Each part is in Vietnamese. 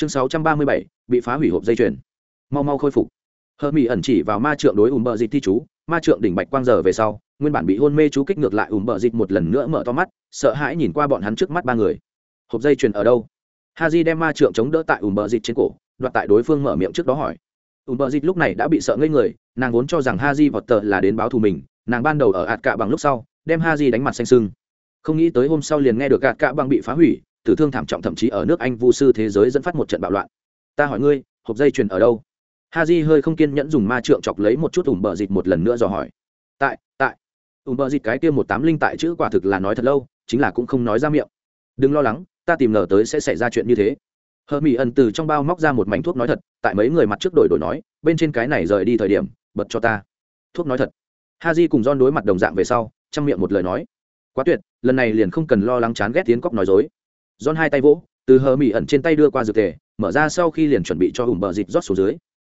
chương sáu trăm ba mươi bảy, bị phá hủy hộp dây chuyền. Mau mau khôi phục. Hơ mỹ ẩn chỉ vào ma trượng đối ùm bờ dịt thi chú, ma trượng đỉnh bạch quang giờ về sau, nguyên bản bị hôn mê chú kích ngược lại ùm bờ dịt một lần nữa mở to mắt, sợ hãi nhìn qua bọn hắn trước mắt ba người. Hộp dây chuyền ở đâu? Ha j đem ma trượng chống đỡ tại ùm bờ dịt trên cổ, đoạt tại đối phương mở miệng trước đó hỏi. Ùm bờ dịt lúc này đã bị sợ ngây người, nàng vốn cho rằng ha j vọt tờ là đến báo thù mình, nàng ban đầu ở ạt cạ bằng lúc sau, đem ha j đánh mặt xanh sưng. Không nghĩ tới hôm sau liền nghe được ạt cạ bằng bị phá hủy tử thương thảm trọng thậm chí ở nước anh vu sư thế giới dẫn phát một trận bạo loạn. Ta hỏi ngươi, hộp dây chuyền ở đâu? Ha j hơi không kiên nhẫn dùng ma trượng chọc lấy một chút ủng bờ dịt một lần nữa dò hỏi. Tại tại. Ủng bờ dịt cái kia một tám linh tại chữ quả thực là nói thật lâu, chính là cũng không nói ra miệng. Đừng lo lắng, ta tìm ngờ tới sẽ xảy ra chuyện như thế. Hờ mỹ ẩn từ trong bao móc ra một mảnh thuốc nói thật, tại mấy người mặt trước đổi đổi nói, bên trên cái này rời đi thời điểm, bật cho ta. Thuốc nói thật. Ha j cùng don đối mặt đồng dạng về sau, chăm miệng một lời nói. Quá tuyệt, lần này liền không cần lo lắng chán ghét tiến cóc nói dối. John hai tay vỗ, từ hờ mỉ ẩn trên tay đưa qua dược tề mở ra sau khi liền chuẩn bị cho ủng bờ dịch rót xuống dưới.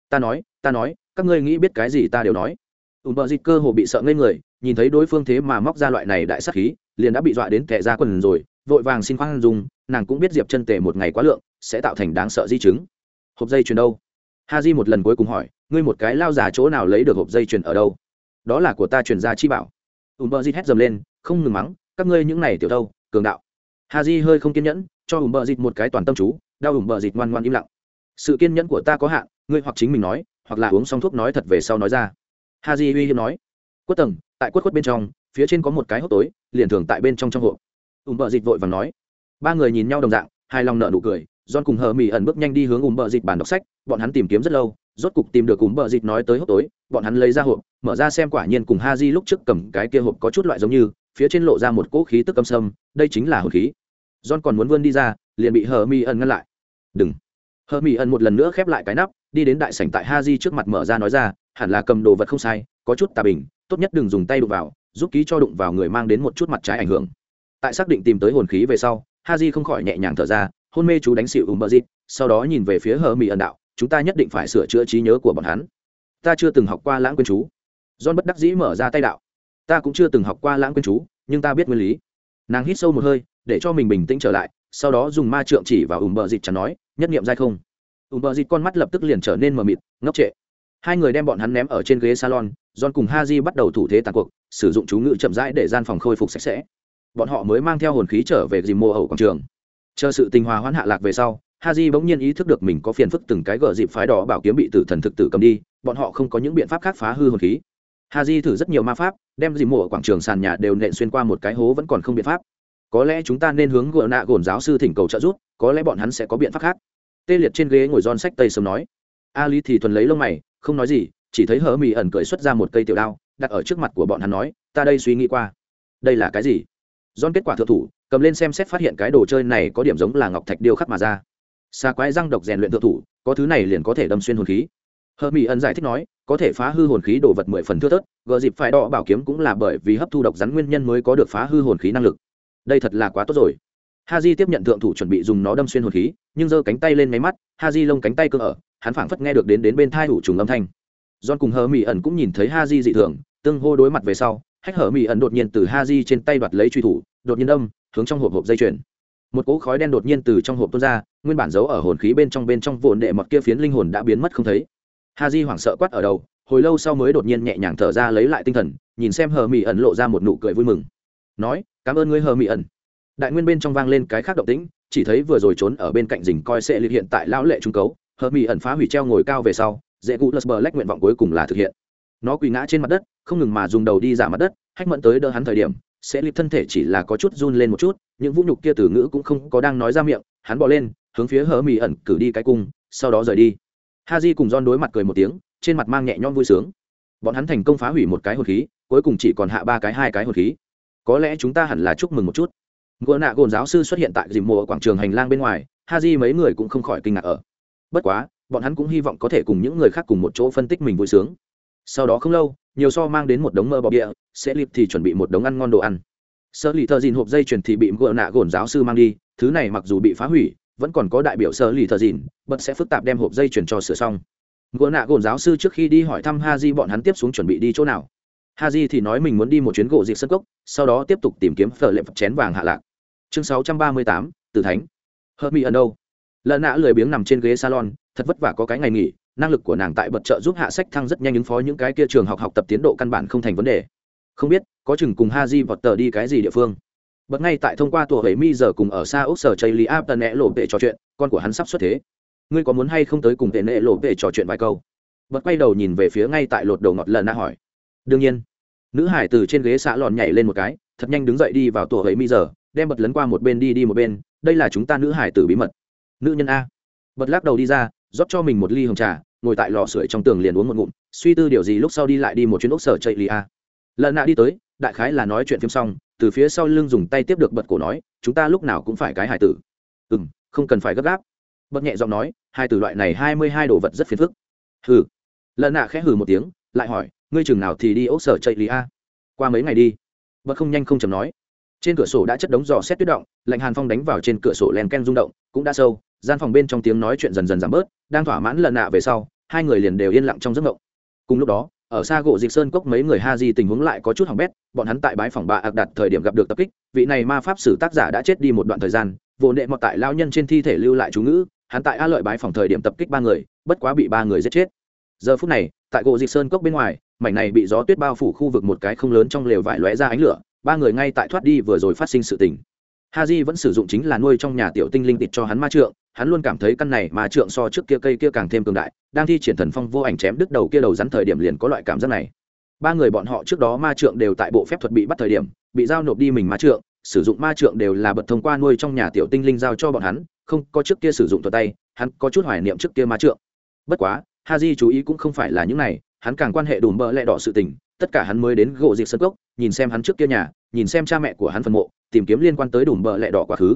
Ta nói ta nói, các ngươi nghĩ biết cái gì ta đều nói. Ủng bờ dịch cơ hồ bị sợ ngây người, nhìn thấy đối phương thế mà móc ra loại này đại sát khí, liền đã bị dọa đến tệ ra quần rồi, vội vàng xin khoan dung. nàng cũng biết diệp chân tề một ngày quá lượng, sẽ tạo thành đáng sợ di chứng. Hộp dây chuyền đâu? Ha di một lần cuối cùng hỏi, ngươi một cái lao già chỗ nào lấy được hộp dây chuyền ở đâu? Đó là của ta truyền ra chi bảo. Ùm bờ dịt hét dầm lên, không ngừng mắng, các ngươi những này tiểu đâu cường đạo ha di hơi không kiên nhẫn, cho ủng bờ dịt một cái toàn tâm chú, đau ủng bờ dịt ngoan ngoan im lặng. Sự kiên nhẫn của ta có hạn, ngươi hoặc chính mình nói, hoặc là uống xong thuốc nói thật về sau nói ra. Ha di uy hiếp nói. Quất tầng, tại quất quất bên trong, phía trên có một cái hốc tối, liền thường tại bên trong trong hộp. Ủng bờ dịt vội và nói. Ba người nhìn nhau đồng dạng hai lòng nợ nụ cười, John cùng hờ mỹ ẩn bước nhanh đi hướng ủng bờ dịt bàn đọc sách, bọn hắn tìm kiếm rất lâu, rốt cục tìm được ủng bờ dịt nói tới hốc tối, bọn hắn lấy ra hộp, mở ra xem quả nhiên cùng ha di lúc trước cầm cái kia hộp có chút loại giống như, phía trên lộ ra một cỗ khí tức âm sâm, đây chính là hồn khí. John còn muốn vươn đi ra, liền bị hờ Mi ẩn ngăn lại. Đừng. Hờ Mi ẩn một lần nữa khép lại cái nắp, đi đến đại sảnh tại ha di trước mặt mở ra nói ra, hẳn là cầm đồ vật không sai, có chút tà bình, tốt nhất đừng dùng tay đụng vào, giúp ký cho đụng vào người mang đến một chút mặt trái ảnh hưởng. Tại xác định tìm tới hồn khí về sau ha di không khỏi nhẹ nhàng thở ra, hôn mê chú đánh xịu ùm bờ dịt sau đó nhìn về phía hờ mỹ ẩn đạo, chúng ta nhất định phải sửa chữa trí nhớ của bọn hắn. Ta chưa từng học qua lãng quên chú. John bất đắc dĩ mở ra tay đạo, ta cũng chưa từng học qua lãng quên chú, nhưng ta biết nguyên lý. Nàng hít sâu một hơi để cho mình bình tĩnh trở lại, sau đó dùng ma trượng chỉ vào ùm bờ dịt chắn nói, nhất nghiệm dai không? Ùm bờ dịt con mắt lập tức liền trở nên mờ mịt, ngốc trệ. Hai người đem bọn hắn ném ở trên ghế salon, john cùng ha di bắt đầu thủ thế tàn cuộc, sử dụng chú ngữ chậm rãi để gian phòng khôi phục sạch sẽ. Bọn họ mới mang theo hồn khí trở về dìm mô ẩu quảng trường. Chờ sự tình hòa hoãn hạ lạc về sau ha di bỗng nhiên ý thức được mình có phiền phức từng cái gờ dịp phái đỏ bảo kiếm bị tử thần thực tử cầm đi, bọn họ không có những biện pháp khác phá hư hồn khí. Ha di thử rất nhiều ma pháp, đem dìm mô ở quảng trường sàn nhà đều nện xuyên qua một cái hố vẫn còn không biện pháp có lẽ chúng ta nên hướng gỡ nạ gồn giáo sư thỉnh cầu trợ giúp, có lẽ bọn hắn sẽ có biện pháp khác. Tê liệt trên ghế ngồi giòn sách tây sớm nói. A lý thì thuần lấy lông mày, không nói gì, chỉ thấy hờ mỹ ẩn cười xuất ra một cây tiểu đao, đặt ở trước mặt của bọn hắn nói, ta đây suy nghĩ qua. Đây là cái gì? Giòn kết quả thượng thủ, cầm lên xem xét phát hiện cái đồ chơi này có điểm giống là ngọc thạch điêu khắc mà ra. Xa quái răng độc rèn luyện thượng thủ, có thứ này liền có thể đâm xuyên hồn khí. Hờ mỹ ẩn giải thích nói, có thể phá hư hồn khí đồ vật mười phần thưa thớt gờ dịp phải đỏ bảo kiếm cũng là bởi vì hấp thu độc rắn nguyên nhân mới có được phá hư hồn khí năng lực đây thật là quá tốt rồi. Ha j tiếp nhận thượng thủ chuẩn bị dùng nó đâm xuyên hồn khí, nhưng giơ cánh tay lên máy mắt ha j lông cánh tay cơ ở, hắn phảng phất nghe được đến đến bên thai thủ trùng âm thanh. John cùng hờ mỹ ẩn cũng nhìn thấy ha j dị thường, tương hô đối mặt về sau, hách hở mỹ ẩn đột nhiên từ ha j trên tay đoạt lấy truy thủ, đột nhiên đâm, hướng trong hộp hộp dây chuyền. Một cỗ khói đen đột nhiên từ trong hộp tuôn ra, nguyên bản giấu ở hồn khí bên trong bên trong vụn đệ mọt kia phiến linh hồn đã biến mất không thấy. Ha j hoảng sợ quát ở đầu, hồi lâu sau mới đột nhiên nhẹ nhàng thở ra lấy lại tinh thần, nhìn xem hờ mỹ ẩn lộ ra một nụ cười vui mừng nói, cảm ơn ngươi hờ mỹ ẩn đại nguyên bên trong vang lên cái khác động tĩnh, chỉ thấy vừa rồi trốn ở bên cạnh rình coi sẽ liệt hiện tại lão lệ trung cấu hờ mỹ ẩn phá hủy treo ngồi cao về sau, dễ cụ lật bờ lách nguyện vọng cuối cùng là thực hiện. Nó quỳ ngã trên mặt đất, không ngừng mà dùng đầu đi giả mặt đất, hách mẫn tới đỡ hắn thời điểm, sẽ liệt thân thể chỉ là có chút run lên một chút, những vũ nhục kia từ ngữ cũng không có đang nói ra miệng, hắn bỏ lên, hướng phía hờ mỹ ẩn cử đi cái cung, sau đó rời đi. Ha di cùng don đối mặt cười một tiếng, trên mặt mang nhẹ nhõm vui sướng. Bọn hắn thành công phá hủy một cái hồn khí, cuối cùng chỉ còn hạ ba cái, hai cái hồn khí có lẽ chúng ta hẳn là chúc mừng một chút. Ngựa nạ gồn giáo sư xuất hiện tại dìm mùa quảng trường hành lang bên ngoài, ha di mấy người cũng không khỏi kinh ngạc ở. Bất quá, bọn hắn cũng hy vọng có thể cùng những người khác cùng một chỗ phân tích mình vui sướng. Sau đó không lâu, nhiều so mang đến một đống mơ bọc địa sẽ lịp thì chuẩn bị một đống ăn ngon đồ ăn. Sơ lì thợ dìn hộp dây chuyền thì bị ngựa nạ gồn giáo sư mang đi, thứ này mặc dù bị phá hủy, vẫn còn có đại biểu sơ lì thợ dìn, bật sẽ phức tạp đem hộp dây chuyền cho sửa xong. Ngựa nạ gồn giáo sư trước khi đi hỏi thăm ha di bọn hắn tiếp xuống chuẩn bị đi chỗ nào ha di thì nói mình muốn đi một chuyến gỗ dịp sân cốc, sau đó tiếp tục tìm kiếm phở lệm chén vàng hạ lạc. Chương sáu trăm ba mươi tám từ thánh. Hợp mỹ ẩn đâu? Lần nạ lười biếng nằm trên ghế salon, thật vất vả có cái ngày nghỉ, năng lực của nàng tại bật trợ giúp hạ sách thăng rất nhanh ứng phó những cái kia trường học học tập tiến độ căn bản không thành vấn đề. Không biết, có chừng cùng ha di vọt tờ đi cái gì địa phương. Bật ngay tại thông qua tổ hầy mi giờ cùng ở xa ốc sở chây lý áp tần nẹ lộ vệ trò chuyện, con của hắn sắp xuất thế. Ngươi có muốn hay không tới cùng tệ nệ lộ vệ trò chuyện vài câu? Bật quay đầu nhìn về phía ngay tại lột đầu ngọt lần na hỏi. Đương nhiên nữ hải từ trên ghế xã lòn nhảy lên một cái, thật nhanh đứng dậy đi vào tổ hầy mi giờ, đem bật lấn qua một bên đi đi một bên, đây là chúng ta nữ hải tử bí mật. Nữ nhân a. Bật lắc đầu đi ra, rót cho mình một ly hồng trà, ngồi tại lò sưởi trong tường liền uống một ngụm, suy tư điều gì lúc sau đi lại đi một chuyến ốc sở chạy lì a. Lần nạ đi tới, đại khái là nói chuyện phim xong, từ phía sau lưng dùng tay tiếp được bật cổ nói, chúng ta lúc nào cũng phải cái hải tử. Ừ m không cần phải gấp gáp. Bật nhẹ giọng nói hai từ loại này hai mươi hai đồ vật rất phiền phức. Hừ. Lần nạ khẽ hừ một tiếng, lại hỏi ngươi chừng nào thì đi ốc sở chạy lý a? Qua mấy ngày đi. Vẫn không nhanh không chầm nói. Trên cửa sổ đã chất đống giò xét tuyết động, lạnh hàn phong đánh vào trên cửa sổ len ken rung động, cũng đã sâu, gian phòng bên trong tiếng nói chuyện dần dần giảm bớt, đang thỏa mãn lần nạ về sau, hai người liền đều yên lặng trong giấc mộng cùng lúc đó, ở xa gỗ dịch sơn cốc mấy người ha di tình huống lại có chút hỏng bét, bọn hắn tại bái phòng bạ ạc đặt thời điểm gặp được tập kích, vị này ma pháp sử tác giả đã chết đi một đoạn thời gian, vô nệ mọt tại lao nhân trên thi thể lưu lại chú ngữ, hắn tại a lợi bái phòng thời điểm tập kích ba người, bất quá bị ba người giết chết giờ phút này, tại gỗ dịch sơn cốc bên ngoài, mảnh này bị gió tuyết bao phủ khu vực một cái không lớn trong lều vải lóe ra ánh lửa, ba người ngay tại thoát đi vừa rồi phát sinh sự tình. Ha j vẫn sử dụng chính là nuôi trong nhà tiểu tinh linh tịt cho hắn ma trượng, hắn luôn cảm thấy căn này ma trượng so trước kia cây kia càng thêm cường đại, đang thi triển thần phong vô ảnh chém đứt đầu kia đầu rắn thời điểm liền có loại cảm giác này. Ba người bọn họ trước đó ma trượng đều tại bộ phép thuật bị bắt thời điểm, bị giao nộp đi mình ma trượng, sử dụng ma trượng đều là bật thông qua nuôi trong nhà tiểu tinh linh giao cho bọn hắn, không có trước kia sử dụng thuật tay, hắn có chút hoài niệm trước kia ma trượng. Bất quá ha j chú ý cũng không phải là những này, hắn càng quan hệ đùm bợ lẹ đỏ sự tình, tất cả hắn mới đến gỗ diệt sân gốc nhìn xem hắn trước kia nhà, nhìn xem cha mẹ của hắn phần mộ, tìm kiếm liên quan tới đùm bợ lẹ đỏ quá khứ.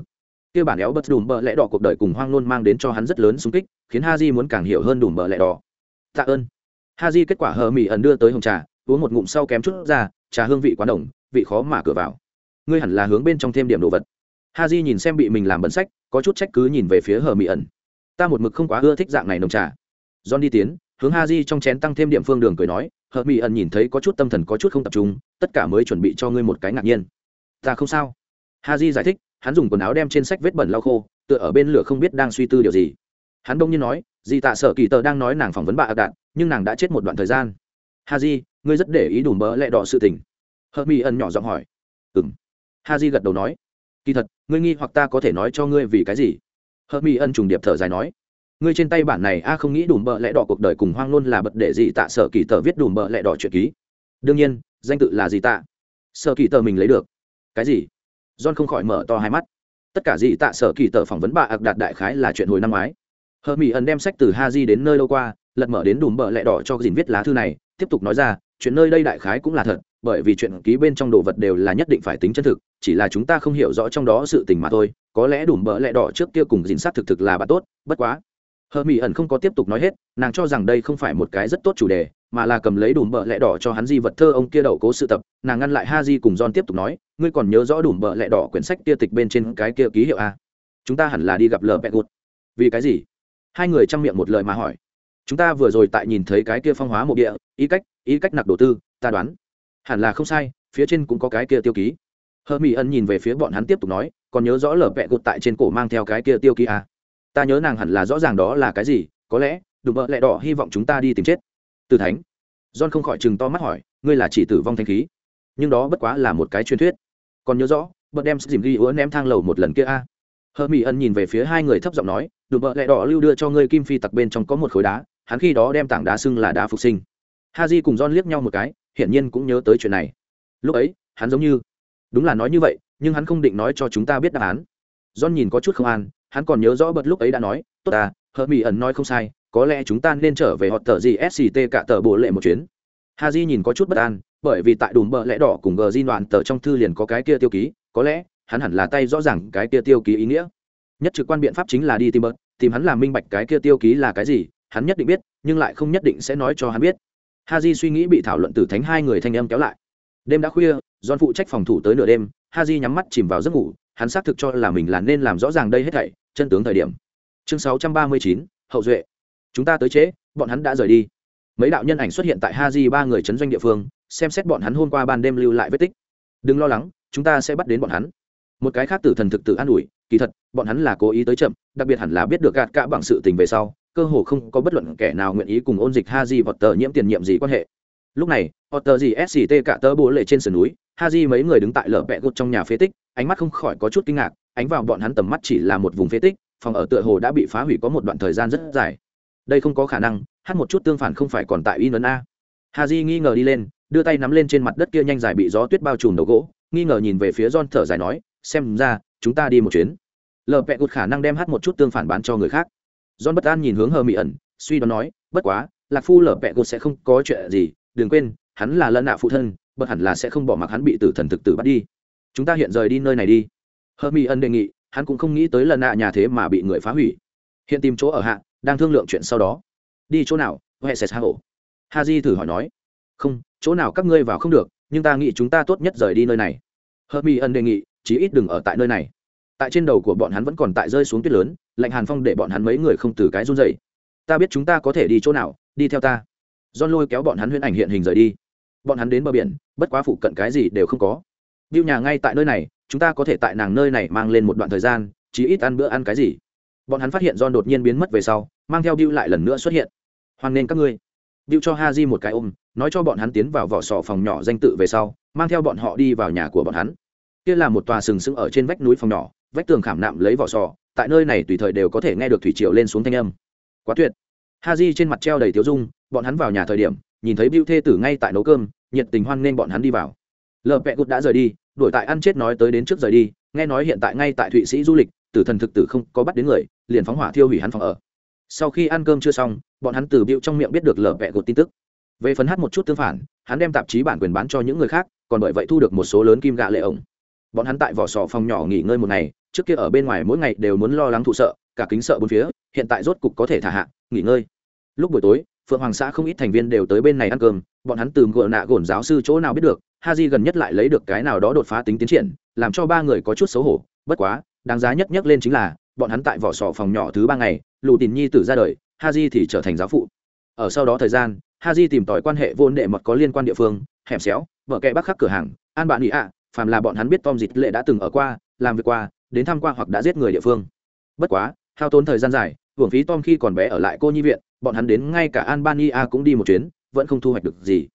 Kia bản éo bất đùm bợ lẹ đỏ cuộc đời cùng hoang luôn mang đến cho hắn rất lớn xung kích, khiến ha j muốn càng hiểu hơn đùm bợ lẹ đỏ. Tạ ơn. Ha j kết quả hờ mỹ ẩn đưa tới hồng trà, uống một ngụm sau kém chút ra, trà hương vị quá đồng vị khó mà cửa vào. Ngươi hẳn là hướng bên trong thêm điểm đồ vật. Ha j nhìn xem bị mình làm bẩn sách, có chút trách cứ nhìn về phía hờ mỹ ẩn. Ta một mực không quá ưa thích dạng này nồng trà john đi tiến, hướng ha j trong chén tăng thêm điểm phương đường cười nói Hợp mỹ ẩn nhìn thấy có chút tâm thần có chút không tập trung, tất cả mới chuẩn bị cho ngươi một cái ngạc nhiên. Ta không sao. Ha j giải thích, hắn dùng quần áo đem trên sách vết bẩn lau khô, tựa ở bên lửa không biết đang suy tư điều gì. Hắn đông nhiên nói dì tạ sở kỳ tờ đang nói nàng phỏng vấn bà ạc đạn, nhưng nàng đã chết một đoạn thời gian. Ha j ngươi rất để ý đủ bỡ lẹ đỏ sự tình. Hợp mỹ ẩn nhỏ giọng hỏi. Ừng ha j gật đầu nói. Kỳ thật, ngươi nghi hoặc ta có thể nói cho ngươi vì cái gì? Hợp mỹ ân trùng điệp thở dài nói ngươi trên tay bản này a không nghĩ đủ bợ lẽ đỏ cuộc đời cùng hoang luôn là bật để gì tạ sở kỳ tờ viết đủ bợ lẽ đỏ chuyện ký. Đương nhiên, danh tự là gì tạ? Sở kỳ tờ mình lấy được. Cái gì? John không khỏi mở to hai mắt. Tất cả gì tạ sở kỳ tờ phỏng vấn bà ạc đạt đại khái là chuyện hồi năm ngoái. Hờ mỹ ẩn đem sách từ ha di đến nơi lâu qua, lật mở đến đủ bợ lẽ đỏ cho dìn viết lá thư này, tiếp tục nói ra, chuyện nơi đây đại khái cũng là thật, bởi vì chuyện ký bên trong đồ vật đều là nhất định phải tính chân thực, chỉ là chúng ta không hiểu rõ trong đó sự tình mà thôi, có lẽ đủ bợ lẽ đỏ trước kia cùng dìn sát thực thực là bạn tốt, bất quá hờ mỹ ẩn không có tiếp tục nói hết, nàng cho rằng đây không phải một cái rất tốt chủ đề, mà là cầm lấy đùm bợ lẹ đỏ cho hắn di vật thơ ông kia đậu cố sự tập, nàng ngăn lại ha di cùng john tiếp tục nói, ngươi còn nhớ rõ đùm bợ lẹ đỏ quyển sách kia tịch bên trên cái kia ký hiệu a chúng ta hẳn là đi gặp lờ bẹ gút vì cái gì? Hai người chăm miệng một lời mà hỏi. Chúng ta vừa rồi tại nhìn thấy cái kia phong hóa mộ địa, ý cách ý cách nặc đầu tư, ta đoán hẳn là không sai, phía trên cũng có cái kia tiêu ký. Hờ mỹ ẩn nhìn về phía bọn hắn tiếp tục nói, còn nhớ rõ lờ bẹ gút tại trên cổ mang theo cái kia tiêu ký a ta nhớ nàng hẳn là rõ ràng đó là cái gì, có lẽ, đùm bợ lẹ đỏ hy vọng chúng ta đi tìm chết. Từ thánh. John không khỏi chừng to mắt hỏi, ngươi là chỉ tử vong thanh khí. Nhưng đó bất quá là một cái truyền thuyết. Còn nhớ rõ bật đem dìm ghi úa ném thang lầu một lần kia a. À. hờ mỹ ân nhìn về phía hai người thấp giọng nói, đùm bợ lẹ đỏ lưu đưa cho ngươi kim phi tặc bên trong có một khối đá, hắn khi đó đem tảng đá xưng là đá phục sinh. Ha j cùng john liếc nhau một cái, hiển nhiên cũng nhớ tới chuyện này. Lúc ấy, hắn giống như, đúng là nói như vậy, nhưng hắn không định nói cho chúng ta biết đáp án. John nhìn có chút không an hắn còn nhớ rõ bật lúc ấy đã nói, tốt à hờ mỹ ẩn nói không sai, có lẽ chúng ta nên trở về họ tờ gì sct cả tờ bộ lệ một chuyến. Ha j nhìn có chút bất an, bởi vì tại đùm bợ lẽ đỏ cùng gờ di đoạn tờ trong thư liền có cái kia tiêu ký, có lẽ hắn hẳn là tay rõ ràng cái kia tiêu ký ý nghĩa. Nhất trực quan biện pháp chính là đi tìm bớt tìm hắn làm minh bạch cái kia tiêu ký là cái gì, hắn nhất định biết, nhưng lại không nhất định sẽ nói cho hắn biết. Ha j suy nghĩ bị thảo luận từ thánh hai người thanh âm kéo lại. Đêm đã khuya don phụ trách phòng thủ tới nửa đêm ha j nhắm mắt chìm vào giấc ngủ, hắn xác thực cho là mình là nên làm rõ ràng đây hết thảy chân tướng thời điểm. Chương 639, hậu duệ. Chúng ta tới chế, bọn hắn đã rời đi. Mấy đạo nhân ảnh xuất hiện tại ha di ba người chấn doanh địa phương xem xét bọn hắn hôm qua ban đêm lưu lại vết tích. Đừng lo lắng chúng ta sẽ bắt đến bọn hắn. Một cái khác tử thần thực tự an ủi kỳ thật bọn hắn là cố ý tới chậm đặc biệt hẳn là biết được gạt cả bằng sự tình về sau cơ hồ không có bất luận kẻ nào nguyện ý cùng ôn dịch ha di vọt tờ nhiễm tiền nhiệm gì quan hệ. Lúc này vọt tờ gì sct cả tớ bố lệ trên sườn núi ha di mấy người đứng tại lở vẹ gột trong nhà phế tích ánh mắt không khỏi có chút kinh ngạc ánh vào bọn hắn tầm mắt chỉ là một vùng phế tích, phòng ở tựa hồ đã bị phá hủy có một đoạn thời gian rất dài. Đây không có khả năng, hát một chút tương phản không phải còn tại in ấn a. Hà di nghi ngờ đi lên, đưa tay nắm lên trên mặt đất kia nhanh dài bị gió tuyết bao trùm đầu gỗ, nghi ngờ nhìn về phía john thở dài nói, xem ra, chúng ta đi một chuyến. Lờ pẹ gột khả năng đem hát một chút tương phản bán cho người khác. John bất an nhìn hướng hờ mỹ ẩn, suy đoán nói, bất quá, lạc phu lờ pẹ gột sẽ không có chuyện gì, đừng quên, hắn là lân nạ phụ thân, bất hẳn là sẽ không bỏ mặc hắn bị tử thần thực tử bắt đi. Chúng ta hiện rời đi nơi này đi hờ mỹ ân đề nghị, hắn cũng không nghĩ tới lần nạ nhà thế mà bị người phá hủy. Hiện tìm chỗ ở hạ, đang thương lượng chuyện sau đó. Đi chỗ nào, huệ sệt hạ hổ. Ha di thử hỏi nói. Không, chỗ nào các ngươi vào không được, nhưng ta nghĩ chúng ta tốt nhất rời đi nơi này. Hờ mỹ ân đề nghị, chí ít đừng ở tại nơi này. Tại trên đầu của bọn hắn vẫn còn tại rơi xuống tuyết lớn, lạnh hàn phong để bọn hắn mấy người không từ cái run dày ta biết chúng ta có thể đi chỗ nào, đi theo ta. John lôi kéo bọn hắn huyễn ảnh hiện hình rời đi. Bọn hắn đến bờ biển, bất quá phụ cận cái gì đều không có. Biêu nhà ngay tại nơi này chúng ta có thể tại nàng nơi này mang lên một đoạn thời gian, chí ít ăn bữa ăn cái gì. Bọn hắn phát hiện john đột nhiên biến mất về sau, mang theo bill lại lần nữa xuất hiện. Hoan nghênh các ngươi. Bill cho ha di một cái ôm, nói cho bọn hắn tiến vào vỏ sò phòng nhỏ danh tự về sau, mang theo bọn họ đi vào nhà của bọn hắn. Kia là một tòa sừng sững ở trên vách núi phòng nhỏ, vách tường khảm nạm lấy vỏ sò, tại nơi này tùy thời đều có thể nghe được thủy triều lên xuống thanh âm. Quá tuyệt. Ha di trên mặt treo đầy tiếu dung, bọn hắn vào nhà thời điểm, nhìn thấy bill thê tử ngay tại nấu cơm, nhiệt tình hoan nghênh bọn hắn đi vào. Lờ vẹ gút đã rời đi đổi tại ăn chết nói tới đến trước rời đi, nghe nói hiện tại ngay tại thụy sĩ du lịch, tử thần thực tử không có bắt đến người, liền phóng hỏa thiêu hủy hắn phòng ở. Sau khi ăn cơm chưa xong, bọn hắn từ bịu trong miệng biết được lở vẹ gột tin tức. Về phần hát một chút tương phản, hắn đem tạp chí bản quyền bán cho những người khác, còn bởi vậy thu được một số lớn kim gạ lệ ổng. Bọn hắn tại vỏ sò phòng nhỏ nghỉ ngơi một ngày, trước kia ở bên ngoài mỗi ngày đều muốn lo lắng thụ sợ, cả kính sợ bốn phía, hiện tại rốt cục có thể thả hạ, nghỉ ngơi. Lúc buổi tối, phượng hoàng xã không ít thành viên đều tới bên này ăn cơm, bọn hắn từ ngựa nạ gồn giáo sư chỗ nào biết được ha gần nhất lại lấy được cái nào đó đột phá tính tiến triển, làm cho ba người có chút xấu hổ. Bất quá, đáng giá nhất nhắc lên chính là, bọn hắn tại vỏ sò phòng nhỏ thứ ba ngày, lù tìm nhi tử ra đời ha thì trở thành giáo phụ. Ở sau đó thời gian ha tìm tòi quan hệ vô đệ mật có liên quan địa phương, hẻm xéo vợ kệ bắc khắc cửa hàng, an bạn ý ạ, phàm là bọn hắn biết tom dịch lệ đã từng ở qua, làm việc qua, đến tham qua hoặc đã giết người địa phương. Bất quá, hao tốn thời gian dài, hưởng phí tom khi còn bé ở lại cô nhi viện, bọn hắn đến ngay cả albania cũng đi một chuyến, vẫn không thu hoạch được gì.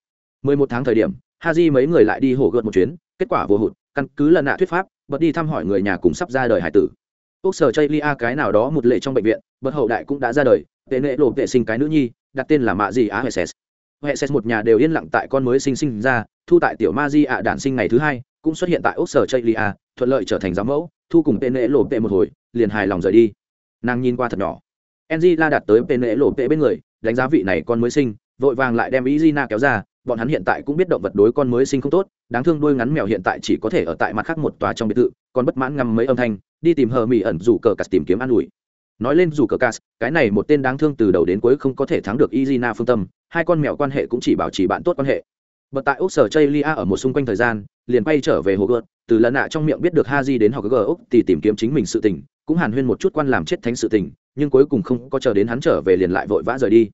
11 tháng thời điểm haji mấy người lại đi hổ gợt một chuyến, kết quả vô hụt, căn cứ lần nạ thuyết pháp, bật đi thăm hỏi người nhà cùng sắp ra đời hải tử. Úc sở chây lia cái nào đó một lệ trong bệnh viện, bật hậu đại cũng đã ra đời, tệ nệ lộ vệ sinh cái nữ nhi, đặt tên là mạ gì á hệ ses hệ ses một nhà đều yên lặng tại con mới sinh sinh ra, thu tại tiểu ma di ạ đản sinh ngày thứ hai, cũng xuất hiện tại úc sở chây lia, thuận lợi trở thành giám mẫu, thu cùng tệ nệ lộ vệ một hồi, liền hài lòng rời đi. Nàng nhìn qua thật nhỏ. Enzy la đặt tới tệ nệ lộ vệ bên người, đánh giá vị này con mới sinh, vội vàng lại đem izina kéo ra bọn hắn hiện tại cũng biết động vật đối con mới sinh không tốt, đáng thương đuôi ngắn mèo hiện tại chỉ có thể ở tại mặt khác một tòa trong biệt thự, còn bất mãn ngâm mấy âm thanh, đi tìm hờ mỹ ẩn rủ cờ cắt tìm kiếm an ủi. Nói lên rủ cờ cắt, cái này một tên đáng thương từ đầu đến cuối không có thể thắng được izina phương tâm, hai con mèo quan hệ cũng chỉ bảo trì bạn tốt quan hệ. Bật tại úc sở chây lia ở một xung quanh thời gian, liền quay trở về hồ gợt từ lần nạ trong miệng biết được ha di đến học g úc thì tìm kiếm chính mình sự tình, cũng hàn huyên một chút quan làm chết thánh sự tình, nhưng cuối cùng không có chờ đến hắn trở về liền lại vội vã rời đi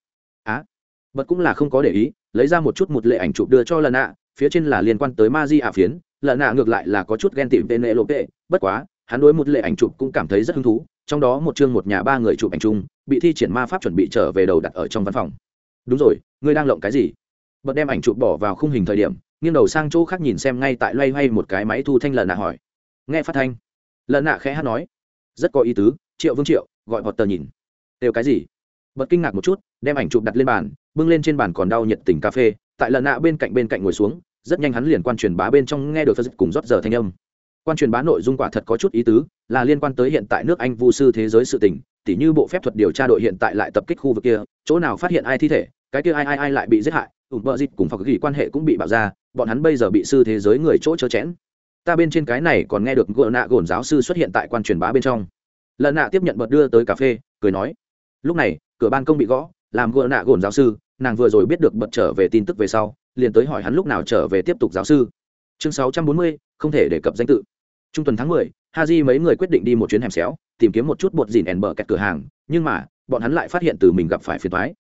bật cũng là không có để ý, lấy ra một chút một lệ ảnh chụp đưa cho lần nạ phía trên là liên quan tới ma di ả phiến lần nạ ngược lại là có chút ghen tịm tên lệ lộ tệ bất quá, hắn đối một lệ ảnh chụp cũng cảm thấy rất hứng thú, trong đó một chương một nhà ba người chụp ảnh chung, bị thi triển ma pháp chuẩn bị trở về đầu đặt ở trong văn phòng. Đúng rồi, ngươi đang lộng cái gì? Bật đem ảnh chụp bỏ vào khung hình thời điểm, nghiêng đầu sang chỗ khác nhìn xem ngay tại loay hoay một cái máy thu thanh lần nạ hỏi. Nghe phát thanh. Lần nạ khẽ hát nói. Rất có ý tứ, triệu vương triệu, gọi họ tờ nhìn. Đều cái gì? Bật kinh ngạc một chút, đem ảnh chụp đặt lên bàn bưng lên trên bàn còn đau nhiệt tình cà phê, tại lần nạ bên cạnh bên cạnh ngồi xuống, rất nhanh hắn liền quan truyền bá bên trong nghe được phật cùng rót giờ thanh âm. Quan truyền bá nội dung quả thật có chút ý tứ, là liên quan tới hiện tại nước anh vu sư thế giới sự tình, tỉ như bộ phép thuật điều tra đội hiện tại lại tập kích khu vực kia, chỗ nào phát hiện ai thi thể, cái kia ai ai ai lại bị giết hại ủ vợ dịch cùng phật ghi quan hệ cũng bị bạo ra, bọn hắn bây giờ bị sư thế giới người chỗ chớ chẽn ta bên trên cái này còn nghe được gỡ nạ gồn giáo sư xuất hiện tại quan truyền bá bên trong. Lần nạ tiếp nhận bật đưa tới cà phê, cười nói, lúc này, cửa ban công bị gõ, làm gỡ nạ gồn giáo sư nàng vừa rồi biết được bật trở về tin tức về sau, liền tới hỏi hắn lúc nào trở về tiếp tục giáo sư. Chương sáu trăm bốn mươi, không thể đề cập danh tự. Trung tuần tháng mười, haji mấy người quyết định đi một chuyến hẻm xéo, tìm kiếm một chút bột dìn ẻn bờ kẹt cửa hàng, nhưng mà, bọn hắn lại phát hiện từ mình gặp phải phiền thoái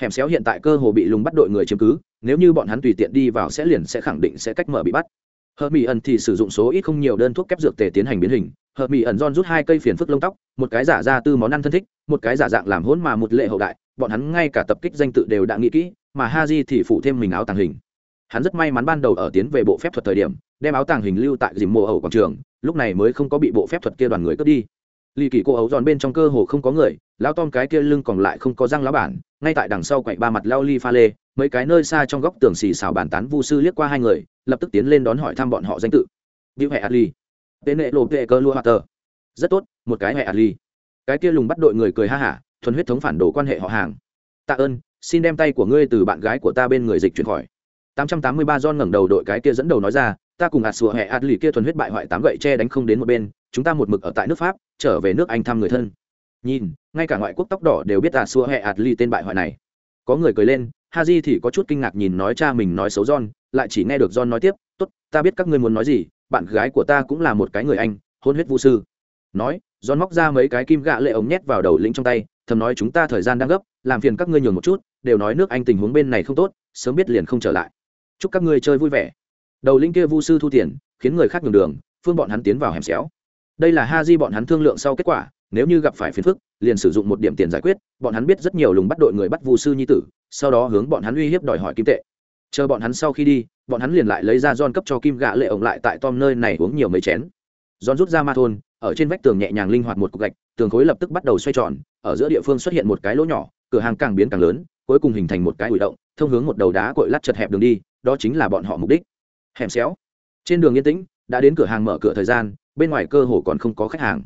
hẻm xéo hiện tại cơ hồ bị lùng bắt đội người chiếm cứ, nếu như bọn hắn tùy tiện đi vào sẽ liền sẽ khẳng định sẽ cách mở bị bắt. Hờ mỹ ẩn thì sử dụng số ít không nhiều đơn thuốc kép dược tề tiến hành biến hình. Hờ mỹ ẩn don rút hai cây phiền phức lông tóc, một cái giả ra tư món ăn thân thích, một cái giả dạng làm hỗn mà một lệ hậu đại bọn hắn ngay cả tập kích danh tự đều đã nghĩ kỹ, mà ha thì phụ thêm mình áo tàng hình. Hắn rất may mắn ban đầu ở tiến về bộ phép thuật thời điểm, đem áo tàng hình lưu tại dìm mùa ẩu quảng trường, lúc này mới không có bị bộ phép thuật kia đoàn người cướp đi. Lì kỳ cô ấu giòn bên trong cơ hồ không có người, lao tom cái kia lưng còn lại không có răng lá bản, ngay tại đằng sau quậy ba mặt lao ly pha lê, mấy cái nơi xa trong góc tường xì xào bàn tán vu sư liếc qua hai người, lập tức tiến lên đón hỏi thăm bọn họ danh tự. Biểu hệ adli. Tên nệ lộ vệ cơ lua hoa tờ. Rất tốt, một cái hệ Ali. cái kia lùng bắt đội người cười ha hả thuần huyết thống phản đồ quan hệ họ hàng tạ ơn xin đem tay của ngươi từ bạn gái của ta bên người dịch chuyển khỏi 883 John ngẩng đầu đội cái kia dẫn đầu nói ra, ta cùng ạt sủa hệ ạt lì kia thuần huyết bại hoại tám gậy che đánh không đến một bên, chúng ta một mực ở tại nước Pháp, trở về nước Anh thăm người thân. Nhìn, ngay cả ngoại quốc tóc đỏ đều biết ạt sủa hệ ạt lì tên bại hoại này. Có người cười lên, Haji thì có chút kinh ngạc nhìn nói cha mình nói xấu John, lại chỉ nghe được John nói tiếp, "Tốt, ta biết các ngươi muốn nói gì, bạn gái của ta cũng là một cái người Anh, hôn huyết vu sư." Nói, John móc ra mấy cái kim gạ lệ ống nhét vào đầu lĩnh trong tay, thầm nói chúng ta thời gian đang gấp, làm phiền các ngươi nhường một chút, đều nói nước Anh tình huống bên này không tốt, sớm biết liền không trở lại. Chúc các ngươi chơi vui vẻ. Đầu linh kia vu sư thu tiền khiến người khác nhường đường phương bọn hắn tiến vào hẻm xéo. Đây là ha di bọn hắn thương lượng sau kết quả nếu như gặp phải phiền phức liền sử dụng một điểm tiền giải quyết bọn hắn biết rất nhiều lùng bắt đội người bắt vu sư nhi tử sau đó hướng bọn hắn uy hiếp đòi hỏi kim tệ. Chờ bọn hắn sau khi đi bọn hắn liền lại lấy ra don cấp cho kim gạ lệ ổng lại tại tom nơi này uống nhiều mấy chén. Don rút ra ma thôn ở trên vách tường nhẹ nhàng linh hoạt một cục gạch, tường khối lập tức bắt đầu xoay tròn, ở giữa địa phương xuất hiện một cái lỗ nhỏ, cửa hàng càng biến càng lớn, cuối cùng hình thành một cái ủi động, thông hướng một đầu đá cội lát chật hẹp đường đi, đó chính là bọn họ mục đích. Hẻm xéo. Trên đường yên tĩnh, đã đến cửa hàng mở cửa thời gian, bên ngoài cơ hồ còn không có khách hàng.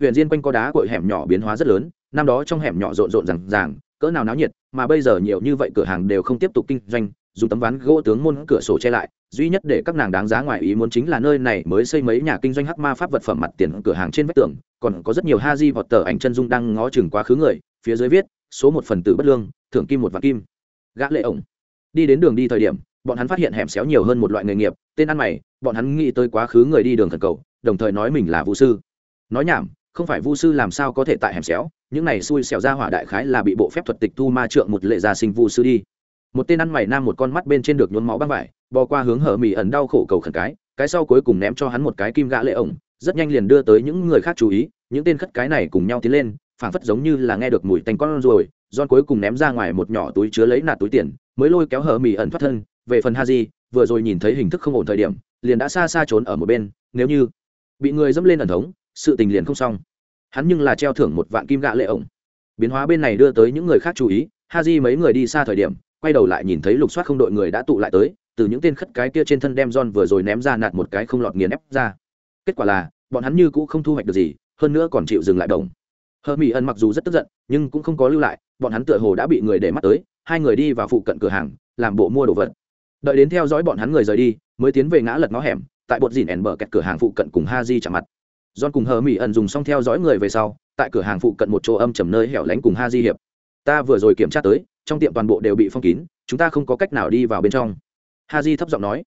Huyện diên quanh có đá cội hẻm nhỏ biến hóa rất lớn, năm đó trong hẻm nhỏ rộn rộn rằng ràng, cỡ nào náo nhiệt, mà bây giờ nhiều như vậy cửa hàng đều không tiếp tục kinh doanh dùng tấm ván gỗ tướng môn cửa sổ che lại, duy nhất để các nàng đáng giá ngoài ý muốn chính là nơi này mới xây mấy nhà kinh doanh hắc ma pháp vật phẩm mặt tiền cửa hàng trên vách tường, còn có rất nhiều ha di vọt tờ ảnh chân dung đang ngó chừng quá khứ người, phía dưới viết, số một phần tử bất lương, thưởng kim một vạn kim. Gã lệ ổng. Đi đến đường đi thời điểm, bọn hắn phát hiện hẻm xéo nhiều hơn một loại nghề nghiệp, tên ăn mày, bọn hắn nghĩ tới quá khứ người đi đường thần cầu, đồng thời nói mình là vũ sư. Nói nhảm, không phải vu sư làm sao có thể tại hẻm xéo, những này xui xẻo ra hỏa đại khái là bị bộ phép thuật tịch thu ma trượng một lệ gia sinh vu sư đi một tên ăn mày nam một con mắt bên trên được nhuốm máu băng vải, bò qua hướng hở mì ẩn đau khổ cầu khẩn cái cái sau cuối cùng ném cho hắn một cái kim gã lệ ổng, rất nhanh liền đưa tới những người khác chú ý, những tên khất cái này cùng nhau tiến lên, phảng phất giống như là nghe được mùi tanh con rồi don cuối cùng ném ra ngoài một nhỏ túi chứa lấy nạt túi tiền, mới lôi kéo hở mì ẩn thoát thân, về phần haji, vừa rồi nhìn thấy hình thức không ổn thời điểm, liền đã xa xa trốn ở một bên, nếu như bị người dẫm lên ẩn thống, sự tình liền không xong. Hắn nhưng là treo thưởng một vạn kim gạ lệ ổng. Biến hóa bên này đưa tới những người khác chú ý, haji mấy người đi xa thời điểm quay đầu lại nhìn thấy lục soát không đội người đã tụ lại tới, từ những tên khất cái kia trên thân đem John vừa rồi ném ra nạt một cái không lọt nghiền ép ra. Kết quả là, bọn hắn như cũ không thu hoạch được gì, hơn nữa còn chịu dừng lại đồng. Hờ mỹ ẩn mặc dù rất tức giận, nhưng cũng không có lưu lại, bọn hắn tựa hồ đã bị người để mắt tới, hai người đi vào phụ cận cửa hàng, làm bộ mua đồ vật. Đợi đến theo dõi bọn hắn người rời đi, mới tiến về ngã lật ngõ hẻm, tại bột dìn ẻn bờ kẹt cửa hàng phụ cận cùng ha di chạm mặt. John cùng hờ mỹ ẩn dùng xong theo dõi người về sau, tại cửa hàng phụ cận một chỗ âm trầm nơi hẻo lánh cùng ha di hiệp. Ta vừa rồi kiểm tra tới trong tiệm toàn bộ đều bị phong kín chúng ta không có cách nào đi vào bên trong. Ha di thấp giọng nói.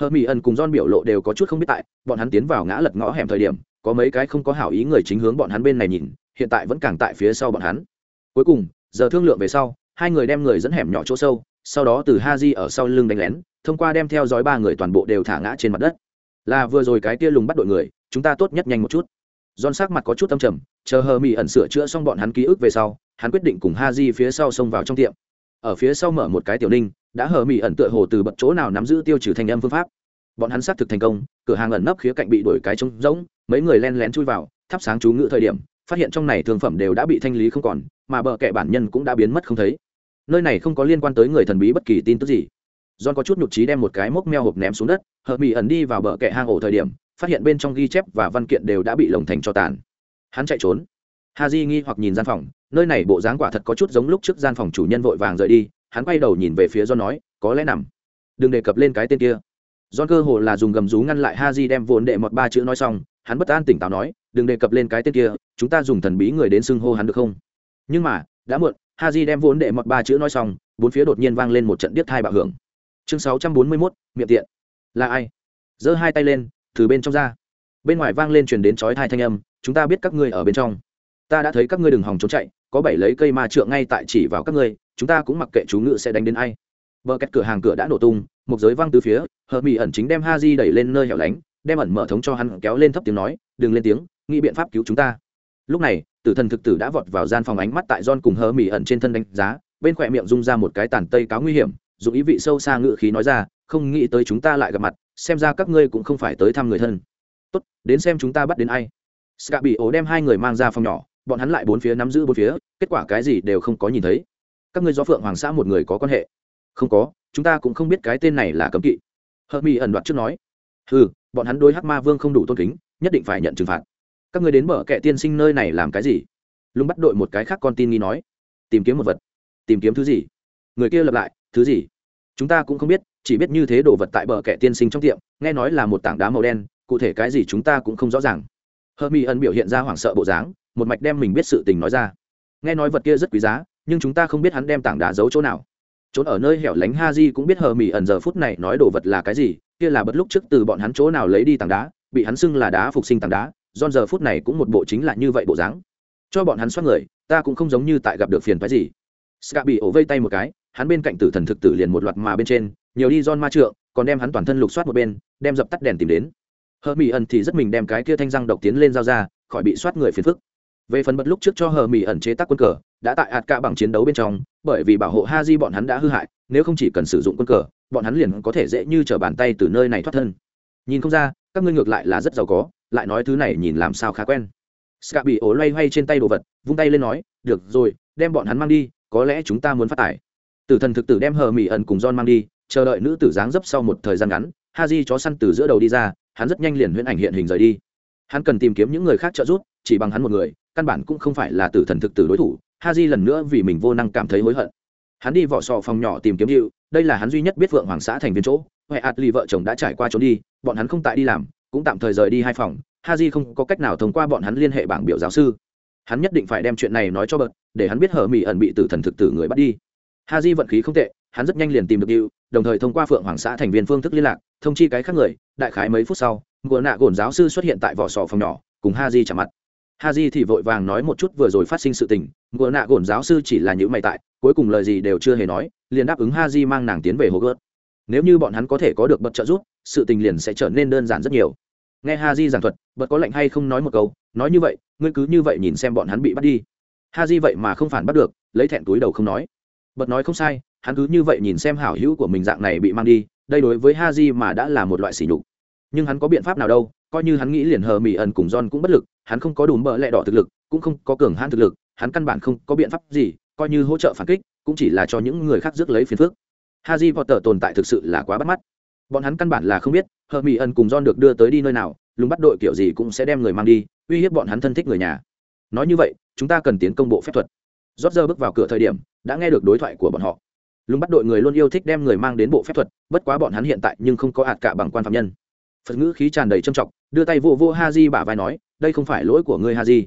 Hờ mỹ ẩn cùng john biểu lộ đều có chút không biết tại bọn hắn tiến vào ngã lật ngõ hẻm thời điểm có mấy cái không có hảo ý người chính hướng bọn hắn bên này nhìn hiện tại vẫn càng tại phía sau bọn hắn. Cuối cùng giờ thương lượng về sau hai người đem người dẫn hẻm nhỏ chỗ sâu sau đó từ ha di ở sau lưng đánh lén thông qua đem theo dõi ba người toàn bộ đều thả ngã trên mặt đất. Là vừa rồi cái kia lùng bắt đội người chúng ta tốt nhất nhanh một chút. John sắc mặt có chút âm trầm, chờ hờ mỹ ẩn sửa chữa xong bọn hắn ký ức về sau, hắn quyết định cùng Haji phía sau xông vào trong tiệm. Ở phía sau mở một cái tiểu ninh, đã hờ mỹ ẩn tựa hồ từ bật chỗ nào nắm giữ tiêu trừ thanh âm phương pháp. Bọn hắn xác thực thành công, cửa hàng ẩn nấp khía cạnh bị đuổi cái trống rỗng, mấy người len lén chui vào, thắp sáng chú ngự thời điểm, phát hiện trong này thương phẩm đều đã bị thanh lý không còn, mà bờ kệ bản nhân cũng đã biến mất không thấy. Nơi này không có liên quan tới người thần bí bất kỳ tin tức gì. John có chút nhục trí đem một cái mốc meo hộp ném xuống đất hợp mỹ ẩn đi vào bờ kệ hang ổ thời điểm phát hiện bên trong ghi chép và văn kiện đều đã bị lồng thành cho tàn. Hắn chạy trốn. Ha di nghi hoặc nhìn gian phòng nơi này bộ dáng quả thật có chút giống lúc trước gian phòng chủ nhân vội vàng rời đi hắn quay đầu nhìn về phía john nói có lẽ nằm đừng đề cập lên cái tên kia John cơ hồ là dùng gầm rú ngăn lại Haji đem vốn đệ một ba chữ nói xong, hắn bất an tỉnh táo nói, đừng đề cập lên cái tên kia, chúng ta dùng thần bí người đến xưng hô hắn được không? Nhưng mà, đã muộn, Haji đem vốn đệ một ba chữ nói xong, bốn phía đột nhiên vang lên một trận điếc thai bạo hưởng. Chương 641, miệng tiện. Là ai? Giơ hai tay lên, từ bên trong ra. Bên ngoài vang lên truyền đến chói tai thanh âm, chúng ta biết các ngươi ở bên trong. Ta đã thấy các ngươi đừng hòng trốn chạy, có bảy lấy cây ma trượng ngay tại chỉ vào các ngươi, chúng ta cũng mặc kệ chú ngự sẽ đánh đến ai. Bờ kẹt cửa hàng cửa đã nổ tung, một giới văng từ phía hờ mỹ ẩn chính đem ha di đẩy lên nơi hẻo lánh đem ẩn mở thống cho hắn kéo lên thấp tiếng nói đừng lên tiếng nghĩ biện pháp cứu chúng ta. Lúc này tử thần thực tử đã vọt vào gian phòng ánh mắt tại john cùng hờ mỹ ẩn trên thân đánh giá bên khỏe miệng rung ra một cái tàn tây cáo nguy hiểm dùng ý vị sâu xa ngự khí nói ra không nghĩ tới chúng ta lại gặp mặt xem ra các ngươi cũng không phải tới thăm người thân. Tốt đến xem chúng ta bắt đến ai. Ska bị ổ đem hai người mang ra phòng nhỏ bọn hắn lại bốn phía nắm giữ bốn phía, kết quả cái gì đều không có nhìn thấy. Các ngươi do phượng hoàng xã một người có quan hệ? Không có, chúng ta cũng không biết cái tên này là cấm kỵ. Hờ mỹ ẩn đoạt trước nói. Ừ bọn hắn đối hắc ma vương không đủ tôn kính, nhất định phải nhận trừng phạt. Các người đến mở kệ tiên sinh nơi này làm cái gì? Lùng bắt đội một cái khác con tin nghi nói. Tìm kiếm một vật. Tìm kiếm thứ gì? Người kia lập lại, thứ gì? Chúng ta cũng không biết, chỉ biết như thế đồ vật tại bờ kẻ tiên sinh trong tiệm, nghe nói là một tảng đá màu đen, cụ thể cái gì chúng ta cũng không rõ ràng. Hơ mi ân biểu hiện ra hoảng sợ bộ dáng một mạch đem mình biết sự tình nói ra. Nghe nói vật kia rất quý giá, nhưng chúng ta không biết hắn đem tảng đá giấu chỗ nào. Trốn ở nơi hẻo lánh ha di cũng biết hờ mỹ ẩn giờ phút này nói đồ vật là cái gì, kia là bất lúc trước từ bọn hắn chỗ nào lấy đi tảng đá, bị hắn xưng là đá phục sinh tảng đá don giờ phút này cũng một bộ chính là như vậy bộ dáng. Cho bọn hắn xoát người, ta cũng không giống như tại gặp được phiền phái gì. Ska bị ổ vây tay một cái, hắn bên cạnh tử thần thực tử liền một loạt mà bên trên, nhiều đi don ma trượng, còn đem hắn toàn thân lục soát một bên, đem dập tắt đèn tìm đến. Hờ mỹ ẩn thì rất mình đem cái kia thanh răng độc tiến lên giao ra, khỏi bị soát người phiền phức về phần bật lúc trước cho hờ mỹ ẩn chế tác quân cờ, đã tại ạt cả bằng chiến đấu bên trong, bởi vì bảo hộ ha di bọn hắn đã hư hại, nếu không chỉ cần sử dụng quân cờ, bọn hắn liền có thể dễ như t bàn tay từ nơi này thoát thân. Nhìn không ra, các ngươi ngược lại là rất giàu có, lại nói thứ này nhìn làm sao khá quen. Ska bị ố loay hoay trên tay đồ vật, vung tay lên nói, được rồi, đem bọn hắn mang đi, có lẽ chúng ta muốn phát tải. Tử thần thực tử đem hờ mỹ ẩn cùng john mang đi, chờ đợi nữ tử dáng dấp sau một thời gian ngắn ha di chó săn từ giữa đầu đi ra, hắn rất nhanh liền huyễn ảnh hiện hình rời đi. Hắn cần tìm kiếm những người khác trợ giúp, chỉ bằng hắn một người căn bản cũng không phải là tử thần thực tử đối thủ ha di lần nữa vì mình vô năng cảm thấy hối hận. Hắn đi vỏ sò phòng nhỏ tìm kiếm hiệu đây là hắn duy nhất biết vượng hoàng xã thành viên chỗ, huệ ạt lì vợ chồng đã trải qua trốn đi, bọn hắn không tại đi làm, cũng tạm thời rời đi hai phòng ha di không có cách nào thông qua bọn hắn liên hệ bảng biểu giáo sư. Hắn nhất định phải đem chuyện này nói cho bợt để hắn biết hở mỹ ẩn bị tử thần thực tử người bắt đi. Ha di vận khí không tệ, hắn rất nhanh liền tìm được hiệu đồng thời thông qua phượng hoàng xã thành viên phương thức liên lạc, thông chi cái khác người, đại khái mấy phút sau ngựa nạ gồn giáo sư xuất hiện tại vỏ sò phòng nhỏ, cùng ha di chạm mặt ha di thì vội vàng nói một chút vừa rồi phát sinh sự tình, ngựa nạ gồn giáo sư chỉ là những mày tại, cuối cùng lời gì đều chưa hề nói, liền đáp ứng ha di mang nàng tiến về hồ gớt nếu như bọn hắn có thể có được bật trợ giúp, sự tình liền sẽ trở nên đơn giản rất nhiều. Nghe ha di giảng thuật bật có lệnh hay không nói một câu, nói như vậy, ngươi cứ như vậy nhìn xem bọn hắn bị bắt đi. Ha di vậy mà không phản bắt được, lấy thẹn túi đầu không nói. Bật nói không sai, hắn cứ như vậy nhìn xem hảo hữu của mình dạng này bị mang đi, đây đối với ha di mà đã là một loại sỉ nhục. Nhưng hắn có biện pháp nào đâu coi như hắn nghĩ liền hờ mỹ ẩn cùng john cũng bất lực, hắn không có đủ mỡ lẹ đỏ thực lực, cũng không có cường hãn thực lực, hắn căn bản không có biện pháp gì, coi như hỗ trợ phản kích, cũng chỉ là cho những người khác rước lấy phiền phức. Haji potter tồn tại thực sự là quá bắt mắt. Bọn hắn căn bản là không biết hờ mỹ ẩn cùng john được đưa tới đi nơi nào, lùng bắt đội kiểu gì cũng sẽ đem người mang đi, uy hiếp bọn hắn thân thích người nhà. Nói như vậy, chúng ta cần tiến công bộ phép thuật. Rót giờ bước vào cửa thời điểm, đã nghe được đối thoại của bọn họ. Lùng bắt đội người luôn yêu thích đem người mang đến bộ phép thuật, bất quá bọn hắn hiện tại nhưng không có ạt cả bằng quan phạm nhân phật ngữ khí tràn đầy trầm trọng, đưa tay vô vô ha di bả vai nói, đây không phải lỗi của ngươi ha di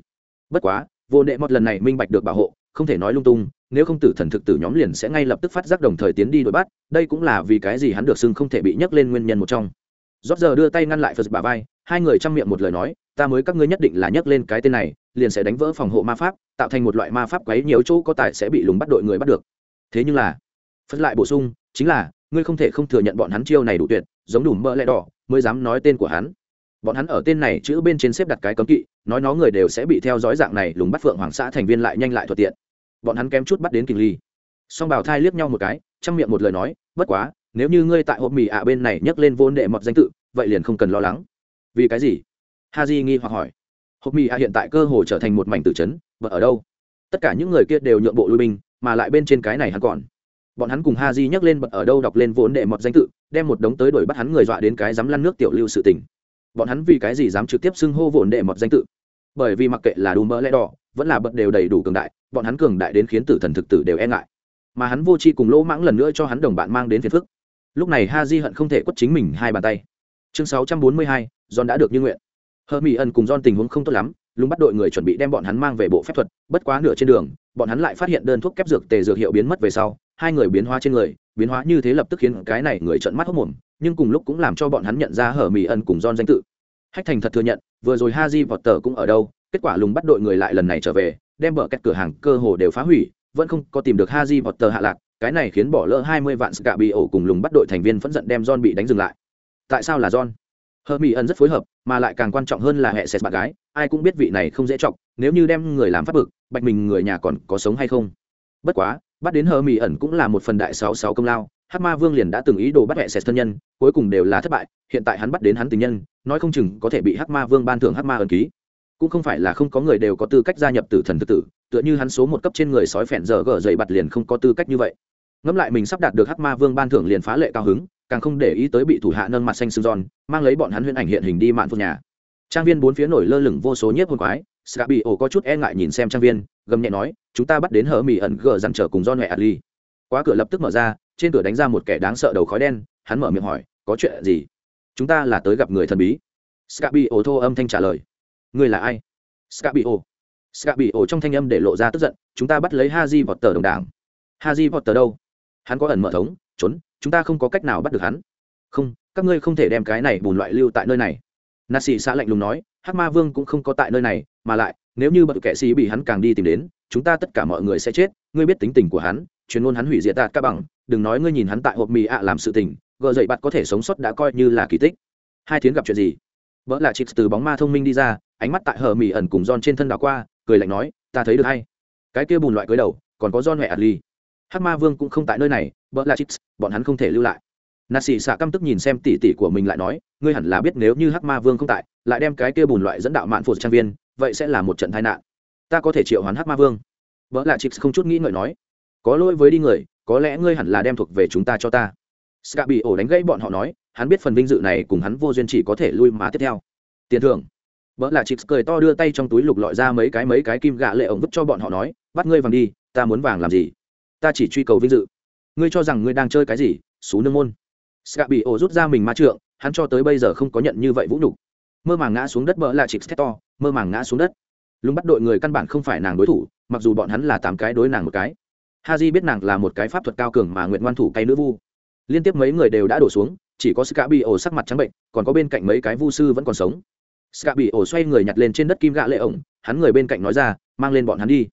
bất quá, vô đệ một lần này minh bạch được bảo hộ, không thể nói lung tung, nếu không tử thần thực tử nhóm liền sẽ ngay lập tức phát giác đồng thời tiến đi đuổi bắt, đây cũng là vì cái gì hắn được xưng không thể bị nhấc lên nguyên nhân một trong. Rót giờ đưa tay ngăn lại phật bả vai, hai người chăm miệng một lời nói, ta mới các ngươi nhất định là nhấc lên cái tên này, liền sẽ đánh vỡ phòng hộ ma pháp, tạo thành một loại ma pháp quấy nhiều chỗ có tài sẽ bị lùng bắt đội người bắt được. Thế nhưng là, phật lại bổ sung, chính là, ngươi không thể không thừa nhận bọn hắn chiêu này đủ tuyệt, giống đủ mỡ lẽ đỏ mới dám nói tên của hắn. Bọn hắn ở tên này chữ bên trên xếp đặt cái cấm kỵ, nói nó người đều sẽ bị theo dõi dạng này, lùng bắt phượng hoàng xã thành viên lại nhanh lại thuận tiện. Bọn hắn kém chút bắt đến kình ly. Song bảo thai liếc nhau một cái, chăm miệng một lời nói, bất quá, nếu như ngươi tại hộp mì ạ bên này nhấc lên vốn đệ mọt danh tự, vậy liền không cần lo lắng. Vì cái gì? Ha di nghi hoặc hỏi. Hộp mì ạ hiện tại cơ hồ trở thành một mảnh tử chấn và ở đâu? Tất cả những người kia đều nhượng bộ lui binh, mà lại bên trên cái này hắn còn bọn hắn cùng ha di nhắc lên bật ở đâu đọc lên vốn đệ mọt danh tự, đem một đống tới đuổi bắt hắn người dọa đến cái dám lăn nước tiểu lưu sự tình. Bọn hắn vì cái gì dám trực tiếp xưng hô vốn đệ mọt danh tự? Bởi vì mặc kệ là đùm mỡ lẽ đỏ, vẫn là bật đều đầy đủ cường đại, bọn hắn cường đại đến khiến tử thần thực tử đều e ngại. Mà hắn vô tri cùng lỗ mãng lần nữa cho hắn đồng bạn mang đến phiền phức. Lúc này ha di hận không thể quất chính mình hai bàn tay. Chương sáu trăm bốn mươi hai, john đã được như nguyện. Hơ mỹ ẩn cùng john tình huống không tốt lắm, lúng bắt đội người chuẩn bị đem bọn hắn mang về bộ phép thuật, bất quá nửa trên đường, bọn hắn lại phát hiện đơn thuốc kép dược tề dược hiệu biến mất về sau hai người biến hóa trên người, biến hóa như thế lập tức khiến cái này người trợn mắt hốc mồm, nhưng cùng lúc cũng làm cho bọn hắn nhận ra hở mỹ ẩn cùng don danh tự. Hách thành thật thừa nhận, vừa rồi ha di vọt tờ cũng ở đâu, kết quả lùng bắt đội người lại lần này trở về, đem bờ các cửa hàng cơ hồ đều phá hủy, vẫn không có tìm được ha di vọt tờ hạ lạc, cái này khiến bỏ lỡ hai mươi vạn ska bị ổ cùng lùng bắt đội thành viên phẫn giận đem john bị đánh dừng lại. Tại sao là john? Hờ mỹ ẩn rất phối hợp, mà lại càng quan trọng hơn là hệ sệt bạn gái, ai cũng biết vị này không dễ chọc, nếu như đem người làm phát bực, bạch mình người nhà còn có sống hay không? Bất quá bắt đến hờ mỹ ẩn cũng là một phần đại sáu sáu công lao hát ma vương liền đã từng ý đồ bắt hệ sệt thân nhân, cuối cùng đều là thất bại, hiện tại hắn bắt đến hắn tình nhân, nói không chừng có thể bị hát ma vương ban thưởng hát ma ẩn ký. Cũng không phải là không có người đều có tư cách gia nhập tử thần tự tử, tựa như hắn số một cấp trên người sói phèn giờ gờ dậy bặt liền không có tư cách như vậy. Ngẫm lại mình sắp đạt được hắc ma vương ban thưởng liền phá lệ cao hứng, càng không để ý tới bị thủ hạ nâng mặt xanh sưng giòn, mang lấy bọn hắn huyễn ảnh hiện hình đi mạn phun nhà. Trang viên bốn phía nổi lơ lửng vô số nhiếp hôn quái Scrappy ổ có chút e ngại nhìn xem trang viên gầm nhẹ nói, chúng ta bắt đến hở mỹ ẩn gờ dằn trở cùng do nhẹ ali quá cửa lập tức mở ra, trên cửa đánh ra một kẻ đáng sợ đầu khói đen, hắn mở miệng hỏi, có chuyện gì? Chúng ta là tới gặp người thần bí. Scabi ô thô âm thanh trả lời. Người là ai? Scabi ô scabi ô trong thanh âm để lộ ra tức giận, chúng ta bắt lấy haji vọt tờ đồng đảng. Haji vọt tờ đâu? Hắn có ẩn mở thống, trốn, chúng ta không có cách nào bắt được hắn. Không, các ngươi không thể đem cái này bùn loại lưu tại nơi này. Nà xã lạnh lùng nói, hắc ma vương cũng không có tại nơi này, mà lại nếu như bậc kệ sĩ bị hắn càng đi tìm đến, chúng ta tất cả mọi người sẽ chết. Ngươi biết tính tình của hắn, chuyên môn hắn hủy diệt tạt các bằng. Đừng nói ngươi nhìn hắn tại hộp mì ạ làm sự tình gợ dậy bạn có thể sống sót đã coi như là kỳ tích. Hai thiến gặp chuyện gì? Vợ là chịp từ bóng ma thông minh đi ra, ánh mắt tại hờ mì ẩn cùng don trên thân đảo qua, cười lạnh nói, ta thấy được hay. Cái kia bùn loại cưới đầu, còn có don huệ ạt hắc ma vương cũng không tại nơi này, vợ là chips bọn hắn không thể lưu lại. Nà xì xạ căm tức nhìn xem tỉ tỉ của mình lại nói, ngươi hẳn là biết nếu như hắc ma vương không tại, lại đem cái kia bùn loại dẫn đạo mạn phụ trang viên vậy sẽ là một trận tai nạn. Ta có thể triệu hoán hắc ma vương. Vợ là chips không chút nghĩ ngợi nói, có lỗi với đi người, có lẽ ngươi hẳn là đem thuộc về chúng ta cho ta. Ska bị ổ đánh gãy bọn họ nói, hắn biết phần vinh dự này cùng hắn vô duyên chỉ có thể lui mà tiếp theo. Tiền thưởng. Vợ là chips cười to đưa tay trong túi lục lọi ra mấy cái mấy cái kim gạ lệ ổng vứt cho bọn họ nói, bắt ngươi vàng đi, ta muốn vàng làm gì? Ta chỉ truy cầu vinh dự. Ngươi cho rằng ngươi đang chơi cái gì? Xú nương môn. Ska bị ổ rút ra mình ma trượng, hắn cho tới bây giờ không có nhận như vậy vũ nhục mơ màng ngã xuống đất bỡ là chịp to, mơ màng ngã xuống đất. Lúng bắt đội người căn bản không phải nàng đối thủ, mặc dù bọn hắn là tám cái đối nàng một cái. Ha j biết nàng là một cái pháp thuật cao cường mà nguyện ngoan thủ cay nữ vu. Liên tiếp mấy người đều đã đổ xuống, chỉ có ska bị ổ sắc mặt trắng bệnh, còn có bên cạnh mấy cái vu sư vẫn còn sống. Ska bị ổ xoay người nhặt lên trên đất kim gạ lệ ổng, hắn người bên cạnh nói ra, mang lên bọn hắn đi.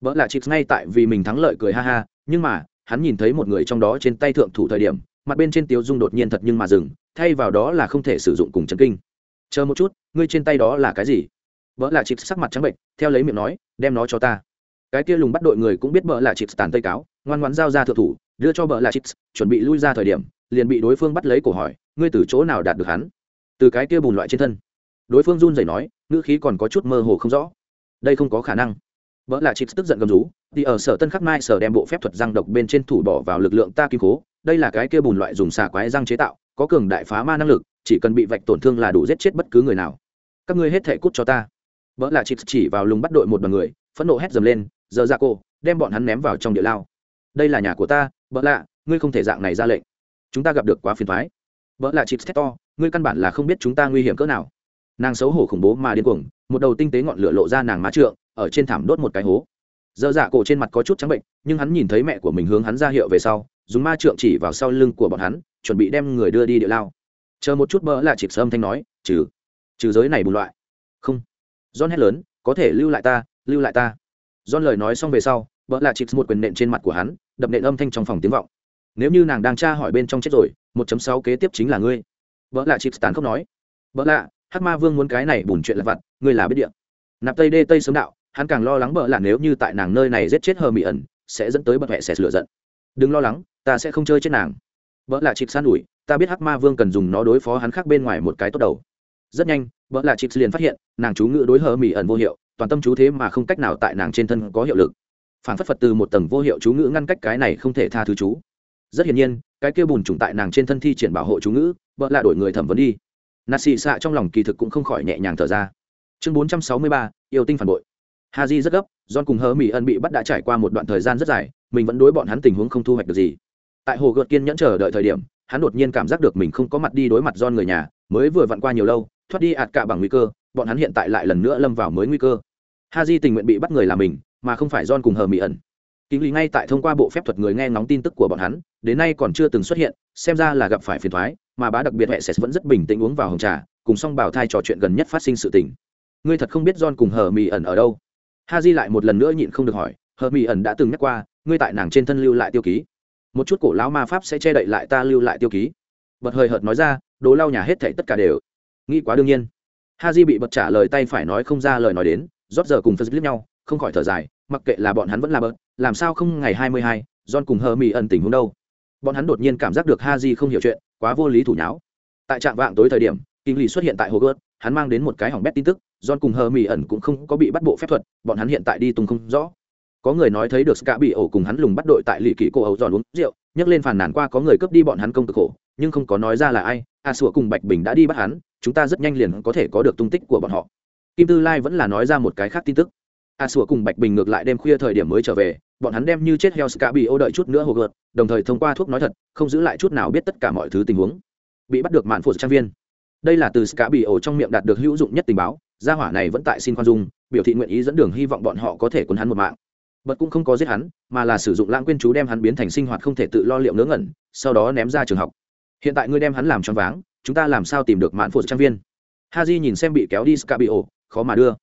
Vợ là chịp ngay tại vì mình thắng lợi cười ha ha, nhưng mà, hắn nhìn thấy một người trong đó trên tay thượng thủ thời điểm, mặt bên trên tiếu dung đột nhiên thật nhưng mà dừng, thay vào đó là không thể sử dụng cùng chân kinh chờ một chút, ngươi trên tay đó là cái gì? Vợ là chịp sắc mặt trắng bệnh theo lấy miệng nói, đem nó cho ta. Cái kia lùng bắt đội người cũng biết vợ là chịp tàn tây cáo, ngoan ngoãn giao ra thượng thủ, đưa cho vợ là chịp, chuẩn bị lui ra thời điểm, liền bị đối phương bắt lấy cổ hỏi, ngươi từ chỗ nào đạt được hắn? Từ cái kia bùn loại trên thân. Đối phương run rẩy nói, ngữ khí còn có chút mơ hồ không rõ. Đây không có khả năng. Vợ là chịp tức giận gầm rú thì ở sở tân khắc mai sở đem bộ phép thuật răng độc bên trên thủ bỏ vào lực lượng ta kim cố, đây là cái kia bùn loại dùng xà quái răng chế tạo, có cường đại phá ma năng lực chỉ cần bị vạch tổn thương là đủ giết chết bất cứ người nào. Các ngươi hết thể cút cho ta. Vợ là chị chỉ vào lùng bắt đội một đoàn người, phẫn nộ hét dầm lên, giờ ra cô, đem bọn hắn ném vào trong địa lao. Đây là nhà của ta vợ lạ, ngươi không thể dạng này ra lệnh. Chúng ta gặp được quá phiền thoái vợ là thét to, ngươi căn bản là không biết chúng ta nguy hiểm cỡ nào. Nàng xấu hổ khủng bố mà điên cuồng, một đầu tinh tế ngọn lửa lộ ra nàng má trượng, ở trên thảm đốt một cái hố. Dơ dạ cổ trên mặt có chút trắng bệnh, nhưng hắn nhìn thấy mẹ của mình hướng hắn ra hiệu về sau, dùng ma trượng chỉ vào sau lưng của bọn hắn, chuẩn bị đem người đưa đi địa lao chờ một chút bỡ là chịp sâm thanh nói, trừ trừ giới này bùn loại. Không. John hét lớn, có thể lưu lại ta, lưu lại ta. John lời nói xong về sau, bỡ là chịp một quyền nện trên mặt của hắn, đập nện âm thanh trong phòng tiếng vọng. Nếu như nàng đang tra hỏi bên trong chết rồi, một chấm sáu kế tiếp chính là ngươi. Bỡ là chịp tàn không nói, bỡ lạ hắc ma vương muốn cái này bùn chuyện là vặt, ngươi là biết điện nạp tây đê tây sớm đạo, hắn càng lo lắng bỡ là nếu như tại nàng nơi này giết chết hờ mỹ ẩn, sẽ dẫn tới bậc mẹ sẽ lựa giận. Đừng lo lắng, ta sẽ không chơi chết nàng. Vợ là chịp san ủi ta biết hắc ma vương cần dùng nó đối phó hắn khác bên ngoài một cái tốt đầu. Rất nhanh vợ là chịp liền phát hiện, nàng chú ngữ đối hờ mỹ ẩn vô hiệu, toàn tâm chú thế mà không cách nào tại nàng trên thân có hiệu lực. Phản phất phật từ một tầng vô hiệu chú ngữ ngăn cách cái này không thể tha thứ chú. Rất hiển nhiên, cái kia bùn trùng tại nàng trên thân thi triển bảo hộ chú ngữ vợ là đổi người thẩm vấn đi. Nà xì xạ trong lòng kỳ thực cũng không khỏi nhẹ nhàng thở ra. Chương bốn trăm sáu mươi ba, yêu tinh phản bội. Ha di rất gấp, john cùng hờ mỹ ẩn bị bắt đã trải qua một đoạn thời gian rất dài, mình vẫn đối bọn hắn tình huống không thu hoạch được gì. Tại hồ gợt kiên nhẫn chờ đợi thời điểm hắn đột nhiên cảm giác được mình không có mặt đi đối mặt John người nhà, mới vừa vặn qua nhiều lâu, thoát đi ạt cả bằng nguy cơ, bọn hắn hiện tại lại lần nữa lâm vào mới nguy cơ. Ha j tình nguyện bị bắt người là mình, mà không phải John cùng hờ mỹ ẩn. Kính lý ngay tại thông qua bộ phép thuật người nghe ngóng tin tức của bọn hắn, đến nay còn chưa từng xuất hiện, xem ra là gặp phải phiền thoái mà bá đặc biệt hệ sẽ vẫn rất bình tĩnh uống vào hồng trà, cùng song bảo thai trò chuyện gần nhất phát sinh sự tình. Ngươi thật không biết John cùng hờ mỹ ẩn ở đâu? Ha di lại một lần nữa nhịn không được hỏi, hờ mỹ ẩn đã từng nhắc qua, ngươi tại nàng trên thân lưu lại tiêu ký một chút cổ lão ma pháp sẽ che đậy lại ta lưu lại tiêu ký. Bật hời hợt nói ra, đồ lau nhà hết thảy tất cả đều. Nghĩ quá đương nhiên. Ha di bị bật trả lời tay phải nói không ra lời nói đến, rót giờ cùng phật liếc nhau, không khỏi thở dài, mặc kệ là bọn hắn vẫn là bớt làm sao không ngày hai mươi hai, john cùng hờ mỹ ẩn tình huống đâu. Bọn hắn đột nhiên cảm giác được ha di không hiểu chuyện, quá vô lý thủ nháo. Tại trạm vạng tối thời điểm, kinh lý xuất hiện tại hồ gớt hắn mang đến một cái hỏng bét tin tức, john cùng hờ mỹ ẩn cũng không có bị bắt bộ phép thuật, bọn hắn hiện tại đi tung không rõ có người nói thấy được ska bị ổ cùng hắn lùng bắt đội tại lì kỳ cô ấu giòn uống rượu, nhấc lên phàn nàn qua có người cướp đi bọn hắn công cực khổ, nhưng không có nói ra là ai, a sủa cùng bạch bình đã đi bắt hắn, chúng ta rất nhanh liền có thể có được tung tích của bọn họ. Kim tư lai vẫn là nói ra một cái khác tin tức. A sủa cùng bạch bình ngược lại đêm khuya thời điểm mới trở về, bọn hắn đem như chết heo ska bị ô đợi chút nữa hồ gợt, đồng thời thông qua thuốc nói thật, không giữ lại chút nào biết tất cả mọi thứ tình huống. Bị bắt được mạn phụt trang viên. Đây là từ ska bị ổ trong miệng đạt được hữu dụng nhất tình báo, gia hỏa này vẫn tại xin khoan dung, biểu thị nguyện ý dẫn đường hy vọng bọn họ có thể cuốn hắn một mạng bật cũng không có giết hắn, mà là sử dụng lãng quên chú đem hắn biến thành sinh hoạt không thể tự lo liệu ngớ ngẩn, sau đó ném ra trường học. Hiện tại ngươi đem hắn làm choáng váng, chúng ta làm sao tìm được mạn phụt trang viên? Ha j nhìn xem bị kéo đi scabio, khó mà đưa.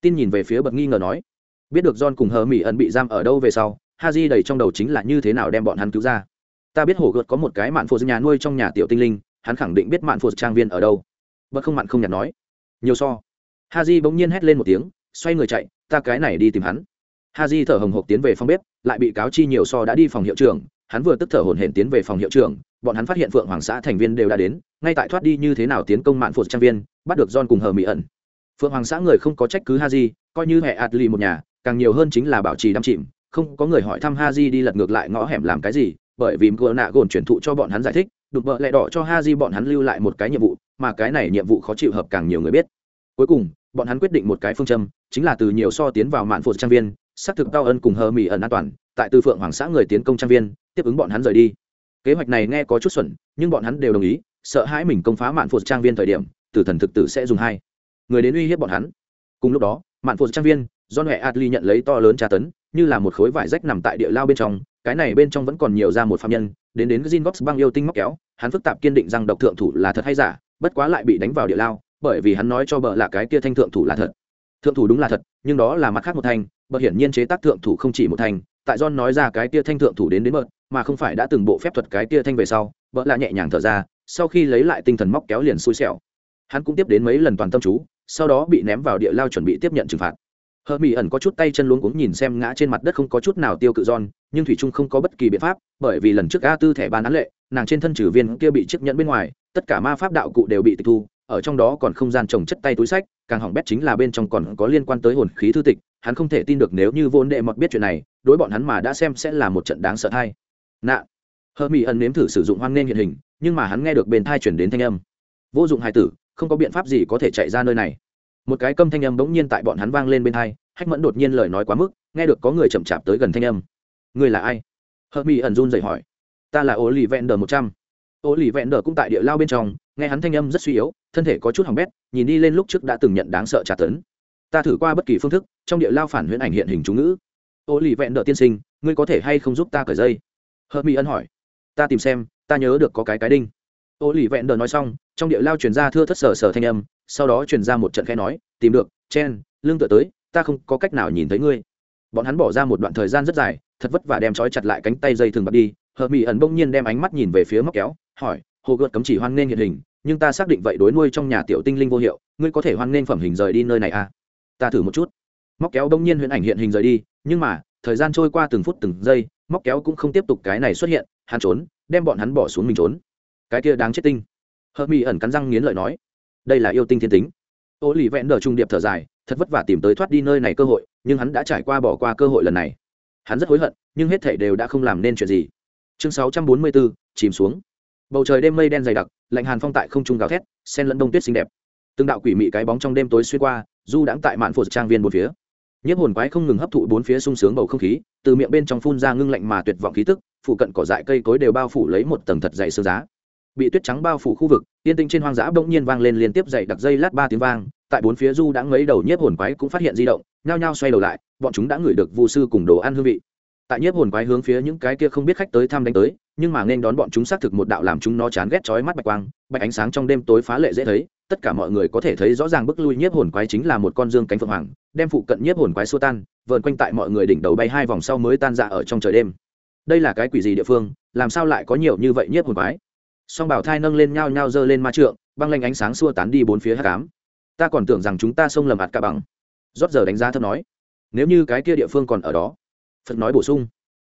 Tin nhìn về phía bật nghi ngờ nói, biết được john cùng hờ mỹ ẩn bị giam ở đâu về sau ha j đầy trong đầu chính là như thế nào đem bọn hắn cứu ra. Ta biết hổ gợt có một cái mạn phụt nhà nuôi trong nhà tiểu tinh linh, hắn khẳng định biết mạn phụt trang viên ở đâu. Bật không mặn không nhạt nói. Nhiều so. Ha j bỗng nhiên hét lên một tiếng, xoay người chạy, ta cái này đi tìm hắn ha thở hồng hộc tiến về phòng bếp, lại bị cáo chi nhiều so đã đi phòng hiệu trưởng, hắn vừa tức thở hổn hển tiến về phòng hiệu trưởng, bọn hắn phát hiện phượng hoàng xã thành viên đều đã đến, ngay tại thoát đi như thế nào tiến công mạn phụt trang viên, bắt được john cùng hờ mỹ ẩn. Phượng hoàng xã người không có trách cứ ha coi như hệ ạt lì một nhà, càng nhiều hơn chính là bảo trì đắm chìm, không có người hỏi thăm ha đi lật ngược lại ngõ hẻm làm cái gì, bởi vì gỡ nạ gồn chuyển thụ cho bọn hắn giải thích đục bợ lẹ đỏ cho ha bọn hắn lưu lại một cái nhiệm vụ, mà cái này nhiệm vụ khó chịu hợp càng nhiều người biết. Cuối cùng, bọn hắn quyết định một cái phương châm, chính là từ nhiều so tiến vào mạn phụt trang viên xác thực cao ân cùng hờ mỹ ẩn an toàn, tại tư phượng hoàng xã người tiến công trang viên, tiếp ứng bọn hắn rời đi. Kế hoạch này nghe có chút xuẩn, nhưng bọn hắn đều đồng ý, sợ hãi mình công phá mạn phụt trang viên thời điểm, tử thần thực tử sẽ dùng hai. Người đến uy hiếp bọn hắn. Cùng lúc đó, mạn phụt trang viên do huệ adli nhận lấy to lớn tra tấn, như là một khối vải rách nằm tại địa lao bên trong, cái này bên trong vẫn còn nhiều ra một phạm nhân, đến đến Zinbox băng yêu tinh móc kéo, hắn phức tạp kiên định rằng độc thượng thủ là thật hay giả, bất quá lại bị đánh vào địa lao, bởi vì hắn nói cho bợ là cái kia thanh thượng thủ là thật. Thượng thủ đúng là thật, nhưng đó là mặt khác một thanh bợ hiển nhiên chế tác thượng thủ không chỉ một thanh tại john nói ra cái kia thanh thượng thủ đến đến bợ mà không phải đã từng bộ phép thuật cái kia thanh về sau bợ là nhẹ nhàng thở ra, sau khi lấy lại tinh thần móc kéo liền xui xẻo. Hắn cũng tiếp đến mấy lần toàn tâm chú, sau đó bị ném vào địa lao chuẩn bị tiếp nhận trừng phạt. Hờ mỹ ẩn có chút tay chân luống cuống nhìn xem ngã trên mặt đất không có chút nào tiêu cự giòn nhưng thủy trung không có bất kỳ biện pháp, bởi vì lần trước a tư thẻ ban án lệ, nàng trên thân trừ viên kia bị chiếc nhẫn bên ngoài, tất cả ma pháp đạo cụ đều bị tịch thu, ở trong đó còn không gian trồng chất tay túi sách, càng hỏng bét chính là bên trong còn có liên quan tới hồn khí thư tịch hắn không thể tin được nếu như vốn đệ mọt biết chuyện này, đối bọn hắn mà đã xem sẽ là một trận đáng sợ thai nạ. Hờ mỹ ẩn nếm thử sử dụng hoang nên hiện hình, nhưng mà hắn nghe được bên thai chuyển đến thanh âm. Vô dụng hài tử, không có biện pháp gì có thể chạy ra nơi này. Một cái câm thanh âm bỗng nhiên tại bọn hắn vang lên bên thai, hách mẫn đột nhiên lời nói quá mức, nghe được có người chậm chạp tới gần thanh âm. Người là ai? Hờ mỹ ẩn run dậy hỏi. Ta là ô lì vẹn đờ một trăm. Ô lì vẹn đờ cũng tại địa lao bên trong, nghe hắn thanh âm rất suy yếu, thân thể có chút hỏng bét, nhìn đi lên lúc trước đã từng nhận đáng sợ trả tấn ta thử qua bất kỳ phương thức, trong địa lao phản huyễn ảnh hiện hình chú ngữ. Ô lì vẹn đỡ tiên sinh, ngươi có thể hay không giúp ta cởi dây? Hớt mỹ ân hỏi. Ta tìm xem, ta nhớ được có cái cái đinh. Ô lì vẹn đờ nói xong, trong địa lao truyền ra thưa thất sở sở thanh âm, sau đó truyền ra một trận khe nói, tìm được, chen lương tựa tới, ta không có cách nào nhìn thấy ngươi. Bọn hắn bỏ ra một đoạn thời gian rất dài, thật vất vả đem trói chặt lại cánh tay dây thường bật đi hờ mỹ ẩn bỗng nhiên đem ánh mắt nhìn về phía móc kéo, hỏi, hồ gợt cấm chỉ hoan nghênh hiện hình, nhưng ta xác định vậy đối nuôi trong nhà tiểu tinh linh vô hiệu, ngươi có thể hoan nghênh phẩm hình rời đi nơi này à? Ta thử một chút. Móc kéo bỗng nhiên huyễn ảnh hiện hình rời đi nhưng mà thời gian trôi qua từng phút từng giây móc kéo cũng không tiếp tục cái này xuất hiện hắn trốn đem bọn hắn bỏ xuống mình trốn. Cái kia đáng chết tinh. Hợp mỹ ẩn cắn răng nghiến lợi nói đây là yêu tinh thiên tính. Ô lì vẹn đờ trung điệp thở dài thật vất vả tìm tới thoát đi nơi này cơ hội nhưng hắn đã trải qua bỏ qua cơ hội lần này. Hắn rất hối hận nhưng hết thể đều đã không làm nên chuyện gì. Chương 644, chìm xuống. Bầu trời đêm mây đen dày đặc lạnh hàn phong tại không trung gào thét sen lẫn đông tuyết xinh đẹp. Từng đạo quỷ mị cái bóng trong đêm tối xuyên qua du đãng tại mạn phụt trang viên bốn phía. Nhiếp hồn quái không ngừng hấp thụ bốn phía sung sướng bầu không khí, từ miệng bên trong phun ra ngưng lạnh mà tuyệt vọng khí tức, phụ cận cỏ dại cây cối đều bao phủ lấy một tầng thật dày sương giá. Bị tuyết trắng bao phủ khu vực, yên tĩnh trên hoang dã bỗng nhiên vang lên liên tiếp dày đặc dây lát ba tiếng vang, tại bốn phía du đã ngấy đầu nhiếp hồn quái cũng phát hiện di động, nhao nhao xoay đầu lại, bọn chúng đã ngửi được vu sư cùng đồ ăn hương vị. Tại nhiếp hồn quái hướng phía những cái kia không biết khách tới thăm đánh tới, nhưng mà nên đón bọn chúng xác thực một đạo làm chúng nó chán ghét chói mắt bạch quang, bạch ánh sáng trong đêm tối phá lệ dễ thấy tất cả mọi người có thể thấy rõ ràng bức lui nhiếp hồn quái chính là một con dương cánh phượng hoàng, đem phụ cận nhiếp hồn quái xua tan, vờn quanh tại mọi người đỉnh đầu bay hai vòng sau mới tan dạ ở trong trời đêm. Đây là cái quỷ gì địa phương, làm sao lại có nhiều như vậy nhiếp hồn quái? Song bảo thai nâng lên nhao nhao giơ lên ma trượng, băng lanh ánh sáng xua tán đi bốn phía hát cám ta còn tưởng rằng chúng ta xông lầm ạt cả bằng. Rót giờ đánh giá thấp nói, nếu như cái kia địa phương còn ở đó, phật nói bổ sung,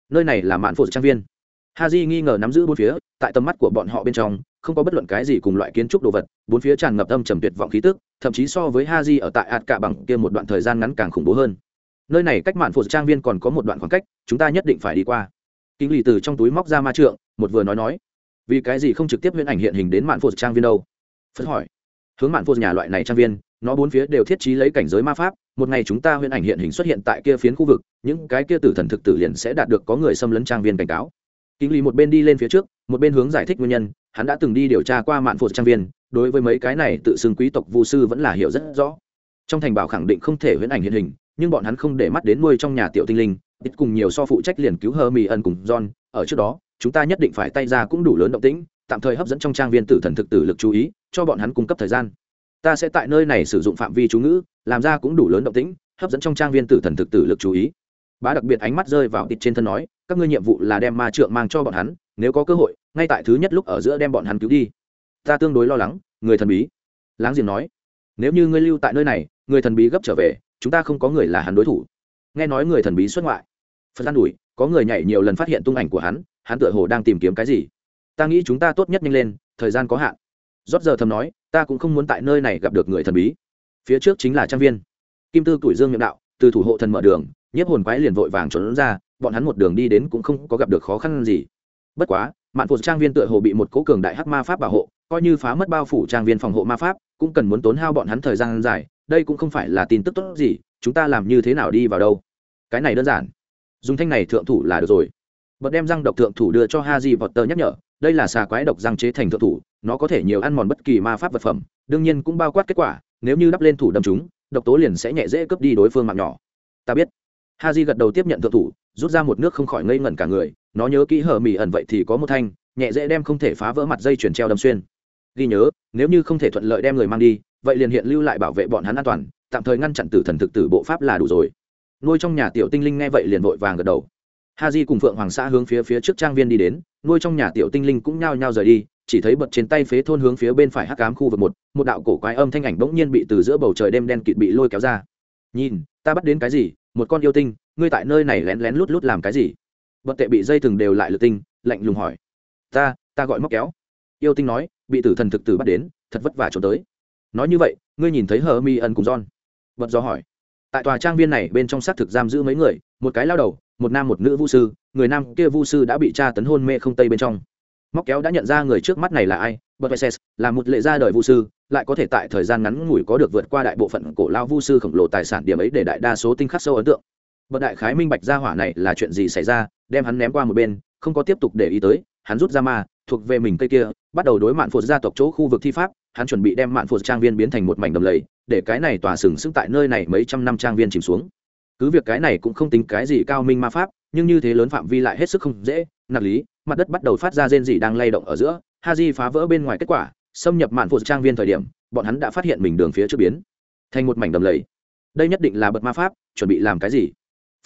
nơi này là mạn phụ trang viên. Ha di nghi ngờ nắm giữ bốn phía, tại tầm mắt của bọn họ bên trong không có bất luận cái gì cùng loại kiến trúc đồ vật, bốn phía tràn ngập âm trầm tuyệt vọng khí tức, thậm chí so với ha di ở tại ạt cả bằng kia một đoạn thời gian ngắn càng khủng bố hơn. Nơi này cách mạn phụ trang viên còn có một đoạn khoảng cách, chúng ta nhất định phải đi qua. Kinh lì từ trong túi móc ra ma trượng, một vừa nói nói. Vì cái gì không trực tiếp huyễn ảnh hiện hình đến mạn phụ trang viên đâu? Phật hỏi. Hướng mạn phụ nhà loại này trang viên, nó bốn phía đều thiết trí lấy cảnh giới ma pháp, một ngày chúng ta huyễn ảnh hiện hình xuất hiện tại kia phiến khu vực, những cái kia tử thần thực tử liền sẽ đạt được có người xâm lấn trang viên cảnh cáo. Kinh lý một bên đi lên phía trước một bên hướng giải thích nguyên nhân, hắn đã từng đi điều tra qua mạn phụt trang viên, đối với mấy cái này tự xưng quý tộc vu sư vẫn là hiểu rất rõ. Trong thành bảo khẳng định không thể huyễn ảnh hiện hình, nhưng bọn hắn không để mắt đến nuôi trong nhà tiểu tinh linh, ít cùng nhiều so phụ trách liền cứu hơ mì ân cùng john, ở trước đó, chúng ta nhất định phải tay ra cũng đủ lớn động tĩnh, tạm thời hấp dẫn trong trang viên tử thần thực tử lực chú ý, cho bọn hắn cung cấp thời gian. Ta sẽ tại nơi này sử dụng phạm vi chú ngữ, làm ra cũng đủ lớn động tĩnh, hấp dẫn trong trang viên tử thần thực tử lực chú ý. Bá đặc biệt ánh mắt rơi vào ít trên thân nói, các ngươi nhiệm vụ là đem ma trượng mang cho bọn hắn nếu có cơ hội, ngay tại thứ nhất lúc ở giữa đem bọn hắn cứu đi. Ta tương đối lo lắng, người thần bí. Láng giềng nói, nếu như ngươi lưu tại nơi này, người thần bí gấp trở về, chúng ta không có người là hắn đối thủ. Nghe nói người thần bí xuất ngoại. Phật gian đùi có người nhảy nhiều lần phát hiện tung ảnh của hắn hắn tựa hồ đang tìm kiếm cái gì. Ta nghĩ chúng ta tốt nhất nhanh lên, thời gian có hạn. Rót giờ thầm nói, ta cũng không muốn tại nơi này gặp được người thần bí. Phía trước chính là trang viên. Kim tư tuổi dương miệng đạo, từ thủ hộ thần mở đường, nhiếp hồn quái liền vội vàng trốn ra, bọn hắn một đường đi đến cũng không có gặp được khó khăn gì bất quá, mạn phụ trang viên tựa hồ bị một cố cường đại hắc ma pháp bảo hộ, coi như phá mất bao phủ trang viên phòng hộ ma pháp, cũng cần muốn tốn hao bọn hắn thời gian dài, đây cũng không phải là tin tức tốt gì, chúng ta làm như thế nào đi vào đâu? Cái này đơn giản. Dùng thanh này thượng thủ là được rồi. Bật đem răng độc thượng thủ đưa cho ha di vọt tờ nhắc nhở, đây là xà quái độc răng chế thành thượng thủ, nó có thể nhiều ăn mòn bất kỳ ma pháp vật phẩm, đương nhiên cũng bao quát kết quả, nếu như đắp lên thủ đâm chúng, độc tố liền sẽ nhẹ dễ cướp đi đối phương mạng nhỏ. Ta biết ha di gật đầu tiếp nhận thượng thủ, rút ra một nước không khỏi ngây ngẩn cả người, nó nhớ kỹ hở mỹ ẩn vậy thì có một thanh, nhẹ dễ đem không thể phá vỡ mặt dây chuyển treo đâm xuyên. Ghi nhớ, nếu như không thể thuận lợi đem người mang đi, vậy liền hiện lưu lại bảo vệ bọn hắn an toàn, tạm thời ngăn chặn tử thần thực tử bộ pháp là đủ rồi. Nuôi trong nhà tiểu tinh linh nghe vậy liền vội vàng gật đầu. Ha di cùng phượng hoàng xã hướng phía phía trước trang viên đi đến, nuôi trong nhà tiểu tinh linh cũng nhao nhao rời đi, chỉ thấy bật trên tay phế thôn hướng phía bên phải hắc cám khu vực một một đạo cổ quái âm thanh ảnh bỗng nhiên bị từ giữa bầu trời đêm đen kịt bị lôi kéo ra. Nhìn, ta bắt đến cái gì? Một con yêu tinh, ngươi tại nơi này lén lén lút lút làm cái gì? Bật tệ bị dây thừng đều lại lượt tinh, lạnh lùng hỏi. Ta ta gọi móc kéo. Yêu tinh nói, bị tử thần thực tử bắt đến, thật vất vả trốn tới. Nói như vậy, ngươi nhìn thấy hờ mi ân cùng john? Bật do hỏi. Tại tòa trang viên này bên trong xác thực giam giữ mấy người, một cái lao đầu, một nam một nữ vu sư, người nam kia vu sư đã bị tra tấn hôn mê không tây bên trong. Móc kéo đã nhận ra người trước mắt này là ai? Bật là một lệ gia đời vu sư lại có thể tại thời gian ngắn ngủi có được vượt qua đại bộ phận cổ lao vu sư khổng lồ tài sản điểm ấy để đại đa số tinh khắc sâu ấn tượng. Bậc đại khái minh bạch gia hỏa này là chuyện gì xảy ra, đem hắn ném qua một bên, không có tiếp tục để ý tới, hắn rút ra ma, thuộc về mình cây kia, bắt đầu đối mạn phụt gia tộc chỗ khu vực thi pháp, hắn chuẩn bị đem mạn phụt trang viên biến thành một mảnh đầm lầy, để cái này tỏa sừng sững tại nơi này mấy trăm năm trang viên chìm xuống. Cứ việc cái này cũng không tính cái gì cao minh ma pháp, nhưng như thế lớn phạm vi lại hết sức không dễ nạp lý, mặt đất bắt đầu phát ra rên rỉ đang lay động ở giữa ha di phá vỡ bên ngoài kết quả xâm nhập mạn phụ trang viên thời điểm, bọn hắn đã phát hiện mình đường phía trước biến thành một mảnh đầm lầy. Đây nhất định là bật ma pháp, chuẩn bị làm cái gì?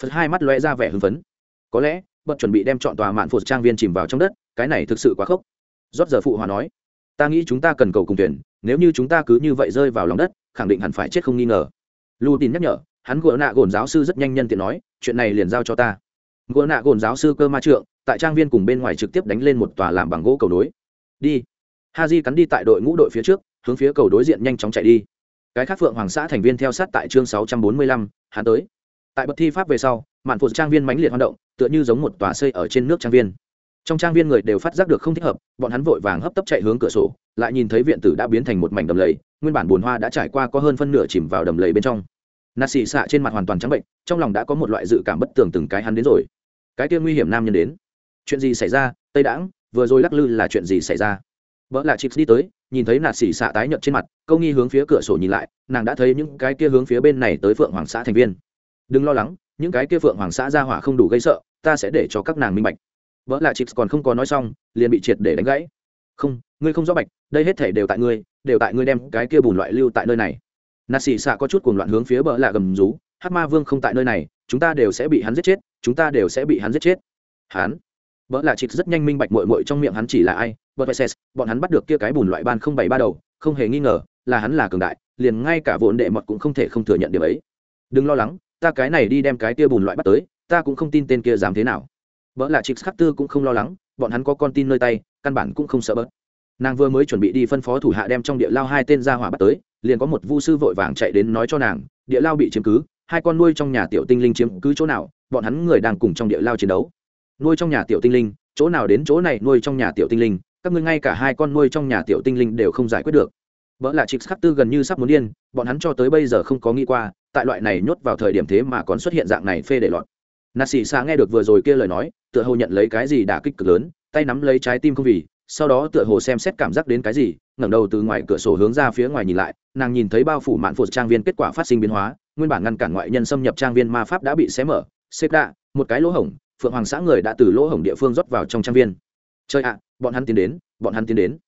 Phật hai mắt lóe ra vẻ hưng phấn. Có lẽ bật chuẩn bị đem chọn tòa mạn phụ trang viên chìm vào trong đất, cái này thực sự quá khốc. Rót giờ phụ hòa nói, ta nghĩ chúng ta cần cầu cùng tuyển, nếu như chúng ta cứ như vậy rơi vào lòng đất, khẳng định hẳn phải chết không nghi ngờ. Lu tin nhắc nhở, hắn gỡ nạ gồn giáo sư rất nhanh nhân tiện nói, chuyện này liền giao cho ta. Gỡ nạ gồn giáo sư cơ ma trượng, tại trang viên cùng bên ngoài trực tiếp đánh lên một tòa làm bằng gỗ cầu nối. Đi. Haji cắn đi tại đội ngũ đội phía trước, hướng phía cầu đối diện nhanh chóng chạy đi. Cái khác phượng hoàng xã thành viên theo sát tại chương sáu trăm bốn mươi lăm, hắn tới. Tại bậc thi pháp về sau, mạn phụ trang viên mãnh liệt hoạt động, tựa như giống một tòa xây ở trên nước trang viên. Trong trang viên người đều phát giác được không thích hợp, bọn hắn vội vàng hấp tấp chạy hướng cửa sổ, lại nhìn thấy viện tử đã biến thành một mảnh đầm lầy, nguyên bản bùn hoa đã trải qua có hơn phân nửa chìm vào đầm lầy bên trong. Nà xì xạ trên mặt hoàn toàn trắng bệnh, trong lòng đã có một loại dự cảm bất tường từng cái hắn đến rồi. Cái kia nguy hiểm nam nhân đến. Chuyện gì xảy ra, tây đãng vừa rồi lắc lư là chuyện gì xảy ra? Vợ là chips đi tới, nhìn thấy nạt xỉ xạ tái nhợt trên mặt, câu nghi hướng phía cửa sổ nhìn lại, nàng đã thấy những cái kia hướng phía bên này tới phượng hoàng xã thành viên. Đừng lo lắng, những cái kia phượng hoàng xã ra hỏa không đủ gây sợ, ta sẽ để cho các nàng minh bạch. Vợ là chips còn không có nói xong, liền bị triệt để đánh gãy. Không, ngươi không rõ bạch, đây hết thể đều tại ngươi, đều tại ngươi đem cái kia bùn loại lưu tại nơi này. Nà xỉ xạ có chút cuồng loạn hướng phía bờ lạ gầm rú hát ma vương không tại nơi này, chúng ta đều sẽ bị hắn giết chết, chúng ta đều sẽ bị hắn giết chết. Hắn vợ là chịt rất nhanh minh bạch mội mội trong miệng hắn chỉ là ai vợ phải bọn hắn bắt được kia cái bùn loại ban không bảy ba đầu, không hề nghi ngờ là hắn là cường đại, liền ngay cả vốn đệ mọt cũng không thể không thừa nhận điều ấy. Đừng lo lắng, ta cái này đi đem cái kia bùn loại bắt tới, ta cũng không tin tên kia dám thế nào. Vợ là chịt khắc tư cũng không lo lắng, bọn hắn có con tin nơi tay, căn bản cũng không sợ bớt. Nàng vừa mới chuẩn bị đi phân phó thủ hạ đem trong địa lao hai tên ra hỏa bắt tới, liền có một vu sư vội vàng chạy đến nói cho nàng, địa lao bị chiếm cứ, hai con nuôi trong nhà tiểu tinh linh chiếm cứ chỗ nào, bọn hắn người đang cùng trong địa lao chiến đấu nuôi trong nhà tiểu tinh linh, chỗ nào đến chỗ này nuôi trong nhà tiểu tinh linh, các ngươi ngay cả hai con nuôi trong nhà tiểu tinh linh đều không giải quyết được. Vợ là chịp khắc tư gần như sắp muốn điên, bọn hắn cho tới bây giờ không có nghĩ qua, tại loại này nhốt vào thời điểm thế mà còn xuất hiện dạng này phê để lọt. Nà xì xa nghe được vừa rồi kia lời nói, tựa hồ nhận lấy cái gì đả kích cực lớn, tay nắm lấy trái tim không vì, sau đó tựa hồ xem xét cảm giác đến cái gì, ngẩng đầu từ ngoài cửa sổ hướng ra phía ngoài nhìn lại, nàng nhìn thấy bao phủ mạn phụt trang viên kết quả phát sinh biến hóa, nguyên bản ngăn cản ngoại nhân xâm nhập trang viên ma pháp đã bị xé mở, xếp đạ, một cái lỗ hổng phượng hoàng xã người đã từ lỗ hổng địa phương rót vào trong trang viên. Chơi ạ, bọn hắn tiến đến, bọn hắn tiến đến.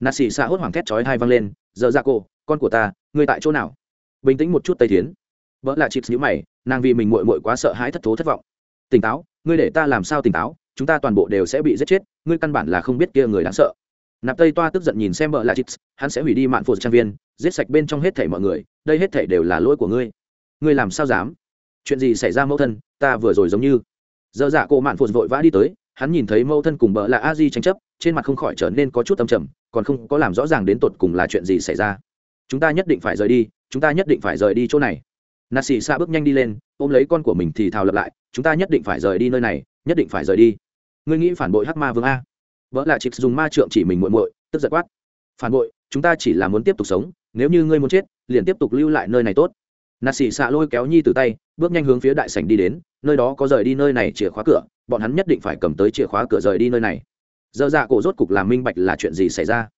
Nà xì xạ hốt hoảng thét chói hai văng lên, giờ ra cô, con của ta, ngươi tại chỗ nào? Bình tĩnh một chút tây tiến vợ là chịp nhữ mày, nàng vì mình mội mội quá sợ hãi thất thố thất vọng. Tỉnh táo, ngươi để ta làm sao tỉnh táo, chúng ta toàn bộ đều sẽ bị giết chết, ngươi căn bản là không biết kia người đáng sợ. Nạp tây toa tức giận nhìn xem vợ là chịp hắn sẽ hủy đi mạn phụ trang viên, giết sạch bên trong hết thảy mọi người, đây hết thảy đều là lỗi của ngươi. Ngươi làm sao dám? Chuyện gì xảy ra mẫu thân, ta vừa rồi giống như Giờ dạ cô mạn phụt vội vã đi tới, hắn nhìn thấy mẫu thân cùng bợ là a di tranh chấp, trên mặt không khỏi trở nên có chút âm trầm, còn không có làm rõ ràng đến tột cùng là chuyện gì xảy ra. Chúng ta nhất định phải rời đi, chúng ta nhất định phải rời đi chỗ này. Nà xì xa bước nhanh đi lên, ôm lấy con của mình thì thào lập lại, chúng ta nhất định phải rời đi nơi này, nhất định phải rời đi. Ngươi nghĩ phản bội hắc ma vương a? Vợ là chịp dùng ma trượng chỉ mình muội muội, tức giật quát. Phản bội, chúng ta chỉ là muốn tiếp tục sống, nếu như ngươi muốn chết, liền tiếp tục lưu lại nơi này tốt. Nà xì xa lôi kéo nhi từ tay bước nhanh hướng phía đại sảnh đi đến, nơi đó có rời đi nơi này chìa khóa cửa, bọn hắn nhất định phải cầm tới chìa khóa cửa rời đi nơi này. Dơ dạ cổ rốt cục làm minh bạch là chuyện gì xảy ra.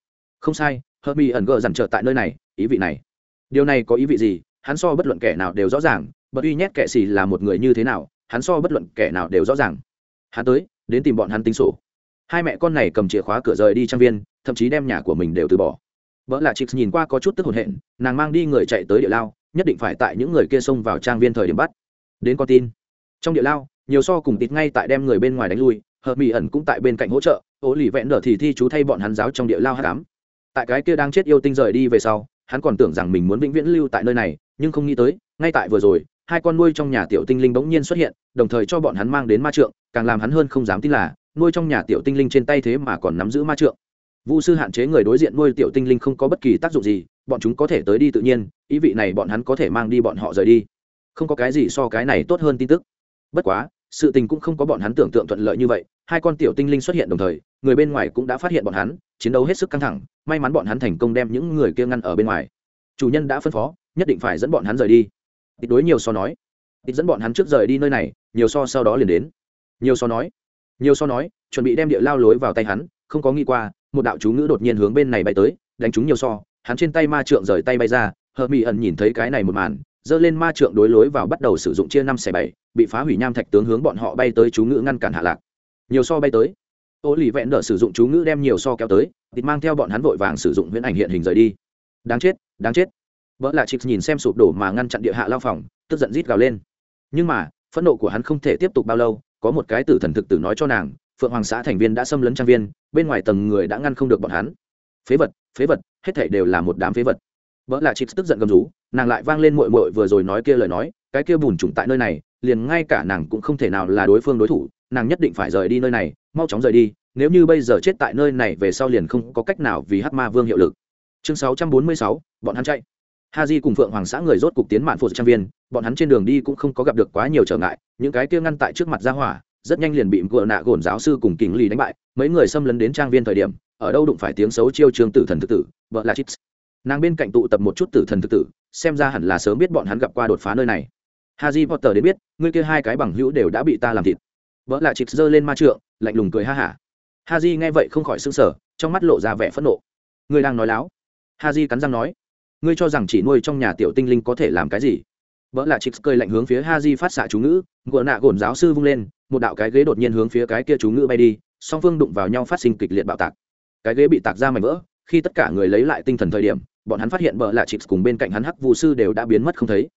Không sai hợp mi ẩn gờ dằn trợ tại nơi này, ý vị này. Điều này có ý vị gì, hắn so bất luận kẻ nào đều rõ ràng, bất uy nhét kệ xì là một người như thế nào, hắn so bất luận kẻ nào đều rõ ràng. Hắn tới, đến tìm bọn hắn tính sổ. Hai mẹ con này cầm chìa khóa cửa rời đi trang viên, thậm chí đem nhà của mình đều từ bỏ. Vợ là chịp nhìn qua có chút tức hồn hện nàng mang đi người chạy tới địa lao nhất định phải tại những người kia xông vào trang viên thời điểm bắt. Đến con tin. Trong địa lao, nhiều so cùng tịt ngay tại đem người bên ngoài đánh lui, hợp mỹ ẩn cũng tại bên cạnh hỗ trợ ố lì vẹn đờ thì thi chú thay bọn hắn giáo trong địa lao hát cám. Tại cái kia đang chết yêu tinh rời đi về sau, hắn còn tưởng rằng mình muốn vĩnh viễn lưu tại nơi này, nhưng không nghĩ tới, ngay tại vừa rồi, hai con nuôi trong nhà tiểu tinh linh bỗng nhiên xuất hiện, đồng thời cho bọn hắn mang đến ma trượng, càng làm hắn hơn không dám tin là, nuôi trong nhà tiểu tinh linh trên tay thế mà còn nắm giữ ma trượng vu sư hạn chế người đối diện nuôi tiểu tinh linh không có bất kỳ tác dụng gì, bọn chúng có thể tới đi tự nhiên, ý vị này bọn hắn có thể mang đi bọn họ rời đi. Không có cái gì so cái này tốt hơn tin tức. Bất quá, sự tình cũng không có bọn hắn tưởng tượng thuận lợi như vậy, hai con tiểu tinh linh xuất hiện đồng thời, người bên ngoài cũng đã phát hiện bọn hắn, chiến đấu hết sức căng thẳng, may mắn bọn hắn thành công đem những người kia ngăn ở bên ngoài. Chủ nhân đã phân phó, nhất định phải dẫn bọn hắn rời đi. Ít đối nhiều so nói. Ít dẫn bọn hắn trước rời đi nơi này, nhiều so sau đó liền đến. Nhiều so nói. Nhiều so nói, chuẩn bị đem địa lao lối vào tay hắn không có nghĩ qua, một đạo chú ngữ đột nhiên hướng bên này bay tới, đánh chúng nhiều so, hắn trên tay ma trượng rời tay bay ra hờ mỹ ẩn nhìn thấy cái này một màn, giơ lên ma trượng đối lối vào bắt đầu sử dụng chia năm xẻ bảy, bị phá hủy nham thạch tướng hướng bọn họ bay tới chú ngữ ngăn cản hạ lạc. Nhiều so bay tới. Ô lì vẹn đỡ sử dụng chú ngữ đem nhiều so kéo tới, thịt mang theo bọn hắn vội vàng sử dụng huyễn ảnh hiện hình rời đi. Đáng chết đáng chết. Vợ là chịt nhìn xem sụp đổ mà ngăn chặn địa hạ lao phòng, tức giận rít gào lên. Nhưng mà, phẫn nộ của hắn không thể tiếp tục bao lâu, có một cái tử thần thực tử nói cho nàng phượng hoàng xã thành viên đã xâm lấn trang viên bên ngoài tầng người đã ngăn không được bọn hắn. Phế vật phế vật hết thảy đều là một đám phế vật. Vợ là chị tức giận gầm rú nàng lại vang lên mội mội vừa rồi nói kia lời nói cái kia bùn trùng tại nơi này liền ngay cả nàng cũng không thể nào là đối phương đối thủ nàng nhất định phải rời đi nơi này mau chóng rời đi nếu như bây giờ chết tại nơi này về sau liền không có cách nào vì hắc ma vương hiệu lực. Chương 646, bọn hắn chạy. Ha di cùng phượng hoàng xã người rốt cục tiến mạn phụ trang viên bọn hắn trên đường đi cũng không có gặp được quá nhiều trở ngại những cái kia ngăn tại trước mặt ra hỏa rất nhanh liền bị gợ nạ gồn giáo sư cùng kình lì đánh bại, mấy người xâm lấn đến trang viên thời điểm, ở đâu đụng phải tiếng xấu chiêu trương tử thần thực tử, vợ là chips nàng bên cạnh tụ tập một chút tử thần thực tử, xem ra hẳn là sớm biết bọn hắn gặp qua đột phá nơi này. Haji potter đến biết, ngươi kia hai cái bằng hữu đều đã bị ta làm thịt. Vợ lại chips giơ lên ma trượng, lạnh lùng cười ha hả. Haji nghe vậy không khỏi s ư n g sở trong mắt lộ ra vẻ phẫn nộ. Ngươi đang nói láo. Haji cắn răng nói, ngươi cho rằng chỉ nuôi trong nhà tiểu tinh linh có thể làm cái gì? Vợ là chịp cười lạnh hướng phía haji phát xạ chú ngữ gùa nạ gồn giáo sư vung lên, một đạo cái ghế đột nhiên hướng phía cái kia chú ngữ bay đi, song phương đụng vào nhau phát sinh kịch liệt bạo tạc. Cái ghế bị tạc ra mảnh vỡ, khi tất cả người lấy lại tinh thần thời điểm, bọn hắn phát hiện bợ là chịp cùng bên cạnh hắn hắc vụ sư đều đã biến mất không thấy.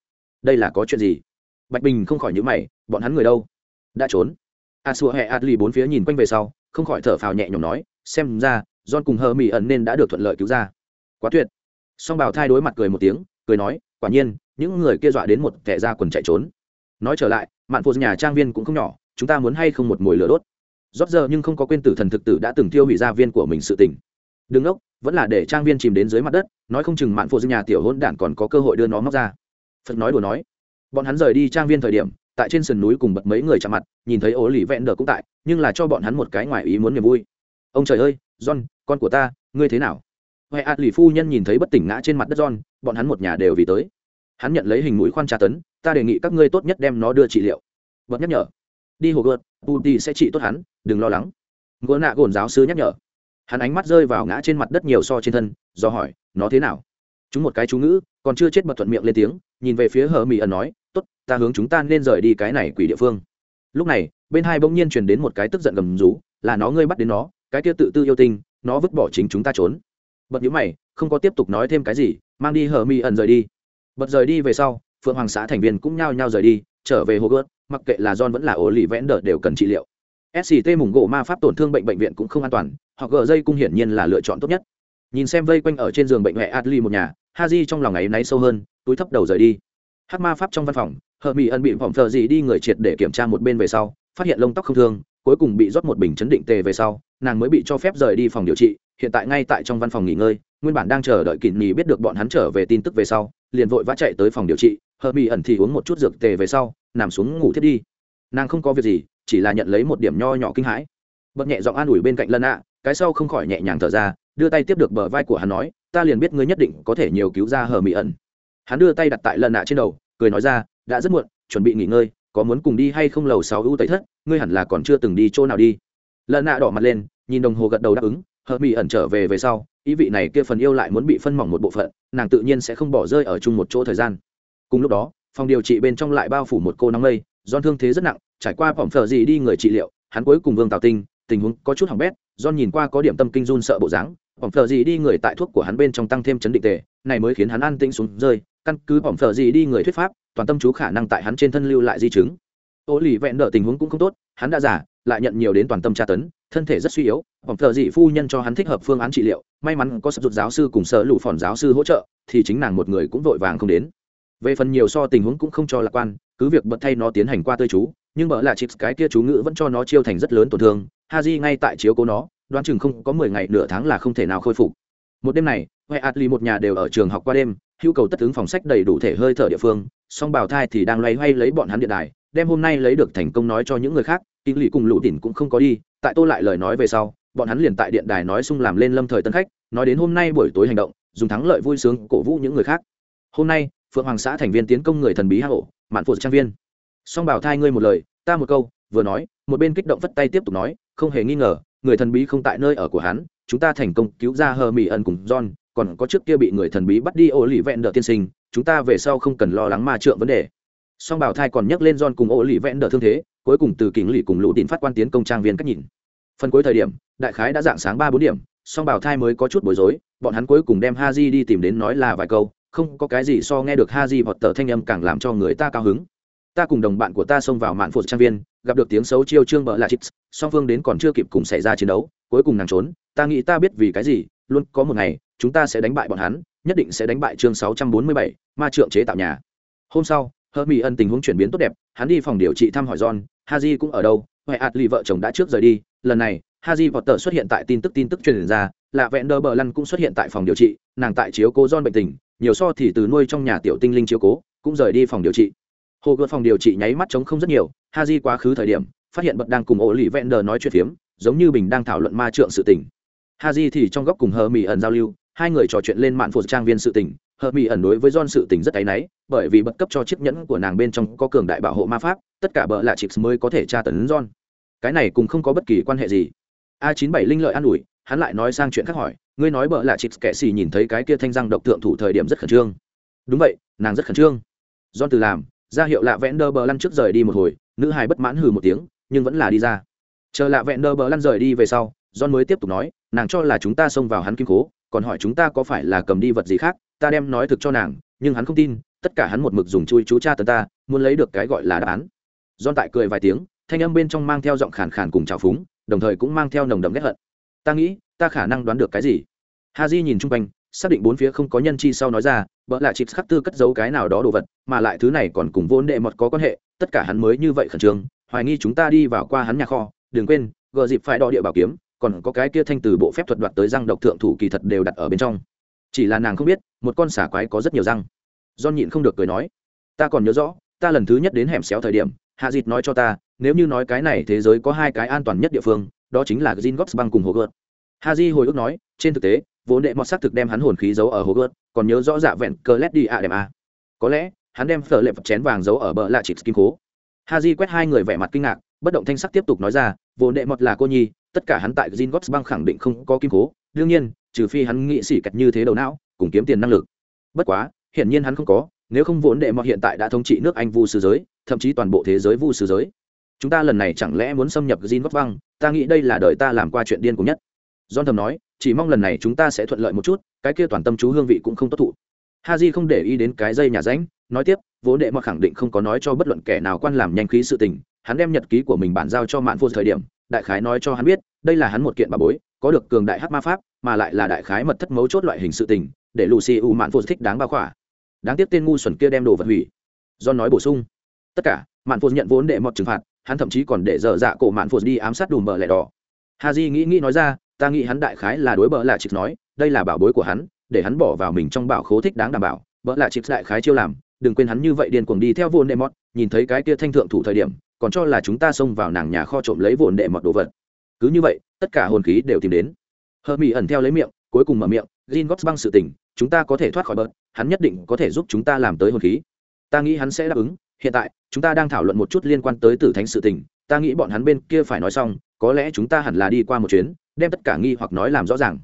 Đây là có chuyện gì? Bạch bình không khỏi nhữ mày, bọn hắn người đâu? Đã trốn. A xua hẹ ạt lì bốn phía nhìn quanh về sau, không khỏi thở phào nhẹ nhõm nói, xem ra, john cùng hờ mỹ ẩn nên đã được thuận lợi cứu ra. Quá tuyệt. Song bảo thai đối mặt cười một tiếng, cười nói, quả nhiên những người kia dọa đến một kẻ ra quần chạy trốn. Nói trở lại, mạn phụ nhà trang viên cũng không nhỏ, chúng ta muốn hay không một mồi lửa đốt? Rót giờ nhưng không có quên tử thần thực tử đã từng tiêu hủy gia viên của mình sự tình. Đừng ốc vẫn là để trang viên chìm đến dưới mặt đất, nói không chừng mạn phụ nhà tiểu hôn đản còn có cơ hội đưa nó móc ra. Phật nói đùa nói. Bọn hắn rời đi trang viên thời điểm, tại trên sườn núi cùng bật mấy người chạm mặt, nhìn thấy ố lì vẹn đờ cũng tại, nhưng là cho bọn hắn một cái ngoài ý muốn niềm vui. Ông trời ơi, john, con của ta, ngươi thế nào? Huệ ạt lì phu nhân nhìn thấy bất tỉnh ngã trên mặt đất john, bọn hắn một nhà đều vì tới hắn nhận lấy hình mũi khoan tra tấn, ta đề nghị các ngươi tốt nhất đem nó đưa trị liệu. Bật nhắc nhở. Đi hồ gợt puti sẽ trị tốt hắn, đừng lo lắng. Ngựa nạ gồn giáo sư nhắc nhở. Hắn ánh mắt rơi vào ngã trên mặt đất nhiều so trên thân, do hỏi, nó thế nào? Chúng một cái chú ngữ, còn chưa chết bật thuận miệng lên tiếng, nhìn về phía hờ mỹ ẩn nói, tốt, ta hướng chúng ta nên rời đi cái này quỷ địa phương. Lúc này, bên hai bỗng nhiên truyền đến một cái tức giận gầm rú, là nó, ngươi bắt đến nó, cái kia tự tư yêu tinh, nó vứt bỏ chính chúng ta trốn. Bật nhữ mày, không có tiếp tục nói thêm cái gì, mang đi hờ mỹ ẩn rời đi bật rời đi về sau, phượng hoàng xã thành viên cũng nhao nhao rời đi, trở về hồ gớt mặc kệ là john vẫn là ổ lì vẽn đờ đều cần trị liệu. Sct mùng gỗ ma pháp tổn thương bệnh bệnh viện cũng không an toàn, hoặc gờ dây cung hiển nhiên là lựa chọn tốt nhất. Nhìn xem vây quanh ở trên giường bệnh mẹ adli một nhà ha di trong lòng ngày náy sâu hơn, túi thấp đầu rời đi. Hát ma pháp trong văn phòng hờ mỹ ân bị phỏng thờ gì đi người triệt để kiểm tra một bên về sau, phát hiện lông tóc không thương, cuối cùng bị rót một bình chấn định tề về sau, nàng mới bị cho phép rời đi phòng điều trị, hiện tại ngay tại trong văn phòng nghỉ ngơi nguyên bản đang chờ đợi kỷ nghỉ biết được bọn hắn trở về tin tức về sau, liền vội vã chạy tới phòng điều trị. Hờ mỹ ẩn thì uống một chút dược tề về sau, nằm xuống ngủ thiết đi. Nàng không có việc gì, chỉ là nhận lấy một điểm nho nhỏ kinh hãi. Bật nhẹ giọng an ủi bên cạnh lân ạ, cái sau không khỏi nhẹ nhàng thở ra, đưa tay tiếp được bờ vai của hắn nói, ta liền biết ngươi nhất định có thể nhiều cứu ra hờ mỹ ẩn. Hắn đưa tay đặt tại lần nạ trên đầu, cười nói ra, đã rất muộn, chuẩn bị nghỉ ngơi, có muốn cùng đi hay không lầu sáu ưu tẩy thất, ngươi hẳn là còn chưa từng đi chỗ nào đi. Lần nạ đỏ mặt lên, nhìn đồng hồ gật đầu đáp ứng hờ mỹ ẩn trở về về sau, ý vị này kia phần yêu lại muốn bị phân mỏng một bộ phận, nàng tự nhiên sẽ không bỏ rơi ở chung một chỗ thời gian. Cùng lúc đó, phòng điều trị bên trong lại bao phủ một cô nóng mây do thương thế rất nặng, trải qua phỏng phở gì đi người trị liệu, hắn cuối cùng vương tào tinh, tình huống có chút hỏng bét do nhìn qua có điểm tâm kinh run sợ bộ dáng phỏng phở gì đi người tại thuốc của hắn bên trong tăng thêm chấn định tề, này mới khiến hắn an tĩnh xuống rơi, căn cứ phỏng phở gì đi người thuyết pháp, toàn tâm chú khả năng tại hắn trên thân lưu lại di chứng. Ô lì vẹn đỡ tình huống cũng không tốt, hắn đã giả lại nhận nhiều đến toàn tâm tra tấn, thân thể rất suy yếu, phòng thợ dị phu nhân cho hắn thích hợp phương án trị liệu, may mắn có sập rụt giáo sư cùng sở lụ phòn giáo sư hỗ trợ, thì chính nàng một người cũng vội vàng không đến. Về phần nhiều so tình huống cũng không cho lạc quan, cứ việc bật thay nó tiến hành qua tơi chú, nhưng bỡ là chips cái kia chú ngữ vẫn cho nó chiêu thành rất lớn tổn thương, haji ngay tại chiếu cố nó, đoán chừng không có mười ngày nửa tháng là không thể nào khôi phục. Một đêm này, huệ atli một nhà đều ở trường học qua đêm hưu cầu tất ứng phòng sách đầy đủ thể hơi thở địa phương, song bào thai thì đang loay hoay lấy bọn hắn điện đài đem hôm nay lấy được thành công nói cho những người khác tín lỵ cùng lũ đỉnh cũng không có đi, tại tô lại lời nói về sau, bọn hắn liền tại điện đài nói xung làm lên lâm thời tân khách, nói đến hôm nay buổi tối hành động, dùng thắng lợi vui sướng cổ vũ những người khác. Hôm nay, phượng hoàng xã thành viên tiến công người thần bí hạ hộ mạn phụ trang viên. Song bảo thai ngươi một lời, ta một câu, vừa nói, một bên kích động vất tay tiếp tục nói, không hề nghi ngờ, người thần bí không tại nơi ở của hắn, chúng ta thành công cứu ra hờ mỹ ẩn cùng john, còn có trước kia bị người thần bí bắt đi ô lì vẹn đỡ tiên sinh, chúng ta về sau không cần lo lắng ma trượng vấn đề song bảo thai còn nhắc lên john cùng ô lì vẽn đỡ thương thế cuối cùng từ kính lì cùng lũ tín phát quan tiến công trang viên cách nhìn. Phần cuối thời điểm đại khái đã dạng sáng ba bốn điểm song bảo thai mới có chút bối rối bọn hắn cuối cùng đem ha di đi tìm đến nói là vài câu không có cái gì so nghe được ha di hoặc tờ thanh âm càng làm cho người ta cao hứng. Ta cùng đồng bạn của ta xông vào mạn phụt trang viên gặp được tiếng xấu chiêu trương bợ là chips song phương đến còn chưa kịp cùng xảy ra chiến đấu cuối cùng nàng trốn ta nghĩ ta biết vì cái gì luôn có một ngày chúng ta sẽ đánh bại bọn hắn nhất định sẽ đánh bại chương 647, ma trượng chế tạo nhà. Hôm sau hơ mỹ ân tình huống chuyển biến tốt đẹp, hắn đi phòng điều trị thăm hỏi john, haji cũng ở đâu? Huệ ạt lì vợ chồng đã trước rời đi. Lần này, haji vọt tờ xuất hiện tại tin tức tin tức truyền ra là vẹn đơ bờ lăn cũng xuất hiện tại phòng điều trị, nàng tại chiếu cố john bệnh tình, nhiều so thì từ nuôi trong nhà tiểu tinh linh chiếu cố, cũng rời đi phòng điều trị. Hồ gợt phòng điều trị nháy mắt trống không rất nhiều ha di quá khứ thời điểm, phát hiện bật đang cùng ổ lì vẹn đờ nói chuyện phiếm, giống như bình đang thảo luận ma trượng sự tình. Ha di thì trong góc cùng hờ mỹ ẩn giao lưu, hai người trò chuyện lên mạn phụ trang viên sự tình hờ mỹ ẩn đối với John sự tình rất áy náy bởi vì bật cấp cho chiếc nhẫn của nàng bên trong có cường đại bảo hộ ma pháp, tất cả bợ lạ chịt mới có thể tra tấn don cái này cùng không có bất kỳ quan hệ gì. A chín bảy linh lợi an ủi, hắn lại nói sang chuyện khác hỏi, ngươi nói bợ lạ chịt kệ xì nhìn thấy cái kia thanh răng độc thượng thủ thời điểm rất khẩn trương. Đúng vậy, nàng rất khẩn trương. Don từ làm, ra hiệu lạ vẽn đơ bờ lăn trước rời đi một hồi, nữ hài bất mãn hừ một tiếng, nhưng vẫn là đi ra. Chờ lạ vẹn đơ bờ lăn rời đi về sau, john mới tiếp tục nói, nàng cho là chúng ta xông vào hắn kim cố, còn hỏi chúng ta có phải là cầm đi vật gì khác, ta đem nói thực cho nàng, nhưng hắn không tin tất cả hắn một mực dùng chui chú cha tấn ta, muốn lấy được cái gọi là đáp án. Don tại cười vài tiếng, thanh âm bên trong mang theo giọng khàn khàn cùng trào phúng, đồng thời cũng mang theo nồng đậm ghét hận. Ta nghĩ, ta khả năng đoán được cái gì? Ha di nhìn chung quanh, xác định bốn phía không có nhân chi sau nói ra vợ lại chịp khắc tư cất giấu cái nào đó đồ vật, mà lại thứ này còn cùng vốn đệ mật có quan hệ, tất cả hắn mới như vậy khẩn trương, hoài nghi chúng ta đi vào qua hắn nhà kho, đừng quên, gờ dịp phải đo địa bảo kiếm, còn có cái kia thanh từ bộ phép thuật đoạt tới răng độc thượng thủ kỳ thật đều đặt ở bên trong. Chỉ là nàng không biết, một con xả quái có rất nhiều răng do nhịn không được cười nói, ta còn nhớ rõ, ta lần thứ nhất đến hẻm xéo thời điểm, hạ dịt nói cho ta, nếu như nói cái này thế giới có hai cái an toàn nhất địa phương, đó chính là gin gops băng cùng hồ gợt ha di hồi ức nói, trên thực tế, vốn đệ mọt xác thực đem hắn hồn khí giấu ở hồ gợt còn nhớ rõ dạ vẹn cờ led đi ạ đẹp a. Có lẽ, hắn đem phở lệ vật chén vàng giấu ở bờ lạ chịt kim cố ha di quét hai người vẻ mặt kinh ngạc, bất động thanh sắc tiếp tục nói ra, vốn đệ mọt là cô nhi, tất cả hắn tại gin gops băng khẳng định không có kim cố đương nhiên, trừ phi hắn nghĩ xỉ cạch như thế đầu não, cùng kiếm tiền năng lực. Bất quá hiển nhiên hắn không có nếu không vốn đệ mọt hiện tại đã thống trị nước anh vu sư giới thậm chí toàn bộ thế giới vu sư giới chúng ta lần này chẳng lẽ muốn xâm nhập gin vấp văng ta nghĩ đây là đời ta làm qua chuyện điên cùng nhất John thầm nói, chỉ mong lần này chúng ta sẽ thuận lợi một chút, cái kia toàn tâm chú hương vị cũng không tốt thụ. Ha Di không để ý đến cái dây nhà ránh, nói tiếp, vốn đệ mà khẳng định không có nói cho bất luận kẻ nào quan làm nhanh khí sự tình, hắn đem nhật ký của mình bản giao cho Mạn vô thời điểm, đại khái nói cho hắn biết, đây là hắn một kiện bà bối, có được cường đại hắc ma pháp, mà lại là đại khái mật thất mấu chốt loại hình sự tình, để Lucy U Mạn vô thích đáng bao khỏa. Đáng tiếc tên ngu xuẩn kia đem đồ vật hủy. John nói bổ sung, tất cả, Mạn phụt nhận vốn để mọt trừng phạt, hắn thậm chí còn để dở dạ cổ Mạn phụt đi ám sát đùm bờ lẻ đỏ. Haji nghĩ nghĩ nói ra, ta nghĩ hắn đại khái là đối bờ lạ chịp nói đây là bảo bối của hắn để hắn bỏ vào mình trong bảo khố thích đáng đảm bảo bờ lạ chịp đại khái chiêu làm đừng quên hắn như vậy điên cuồng đi theo vốn đệ mọt nhìn thấy cái kia thanh thượng thủ thời điểm còn cho là chúng ta xông vào nàng nhà kho trộm lấy vốn đệ mọt đồ vật cứ như vậy tất cả hồn khí đều tìm đến hờ mỹ ẩn theo lấy miệng cuối cùng mở miệng gin góp băng sự tình chúng ta có thể thoát khỏi bớt, hắn nhất định có thể giúp chúng ta làm tới hồn khí. Ta nghĩ hắn sẽ đáp ứng, hiện tại, chúng ta đang thảo luận một chút liên quan tới tử thánh sự tình, ta nghĩ bọn hắn bên kia phải nói xong, có lẽ chúng ta hẳn là đi qua một chuyến, đem tất cả nghi hoặc nói làm rõ ràng.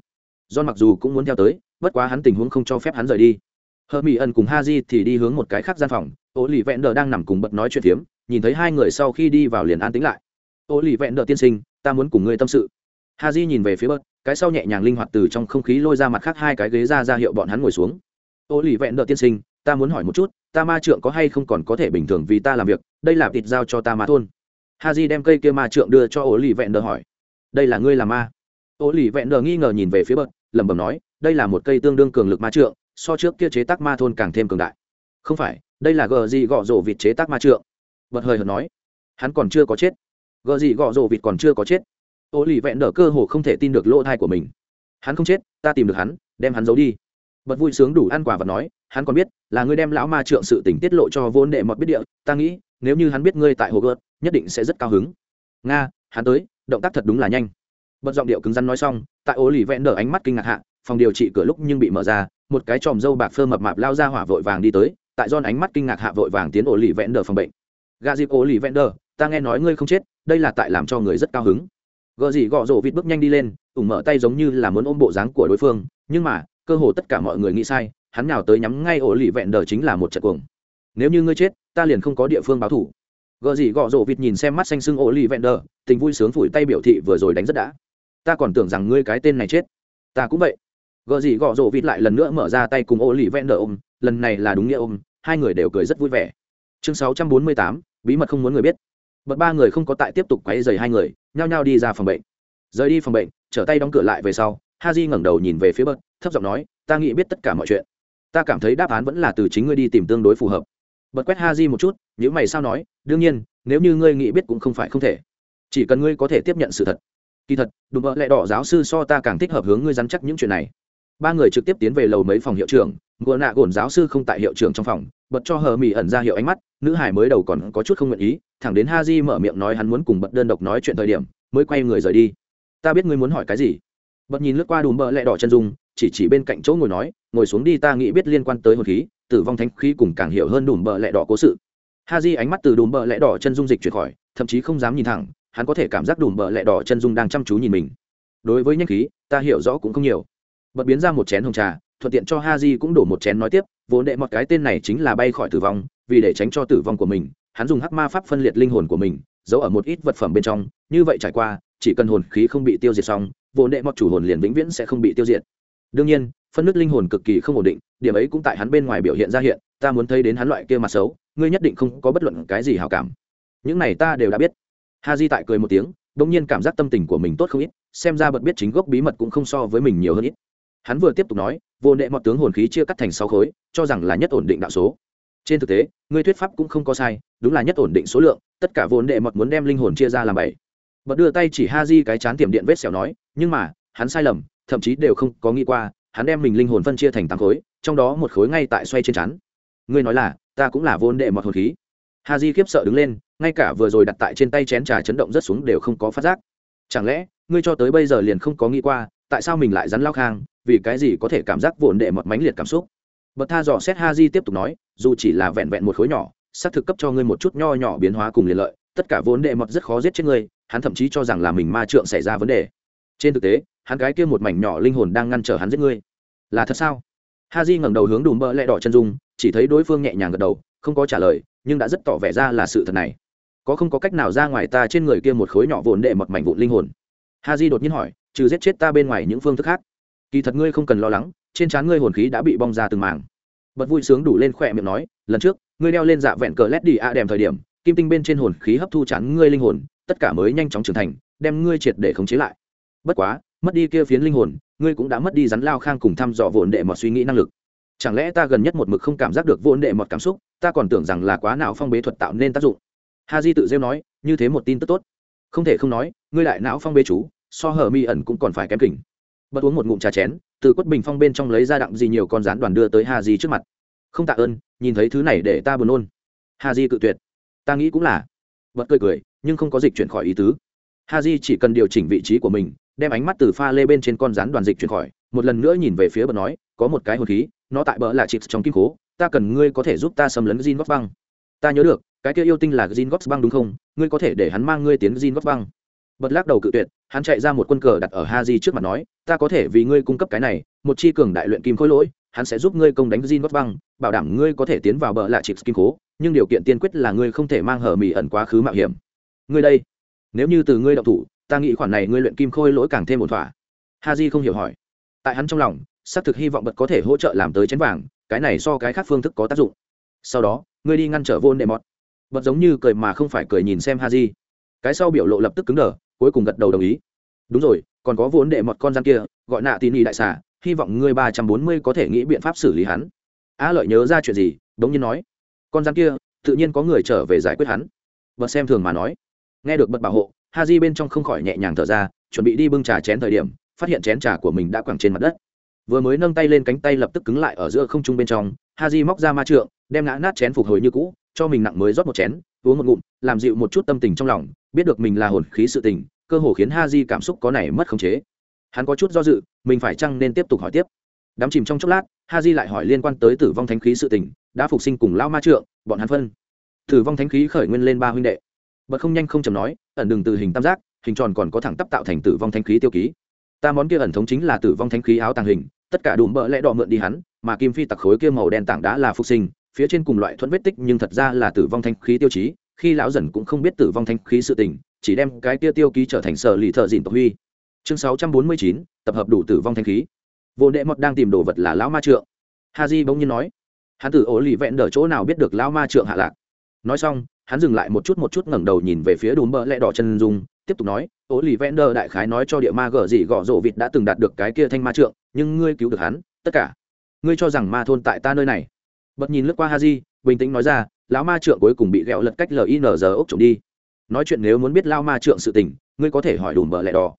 John mặc dù cũng muốn theo tới, bất quá hắn tình huống không cho phép hắn rời đi. Hờ mỹ ẩn cùng ha di thì đi hướng một cái khác gian phòng ô lì vẹn đờ đang nằm cùng bật nói chuyện phiếm, nhìn thấy hai người sau khi đi vào liền an tính lại. Ô lì vẹn đờ tiên sinh, ta muốn cùng ngươi tâm sự. Ha di nhìn về phía bật cái sau nhẹ nhàng linh hoạt từ trong không khí lôi ra mặt khác hai cái ghế ra ra hiệu bọn hắn ngồi xuống. Ô lì vẹn nợ tiên sinh, ta muốn hỏi một chút, ta ma trượng có hay không còn có thể bình thường vì ta làm việc, đây là thịt giao cho ta ma thôn. Ha di đem cây kia ma trượng đưa cho ô lì vẹn nợ hỏi. Đây là ngươi làm ma. Ô lì vẹn nợ nghi ngờ nhìn về phía bậc lẩm bẩm nói, đây là một cây tương đương cường lực ma trượng, so trước kia chế tác ma thôn càng thêm cường đại. Không phải, đây là gờ gì gọ rổ vịt chế tác ma trượng. Bật hơi hợt nói, hắn còn chưa có chết. Gờ gì gọ rổ vịt còn chưa có chết ô lì vẹn đỡ cơ hồ không thể tin được lỗ thai của mình. Hắn không chết, ta tìm được hắn, đem hắn giấu đi. Bật vui sướng đủ ăn quả và nói, hắn còn biết là ngươi đem lão ma trượng sự tình tiết lộ cho vốn đệ mọt biết địa, ta nghĩ, nếu như hắn biết ngươi tại hồ gợt nhất định sẽ rất cao hứng. Nga, hắn tới, động tác thật đúng là nhanh. Bật giọng điệu cứng rắn nói xong, tại Ô lì vẹn đỡ ánh mắt kinh ngạc hạ, phòng điều trị cửa lúc nhưng bị mở ra, một cái tròm dâu bạc phơ mập mạp lao ra hỏa vội vàng đi tới, tại don ánh mắt kinh ngạc hạ vội vàng tiến ổ lì vẹn đờ phòng bệnh. Gà dịp ổ lì vẹn đờ ta nghe nói ngươi không chết, đây là tại làm cho người rất cao hứng gợ gì gọ rổ vịt bước nhanh đi lên, ủng mở tay giống như là muốn ôm bộ dáng của đối phương, nhưng mà, cơ hồ tất cả mọi người nghĩ sai, hắn nào tới nhắm ngay ổ lì vẹn đờ chính là một trận cuồng. Nếu như ngươi chết, ta liền không có địa phương báo thủ. Gợ gì gọ rổ vịt nhìn xem mắt xanh xưng ổ lì vẹn đờ, tình vui sướng phủi tay biểu thị vừa rồi đánh rất đã. Ta còn tưởng rằng ngươi cái tên này chết. Ta cũng vậy. Gợ gì gọ rổ vịt lại lần nữa mở ra tay cùng ổ lì vẹn đờ ôm, lần này là đúng nghĩa ôm, hai người đều cười rất vui vẻ. Chương sáu trăm bốn mươi tám, bí mật không muốn người biết bật ba người không có tại tiếp tục quấy dày hai người, nhao nhao đi ra phòng bệnh. Rời đi phòng bệnh, trở tay đóng cửa lại về sau ha di ngẩng đầu nhìn về phía bật, thấp giọng nói, ta nghĩ biết tất cả mọi chuyện. Ta cảm thấy đáp án vẫn là từ chính ngươi đi tìm tương đối phù hợp. Bật quét ha di một chút nếu mày sao nói, đương nhiên, nếu như ngươi nghĩ biết cũng không phải không thể. Chỉ cần ngươi có thể tiếp nhận sự thật. Kỳ thật, đùm bợ lẽ đỏ giáo sư so ta càng thích hợp hướng ngươi dắn chắc những chuyện này. Ba người trực tiếp tiến về lầu mấy phòng hiệu trưởng ngựa nạ gồn giáo sư không tại hiệu trưởng trong phòng, bật cho hờ mỹ ẩn ra hiệu ánh mắt, nữ hải mới đầu còn có chút không nguyện ý, thẳng đến ha di mở miệng nói hắn muốn cùng bật đơn độc nói chuyện thời điểm, mới quay người rời đi. Ta biết ngươi muốn hỏi cái gì. Bật nhìn lướt qua đùm bợ lẹ đỏ chân dung, chỉ chỉ bên cạnh chỗ ngồi nói, ngồi xuống đi, ta nghĩ biết liên quan tới hồn khí, tử vong thánh khí cùng càng hiểu hơn đùm bợ lẹ đỏ cố sự. Ha di ánh mắt từ đùm bợ lẹ đỏ chân dung dịch chuyển khỏi, thậm chí không dám nhìn thẳng, hắn có thể cảm giác đùm bợ lẹ đỏ chân dung đang chăm chú nhìn mình. Đối với nhanh khí, ta hiểu rõ cũng không nhiều. Bật biến ra một chén hồng trà thuận tiện cho ha di cũng đổ một chén nói tiếp, vốn đệ một cái tên này chính là bay khỏi tử vong, vì để tránh cho tử vong của mình, hắn dùng hắc ma pháp phân liệt linh hồn của mình, giấu ở một ít vật phẩm bên trong, như vậy trải qua, chỉ cần hồn khí không bị tiêu diệt xong, vốn đệ một chủ hồn liền vĩnh viễn sẽ không bị tiêu diệt. Đương nhiên, phân nứt linh hồn cực kỳ không ổn định, điểm ấy cũng tại hắn bên ngoài biểu hiện ra hiện, ta muốn thấy đến hắn loại kia mặt xấu, ngươi nhất định không có bất luận cái gì hảo cảm. Những này ta đều đã biết. Ha di tại cười một tiếng đông nhiên cảm giác tâm tình của mình tốt không ít, xem ra bật biết chính gốc bí mật cũng không so với mình nhiều hơn ít. Hắn vừa tiếp tục nói vô nệ mọt tướng hồn khí chia cắt thành sáu khối, cho rằng là nhất ổn định đạo số. Trên thực tế, ngươi thuyết pháp cũng không có sai, đúng là nhất ổn định số lượng, tất cả vô nệ mọt muốn đem linh hồn chia ra làm bảy. Bật đưa tay chỉ ha di cái chán tiềm điện vết xẻo nói, nhưng mà, hắn sai lầm, thậm chí đều không có nghĩ qua, hắn đem mình linh hồn phân chia thành tám khối, trong đó một khối ngay tại xoay trên chán. Ngươi nói là, ta cũng là vô nệ mọt hồn khí. Ha di khiếp sợ đứng lên, ngay cả vừa rồi đặt tại trên tay chén trà chấn động rất xuống đều không có phát giác. Chẳng lẽ, ngươi cho tới bây giờ liền không có nghĩ qua tại sao mình lại rắn lao khang, vì cái gì có thể cảm giác vồn đệ một mãnh liệt cảm xúc? Bật tha dò xét ha di tiếp tục nói, dù chỉ là vẹn vẹn một khối nhỏ, xác thực cấp cho ngươi một chút nho nhỏ biến hóa cùng liền lợi, tất cả vốn đệ mọt rất khó giết chết ngươi, hắn thậm chí cho rằng là mình ma trượng xảy ra vấn đề. Trên thực tế, hắn cái kia một mảnh nhỏ linh hồn đang ngăn trở hắn giết ngươi. Là thật sao? Ha di ngẩng đầu hướng đùm bơ lẹ đỏ chân dung, chỉ thấy đối phương nhẹ nhàng gật đầu, không có trả lời, nhưng đã rất tỏ vẻ ra là sự thật này. Có không có cách nào ra ngoài ta trên người kia một khối nhỏ vốn đệ mật mảnh vụn linh hồn? Ha di đột nhiên hỏi trừ giết chết ta bên ngoài những phương thức khác. Kỳ thật ngươi không cần lo lắng, trên trán ngươi hồn khí đã bị bong ra từng màng bật vui sướng đủ lên khỏe miệng nói, lần trước, ngươi đeo lên dạ vẹn cờ led đi a đèm thời điểm, kim tinh bên trên hồn khí hấp thu chán ngươi linh hồn, tất cả mới nhanh chóng trưởng thành, đem ngươi triệt để khống chế lại. Bất quá, mất đi kia phiến linh hồn, ngươi cũng đã mất đi rắn lao khang cùng thăm dò vồn đệ mọt suy nghĩ năng lực. Chẳng lẽ ta gần nhất một mực không cảm giác được vồn đệ mọt cảm xúc, ta còn tưởng rằng là quá não phong bế thuật tạo nên tác dụng. Ha di tự rêu nói, như thế một tin tức tốt. Không thể không nói, ngươi đại não phong bế chú so hờ mi ẩn cũng còn phải kém kỉnh. Bật uống một ngụm trà chén, từ quất bình phong bên trong lấy ra đặng gì nhiều con rán đoàn đưa tới Hà di trước mặt. Không tạ ơn, nhìn thấy thứ này để ta buồn nôn. Hà di cự tuyệt. Ta nghĩ cũng là. Bật cười cười, nhưng không có dịch chuyển khỏi ý tứ. Ha di chỉ cần điều chỉnh vị trí của mình, đem ánh mắt từ pha lê bên trên con rán đoàn dịch chuyển khỏi, một lần nữa nhìn về phía bật nói, có một cái hồn khí, nó tại bờ là chịp trong kim cố ta cần ngươi có thể giúp ta xâm lấn gin góp băng. Ta nhớ được, cái kia yêu tinh là gin góp băng đúng không? Ngươi có thể để hắn mang ngươi tiến gin góp băng. Bật lắc đầu cự tuyệt hắn chạy ra một quân cờ đặt ở ha di trước mặt nói ta có thể vì ngươi cung cấp cái này một chi cường đại luyện kim khối lỗi hắn sẽ giúp ngươi công đánh Jin góp băng bảo đảm ngươi có thể tiến vào bờ lạ chịp kim cố nhưng điều kiện tiên quyết là ngươi không thể mang hở mì ẩn quá khứ mạo hiểm. Ngươi đây nếu như từ ngươi động thủ ta nghĩ khoản này ngươi luyện kim khôi lỗi càng thêm một thỏa. Haji không hiểu hỏi. Tại hắn trong lòng xác thực hy vọng bật có thể hỗ trợ làm tới chén vàng cái này so cái khác phương thức có tác dụng. Sau đó ngươi đi ngăn trở vô đệ mọt bật giống như cười mà không phải cười nhìn xem Haji, cái sau biểu lộ lập tức cứng đờ cuối cùng gật đầu đồng ý. Đúng rồi, còn có vốn đệ mọt con gian kia, gọi nạ tin y đại xà, hy vọng ngươi ba trăm bốn mươi có thể nghĩ biện pháp xử lý hắn. A lợi nhớ ra chuyện gì, đống nhiên nói. Con gian kia, tự nhiên có người trở về giải quyết hắn. Bật xem thường mà nói. Nghe được bật bảo hộ ha di bên trong không khỏi nhẹ nhàng thở ra, chuẩn bị đi bưng trà chén thời điểm, phát hiện chén trà của mình đã quẳng trên mặt đất. Vừa mới nâng tay lên cánh tay lập tức cứng lại ở giữa không trung bên trong ha di móc ra ma trượng, đem ngã nát chén phục hồi như cũ, cho mình nặng mới rót một chén, uống một ngụm, làm dịu một chút tâm tình trong lòng biết được mình là hồn khí sự tình, cơ hồ khiến ha di cảm xúc có này mất khống chế. Hắn có chút do dự, mình phải chăng nên tiếp tục hỏi tiếp. Đắm chìm trong chốc lát ha di lại hỏi liên quan tới tử vong thánh khí sự tình, đã phục sinh cùng lao ma trượng, bọn hắn phân. Tử vong thánh khí khởi nguyên lên ba huynh đệ. Bật không nhanh không chầm nói, ẩn đừng từ hình tam giác, hình tròn còn có thẳng tắp tạo thành tử vong thánh khí tiêu ký. Ta món kia ẩn thống chính là tử vong thánh khí áo tàng hình, tất cả đùm bỡ lẽ đỏ mượn đi hắn, mà kim phi tặc khối kia màu đen tảng đá là phục sinh, phía trên cùng loại thuẫn vết tích nhưng thật ra là tử vong thanh khí tiêu chí khi lão dần cũng không biết tử vong thanh khí sự tình, chỉ đem cái kia tiêu ký trở thành sở lì thợ dìn tộc huy. Chương sáu trăm bốn mươi chín, tập hợp đủ tử vong thanh khí. Vô đệ mọt đang tìm đồ vật là lão ma trượng. Ha di bỗng nhiên nói, hắn tử ổ lì vẹn đỡ chỗ nào biết được lão ma trượng hạ lạc? Nói xong, hắn dừng lại một chút một chút ngẩng đầu nhìn về phía đùm bỡ lẽ đỏ chân dung, tiếp tục nói, ổ lì vẹn đỡ đại khái nói cho địa ma gở gì gõ rổ vịt đã từng đạt được cái kia thanh ma trượng, nhưng ngươi cứu được hắn, tất cả. Ngươi cho rằng ma thôn tại ta nơi này. Bật nhìn lướt qua ha di bình tĩnh nói ra lão ma trượng cuối cùng bị ghẹo lật cách linz ốc trộm đi. Nói chuyện nếu muốn biết lao ma trượng sự tình, ngươi có thể hỏi đùm bờ lẹ đỏ.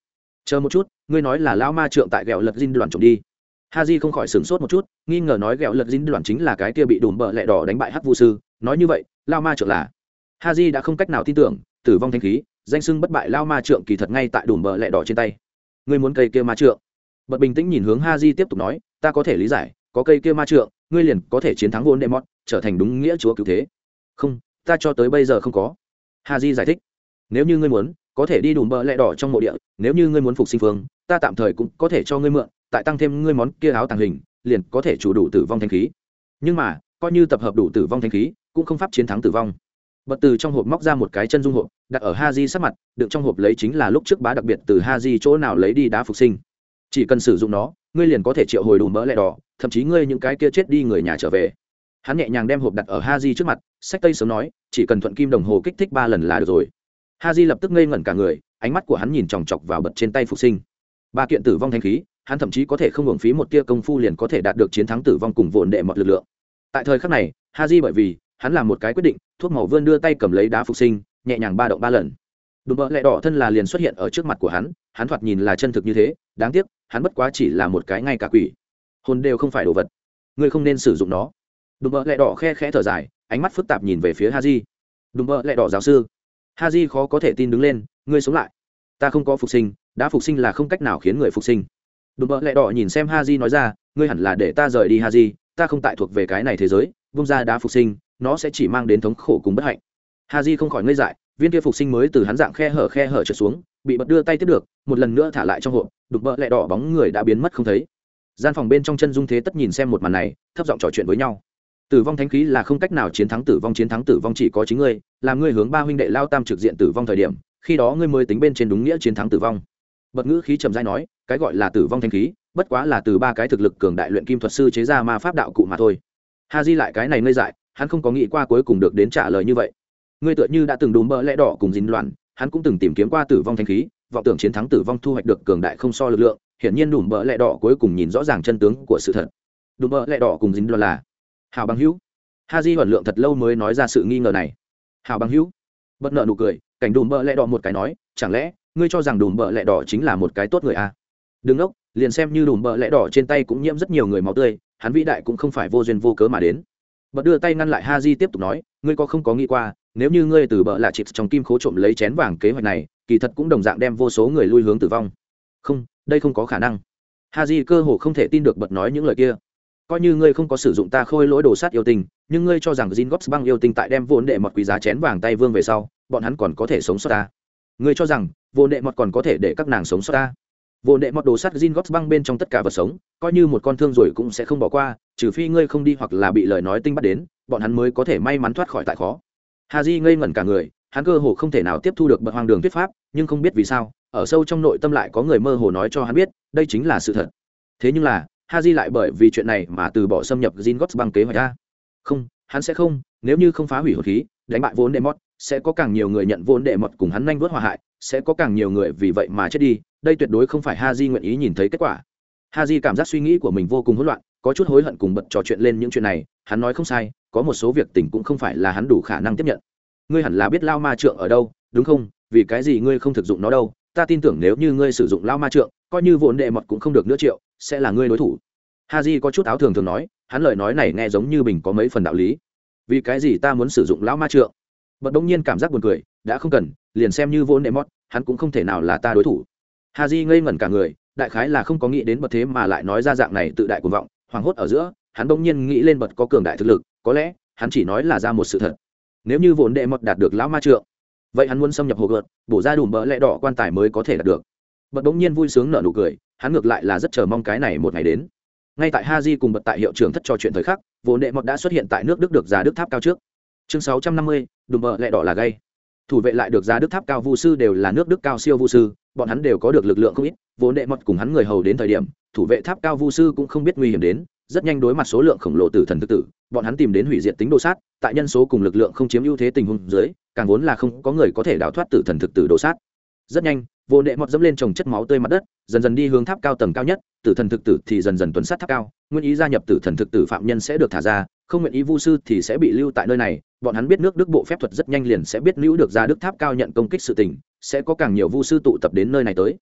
Chờ một chút, ngươi nói là lao ma trượng tại ghẹo lật dinh đoàn trộm đi. Ha di không khỏi sửng sốt một chút, nghi ngờ nói ghẹo lật dinh đoàn chính là cái kia bị đùm bờ lẹ đỏ đánh bại hắc vu sư. Nói như vậy lao ma trượng là? Ha di đã không cách nào tin tưởng, tử vong thanh khí, danh sưng bất bại lao ma trượng kỳ thật ngay tại đùm bờ lẹ đỏ trên tay. Ngươi muốn cây kia ma trượng? Bật bình tĩnh nhìn hướng ha di tiếp tục nói, ta có thể lý giải, có cây kia ma trượng, ngươi liền có thể chiến thắng vốn đệ mót trở thành đúng nghĩa chúa cứu thế không, ta cho tới bây giờ không có. Hà di giải thích, nếu như ngươi muốn, có thể đi đùm bợ lẹ đỏ trong mộ địa, nếu như ngươi muốn phục sinh phương, ta tạm thời cũng có thể cho ngươi mượn, tại tăng thêm ngươi món kia áo tàng hình, liền có thể chủ đủ tử vong thanh khí. Nhưng mà, coi như tập hợp đủ tử vong thanh khí, cũng không pháp chiến thắng tử vong. Bật từ trong hộp móc ra một cái chân dung hộp, đặt ở ha di sát mặt, đựng trong hộp lấy chính là lúc trước bá đặc biệt từ ha di chỗ nào lấy đi đá phục sinh. Chỉ cần sử dụng nó, ngươi liền có thể triệu hồi đủ mỡ lẹ đỏ, thậm chí ngươi những cái kia chết đi người nhà trở về hắn nhẹ nhàng đem hộp đặt ở ha di trước mặt, sách tây sớm nói, chỉ cần thuận kim đồng hồ kích thích ba lần là được rồi. Ha di lập tức ngây ngẩn cả người, ánh mắt của hắn nhìn chòng chọc vào bật trên tay phục sinh. Ba kiện tử vong thanh khí, hắn thậm chí có thể không hưởng phí một tia công phu liền có thể đạt được chiến thắng tử vong cùng vồn đệ mọi lực lượng. Tại thời khắc này ha di bởi vì hắn làm một cái quyết định, thuốc màu vươn đưa tay cầm lấy đá phục sinh, nhẹ nhàng ba động ba lần. Đùm bỡ lẹ đỏ thân là liền xuất hiện ở trước mặt của hắn hắn thoạt nhìn là chân thực như thế, đáng tiếc, hắn bất quá chỉ là một cái ngay cả quỷ. Hồn đều không phải đồ vật. Ngươi không nên sử dụng nó đùm bợ lẹ đỏ khe khẽ thở dài, ánh mắt phức tạp nhìn về phía ha di đùm bợ lẹ đỏ giáo sư. Ha di khó có thể tin đứng lên, ngươi sống lại. Ta không có phục sinh, đã phục sinh là không cách nào khiến người phục sinh. Đùm bợ lẹ đỏ nhìn xem ha di nói ra, ngươi hẳn là để ta rời đi ha di ta không tại thuộc về cái này thế giới vung ra đã phục sinh, nó sẽ chỉ mang đến thống khổ cùng bất hạnh. Ha di không khỏi ngây dại, viên kia phục sinh mới từ hắn dạng khe hở khe hở trượt xuống, bị bật đưa tay tiếp được, một lần nữa thả lại trong hộp, đục bợ lẹ đỏ bóng người đã biến mất không thấy. Gian phòng bên trong chân dung thế tất nhìn xem một màn này, thấp giọng trò chuyện với nhau tử vong thánh khí là không cách nào chiến thắng tử vong, chiến thắng tử vong chỉ có chính ngươi làm ngươi hướng ba huynh đệ lao tam trực diện tử vong thời điểm, khi đó ngươi mới tính bên trên đúng nghĩa chiến thắng tử vong. Bật ngữ khí trầm dai nói, cái gọi là tử vong thánh khí, bất quá là từ ba cái thực lực cường đại luyện kim thuật sư chế ra ma pháp đạo cụ mà thôi. Ha di lại cái này ngây dại, hắn không có nghĩ qua cuối cùng được đến trả lời như vậy. Ngươi tựa như đã từng đùm bỡ lẽ đỏ cùng dính loạn, hắn cũng từng tìm kiếm qua tử vong thanh khí, vọng tưởng chiến thắng tử vong thu hoạch được cường đại không so lực lượng, hiển nhiên đùm bỡ lẽ đỏ cuối cùng nhìn rõ ràng chân tướng của sự thật. Đùm bỡ lẽ đỏ cùng dính loạn là hào bằng hữu. Ha di huẩn lượng thật lâu mới nói ra sự nghi ngờ này. Hào bằng hữu. Bất nợ nụ cười, cảnh đùm bợ lẽ đỏ một cái nói, chẳng lẽ, ngươi cho rằng đùm bợ lẽ đỏ chính là một cái tốt người à? đừng ốc liền xem như đùm bợ lẽ đỏ trên tay cũng nhiễm rất nhiều người máu tươi, hắn vĩ đại cũng không phải vô duyên vô cớ mà đến. Bật đưa tay ngăn lại ha di tiếp tục nói, ngươi có không có nghĩ qua, nếu như ngươi từ bợ lạ chịt trong kim khố trộm lấy chén vàng kế hoạch này, kỳ thật cũng đồng dạng đem vô số người lui hướng tử vong. Không, đây không có khả năng. Ha di cơ hồ không thể tin được bật nói những lời kia coi như ngươi không có sử dụng ta khôi lỗi đồ sát yêu tình nhưng ngươi cho rằng Jin Gops băng yêu tinh tại đem vốn đệ mọt quý giá chén vàng tay vương về sau, bọn hắn còn có thể sống sót ta. Ngươi cho rằng, vốn đệ mọt còn có thể để các nàng sống sót ta. Vốn đệ mọt đồ sát Jin Gops băng bên trong tất cả vật sống, coi như một con thương rồi cũng sẽ không bỏ qua, trừ phi ngươi không đi hoặc là bị lời nói tinh bắt đến, bọn hắn mới có thể may mắn thoát khỏi tại khó hà di ngây ngẩn cả người hắn cơ hồ không thể nào tiếp thu được bậc hoàng đường thuyết pháp nhưng không biết vì sao ở sâu trong nội tâm lại có người mơ hồ nói cho hắn biết đây chính là sự thật thế nhưng là ha lại bởi vì chuyện này mà từ bỏ xâm nhập Zingots bằng kế hoạch ra không hắn sẽ không nếu như không phá hủy hồn khí đánh bại vốn đệ mọt, sẽ có càng nhiều người nhận vốn đệ mọt cùng hắn nhanh vớt hòa hại sẽ có càng nhiều người vì vậy mà chết đi đây tuyệt đối không phải ha nguyện ý nhìn thấy kết quả. Ha cảm giác suy nghĩ của mình vô cùng hỗn loạn có chút hối hận cùng bật trò chuyện lên những chuyện này hắn nói không sai có một số việc tình cũng không phải là hắn đủ khả năng tiếp nhận. Ngươi hẳn là biết lao ma trượng ở đâu đúng không? Vì cái gì ngươi không thực dụng nó đâu? Ta tin tưởng nếu như ngươi sử dụng lao ma trượng, coi như vốn đệ mọt cũng không được nữa triệu, sẽ là ngươi đối thủ. Ha di có chút áo thường thường nói, hắn lời nói này nghe giống như mình có mấy phần đạo lý. Vì cái gì ta muốn sử dụng lão ma trượng? Bật đông nhiên cảm giác buồn cười, đã không cần, liền xem như vốn đệ mọt, hắn cũng không thể nào là ta đối thủ. Ha di ngây ngẩn cả người, đại khái là không có nghĩ đến bật thế mà lại nói ra dạng này tự đại cuồng vọng, hoảng hốt ở giữa, hắn đông nhiên nghĩ lên bật có cường đại thực lực, có lẽ, hắn chỉ nói là ra một sự thật. Nếu như vốn đệ mọt đạt được lão ma trượng vậy hắn muốn xâm nhập hồ gợt, bổ ra đủ bỡ lẽ đỏ quan tài mới có thể đạt được. Bật bỗng nhiên vui sướng nở nụ cười, hắn ngược lại là rất chờ mong cái này một ngày đến. Ngay tại ha di cùng bật tại hiệu trưởng thất trò chuyện thời khắc vốn đệ mọt đã xuất hiện tại nước đức được giá đức tháp cao trước. Chương sáu trăm năm mươi, đùm bỡ lẹ đỏ là gay. Thủ vệ lại được giá đức tháp cao vu sư đều là nước đức cao siêu vu sư, bọn hắn đều có được lực lượng không ít vốn đệ mọt cùng hắn người hầu đến thời điểm, thủ vệ tháp cao vu sư cũng không biết nguy hiểm đến, rất nhanh đối mặt số lượng khổng lồ tử thần tự tử, bọn hắn tìm đến hủy diệt tính đồ sát, tại nhân số cùng lực lượng không chiếm ưu thế tình huống dưới càng vốn là không có người có thể đào thoát tử thần thực tử đồ sát. Rất nhanh, vô nệ mọt dẫm lên trồng chất máu tươi mặt đất, dần dần đi hướng tháp cao tầng cao nhất, tử thần thực tử thì dần dần tuần sát tháp cao, nguyên ý gia nhập tử thần thực tử phạm nhân sẽ được thả ra, không nguyện ý vu sư thì sẽ bị lưu tại nơi này, bọn hắn biết nước đức bộ phép thuật rất nhanh liền sẽ biết lưu được ra đức tháp cao nhận công kích sự tình, sẽ có càng nhiều vu sư tụ tập đến nơi này tới.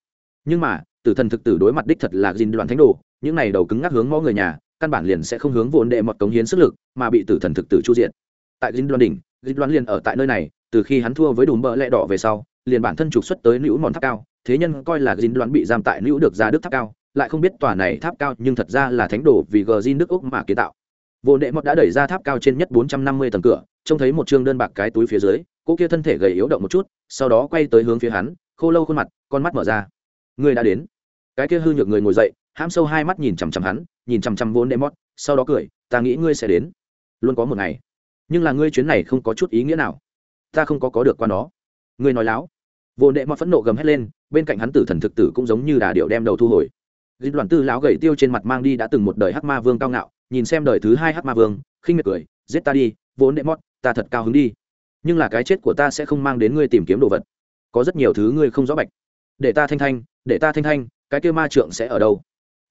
Nhưng mà, tử thần thực tử đối mặt đích thật là dinh đoàn thánh đồ, những này đầu cứng ngắc hướng mỗi người nhà, căn bản liền sẽ không hướng vô đệ mọt cống hiến sức lực, mà bị tử thần thực tử chu diện tại dinh đoàn đỉnh dinh đoàn liền ở tại nơi này từ khi hắn thua với đùm bợ lẹ đỏ về sau liền bản thân trục xuất tới nữ mòn tháp cao thế nhân coi là dinh đoán bị giam tại nữ được ra đức tháp cao lại không biết tòa này tháp cao nhưng thật ra là thánh đồ vì gờ zin nước úc mà kiến tạo. Vô đệ mọt đã đẩy ra tháp cao trên nhất bốn trăm năm mươi tầng cửa trông thấy một chương đơn bạc cái túi phía dưới cô kia thân thể gầy yếu động một chút sau đó quay tới hướng phía hắn khô lâu khuôn mặt con mắt mở ra. Người đã đến. Cái kia hư nhược người ngồi dậy hãm sâu hai mắt nhìn chằm chằm hắn nhìn chằm chằm Vô đệ mọt, sau đó cười ta nghĩ ngươi sẽ đến. Luôn có một ngày. Nhưng là ngươi chuyến này không có chút ý nghĩa nào ta không có có được qua nó. Ngươi nói láo. Vô đệ mọt phẫn nộ gầm hét lên, bên cạnh hắn tử thần thực tử cũng giống như đà điệu đem đầu thu hồi. Dịch đoàn tư lão gầy tiêu trên mặt mang đi đã từng một đời hắc ma vương cao ngạo, nhìn xem đời thứ hai hắc ma vương, khinh miệt cười, giết ta đi vốn đệ mót, ta thật cao hứng đi. Nhưng là cái chết của ta sẽ không mang đến ngươi tìm kiếm đồ vật. Có rất nhiều thứ ngươi không rõ bạch. Để ta thanh thanh, để ta thanh thanh, cái kia ma trượng sẽ ở đâu?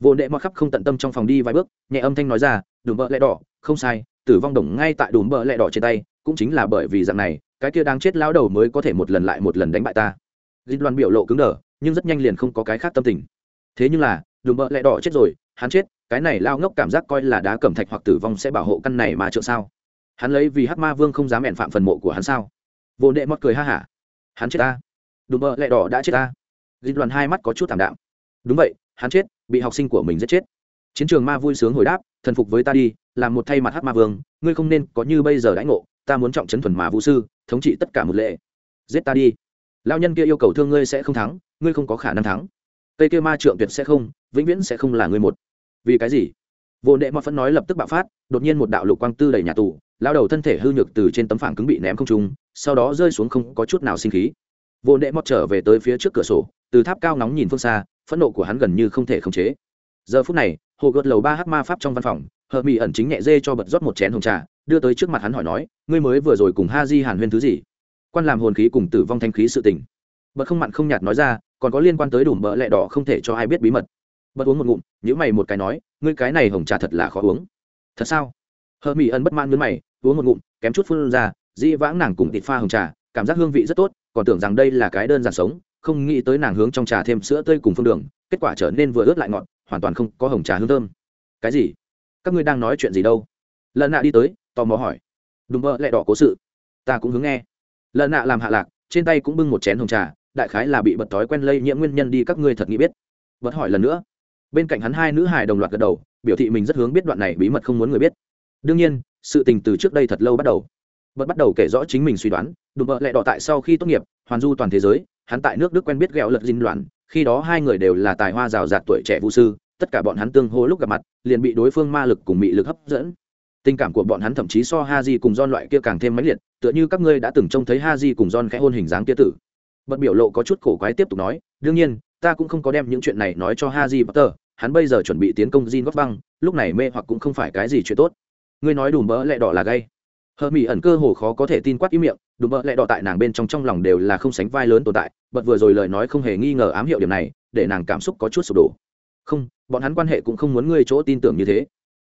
Vô đệ mọt khắp không tận tâm trong phòng đi vài bước, nhẹ âm thanh nói ra, đùm bợ lẹ đỏ, không sai, tử vong đồng ngay tại đùm bợ lẹ đỏ trên tay, cũng chính là bởi vì dạng này cái kia đang chết lão đầu mới có thể một lần lại một lần đánh bại ta. Dịch loan biểu lộ cứng đờ, nhưng rất nhanh liền không có cái khác tâm tình. Thế nhưng là, đùm bợ lẹ đỏ chết rồi, hắn chết, cái này lao ngốc cảm giác coi là đá cẩm thạch hoặc tử vong sẽ bảo hộ căn này mà trượng sao? Hắn lấy vì hắc ma vương không dám ẹn phạm phần mộ của hắn sao? Vô đệ mót cười ha hả. Hắn chết ta. Đùm bợ lẹ đỏ đã chết ta. Dịch loan hai mắt có chút thảm đạm. Đúng vậy, hắn chết, bị học sinh của mình giết chết. Chiến trường ma vui sướng hồi đáp, thần phục với ta đi, làm một thay mặt hát ma vương, ngươi không nên có như bây giờ đãi ngộ ta muốn trọng chấn thuần mà vũ sư, thống trị tất cả một lệ. Giết ta đi. Lao nhân kia yêu cầu thương ngươi sẽ không thắng, ngươi không có khả năng thắng. Cây kia ma trượng tuyệt sẽ không, vĩnh viễn sẽ không là ngươi một. Vì cái gì? Vô đệ mọt phẫn nói lập tức bạo phát, đột nhiên một đạo lục quang tư đầy nhà tù lao đầu thân thể hư nhược từ trên tấm phản cứng bị ném không trung, sau đó rơi xuống không có chút nào sinh khí. Vô đệ mọt trở về tới phía trước cửa sổ, từ tháp cao nóng nhìn phương xa, phẫn nộ của hắn gần như không thể khống chế. Giờ phút này, hồ gợt lầu ba h ma pháp trong văn phòng hờ mỹ ẩn chính nhẹ dê cho bật rót một chén hồng trà đưa tới trước mặt hắn hỏi nói, ngươi mới vừa rồi cùng ha di hàn huyên thứ gì? Quan làm hồn khí cùng tử vong thanh khí sự tình. Bật không mặn không nhạt nói ra, còn có liên quan tới đủ mỡ lẹ đỏ không thể cho ai biết bí mật. Bật uống một ngụm nhữ mày một cái nói, ngươi cái này hồng trà thật là khó uống. Thật sao? Hờ mỹ ân bất mãn nhớ mày, uống một ngụm, kém chút phun ra, dĩ vãng nàng cùng thịt pha hồng trà, cảm giác hương vị rất tốt, còn tưởng rằng đây là cái đơn giản sống, không nghĩ tới nàng hướng trong trà thêm sữa tươi cùng phương đường, kết quả trở nên vừa ướt lại ngọt, hoàn toàn không có hồng trà hương thơm. Cái gì? Các ngươi đang nói chuyện gì đâu? Lần nạ đi tới tò mò hỏi. Đùm bơ lẹ đỏ cố sự. Ta cũng hướng nghe. Lần nạ làm hạ lạc, trên tay cũng bưng một chén hồng trà, đại khái là bị bật thói quen lây nhiễm nguyên nhân đi các ngươi thật nghĩ biết. Bật hỏi lần nữa. Bên cạnh hắn hai nữ hài đồng loạt gật đầu, biểu thị mình rất hướng biết đoạn này bí mật không muốn người biết. Đương nhiên, sự tình từ trước đây thật lâu bắt đầu. Bật bắt đầu kể rõ chính mình suy đoán, đùm bợ lẹ đỏ tại sau khi tốt nghiệp, hoàn du toàn thế giới, hắn tại nước đức quen biết ghẹo lật dinh loạn khi đó hai người đều là tài hoa rào rạt tuổi trẻ vũ sư, tất cả bọn hắn tương hô lúc gặp mặt, liền bị đối phương ma lực cùng mị lực hấp dẫn tình cảm của bọn hắn thậm chí so ha di cùng don loại kia càng thêm mãnh liệt, tựa như các ngươi đã từng trông thấy ha di cùng don khẽ hôn hình dáng kia tử. Bật biểu lộ có chút cổ quái tiếp tục nói, đương nhiên, ta cũng không có đem những chuyện này nói cho ha di potter, hắn bây giờ chuẩn bị tiến công Jin gót băng lúc này mê hoặc cũng không phải cái gì chuyện tốt. Ngươi nói đùm bỡ lẹ đỏ là gay. Hờ mỹ ẩn cơ hồ khó có thể tin quát ý miệng, đùm bỡ lẹ đỏ tại nàng bên trong trong lòng đều là không sánh vai lớn tồn tại, bật vừa rồi lời nói không hề nghi ngờ ám hiệu điểm này, để nàng cảm xúc có chút sụp đổ. Không, bọn hắn quan hệ cũng không muốn ngươi chỗ tin tưởng như thế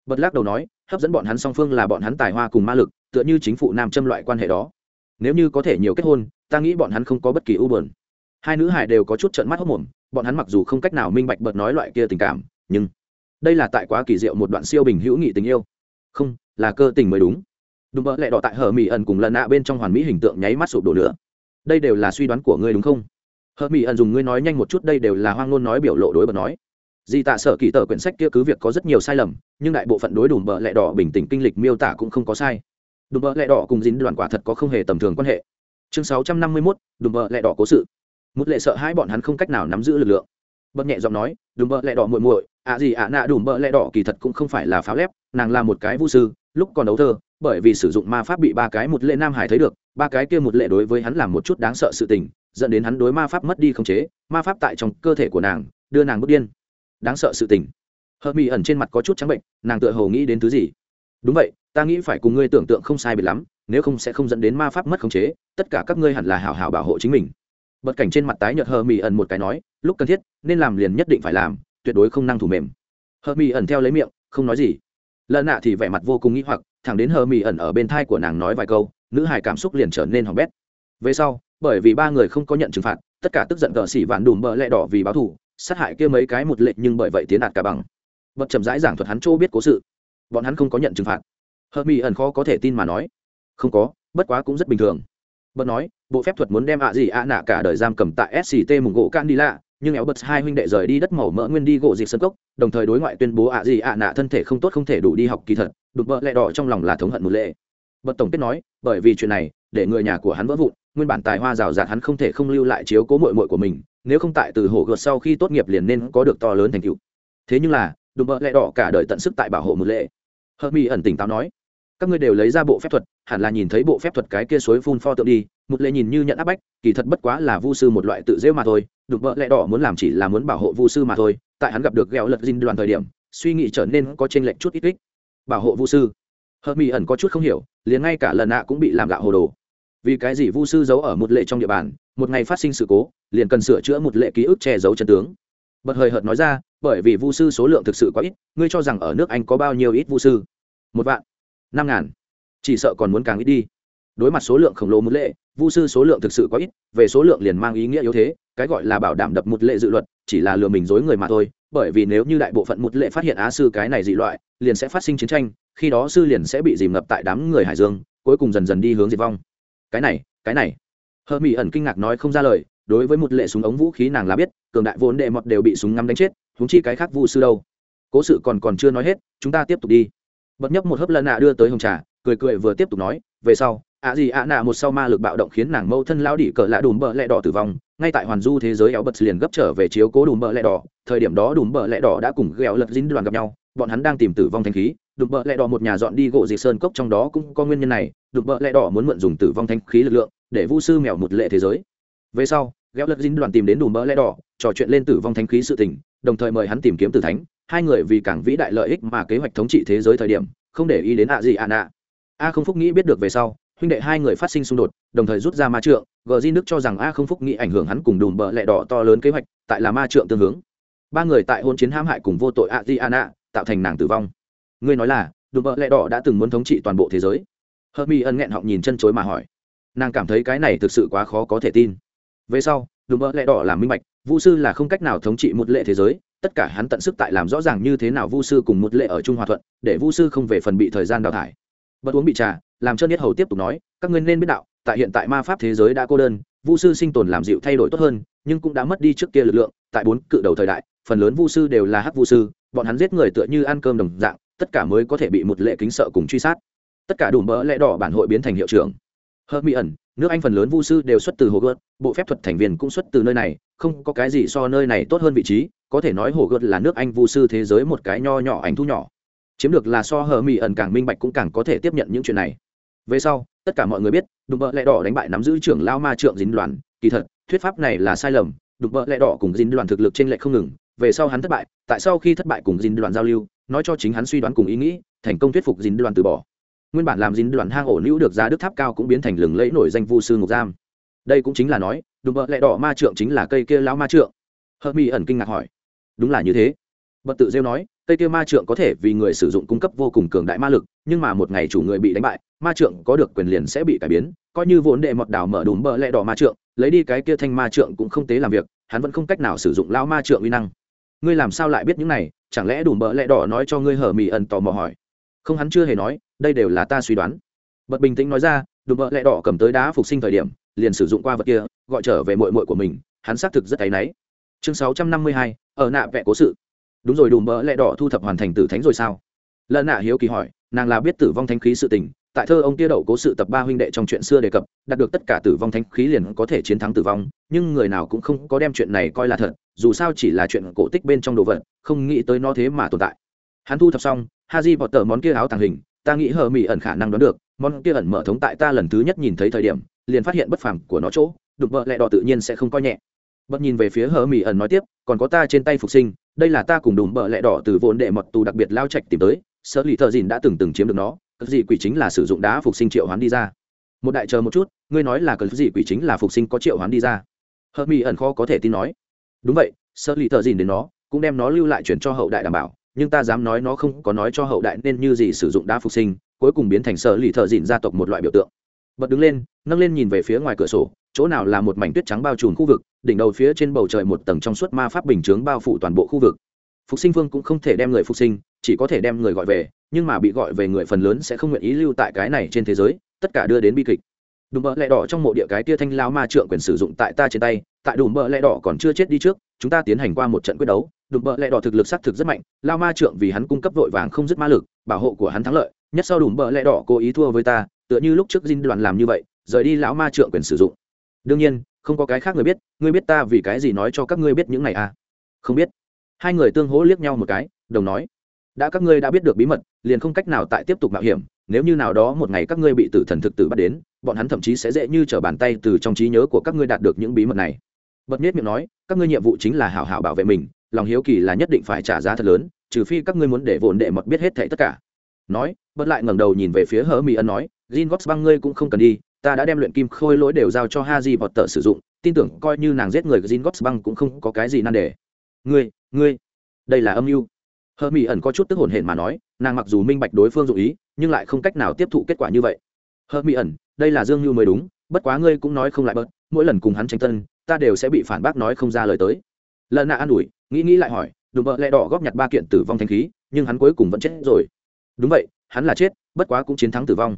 bật lắc đầu nói, hấp dẫn bọn hắn song phương là bọn hắn tài hoa cùng ma lực, tựa như chính phủ nam châm loại quan hệ đó. Nếu như có thể nhiều kết hôn, ta nghĩ bọn hắn không có bất kỳ ưu bờn hai nữ hải đều có chút trận mắt hốc mồm, bọn hắn mặc dù không cách nào minh bạch bật nói loại kia tình cảm, nhưng đây là tại quá kỳ diệu một đoạn siêu bình hữu nghị tình yêu. Không, là cơ tình mới đúng. Đúng bỡ lẹ đỏ tại hở mỹ ẩn cùng lần nạ bên trong hoàn mỹ hình tượng nháy mắt sụp đổ nữa đây đều là suy đoán của ngươi đúng không? Hở mỹ ẩn dùng ngươi nói nhanh một chút, đây đều là hoang ngôn nói biểu lộ đối bật nói di tạ sở kỳ tờ quyển sách kia cứ việc có rất nhiều sai lầm nhưng đại bộ phận đối đùm Bờ lẹ đỏ bình tĩnh kinh lịch miêu tả cũng không có sai. Đùm Bờ lẹ đỏ cùng dính đoàn quả thật có không hề tầm thường quan hệ. Chương sáu trăm năm mươi 651, đùm Bờ lẹ đỏ cố sự. Một lệ sợ hai bọn hắn không cách nào nắm giữ lực lượng. Bất nhẹ giọng nói đùm Bờ lẹ đỏ muội muội ạ gì ạ nạ đùm Bờ lẹ đỏ kỳ thật cũng không phải là pháo lép nàng là một cái vũ sư lúc còn đấu thơ bởi vì sử dụng ma pháp bị ba cái một lệ nam hải thấy được ba cái kia một lệ đối với hắn làm một chút đáng sợ sự tình dẫn đến hắn đối ma pháp mất đi khống chế ma pháp tại trong cơ thể của nàng đưa nàng bất điên đáng sợ sự tình. Hợp mỹ ẩn trên mặt có chút trắng bệnh, nàng tựa hồ nghĩ đến thứ gì? Đúng vậy, ta nghĩ phải cùng ngươi tưởng tượng không sai biệt lắm, nếu không sẽ không dẫn đến ma pháp mất khống chế, tất cả các ngươi hẳn là hảo hảo bảo hộ chính mình. Bật cảnh trên mặt tái nhợt hờ mỹ ẩn một cái nói, lúc cần thiết, nên làm liền nhất định phải làm, tuyệt đối không năng thủ mềm. Hờ mỹ ẩn theo lấy miệng, không nói gì. Lần nạ thì vẻ mặt vô cùng nghĩ hoặc, thẳng đến hờ mỹ ẩn ở bên thai của nàng nói vài câu, nữ hài cảm xúc liền trở nên hỏng bét. Về sau, bởi vì ba người không có nhận trừng phạt, tất cả tức giận cờ xỉ vạn đùm bợ lẹ đỏ vì báo thù sát hại kia mấy cái một lệnh nhưng bởi vậy tiến đạt cả bằng. Bậc chậm rãi giảng thuật hắn chỗ biết cố sự. Bọn hắn không có nhận trừng phạt. Hợp mỹ ẩn khó có thể tin mà nói. Không có, bất quá cũng rất bình thường. Bậc nói, bộ phép thuật muốn đem ạ gì ạ nạ cả đời giam cầm tại sct mùng gỗ can đi lạ nhưng éo bật hai huynh đệ rời đi đất màu mỡ nguyên đi gỗ dịp sân cốc, đồng thời đối ngoại tuyên bố ạ gì ạ nạ thân thể không tốt không thể đủ đi học kỳ thật, đục vợ lẹ đỏ trong lòng là thống hận một lệ. Bật tổng kết nói, bởi vì chuyện này, để người nhà của hắn vỡ vụn nguyên bản tài hoa rào rạt hắn không thể không lưu lại chiếu cố mội mội của mình, nếu không tại từ hổ gợt sau khi tốt nghiệp liền nên có được to lớn thành tựu. Thế nhưng là, đùm bợ lẹ đỏ cả đời tận sức tại bảo hộ một lệ. Hợp mỹ ẩn tỉnh táo nói, các ngươi đều lấy ra bộ phép thuật, hẳn là nhìn thấy bộ phép thuật cái kia suối phun pho tượng đi, một lệ nhìn như nhận áp bách, kỳ thật bất quá là vu sư một loại tự rêu mà thôi đục vợ lẽ đỏ muốn làm chỉ là muốn bảo hộ vu sư mà thôi, tại hắn gặp được ghẹo lật dinh đoàn thời điểm, suy nghĩ trở nên có trên lệnh chút ít ít. Bảo hộ vu sư. Hợp mỹ ẩn có chút không hiểu, liền ngay cả lần nạ cũng bị làm gạo hồ đồ vì cái gì vu sư giấu ở một lệ trong địa bàn, một ngày phát sinh sự cố, liền cần sửa chữa một lệ ký ức che giấu chân tướng. Bật hời hợt nói ra, bởi vì vu sư số lượng thực sự quá ít, ngươi cho rằng ở nước anh có bao nhiêu ít vu sư? Một vạn. Năm ngàn. Chỉ sợ còn muốn càng ít đi. Đối mặt số lượng khổng lồ một lệ, vu sư số lượng thực sự quá ít, về số lượng liền mang ý nghĩa yếu thế, cái gọi là bảo đảm đập một lệ dự luật, chỉ là lừa mình dối người mà thôi, bởi vì nếu như đại bộ phận một lệ phát hiện á sư cái này dị loại, liền sẽ phát sinh chiến tranh, khi đó sư liền sẽ bị dìm ngập tại đám người hải dương, cuối cùng dần dần đi hướng diệt vong cái này cái này. Hờ mỹ ẩn kinh ngạc nói không ra lời, đối với một lệ súng ống vũ khí nàng là biết, cường đại vốn đệ mọt đều bị súng ngắm đánh chết húng chi cái khác vu sư đâu. Cố sự còn còn chưa nói hết, chúng ta tiếp tục đi. Bật nhấp một hớp lần nạ đưa tới hồng trà, cười cười vừa tiếp tục nói, về sau, ạ gì ạ nạ một sau ma lực bạo động khiến nàng mâu thân lão đỉ cờ lạ đùm bợ lẹ đỏ tử vong, ngay tại hoàn du thế giới éo bật liền gấp trở về chiếu cố đùm bợ lẹ đỏ, thời điểm đó đùm bợ lẹ đỏ đã cùng ghẹo lật dính đoàn gặp nhau, bọn hắn đang tìm tử vong thanh khí đùm bợ lẹ đỏ một nhà dọn đi gỗ dị sơn cốc trong đó cũng có nguyên nhân này. Đùm bợ lẹ đỏ muốn mượn dùng tử vong thanh khí lực lượng để vu sư mèo một lệ thế giới. Về sau, ghéo lật dính đoàn tìm đến đùm bợ lẹ đỏ, trò chuyện lên tử vong thanh khí sự tình, đồng thời mời hắn tìm kiếm tử thánh. Hai người vì càng vĩ đại lợi ích mà kế hoạch thống trị thế giới thời điểm, không để ý đến ạ gì ạ nạ. A không phúc nghĩ biết được về sau, huynh đệ hai người phát sinh xung đột, đồng thời rút ra ma trượng. Gờ di nước cho rằng a không phúc nghĩ ảnh hưởng hắn cùng đùm bợ lẹ đỏ to lớn kế hoạch, tại là ma trượng tương hướng. Ba người tại hôn chiến hãm hại cùng vô tội a di ana tạo thành nàng tử vong ngươi nói là đùm bợ lẹ đỏ đã từng muốn thống trị toàn bộ thế giới. Hớt mi ân nghẹn họng nhìn chân chối mà hỏi. Nàng cảm thấy cái này thực sự quá khó có thể tin. Về sau đùm bợ lẹ đỏ là minh bạch, vu sư là không cách nào thống trị một lệ thế giới, tất cả hắn tận sức tại làm rõ ràng như thế nào vu sư cùng một lệ ở trung hòa thuận, để vu sư không về phần bị thời gian đào thải. Bất uống bị trà, làm cho nhất hầu tiếp tục nói, các ngươi nên biết đạo, tại hiện tại ma pháp thế giới đã cô đơn, vu sư sinh tồn làm dịu thay đổi tốt hơn, nhưng cũng đã mất đi trước kia lực lượng, tại bốn cự đầu thời đại, phần lớn vu sư đều là hắc vu sư, bọn hắn giết người tựa như ăn cơm đồng dạng tất cả mới có thể bị một lệ kính sợ cùng truy sát. Tất cả đủ mỡ lẽ đỏ bản hội biến thành hiệu trưởng. Hợp mỹ ẩn nước anh phần lớn vu sư đều xuất từ hồ gợt bộ phép thuật thành viên cũng xuất từ nơi này, không có cái gì so nơi này tốt hơn vị trí, có thể nói hồ gợt là nước anh vu sư thế giới một cái nho nhỏ ảnh thu nhỏ. Chiếm được là so hờ mỹ ẩn càng minh bạch cũng càng có thể tiếp nhận những chuyện này. Về sau, tất cả mọi người biết, đùm bỡ lẹ đỏ đánh bại nắm giữ trưởng lao ma trượng dính đoàn kỳ thật, thuyết pháp này là sai lầm, đùm bỡ lẹ đỏ cùng dính đoàn thực lực trên lệ không ngừng. Về sau hắn thất bại, tại sau khi thất bại cùng dính đoàn giao lưu nói cho chính hắn suy đoán cùng ý nghĩ, thành công thuyết phục dính đoàn từ bỏ. Nguyên bản làm dính đoàn hang ổ nữ được ra đức tháp cao cũng biến thành lừng lẫy nổi danh vu sư ngục giam. Đây cũng chính là nói, đùm bợ lẹ đỏ ma trượng chính là cây kia lão ma trượng. Hợp mỹ ẩn kinh ngạc hỏi. Đúng là như thế. Bật tự rêu nói, cây kia ma trượng có thể vì người sử dụng cung cấp vô cùng cường đại ma lực, nhưng mà một ngày chủ người bị đánh bại, ma trượng có được quyền liền sẽ bị cải biến. Coi như vốn đệ mọt đảo mở đùm bờ lẹ đỏ ma trượng, lấy đi cái kia thanh ma trượng cũng không tế làm việc, hắn vẫn không cách nào sử dụng lão ma trượng uy năng. Ngươi làm sao lại biết những này? Chẳng lẽ đùm mỡ lẹ đỏ nói cho ngươi hở mì ẩn tò mò hỏi? Không, hắn chưa hề nói, đây đều là ta suy đoán. Bật bình tĩnh nói ra, đùm bợ lẹ đỏ cầm tới đá phục sinh thời điểm, liền sử dụng qua vật kia, gọi trở về mội mội của mình, hắn xác thực rất áy náy. Chương sáu trăm năm mươi hai, ở nạ vẽ cố sự. Đúng rồi, đùm bợ lẹ đỏ thu thập hoàn thành tử thánh rồi sao? Lợn nạ hiếu kỳ hỏi, nàng là biết tử vong thánh khí sự tình tại thơ ông tia đậu cố sự tập ba huynh đệ trong chuyện xưa đề cập, đạt được tất cả tử vong thánh khí liền có thể chiến thắng tử vong, nhưng người nào cũng không có đem chuyện này coi là thật, dù sao chỉ là chuyện cổ tích bên trong đồ vật, không nghĩ tới nó thế mà tồn tại. Hắn thu thập xong ha di bọt tờ món kia áo tàng hình, ta nghĩ hờ mỹ ẩn khả năng đoán được, món kia ẩn mở thống tại ta lần thứ nhất nhìn thấy thời điểm, liền phát hiện bất phẳng của nó chỗ đục vợ lẹ đỏ tự nhiên sẽ không coi nhẹ. Bất nhìn về phía hờ mỹ ẩn nói tiếp, còn có ta trên tay phục sinh, đây là ta cùng đùm bợ lẹ đỏ từ vốn đệ mật tù đặc biệt lao trạch tìm tới, sở lì thợ dìn đã từng từng chiếm được nó cờ gì quỷ chính là sử dụng đá phục sinh triệu hoán đi ra. Một đại chờ một chút, ngươi nói là cờ gì quỷ chính là phục sinh có triệu hoán đi ra. Hợp mỹ ẩn khó có thể tin nói. Đúng vậy, sở lì thợ dìn đến nó, cũng đem nó lưu lại chuyển cho hậu đại đảm bảo, nhưng ta dám nói nó không có nói cho hậu đại nên như gì sử dụng đá phục sinh, cuối cùng biến thành sở lì thợ dìn gia tộc một loại biểu tượng. Bật đứng lên, nâng lên nhìn về phía ngoài cửa sổ, chỗ nào là một mảnh tuyết trắng bao trùm khu vực, đỉnh đầu phía trên bầu trời một tầng trong suốt ma pháp bình chướng bao phủ toàn bộ khu vực phục sinh vương cũng không thể đem người phục sinh, chỉ có thể đem người gọi về, nhưng mà bị gọi về người phần lớn sẽ không nguyện ý lưu tại cái này trên thế giới, tất cả đưa đến bi kịch. Đùm bợ lẹ đỏ trong mộ địa cái tia thanh lao ma trượng quyền sử dụng tại ta trên tay, tại đùm bợ lẹ đỏ còn chưa chết đi trước, chúng ta tiến hành qua một trận quyết đấu. Đùm bợ lẹ đỏ thực lực xác thực rất mạnh lao ma trượng vì hắn cung cấp vội vàng không dứt ma lực, bảo hộ của hắn thắng lợi. Nhất sau đùm bợ lẹ đỏ cố ý thua với ta, tựa như lúc trước dinh đoàn làm như vậy, rời đi lão ma trượng quyền sử dụng. Đương nhiên, không có cái khác người biết, ngươi biết ta vì cái gì nói cho các ngươi biết những này à? Không biết hai người tương hỗ liếc nhau một cái đồng nói đã các ngươi đã biết được bí mật liền không cách nào tại tiếp tục mạo hiểm nếu như nào đó một ngày các ngươi bị tử thần thực tử bắt đến bọn hắn thậm chí sẽ dễ như t r ở bàn tay từ trong trí nhớ của các ngươi đạt được những bí mật này bật nhất miệng nói các ngươi nhiệm vụ chính là hảo hảo bảo vệ mình lòng hiếu kỳ là nhất định phải trả giá thật lớn trừ phi các ngươi muốn để vồn đệ mật biết hết thảy tất cả nói bật lại ngẩng đầu nhìn về phía hớ mỹ ân nói gin gót băng ngươi cũng không cần đi ta đã đem luyện kim khôi lỗi đều giao cho ha di bọt tờ sử dụng, tin tưởng coi như nàng giết người Jin băng cũng không có cái gì nan đề. Ngươi, ngươi, đây là âm mưu. Hermione ẩn có chút tức hồn hển mà nói, nàng mặc dù minh bạch đối phương dụng ý, nhưng lại không cách nào tiếp thụ kết quả như vậy. Hermione ẩn, đây là Dương Nưu mới đúng, bất quá ngươi cũng nói không lại bớt, mỗi lần cùng hắn tranh tân, ta đều sẽ bị phản bác nói không ra lời tới. Lần nạ an ủi, nghĩ nghĩ lại hỏi, đùm bợ lẹ đỏ góp nhặt ba kiện tử vong thanh khí, nhưng hắn cuối cùng vẫn chết rồi. Đúng vậy, hắn là chết, bất quá cũng chiến thắng tử vong.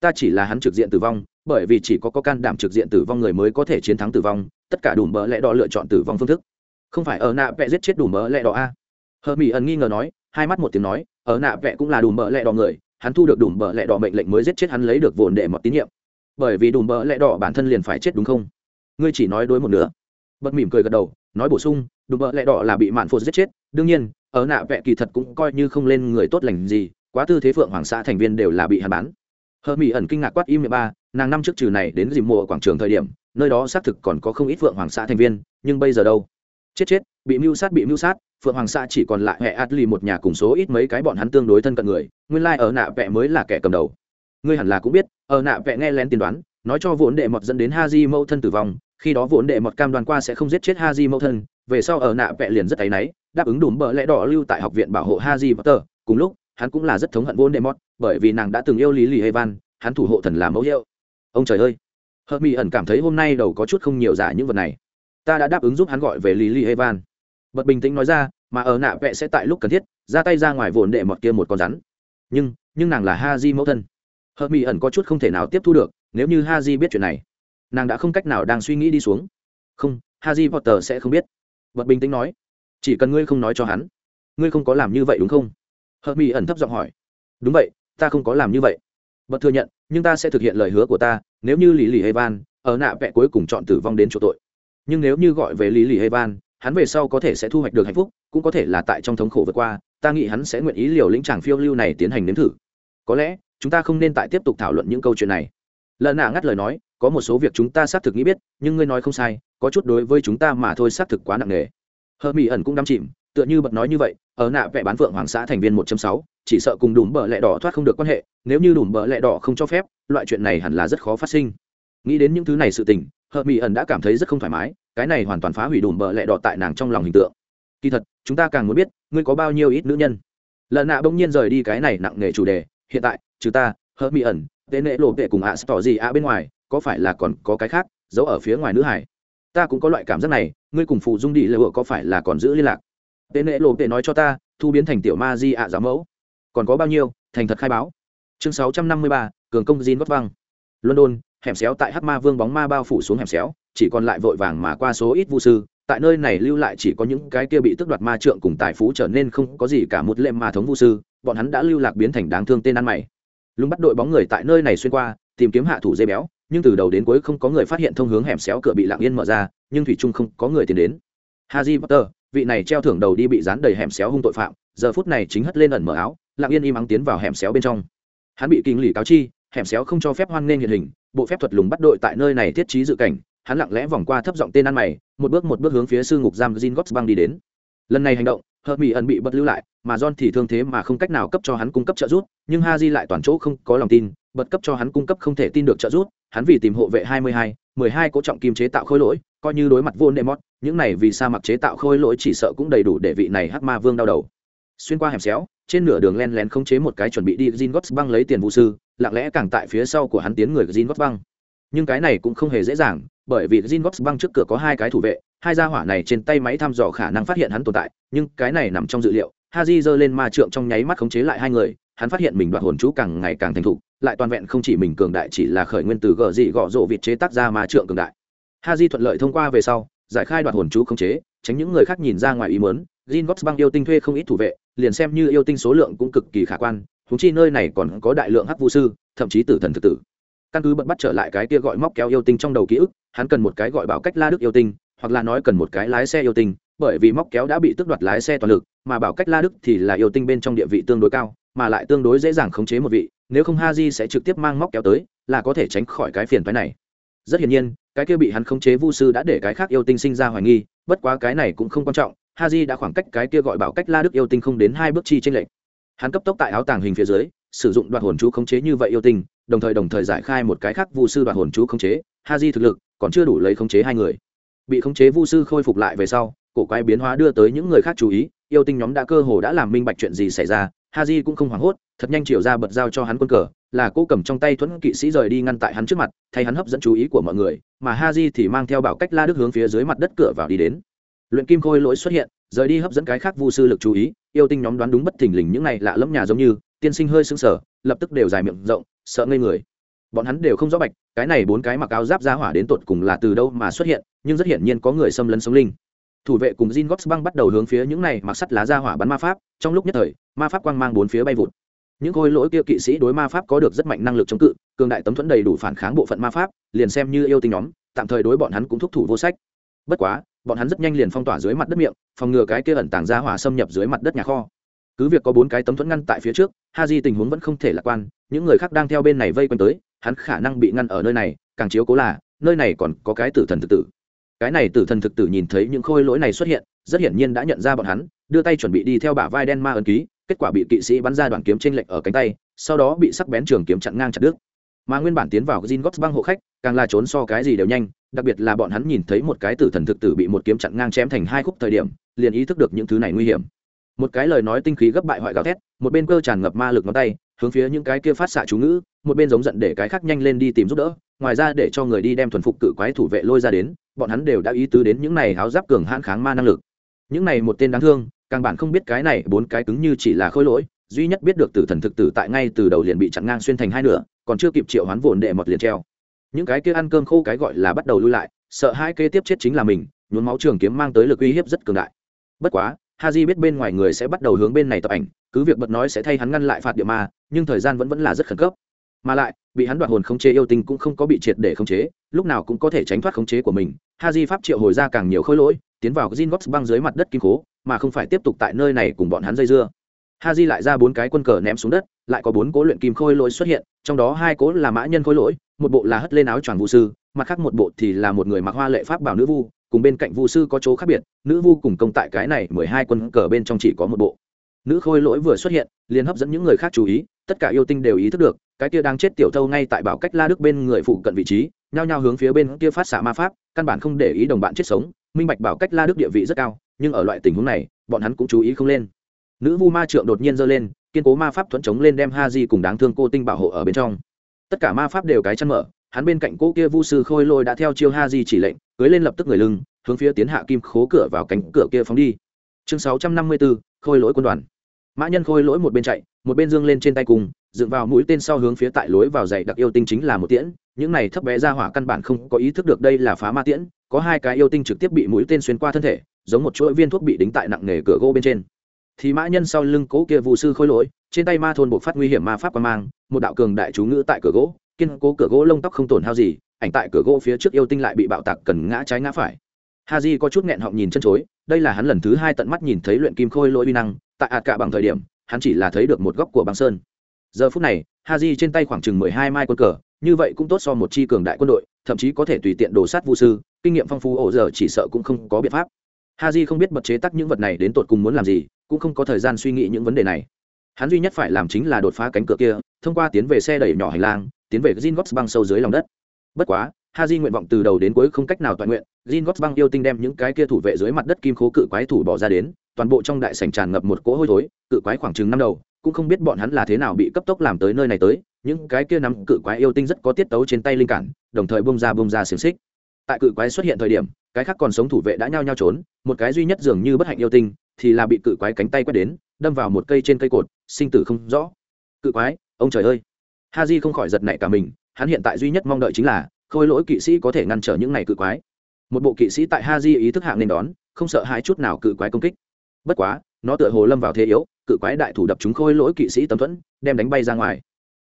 Ta chỉ là hắn trực diện tử vong, bởi vì chỉ có có can đảm trực diện tử vong người mới có thể chiến thắng tử vong tất cả đủ bợ lẽ đỏ lựa chọn tử vong phương thức không phải ở nạ vẽ giết chết đủ mỡ lẹ đỏ a? Hờ mỹ ẩn nghi ngờ nói, hai mắt một tiếng nói, ở nạ vẽ cũng là đủ mỡ lẹ đỏ người, hắn thu được đủ mỡ lẹ đỏ mệnh lệnh mới giết chết hắn lấy được vồn để một tín nhiệm. Bởi vì đủ mỡ lẹ đỏ bản thân liền phải chết đúng không? Ngươi chỉ nói đối một nửa. Bật mỉm cười gật đầu, nói bổ sung, đủ mỡ lẹ đỏ là bị mạn phô giết chết, đương nhiên, ở nạ vẽ kỳ thật cũng coi như không lên người tốt lành gì, quá tư thế phượng hoàng xã thành viên đều là bị hắn bán. Hờ mỹ ẩn kinh ngạc quát im mười ba, nàng năm trước trừ này đến dìm mùa quảng trường thời điểm, nơi đó xác thực còn có không ít phượng hoàng xã thành viên, nhưng bây giờ đâu? Chết chết, bị mưu sát, bị mưu sát, phượng hoàng xã chỉ còn lại hệ adli một nhà cùng số ít mấy cái bọn hắn tương đối thân cận người, nguyên lai、like、ở nạ vẽ mới là kẻ cầm đầu. Ngươi hẳn là cũng biết, ở nạ vẽ nghe lén tiên đoán, nói cho vốn đệ mọt dẫn đến ha di mẫu thân tử vong, khi đó vốn đệ mọt cam đoàn qua sẽ không giết chết ha di mẫu thân, về sau ở nạ vẽ liền rất áy náy, đáp ứng đủ bờ lẽ đỏ lưu tại học viện bảo hộ ha di potter. Cùng lúc, hắn cũng là rất thống hận vốn đệ mọt, bởi vì nàng đã từng yêu lý lì evan hắn thủ hộ thần là mẫu hiệu. Ông trời ơi! Hợp mỹ ẩn cảm thấy hôm nay đầu có chút không nhiều giả những vật này ta đã đáp ứng giúp hắn gọi về lý lý evan. Bật bình tĩnh nói ra, mà ở nạ vẽ sẽ tại lúc cần thiết, ra tay ra ngoài vồn đệ mọt kia một con rắn. Nhưng nhưng nàng là ha di mẫu thân. Hợp mỹ ẩn có chút không thể nào tiếp thu được, nếu như ha di biết chuyện này, nàng đã không cách nào đang suy nghĩ đi xuống. Không ha di potter sẽ không biết. Bật bình tĩnh nói, chỉ cần ngươi không nói cho hắn, ngươi không có làm như vậy đúng không? Hợp mỹ ẩn thấp giọng hỏi. Đúng vậy, ta không có làm như vậy. Bật thừa nhận, nhưng ta sẽ thực hiện lời hứa của ta, nếu như lì lì Evan, ở nạ vẽ cuối cùng chọn tử vong đến chỗ tội nhưng nếu như gọi về lý lì hay ban hắn về sau có thể sẽ thu hoạch được hạnh phúc cũng có thể là tại trong thống khổ vượt qua ta nghĩ hắn sẽ nguyện ý liều lĩnh tràng phiêu lưu này tiến hành nếm thử. Có lẽ chúng ta không nên tại tiếp tục thảo luận những câu chuyện này. Lần nạ ngắt lời nói có một số việc chúng ta xác thực nghĩ biết nhưng ngươi nói không sai có chút đối với chúng ta mà thôi xác thực quá nặng nề. Hờ mỹ ẩn cũng đắm chìm tựa như bật nói như vậy ở nạ vẽ bán phượng hoàng xã thành viên 1.6, chỉ sợ cùng đùm bờ lẹ đỏ thoát không được quan hệ nếu như đùm bờ lẹ đỏ không cho phép loại chuyện này hẳn là rất khó phát sinh. Nghĩ đến những thứ này sự tình hợp mỹ ẩn đã cảm thấy rất không thoải mái cái này hoàn toàn phá hủy đùm bờ lẹ đỏ tại nàng trong lòng hình tượng. Kỳ thật chúng ta càng muốn biết ngươi có bao nhiêu ít nữ nhân? Lần nạ bỗng nhiên rời đi cái này nặng nề chủ đề hiện tại trừ ta hợp mỹ ẩn tên nệ lộ vệ cùng ạ à, gì ạ bên ngoài có phải là còn có cái khác giấu ở phía ngoài nữ hải? Ta cũng có loại cảm giác này ngươi cùng phụ dung đi lừa có phải là còn giữ liên lạc? Tên nệ lộ vệ nói cho ta thu biến thành tiểu ma di ạ giáo mẫu. Còn có bao nhiêu thành thật khai báo. Chương sáu trăm năm mươi ba cường công Jin vất văng london hẻm xéo tại hắc ma vương bóng ma bao phủ xuống hẻm xéo, chỉ còn lại vội vàng mà qua số ít vu sư, tại nơi này lưu lại chỉ có những cái kia bị tước đoạt ma trượng cùng tài phú trở nên không có gì cả một lệm ma thống vu sư, bọn hắn đã lưu lạc biến thành đáng thương tên ăn mày. Lùng bắt đội bóng người tại nơi này xuyên qua, tìm kiếm hạ thủ dây béo, nhưng từ đầu đến cuối không có người phát hiện thông hướng hẻm xéo cửa bị lạng yên mở ra, nhưng thủy trung không có người tiến đến. Haji potter, vị này treo thưởng đầu đi bị dán đầy hẻm xéo hung tội phạm, giờ phút này chính hất lên ẩn mở áo lạng yên im ắng tiến vào hẻm xéo bên trong. Hắn bị kinh lì cáo chi, hẻm xéo không cho phép hoan nghênh hiện hình bộ phép thuật lùng bắt đội tại nơi này thiết trí dự cảnh hắn lặng lẽ vòng qua thấp giọng tên ăn mày một bước một bước hướng phía sư ngục giam Jin băng đi đến. Lần này hành động hợp mỹ ẩn bị bật lưu lại mà john thì thương thế mà không cách nào cấp cho hắn cung cấp trợ giúp nhưng ha di lại toàn chỗ không có lòng tin bật cấp cho hắn cung cấp không thể tin được trợ giúp hắn vì tìm hộ vệ 22, 12 cố trọng kim chế tạo khôi lỗi coi như đối mặt vô nệm mót những này vì sa mặc chế tạo khôi lỗi chỉ sợ cũng đầy đủ để vị này hắc ma vương đau đầu. Xuyên qua hẻm xéo trên nửa đường len lén không chế một cái chuẩn bị đi Jin Gots băng lấy tiền vũ sư, lặng lẽ càng tại phía sau của hắn tiến người Jin Gots băng. Nhưng cái này cũng không hề dễ dàng, bởi vì Jin Gots băng trước cửa có hai cái thủ vệ, hai gia hỏa này trên tay máy thăm dò khả năng phát hiện hắn tồn tại, nhưng cái này nằm trong dự liệu. Haji giơ lên ma trượng trong nháy mắt khống chế lại hai người, hắn phát hiện mình đoạt hồn chú càng ngày càng thành thục, lại toàn vẹn không chỉ mình cường đại chỉ là khởi nguyên từ gở dị gọ rộ vịt chế tác ra ma trượng cường đại. Haji thuận lợi thông qua về sau, giải khai đoạt hồn chú khống chế, tránh những người khác nhìn ra ngoài ý muốn, Jin Gots băng yêu tinh thuê không ít thủ vệ, liền xem như yêu tinh số lượng cũng cực kỳ khả quan, huống chi nơi này còn có đại lượng hắc vu sư, thậm chí tử thần thực tử. Căn cứ bận bắt trở lại cái kia gọi móc kéo yêu tinh trong đầu ký ức, hắn cần một cái gọi bảo cách La Đức yêu tinh, hoặc là nói cần một cái lái xe yêu tinh, bởi vì móc kéo đã bị tước đoạt lái xe toàn lực, mà bảo cách La Đức thì là yêu tinh bên trong địa vị tương đối cao, mà lại tương đối dễ dàng khống chế một vị, nếu không ha di sẽ trực tiếp mang móc kéo tới, là có thể tránh khỏi cái phiền phái này. Rất hiển nhiên, cái kia bị hắn khống chế vu sư đã để cái khác yêu tinh sinh ra hoài nghi, bất quá cái này cũng không quan trọng, Haji đã khoảng cách cái kia gọi bảo cách La Đức yêu tinh không đến hai bước chi trên lệnh. Hắn cấp tốc tại áo tàng hình phía dưới, sử dụng đoạt hồn chú khống chế như vậy yêu tinh, đồng thời đồng thời giải khai một cái khác vu sư đoạt hồn chú khống chế. Ha di thực lực còn chưa đủ lấy khống chế hai người. Bị khống chế vu sư khôi phục lại về sau cổ quái biến hóa đưa tới những người khác chú ý yêu tinh nhóm đã cơ hồ đã làm minh bạch chuyện gì xảy ra. Ha di cũng không hoảng hốt thật nhanh chiều ra bật giao cho hắn quân cờ là cô cầm trong tay thuẫn kỵ sĩ rời đi ngăn tại hắn trước mặt thay hắn hấp dẫn chú ý của mọi người mà ha di thì mang theo bảo cách la đức hướng phía dưới mặt đất cửa vào đi đến luyện kim khôi lỗi xuất hiện rời đi hấp dẫn cái khác vu sư lực chú ý yêu tinh nhóm đoán đúng bất thình lình những này lạ lẫm nhà giống như tiên sinh hơi sưng sờ, lập tức đều dài miệng rộng sợ ngây người. Bọn hắn đều không rõ bạch cái này bốn cái mặc áo giáp ra hỏa đến tột cùng là từ đâu mà xuất hiện nhưng rất hiển nhiên có người xâm lấn sống linh. Thủ vệ cùng Jin Gox băng bắt đầu hướng phía những này mặc sắt lá ra hỏa bắn ma pháp trong lúc nhất thời ma pháp quang mang bốn phía bay vụt. Những khôi lỗi kia kỵ sĩ đối ma pháp có được rất mạnh năng lực chống cự cường đại tấm thuẫn đầy đủ phản kháng bộ phận ma pháp liền xem như yêu tinh nhóm tạm thời đối bọn hắn cũng thúc thủ vô sách. Bất quá bọn hắn rất nhanh liền phong tỏa dưới mặt đất miệng, phòng ngừa cái kia ẩn tàng ra hỏa xâm nhập dưới mặt đất nhà kho. Cứ việc có bốn cái tấm thuẫn ngăn tại phía trước ha di tình huống vẫn không thể lạc quan, những người khác đang theo bên này vây quanh tới, hắn khả năng bị ngăn ở nơi này, càng chiếu cố là, nơi này còn có cái tử thần thực tử. Cái này tử thần thực tử nhìn thấy những khôi lỗi này xuất hiện, rất hiển nhiên đã nhận ra bọn hắn, đưa tay chuẩn bị đi theo bả vai đen ma ấn ký, kết quả bị kỵ sĩ bắn ra đoạn kiếm trên lệch ở cánh tay, sau đó bị sắc bén trường kiếm chặn ngang chặt đứt mà nguyên bản tiến vào Jin Gots băng hộ khách, càng là trốn so cái gì đều nhanh, đặc biệt là bọn hắn nhìn thấy một cái tử thần thực tử bị một kiếm chặn ngang chém thành hai khúc thời điểm, liền ý thức được những thứ này nguy hiểm. Một cái lời nói tinh khí gấp bại hoại gào thét, một bên cơ tràn ngập ma lực ngón tay, hướng phía những cái kia phát xạ chú ngữ, một bên giống giận để cái khác nhanh lên đi tìm giúp đỡ, ngoài ra để cho người đi đem thuần phục cự quái thủ vệ lôi ra đến, bọn hắn đều đã ý tứ đến những này háo giáp cường hãn kháng ma năng lực. Những này một tên đáng thương, càng bản không biết cái này bốn cái cứng như chỉ là khôi lỗi, duy nhất biết được tử thần thực tử tại ngay từ đầu liền bị chặn ngang xuyên thành hai nửa, còn chưa kịp triệu hoán vồn đệ mọt liền treo. Những cái kia ăn cơm khô cái gọi là bắt đầu lui lại, sợ hai kế tiếp chết chính là mình, nhuốm máu trường kiếm mang tới lực uy hiếp rất cường đại. Bất quá ha di biết bên ngoài người sẽ bắt đầu hướng bên này tập ảnh, cứ việc bật nói sẽ thay hắn ngăn lại phạt địa ma, nhưng thời gian vẫn vẫn là rất khẩn cấp. Mà lại, bị hắn đoạt hồn khống chế yêu tinh cũng không có bị triệt để khống chế, lúc nào cũng có thể tránh thoát khống chế của mình. Ha di pháp triệu hồi ra càng nhiều khối lỗi, tiến vào gin Gox băng dưới mặt đất kim cố mà không phải tiếp tục tại nơi này cùng bọn hắn dây dưa ha di lại ra bốn cái quân cờ ném xuống đất, lại có bốn cố luyện kim khôi lỗi xuất hiện, trong đó hai cố là mã nhân khôi lỗi, một bộ là hất lên áo choàng vũ sư, mặt khác một bộ thì là một người mặc hoa lệ pháp bảo nữ vu, cùng bên cạnh vu sư có chỗ khác biệt, nữ vu cùng công tại cái này mười hai quân cờ bên trong chỉ có một bộ. Nữ khôi lỗi vừa xuất hiện, liền hấp dẫn những người khác chú ý, tất cả yêu tinh đều ý thức được, cái kia đang chết tiểu thâu ngay tại bảo cách la đức bên người phụ cận vị trí, nhao nhao hướng phía bên kia phát xạ ma pháp, căn bản không để ý đồng bạn chết sống, minh bạch bảo cách la đức địa vị rất cao, nhưng ở loại tình huống này, bọn hắn cũng chú ý không lên nữ vu ma trượng đột nhiên giơ lên, kiên cố ma pháp thuẫn chống lên đem ha di cùng đáng thương cô tinh bảo hộ ở bên trong. Tất cả ma pháp đều cái chăn mở, hắn bên cạnh cô kia vu sư khôi lôi đã theo chiêu ha di chỉ lệnh, cưới lên lập tức người lưng, hướng phía tiến hạ kim khố cửa vào cánh cửa kia phóng đi. Chương sáu trăm năm mươi bốn khôi lỗi quân đoàn. Mã nhân khôi lỗi một bên chạy, một bên dương lên trên tay cùng, dựng vào mũi tên sau hướng phía tại lối vào dậy đặc yêu tinh chính là một tiễn. Những này thấp bé ra hỏa căn bản không có ý thức được đây là phá ma tiễn, có hai cái yêu tinh trực tiếp bị mũi tên xuyên qua thân thể, giống một chuỗi viên thuốc bị đính tại nặng nề cửa gỗ bên trên thì mã nhân sau lưng cố kia vụ sư khôi lỗi, trên tay ma thôn bộ phát nguy hiểm ma pháp quan mang, một đạo cường đại chú ngữ tại cửa gỗ, kiên cố cửa gỗ lông tóc không tổn hao gì, ảnh tại cửa gỗ phía trước yêu tinh lại bị bạo tạc cần ngã trái ngã phải. Ha di có chút nghẹn họng nhìn chân chối, đây là hắn lần thứ hai tận mắt nhìn thấy luyện kim khôi lỗi uy năng, tại ạt cả bằng thời điểm, hắn chỉ là thấy được một góc của băng sơn. Giờ phút này ha di trên tay khoảng chừng mười hai mai quân cờ, như vậy cũng tốt so một chi cường đại quân đội, thậm chí có thể tùy tiện đổ sát vũ sư, kinh nghiệm phong phú ổ giờ chỉ sợ cũng không có biện pháp. Ha di không biết bật chế tắc những vật này đến tột cùng muốn làm gì cũng không có thời gian suy nghĩ những vấn đề này. Hắn duy nhất phải làm chính là đột phá cánh cửa kia, thông qua tiến về xe đẩy nhỏ hành lang, tiến về gin gots băng sâu dưới lòng đất. Bất quá ha di nguyện vọng từ đầu đến cuối không cách nào toàn nguyện gin gots băng yêu tinh đem những cái kia thủ vệ dưới mặt đất kim khố cự quái thủ bỏ ra đến, toàn bộ trong đại sảnh tràn ngập một cỗ hôi thối, cự quái khoảng chừng năm đầu, cũng không biết bọn hắn là thế nào bị cấp tốc làm tới nơi này tới, những cái kia nắm cự quái yêu tinh rất có tiết tấu trên tay linh cản, đồng thời bông ra bông ra xiềng xích. Tại cự quái xuất hiện thời điểm, cái khác còn sống thủ vệ đã nhao nhao trốn, một cái duy nhất dường như bất hạnh yêu tinh thì là bị cự quái cánh tay quét đến, đâm vào một cây trên cây cột, sinh tử không rõ. Cự quái, ông trời ơi. Ha di không khỏi giật nảy cả mình, hắn hiện tại duy nhất mong đợi chính là, khôi lỗi kỵ sĩ có thể ngăn trở những này cự quái. Một bộ kỵ sĩ tại ha di ý thức hạng nên đón, không sợ hai chút nào cự quái công kích. Bất quá, nó tựa hồ lâm vào thế yếu, cự quái đại thủ đập chúng khôi lỗi kỵ sĩ tấm thuẫn, đem đánh bay ra ngoài.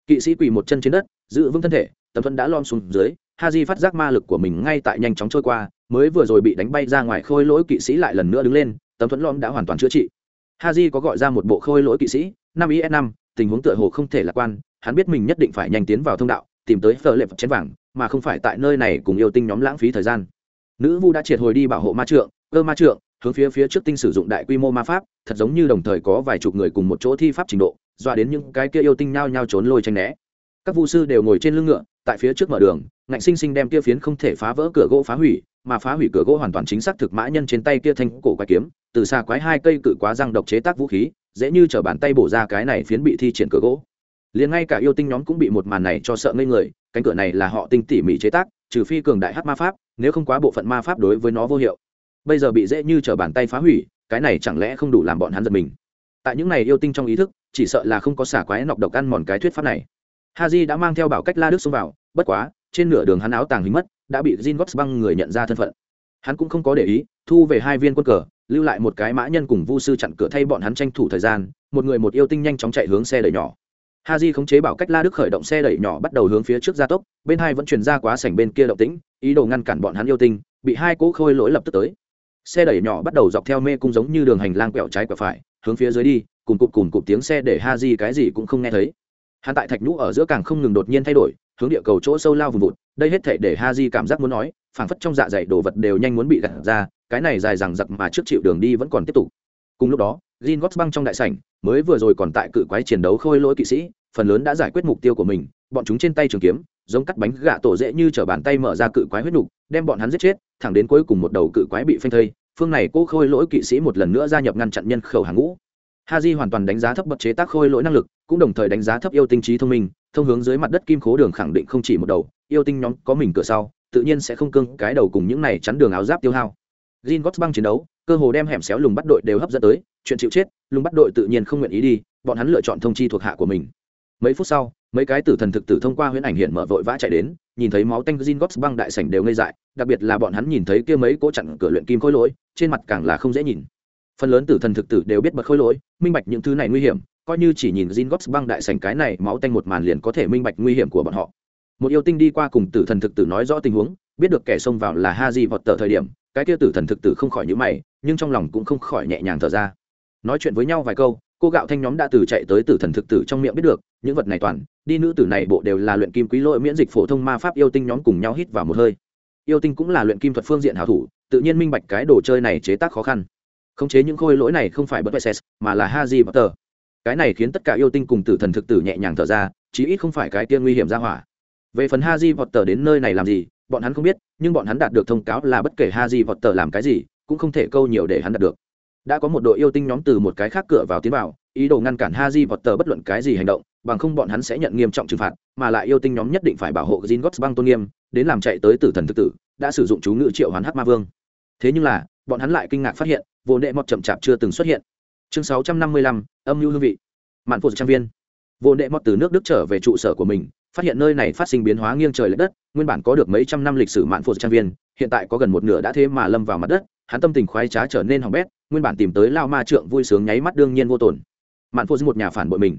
Kỵ sĩ quỳ một chân trên đất, giữ vững thân thể, tấm thuẫn đã lom xuống dưới ha di phát giác ma lực của mình ngay tại nhanh chóng trôi qua, mới vừa rồi bị đánh bay ra ngoài khôi lỗi kỵ sĩ lại lần nữa đứng lên tấm thuẫn lõm đã hoàn toàn chữa trị. Haji có gọi ra một bộ khôi lỗi kỵ sĩ, năm is năm, tình huống tựa hồ không thể lạc quan, hắn biết mình nhất định phải nhanh tiến vào thông đạo, tìm tới phở lệ chén vàng, mà không phải tại nơi này cùng yêu tinh nhóm lãng phí thời gian. Nữ vu đã triệt hồi đi bảo hộ ma trượng, cơ ma trượng, hướng phía phía trước tinh sử dụng đại quy mô ma pháp, thật giống như đồng thời có vài chục người cùng một chỗ thi pháp trình độ dọa đến những cái kia yêu tinh nhao nhao trốn lôi tranh né. Các vu sư đều ngồi trên lưng ngựa, tại phía trước mở đường, ngạnh sinh sinh đem kia phiến không thể phá vỡ cửa gỗ phá hủy, mà phá hủy cửa gỗ hoàn toàn chính xác thực mã nhân trên tay kia thanh cổ quái kiếm từ xa quái hai cây cự quá răng độc chế tác vũ khí dễ như chở bàn tay bổ ra cái này phiến bị thi triển cửa gỗ. Liền ngay cả yêu tinh nhóm cũng bị một màn này cho sợ ngây người cánh cửa này là họ tinh tỉ mỉ chế tác trừ phi cường đại hát ma pháp nếu không quá bộ phận ma pháp đối với nó vô hiệu. Bây giờ bị dễ như chở bàn tay phá hủy cái này chẳng lẽ không đủ làm bọn hắn giật mình? Tại những này yêu tinh trong ý thức chỉ sợ là không có xả quái nọc độc ăn mòn cái thuyết pháp này. Ha j đã mang theo bảo cách la đức xông vào bất quá trên nửa đường hắn áo tàng hình mất đã bị Jin Gots băng người nhận ra thân phận. Hắn cũng không có để ý, thu về hai viên quân cờ, lưu lại một cái mã nhân cùng Vu sư chặn cửa thay bọn hắn tranh thủ thời gian, một người một yêu tinh nhanh chóng chạy hướng xe đẩy nhỏ. Haji khống chế bảo cách La Đức khởi động xe đẩy nhỏ bắt đầu hướng phía trước gia tốc, bên hai vẫn truyền ra quá sảnh bên kia động tĩnh, ý đồ ngăn cản bọn hắn yêu tinh, bị hai cỗ khôi lỗi lập tức tới. Xe đẩy nhỏ bắt đầu dọc theo mê cung giống như đường hành lang quẹo trái quẹo phải, hướng phía dưới đi, cùng cụp cùng cụp tiếng xe để Haji cái gì cũng không nghe thấy. Hắn tại thạch nhũ ở giữa càng không ngừng đột nhiên thay đổi, hướng địa cầu chỗ sâu lao vùng vụt đây hết thể để ha di cảm giác muốn nói phảng phất trong dạ dày đồ vật đều nhanh muốn bị gặt ra, cái này dài dằng dặc mà trước chịu đường đi vẫn còn tiếp tục. Cùng lúc đó Jin gót băng trong đại sảnh, mới vừa rồi còn tại cự quái chiến đấu khôi lỗi kỵ sĩ, phần lớn đã giải quyết mục tiêu của mình, bọn chúng trên tay trường kiếm, giống cắt bánh gạ tổ dễ như trở bàn tay mở ra cự quái huyết nục, đem bọn hắn giết chết, thẳng đến cuối cùng một đầu cự quái bị phanh thây, phương này cô khôi lỗi kỵ sĩ một lần nữa gia nhập ngăn chặn nhân khẩu hàng ngũ. Ha Haji hoàn toàn đánh giá thấp bậc chế tác khôi lỗi năng lực, cũng đồng thời đánh giá thấp yêu tinh trí thông minh, thông hướng dưới mặt đất kim khố đường khẳng định không chỉ một đầu, yêu tinh nhóm có mình cửa sau tự nhiên sẽ không cương cái đầu cùng những này chắn đường áo giáp tiêu hao. Jin Gots băng chiến đấu, cơ hồ đem hẻm xéo lùng bắt đội đều hấp dẫn tới, chuyện chịu chết, lùng bắt đội tự nhiên không nguyện ý đi, bọn hắn lựa chọn thông chi thuộc hạ của mình. Mấy phút sau, mấy cái tử thần thực tử thông qua huyễn ảnh hiện mở vội vã chạy đến, nhìn thấy máu tanh Jin Gots băng đại sảnh đều ngây dại, đặc biệt là bọn hắn nhìn thấy kia mấy cỗ chặn cửa luyện kim khối lỗi, trên mặt càng là không dễ nhìn. Phần lớn tử thần thực tử đều biết bật khối lỗi, minh bạch những thứ này nguy hiểm, coi như chỉ nhìn Jin Gots băng đại sảnh cái này máu tanh một màn liền có thể minh bạch nguy hiểm của bọn họ. Một yêu tinh đi qua cùng tử thần thực tử nói rõ tình huống, biết được kẻ xông vào là ha di vọt tờ thời điểm, cái kia tử thần thực tử không khỏi nhữ mày, nhưng trong lòng cũng không khỏi nhẹ nhàng thở ra. Nói chuyện với nhau vài câu, cô gạo thanh nhóm đã từ chạy tới tử thần thực tử trong miệng biết được, những vật này toàn, đi nữ tử này bộ đều là luyện kim quý lỗi miễn dịch phổ thông ma pháp yêu tinh nhóm cùng nhau hít vào một hơi. Yêu tinh cũng là luyện kim thuật phương diện hảo thủ, tự nhiên minh bạch cái đồ chơi này chế tác khó khăn. Khống chế những khôi lỗi này không phải bất mà là Haji tờ cái này khiến tất cả yêu tinh cùng tử thần thực tử nhẹ nhàng thở ra chí ít không phải cái tiên nguy hiểm ra hỏa về phần ha di vọt tờ đến nơi này làm gì, bọn hắn không biết, nhưng bọn hắn đạt được thông cáo là bất kể ha di vọt tờ làm cái gì, cũng không thể câu nhiều để hắn đạt được. Đã có một đội yêu tinh nhóm từ một cái khác cửa vào tiến vào, ý đồ ngăn cản ha di vọt tờ bất luận cái gì hành động, bằng không bọn hắn sẽ nhận nghiêm trọng trừng phạt, mà lại yêu tinh nhóm nhất định phải bảo hộ gin gót băng tôn nghiêm, đến làm chạy tới tử thần thực tử, đã sử dụng chú ngữ triệu hoán hát ma vương. Thế nhưng là, bọn hắn lại kinh ngạc phát hiện, vô nệ mọt chậm chạp chưa từng xuất hiện. Chương sáu trăm năm mươi lăm, âm mưu hương vị. Mạn phụ trang viên. Vô đệ mọt từ nước đức trở về trụ sở của mình phát hiện nơi này phát sinh biến hóa nghiêng trời lệch đất nguyên bản có được mấy trăm năm lịch sử mạn phụ trang viên hiện tại có gần một nửa đã thế mà lâm vào mặt đất hắn tâm tình khoái trá trở nên hỏng bét nguyên bản tìm tới lao ma trượng vui sướng nháy mắt đương nhiên vô tổn, mạn phụ một nhà phản bội mình.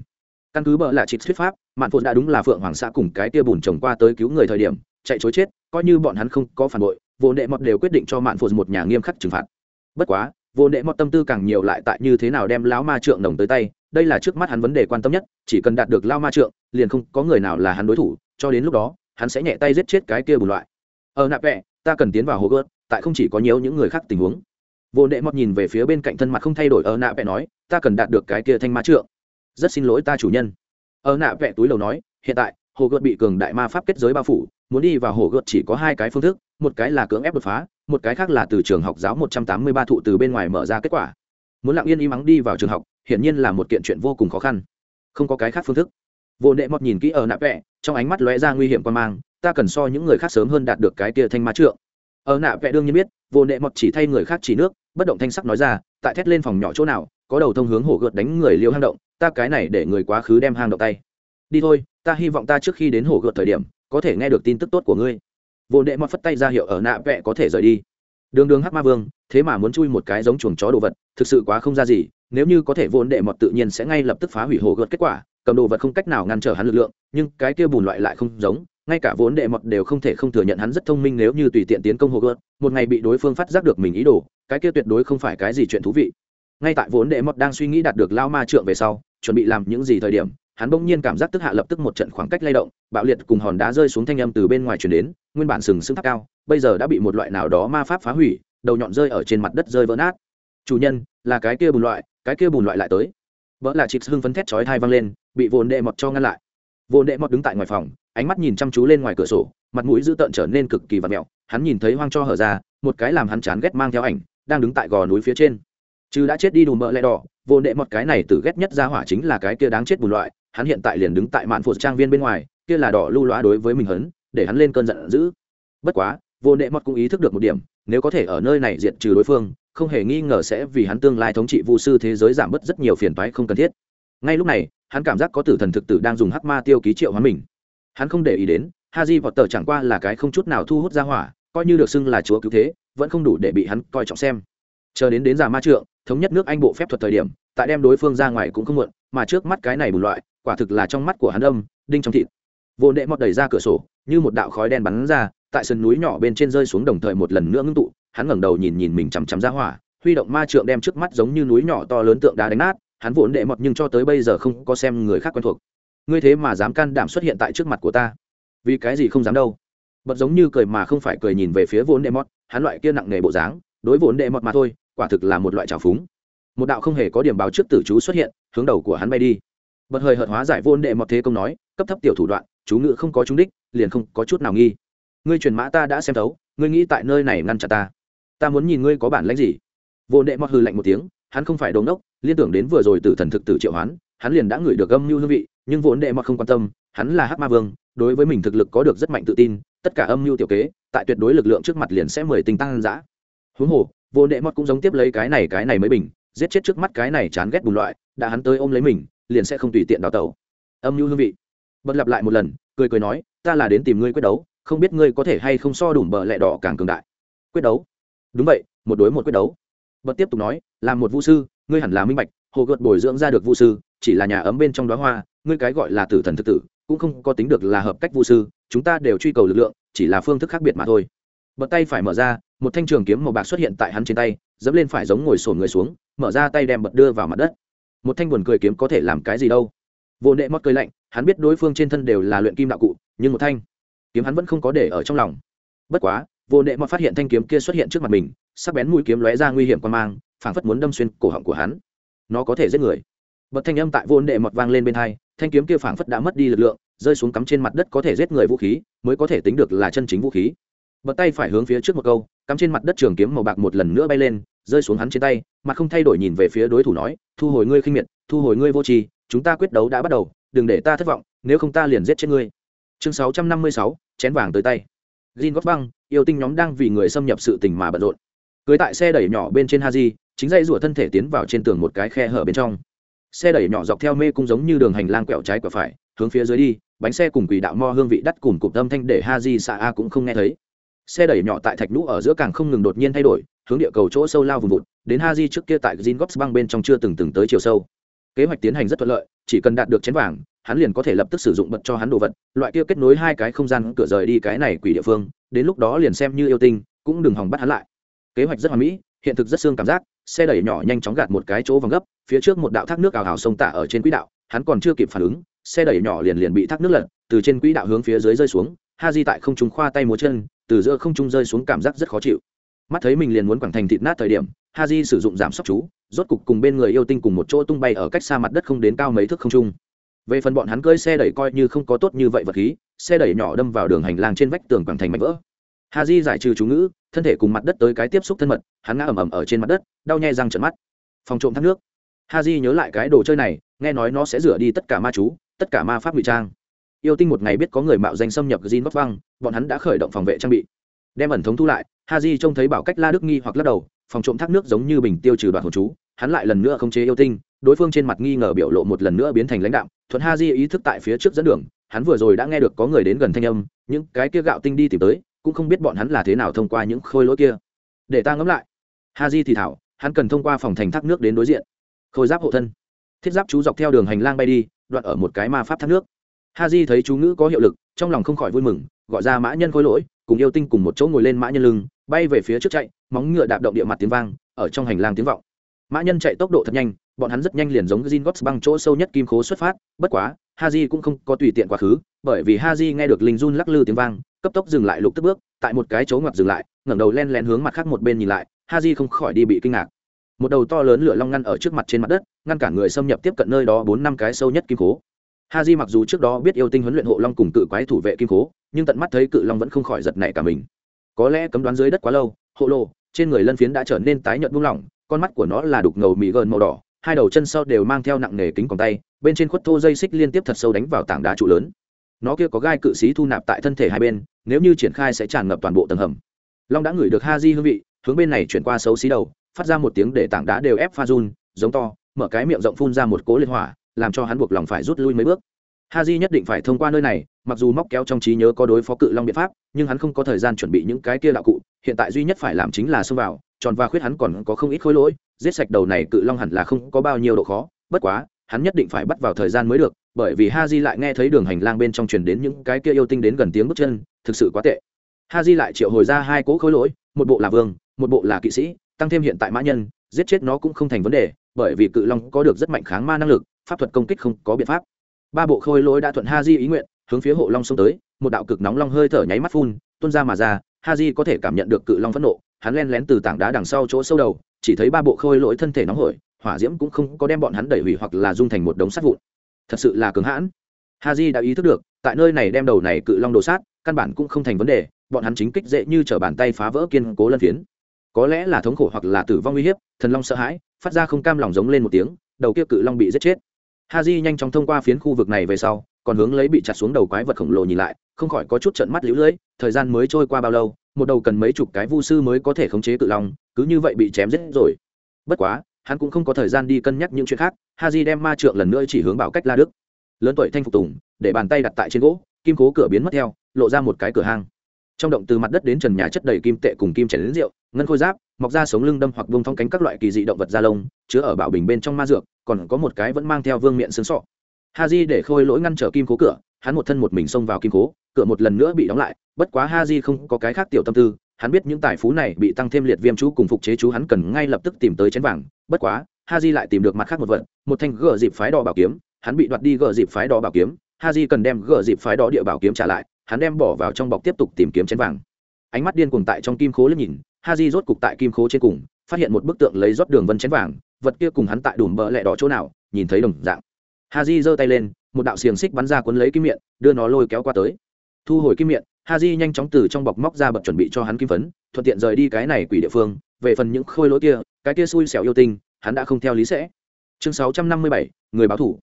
Căn cứ bợ lạ chỉ thuyết pháp mạn phụ đã đúng là phượng hoàng xã cùng cái tia bùn trồng qua tới cứu người thời điểm chạy trối chết coi như bọn hắn không có phản bội vô đệ mọt đều quyết định cho mạn phụ một nhà nghiêm khắc trừng phạt. Bất quá vô đệ mọt tâm tư càng nhiều lại tại như thế nào đem lão ma trượng nồng tới tay, đây là trước mắt hắn vấn đề quan tâm nhất, chỉ cần đạt được lao ma trượng, liền không có người nào là hắn đối thủ, cho đến lúc đó, hắn sẽ nhẹ tay giết chết cái kia bùn loại. Ở nạp vẹ, ta cần tiến vào hồ gớt, tại không chỉ có nhiều những người khác tình huống. Vô đệ mọt nhìn về phía bên cạnh thân mặt không thay đổi ờ, ở nạ vẹ nói, ta cần đạt được cái kia thanh ma trượng. Rất xin lỗi ta chủ nhân. Ờ, ở nạ vẹ túi lầu nói, hiện tại, hồ gợt bị cường đại ma pháp kết giới bao phủ, muốn đi vào hồ gợt chỉ có hai cái phương thức, một cái là cưỡng ép đột phá một cái khác là từ trường học giáo một trăm tám mươi ba thụ từ bên ngoài mở ra kết quả. Muốn lặng yên im mắng đi vào trường học, hiển nhiên là một kiện chuyện vô cùng khó khăn. Không có cái khác phương thức. Vô nệ mọt nhìn kỹ ở nạ vẽ trong ánh mắt lóe ra nguy hiểm quan mang, ta cần so những người khác sớm hơn đạt được cái tia thanh ma trượng. Ở nạ vẽ đương nhiên biết, vô nệ mọt chỉ thay người khác chỉ nước, bất động thanh sắc nói ra, tại thét lên phòng nhỏ chỗ nào, có đầu thông hướng hổ gợt đánh người liêu hang động, ta cái này để người quá khứ đem hang động tay. Đi thôi, ta hy vọng ta trước khi đến hổ gợt thời điểm, có thể nghe được tin tức tốt của ngươi vô đệ mọt phất tay ra hiệu ở nạ vẽ có thể rời đi. Đường đường hắc ma vương, thế mà muốn chui một cái giống chuồng chó đồ vật, thực sự quá không ra gì, nếu như có thể vốn đệ mọt tự nhiên sẽ ngay lập tức phá hủy hồ gợt kết quả, cầm đồ vật không cách nào ngăn trở hắn lực lượng, nhưng cái kia bùn loại lại không giống, ngay cả vốn đệ mọt đều không thể không thừa nhận hắn rất thông minh nếu như tùy tiện tiến công hồ gợt, một ngày bị đối phương phát giác được mình ý đồ, cái kia tuyệt đối không phải cái gì chuyện thú vị. Ngay tại vốn đệ mọt đang suy nghĩ đạt được lao ma trượng về sau, chuẩn bị làm những gì thời điểm hắn bỗng nhiên cảm giác tức hạ lập tức một trận khoảng cách lay động, bạo liệt cùng hòn đá rơi xuống thanh âm từ bên ngoài chuyển đến, nguyên bản sừng sững tháp cao, bây giờ đã bị một loại nào đó ma pháp phá hủy, đầu nhọn rơi ở trên mặt đất rơi vỡ nát. Chủ nhân, là cái kia bùn loại, cái kia bùn loại lại tới. Vỡ là chịp hưng phấn thét chói thai văng lên, bị vồn đệ mọt cho ngăn lại. Vồn đệ mọt đứng tại ngoài phòng, ánh mắt nhìn chăm chú lên ngoài cửa sổ, mặt mũi dữ tợn trở nên cực kỳ vặt mẹo, hắn nhìn thấy hoang cho hở ra, một cái làm hắn chán ghét mang theo ảnh, đang đứng tại gò núi phía trên. Chứ đã chết đi đùm mỡ lẹ đỏ. Vô đệ mọt cái này từ ghét nhất ra hỏa chính là cái kia đáng chết bùn loại hắn hiện tại liền đứng tại mạn phụ trang viên bên ngoài, kia là đỏ lưu loa đối với mình hấn, để hắn lên cơn giận dữ. Bất quá, vô đệ mọt cũng ý thức được một điểm, nếu có thể ở nơi này diệt trừ đối phương, không hề nghi ngờ sẽ vì hắn tương lai thống trị vu sư thế giới giảm bớt rất nhiều phiền toái không cần thiết. Ngay lúc này, hắn cảm giác có tử thần thực tử đang dùng hắc ma tiêu ký triệu hóa mình. Hắn không để ý đến, haji vọt tờ chẳng qua là cái không chút nào thu hút ra hỏa, coi như được xưng là chúa cứu thế, vẫn không đủ để bị hắn coi trọng xem. Chờ đến đến già ma trượng, thống nhất nước anh bộ phép thuật thời điểm, tại đem đối phương ra ngoài cũng không muộn, mà trước mắt cái này bùn loại quả thực là trong mắt của hắn âm, đinh trong thịt. Vô nệ mọt đẩy ra cửa sổ, như một đạo khói đen bắn ra, tại sườn núi nhỏ bên trên rơi xuống đồng thời một lần nữa ngưng tụ, hắn ngẩng đầu nhìn nhìn mình chằm chằm ra hỏa, huy động ma trượng đem trước mắt giống như núi nhỏ to lớn tượng đá đánh nát, hắn vốn đệ mọt nhưng cho tới bây giờ không có xem người khác quen thuộc. Ngươi thế mà dám can đảm xuất hiện tại trước mặt của ta? Vì cái gì không dám đâu? Bật giống như cười mà không phải cười nhìn về phía vốn đệ mọt hắn loại kia nặng nề bộ dáng, đối vốn đệ mọt mà thôi, quả thực là một loại trào phúng. Một đạo không hề có điểm báo trước tử chú xuất hiện, hướng đầu của hắn bay đi bật hơi hợt hóa giải vô đệ mọt thế công nói, cấp thấp tiểu thủ đoạn, chú ngự không có trúng đích, liền không có chút nào nghi. Ngươi truyền mã ta đã xem thấu, ngươi nghĩ tại nơi này ngăn chặn ta. Ta muốn nhìn ngươi có bản lãnh gì. Vô đệ mọt hư lạnh một tiếng, hắn không phải đống đốc liên tưởng đến vừa rồi tử thần thực tử triệu hoán, hắn liền đã ngửi được âm mưu hương vị, nhưng vô đệ mọt không quan tâm, hắn là hắc ma vương, đối với mình thực lực có được rất mạnh tự tin, tất cả âm mưu tiểu kế, tại tuyệt đối lực lượng trước mặt liền sẽ mười tinh tăng dã. Huống hồ, vô đệ mọt cũng giống tiếp lấy cái này cái này mới bình, giết chết trước mắt cái này chán ghét bùn loại, đã hắn tới ôm lấy mình liền sẽ không tùy tiện đào tẩu. Âm mưu hương vị. Bật lặp lại một lần, cười cười nói, ta là đến tìm ngươi quyết đấu, không biết ngươi có thể hay không so đủ bờ lẹ đỏ càng cường đại. Quyết đấu? Đúng vậy, một đối một quyết đấu. Bật tiếp tục nói, là một vũ sư, ngươi hẳn là minh bạch, hồ gợt bồi dưỡng ra được vũ sư, chỉ là nhà ấm bên trong đó hoa, ngươi cái gọi là tử thần thực tử, cũng không có tính được là hợp cách vũ sư, chúng ta đều truy cầu lực lượng, chỉ là phương thức khác biệt mà thôi. Bật tay phải mở ra, một thanh trường kiếm màu bạc xuất hiện tại hắn trên tay, dẫm lên phải giống ngồi sổn người xuống, mở ra tay đem bật đưa vào mặt đất một thanh buồn cười kiếm có thể làm cái gì đâu. Vô nệ mót cười lạnh, hắn biết đối phương trên thân đều là luyện kim đạo cụ, nhưng một thanh kiếm hắn vẫn không có để ở trong lòng. Bất quá, vô nệ mót phát hiện thanh kiếm kia xuất hiện trước mặt mình, sắc bén mũi kiếm lóe ra nguy hiểm quan mang, phảng phất muốn đâm xuyên cổ họng của hắn. Nó có thể giết người. Bật thanh âm tại vô nệ mọt vang lên bên hai, thanh kiếm kia phảng phất đã mất đi lực lượng, rơi xuống cắm trên mặt đất có thể giết người vũ khí, mới có thể tính được là chân chính vũ khí bật tay phải hướng phía trước một câu cắm trên mặt đất trường kiếm màu bạc một lần nữa bay lên rơi xuống hắn trên tay mà không thay đổi nhìn về phía đối thủ nói thu hồi ngươi khinh miệt thu hồi ngươi vô tri chúng ta quyết đấu đã bắt đầu đừng để ta thất vọng nếu không ta liền giết chết ngươi. Chương 656, chén vàng tới tay. Jin gót băng yêu tinh nhóm đang vì người xâm nhập sự tình mà bận rộn. Cưới tại xe đẩy nhỏ bên trên haji chính dây rủa thân thể tiến vào trên tường một cái khe hở bên trong. Xe đẩy nhỏ dọc theo mê cung giống như đường hành lang quẹo trái quẹo phải hướng phía dưới đi bánh xe cùng quỷ đạo mo hương vị đắt cùng cụm âm thanh để haji xạ a cũng không nghe thấy xe đẩy nhỏ tại thạch nhũ ở giữa càng không ngừng đột nhiên thay đổi, hướng địa cầu chỗ sâu lao vùng vụt, đến ha di trước kia tại gin gops băng bên trong chưa từng từng tới chiều sâu. Kế hoạch tiến hành rất thuận lợi, chỉ cần đạt được chén vàng, hắn liền có thể lập tức sử dụng bật cho hắn đồ vật, loại kia kết nối hai cái không gian cửa rời đi cái này quỷ địa phương, đến lúc đó liền xem như yêu tinh, cũng đừng hòng bắt hắn lại. Kế hoạch rất hoàn mỹ, hiện thực rất xương cảm giác, xe đẩy nhỏ nhanh chóng gạt một cái chỗ vòng gấp, phía trước một đạo thác nước ảo hào sông tả ở trên quỹ đạo, hắn còn chưa kịp phản ứng, xe đẩy nhỏ liền liền bị thác nước lật, từ trên quỹ đạo hướng phía dưới rơi xuống ha di tại không trung khoa tay múa chân từ giữa không trung rơi xuống cảm giác rất khó chịu. Mắt thấy mình liền muốn quẳng thành thịt nát thời điểm ha di sử dụng giảm sốc chú, rốt cục cùng bên người yêu tinh cùng một chỗ tung bay ở cách xa mặt đất không đến cao mấy thước không trung. Về phần bọn hắn cơi xe đẩy coi như không có tốt như vậy vật khí, xe đẩy nhỏ đâm vào đường hành lang trên vách tường quẳng thành mảnh vỡ. Ha di giải trừ chú ngữ, thân thể cùng mặt đất tới cái tiếp xúc thân mật, hắn ngã ầm ầm ở trên mặt đất, đau nhai răng trận mắt. Phòng trộm thác nước. Ha di nhớ lại cái đồ chơi này, nghe nói nó sẽ rửa đi tất cả ma chú, tất cả ma pháp ngụy trang yêu tinh một ngày biết có người mạo danh xâm nhập gin bắc văng bọn hắn đã khởi động phòng vệ trang bị. Đem ẩn thống thu lại ha di trông thấy bảo cách la đức nghi hoặc lắc đầu, phòng trộm thác nước giống như bình tiêu trừ đoạn hồn chú, hắn lại lần nữa không chế yêu tinh, đối phương trên mặt nghi ngờ biểu lộ một lần nữa biến thành lãnh đạo thuận ha di ý thức tại phía trước dẫn đường, hắn vừa rồi đã nghe được có người đến gần thanh âm, những cái kia gạo tinh đi tìm tới, cũng không biết bọn hắn là thế nào thông qua những khôi lỗi kia. Để ta ngẫm lại. Ha di thì thảo, hắn cần thông qua phòng thành thác nước đến đối diện. Khôi giáp hộ thân. Thiết giáp chú dọc theo đường hành lang bay đi, đoạn ở một cái ma pháp thác nước ha di thấy chú ngữ có hiệu lực trong lòng không khỏi vui mừng gọi ra mã nhân khôi lỗi cùng yêu tinh cùng một chỗ ngồi lên mã nhân lưng bay về phía trước chạy móng ngựa đạp động địa mặt tiếng vang ở trong hành lang tiếng vọng mã nhân chạy tốc độ thật nhanh bọn hắn rất nhanh liền giống Jin Gots băng chỗ sâu nhất kim khố xuất phát, bất quá, Haji cũng không có tùy tiện quá khứ, bởi vì Haji nghe được linh run lắc lư tiếng vang, cấp tốc dừng lại lục tức bước, tại một cái chỗ ngoặt dừng lại, ngẩng đầu len lén hướng mặt khác một bên nhìn lại, Haji không khỏi đi bị kinh ngạc. Một đầu to lớn lửa long ngăn ở trước mặt trên mặt đất, ngăn cản người xâm nhập tiếp cận nơi đó bốn năm cái sâu nhất kim khố ha di mặc dù trước đó biết yêu tinh huấn luyện hộ long cùng cự quái thủ vệ kim cố nhưng tận mắt thấy cự long vẫn không khỏi giật nảy cả mình. Có lẽ cấm đoán dưới đất quá lâu, hộ lô, trên người lân phiến đã trở nên tái nhợt buông lỏng, con mắt của nó là đục ngầu mì gơn màu đỏ, hai đầu chân sau đều mang theo nặng nề kính còng tay, bên trên khuất thô dây xích liên tiếp thật sâu đánh vào tảng đá trụ lớn. Nó kia có gai cự xí thu nạp tại thân thể hai bên, nếu như triển khai sẽ tràn ngập toàn bộ tầng hầm. Long đã ngửi được ha di hương vị, hướng bên này chuyển qua xấu xí đầu, phát ra một tiếng để tảng đá đều ép pha run, giống to, mở cái miệng rộng phun ra một cố liên hỏa làm cho hắn buộc lòng phải rút lui mấy bước. Ha di nhất định phải thông qua nơi này, mặc dù móc kéo trong trí nhớ có đối phó cự long biện pháp, nhưng hắn không có thời gian chuẩn bị những cái kia đạo cụ, hiện tại duy nhất phải làm chính là xông vào, tròn và khuyết hắn còn có không ít khối lỗi, giết sạch đầu này cự long hẳn là không có bao nhiêu độ khó, bất quá, hắn nhất định phải bắt vào thời gian mới được, bởi vì ha di lại nghe thấy đường hành lang bên trong truyền đến những cái kia yêu tinh đến gần tiếng bước chân, thực sự quá tệ. Ha di lại triệu hồi ra hai cỗ khối lỗi, một bộ là vương, một bộ là kỵ sĩ, tăng thêm hiện tại mã nhân, giết chết nó cũng không thành vấn đề, bởi vì cự long có được rất mạnh kháng ma năng lực pháp thuật công kích không có biện pháp. Ba bộ khôi lỗi đã thuận ha di ý nguyện, hướng phía hộ long xông tới, một đạo cực nóng long hơi thở nháy mắt phun, tuôn ra mà ra ha di có thể cảm nhận được cự long phẫn nộ, hắn len lén từ tảng đá đằng sau chỗ sâu đầu, chỉ thấy ba bộ khôi lỗi thân thể nóng hổi, hỏa diễm cũng không có đem bọn hắn đẩy hủy hoặc là dung thành một đống sắt vụn. Thật sự là cứng hãn. Ha di đã ý thức được, tại nơi này đem đầu này cự long đồ sát, căn bản cũng không thành vấn đề, bọn hắn chính kích dễ như t bàn tay phá vỡ kiên cố lân phiến. Có lẽ là thống khổ hoặc là tử vong uy hiếp, thần long sợ hãi, phát ra không cam lòng giống lên một tiếng, đầu kia cự long bị giết chết. Haji nhanh chóng thông qua phiến khu vực này về sau, còn hướng lấy bị chặt xuống đầu quái vật khổng lồ nhìn lại, không khỏi có chút trận mắt lũ lưỡi thời gian mới trôi qua bao lâu, một đầu cần mấy chục cái vu sư mới có thể khống chế cự long, cứ như vậy bị chém giết rồi. Bất quá, hắn cũng không có thời gian đi cân nhắc những chuyện khác Haji đem ma trượng lần nữa chỉ hướng bảo cách la đức. Lớn tuổi thanh phục tùng, để bàn tay đặt tại trên gỗ, kim cố cửa biến mất theo, lộ ra một cái cửa hang. Trong động từ mặt đất đến trần nhà chất đầy kim tệ cùng kim chảy đến rượu, ngân khôi giáp mọc ra sống lưng đâm hoặc vương phong cánh các loại kỳ dị động vật da lông, chứa ở bảo bình bên trong ma dược, còn có một cái vẫn mang theo vương miệng xương sọ. Ha di để khôi lỗi ngăn trở kim cố cửa, hắn một thân một mình xông vào kim cố, cửa một lần nữa bị đóng lại, bất quá ha di không có cái khác tiểu tâm tư, hắn biết những tài phú này bị tăng thêm liệt viêm chú cùng phục chế chú hắn cần ngay lập tức tìm tới chén vàng, bất quá ha di lại tìm được mặt khác một vật, một thanh gờ dịp phái đỏ bảo kiếm, hắn bị đoạt đi gờ dịp phái đỏ bảo kiếm ha di cần đem gờ dịp phái đỏ địa bảo kiếm trả lại, hắn đem bỏ vào trong bọc tiếp tục tìm kiếm chén vàng. Ánh mắt điên cuồng tại trong kim khố liếc nhìn ha di rốt cục tại kim khố trên cùng, phát hiện một bức tượng lấy rót đường vân chén vàng, vật kia cùng hắn tại đùm bờ lẹ đỏ chỗ nào, nhìn thấy đồng dạng. Ha di giơ tay lên, một đạo xiềng xích bắn ra cuốn lấy kim miệng đưa nó lôi kéo qua tới. Thu hồi kim miệng ha di nhanh chóng từ trong bọc móc ra bật chuẩn bị cho hắn kim phấn, thuận tiện rời đi cái này quỷ địa phương. Về phần những khôi lỗi kia, cái kia xui xẻo yêu tinh, hắn đã không theo lý sẽ. Chương sáu trăm năm mươi bảy, người báo thủ.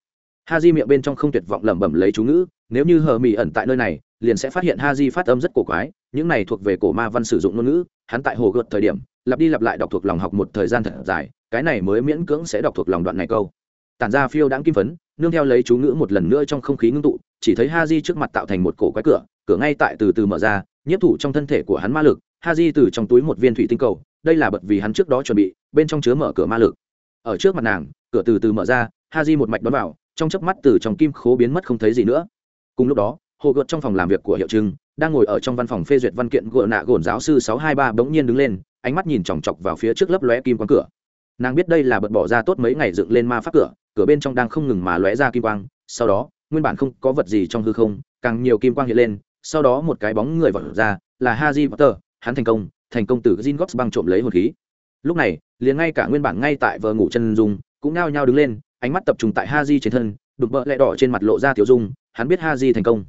Ha di miệng bên trong không tuyệt vọng lẩm bẩm lấy chú ngữ, nếu như hờ mỹ ẩn tại nơi này, liền sẽ phát hiện ha di phát âm rất cổ quái, những này thuộc về cổ ma văn sử dụng ngôn ngữ hắn tại hồ gợt thời điểm, lặp đi lặp lại đọc thuộc lòng học một thời gian thật dài, cái này mới miễn cưỡng sẽ đọc thuộc lòng đoạn này câu. Tản ra phiêu đãng kim phấn, nương theo lấy chú ngữ một lần nữa trong không khí ngưng tụ, chỉ thấy ha di trước mặt tạo thành một cổ quái cửa cửa ngay tại từ từ mở ra, nhiếp thủ trong thân thể của hắn ma lực ha di từ trong túi một viên thủy tinh cầu, đây là bật vì hắn trước đó chuẩn bị, bên trong chứa mở cửa ma lực. Ở trước mặt nàng, cửa từ từ mở ra ha di một mạch đón vào, trong chớp mắt từ trong kim khố biến mất không thấy gì nữa. Cùng lúc đó, hồ gợt trong phòng làm việc của hiệu trưng đang ngồi ở trong văn phòng phê duyệt văn kiện gỡ nạ gồn giáo sư sáu hai ba bỗng nhiên đứng lên, ánh mắt nhìn chòng chọc vào phía trước lấp lóe kim quang cửa. Nàng biết đây là bật bỏ ra tốt mấy ngày dựng lên ma pháp cửa cửa bên trong đang không ngừng mà lóe ra kim quang, sau đó, nguyên bản không có vật gì trong hư không, càng nhiều kim quang hiện lên, sau đó một cái bóng người vọt ra, là haji potter, hắn thành công thành công từ gin gox băng trộm lấy hồn khí. Lúc này, liền ngay cả nguyên bản ngay tại vờ ngủ chân dung, cũng nao nhao đứng lên, ánh mắt tập trung tại haji trên thân, đục bợ lẹ đỏ trên mặt lộ ra tiểu dung, hắn biết haji thành công.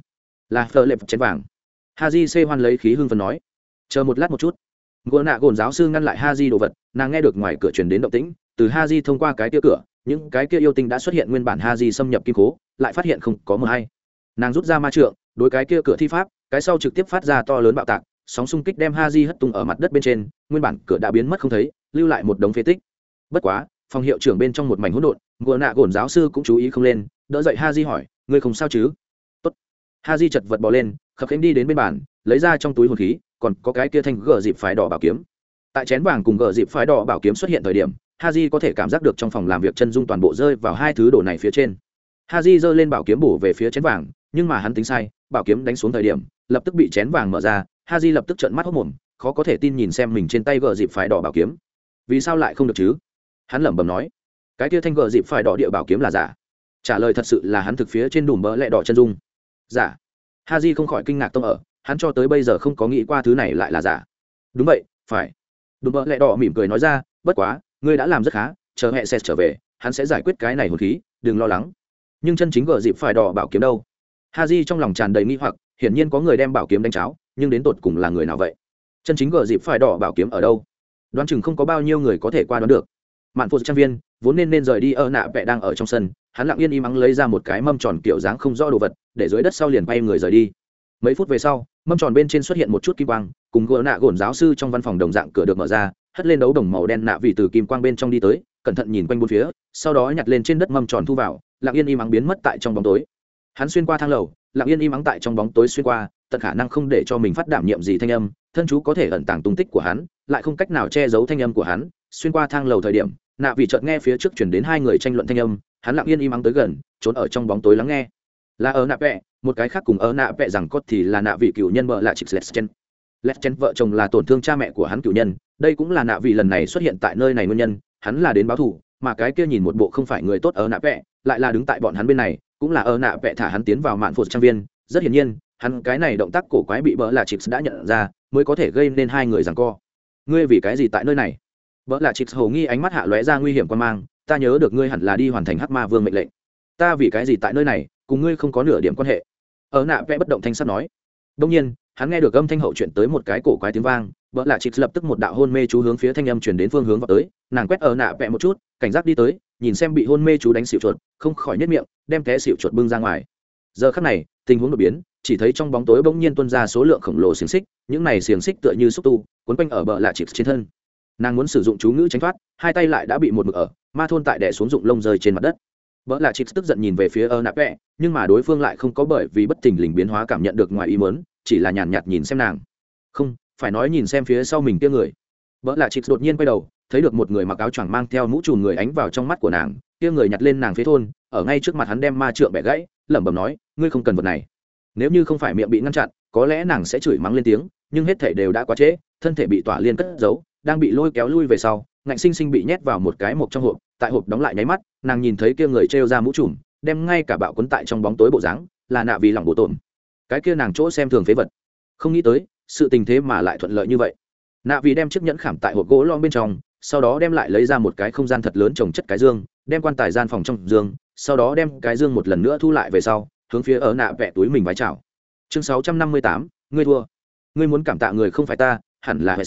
Là phờ lệp chén vàng haji xê hoan lấy khí hưng phần nói, chờ một lát một chút. Gỗ nạ gồn giáo sư ngăn lại haji đồ vật, nàng nghe được ngoài cửa truyền đến động tĩnh, từ haji thông qua cái kia cửa, những cái kia yêu tinh đã xuất hiện nguyên bản haji xâm nhập kim cố lại phát hiện không có mờ hay. Nàng rút ra ma trượng, đối cái kia cửa thi pháp, cái sau trực tiếp phát ra to lớn bạo tạc, sóng xung kích đem haji hất tung ở mặt đất bên trên, nguyên bản cửa đã biến mất không thấy, lưu lại một đống phế tích. Bất quá, phòng hiệu trưởng bên trong một mảnh hỗn độn gỗ nạ gồn giáo sư cũng chú ý không lên, đỡ dậy haji hỏi, ngươi không sao chứ? Ha di chật vật bò lên, khập khiễng đi đến bên bàn, lấy ra trong túi hồn khí, còn có cái kia thanh gờ dịp phái đỏ bảo kiếm. Tại chén vàng cùng gờ dịp phái đỏ bảo kiếm xuất hiện thời điểm, ha di có thể cảm giác được trong phòng làm việc chân dung toàn bộ rơi vào hai thứ đồ này phía trên. Ha di giơ lên bảo kiếm bổ về phía chén vàng, nhưng mà hắn tính sai, bảo kiếm đánh xuống thời điểm, lập tức bị chén vàng mở ra, ha di lập tức trợn mắt hốc mồm, khó có thể tin nhìn xem mình trên tay gờ dịp phái đỏ bảo kiếm. Vì sao lại không được chứ? Hắn lẩm bẩm nói. Cái kia thanh gờ dịp phái đỏ địa bảo kiếm là giả. Trả lời thật sự là hắn thực phía trên đùm bỡ lẹ đỏ chân dung giả. Haji không khỏi kinh ngạc tông ở, hắn cho tới bây giờ không có nghĩ qua thứ này lại là giả. Đúng vậy, phải. Đùm bỡ lẹ đỏ mỉm cười nói ra, bất quá, ngươi đã làm rất khá, chờ hệ sẽ trở về, hắn sẽ giải quyết cái này hồn khí, đừng lo lắng. Nhưng chân chính gờ dịp phải đỏ bảo kiếm đâu? Ha di trong lòng tràn đầy nghi hoặc, hiển nhiên có người đem bảo kiếm đánh cháo, nhưng đến tột cùng là người nào vậy? Chân chính gờ dịp phải đỏ bảo kiếm ở đâu? Đoán chừng không có bao nhiêu người có thể qua đoán được. Mạn phụ trang viên, vốn nên nên rời đi ơ nạ vẹ đang ở trong sân hắn lặng yên im ắng lấy ra một cái mâm tròn kiểu dáng không rõ đồ vật, để dưới đất sau liền bay người rời đi. Mấy phút về sau, mâm tròn bên trên xuất hiện một chút kim quang, cùng gỡ nạ gồn giáo sư trong văn phòng đồng dạng cửa được mở ra, hất lên đấu đồng màu đen nạ vì từ kim quang bên trong đi tới, cẩn thận nhìn quanh bốn phía, sau đó nhặt lên trên đất mâm tròn thu vào, lặng yên im ắng biến mất tại trong bóng tối. Hắn xuyên qua thang lầu, lặng yên im ắng tại trong bóng tối xuyên qua, tận khả năng không để cho mình phát đảm nhiệm gì thanh âm, thân chú có thể ẩn tàng tung tích của hắn, lại không cách nào che giấu thanh âm của hắn xuyên qua thang lầu thời điểm, nạ vị chợt nghe phía trước chuyển đến hai người tranh luận thanh âm, hắn lặng yên im ắng tới gần, trốn ở trong bóng tối lắng nghe. Là ở nạ vẹ, một cái khác cùng ở nạ vẹ rằng cốt thì là nạ vị cựu nhân vợ là chị sletchen sletchen vợ chồng là tổn thương cha mẹ của hắn cựu nhân, đây cũng là nạ vị lần này xuất hiện tại nơi này nguyên nhân, hắn là đến báo thù, mà cái kia nhìn một bộ không phải người tốt ở nạ vẹ, lại là đứng tại bọn hắn bên này, cũng là ở nạ vẹ thả hắn tiến vào mạn phụt trang viên. Rất hiển nhiên, hắn cái này động tác cổ quái bị bỡ là chịp đã nhận ra, mới có thể gây nên hai người rằng co. Ngươi vì cái gì tại nơi này? Vợ là chịt hầu nghi ánh mắt hạ lóe ra nguy hiểm quan mang, ta nhớ được ngươi hẳn là đi hoàn thành hắc ma vương mệnh lệnh. Ta vì cái gì tại nơi này, cùng ngươi không có nửa điểm quan hệ. Ở nạ vẽ bất động thanh sắt nói. Đông nhiên, hắn nghe được âm thanh hậu chuyện tới một cái cổ quái tiếng vang vợ là chịt lập tức một đạo hôn mê chú hướng phía thanh âm chuyển đến phương hướng vào tới, nàng quét ở nạ vẽ một chút, cảnh giác đi tới, nhìn xem bị hôn mê chú đánh xịu chuột, không khỏi nhất miệng, đem té xịu chuột bưng ra ngoài. Giờ khắc này, tình huống đột biến, chỉ thấy trong bóng tối bỗng nhiên tuôn ra số lượng khổng lồ xiềng xích, những này xiềng xích tựa như xúc tu quấn quanh ở bờ lạ chịt trên thân nàng muốn sử dụng chú ngữ tránh thoát, hai tay lại đã bị một mực ở, ma thôn tại đẻ xuống dụng lông rơi trên mặt đất. Vợ lạ chị tức giận nhìn về phía ơ nạp vẹ nhưng mà đối phương lại không có bởi vì bất thình lình biến hóa cảm nhận được ngoài ý mớn chỉ là nhàn nhạt nhìn xem nàng. Không, phải nói nhìn xem phía sau mình kia người. Vợ lạ chị đột nhiên quay đầu, thấy được một người mặc áo choàng mang theo mũ trùm người ánh vào trong mắt của nàng, kia người nhặt lên nàng phía thôn, ở ngay trước mặt hắn đem ma trượng bẻ gãy, lẩm bẩm nói, ngươi không cần vật này. Nếu như không phải miệng bị ngăn chặn, có lẽ nàng sẽ chửi mắng lên tiếng, nhưng hết thể đều đã quá trễ, thân thể bị tỏa liên cất giấu đang bị lôi kéo lui về sau, ngạnh sinh sinh bị nhét vào một cái mộc trong hộp, tại hộp đóng lại nháy mắt, nàng nhìn thấy kia người trêu ra mũ trùm, đem ngay cả bạo quấn tại trong bóng tối bộ dáng, là nạ vì lòng bộ tổn. Cái kia nàng chỗ xem thường phế vật. Không nghĩ tới, sự tình thế mà lại thuận lợi như vậy. Nạ vì đem chiếc nhẫn khảm tại hộp gỗ lon bên trong, sau đó đem lại lấy ra một cái không gian thật lớn trồng chất cái dương, đem quan tài gian phòng trong dương, sau đó đem cái dương một lần nữa thu lại về sau, hướng phía ở nạ vẽ túi mình vái chào. Chương sáu trăm năm mươi tám, ngươi thua. Ngươi muốn cảm tạ người không phải ta, hẳn là hệ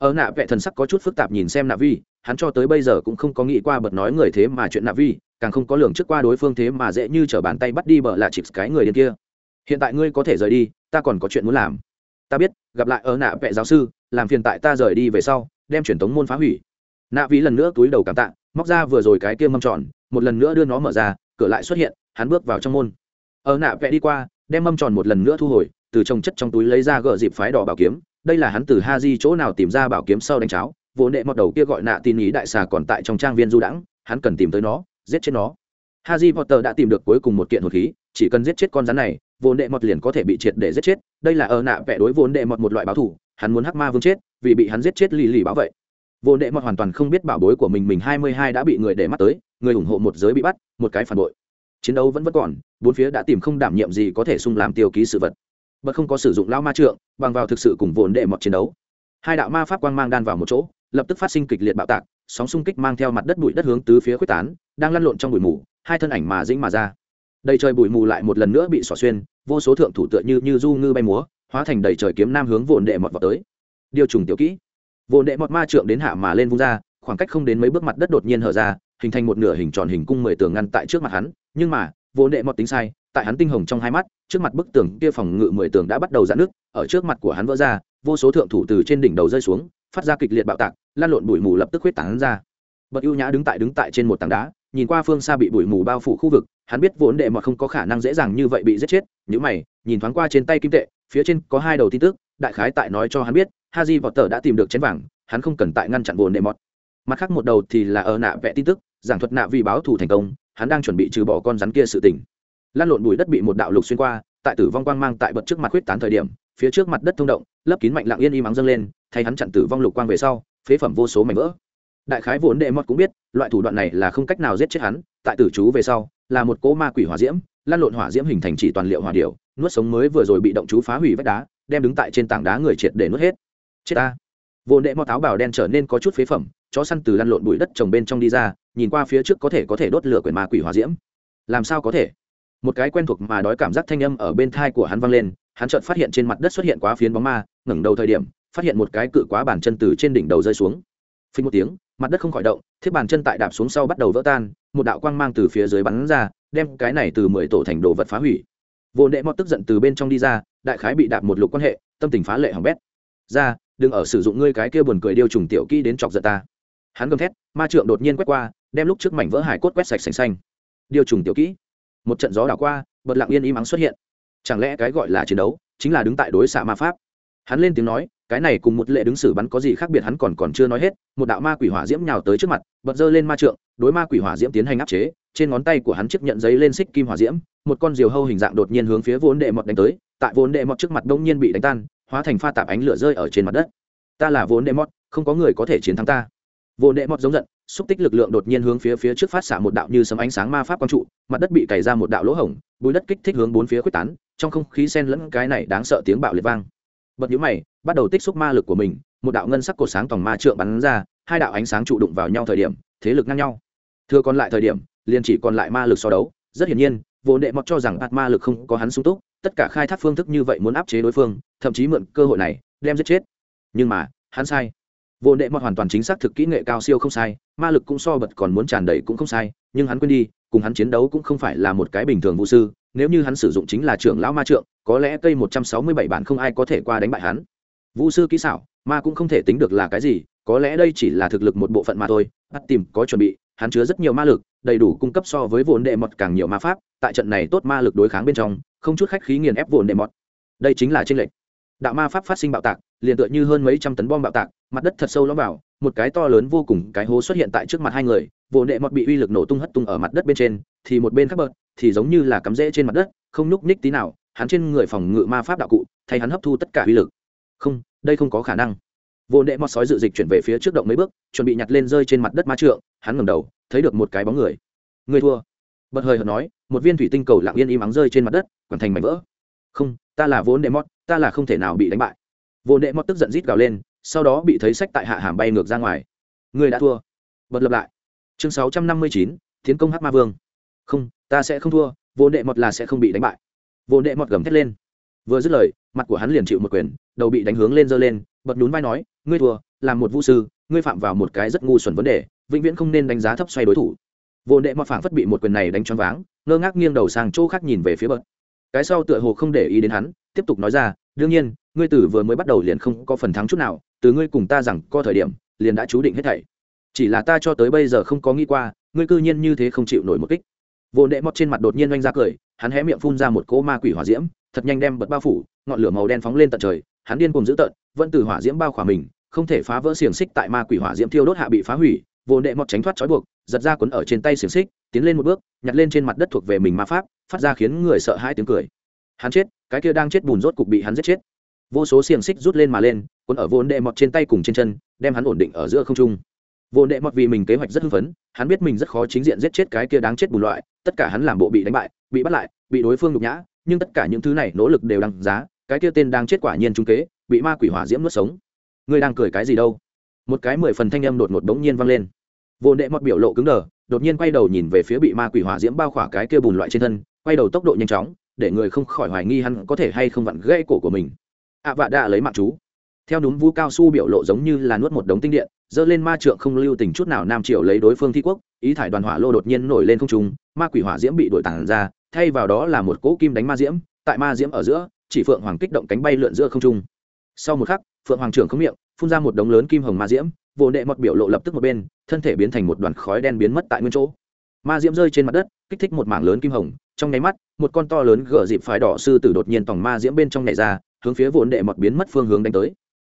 ở nạ vẽ thần sắc có chút phức tạp nhìn xem nạ vi, hắn cho tới bây giờ cũng không có nghĩ qua bật nói người thế mà chuyện nạ vi, càng không có lường trước qua đối phương thế mà dễ như t r ở bàn tay bắt đi bờ là chịp cái người điên kia. Hiện tại ngươi có thể rời đi, ta còn có chuyện muốn làm. Ta biết, gặp lại ở nạ vẽ giáo sư, làm phiền tại ta rời đi về sau, đem truyền thống môn phá hủy. Nạ vi lần nữa túi đầu cảm tạ, móc ra vừa rồi cái kia mâm tròn, một lần nữa đưa nó mở ra, cửa lại xuất hiện, hắn bước vào trong môn. Ở nạ vẽ đi qua, đem mâm tròn một lần nữa thu hồi từ trồng chất trong túi lấy ra gờ dịp phái đỏ bảo kiếm, đây là hắn từ ha di chỗ nào tìm ra bảo kiếm sau đánh cháo vốn đệ mọt đầu kia gọi nạ tin ý đại xà còn tại trong trang viên du đãng, hắn cần tìm tới nó, giết chết nó. Ha di potter đã tìm được cuối cùng một kiện hột khí, chỉ cần giết chết con rắn này vốn đệ mọt liền có thể bị triệt để giết chết, đây là ở nạ vẽ đối vốn đệ mọt một loại báo thủ hắn muốn hắc ma vương chết, vì bị hắn giết chết lì lì bảo vệ vốn đệ mọt hoàn toàn không biết bảo bối của mình mình hai mươi hai đã bị người để mắt tới, người ủng hộ một giới bị bắt, một cái phản bội. Chiến đấu vẫn vẫn còn, bốn phía đã tìm không đảm nhiệm gì có thể sung làm tiêu ký sự vật bật không có sử dụng lao ma trượng, bằng vào thực sự cùng vốn đệ mọt chiến đấu. Hai đạo ma pháp quang mang đan vào một chỗ, lập tức phát sinh kịch liệt bạo tạc, sóng xung kích mang theo mặt đất bụi đất hướng tứ phía quyết tán, đang lăn lộn trong bụi mù, hai thân ảnh mà dĩnh mà ra. Đầy trời bụi mù lại một lần nữa bị xỏ xuyên, vô số thượng thủ tựa như như du ngư bay múa, hóa thành đầy trời kiếm nam hướng vồn đệ mọt vào tới. Điều trùng tiểu kỹ. Vồn đệ mọt ma trượng đến hạ mà lên vung ra, khoảng cách không đến mấy bước mặt đất đột nhiên hở ra, hình thành một nửa hình tròn hình cung mười tường ngăn tại trước mặt hắn, nhưng mà vồn đệ mọt tính sai tại hắn tinh hồng trong hai mắt, trước mặt bức tường kia phòng ngự mười tường đã bắt đầu dạn nước ở trước mặt của hắn vỡ ra, vô số thượng thủ từ trên đỉnh đầu rơi xuống, phát ra kịch liệt bạo tạc, lan lộn bụi mù lập tức huyết tán ra bậc ưu nhã đứng tại đứng tại trên một tảng đá, nhìn qua phương xa bị bụi mù bao phủ khu vực, hắn biết vốn đệ mọt không có khả năng dễ dàng như vậy bị giết chết những mày, nhìn thoáng qua trên tay kim tệ, phía trên có hai đầu tin tức, đại khái tại nói cho hắn biết, haji vọt tờ đã tìm được chén vàng, hắn không cần tại ngăn chặn vốn đệ mọt mặt khác một đầu thì là ở nạ vẽ tin tức, giảng thuật nạ vì báo thù thành công, hắn đang chuẩn bị trừ bỏ con rắn kia sự tình lan lộn bụi đất bị một đạo lục xuyên qua, tại tử vong quang mang tại bật trước mặt khuyết tán thời điểm, phía trước mặt đất thông động, lấp kín mạnh lặng yên im ắng dâng lên, thay hắn chặn tử vong lục quang về sau, phế phẩm vô số mảnh vỡ. Đại khái vốn đệ mọt cũng biết, loại thủ đoạn này là không cách nào giết chết hắn, tại tử chú về sau, là một cỗ ma quỷ hỏa diễm, lan lộn hỏa diễm hình thành chỉ toàn liệu hỏa điệu nuốt sống mới vừa rồi bị động chú phá hủy vách đá, đem đứng tại trên tảng đá người triệt để nuốt hết. Chết ta. Vốn đệ mọt áo bảo đen trở nên có chút phế phẩm, chó săn từ lăn lộn bụi đất trồng bên trong đi ra, nhìn qua phía trước có thể có thể đốt lửa quyển ma quỷ hỏa diễm. Làm sao có thể? Một cái quen thuộc mà đói cảm giác thanh âm ở bên thai của hắn vang lên, hắn chợt phát hiện trên mặt đất xuất hiện quá phiến bóng ma, ngẩng đầu thời điểm, phát hiện một cái cự quá bàn chân từ trên đỉnh đầu rơi xuống. Phình một tiếng, mặt đất không khỏi động, thiết bàn chân tại đạp xuống sau bắt đầu vỡ tan, một đạo quang mang từ phía dưới bắn ra, đem cái này từ mười tổ thành đồ vật phá hủy. Vô nệ mọt tức giận từ bên trong đi ra, đại khái bị đạp một lục quan hệ, tâm tình phá lệ hỏng bét. Ra, đừng ở sử dụng ngươi cái kia buồn cười điêu trùng tiểu kỹ đến chọc giận ta. Hắn gầm thét, ma trượng đột nhiên quét qua, đem lúc trước mảnh vỡ hải cốt quét sạch sành xanh. Điêu trùng tiểu kỹ? Một trận gió đảo qua, bật lặng yên im ắng xuất hiện. Chẳng lẽ cái gọi là chiến đấu chính là đứng tại đối xạ ma pháp? Hắn lên tiếng nói, cái này cùng một lệ đứng xử bắn có gì khác biệt hắn còn còn chưa nói hết, một đạo ma quỷ hỏa diễm nhào tới trước mặt, bật dơ lên ma trượng, đối ma quỷ hỏa diễm tiến hành áp chế, trên ngón tay của hắn chấp nhận giấy lên xích kim hỏa diễm, một con diều hâu hình dạng đột nhiên hướng phía vốn đệ mọt đánh tới, tại vốn đệ mọt trước mặt đông nhiên bị đánh tan, hóa thành pha tạp ánh lửa rơi ở trên mặt đất. Ta là vốn đệ mọt, không có người có thể chiến thắng ta. Vô đệ mọt giống giận, xúc tích lực lượng đột nhiên hướng phía phía trước phát xạ một đạo như sấm ánh sáng ma pháp quang trụ, mặt đất bị cày ra một đạo lỗ hổng, bùi đất kích thích hướng bốn phía quyết tán, trong không khí sen lẫn cái này đáng sợ tiếng bạo liệt vang. Bật nhũ mày, bắt đầu tích xúc ma lực của mình, một đạo ngân sắc cột sáng tòng ma trượng bắn ra, hai đạo ánh sáng trụ đụng vào nhau thời điểm, thế lực ngang nhau. Thừa còn lại thời điểm, liền chỉ còn lại ma lực so đấu, rất hiển nhiên, vô đệ mọt cho rằng ạt ma lực không có hắn sung túc, tất cả khai thác phương thức như vậy muốn áp chế đối phương, thậm chí mượn cơ hội này, đem giết chết. Nhưng mà, hắn sai. Vô đệ mọt hoàn toàn chính xác thực kỹ nghệ cao siêu không sai, ma lực cũng so bật còn muốn tràn đầy cũng không sai, nhưng hắn quên đi, cùng hắn chiến đấu cũng không phải là một cái bình thường vũ sư, nếu như hắn sử dụng chính là trưởng lão ma trượng, có lẽ cây một trăm sáu mươi bảy bản không ai có thể qua đánh bại hắn. Vũ sư kỹ xảo, ma cũng không thể tính được là cái gì, có lẽ đây chỉ là thực lực một bộ phận mà thôi, bắt tìm có chuẩn bị, hắn chứa rất nhiều ma lực, đầy đủ cung cấp so với vốn đệ mọt càng nhiều ma pháp, tại trận này tốt ma lực đối kháng bên trong, không chút khách khí nghiền ép vốn đệ mọt đây chính là tranh lệch. Đạo ma pháp phát sinh bạo tạc, liền tựa như hơn mấy trăm tấn bom bạo tạc mặt đất thật sâu lõm vào, một cái to lớn vô cùng cái hố xuất hiện tại trước mặt hai người vồ đệ mọt bị uy lực nổ tung hất tung ở mặt đất bên trên, thì một bên khác bợt, thì giống như là cắm rễ trên mặt đất, không nhúc nhích tí nào, hắn trên người phòng ngự ma pháp đạo cụ, thay hắn hấp thu tất cả uy lực. Không, đây không có khả năng. Vô đệ mọt sói dự dịch chuyển về phía trước động mấy bước, chuẩn bị nhặt lên rơi trên mặt đất ma trượng, hắn ngầm đầu, thấy được một cái bóng người. Người thua. Bật hơi hợt nói, một viên thủy tinh cầu lặng yên im ắng rơi trên mặt đất còn thành mảnh vỡ. Không, ta là vốn đệ mọt, ta là không thể nào bị đánh bại. Vốn đệ mọt tức giận rít gào lên sau đó bị thấy sách tại hạ hàm bay ngược ra ngoài. Người đã thua. Bật lập lại. Chương sáu trăm năm mươi chín, tiến công hát ma vương. Không, ta sẽ không thua, vô đệ mọt là sẽ không bị đánh bại. Vô đệ mọt gầm thét lên. Vừa dứt lời, mặt của hắn liền chịu một quyền, đầu bị đánh hướng lên giơ lên, bật nhún vai nói, ngươi thua, làm một vũ sư, ngươi phạm vào một cái rất ngu xuẩn vấn đề, vĩnh viễn không nên đánh giá thấp xoay đối thủ. Vô đệ mọt phảng phất bị một quyền này đánh choáng váng, ngơ ngác nghiêng đầu sang chỗ khác nhìn về phía bật. Cái sau tựa hồ không để ý đến hắn, tiếp tục nói ra, đương nhiên, ngươi tử vừa mới bắt đầu liền không có phần thắng chút nào từ ngươi cùng ta rằng có thời điểm, liền đã chú định hết thảy. Chỉ là ta cho tới bây giờ không có nghĩ qua, ngươi cư nhiên như thế không chịu nổi một kích. Vô đệ mọt trên mặt đột nhiên oanh ra cười, hắn hé miệng phun ra một cỗ ma quỷ hỏa diễm, thật nhanh đem bật bao phủ, ngọn lửa màu đen phóng lên tận trời, hắn điên cùng dữ tợn, vẫn từ hỏa diễm bao khỏa mình, không thể phá vỡ xiềng xích tại ma quỷ hỏa diễm thiêu đốt hạ bị phá hủy, vô đệ mọt tránh thoát trói buộc, giật ra cuốn ở trên tay xiềng xích, tiến lên một bước, nhặt lên trên mặt đất thuộc về mình ma pháp, phát ra khiến người sợ hãi tiếng cười. Hắn chết, cái kia đang chết bùn rốt cục bị hắn giết chết vô số xiềng xích rút lên mà lên, cuốn ở vô đệ mọt trên tay cùng trên chân, đem hắn ổn định ở giữa không trung. Vô đệ mọt vì mình kế hoạch rất hưng phấn, hắn biết mình rất khó chính diện giết chết cái kia đáng chết bùn loại, tất cả hắn làm bộ bị đánh bại, bị bắt lại, bị đối phương nhục nhã, nhưng tất cả những thứ này nỗ lực đều đăng giá, cái kia tên đang chết quả nhiên trung kế, bị ma quỷ hỏa diễm nuốt sống. Ngươi đang cười cái gì đâu? Một cái mười phần thanh âm đột ngột bỗng nhiên vang lên. Vô đệ mọt biểu lộ cứng đờ, đột nhiên quay đầu nhìn về phía bị ma quỷ hỏa diễm bao khỏa cái kia bùn loại trên thân, quay đầu tốc độ nhanh chóng, để người không khỏi hoài nghi hắn có thể hay không vặn gãy cổ của mình ạ vạ đã lấy mạng chú. Theo núm vũ cao su biểu lộ giống như là nuốt một đống tinh điện, dơ lên ma trượng không lưu tình chút nào nam triều lấy đối phương thi quốc, ý thải đoàn hỏa lô đột nhiên nổi lên không trung, ma quỷ hỏa diễm bị đổi tản ra, thay vào đó là một cỗ kim đánh ma diễm, tại ma diễm ở giữa, chỉ phượng hoàng kích động cánh bay lượn giữa không trung. Sau một khắc, phượng hoàng trưởng không miệng, phun ra một đống lớn kim hồng ma diễm, vô đệ mọt biểu lộ lập tức một bên, thân thể biến thành một đoàn khói đen biến mất tại nguyên chỗ. Ma diễm rơi trên mặt đất, kích thích một mảng lớn kim hồng, trong nháy mắt, một con to lớn gỡ dịp phái đỏ sư tử đột nhiên tòng ma diễm bên trong nhảy ra hướng phía vốn đệ mọt biến mất phương hướng đánh tới.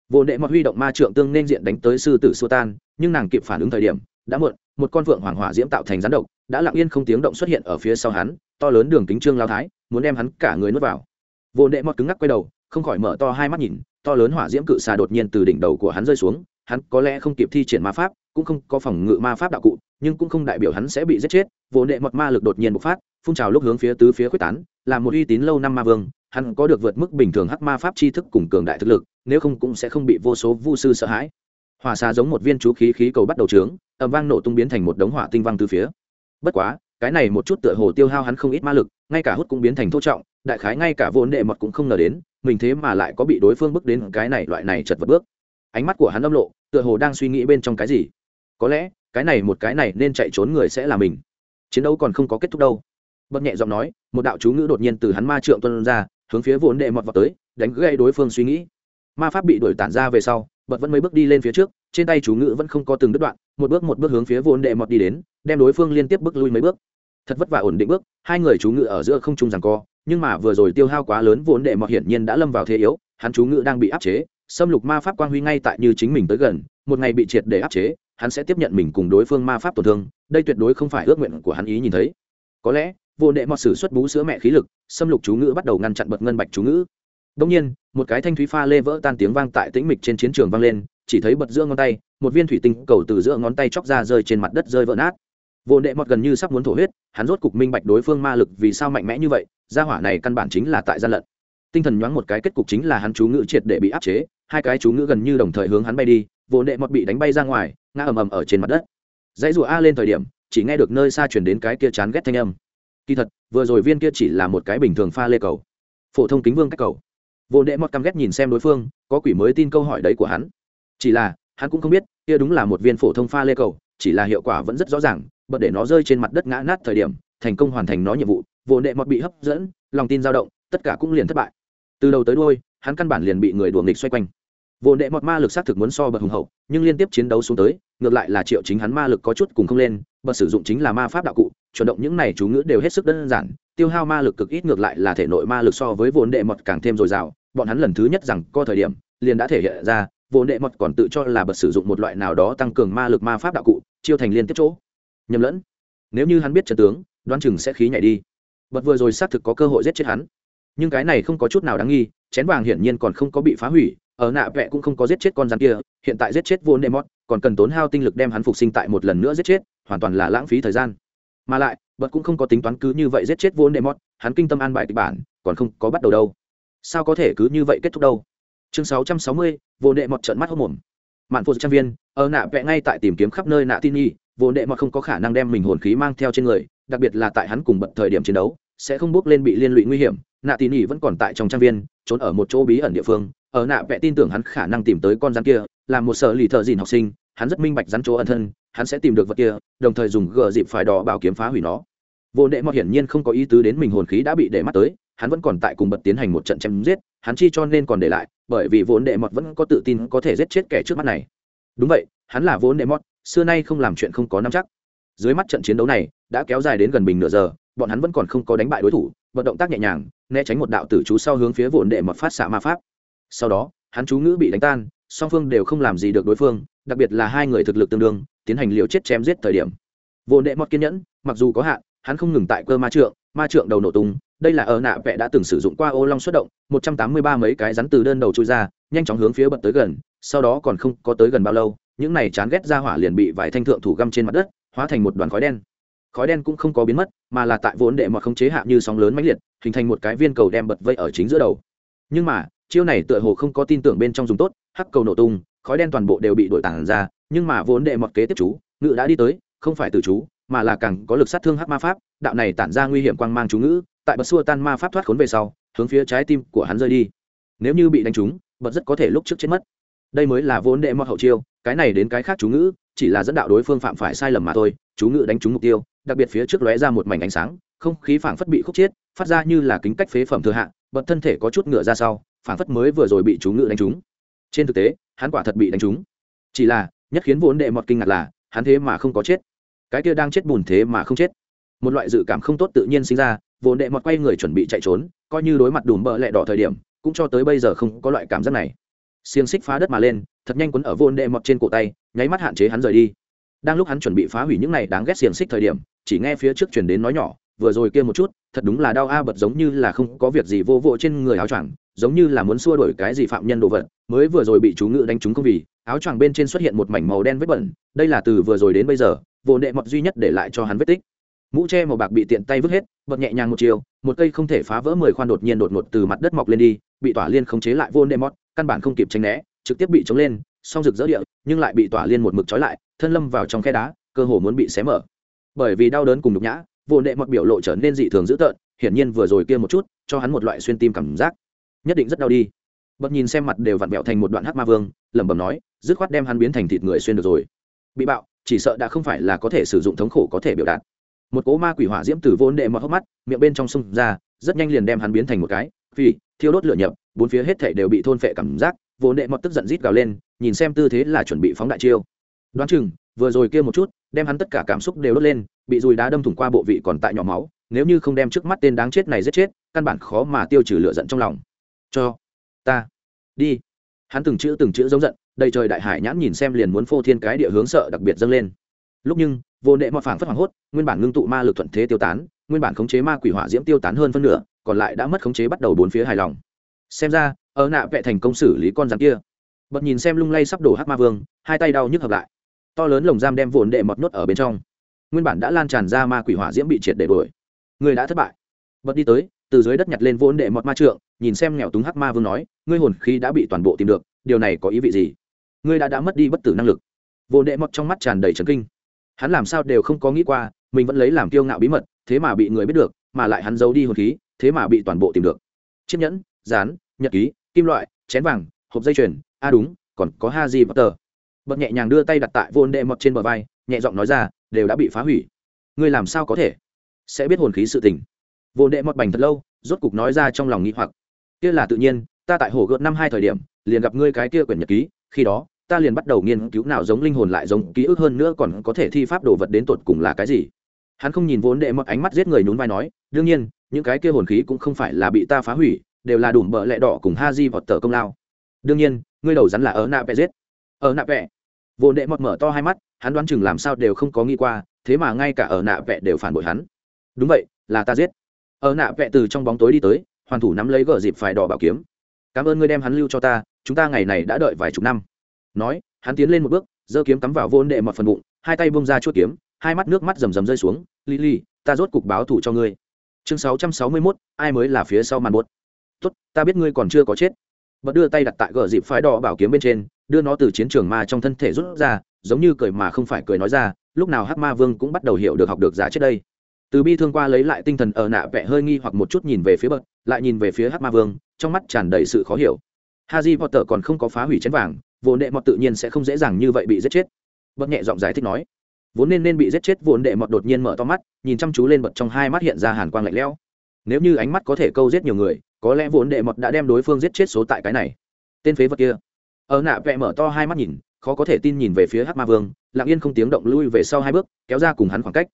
Vốn đệ mọt huy động ma trượng tương nên diện đánh tới sư tử xua tan, nhưng nàng kịp phản ứng thời điểm, đã muộn, một con vượng hoàng hỏa diễm tạo thành rắn độc, đã lặng yên không tiếng động xuất hiện ở phía sau hắn, to lớn đường kính trương lao thái, muốn đem hắn cả người nuốt vào. Vồn đệ mọt cứng ngắc quay đầu, không khỏi mở to hai mắt nhìn, to lớn hỏa diễm cự xà đột nhiên từ đỉnh đầu của hắn rơi xuống, hắn có lẽ không kịp thi triển ma pháp, cũng không có phòng ngự ma pháp đạo cụ, nhưng cũng không đại biểu hắn sẽ bị giết chết. Vồn đệ mọt ma lực đột nhiên bộc phát, phun trào lúc hướng phía tứ phía quyết tán, là một uy tín lâu năm ma vương hắn có được vượt mức bình thường hắc ma pháp tri thức cùng cường đại thực lực, nếu không cũng sẽ không bị vô số vu sư sợ hãi. Hỏa xà giống một viên chú khí khí cầu bắt đầu trướng ẩm vang nổ tung biến thành một đống hỏa tinh văng từ phía. Bất quá, cái này một chút tựa hồ tiêu hao hắn không ít ma lực, ngay cả hút cũng biến thành thô trọng, đại khái ngay cả vốn đệ mật cũng không ngờ đến, mình thế mà lại có bị đối phương bước đến cái này loại này chật vật bước. Ánh mắt của hắn âm lộ, tựa hồ đang suy nghĩ bên trong cái gì. Có lẽ, cái này một cái này nên chạy trốn người sẽ là mình. Chiến đấu còn không có kết thúc đâu. Bật nhẹ giọng nói, một đạo chú ngữ đột nhiên từ hắn ma trượng tuân ra hướng phía vốn đệ mọt vào tới, đánh gây đối phương suy nghĩ. Ma pháp bị đuổi tản ra về sau, bật vẫn mấy bước đi lên phía trước, trên tay chú ngữ vẫn không có từng đứt đoạn, một bước một bước hướng phía vốn đệ mọt đi đến, đem đối phương liên tiếp bước lui mấy bước. Thật vất vả ổn định bước, hai người chú ngữ ở giữa không trung rằng co, nhưng mà vừa rồi tiêu hao quá lớn, vốn đệ mọt hiển nhiên đã lâm vào thế yếu, hắn chú ngữ đang bị áp chế, xâm lục ma pháp quang huy ngay tại như chính mình tới gần, một ngày bị triệt để áp chế, hắn sẽ tiếp nhận mình cùng đối phương ma pháp tổn thương, đây tuyệt đối không phải ước nguyện của hắn ý nhìn thấy. Có lẽ vô đệ mọt sử xuất bú sữa mẹ khí lực, xâm lục chú ngữ bắt đầu ngăn chặn bật ngân bạch chú ngữ. Đông nhiên, một cái thanh thúy pha lê vỡ tan tiếng vang tại tĩnh mịch trên chiến trường vang lên, chỉ thấy bật giữa ngón tay, một viên thủy tinh cầu từ giữa ngón tay chóc ra rơi trên mặt đất rơi vỡ nát. Vô đệ mọt gần như sắp muốn thổ huyết, hắn rốt cục minh bạch đối phương ma lực vì sao mạnh mẽ như vậy, gia hỏa này căn bản chính là tại gian lận. Tinh thần nhoáng một cái kết cục chính là hắn chú ngữ triệt để bị áp chế, hai cái chú ngữ gần như đồng thời hướng hắn bay đi, vô đệ mọt bị đánh bay ra ngoài, ngã ầm ầm ở trên mặt đất. Dãy rùa a lên thời điểm, chỉ nghe được nơi xa chuyển đến cái kia chán ghét thanh âm kỳ thật, vừa rồi viên kia chỉ là một cái bình thường pha lê cầu. Phổ thông kính vương cách cầu. Vô đệ mọt căm ghét nhìn xem đối phương, có quỷ mới tin câu hỏi đấy của hắn. Chỉ là, hắn cũng không biết, kia đúng là một viên phổ thông pha lê cầu, chỉ là hiệu quả vẫn rất rõ ràng, bật để nó rơi trên mặt đất ngã nát thời điểm, thành công hoàn thành nó nhiệm vụ, vô đệ mọt bị hấp dẫn, lòng tin dao động, tất cả cũng liền thất bại. Từ đầu tới đôi hắn căn bản liền bị người đùa nghịch xoay quanh. Vô đệ mọt ma lực xác thực muốn so bật hùng hậu, nhưng liên tiếp chiến đấu xuống tới, ngược lại là triệu chính hắn ma lực có chút cùng không lên, bật sử dụng chính là ma pháp đạo cụ chuyển động những này chú ngữ đều hết sức đơn giản, tiêu hao ma lực cực ít ngược lại là thể nội ma lực so với vốn đệ mọt càng thêm dồi dào, bọn hắn lần thứ nhất rằng có thời điểm, liền đã thể hiện ra, vốn đệ mọt còn tự cho là bật sử dụng một loại nào đó tăng cường ma lực ma pháp đạo cụ, chiêu thành liên tiếp chỗ. Nhầm lẫn. Nếu như hắn biết trận tướng, đoán chừng sẽ khí nhảy đi. Bật vừa rồi xác thực có cơ hội giết chết hắn. Nhưng cái này không có chút nào đáng nghi, chén vàng hiển nhiên còn không có bị phá hủy, ở nạ vẹ cũng không có giết chết con rắn kia, hiện tại giết chết vốn đệ mọt còn cần tốn hao tinh lực đem hắn phục sinh tại một lần nữa giết chết, hoàn toàn là lãng phí thời gian mà lại bật cũng không có tính toán cứ như vậy giết chết vốn đệ mọt hắn kinh tâm an bài kịch bản còn không có bắt đầu đâu. Sao có thể cứ như vậy kết thúc đâu? Chương 660, vô đệ mọt trợn mắt hốc mồm. Mạn phụ trang viên ở nạ vẽ ngay tại tìm kiếm khắp nơi nạ tin nhi vô đệ mọt không có khả năng đem mình hồn khí mang theo trên người đặc biệt là tại hắn cùng bận thời điểm chiến đấu sẽ không bước lên bị liên lụy nguy hiểm nạ tin nhi vẫn còn tại trong trang viên trốn ở một chỗ bí ẩn địa phương ở nạ vẽ tin tưởng hắn khả năng tìm tới con rắn kia là một sở lì thợ dìn học sinh hắn rất minh bạch rắn chỗ ẩn thân hắn sẽ tìm được vật kia, đồng thời dùng gờ dịp phải đỏ bảo kiếm phá hủy nó. Vô đệ mọt hiển nhiên không có ý tứ đến mình hồn khí đã bị để mắt tới, hắn vẫn còn tại cùng bật tiến hành một trận chém giết, hắn chi cho nên còn để lại, bởi vì vốn đệ mọt vẫn có tự tin có thể giết chết kẻ trước mắt này. Đúng vậy, hắn là vốn đệ mọt xưa nay không làm chuyện không có nắm chắc. Dưới mắt trận chiến đấu này đã kéo dài đến gần bình nửa giờ, bọn hắn vẫn còn không có đánh bại đối thủ, vận động tác nhẹ nhàng, né tránh một đạo tử chú sau hướng phía vốn đệ mọt phát xạ ma pháp. Sau đó, hắn chú ngữ bị đánh tan, song phương đều không làm gì được đối phương, đặc biệt là hai người thực lực tương đương tiến hành liều chết chém giết thời điểm. Vô đệ mọt kiên nhẫn, mặc dù có hạn, hắn không ngừng tại cơ ma trượng ma trượng đầu nổ tung. Đây là ở nạ vẽ đã từng sử dụng qua ô long xuất động, một trăm tám mươi ba mấy cái rắn từ đơn đầu chui ra, nhanh chóng hướng phía bật tới gần, sau đó còn không có tới gần bao lâu, những này chán ghét ra hỏa liền bị vài thanh thượng thủ găm trên mặt đất, hóa thành một đoàn khói đen. Khói đen cũng không có biến mất, mà là tại vốn đệ mọt không chế hạ như sóng lớn mãnh liệt, hình thành một cái viên cầu đem bật vây ở chính giữa đầu. Nhưng mà, chiêu này tựa hồ không có tin tưởng bên trong dùng tốt, hắc cầu nổ tung, khói đen toàn bộ đều bị đổi tản ra nhưng mà vốn đệ mọt kế tiếp chú, ngự đã đi tới, không phải từ chú, mà là càng có lực sát thương hắc ma pháp, đạo này tản ra nguy hiểm quang mang chú ngữ, tại bật xua tan ma pháp thoát khốn về sau, hướng phía trái tim của hắn rơi đi. Nếu như bị đánh trúng bật rất có thể lúc trước chết mất. Đây mới là vốn đệ mọt hậu chiêu, cái này đến cái khác chú ngữ, chỉ là dẫn đạo đối phương phạm phải sai lầm mà thôi, chú ngữ đánh trúng mục tiêu, đặc biệt phía trước lóe ra một mảnh ánh sáng, không khí phảng phất bị khúc chết phát ra như là kính cách phế phẩm thừa hạ bật thân thể có chút ngựa ra sau, phảng phất mới vừa rồi bị chú ngữ đánh trúng. Trên thực tế, hắn quả thật bị đánh trúng. Chỉ là nhất khiến vốn đệ mọt kinh ngạc là, hắn thế mà không có chết. Cái kia đang chết bùn thế mà không chết. Một loại dự cảm không tốt tự nhiên sinh ra, vốn đệ mọt quay người chuẩn bị chạy trốn, coi như đối mặt đùm bợ lẹ đỏ thời điểm, cũng cho tới bây giờ không có loại cảm giác này. Xiềng xích phá đất mà lên, thật nhanh quấn ở vốn đệ mọt trên cổ tay, nháy mắt hạn chế hắn rời đi. Đang lúc hắn chuẩn bị phá hủy những này đáng ghét xiềng xích thời điểm, chỉ nghe phía trước chuyển đến nói nhỏ, vừa rồi kia một chút, thật đúng là đau a, bật giống như là không có việc gì vô vô trên người áo choàng, giống như là muốn xua đổi cái gì phạm nhân đồ vật, mới vừa rồi bị chú ngự đánh trúng không vì áo choàng bên trên xuất hiện một mảnh màu đen vết bẩn, đây là từ vừa rồi đến bây giờ, vô nệ mọt duy nhất để lại cho hắn vết tích. Mũ tre màu bạc bị tiện tay vứt hết, bật nhẹ nhàng một chiều, một cây không thể phá vỡ mười khoan đột nhiên đột ngột từ mặt đất mọc lên đi, bị tỏa liên khống chế lại vô nệ mọt, căn bản không kịp tránh né, trực tiếp bị chống lên, song rực rỡ địa, nhưng lại bị tỏa liên một mực trói lại, thân lâm vào trong khe đá, cơ hồ muốn bị xé mở. Bởi vì đau đớn cùng nhục nhã, vô nệ mọt biểu lộ trở nên dị thường dữ tợn, hiển nhiên vừa rồi kia một chút, cho hắn một loại xuyên tim cảm giác. Nhất định rất đau đi bật nhìn xem mặt đều vặn vẹo thành một đoạn hắc ma vương, lẩm bẩm nói, dứt khoát đem hắn biến thành thịt người xuyên được rồi. Bị bạo, chỉ sợ đã không phải là có thể sử dụng thống khổ có thể biểu đạt. Một cỗ ma quỷ hỏa diễm từ vốn đệ mọt hốc mắt, miệng bên trong sông ra, rất nhanh liền đem hắn biến thành một cái vì thiêu đốt lửa nhập, bốn phía hết thể đều bị thôn phệ cảm giác, vốn đệ mọt tức giận rít gào lên, nhìn xem tư thế là chuẩn bị phóng đại chiêu. Đoán chừng, vừa rồi kia một chút, đem hắn tất cả cảm xúc đều đốt lên, bị dùi đá đâm thủng qua bộ vị còn tại nhỏ máu, nếu như không đem trước mắt tên đáng chết này giết chết, căn bản khó mà tiêu trừ lửa giận trong lòng. Cho ta. Đi. Hắn từng chữ từng chữ giống giận, đầy trời đại hải nhãn nhìn xem liền muốn phô thiên cái địa hướng sợ đặc biệt dâng lên. Lúc nhưng, vô nệ mọt phảng phất hoảng hốt, nguyên bản ngưng tụ ma lực thuận thế tiêu tán, nguyên bản khống chế ma quỷ hỏa diễm tiêu tán hơn phân nửa, còn lại đã mất khống chế bắt đầu bốn phía hài lòng. Xem ra, ở nạ vẽ thành công xử lý con rắn kia. Bật nhìn xem lung lay sắp đổ hát ma vương, hai tay đau nhức hợp lại. To lớn lồng giam đem vồn đệ mọt nhốt ở bên trong. Nguyên bản đã lan tràn ra ma quỷ hỏa diễm bị triệt để đuổi. Người đã thất bại. Bật đi tới, từ dưới đất nhặt lên vốn đệ mọt ma trượng nhìn xem nghèo túng hắc ma vương nói, ngươi hồn khí đã bị toàn bộ tìm được, điều này có ý vị gì? Ngươi đã đã mất đi bất tử năng lực. Vô đệ mọt trong mắt tràn đầy trấn kinh. Hắn làm sao đều không có nghĩ qua, mình vẫn lấy làm kiêu ngạo bí mật, thế mà bị người biết được, mà lại hắn giấu đi hồn khí, thế mà bị toàn bộ tìm được. Chiếc nhẫn, rán, nhật ký, kim loại, chén vàng, hộp dây chuyền, a à đúng, còn có ha di potter. Bật nhẹ nhàng đưa tay đặt tại vô đệ mọt trên bờ vai, nhẹ giọng nói ra, đều đã bị phá hủy. Ngươi làm sao có thể? Sẽ biết hồn khí sự tình. Vô đệ mọt bành thật lâu, rốt cục nói ra trong lòng nghĩ hoặc kia là tự nhiên, ta tại hồ gợt năm hai thời điểm, liền gặp ngươi cái kia quyển nhật ký, khi đó, ta liền bắt đầu nghiên cứu nào giống linh hồn lại giống ký ức hơn nữa còn có thể thi pháp đồ vật đến tột cùng là cái gì. Hắn không nhìn vốn đệ mất ánh mắt giết người nhún vai nói, đương nhiên, những cái kia hồn khí cũng không phải là bị ta phá hủy, đều là đủ bợ lẹ đỏ cùng ha di vọt tờ công lao. Đương nhiên, ngươi đầu rắn là ở nạ vẽ giết. Ở nạ vẽ vốn đệ mọt mở to hai mắt, hắn đoán chừng làm sao đều không có nghĩ qua, thế mà ngay cả ở nạ vẽ đều phản bội hắn. Đúng vậy, là ta giết. Ở nạ vẽ từ trong bóng tối đi tới hoàn thủ nắm lấy gờ dịp phải đỏ bảo kiếm. Cảm ơn ngươi đem hắn lưu cho ta, chúng ta ngày này đã đợi vài chục năm. Nói, hắn tiến lên một bước, giơ kiếm cắm vào vô đệ mọt phần bụng, hai tay bông ra chuốt kiếm, hai mắt nước mắt rầm rầm rơi xuống. Li li ta rốt cục báo thủ cho ngươi. Chương sáu trăm sáu mươi mốt, ai mới là phía sau màn bột? Tốt, ta biết ngươi còn chưa có chết. Bật đưa tay đặt tại gờ dịp phái đỏ bảo kiếm bên trên, đưa nó từ chiến trường ma trong thân thể rút ra, giống như cười mà không phải cười nói ra, lúc nào hắc ma vương cũng bắt đầu hiểu được học được giả chết đây từ bi thương qua lấy lại tinh thần ở nạ vẽ hơi nghi hoặc một chút nhìn về phía bậc lại nhìn về phía hát ma vương, trong mắt tràn đầy sự khó hiểu. Haji potter còn không có phá hủy chén vàng vốn đệ mọt tự nhiên sẽ không dễ dàng như vậy bị giết chết. Bậc nhẹ giọng giải thích nói. Vốn nên nên bị giết chết vốn đệ mọt đột nhiên mở to mắt, nhìn chăm chú lên bậc trong hai mắt hiện ra hàn quang lạnh lẽo. Nếu như ánh mắt có thể câu giết nhiều người, có lẽ vốn đệ mọt đã đem đối phương giết chết số tại cái này. Tên phế vật kia. Ở nạ vẽ mở to hai mắt nhìn, khó có thể tin nhìn về phía hát ma vương, lặng yên không tiếng động lui về sau hai bước, kéo ra cùng hắn khoảng cách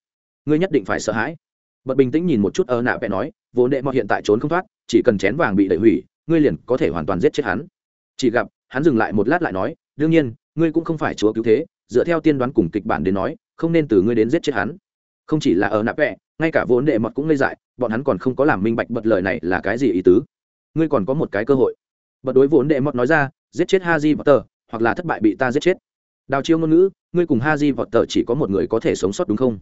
ngươi nhất định phải sợ hãi. Bật bình tĩnh nhìn một chút ở nạ vẽ nói, vốn đệ mọt hiện tại trốn không thoát, chỉ cần chén vàng bị đẩy hủy, ngươi liền có thể hoàn toàn giết chết hắn. Chỉ gặp, hắn dừng lại một lát lại nói, đương nhiên, ngươi cũng không phải chúa cứu thế, dựa theo tiên đoán cùng kịch bản đến nói, không nên từ ngươi đến giết chết hắn. Không chỉ là ở nạ vẽ, ngay cả vốn đệ mọt cũng ngây dại, bọn hắn còn không có làm minh bạch bật lời này là cái gì ý tứ. Ngươi còn có một cái cơ hội. Bật đối vốn đệ mọt nói ra, giết chết haji tờ hoặc là thất bại bị ta giết chết. Đào chiêu ngôn ngữ, ngươi cùng haji tờ chỉ có một người có thể sống sót đúng không?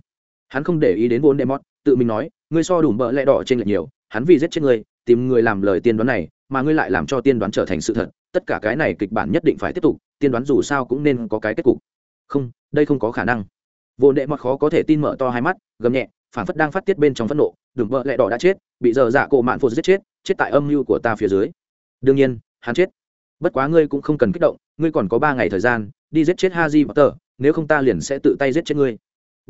Hắn không để ý đến vốn đệ mót, tự mình nói ngươi so đủ bợ lẽ đỏ trên lệch nhiều hắn vì giết chết ngươi tìm người làm lời tiên đoán này mà ngươi lại làm cho tiên đoán trở thành sự thật tất cả cái này kịch bản nhất định phải tiếp tục tiên đoán dù sao cũng nên có cái kết cục. Không đây không có khả năng. Vốn đệ mót khó có thể tin mở to hai mắt gầm nhẹ phản phất đang phát tiết bên trong phẫn nộ đừng vợ lẹ đỏ đã chết bị giờ dạ cổ mạn phô giết chết chết tại âm mưu của ta phía dưới. Đương nhiên hắn chết. Bất quá ngươi cũng không cần kích động ngươi còn có ba ngày thời gian đi giết chết ha di và tờ nếu không ta liền sẽ tự tay giết chết ngươi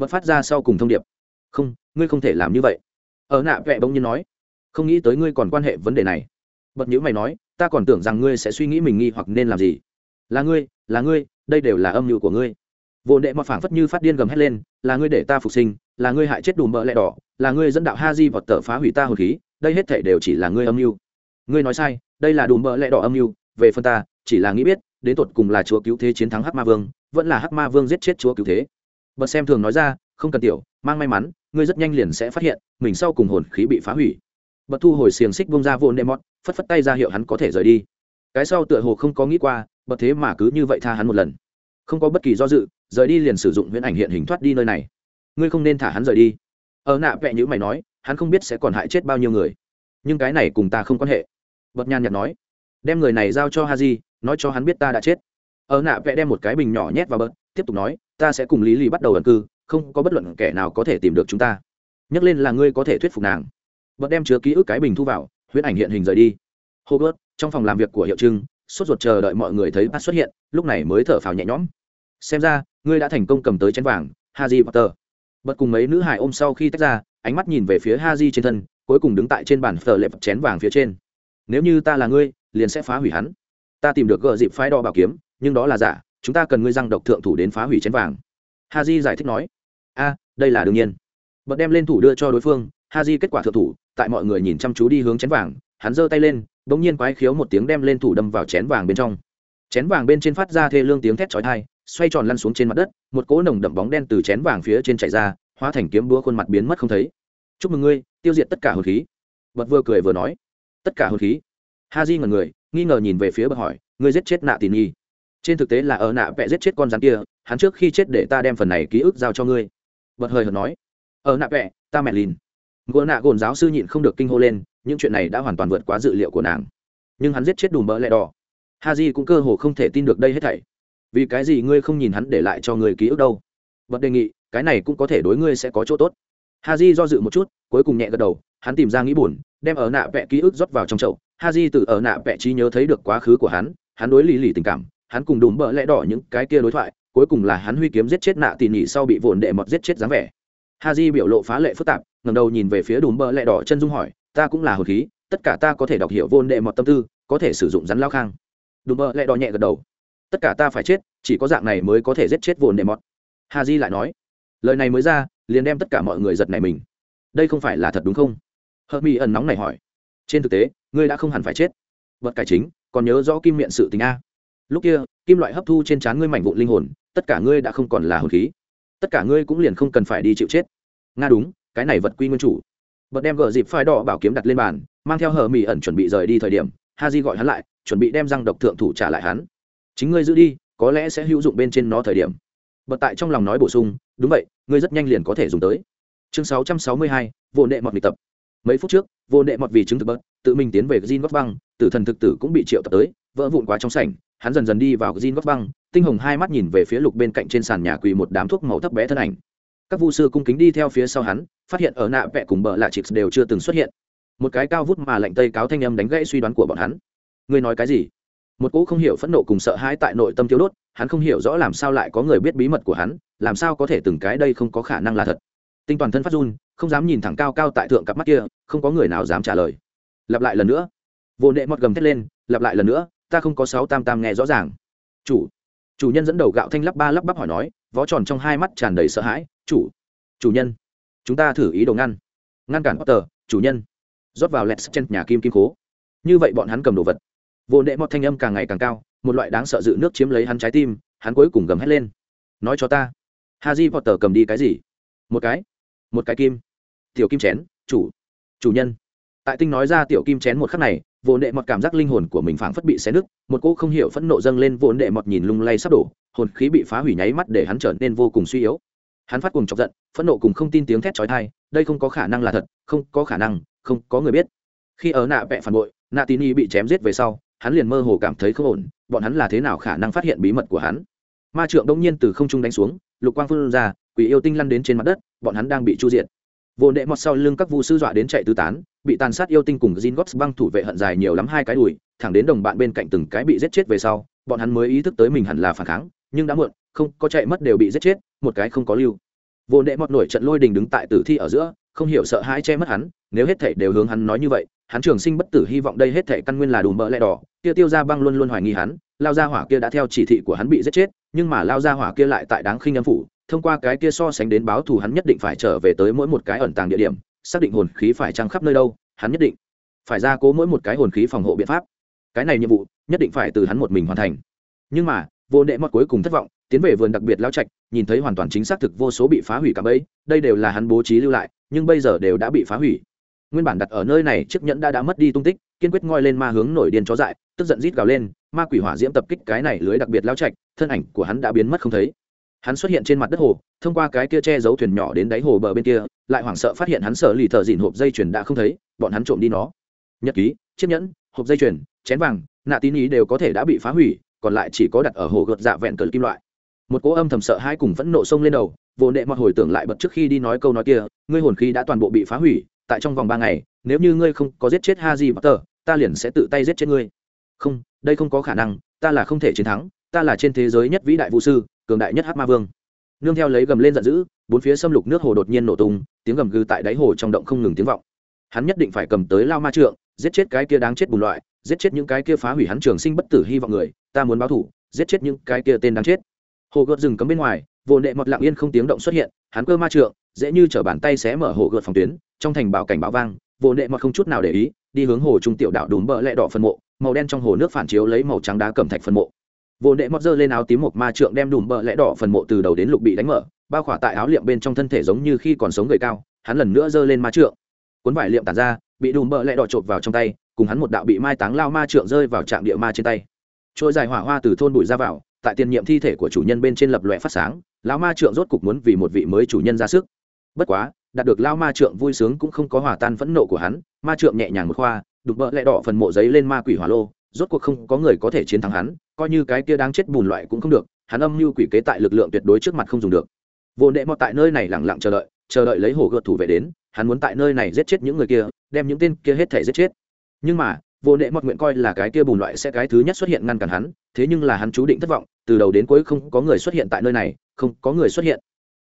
bật phát ra sau cùng thông điệp. Không, ngươi không thể làm như vậy. Ở nạ vẽ bỗng nhiên nói, không nghĩ tới ngươi còn quan hệ vấn đề này. Bật nhữ mày nói, ta còn tưởng rằng ngươi sẽ suy nghĩ mình nghi hoặc nên làm gì. Là ngươi là ngươi, đây đều là âm mưu của ngươi. Vô đệ mà phảng phất như phát điên gầm hét lên, là ngươi để ta phục sinh, là ngươi hại chết đùm bợ lẹ đỏ, là ngươi dẫn đạo ha di vọt tờ phá hủy ta hồn khí, đây hết thể đều chỉ là ngươi âm mưu. Ngươi nói sai, đây là đùm bợ lẹ đỏ âm mưu, về phần ta, chỉ là nghĩ biết, đến tột cùng là chúa cứu thế chiến thắng hắc ma vương, vẫn là hắc ma vương giết chết chúa cứu thế bật xem thường nói ra, không cần tiểu, mang may mắn, ngươi rất nhanh liền sẽ phát hiện, mình sau cùng hồn khí bị phá hủy. Bật thu hồi xiềng xích bông ra vô nệm mót phất phất tay ra hiệu hắn có thể rời đi. Cái sau tựa hồ không có nghĩ qua, bật thế mà cứ như vậy tha hắn một lần. Không có bất kỳ do dự, rời đi liền sử dụng huyễn ảnh hiện hình thoát đi nơi này. Ngươi không nên thả hắn rời đi. Ở nạ vẹ như mày nói, hắn không biết sẽ còn hại chết bao nhiêu người. Nhưng cái này cùng ta không quan hệ. Bật nhàn nhạt nói, đem người này giao cho ha di nói cho hắn biết ta đã chết. Ở nạ vẽ đem một cái bình nhỏ nhét vào bớt tiếp tục nói, ta sẽ cùng lý lý bắt đầu ẩn cư, không có bất luận kẻ nào có thể tìm được chúng ta. Nhắc lên là ngươi có thể thuyết phục nàng. Bật đem chứa ký ức cái bình thu vào huyễn ảnh hiện hình rời đi. Hô bớt trong phòng làm việc của hiệu trưng, sốt ruột chờ đợi mọi người thấy bắt xuất hiện, lúc này mới thở phào nhẹ nhõm. Xem ra, ngươi đã thành công cầm tới chén vàng haji potter. Bật cùng mấy nữ hải ôm sau khi tách ra, ánh mắt nhìn về phía haji trên thân, cuối cùng đứng tại trên bàn phở lệp chén vàng phía trên. Nếu như ta là ngươi, liền sẽ phá hủy hắn. Ta tìm được gợ dịp phái đo bảo kiếm, nhưng đó là giả chúng ta cần ngươi răng độc thượng thủ đến phá hủy chén vàng. Ha haji giải thích nói. A, đây là đương nhiên. Bật đem lên thủ đưa cho đối phương Ha haji kết quả thượng thủ, tại mọi người nhìn chăm chú đi hướng chén vàng, hắn giơ tay lên đ ỗ n g nhiên quái khiếu một tiếng đem lên thủ đâm vào chén vàng bên trong. Chén vàng bên trên phát ra thê lương tiếng thét chói thai xoay tròn lăn xuống trên mặt đất, một cỗ nồng đậm bóng đen từ chén vàng phía trên chạy ra, hóa thành kiếm búa khuôn mặt biến mất không thấy. Chúc mừng ngươi, tiêu diệt tất cả hồn khí. Bật vừa cười vừa nói. Tất cả hồn khí? Ha di ngần người, nghi ngờ nhìn về phía bậc hỏi, ngươi giết chết nạ tỉ nhi? Trên thực tế là ở nạ vẽ giết chết con rắn kia, hắn trước khi chết để ta đem phần này ký ức giao cho ngươi. Bật hơi hợt nói. Ở nạ vẽ, ta mẹ lìn. Gỗ nạ gồn giáo sư nhịn không được kinh hô lên, những chuyện này đã hoàn toàn vượt quá dự liệu của nàng. Nhưng hắn giết chết đùm bỡ lẹ đỏ. Ha di cũng cơ hồ không thể tin được đây hết thảy. Vì cái gì ngươi không nhìn hắn để lại cho người ký ức đâu? Bật đề nghị, cái này cũng có thể đối ngươi sẽ có chỗ tốt. Ha di do dự một chút, cuối cùng nhẹ gật đầu, hắn tìm ra nghĩ buồn, đem ở nạ vẽ ký ức rót vào trong chậu. Ha di từ ở nạ vẽ trí nhớ thấy được quá khứ của hắn hắn đối lì lì tình cảm hắn cùng đùm bợ lẽ đỏ những cái kia đối thoại, cuối cùng là hắn huy kiếm giết chết nạ tỉ nỉ sau bị vồn đệ mọt giết chết dáng vẻ. Ha Di biểu lộ phá lệ phức tạp ngầm đầu nhìn về phía đùm bợ lẽ đỏ chân dung hỏi, ta cũng là hồn khí, tất cả ta có thể đọc hiểu vồn đệ mọt tâm tư, có thể sử dụng rắn lao khang. Đùm bợ lẽ đỏ nhẹ gật đầu. Tất cả ta phải chết, chỉ có dạng này mới có thể giết chết vồn đệ mọt. Ha Di lại nói. Lời này mới ra, liền đem tất cả mọi người giật này mình. Đây không phải là thật đúng không? Hợp mi ẩn nóng này hỏi. Trên thực tế, ngươi đã không hẳn phải chết. Vật cải chính, còn nhớ rõ kim miệng sự tình a lúc kia kim loại hấp thu trên trán ngươi mảnh vụn linh hồn tất cả ngươi đã không còn là hồn khí. Tất cả ngươi cũng liền không cần phải đi chịu chết. Nga đúng cái này vật quy nguyên chủ. Bật đem gờ dịp phai đỏ bảo kiếm đặt lên bàn mang theo hờ mỹ ẩn chuẩn bị rời đi thời điểm ha di gọi hắn lại chuẩn bị đem răng độc thượng thủ trả lại hắn. Chính ngươi giữ đi có lẽ sẽ hữu dụng bên trên nó thời điểm. Bật tại trong lòng nói bổ sung đúng vậy ngươi rất nhanh liền có thể dùng tới. Chương 662, vô nệ mọt bị tập. Mấy phút trước vô nệ mọt vì chứng thực bớt tự mình tiến về gin góc băng tử thần thực tử cũng bị triệu tập tới vỡ vụn quá trong sảnh hắn dần dần đi vào gin góc băng, tinh hồng hai mắt nhìn về phía lục bên cạnh trên sàn nhà quỳ một đám thuốc màu thấp bé thân ảnh. Các vu sư cung kính đi theo phía sau hắn, phát hiện ở nạ vẹ cùng bờ lạ chịt đều chưa từng xuất hiện. Một cái cao vút mà lạnh tây cáo thanh âm đánh gãy suy đoán của bọn hắn. Ngươi nói cái gì? Một cỗ không hiểu phẫn nộ cùng sợ hãi tại nội tâm thiếu đốt, hắn không hiểu rõ làm sao lại có người biết bí mật của hắn, làm sao có thể từng cái đây không có khả năng là thật. Tinh toàn thân phát run, không dám nhìn thẳng cao cao tại thượng cặp mắt kia, không có người nào dám trả lời. Lặp lại lần nữa. Vô nệ mọt gầm thét lên, lặp lại lần nữa ta không có sáu tam tam nghe rõ ràng. Chủ chủ nhân dẫn đầu gạo thanh lắp ba lắp bắp hỏi nói, vó tròn trong hai mắt tràn đầy sợ hãi, chủ chủ nhân, chúng ta thử ý đồ ngăn. Ngăn cản potter, chủ nhân. Rót vào lẹt trên nhà kim kim cố như vậy bọn hắn cầm đồ vật. Vô nệ mọt thanh âm càng ngày càng cao, một loại đáng sợ dự nước chiếm lấy hắn trái tim, hắn cuối cùng gầm hét lên. Nói cho ta haji potter cầm đi cái gì? Một cái một cái kim. Tiểu kim chén, chủ chủ nhân tại tinh nói ra tiểu kim chén một khắc này, vô nệ mọt cảm giác linh hồn của mình phảng phất bị xé nứt, một cô không hiểu phẫn nộ dâng lên, vô nệ mọt nhìn lung lay sắp đổ, hồn khí bị phá hủy nháy mắt để hắn trở nên vô cùng suy yếu. Hắn phát cùng chọc giận, phẫn nộ cùng không tin tiếng thét chói tai, đây không có khả năng là thật, không có khả năng, không có người biết. Khi ở nạ vẹ phản bội, nạ tín bị chém giết về sau, hắn liền mơ hồ cảm thấy không ổn, bọn hắn là thế nào khả năng phát hiện bí mật của hắn? Ma trượng đông nhiên từ không trung đánh xuống, lục quang phương ra, quỷ yêu tinh lăn đến trên mặt đất, bọn hắn đang bị chu diệt vô đệ mọt sau lưng các vu sư dọa đến chạy tứ tán bị tàn sát yêu tinh cùng Jin Gops băng thủ vệ hận dài nhiều lắm hai cái đùi, thẳng đến đồng bạn bên cạnh từng cái bị giết chết về sau, bọn hắn mới ý thức tới mình hẳn là phản kháng, nhưng đã muộn, không có chạy mất đều bị giết chết, một cái không có lưu. Vô Đệ mọt nổi trận lôi đình đứng tại tử thi ở giữa, không hiểu sợ hãi che mất hắn, nếu hết thảy đều hướng hắn nói như vậy, hắn trường sinh bất tử hy vọng đây hết thảy căn nguyên là đủ mỡ lẽ đỏ, kia tiêu gia băng luôn luôn hoài nghi hắn, lao gia hỏa kia đã theo chỉ thị của hắn bị giết chết, nhưng mà lao gia hỏa kia lại tại đáng khinh âm phủ, thông qua cái kia so sánh đến báo thù hắn nhất định phải trở về tới mỗi một cái ẩn tàng địa điểm, xác định hồn khí phải trăng khắp nơi đâu hắn nhất định phải ra cố mỗi một cái hồn khí phòng hộ biện pháp. Cái này nhiệm vụ nhất định phải từ hắn một mình hoàn thành. Nhưng mà vô nệ mọt cuối cùng thất vọng tiến về vườn đặc biệt lao trạch nhìn thấy hoàn toàn chính xác thực vô số bị phá hủy cả bẫy đây đều là hắn bố trí lưu lại nhưng bây giờ đều đã bị phá hủy. Nguyên bản đặt ở nơi này chiếc nhẫn đã đã mất đi tung tích kiên quyết ngoi lên ma hướng nổi điên chó dại tức giận rít gào lên ma quỷ hỏa diễm tập kích cái này lưới đặc biệt lao trạch thân ảnh của hắn đã biến mất không thấy hắn xuất hiện trên mặt đất hồ, thông qua cái kia che giấu thuyền nhỏ đến đáy hồ bờ bên kia, lại hoảng sợ phát hiện hắn sợ lì thợ dìn hộp dây chuyền đã không thấy, bọn hắn trộm đi nó. Nhật ký, chiếc nhẫn, hộp dây chuyền, chén vàng, nạ tín ý đều có thể đã bị phá hủy, còn lại chỉ có đặt ở hồ gợt dạ vẹn cờ kim loại. Một cỗ âm thầm sợ hai cùng phẫn nộ sông lên đầu, vô nệ mọt hồi tưởng lại bật trước khi đi nói câu nói kia, ngươi hồn khí đã toàn bộ bị phá hủy, tại trong vòng ba ngày, nếu như ngươi không có giết chết ha di bắc tờ ta liền sẽ tự tay giết chết ngươi. Không, đây không có khả năng, ta là không thể chiến thắng, ta là trên thế giới nhất vĩ đại vũ sư cường đại nhất hát ma vương. Nương theo lấy gầm lên giận dữ, bốn phía xâm lục nước hồ đột nhiên nổ tung, tiếng gầm gừ tại đáy hồ trong động không ngừng tiếng vọng. Hắn nhất định phải cầm tới lao ma trượng, giết chết cái kia đáng chết bùn loại, giết chết những cái kia phá hủy hắn trường sinh bất tử hy vọng người, ta muốn báo thủ, giết chết những cái kia tên đáng chết. Hồ gợt rừng cấm bên ngoài, vô nệ mọt lặng yên không tiếng động xuất hiện, hắn cơ ma trượng, dễ như t bàn tay xé mở hồ gợt phòng tuyến, trong thành bảo cảnh báo vang, vô nệ mọt không chút nào để ý, đi hướng hồ trung tiểu đạo đùm bờ lẹ đỏ phân mộ, màu đen trong hồ nước phản chiếu lấy màu trắng đá cẩm thạch phân mộ vô nệ móc dơ lên áo tím một ma trượng đem đùm bợ lẽ đỏ phần mộ từ đầu đến lục bị đánh mở bao khỏa tại áo liệm bên trong thân thể giống như khi còn sống gầy cao, hắn lần nữa dơ lên ma trượng. Cuốn vải liệm tàn ra, bị đùm bợ lẽ đỏ chộp vào trong tay, cùng hắn một đạo bị mai táng lao ma trượng rơi vào trạm địa ma trên tay. Trôi dài hỏa hoa từ thôn bụi ra vào, tại tiền nhiệm thi thể của chủ nhân bên trên lập lòe phát sáng lão ma trượng rốt cục muốn vì một vị mới chủ nhân ra sức. Bất quá, đạt được lao ma trượng vui sướng cũng không có hòa tan phẫn nộ của hắn, ma trượng nhẹ nhàng một khoa, đục bỡ lẹ đỏ phần mộ giấy lên ma quỷ hỏa lô, rốt cuộc không có người có thể chiến thắng hắn coi như cái kia đáng chết bùn loại cũng không được, hắn âm mưu quỷ kế tại lực lượng tuyệt đối trước mặt không dùng được. Vô nệ mọt tại nơi này lẳng lặng chờ đợi chờ đợi lấy hồ gợt thủ vệ đến, hắn muốn tại nơi này giết chết những người kia, đem những tên kia hết thể giết chết. Nhưng mà, vô nệ mọt nguyện coi là cái kia bùn loại sẽ cái thứ nhất xuất hiện ngăn cản hắn, thế nhưng là hắn chú định thất vọng, từ đầu đến cuối không có người xuất hiện tại nơi này, không có người xuất hiện.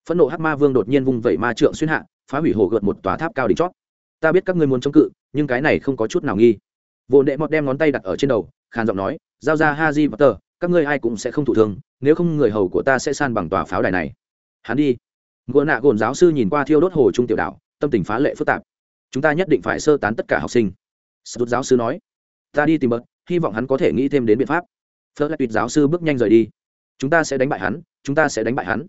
Phẫn nộ hắc ma vương đột nhiên vung vẩy ma trượng xuyên hạ, phá hủy hồ gợt một tòa tháp cao đỉnh chót. Ta biết các ngươi muốn chống cự, nhưng cái này không có chút nào nghi. Vô nệ mọt đem ngón tay đặt ở trên đầu, khàn giọng nói giao ra ha di potter các ngươi ai cũng sẽ không thụ thương nếu không người hầu của ta sẽ san bằng tòa pháo đài này. Hắn đi. Gỗ nạ gồn giáo sư nhìn qua thiêu đốt hồ trung tiểu đảo, tâm tình phá lệ phức tạp. Chúng ta nhất định phải sơ tán tất cả học sinh. Sút giáo sư nói. Ta đi tìm bớt hy vọng hắn có thể nghĩ thêm đến biện pháp. Phớt lại tuyệt giáo sư bước nhanh rời đi. Chúng ta sẽ đánh bại hắn chúng ta sẽ đánh bại hắn.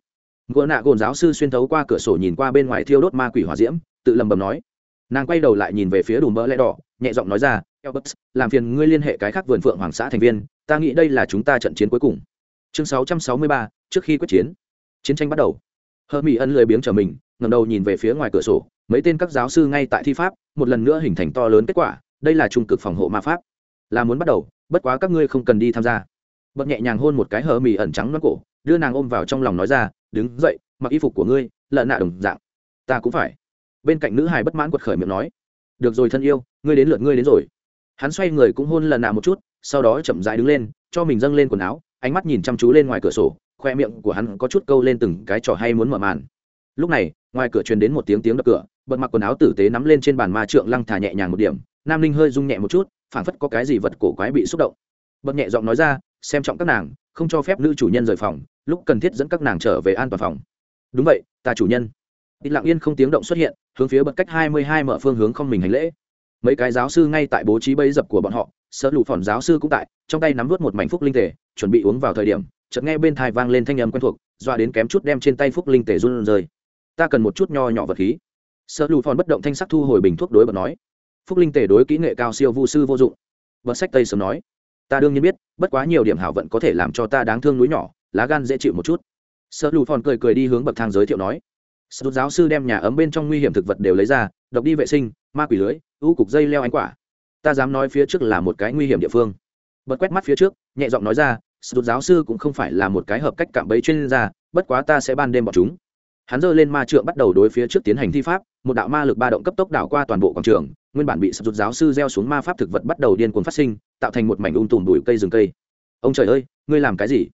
Gỗ nạ gồn giáo sư xuyên thấu qua cửa sổ nhìn qua bên ngoài thiêu đốt ma quỷ hỏa diễm tự lầm bầm nói nàng quay đầu lại nhìn về phía đùm mỡ lẽ đỏ nhẹ giọng nói ra Elbert, làm phiền ngươi liên hệ cái khác vườn phượng hoàng xã thành viên ta nghĩ đây là chúng ta trận chiến cuối cùng. Chương 663, trước khi quyết chiến. Chiến tranh bắt đầu. Hơ mỹ ân lười biếng trở mình ngầm đầu nhìn về phía ngoài cửa sổ mấy tên các giáo sư ngay tại thi pháp một lần nữa hình thành to lớn kết quả đây là trung cực phòng hộ ma pháp. Là muốn bắt đầu bất quá các ngươi không cần đi tham gia. Bật nhẹ nhàng hôn một cái hờ mì ẩn trắng nó cổ đưa nàng ôm vào trong lòng nói ra đứng dậy mặc y phục của ngươi lợn nạ đồng dạng. Ta cũng phải bên cạnh nữ hài bất mãn quật khởi miệng nói, được rồi thân yêu, ngươi đến lượt ngươi đến rồi. Hắn xoay người cũng hôn lần nào một chút, sau đó chậm rãi đứng lên, cho mình dâng lên quần áo, ánh mắt nhìn chăm chú lên ngoài cửa sổ, khoe miệng của hắn có chút câu lên từng cái trò hay muốn mở màn. Lúc này, ngoài cửa truyền đến một tiếng tiếng đập cửa, bật mặc quần áo tử tế nắm lên trên bàn ma trượng lăng thả nhẹ nhàng một điểm, nam linh hơi rung nhẹ một chút, phảng phất có cái gì vật cổ quái bị xúc động. Bật nhẹ giọng nói ra, xem trọng các nàng, không cho phép nữ chủ nhân rời phòng, lúc cần thiết dẫn các nàng trở về an toàn phòng. Đúng vậy, ta chủ nhân ít lặng yên không tiếng động xuất hiện, hướng phía bật cách hai mươi hai mở phương hướng không mình hành lễ. Mấy cái giáo sư ngay tại bố trí bẫy dập của bọn họ, sợ lụ phòn giáo sư cũng tại, trong tay nắm vớt một mảnh phúc linh tề, chuẩn bị uống vào thời điểm, chợt nghe bên thai vang lên thanh âm quen thuộc doa đến kém chút đem trên tay phúc linh tề run rơi. Ta cần một chút nho nhỏ vật khí. Sợ lụ phòn bất động thanh sắc thu hồi bình thuốc đối bật nói. Phúc linh tề đối kỹ nghệ cao siêu vu sư vô dụng. Bật sách tây sớm nói. Ta đương nhiên biết, bất quá nhiều điểm hảo vận có thể làm cho ta đáng thương núi nhỏ, lá gan dễ chịu một chút. Sợ lụ phòn cười cười đi hướng bậc thang giới thiệu nói sút giáo sư đem nhà ấm bên trong nguy hiểm thực vật đều lấy ra, độc đi vệ sinh, ma quỷ lưới, ưu cục dây leo ánh quả. Ta dám nói phía trước là một cái nguy hiểm địa phương. Bật quét mắt phía trước, nhẹ giọng nói ra sút giáo sư cũng không phải là một cái hợp cách cạm bẫy chuyên gia, bất quá ta sẽ ban đêm bọn chúng. Hắn giơ lên ma trượng bắt đầu đối phía trước tiến hành thi pháp, một đạo ma lực ba động cấp tốc đảo qua toàn bộ quảng trường, nguyên bản bị sụt giáo sư gieo xuống ma pháp thực vật bắt đầu điên cuồng phát sinh, tạo thành một mảnh ung tùm bụi cây rừng cây. Ông trời ơi, ngươi làm cái gì?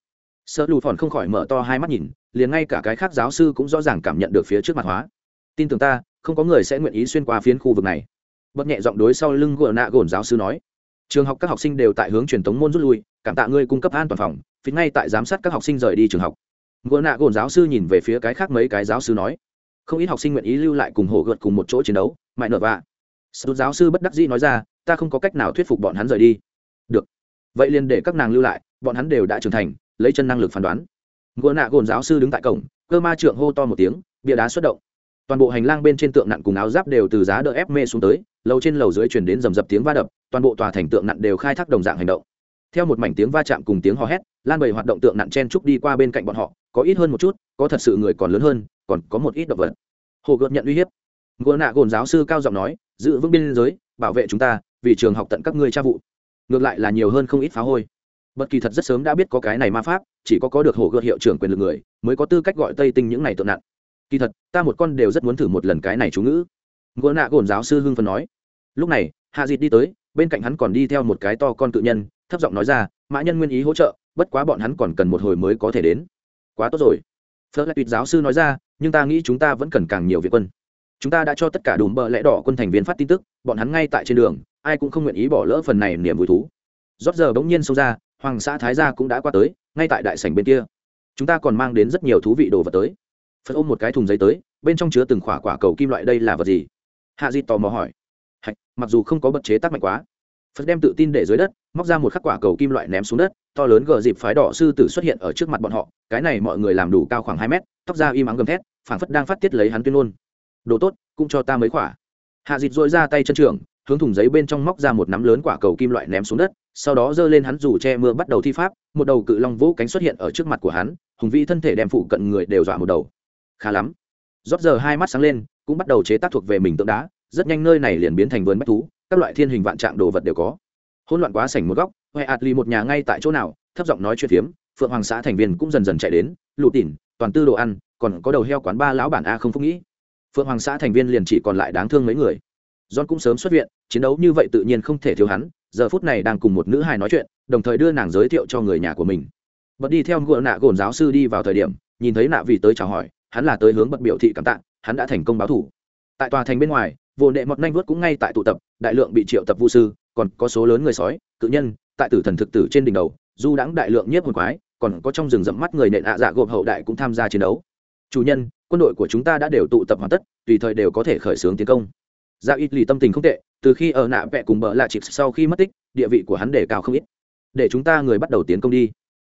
Sợ lù phòn không khỏi mở to hai mắt nhìn, liền ngay cả cái khác giáo sư cũng rõ ràng cảm nhận được phía trước mặt hóa. Tin tưởng ta, không có người sẽ nguyện ý xuyên qua phiến khu vực này. Bất nhẹ giọng đối sau lưng gỡ nạ gồn giáo sư nói. Trường học các học sinh đều tại hướng truyền thống môn rút lui, cảm tạ ngươi cung cấp an toàn phòng phía ngay tại giám sát các học sinh rời đi trường học. Gỡ nạ gồn giáo sư nhìn về phía cái khác mấy cái giáo sư nói. Không ít học sinh nguyện ý lưu lại cùng hổ gợt cùng một chỗ chiến đấu mại nợ vạ. Sút giáo sư bất đắc dĩ nói ra, ta không có cách nào thuyết phục bọn hắn rời đi. Được. Vậy liền để các nàng lưu lại, bọn hắn đều đã trưởng thành lấy chân năng lực phán đoán. Gỡ nạ gồn giáo sư đứng tại cổng, cơ ma trượng hô to một tiếng, bia đá xuất động. Toàn bộ hành lang bên trên tượng nặn cùng áo giáp đều từ giá đỡ ép mê xuống tới, lầu trên lầu dưới chuyển đến rầm rập tiếng va đập, toàn bộ tòa thành tượng nặn đều khai thác đồng dạng hành động. Theo một mảnh tiếng va chạm cùng tiếng hò hét, lan bầy hoạt động tượng nặn chen trúc đi qua bên cạnh bọn họ, có ít hơn một chút, có thật sự người còn lớn hơn, còn có một ít động vật. Hồ gợt nhận uy hiếp. Gỗ nạ gồn giáo sư cao giọng nói, giữ vững biên giới, bảo vệ chúng ta, vì trường học tận các ngươi tra vụ. Ngược lại là nhiều hơn không ít phá hôi bất kỳ thật rất sớm đã biết có cái này ma pháp, chỉ có có được hổ gợt hiệu trưởng quyền lực người, mới có tư cách gọi tây tinh những này tượng nặng. Kỳ thật, ta một con đều rất muốn thử một lần cái này chú ngữ. Gỗ nạ gồn giáo sư hưng phần nói. Lúc này, hạ dịt đi tới, bên cạnh hắn còn đi theo một cái to con tự nhân, thấp giọng nói ra, mã nhân nguyên ý hỗ trợ, bất quá bọn hắn còn cần một hồi mới có thể đến. Quá tốt rồi. Phớt lại tuyệt giáo sư nói ra, nhưng ta nghĩ chúng ta vẫn cần càng nhiều việc quân. Chúng ta đã cho tất cả đùm bờ lẽ đỏ quân thành viên phát tin tức, bọn hắn ngay tại trên đường, ai cũng không nguyện ý bỏ lỡ phần này niềm vui thú. Rót giờ bỗng nhiên xông ra hoàng xã thái gia cũng đã qua tới, ngay tại đại sảnh bên kia. Chúng ta còn mang đến rất nhiều thú vị đồ vật tới. Phật ôm một cái thùng giấy tới, bên trong chứa từng khỏa quả cầu kim loại đây là vật gì? Hạ di tò mò hỏi. Hạch, mặc dù không có bật chế tác mạnh quá, phật đem tự tin để dưới đất, móc ra một khắc quả cầu kim loại ném xuống đất, to lớn gờ dịp phái đỏ sư tử xuất hiện ở trước mặt bọn họ, cái này mọi người làm đủ cao khoảng hai mét, tóc da im ắng gầm thét, phảng phất đang phát tiết lấy hắn tuyên ngôn. Đồ tốt, cũng cho ta mấy quả. Hạ dịt dội ra tay chân trường hướng thùng giấy bên trong móc ra một nắm lớn quả cầu kim loại ném xuống đất sau đó giơ lên hắn dù che mưa bắt đầu thi pháp, một đầu cự long vũ cánh xuất hiện ở trước mặt của hắn, hùng vĩ thân thể đem phụ cận người đều dọa một đầu. Khá lắm. Rót giờ hai mắt sáng lên, cũng bắt đầu chế tác thuộc về mình tượng đá, rất nhanh nơi này liền biến thành vườn bách thú, các loại thiên hình vạn trạng đồ vật đều có. Hỗn loạn quá sảnh một góc huệ ạt lì một nhà ngay tại chỗ nào, thấp giọng nói chuyện phiếm, phượng hoàng xã thành viên cũng dần dần chạy đến lụ tỉn, toàn tư đồ ăn, còn có đầu heo quán ba lão bản a không phúc nghĩ. Phượng hoàng xã thành viên liền chỉ còn lại đáng thương mấy người. John cũng sớm xuất viện, chiến đấu như vậy tự nhiên không thể thiếu hắn giờ phút này đang cùng một nữ hài nói chuyện, đồng thời đưa nàng giới thiệu cho người nhà của mình. Bật đi theo ngựa nạ gồn giáo sư đi vào thời điểm, nhìn thấy nạ vì tới chào hỏi, hắn là tới hướng bật biểu thị cảm tạ, hắn đã thành công báo thủ. Tại tòa thành bên ngoài, vô nệ mọt nanh vuốt cũng ngay tại tụ tập, đại lượng bị triệu tập vũ sư, còn có số lớn người sói, cự nhân, tại tử thần thực tử trên đỉnh đầu, du đãng đại lượng nhiếp hồn quái, còn có trong rừng rậm mắt người nện ạ dạ gộp hậu đại cũng tham gia chiến đấu. Chủ nhân, quân đội của chúng ta đã đều tụ tập hoàn tất, tùy thời đều có thể khởi xướng tiến công. Dạ ít lì tâm tình không tệ từ khi ở nạ vẹ cùng bợ lạ chịp sau khi mất tích địa vị của hắn đề cao không ít. Để chúng ta người bắt đầu tiến công đi.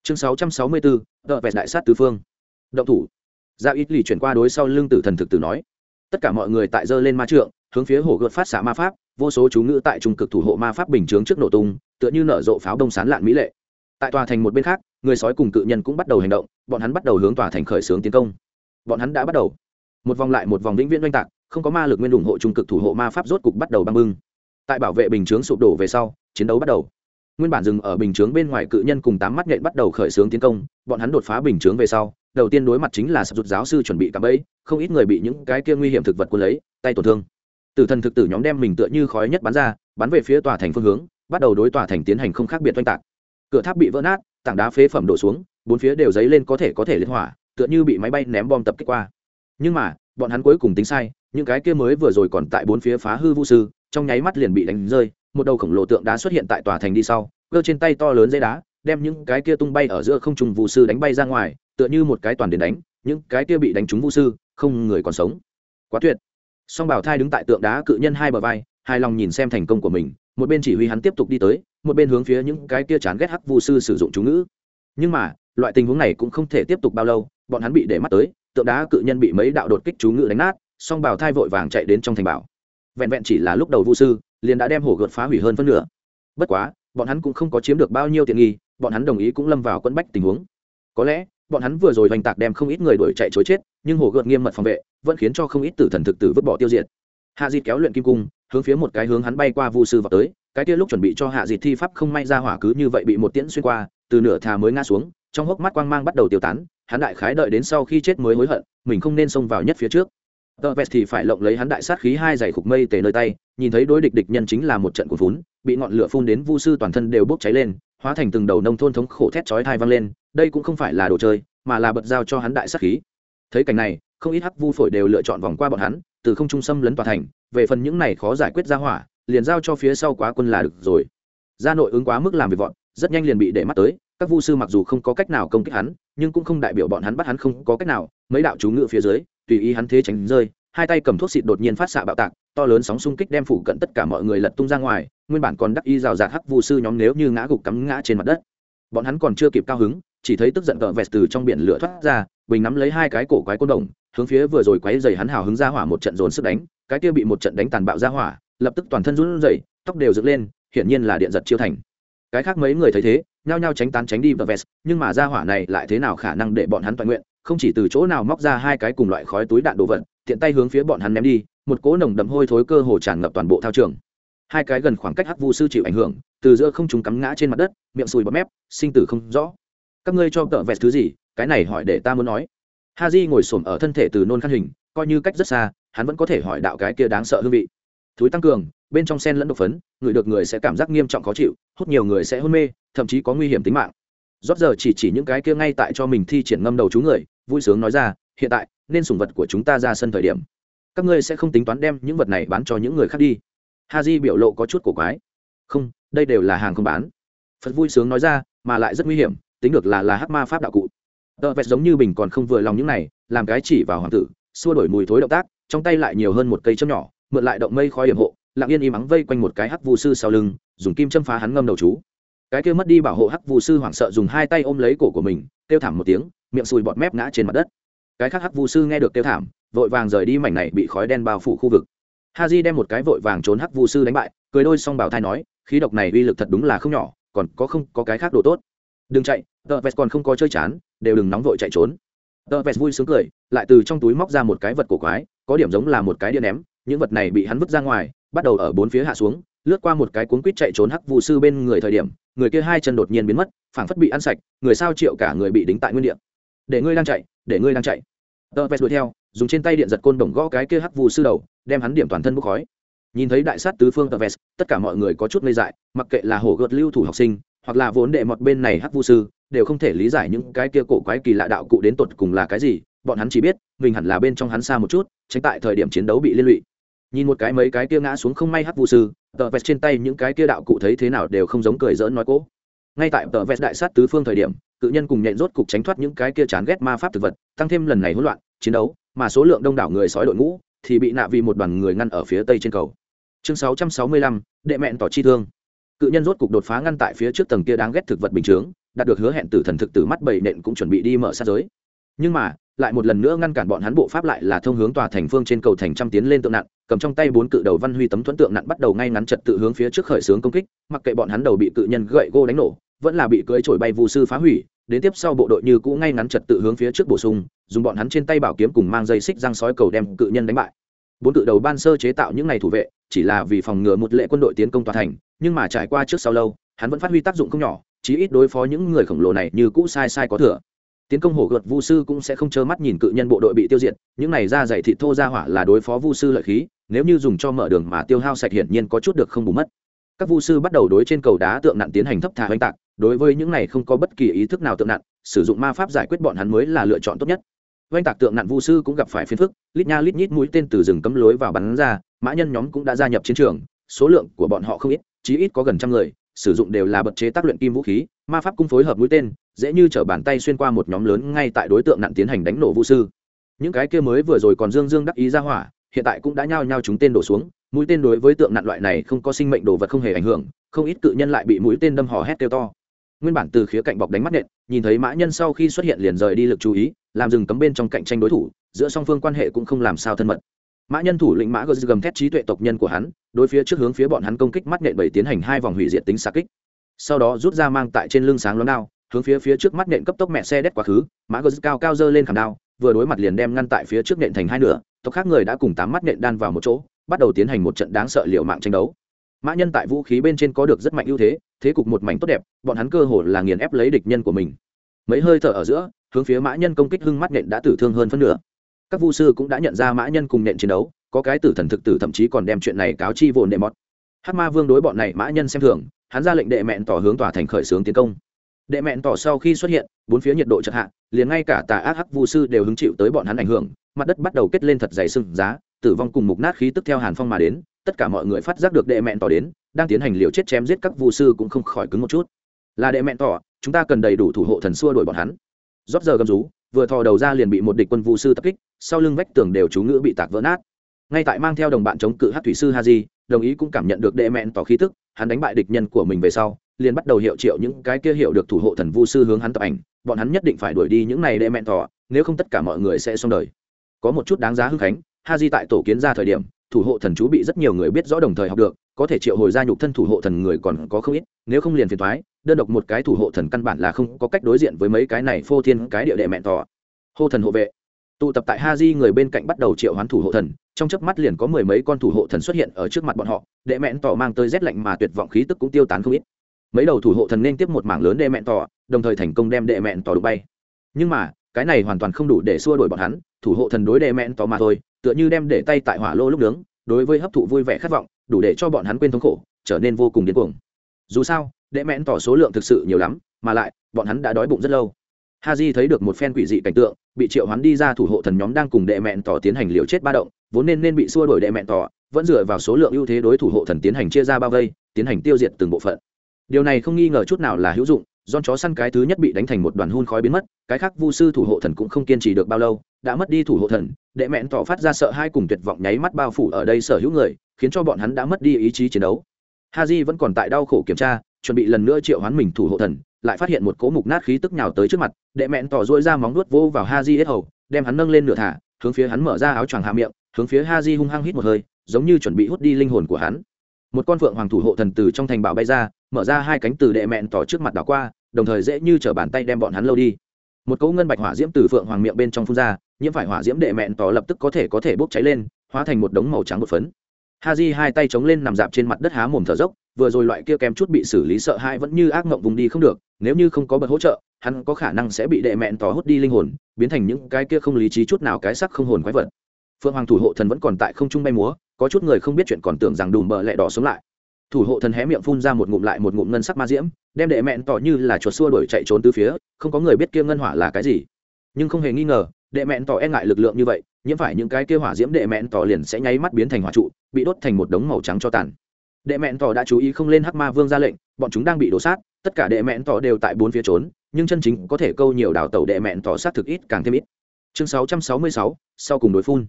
Chương 664, tờ vẹt đại sát tứ phương. Động thủ. Dạ ít lì chuyển qua đối sau lưng tử thần thực tử nói tất cả mọi người tại dơ lên ma trượng hướng phía hồ gợt phát xạ ma pháp vô số chú ngữ tại trung cực thủ hộ ma pháp bình chướng trước nổ tung tựa như nở rộ pháo đông sán lạn mỹ lệ. Tại tòa thành một bên khác người sói cùng cự nhân cũng bắt đầu hành động bọn hắn bắt đầu hướng tòa thành khởi xướng tiến công. Bọn hắn đã bắt đầu. Một vòng lại một vòng vĩnh viễn oanh tạc không có ma lực nguyên ủng hộ trung cực thủ hộ ma pháp rốt cục bắt đầu băng bưng. Tại bảo vệ bình chướng sụp đổ về sau, chiến đấu bắt đầu. Nguyên bản dừng ở bình chướng bên ngoài cự nhân cùng tám mắt nhện bắt đầu khởi xướng tiến công, bọn hắn đột phá bình chướng về sau, đầu tiên đối mặt chính là sập rụt giáo sư chuẩn bị cạm bẫy, không ít người bị những cái kia nguy hiểm thực vật quân lấy, tay tổn thương. Tử thần thực tử nhóm đem mình tựa như khói nhất bắn ra, bắn về phía tòa thành phương hướng, bắt đầu đối tòa thành tiến hành không khác biệt oanh tạc. Cửa tháp bị vỡ nát, tảng đá phế phẩm đổ xuống, bốn phía đều dấy lên có thể có thể liên hỏa, tựa như bị máy bay ném bom tập kích qua. Nhưng mà, bọn hắn cuối cùng tính sai những cái kia mới vừa rồi còn tại bốn phía phá hư vũ sư, trong nháy mắt liền bị đánh rơi, một đầu khổng lồ tượng đá xuất hiện tại tòa thành đi sau, cơ trên tay to lớn dây đá, đem những cái kia tung bay ở giữa không trùng vũ sư đánh bay ra ngoài, tựa như một cái toàn đến đánh, những cái kia bị đánh trúng vũ sư, không người còn sống. Quá tuyệt. Song bảo thai đứng tại tượng đá cự nhân hai bờ vai, hài lòng nhìn xem thành công của mình, một bên chỉ huy hắn tiếp tục đi tới, một bên hướng phía những cái kia chán ghét hắc vu sư sử dụng chú ngữ. Nhưng mà, loại tình huống này cũng không thể tiếp tục bao lâu, bọn hắn bị để mắt tới, tượng đá cự nhân bị mấy đạo đột kích chú ngữ đánh nát song bảo thai vội vàng chạy đến trong thành bảo. Vẹn vẹn chỉ là lúc đầu vu sư, liền đã đem hổ gợt phá hủy hơn phân nửa. Bất quá, bọn hắn cũng không có chiếm được bao nhiêu tiện nghi, bọn hắn đồng ý cũng lâm vào quẫn bách tình huống. Có lẽ, bọn hắn vừa rồi hoành tạc đem không ít người đuổi chạy chối chết, nhưng hổ gợt nghiêm mật phòng vệ, vẫn khiến cho không ít tử thần thực tử vứt bỏ tiêu diệt. Hạ dịt kéo luyện kim cung, hướng phía một cái hướng hắn bay qua vu sư vào tới, cái kia lúc chuẩn bị cho hạ dịt thi pháp không may ra hỏa cứ như vậy bị một tiễn xuyên qua, từ nửa thà mới ngã xuống, trong hốc mắt quang mang bắt đầu tiêu tán, hắn đại khái đợi đến sau khi chết mới hối hận, mình không nên xông vào nhất phía trước tờ vest thì phải lộng lấy hắn đại sát khí hai giày khục mây tề nơi tay, nhìn thấy đối địch địch nhân chính là một trận cuốn phún, bị ngọn lửa phun đến vu sư toàn thân đều bốc cháy lên, hóa thành từng đầu nông thôn thống khổ thét chói thai vang lên, đây cũng không phải là đồ chơi, mà là bật giao cho hắn đại sát khí. Thấy cảnh này, không ít hắc vu phổi đều lựa chọn vòng qua bọn hắn, từ không trung xâm lấn tòa thành, về phần những này khó giải quyết ra hỏa, liền giao cho phía sau quá quân là được rồi. Gia nội ứng quá mức làm việc vọn rất nhanh liền bị để mắt tới, các vu sư mặc dù không có cách nào công kích hắn, nhưng cũng không đại biểu bọn hắn bắt hắn không có cách nào, mấy đạo chú ngự phía dưới tùy ý hắn thế tránh rơi, hai tay cầm thuốc xịt đột nhiên phát xạ bạo tạc, to lớn sóng xung kích đem phủ cận tất cả mọi người lật tung ra ngoài, nguyên bản còn đắc y rào rạt hắc vụ sư nhóm nếu như ngã gục cắm ngã trên mặt đất. Bọn hắn còn chưa kịp cao hứng, chỉ thấy tức giận cờ vẹt từ trong biển lửa thoát ra, bình nắm lấy hai cái cổ quái côn đồng, hướng phía vừa rồi quấy dày hắn hào hứng ra hỏa một trận dồn sức đánh, cái kia bị một trận đánh tàn bạo ra hỏa, lập tức toàn thân run rẩy, tóc đều dựng lên, hiển nhiên là điện giật chiêu thành. Cái khác mấy người thấy thế, nhao nhao tránh tán tránh đi vờ vest nhưng mà ra hỏa này lại thế nào khả năng để bọn hắn toàn nguyện? Không chỉ từ chỗ nào móc ra hai cái cùng loại khói túi đạn đồ vật, tiện tay hướng phía bọn hắn ném đi, một cỗ nồng đậm hôi thối cơ hồ tràn ngập toàn bộ thao trường. Hai cái gần khoảng cách hắc vu sư chịu ảnh hưởng, từ giữa không chúng cắm ngã trên mặt đất, miệng sùi bọt mép, sinh tử không rõ. Các ngươi cho tợ vẹt thứ gì? Cái này hỏi để ta muốn nói. Ha di ngồi xổm ở thân thể từ nôn khăn hình, coi như cách rất xa, hắn vẫn có thể hỏi đạo cái kia đáng sợ hương vị. Thúi tăng cường, bên trong sen lẫn độc phấn, người được người sẽ cảm giác nghiêm trọng khó chịu, hút nhiều người sẽ hôn mê, thậm chí có nguy hiểm tính mạng. Rót giờ chỉ chỉ những cái kia ngay tại cho mình thi triển ngâm đầu chú người vui sướng nói ra, hiện tại, nên sùng vật của chúng ta ra sân thời điểm. Các ngươi sẽ không tính toán đem những vật này bán cho những người khác đi. Ha di biểu lộ có chút cổ quái. Không, đây đều là hàng không bán. Phật vui sướng nói ra, mà lại rất nguy hiểm, tính được là là hắc ma pháp đạo cụ. Tờ vẹt giống như bình còn không vừa lòng những này, làm cái chỉ vào hoàng tử, xua đổi mùi thối động tác, trong tay lại nhiều hơn một cây châm nhỏ, mượn lại động mây khói hiểm hộ, lặng yên im ắng vây quanh một cái hắc vu sư sau lưng, dùng kim châm phá hắn ngâm đầu chú cái kia mất đi bảo hộ hắc vu sư hoảng sợ dùng hai tay ôm lấy cổ của mình, kêu thảm một tiếng, miệng sùi bọt mép ngã trên mặt đất. Cái khác hắc vu sư nghe được kêu thảm, vội vàng rời đi mảnh này bị khói đen bao phủ khu vực. Ha di đem một cái vội vàng trốn hắc vu sư đánh bại, cười đôi xong bảo thai nói, khí độc này uy lực thật đúng là không nhỏ, còn có không có cái khác đồ tốt. Đừng chạy, tờ vest còn không có chơi chán, đều đừng nóng vội chạy trốn. Tờ vest vui sướng cười, lại từ trong túi móc ra một cái vật cổ quái, có điểm giống là một cái đĩa ném, những vật này bị hắn vứt ra ngoài, bắt đầu ở bốn phía hạ xuống, lướt qua một cái cuốn quýt chạy trốn hắc vu sư bên người thời điểm người kia hai chân đột nhiên biến mất, phảng phất bị ăn sạch, người sao triệu cả người bị đính tại nguyên địa. Để ngươi đang chạy, để ngươi đang chạy. Tờ vest đuổi theo, dùng trên tay điện giật côn đồng gõ cái kia hắc vụ sư đầu, đem hắn điểm toàn thân bốc khói. Nhìn thấy đại sát tứ phương tờ vest tất cả mọi người có chút ngây dại, mặc kệ là hổ gợt lưu thủ học sinh, hoặc là vốn đệ mọt bên này hắc vu sư, đều không thể lý giải những cái kia cổ quái kỳ lạ đạo cụ đến tột cùng là cái gì, bọn hắn chỉ biết, mình hẳn là bên trong hắn xa một chút, tránh tại thời điểm chiến đấu bị liên lụy. Nhìn một cái mấy cái kia ngã xuống không may hắc vu sư tờ vest trên tay những cái kia đạo cụ thấy thế nào đều không giống cười dỡn nói cố. Ngay tại tờ vest đại sát tứ phương thời điểm cự nhân cùng nhện rốt cục tránh thoát những cái kia chán ghét ma pháp thực vật tăng thêm lần này hỗn loạn chiến đấu mà số lượng đông đảo người sói đội ngũ thì bị nạ vì một đoàn người ngăn ở phía tây trên cầu. Chương 665, đệ mẹn tỏ chi thương. Cự nhân rốt cục đột phá ngăn tại phía trước tầng kia đáng ghét thực vật bình chướng đạt được hứa hẹn tử thần thực tử mắt bảy nện cũng chuẩn bị đi mở sát giới. Nhưng mà lại một lần nữa ngăn cản bọn hắn bộ pháp lại là thông hướng tòa thành phương trên cầu thành trăm tiến lên tượng nặng cầm trong tay bốn cự đầu văn huy tấm thuẫn tượng nặn bắt đầu ngay ngắn trật tự hướng phía trước khởi xướng công kích, mặc kệ bọn hắn đầu bị cự nhân gậy gô đánh nổ, vẫn là bị cưỡi trổi bay vụ sư phá hủy, đến tiếp sau bộ đội như cũ ngay ngắn trật tự hướng phía trước bổ sung, dùng bọn hắn trên tay bảo kiếm cùng mang dây xích răng sói cầu đem cự nhân đánh bại. Bốn cự đầu ban sơ chế tạo những ngày thủ vệ, chỉ là vì phòng ngừa một lệ quân đội tiến công tòa thành, nhưng mà trải qua trước sau lâu, hắn vẫn phát huy tác dụng không nhỏ, chí ít đối phó những người khổng lồ này như cũ sai sai có thừa. Tiến công hổ gợt vu sư cũng sẽ không trơ mắt nhìn cự nhân bộ đội bị tiêu diệt, những này ra dày thịt thô ra hỏa là đối phó vu sư lợi khí nếu như dùng cho mở đường mà tiêu hao sạch hiển nhiên có chút được không bù mất. Các vu sư bắt đầu đối trên cầu đá tượng nặng tiến hành thấp thả oanh tạc, đối với những này không có bất kỳ ý thức nào tượng nặng sử dụng ma pháp giải quyết bọn hắn mới là lựa chọn tốt nhất. Oanh tạc tượng nặng vu sư cũng gặp phải phiền phức, lít nha lít nhít mũi tên từ rừng cấm lối vào bắn ra, mã nhân nhóm cũng đã gia nhập chiến trường, số lượng của bọn họ không ít, chí ít có gần trăm người, sử dụng đều là bật chế tác luyện kim vũ khí, ma pháp cung phối hợp mũi tên, dễ như t bàn tay xuyên qua một nhóm lớn ngay tại đối tượng nặng tiến hành đánh nổ vũ sư. Những cái kia mới vừa rồi còn dương dương đắc ý ra hỏa hiện tại cũng đã nhao nhao chúng tên đổ xuống, mũi tên đối với tượng nạn loại này không có sinh mệnh đồ vật không hề ảnh hưởng, không ít cự nhân lại bị mũi tên đâm hò hét kêu to. Nguyên bản từ khía cạnh bọc đánh mắt nện, nhìn thấy mã nhân sau khi xuất hiện liền rời đi lực chú ý, làm dừng cấm bên trong cạnh tranh đối thủ, giữa song phương quan hệ cũng không làm sao thân mật. Mã nhân thủ lĩnh mã gờ gầm thét trí tuệ tộc nhân của hắn, đối phía trước hướng phía bọn hắn công kích mắt nện bảy tiến hành hai vòng hủy diệt tính xa kích. Sau đó rút ra mang tại trên lưng sáng lón đao, hướng phía phía trước mắt nện cấp tốc mẹ xe đét quá khứ, mã gờ cao cao dơ lên khảm đao, vừa đối mặt liền đem ngăn tại phía trước nện thành hai nửa tộc khác người đã cùng tám mắt nện đan vào một chỗ, bắt đầu tiến hành một trận đáng sợ liệu mạng tranh đấu. Mã nhân tại vũ khí bên trên có được rất mạnh ưu thế thế cục một mảnh tốt đẹp, bọn hắn cơ hồ là nghiền ép lấy địch nhân của mình. Mấy hơi thở ở giữa, hướng phía mã nhân công kích hưng mắt nện đã tử thương hơn phân nửa. Các vu sư cũng đã nhận ra mã nhân cùng nện chiến đấu, có cái tử thần thực tử thậm chí còn đem chuyện này cáo chi vồn đệ mọt. Hát ma vương đối bọn này mã nhân xem thường, hắn ra lệnh đệ mẹn tỏ hướng tòa thành khởi xướng tiến công đệ mẹn tỏ sau khi xuất hiện, bốn phía nhiệt độ chật hạ, liền ngay cả tà ác hắc vu sư đều hứng chịu tới bọn hắn ảnh hưởng, mặt đất bắt đầu kết lên thật dày sưng giá, tử vong cùng mục nát khí tức theo hàn phong mà đến, tất cả mọi người phát giác được đệ mẹn tỏ đến, đang tiến hành liều chết chém giết các vu sư cũng không khỏi cứng một chút. Là đệ mẹn tỏ, chúng ta cần đầy đủ thủ hộ thần xua đuổi bọn hắn. Rót giờ gầm rú, vừa thò đầu ra liền bị một địch quân vu sư tập kích, sau lưng vách tường đều chú ngữ bị tạc vỡ nát. Ngay tại mang theo đồng bạn chống cự hát thủy sư haji, đồng ý cũng cảm nhận được đệ mẹn tỏ khí tức, hắn đánh bại địch nhân của mình về sau liền bắt đầu hiệu triệu những cái kia hiệu được thủ hộ thần vu sư hướng hắn tập ảnh, bọn hắn nhất định phải đuổi đi những này đệ mẹn tỏ nếu không tất cả mọi người sẽ xong đời. Có một chút đáng giá hưng khánh, ha di tại tổ kiến ra thời điểm, thủ hộ thần chú bị rất nhiều người biết rõ đồng thời học được, có thể triệu hồi ra nhục thân thủ hộ thần người còn có không ít, nếu không liền phiền thoái đơn độc một cái thủ hộ thần căn bản là không có cách đối diện với mấy cái này phô thiên cái địa đệ mẹn tỏ hô thần hộ vệ. Tụ tập tại ha di người bên cạnh bắt đầu triệu hoán thủ hộ thần, trong chớp mắt liền có mười mấy con thủ hộ thần xuất hiện ở trước mặt bọn họ, đệ mẹn tỏ mang tới rét lạnh mà tuyệt vọng khí tức cũng tiêu tán không ít mấy đầu thủ hộ thần nên tiếp một mảng lớn đệ mẹn tỏ đồng thời thành công đem đệ mẹn tỏ đục bay. Nhưng mà, cái này hoàn toàn không đủ để xua đuổi bọn hắn, thủ hộ thần đối đệ mẹn tỏ mà thôi, tựa như đem để tay tại hỏa lô lúc nướng, đối với hấp thụ vui vẻ khát vọng, đủ để cho bọn hắn quên thống khổ, trở nên vô cùng điên cuồng. Dù sao, đệ mẹn tỏ số lượng thực sự nhiều lắm, mà lại, bọn hắn đã đói bụng rất lâu. Ha thấy được một phen quỷ dị cảnh tượng, bị triệu hắn đi ra thủ hộ thần nhóm đang cùng đệ mẹn tỏ tiến hành liều chết ba động, vốn nên nên bị xua đuổi đệ mẹn tỏ vẫn dựa vào số lượng ưu thế đối thủ hộ thần tiến hành chia ra bao vây, tiến hành tiêu diệt từng bộ phận điều này không nghi ngờ chút nào là hữu dụng don chó săn cái thứ nhất bị đánh thành một đoàn hun khói biến mất, cái khác vu sư thủ hộ thần cũng không kiên trì được bao lâu, đã mất đi thủ hộ thần, đệ mẹn tỏ phát ra sợ hai cùng tuyệt vọng nháy mắt bao phủ ở đây sở hữu người, khiến cho bọn hắn đã mất đi ý chí chiến đấu. Ha j vẫn còn tại đau khổ kiểm tra, chuẩn bị lần nữa triệu hoán mình thủ hộ thần, lại phát hiện một cỗ mục nát khí tức nhào tới trước mặt, đệ mẹn tỏ dỗi ra móng nuốt vô vào ha di hết hầu, đem hắn nâng lên nửa thả, hướng phía hắn mở ra áo choàng hạ miệng, hướng phía ha di hung hăng hít một hơi, giống như chuẩn bị hút đi linh hồn của hắn một con phượng hoàng thủ hộ thần từ trong thành bảo bay ra, mở ra hai cánh từ đệ mẹn tỏ trước mặt đảo qua, đồng thời dễ như t bàn tay đem bọn hắn lâu đi. Một cỗ ngân bạch hỏa diễm từ phượng hoàng miệng bên trong phun ra, nhiễm phải hỏa diễm đệ mẹn tỏ lập tức có thể có thể bốc cháy lên, hóa thành một đống màu trắng một phấn. Ha di hai tay chống lên nằm dạp trên mặt đất há mồm thở dốc, vừa rồi loại kia kém chút bị xử lý sợ hãi vẫn như ác mộng vùng đi không được, nếu như không có bật hỗ trợ, hắn có khả năng sẽ bị đệ mẹn tỏ hút đi linh hồn, biến thành những cái kia không lý trí chút nào cái sắc không hồn quái vật. Phượng hoàng thủ hộ thần vẫn còn tại không trung bay múa có chút người không biết chuyện còn tưởng rằng đùm bờ lẹ đỏ sống lại. Thủ hộ thần hé miệng phun ra một ngụm lại một ngụm ngân sắc ma diễm đem đệ mẹn tỏ như là chuột xua đuổi chạy trốn từ phía không có người biết kia ngân hỏa là cái gì. Nhưng không hề nghi ngờ đệ mẹn tỏ e ngại lực lượng như vậy nhiễm phải những cái kia hỏa diễm đệ mẹn tỏ liền sẽ nháy mắt biến thành hỏa trụ bị đốt thành một đống màu trắng cho tàn. Đệ mẹn tỏ đã chú ý không lên hắc ma vương ra lệnh bọn chúng đang bị đổ sát tất cả đệ mẹn tỏ đều tại bốn phía trốn nhưng chân chính có thể câu nhiều đào tàu đệ mẹn tỏ sát thực ít càng thêm ít. Chương 666, sau cùng đối phun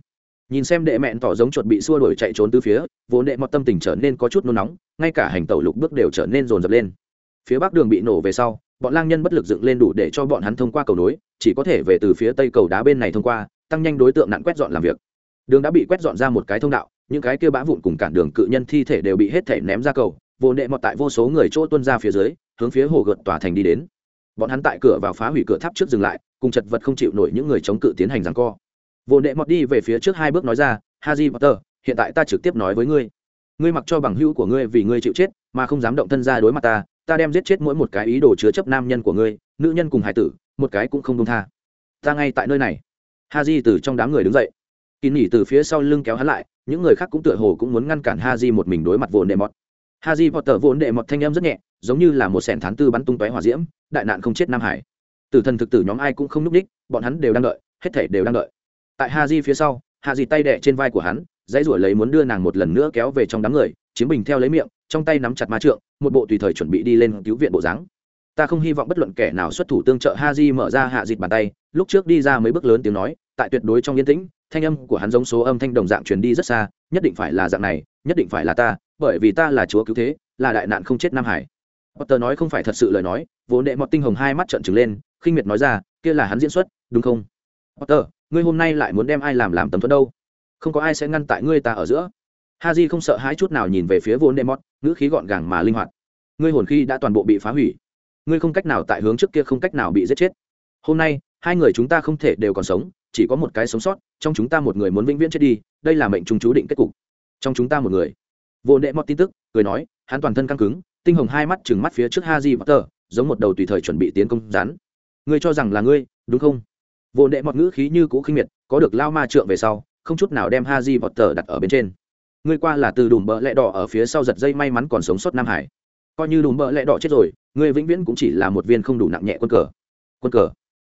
nhìn xem đệ mẹn tỏ giống chuột bị xua đuổi chạy trốn từ phía, vốn đệ mọt tâm tình trở nên có chút nôn nóng, ngay cả hành tẩu lục bước đều trở nên rồn rập lên. Phía bắc đường bị nổ về sau, bọn lang nhân bất lực dựng lên đủ để cho bọn hắn thông qua cầu nối, chỉ có thể về từ phía tây cầu đá bên này thông qua, tăng nhanh đối tượng nạn quét dọn làm việc. Đường đã bị quét dọn ra một cái thông đạo, những cái kia bã vụn cùng cản đường cự nhân thi thể đều bị hết thể ném ra cầu, vốn đệ mọt tại vô số người chỗ tuân ra phía dưới, hướng phía hồ gợt tòa thành đi đến. Bọn hắn tại cửa vào phá hủy cửa tháp trước dừng lại, cùng chật vật không chịu nổi những người chống cự tiến hành rằng co vô nệ mọt đi về phía trước hai bước nói ra, haji potter, hiện tại ta trực tiếp nói với ngươi. Ngươi mặc cho bằng hữu của ngươi vì ngươi chịu chết, mà không dám động thân ra đối mặt ta ta đem giết chết mỗi một cái ý đồ chứa chấp nam nhân của ngươi, nữ nhân cùng hải tử, một cái cũng không công tha. Ta ngay tại nơi này. Haji từ trong đám người đứng dậy. Kỳ nghỉ từ phía sau lưng kéo hắn lại, những người khác cũng tựa hồ cũng muốn ngăn cản haji một mình đối mặt vô đệ mọt. Haji potter vốn đệ mọt thanh âm rất nhẹ, giống như là một sẻn thán tư bắn tung tóe hỏa diễm, đại nạn không chết nam hải. Tử thần thực tử nhóm ai cũng không núp đích, bọn hắn đều đang đợi, hết thể đều đang đợi tại ha di phía sau hạ Di tay đẻ trên vai của hắn, dãy rủa lấy muốn đưa nàng một lần nữa kéo về trong đám người, chiếm bình theo lấy miệng, trong tay nắm chặt ma trượng, một bộ tùy thời chuẩn bị đi lên cứu viện bộ dáng. Ta không hy vọng bất luận kẻ nào xuất thủ tương trợ ha di mở ra hạ dịt bàn tay, lúc trước đi ra mấy bước lớn tiếng nói, tại tuyệt đối trong yên tĩnh, thanh âm của hắn giống số âm thanh đồng dạng truyền đi rất xa, nhất định phải là dạng này, nhất định phải là ta, bởi vì ta là chúa cứu thế, là đại nạn không chết nam hải. Potter nói không phải thật sự lời nói, vốn đệ mọt tinh hồng hai mắt trợn trừng lên, khinh miệt nói ra, kia là hắn diễn xuất, đúng không? Potter ngươi hôm nay lại muốn đem ai làm làm tấm thuẫn đâu? Không có ai sẽ ngăn tại ngươi ta ở giữa. Ha j không sợ hãi chút nào nhìn về phía vốn đệ mọt ngữ khí gọn gàng mà linh hoạt. Ngươi hồn khi đã toàn bộ bị phá hủy ngươi không cách nào tại hướng trước kia không cách nào bị giết chết. Hôm nay hai người chúng ta không thể đều còn sống chỉ có một cái sống sót trong chúng ta một người muốn vĩnh viễn chết đi đây là mệnh chúng chú định kết cục. Trong chúng ta một người. Vô nệ mọt tin tức cười nói hắn toàn thân căng cứng tinh hồng hai mắt chừng mắt phía trước ha di tờ, giống một đầu tùy thời chuẩn bị tiến công rán ngươi cho rằng là ngươi đúng không? Vô đệ mọt ngữ khí như cũ khinh miệt, có được lao ma trượng về sau, không chút nào đem ha vọt tờ đặt ở bên trên. Ngươi qua là từ đùm bỡ lẹ đỏ ở phía sau giật dây may mắn còn sống sót nam hải. Coi như đùm bỡ lẹ đỏ chết rồi, ngươi vĩnh viễn cũng chỉ là một viên không đủ nặng nhẹ quân cờ. Quân cờ?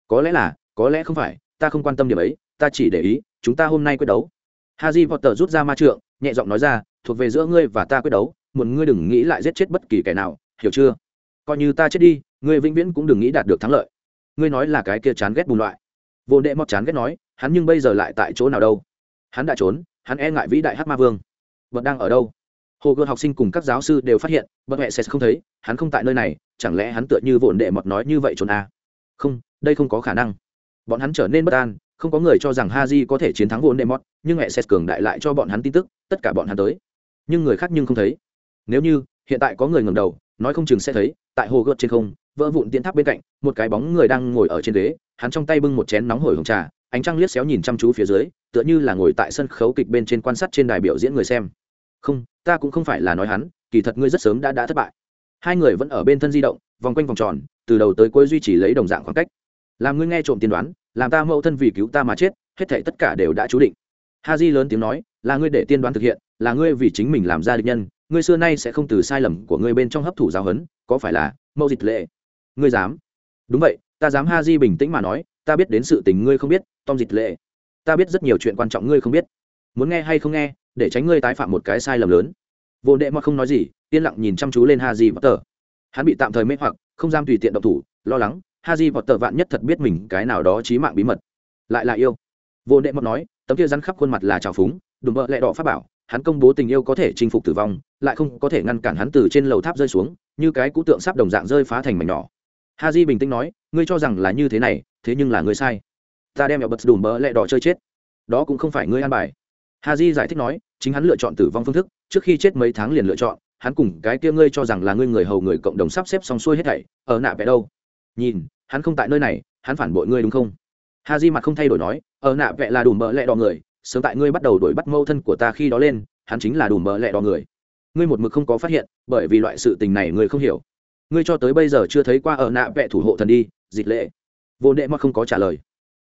Có lẽ là, có lẽ không phải, ta không quan tâm điểm ấy, ta chỉ để ý, chúng ta hôm nay quyết đấu. Haji potter rút ra ma trượng, nhẹ giọng nói ra, thuộc về giữa ngươi và ta quyết đấu một ngươi đừng nghĩ lại giết chết bất kỳ kẻ nào, hiểu chưa? Coi như ta chết đi, ngươi vĩnh viễn cũng đừng nghĩ đạt được thắng lợi. Ngươi nói là cái kia chán ghét bùn loại vô đệ mọt chán ghét nói hắn nhưng bây giờ lại tại chỗ nào đâu hắn đã trốn hắn e ngại vĩ đại hát ma vương vẫn đang ở đâu hồ gươm học sinh cùng các giáo sư đều phát hiện bậc mẹ sẽ không thấy hắn không tại nơi này chẳng lẽ hắn tựa như vồn đệ mọt nói như vậy trốn à? không đây không có khả năng bọn hắn trở nên bất an không có người cho rằng Haji có thể chiến thắng vô đệ mọt, nhưng mẹ sẽ cường đại lại cho bọn hắn tin tức, tất cả bọn hắn tới. Nhưng người khác nhưng không thấy. Nếu như hiện tại có người ngẩng đầu, nói không chừng sẽ thấy, tại hồ gươm trên không, vỡ vụn tiến tháp bên cạnh, một cái bóng người đang ngồi ở trên ghế, hắn trong tay bưng một chén nóng hổi hồng trà, ánh trăng liếc xéo nhìn chăm chú phía dưới tựa như là ngồi tại sân khấu kịch bên trên quan sát trên đài biểu diễn người xem. Không ta cũng không phải là nói hắn kỳ thật ngươi rất sớm đã đã thất bại. Hai người vẫn ở bên thân di động vòng quanh vòng tròn từ đầu tới cuối duy trì lấy đồng dạng khoảng cách. Làm ngươi nghe trộm tiên đoán làm ta mẫu thân vì cứu ta mà chết hết thảy tất cả đều đã chú định. Ha di lớn tiếng nói là ngươi để tiên đoán thực hiện là ngươi vì chính mình làm ra định nhân ngươi xưa nay sẽ không từ sai lầm của ngươi bên trong hấp thụ giáo huấn có phải là mẫu dịch lệ? Ngươi dám. Đúng vậy, ta dám ha di bình tĩnh mà nói, ta biết đến sự tình ngươi không biết, tom dịch lệ. Ta biết rất nhiều chuyện quan trọng ngươi không biết. Muốn nghe hay không nghe, để tránh ngươi tái phạm một cái sai lầm lớn. Vô đệ mà không nói gì, yên lặng nhìn chăm chú lên ha di potter hắn bị tạm thời mê hoặc, không dám tùy tiện động thủ, lo lắng, ha di potter vạn nhất thật biết mình cái nào đó trí mạng bí mật. Lại là yêu. Vô đệ mà nói, tấm kia rắn khắp khuôn mặt là trào phúng, đùm bợ lẹ đỏ pháp bảo, hắn công bố tình yêu có thể chinh phục tử vong, lại không có thể ngăn cản hắn từ trên lầu tháp rơi xuống, như cái cũ tượng sắp đồng dạng rơi phá thành mảnh nhỏ ha di bình tĩnh nói, ngươi cho rằng là như thế này, thế nhưng là ngươi sai. Ta đem mẹo bật đùm bỡ lẹ đỏ chơi chết. Đó cũng không phải ngươi an bài. Ha di giải thích nói, chính hắn lựa chọn tử vong phương thức, trước khi chết mấy tháng liền lựa chọn, hắn cùng cái kia ngươi cho rằng là ngươi người hầu người cộng đồng sắp xếp xong xuôi hết thảy, ở nạ vẽ đâu? Nhìn, hắn không tại nơi này, hắn phản bội ngươi đúng không? Ha di mặt không thay đổi nói, ở nạ vẽ là đủ mỡ lẹ đỏ người, sớm tại ngươi bắt đầu đuổi bắt mâu thân của ta khi đó lên, hắn chính là đủ mỡ lẹ đỏ người. Ngươi một mực không có phát hiện, bởi vì loại sự tình này ngươi không hiểu ngươi cho tới bây giờ chưa thấy qua ở nạ vẽ thủ hộ thần đi, dịch lệ. Vô đệ mà không có trả lời.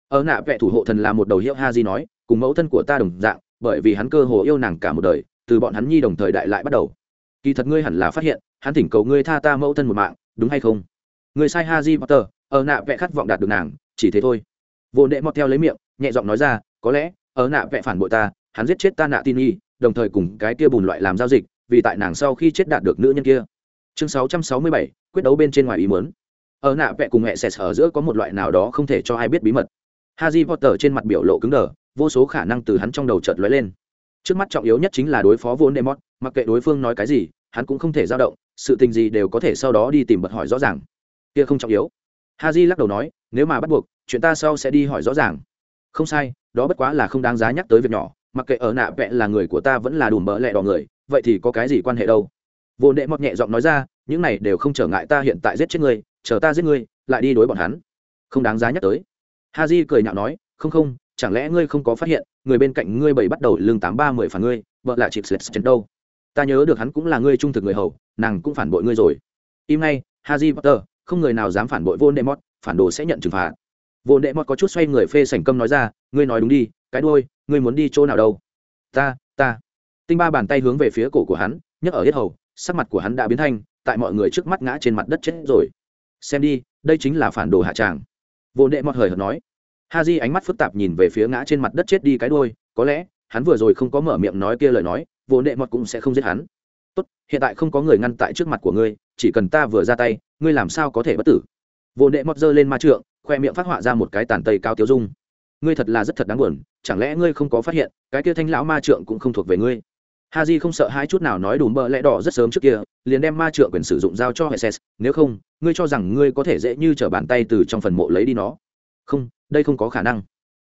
Ở nạ vẽ thủ hộ thần là một đầu hiệu ha di nói, cùng mẫu thân của ta đồng dạng, bởi vì hắn cơ hồ yêu nàng cả một đời, từ bọn hắn nhi đồng thời đại lại bắt đầu. Kỳ thật ngươi hẳn là phát hiện, hắn thỉnh cầu ngươi tha ta mẫu thân một mạng, đúng hay không? Ngươi sai ha di potter ở nạ vẽ khát vọng đạt được nàng, chỉ thế thôi. Vô đệ mọt theo lấy miệng, nhẹ giọng nói ra, có lẽ, ở nạ vẽ phản bội ta, hắn giết chết ta nạ tin y, đồng thời cùng cái kia bùn loại làm giao dịch, vì tại nàng sau khi chết đạt được nữ nhân kia chương 667, quyết đấu bên trên ngoài ý muốn ở nạ vẽ cùng mẹ sệt ở giữa có một loại nào đó không thể cho ai biết bí mật Harry Potter trên mặt biểu lộ cứng đờ, vô số khả năng từ hắn trong đầu chợt lóe lên. Trước mắt trọng yếu nhất chính là đối phó Voldemort, mặc kệ đối phương nói cái gì, hắn cũng không thể dao động, sự tình gì đều có thể sau đó đi tìm bật hỏi rõ ràng. Kia không trọng yếu. Harry lắc đầu nói, nếu mà bắt buộc, chuyện ta sau sẽ đi hỏi rõ ràng. Không sai, đó bất quá là không đáng giá nhắc tới việc nhỏ, mặc kệ ở nạ vẽ là người của ta vẫn là đủ mỡ lẹ đỏ người, vậy thì có cái gì quan hệ đâu? Vô Đệ mọt nhẹ giọng nói ra, những này đều không trở ngại ta hiện tại giết chết ngươi, chờ ta giết ngươi, lại đi đối bọn hắn. Không đáng giá nhắc tới. Ha j cười nhạo nói không không chẳng lẽ ngươi không có phát hiện người bên cạnh ngươi bảy bắt đầu lương tám ba mười phản ngươi vợ là chị slet chân đâu? Ta nhớ được hắn cũng là ngươi trung thực người hầu nàng cũng phản bội ngươi rồi. Im ngay haji potter không người nào dám phản bội vô đệ mót phản đồ sẽ nhận trừng phạt. Vô đệ mót có chút xoay người phê sảnh câm nói ra ngươi nói đúng đi cái đôi ngươi muốn đi chỗ nào đâu? Ta ta. Tinh ba bàn tay hướng về phía cổ của hắn nhấc ở hết hầu sắc mặt của hắn đã biến thanh, tại mọi người trước mắt ngã trên mặt đất chết rồi. Xem đi, đây chính là phản đồ hạ tràng. Vô đệ mọt hời hợt nói. Ha di ánh mắt phức tạp nhìn về phía ngã trên mặt đất chết đi cái đôi có lẽ, hắn vừa rồi không có mở miệng nói kia lời nói, vô đệ mọt cũng sẽ không giết hắn. Tốt, hiện tại không có người ngăn tại trước mặt của ngươi, chỉ cần ta vừa ra tay, ngươi làm sao có thể bất tử? Vô đệ mọt giơ lên ma trượng, khoe miệng phát họa ra một cái tàn tây cao tiêu dung. Ngươi thật là rất thật đáng buồn, chẳng lẽ ngươi không có phát hiện, cái kia thanh lão ma trượng cũng không thuộc về ngươi? Ha j không sợ hai chút nào nói đủ bợ lẽ đỏ rất sớm trước kia, liền đem ma trượng quyền sử dụng giao cho hệ sét. nếu không, ngươi cho rằng ngươi có thể dễ như t r ở bàn tay từ trong phần mộ lấy đi nó? Không, đây không có khả năng.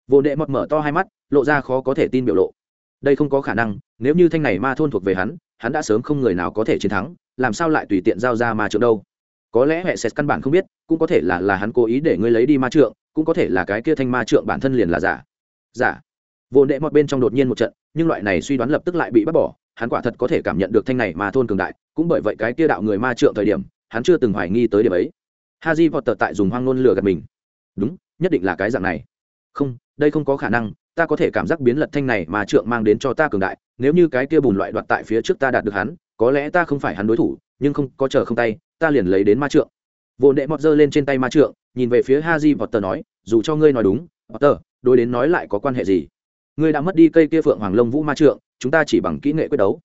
Vô đệ mọt mở to hai mắt, lộ ra khó có thể tin biểu lộ. Đây không có khả năng, nếu như thanh này ma thôn thuộc về hắn hắn đã sớm không người nào có thể chiến thắng, làm sao lại tùy tiện giao ra ma trượng đâu? Có lẽ hệ sét căn bản không biết, cũng có thể là là hắn cố ý để ngươi lấy đi ma trượng, cũng có thể là cái kia thanh ma trượng bản thân liền là giả. Giả? Vô đệ mọt bên trong đột nhiên một trận, nhưng loại này suy đoán lập tức lại bị bác bỏ, hắn quả thật có thể cảm nhận được thanh này mà thôn cường đại, cũng bởi vậy cái kia đạo người ma trượng thời điểm, hắn chưa từng hoài nghi tới điểm ấy. Haji potter tại dùng hoang ngôn lừa gạt mình. Đúng, nhất định là cái dạng này. Không, đây không có khả năng, ta có thể cảm giác biến lật thanh này mà trượng mang đến cho ta cường đại, nếu như cái kia bùn loại đoạt tại phía trước ta đạt được hắn, có lẽ ta không phải hắn đối thủ, nhưng không, có chờ không tay, ta liền lấy đến ma trượng. Vô đệ mọt giơ lên trên tay ma trượng, nhìn về phía haji tờ nói, dù cho ngươi nói đúng, potter, đối đến nói lại có quan hệ gì? Ngươi đã mất đi cây kia phượng hoàng lông vũ ma trượng, chúng ta chỉ bằng kỹ nghệ quyết đấu.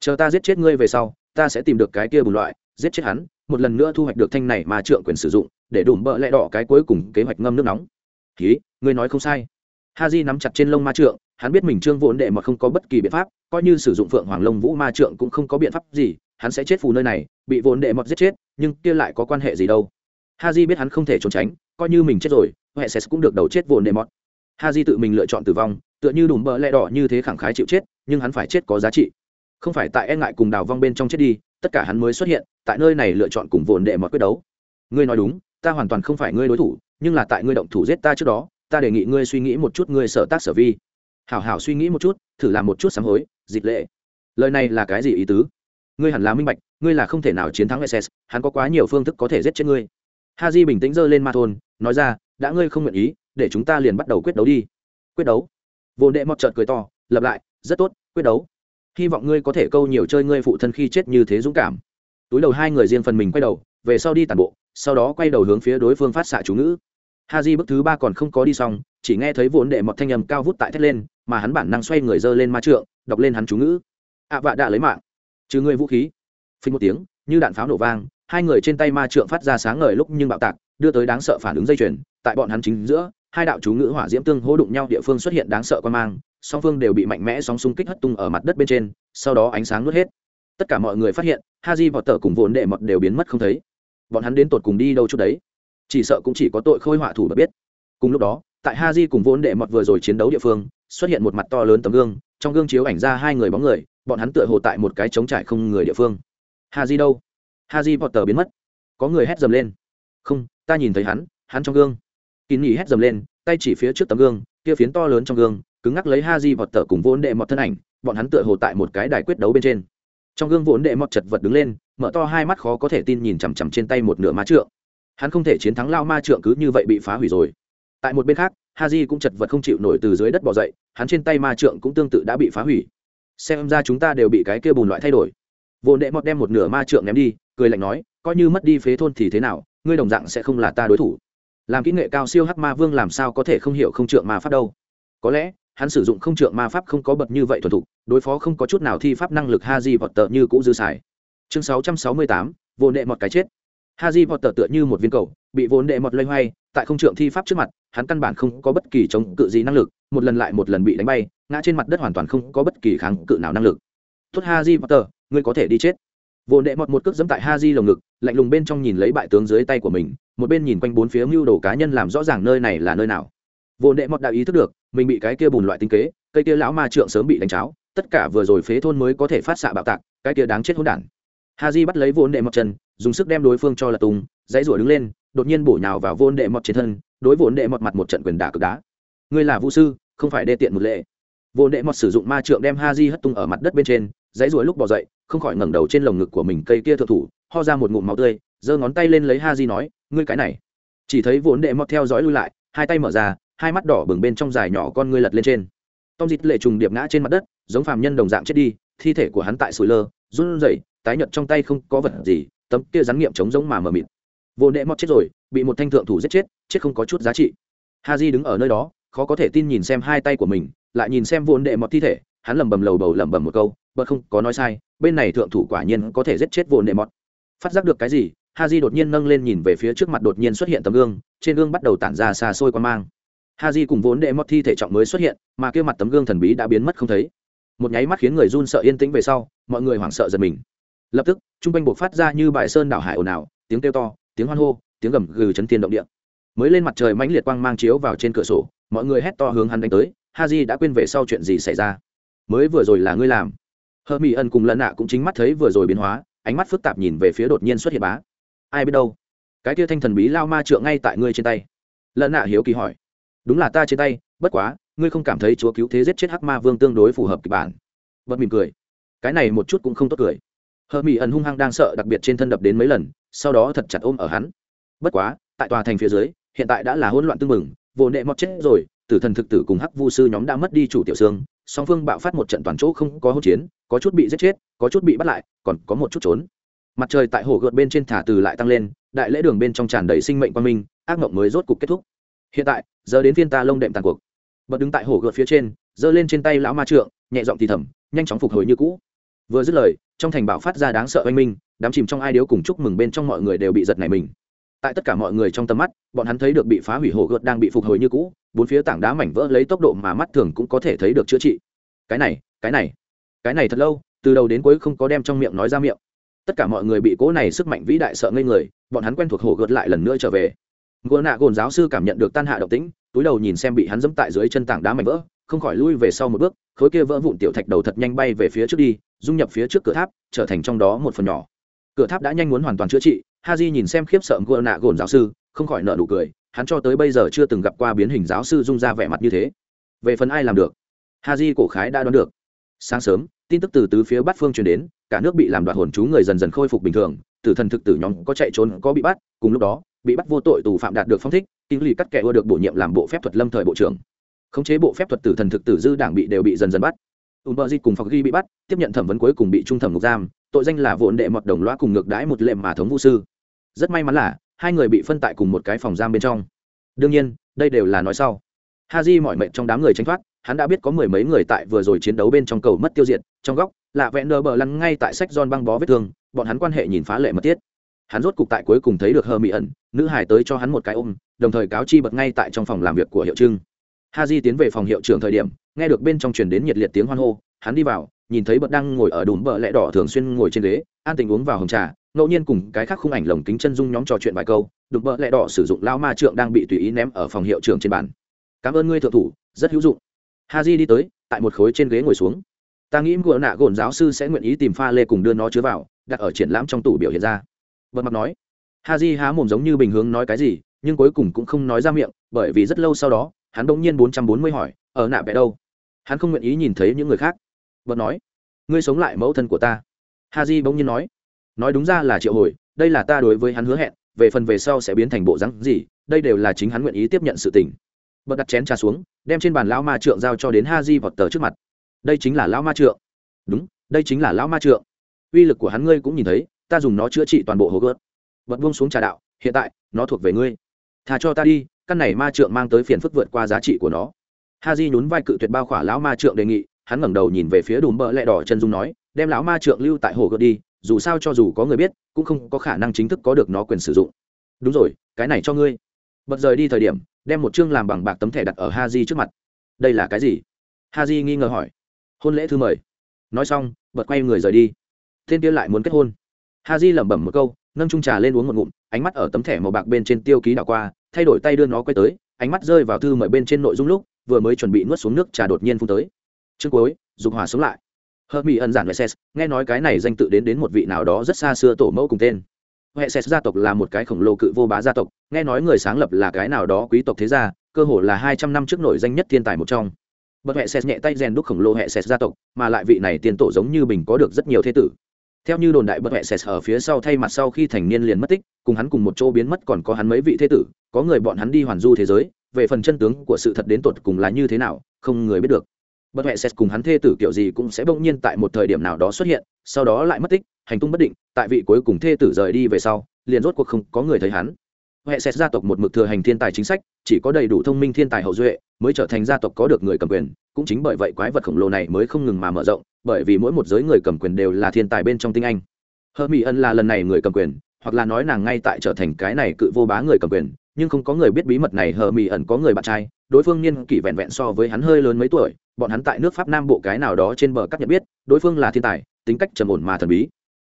Chờ ta giết chết ngươi về sau, ta sẽ tìm được cái kia bùn loại, giết chết hắn, một lần nữa thu hoạch được thanh này ma trượng quyền sử dụng, để đủ bợ lẽ đỏ cái cuối cùng kế hoạch ngâm nước nóng. Ký ngươi nói không sai. Ha di nắm chặt trên lông ma trượng, hắn biết mình trương vốn đệ mà không có bất kỳ biện pháp, coi như sử dụng phượng hoàng lông vũ ma trượng cũng không có biện pháp gì, hắn sẽ chết phù nơi này, bị vốn đệ mọt giết chết, nhưng kia lại có quan hệ gì đâu? Ha di biết hắn không thể trốn tránh, coi như mình chết rồi, huệ sẽ cũng được đầu chết vốn đệ mọt ha di tự mình lựa chọn tử vong tựa như đùm bợ lẹ đỏ như thế khẳng khái chịu chết, nhưng hắn phải chết có giá trị. Không phải tại e ngại cùng đào vong bên trong chết đi, tất cả hắn mới xuất hiện, tại nơi này lựa chọn cùng vồn đệ mọi quyết đấu. Ngươi nói đúng, ta hoàn toàn không phải ngươi đối thủ, nhưng là tại ngươi động thủ giết ta trước đó, ta đề nghị ngươi suy nghĩ một chút ngươi sở tác sở vi. Hảo hảo suy nghĩ một chút, thử làm một chút sám hối, dịch lệ. Lời này là cái gì ý tứ? Ngươi hẳn là minh bạch, ngươi là không thể nào chiến thắng ss hắn có quá nhiều phương thức có thể giết chết ngươi. Ha di bình tĩnh giơ lên ma thôn, nói ra, đã ngươi không nguyện ý, để chúng ta liền bắt đầu quyết đấu đi. Quyết đấu? Vô đệ mọt trợt cười to, lập lại, rất tốt, quyết đấu. Hy vọng ngươi có thể câu nhiều chơi ngươi phụ thân khi chết như thế dũng cảm. Túi đầu hai người riêng phần mình quay đầu, về sau đi tàn bộ, sau đó quay đầu hướng phía đối phương phát xạ chú ngữ. Ha di bước thứ ba còn không có đi xong, chỉ nghe thấy vốn đệ mọt thanh âm cao vút tại thét lên, mà hắn bản năng xoay người dơ lên ma trượng, đọc lên hắn chú ngữ. Ạ vạ đã lấy mạng. Trừ ngươi vũ khí. Phình một tiếng, như đạn pháo nổ vang, hai người trên tay ma trượng phát ra sáng ngời lúc nhưng bạo tạc, đưa tới đáng sợ phản ứng dây chuyền, tại bọn hắn chính giữa hai đạo chú ngữ hỏa diễm tương hỗ đụng nhau, địa phương xuất hiện đáng sợ quan mang, song phương đều bị mạnh mẽ sóng xung kích hất tung ở mặt đất bên trên, sau đó ánh sáng nuốt hết. Tất cả mọi người phát hiện ha di vọt tờ cùng vốn đệ mọt đều biến mất không thấy. Bọn hắn đến tột cùng đi đâu chút đấy? Chỉ sợ cũng chỉ có tội khôi họa thủ mà biết. Cùng lúc đó, tại ha di cùng vốn đệ mọt vừa rồi chiến đấu địa phương, xuất hiện một mặt to lớn tấm gương, trong gương chiếu ảnh ra hai người bóng người, bọn hắn tựa hồ tại một cái trống trải không người địa phương. Ha di đâu? Ha di vọt tờ biến mất. Có người hét dầm lên. Không, ta nhìn thấy hắn hắn trong gương kín nhì hét dầm lên, tay chỉ phía trước tấm gương, kia phiến to lớn trong gương, cứng ngắc lấy ha di vọt tờ cùng vốn đệ mọt thân ảnh, bọn hắn tựa hồ tại một cái đài quyết đấu bên trên. Trong gương vốn đệ mọt chật vật đứng lên, mở to hai mắt khó có thể tin nhìn chằm chằm trên tay một nửa ma trượng. Hắn không thể chiến thắng lao ma trượng cứ như vậy bị phá hủy rồi. Tại một bên khác ha di cũng chật vật không chịu nổi từ dưới đất bỏ dậy, hắn trên tay ma trượng cũng tương tự đã bị phá hủy. Xem ra chúng ta đều bị cái kia bùn loại thay đổi. Vô đệ mọt đem một nửa ma trượng ném đi, cười lạnh nói, coi như mất đi phế thôn thì thế nào, ngươi đồng dạng sẽ không là ta đối thủ làm kỹ nghệ cao siêu hắc ma vương làm sao có thể không hiểu không trượng ma pháp đâu? Có lẽ, hắn sử dụng không trượng ma pháp không có bậc như vậy thuần thục, đối phó không có chút nào thi pháp năng lực ha di vọt tợ như cũ dư xài. Chương sáu trăm sáu mươi tám, vô đệ mọt cái chết. Ha di vọt tợ tựa như một viên cầu, bị vốn đệ mọt loay hoay, tại không trượng thi pháp trước mặt, hắn căn bản không có bất kỳ chống cự gì năng lực, một lần lại một lần bị đánh bay, ngã trên mặt đất hoàn toàn không có bất kỳ kháng cự nào năng lực. Tốt ha di vọt tợ ngươi có thể đi chết. Vô đệ mọt một cước dẫm tại ha di lồng ngực, lạnh lùng bên trong nhìn lấy bại tướng dưới tay của mình một bên nhìn quanh bốn phía mưu đồ cá nhân làm rõ ràng nơi này là nơi nào. Vô đệ mọt đã ý thức được, mình bị cái kia bùn loại tinh kế, cây kia lão ma trượng sớm bị đánh cháo, tất cả vừa rồi phế thôn mới có thể phát xạ bạo tạc, cái kia đáng chết hỗn đản. Ha di bắt lấy vô đệ mọt chân, dùng sức đem đối phương cho là tung, dãy rủa đứng lên, đột nhiên bổ nhào vào vô đệ mọt trên thân, đối vô đệ mọt mặt một trận quyền đả cực đá. Ngươi là vũ sư, không phải đê tiện một lệ. Vô đệ mọt sử dụng ma trượng đem ha di hất tung ở mặt đất bên trên, dãy rủa lúc bỏ dậy, không khỏi ngẩng đầu trên lồng ngực của mình cây kia thượng thủ ho ra một ngụm máu tươi, giơ ngón tay lên lấy ha di nói, ngươi cái này. Chỉ thấy vốn đệ mọt theo dõi lui lại, hai tay mở ra, hai mắt đỏ bừng bên trong dài nhỏ con ngươi lật lên trên. Tom dịt lệ trùng điệp ngã trên mặt đất, giống phàm nhân đồng dạng chết đi, thi thể của hắn tại sủi lơ, run rẩy, tái nhợt trong tay không có vật gì, tấm kia rắn nghiệm chống giống mà mờ mịt. Vô nệ mọt chết rồi, bị một thanh thượng thủ giết chết chết không có chút giá trị. Ha di đứng ở nơi đó, khó có thể tin nhìn xem hai tay của mình, lại nhìn xem vô nệ mọt thi thể, hắn lẩm bẩm lầu bầu lẩm bẩm một câu bật không, có nói sai, bên này thượng thủ quả nhiên có thể giết chết vô nệ mọt phát giác được cái gì ha di đột nhiên nâng lên nhìn về phía trước mặt đột nhiên xuất hiện tấm gương, trên gương bắt đầu tản ra xa xôi quan mang. Ha di cùng vốn đệ mọt thi thể trọng mới xuất hiện, mà kia mặt tấm gương thần bí đã biến mất không thấy. Một nháy mắt khiến người run sợ yên tĩnh về sau, mọi người hoảng sợ giật mình. Lập tức, trung quanh buộc phát ra như bài sơn đảo hải ồn ào, tiếng kêu to, tiếng hoan hô, tiếng gầm gừ chấn thiên động địa. Mới lên mặt trời mãnh liệt quang mang chiếu vào trên cửa sổ, mọi người hét to hướng hắn đánh tới ha di đã quên về sau chuyện gì xảy ra. Mới vừa rồi là ngươi làm. Hơ mỹ ân cùng lần nạ cũng chính mắt thấy vừa rồi biến hóa ánh mắt phức tạp nhìn về phía đột nhiên xuất hiện bá. Ai biết đâu? Cái kia thanh thần bí lao ma trượng ngay tại ngươi trên tay. Lợn nạ hiếu kỳ hỏi. Đúng là ta trên tay, bất quá, ngươi không cảm thấy chúa cứu thế giết chết hắc ma vương tương đối phù hợp kịch bản. Bật mỉm cười. Cái này một chút cũng không tốt cười. Hờ mỹ ẩn hung hăng đang sợ đặc biệt trên thân đập đến mấy lần, sau đó thật chặt ôm ở hắn. Bất quá, tại tòa thành phía dưới, hiện tại đã là hỗn loạn tưng mừng vô nệ mọt chết rồi, tử thần thực tử cùng hắc vu sư nhóm đã mất đi chủ tiểu xương song phương bạo phát một trận toàn chỗ không có hỗn chiến, có chút bị giết chết, có chút bị bắt lại, còn có một chút trốn. Mặt trời tại hồ gợt bên trên thả từ lại tăng lên, đại lễ đường bên trong tràn đầy sinh mệnh quang minh, ác mộng mới rốt cục kết thúc. Hiện tại, giờ đến phiên ta lông đệm tàn cuộc. Bật đứng tại hồ gợt phía trên, giơ lên trên tay lão ma trượng, nhẹ giọng thì thầm, nhanh chóng phục hồi như cũ. Vừa dứt lời, trong thành bảo phát ra đáng sợ oanh minh, đám chìm trong ai điếu cùng chúc mừng bên trong mọi người đều bị giật nảy mình tại tất cả mọi người trong tầm mắt, bọn hắn thấy được bị phá hủy hồ gợt đang bị phục hồi như cũ, bốn phía tảng đá mảnh vỡ lấy tốc độ mà mắt thường cũng có thể thấy được chữa trị. Cái này cái này cái này thật lâu, từ đầu đến cuối không có đem trong miệng nói ra miệng. Tất cả mọi người bị cố này sức mạnh vĩ đại sợ ngây người, bọn hắn quen thuộc hồ gợt lại lần nữa trở về. Ngô nạ gồn giáo sư cảm nhận được tan hạ động tĩnh, túi đầu nhìn xem bị hắn dẫm tại dưới chân tảng đá mảnh vỡ, không khỏi lui về sau một bước, khối kia vỡ vụn tiểu thạch đầu thật nhanh bay về phía trước đi, dung nhập phía trước cửa tháp, trở thành trong đó một phần nhỏ. Cửa tháp đã nhanh muốn hoàn toàn chữa trị ha di nhìn xem khiếp sợ ngựa nạ gồn giáo sư, không khỏi nợ nụ cười, hắn cho tới bây giờ chưa từng gặp qua biến hình giáo sư dung ra vẻ mặt như thế. Về phần ai làm được? Ha di cổ khái đã đoán được. Sáng sớm, tin tức từ tứ phía bát phương truyền đến, cả nước bị làm đoạt hồn chú người dần dần khôi phục bình thường, tử thần thực tử nhóm có chạy trốn, có bị bắt, cùng lúc đó, bị bắt vô tội tù phạm đạt được phong thích, kinh lì cắt kẻ ưa được bổ nhiệm làm bộ phép thuật lâm thời bộ trưởng. Khống chế bộ phép thuật tử thần thực tử dư đảng bị đều bị dần dần bắt ùn bờ di cùng phật ghi bị bắt, tiếp nhận thẩm vấn cuối cùng bị trung thẩm ngục giam, tội danh là vốn đệ mọt đồng loa cùng ngược đãi một lệm mà thống vũ sư. Rất may mắn là, hai người bị phân tại cùng một cái phòng giam bên trong. Đương nhiên, đây đều là nói sau. Ha di mọi mệnh trong đám người tranh thoát, hắn đã biết có mười mấy người tại vừa rồi chiến đấu bên trong cầu mất tiêu diệt, trong góc, lạ vẽ nơ bờ lăn ngay tại sách giòn băng bó vết thương, bọn hắn quan hệ nhìn phá lệ mật thiết. Hắn rốt cục tại cuối cùng thấy được hơ mỹ ẩn, nữ hải tới cho hắn một cái ôm, đồng thời cáo chi bật ngay tại trong phòng làm việc của hiệu trưng. Ha di tiến về phòng hiệu trưởng thời điểm nghe được bên trong truyền đến nhiệt liệt tiếng hoan hô, hắn đi vào, nhìn thấy bật đang ngồi ở đùm bờ lẽ đỏ thường xuyên ngồi trên ghế, an tình uống vào hồng trà, ngẫu nhiên cùng cái khác khung ảnh lồng kính chân dung nhóm trò chuyện vài câu, đùm bờ lẽ đỏ sử dụng lao ma trượng đang bị tùy ý ném ở phòng hiệu trưởng trên bàn. Cảm ơn ngươi thượng thủ, rất hữu dụng. Ha di đi tới, tại một khối trên ghế ngồi xuống. Ta nghĩ ngựa nạ gồn giáo sư sẽ nguyện ý tìm pha lê cùng đưa nó chứa vào, đặt ở triển lãm trong tủ biểu hiện ra. Bật mặt nói. Ha di há mồm giống như bình hướng nói cái gì, nhưng cuối cùng cũng không nói ra miệng, bởi vì rất lâu sau đó, hắn bỗng nhiên bốn trăm bốn mươi hỏi ở nạ vẽ đâu? Hắn không nguyện ý nhìn thấy những người khác. Bật nói, ngươi sống lại mẫu thân của ta. Ha di bỗng nhiên nói nói đúng ra là triệu hồi, đây là ta đối với hắn hứa hẹn, về phần về sau sẽ biến thành bộ rắn gì, đây đều là chính hắn nguyện ý tiếp nhận sự tình. Bật đặt chén trà xuống, đem trên bàn lão ma trượng giao cho đến ha di vọt tờ trước mặt. Đây chính là lão ma trượng. Đúng, đây chính là lão ma trượng. Uy lực của hắn ngươi cũng nhìn thấy, ta dùng nó chữa trị toàn bộ hồ gớt bật buông xuống trà đạo, hiện tại, nó thuộc về ngươi. Thà cho ta đi, căn này ma trượng mang tới phiền phức vượt qua giá trị của nó ha di nhún vai cự tuyệt bao khỏa lão ma trượng đề nghị, hắn ngẩng đầu nhìn về phía đùm bợ lẹ đỏ chân dung nói, đem lão ma trượng lưu tại hồ gợt đi, dù sao cho dù có người biết, cũng không có khả năng chính thức có được nó quyền sử dụng. Đúng rồi, cái này cho ngươi. Bật rời đi thời điểm, đem một chương làm bằng bạc tấm thẻ đặt ở ha di trước mặt. Đây là cái gì? Ha di nghi ngờ hỏi. Hôn lễ thư mời. Nói xong, bật quay người rời đi. Tên kia lại muốn kết hôn. Ha di lẩm bẩm một câu, nâng trung trà lên uống một ngụm, ánh mắt ở tấm thẻ màu bạc bên trên tiêu ký đảo qua, thay đổi tay đưa nó quay tới, ánh mắt rơi vào thư mời bên trên nội dung lúc vừa mới chuẩn bị nuốt xuống nước trà đột nhiên phun tới. Chương cuối, dục hỏa sống lại. Hợp mỹ ân giản huệ ses nghe nói cái này danh tự đến đến một vị nào đó rất xa xưa tổ mẫu cùng tên. Huệ ses gia tộc là một cái khổng lồ cự vô bá gia tộc, nghe nói người sáng lập là cái nào đó quý tộc thế gia, cơ hồ là hai trăm năm trước nổi danh nhất thiên tài một trong. Bậc huệ ses nhẹ tay rèn đúc khổng lồ huệ ses gia tộc, mà lại vị này tiền tổ giống như bình có được rất nhiều thế tử. Theo như đồn đại bậc huệ ses ở phía sau thay mặt sau khi thành niên liền mất tích, cùng hắn cùng một chỗ biến mất còn có hắn mấy vị thế tử, có người bọn hắn đi hoàn du thế giới về phần chân tướng của sự thật đến tột cùng là như thế nào, không người biết được. Bất huệ xét cùng hắn thê tử kiểu gì cũng sẽ bỗng nhiên tại một thời điểm nào đó xuất hiện, sau đó lại mất tích, hành tung bất định, tại vị cuối cùng thê tử rời đi về sau, liền rốt cuộc không có người thấy hắn. Huệ xét gia tộc một mực thừa hành thiên tài chính sách, chỉ có đầy đủ thông minh thiên tài hậu duệ mới trở thành gia tộc có được người cầm quyền, cũng chính bởi vậy quái vật khổng lồ này mới không ngừng mà mở rộng, bởi vì mỗi một giới người cầm quyền đều là thiên tài bên trong tinh anh. Hơ mỹ ân là lần này người cầm quyền, hoặc là nói nàng ngay tại trở thành cái này cự vô bá người cầm quyền nhưng không có người biết bí mật này, hờ mỹ ẩn có người bạn trai, đối phương niên kỷ vẹn vẹn so với hắn hơi lớn mấy tuổi, bọn hắn tại nước pháp nam bộ cái nào đó trên bờ cắt nhận biết, đối phương là thiên tài, tính cách trầm ổn mà thần bí.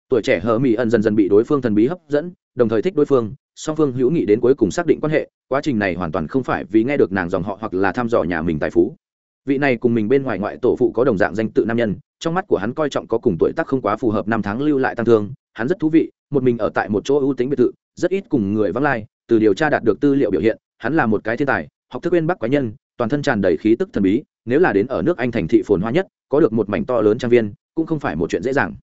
Tuổi trẻ hờ mỹ ẩn dần dần bị đối phương thần bí hấp dẫn, đồng thời thích đối phương, song phương hữu nghị đến cuối cùng xác định quan hệ, quá trình này hoàn toàn không phải vì nghe được nàng dòng họ hoặc là thăm dò nhà mình tài phú. Vị này cùng mình bên ngoài ngoại tổ phụ có đồng dạng danh tự nam nhân, trong mắt của hắn coi trọng có cùng tuổi tác không quá phù hợp năm tháng lưu lại tăng thương, hắn rất thú vị, một mình ở tại một chỗ ưu tính biệt thự, rất ít cùng người vắng lai từ điều tra đạt được tư liệu biểu hiện, hắn là một cái thiên tài, học thức bên bắc quái nhân, toàn thân tràn đầy khí tức thần bí, nếu là đến ở nước anh thành thị phồn hoa nhất, có được một mảnh to lớn trang viên, cũng không phải một chuyện dễ dàng.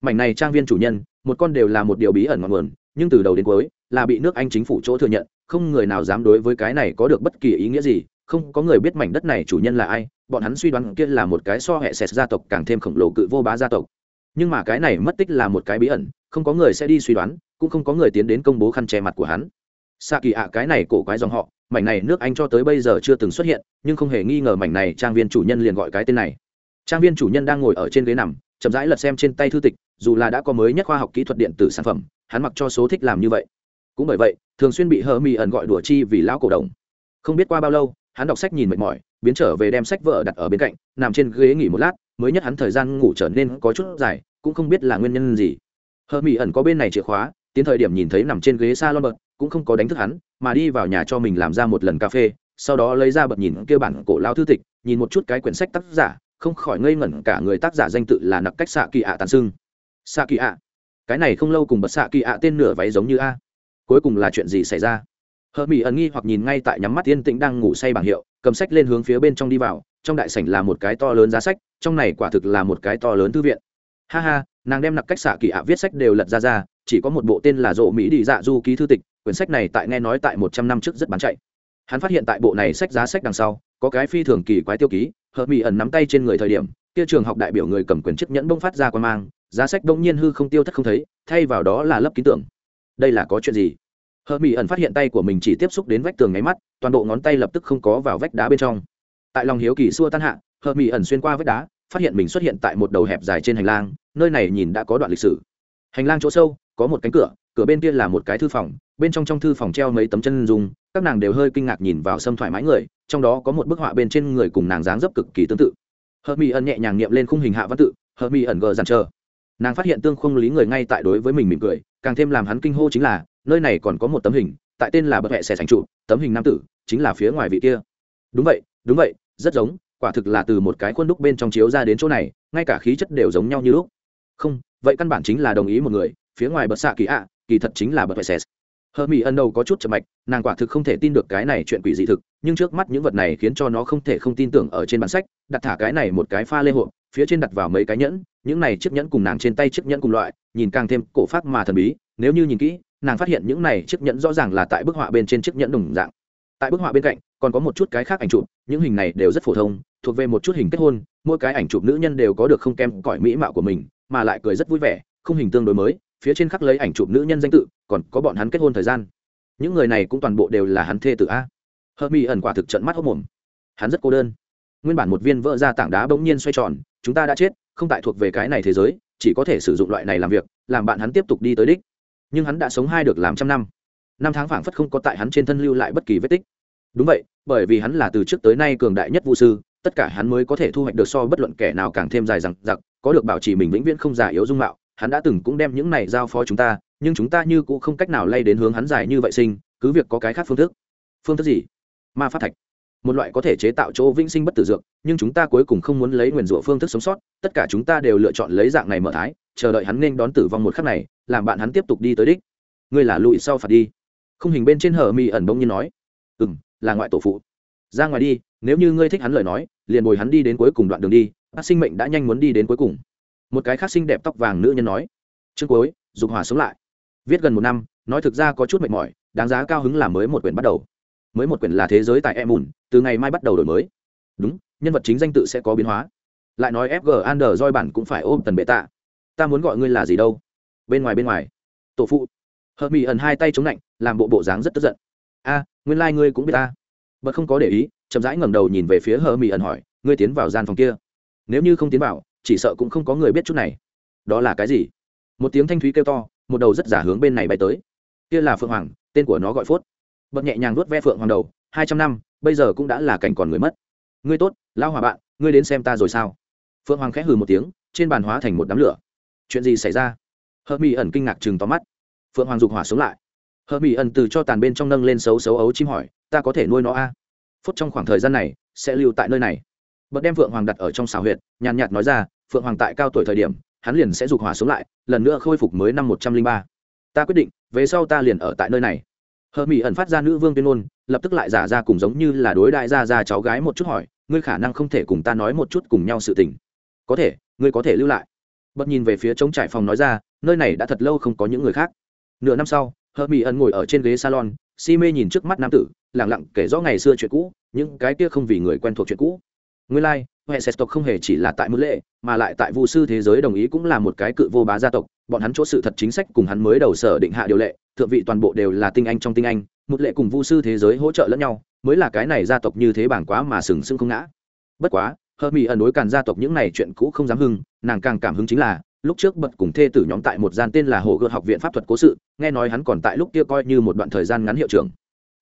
Mảnh này trang viên chủ nhân, một con đều là một điều bí ẩn ngọn nguồn, nhưng từ đầu đến cuối, là bị nước anh chính phủ chỗ thừa nhận, không người nào dám đối với cái này có được bất kỳ ý nghĩa gì, không có người biết mảnh đất này chủ nhân là ai, bọn hắn suy đoán kia là một cái so hệ sệt gia tộc càng thêm khổng lồ cự vô bá gia tộc. Nhưng mà cái này mất tích là một cái bí ẩn, không có người sẽ đi suy đoán, cũng không có người tiến đến công bố khăn che mặt của hắn xạ kỳ ạ, cái này cổ quái dòng họ, mảnh này nước anh cho tới bây giờ chưa từng xuất hiện, nhưng không hề nghi ngờ mảnh này trang viên chủ nhân liền gọi cái tên này. Trang viên chủ nhân đang ngồi ở trên ghế nằm, chậm rãi lật xem trên tay thư tịch, dù là đã có mới nhất khoa học kỹ thuật điện tử sản phẩm, hắn mặc cho số thích làm như vậy. Cũng bởi vậy, thường xuyên bị hờ mỹ ẩn gọi đùa chi vì lão cổ đồng. Không biết qua bao lâu, hắn đọc sách nhìn mệt mỏi, biến trở về đem sách vợ đặt ở bên cạnh, nằm trên ghế nghỉ một lát, mới nhất hắn thời gian ngủ trở nên có chút dài, cũng không biết là nguyên nhân gì. Hờ mỹ ẩn có bên này chìa khóa, tiến thời điểm nhìn thấy nằm trên ghế s a lon bật cũng không có đánh thức hắn, mà đi vào nhà cho mình làm ra một lần cà phê, sau đó lấy ra bật nhìn kêu bản cổ lao thư tịch, nhìn một chút cái quyển sách tác giả, không khỏi ngây ngẩn cả người tác giả danh tự là nặc cách xạ kỳ ạ tàn sưng. Xạ kỳ ạ? Cái này không lâu cùng bật xạ kỳ ạ tên nửa váy giống như a. Cuối cùng là chuyện gì xảy ra? Hờ mỹ ẩn nghi hoặc nhìn ngay tại nhắm mắt yên tĩnh đang ngủ say bảng hiệu, cầm sách lên hướng phía bên trong đi vào, trong đại sảnh là một cái to lớn giá sách, trong này quả thực là một cái to lớn thư viện. Ha ha, nàng đem nặc cách xạ kỳ ạ viết sách đều lật ra ra, chỉ có một bộ tên là rộ mỹ đi dạ du ký thư tịch quyển sách này tại nghe nói tại một trăm năm trước rất bán chạy. Hắn phát hiện tại bộ này sách giá sách đằng sau, có cái phi thường kỳ quái tiêu ký, Hợp mỹ ẩn nắm tay trên người thời điểm, kia trường học đại biểu người cầm quyền chiếc nhẫn bông phát ra quan mang, giá sách đông nhiên hư không tiêu thất không thấy, thay vào đó là lấp ký tưởng đây là có chuyện gì? Hợp mỹ ẩn phát hiện tay của mình chỉ tiếp xúc đến vách tường nháy mắt, toàn bộ ngón tay lập tức không có vào vách đá bên trong. Tại lòng hiếu kỳ xua tan hạ, Hợp mỹ ẩn xuyên qua vách đá, phát hiện mình xuất hiện tại một đầu hẹp dài trên hành lang, nơi này nhìn đã có đoạn lịch sử. Hành lang chỗ sâu, có một cánh cửa cửa bên kia là một cái thư phòng bên trong trong thư phòng treo mấy tấm chân dung, các nàng đều hơi kinh ngạc nhìn vào sâm thoải mái người, trong đó có một bức họa bên trên người cùng nàng dáng dấp cực kỳ tương tự. Hợp mỹ ẩn nhẹ nhàng nghiệm lên khung hình hạ văn tự, hợp mỹ ẩn gờ dằn chờ. Nàng phát hiện tương khung lý người ngay tại đối với mình mỉm cười, càng thêm làm hắn kinh hô chính là, nơi này còn có một tấm hình, tại tên là bậc hệ xẻ sành trụ, tấm hình nam tử, chính là phía ngoài vị kia. Đúng vậy đúng vậy, rất giống, quả thực là từ một cái khuôn đúc bên trong chiếu ra đến chỗ này, ngay cả khí chất đều giống nhau như lúc. Không, vậy căn bản chính là đồng ý một người, phía ngoài bậc xạ kỳ ạ, kỳ thật chính là bậc hệ xẻ hờ mỹ ẩn đầu có chút chậm mạch, nàng quả thực không thể tin được cái này chuyện quỷ dị thực, nhưng trước mắt những vật này khiến cho nó không thể không tin tưởng ở trên bản sách, đặt thả cái này một cái pha lê hộp, phía trên đặt vào mấy cái nhẫn, những này chiếc nhẫn cùng nàng trên tay chiếc nhẫn cùng loại, nhìn càng thêm cổ phát mà thần bí, nếu như nhìn kỹ, nàng phát hiện những này chiếc nhẫn rõ ràng là tại bức họa bên trên chiếc nhẫn đồng dạng. Tại bức họa bên cạnh, còn có một chút cái khác ảnh chụp, những hình này đều rất phổ thông, thuộc về một chút hình kết hôn, mỗi cái ảnh chụp nữ nhân đều có được không kém cõi mỹ mạo của mình, mà lại cười rất vui vẻ không hình tương đối mới phía trên khắc lấy ảnh chụp nữ nhân danh tự, còn có bọn hắn kết hôn thời gian. Những người này cũng toàn bộ đều là hắn thê tử a. Hơ mi ẩn quả thực trận mắt hốc mồm. Hắn rất cô đơn. Nguyên bản một viên vỡ ra tảng đá bỗng nhiên xoay tròn, chúng ta đã chết, không tại thuộc về cái này thế giới, chỉ có thể sử dụng loại này làm việc, làm bạn hắn tiếp tục đi tới đích. Nhưng hắn đã sống hai được làm trăm năm. Năm tháng phảng phất không có tại hắn trên thân lưu lại bất kỳ vết tích. Đúng vậy, bởi vì hắn là từ trước tới nay cường đại nhất vũ sư, tất cả hắn mới có thể thu hoạch được so bất luận kẻ nào càng thêm dài rằng giặc có được bảo trì mình vĩnh viễn không già yếu dung mạo hắn đã từng cũng đem những này giao phó chúng ta, nhưng chúng ta như cũng không cách nào lay đến hướng hắn dài như vậy sinh, cứ việc có cái khác phương thức. Phương thức gì? Ma phát thạch. Một loại có thể chế tạo chỗ vĩnh sinh bất tử dược, nhưng chúng ta cuối cùng không muốn lấy nguyền rủa phương thức sống sót, tất cả chúng ta đều lựa chọn lấy dạng này mở thái, chờ đợi hắn nên đón tử vong một khắc này, làm bạn hắn tiếp tục đi tới đích. Ngươi là lụi sau phạt đi. Không hình bên trên hở mi ẩn bông như nói. Ừ m là ngoại tổ phụ. Ra ngoài đi, nếu như ngươi thích hắn lời nói, liền bồi hắn đi đến cuối cùng đoạn đường đi bác sinh mệnh đã nhanh muốn đi đến cuối cùng một cái khác xinh đẹp tóc vàng nữ nhân nói, chương cuối, dục hòa sống lại. Viết gần một năm, nói thực ra có chút mệt mỏi, đáng giá cao hứng làm mới một quyển bắt đầu. Mới một quyển là thế giới tại em ùn từ ngày mai bắt đầu đổi mới. Đúng, nhân vật chính danh tự sẽ có biến hóa. Lại nói fg ander roi bản cũng phải ôm tần bệ tạ. Ta muốn gọi ngươi là gì đâu? Bên ngoài bên ngoài. Tổ phụ. Hợp mỹ ẩn hai tay chống lạnh, làm bộ bộ dáng rất tức giận. A, nguyên lai、like、ngươi cũng biết ta. Bật không có để ý, chậm rãi ngẩng đầu nhìn về phía hờ mỹ ẩn hỏi, ngươi tiến vào gian phòng kia? Nếu như không tiến vào chỉ sợ cũng không có người biết chút này. Đó là cái gì? Một tiếng thanh thúy kêu to, một đầu rất giả hướng bên này bay tới. Kia là phượng hoàng, tên của nó gọi phốt. Bật nhẹ nhàng nuốt ve phượng hoàng đầu, hai trăm năm, bây giờ cũng đã là cảnh còn người mất. Ngươi tốt lao hòa bạn, ngươi đến xem ta rồi sao? Phượng hoàng khẽ hừ một tiếng, trên bàn hóa thành một đám lửa. Chuyện gì xảy ra? Hơ mi ẩn kinh ngạc chừng tóm mắt. Phượng hoàng dục hỏa sống lại. Hơ mi ẩn từ cho tàn bên trong nâng lên xấu xấu ấu chim hỏi, ta có thể nuôi nó a? À? phút trong khoảng thời gian này sẽ lưu tại nơi này. Bật đem phượng hoàng đặt ở trong xào huyệt, nhàn nhạt nói ra phượng hoàng tại cao tuổi thời điểm, hắn liền sẽ dục hỏa xuống lại, lần nữa khôi phục mới năm một trăm linh ba. Ta quyết định, về sau ta liền ở tại nơi này. Hờ mỹ ẩn phát ra nữ vương tuyên ngôn, lập tức lại giả ra cùng giống như là đối đại gia ra cháu gái một chút hỏi, ngươi khả năng không thể cùng ta nói một chút cùng nhau sự tình. Có thể, ngươi có thể lưu lại. Bật nhìn về phía trống trải phòng nói ra, nơi này đã thật lâu không có những người khác. Nửa năm sau, hờ mỹ ẩn ngồi ở trên ghế salon, si mê nhìn trước mắt nam tử lẳng lặng kể rõ ngày xưa chuyện cũ, những cái kia không vì người quen thuộc chuyện cũ. Nguyên lai, hệ sét tộc không hề chỉ là tại mưu lệ, mà lại tại Vu sư thế giới đồng ý cũng là một cái cự vô bá gia tộc, bọn hắn chỗ sự thật chính sách cùng hắn mới đầu sở định hạ điều lệ, thượng vị toàn bộ đều là tinh anh trong tinh anh, một lệ cùng Vu sư thế giới hỗ trợ lẫn nhau, mới là cái này gia tộc như thế bảng quá mà sừng sững không ngã. Bất quá, Hợp Mỹ ẩn đối càn gia tộc những này chuyện cũ không dám hưng, nàng càng cảm hứng chính là lúc trước bật cùng thê tử nhóm tại một gian tên là Hồ Gợt học viện pháp thuật cố sự, nghe nói hắn còn tại lúc kia coi như một đoạn thời gian ngắn hiệu trưởng.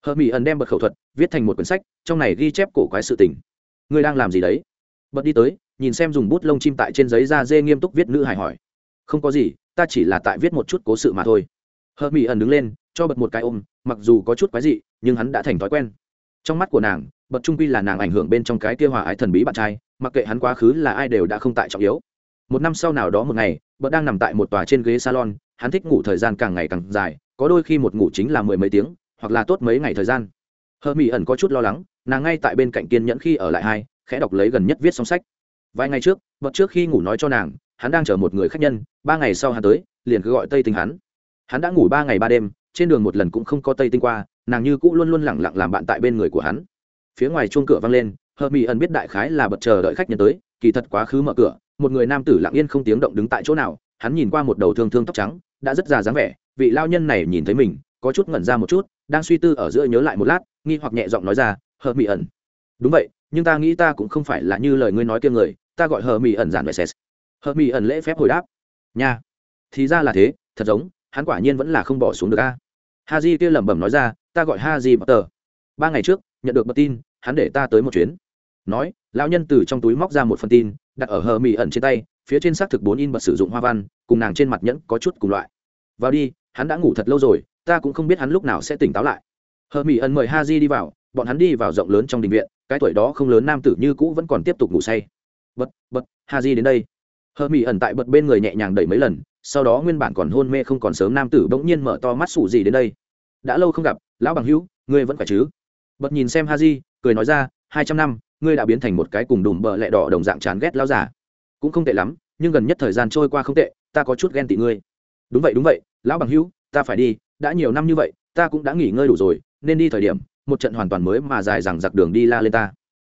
Hợp Mỹ ẩn đem bật khẩu thuật viết thành một quyển sách, trong này ghi chép cổ quái sự tình. Ngươi đang làm gì đấy? bật đi tới, nhìn xem dùng bút lông chim tại trên giấy da dê nghiêm túc viết nữ hải hỏi. Không có gì, ta chỉ là tại viết một chút cố sự mà thôi. Hờ mỹ ẩn đứng lên, cho bật một cái ôm, mặc dù có chút quái dị, nhưng hắn đã thành thói quen. Trong mắt của nàng, bật trung quy là nàng ảnh hưởng bên trong cái kia hòa ái thần bí bạn trai, mặc kệ hắn quá khứ là ai đều đã không tại trọng yếu. Một năm sau nào đó một ngày, bật đang nằm tại một tòa trên ghế salon, hắn thích ngủ thời gian càng ngày càng dài, có đôi khi một ngủ chính là mười mấy tiếng, hoặc là tốt mấy ngày thời gian. Hờ mỹ ẩn có chút lo lắng nàng ngay tại bên cạnh kiên nhẫn khi ở lại hai, khẽ đọc lấy gần nhất viết xong sách. Vài ngày trước bật trước khi ngủ nói cho nàng, hắn đang chờ một người khách nhân, ba ngày sau hắn tới, liền cứ gọi tây tinh hắn. Hắn đã ngủ ba ngày ba đêm, trên đường một lần cũng không có tây tinh qua, nàng như cũ luôn luôn lẳng lặng làm bạn tại bên người của hắn. Phía ngoài chuông cửa vang lên hờ mỹ ẩn biết đại khái là bật chờ đợi khách nhân tới, kỳ thật quá khứ mở cửa, một người nam tử lặng yên không tiếng động đứng tại chỗ nào, hắn nhìn qua một đầu thương thương tóc trắng, đã rất già dáng vẻ, vị lao nhân này nhìn thấy mình, có chút ngẩn ra một chút, đang suy tư ở giữa nhớ lại một lát, nghi hoặc nhẹ giọng nói ra hờ mỹ ẩn. Đúng vậy, nhưng ta nghĩ ta cũng không phải là như lời ngươi nói kia người, ta gọi hờ mỹ ẩn giản vệ sès hờ mỹ ẩn lễ phép hồi đáp. Nha. Thì ra là thế, thật giống, hắn quả nhiên vẫn là không bỏ xuống được a. Ha j kia lẩm bẩm nói ra, ta gọi ha j tờ ba ngày trước, nhận được bật tin, hắn để ta tới một chuyến. Nói, lão nhân từ trong túi móc ra một phần tin, đặt ở hờ mỹ ẩn trên tay, phía trên xác thực bốn in bật sử dụng hoa văn, cùng nàng trên mặt nhẫn có chút cùng loại. Vào đi, hắn đã ngủ thật lâu rồi, ta cũng không biết hắn lúc nào sẽ tỉnh táo lại. Hờ mỹ ẩn mời ha di đi vào bọn hắn đi vào rộng lớn trong đình viện, cái tuổi đó không lớn nam tử như cũ vẫn còn tiếp tục ngủ say. Bật bật, ha di đến đây. Hờ mỹ ẩn tại bật bên người nhẹ nhàng đẩy mấy lần, sau đó nguyên bản còn hôn mê không còn sớm nam tử bỗng nhiên mở to mắt sủ gì đến đây. Đã lâu không gặp, lão bằng hữu, ngươi vẫn phải chứ? Bật nhìn xem ha di, cười nói ra, hai trăm năm, ngươi đã biến thành một cái cùng đùm bờ lẹ đỏ đồng dạng chán ghét lao giả cũng không tệ lắm, nhưng gần nhất thời gian trôi qua không tệ, ta có chút ghen tị ngươi. Đúng vậy đúng vậy, lão bằng hữu, ta phải đi, đã nhiều năm như vậy, ta cũng đã nghỉ ngơi đủ rồi, nên đi thời điểm một trận hoàn toàn mới mà dài rằng giặc đường đi la lên ta.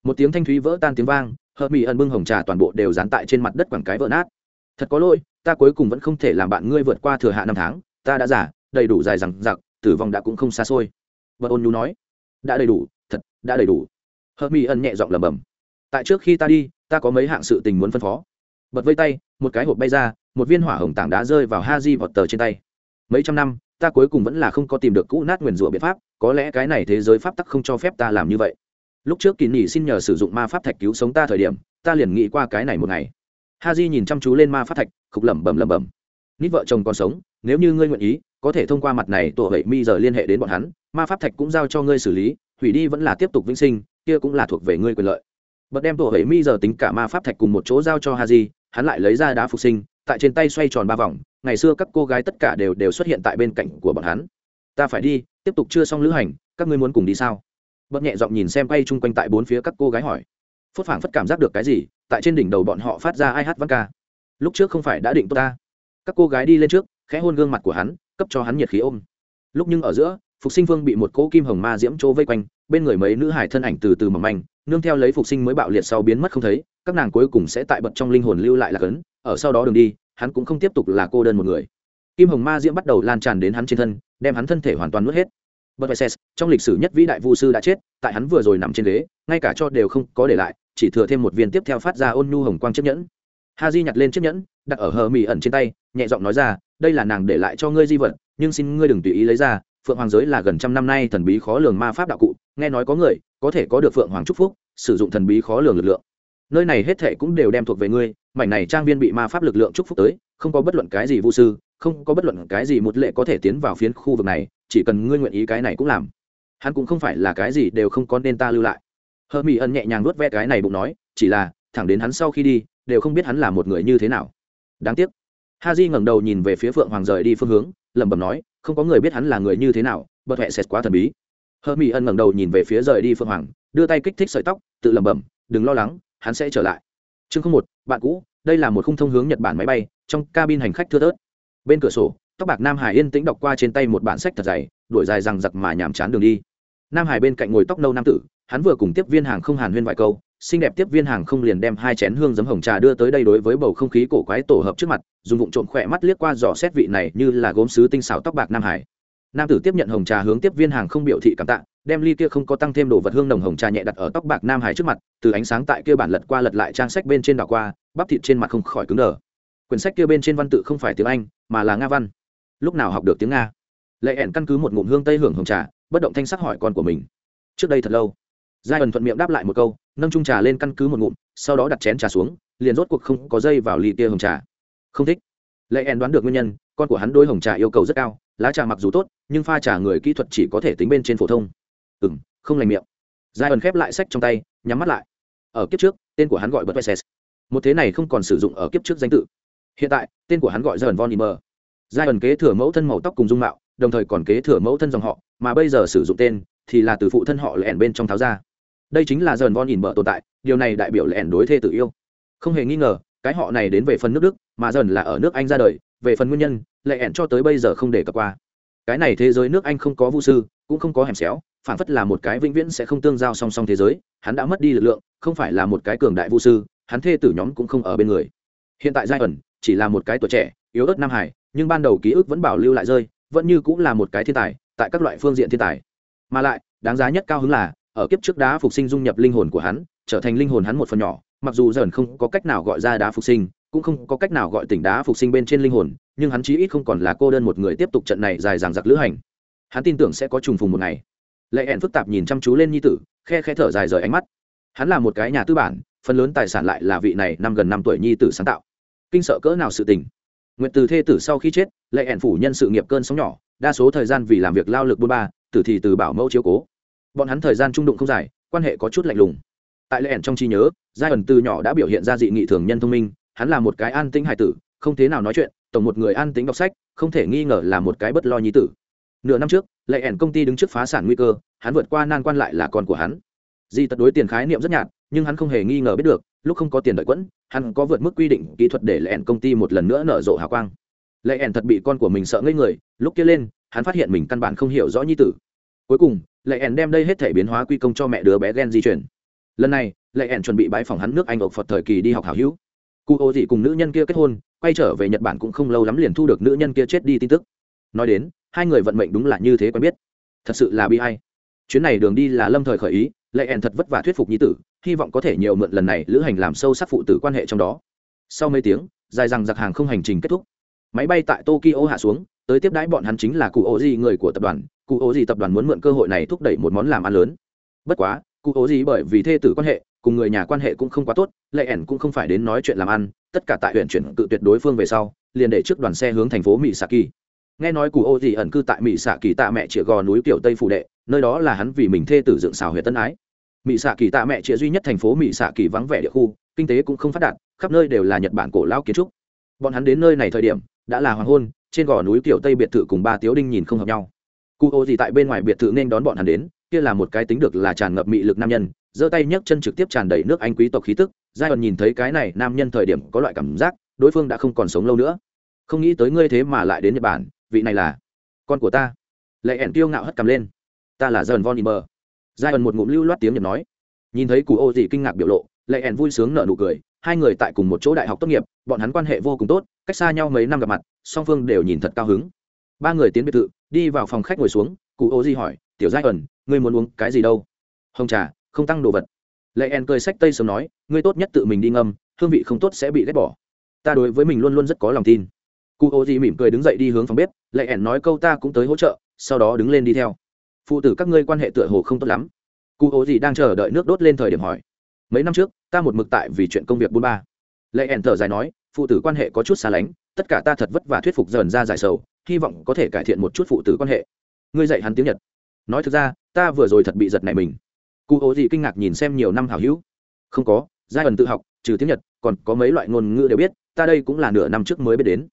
Một tiếng thanh thúy vỡ tan tiếng vang, hợp mỹ ẩn bưng hồng trà toàn bộ đều dán tại trên mặt đất quảng cái vỡ nát. Thật có lỗi, ta cuối cùng vẫn không thể làm bạn ngươi vượt qua thừa hạ năm tháng, ta đã giả đầy đủ dài rằng giặc tử vong đã cũng không xa xôi. Vợ ôn nhu nói, đã đầy đủ, thật, đã đầy đủ. Hợp mỹ ẩn nhẹ giọng lẩm bẩm, tại trước khi ta đi, ta có mấy hạng sự tình muốn phân phó. Bật vây tay, một cái hộp bay ra, một viên hỏa hồng tảng đá rơi vào ha di vọt tờ trên tay. Mấy trăm năm ta cuối cùng vẫn là không có tìm được cũ nát nguyền rủa biện pháp, có lẽ cái này thế giới pháp tắc không cho phép ta làm như vậy. Lúc trước kỳ nghỉ xin nhờ sử dụng ma pháp thạch cứu sống ta thời điểm, ta liền nghĩ qua cái này một ngày. Ha j nhìn chăm chú lên ma pháp thạch, khục lẩm bẩm lẩm bẩm. Nít vợ chồng còn sống, nếu như ngươi nguyện ý, có thể thông qua mặt này tổ hệ mi giờ liên hệ đến bọn hắn, ma pháp thạch cũng giao cho ngươi xử lý, hủy đi vẫn là tiếp tục vĩnh sinh, kia cũng là thuộc về ngươi quyền lợi. Bật đem tổ hệ mi giờ tính cả ma pháp thạch cùng một chỗ giao cho ha j hắn lại lấy ra đá phục sinh, tại trên tay xoay tròn ba vòng ngày xưa các cô gái tất cả đều đều xuất hiện tại bên cạnh của bọn hắn. Ta phải đi, tiếp tục chưa xong lữ hành, các ngươi muốn cùng đi sao? Bật nhẹ giọng nhìn xem quay chung quanh tại bốn phía các cô gái hỏi. Phốt phảng phất cảm giác được cái gì, tại trên đỉnh đầu bọn họ phát ra ai hát văn ca. Lúc trước không phải đã định tốt ta? Các cô gái đi lên trước, khẽ hôn gương mặt của hắn, cấp cho hắn nhiệt khí ôm. Lúc nhưng ở giữa, phục sinh vương bị một cỗ kim hồng ma diễm chỗ vây quanh, bên người mấy nữ hải thân ảnh từ từ mỏng manh, nương theo lấy phục sinh mới bạo liệt sau biến mất không thấy, các nàng cuối cùng sẽ tại bật trong linh hồn lưu lại là cấn, ở sau đó đường đi hắn cũng không tiếp tục là cô đơn một người. Kim hồng ma diễm bắt đầu lan tràn đến hắn trên thân, đem hắn thân thể hoàn toàn nuốt hết. Bật vai trong lịch sử nhất vĩ đại vu sư đã chết, tại hắn vừa rồi nằm trên ghế, ngay cả cho đều không có để lại, chỉ thừa thêm một viên tiếp theo phát ra ôn nhu hồng quang chiếc nhẫn. Ha di nhặt lên chiếc nhẫn, đặt ở hờ mỹ ẩn trên tay, nhẹ giọng nói ra, đây là nàng để lại cho ngươi di vật, nhưng xin ngươi đừng tùy ý lấy ra, phượng hoàng giới là gần trăm năm nay thần bí khó lường ma pháp đạo cụ, nghe nói có người có thể có được phượng hoàng trúc phúc, sử dụng thần bí khó lường lực lượng nơi này hết thệ cũng đều đem thuộc về ngươi, mảnh này trang viên bị ma pháp lực lượng chúc phúc tới, không có bất luận cái gì vô sư, không có bất luận cái gì một lệ có thể tiến vào phiến khu vực này, chỉ cần ngươi nguyện ý cái này cũng làm. Hắn cũng không phải là cái gì đều không có nên ta lưu lại. Hợp mỹ ân nhẹ nhàng nuốt ve cái này bụng nói, chỉ là, thẳng đến hắn sau khi đi, đều không biết hắn là một người như thế nào. Đáng tiếc. Ha di ngẩng đầu nhìn về phía phượng hoàng rời đi phương hướng, lẩm bẩm nói, không có người biết hắn là người như thế nào bật hẹ sệt quá thần bí. Hợp mỹ ân ngẩng đầu nhìn về phía rời đi phượng hoàng, đưa tay kích thích sợi tóc, tự lẩm bẩm, đừng lo lắng hắn sẽ trở lại. Chương không một, bạn cũ, đây là một khung thông hướng nhật bản máy bay, trong cabin hành khách thưa thớt. Bên cửa sổ, tóc bạc nam hải yên tĩnh đọc qua trên tay một bản sách thật dày, đuổi dài rằng giặc mà nhàm chán đường đi. Nam hải bên cạnh ngồi tóc nâu nam tử, hắn vừa cùng tiếp viên hàng không hàn huyên vài câu, xinh đẹp tiếp viên hàng không liền đem hai chén hương giấm hồng trà đưa tới đây đối với bầu không khí cổ quái tổ hợp trước mặt, dùng vụng trộm khỏe mắt liếc qua dò xét vị này như là gốm sứ tinh xảo tóc bạc nam hải nam tử tiếp nhận hồng trà hướng tiếp viên hàng không biểu thị cảm tạ, đem ly kia không có tăng thêm đồ vật hương nồng hồng trà nhẹ đặt ở tóc bạc nam hải trước mặt, từ ánh sáng tại kia bản lật qua lật lại trang sách bên trên đảo qua, bắp thịt trên mặt không khỏi cứng đờ. Quyển sách kia bên trên văn tự không phải tiếng anh, mà là nga văn. Lúc nào học được tiếng nga? Lệ ẻn căn cứ một ngụm hương tây hưởng hồng trà, bất động thanh sắc hỏi con của mình. Trước đây thật lâu. Giai ẩn thuận miệng đáp lại một câu, nâng trung trà lên căn cứ một ngụm, sau đó đặt chén trà xuống, liền rốt cuộc không có dây vào ly tia hồng trà. Không thích. Lệ ẻn đoán được nguyên nhân, con của hắn đôi hồng trà yêu cầu rất cao lá trà mặc dù tốt, nhưng pha trà người kỹ thuật chỉ có thể tính bên trên phổ thông. Ừ m không lành miệng. Giai ẩn khép lại sách trong tay, nhắm mắt lại. Ở kiếp trước, tên của hắn gọi bật vesses một thế này không còn sử dụng ở kiếp trước danh tự. Hiện tại, tên của hắn gọi dần von imer giai ẩn kế thừa mẫu thân màu tóc cùng dung mạo, đồng thời còn kế thừa mẫu thân dòng họ, mà bây giờ sử dụng tên thì là từ phụ thân họ lẻn bên trong tháo ra. Đây chính là dần von imer tồn tại, điều này đại biểu lẻn đối thê tự yêu. Không hề nghi ngờ, cái họ này đến về phần nước đức, mà dần là ở nước anh ra đời, về phần nguyên nhân lẻn cho tới bây giờ không để cập qua. Cái này thế giới nước anh không có vu sư, cũng không có hẻm xéo, phản phất là một cái vĩnh viễn sẽ không tương giao song song thế giới. Hắn đã mất đi lực lượng, không phải là một cái cường đại vu sư, hắn thê tử nhóm cũng không ở bên người. Hiện tại giai ẩn, chỉ là một cái tuổi trẻ, yếu ớt nam hải, nhưng ban đầu ký ức vẫn bảo lưu lại rơi, vẫn như cũng là một cái thiên tài, tại các loại phương diện thiên tài. Mà lại, đáng giá nhất cao hứng là, ở kiếp trước đá phục sinh dung nhập linh hồn của hắn, trở thành linh hồn hắn một phần nhỏ, mặc dù dần không có cách nào gọi ra đá phục sinh cũng không có cách nào gọi tỉnh đá phục sinh bên trên linh hồn, nhưng hắn chí ít không còn là cô đơn một người tiếp tục trận này dài dằng dặc lữ hành. Hắn tin tưởng sẽ có trùng phùng một ngày. Lệ hẹn phức tạp nhìn chăm chú lên nhi tử, khe khe thở dài rời ánh mắt. Hắn là một cái nhà tư bản, phần lớn tài sản lại là vị này năm gần năm tuổi nhi tử sáng tạo. Kinh sợ cỡ nào sự tình. Nguyện từ thê tử sau khi chết, lệ hẹn phủ nhân sự nghiệp cơn sóng nhỏ, đa số thời gian vì làm việc lao lực bôn ba, tử thì từ bảo mẫu chiếu cố. Bọn hắn thời gian trung đụng không dài, quan hệ có chút lạnh lùng. Tại lệ hẹn trong trí nhớ, giai ẩn từ nhỏ đã biểu hiện ra dị nghị thường nhân thông minh hắn là một cái an tĩnh hài tử, không thế nào nói chuyện, tổng một người an tĩnh đọc sách, không thể nghi ngờ là một cái bất lo nhi tử. Nửa năm trước, lệ ẻn công ty đứng trước phá sản nguy cơ, hắn vượt qua nan quan lại là con của hắn. Di tật đối tiền khái niệm rất nhạt, nhưng hắn không hề nghi ngờ biết được, lúc không có tiền đợi quẫn, hắn có vượt mức quy định kỹ thuật để lệ ẻn công ty một lần nữa nở rộ hào quang. Lệ ẻn thật bị con của mình sợ ngây người, lúc kia lên, hắn phát hiện mình căn bản không hiểu rõ nhi tử. Cuối cùng, lệ ẻn đem đây hết thể biến hóa quy công cho mẹ đứa bé Gen di chuyển lần này, lệ ẻn chuẩn bị bãi phòng hắn nước anh ộc phật thời kỳ đi học hảo hữu cụ ô dị cùng nữ nhân kia kết hôn, quay trở về nhật bản cũng không lâu lắm liền thu được nữ nhân kia chết đi tin tức. Nói đến, hai người vận mệnh đúng là như thế quen biết. Thật sự là bi hay chuyến này đường đi là lâm thời khởi ý, lệ ẻn thật vất vả thuyết phục nhi tử, hy vọng có thể nhiều mượn lần này lữ hành làm sâu sắc phụ tử quan hệ trong đó. Sau mấy tiếng, dài rằng giặc hàng không hành trình kết thúc. Máy bay tại tokyo hạ xuống, tới tiếp đãi bọn hắn chính là cụ ô Dị người của tập đoàn. Cụ ô Dị tập đoàn muốn mượn cơ hội này thúc đẩy một món làm ăn lớn. Bất quá cụ ô Dị bởi vì thê tử quan hệ cùng người nhà quan hệ cũng không quá tốt, lệ ẻn cũng không phải đến nói chuyện làm ăn, tất cả tại huyện chuyển cự tuyệt đối phương về sau, liền để trước đoàn xe hướng thành phố mỹ Kỳ. nghe nói cụ ô thì ẩn cư tại mỹ xạ kỳ tạ mẹ chĩa gò núi kiểu tây phủ đệ, nơi đó là hắn vì mình thê tử dựng xào huyện tân ái. Mỹ xạ kỳ tạ mẹ chĩa duy nhất thành phố mỹ xạ kỳ vắng vẻ địa khu, kinh tế cũng không phát đạt, khắp nơi đều là nhật bản cổ lao kiến trúc. Bọn hắn đến nơi này thời điểm, đã là hoàng hôn, trên gò núi kiểu tây biệt thự cùng ba tiếu đinh nhìn không hợp nhau. Cụ ô thì tại bên ngoài biệt thự nên đón bọn hắn đến, kia là một cái tính được là tràn ngập mị lực nam nhân giơ tay nhấc chân trực tiếp tràn đầy nước anh quý tộc khí tức giai đoạn nhìn thấy cái này nam nhân thời điểm có loại cảm giác, đối phương đã không còn sống lâu nữa. Không nghĩ tới ngươi thế mà lại đến nhật bản, vị này là con của ta. Lệ ẻn tiêu ngạo hất cầm lên. Ta là dần von imer giai ẩn một ngụm lưu loát tiếng nhật nói. Nhìn thấy cụ ô gì kinh ngạc biểu lộ, lệ ẻn vui sướng nở nụ cười. Hai người tại cùng một chỗ đại học tốt nghiệp, bọn hắn quan hệ vô cùng tốt, cách xa nhau mấy năm gặp mặt, song phương đều nhìn thật cao hứng. Ba người tiến biệt thự, đi vào phòng khách ngồi xuống, cụ ô di hỏi, tiểu giai ẩn ngươi muốn uống cái gì đâu? Hồng trà không tăng đồ vật. Lệ en cười sách tây sớm nói, ngươi tốt nhất tự mình đi ngâm, hương vị không tốt sẽ bị ghét bỏ. Ta đối với mình luôn luôn rất có lòng tin. Cụ ô di mỉm cười đứng dậy đi hướng phòng bếp, lệ ẻn nói câu ta cũng tới hỗ trợ sau đó đứng lên đi theo. Phụ tử các ngươi quan hệ tựa hồ không tốt lắm. Cụ ô di đang chờ đợi nước đốt lên thời điểm hỏi, mấy năm trước, ta một mực tại vì chuyện công việc bôn ba. Lệ ẻn thở dài nói, phụ tử quan hệ có chút xa lánh, tất cả ta thật vất vả thuyết phục dần ra giải sầu, hy vọng có thể cải thiện một chút phụ tử quan hệ. Ngươi dạy hắn tiếng nhật. Nói thực ra, ta vừa rồi thật bị giật này mình cụ ô gì kinh ngạc nhìn xem nhiều năm hảo hữu. Không có, giai ẩn tự học, trừ tiếng nhật, còn có mấy loại ngôn ngữ đều biết, ta đây cũng là nửa năm trước mới biết đến.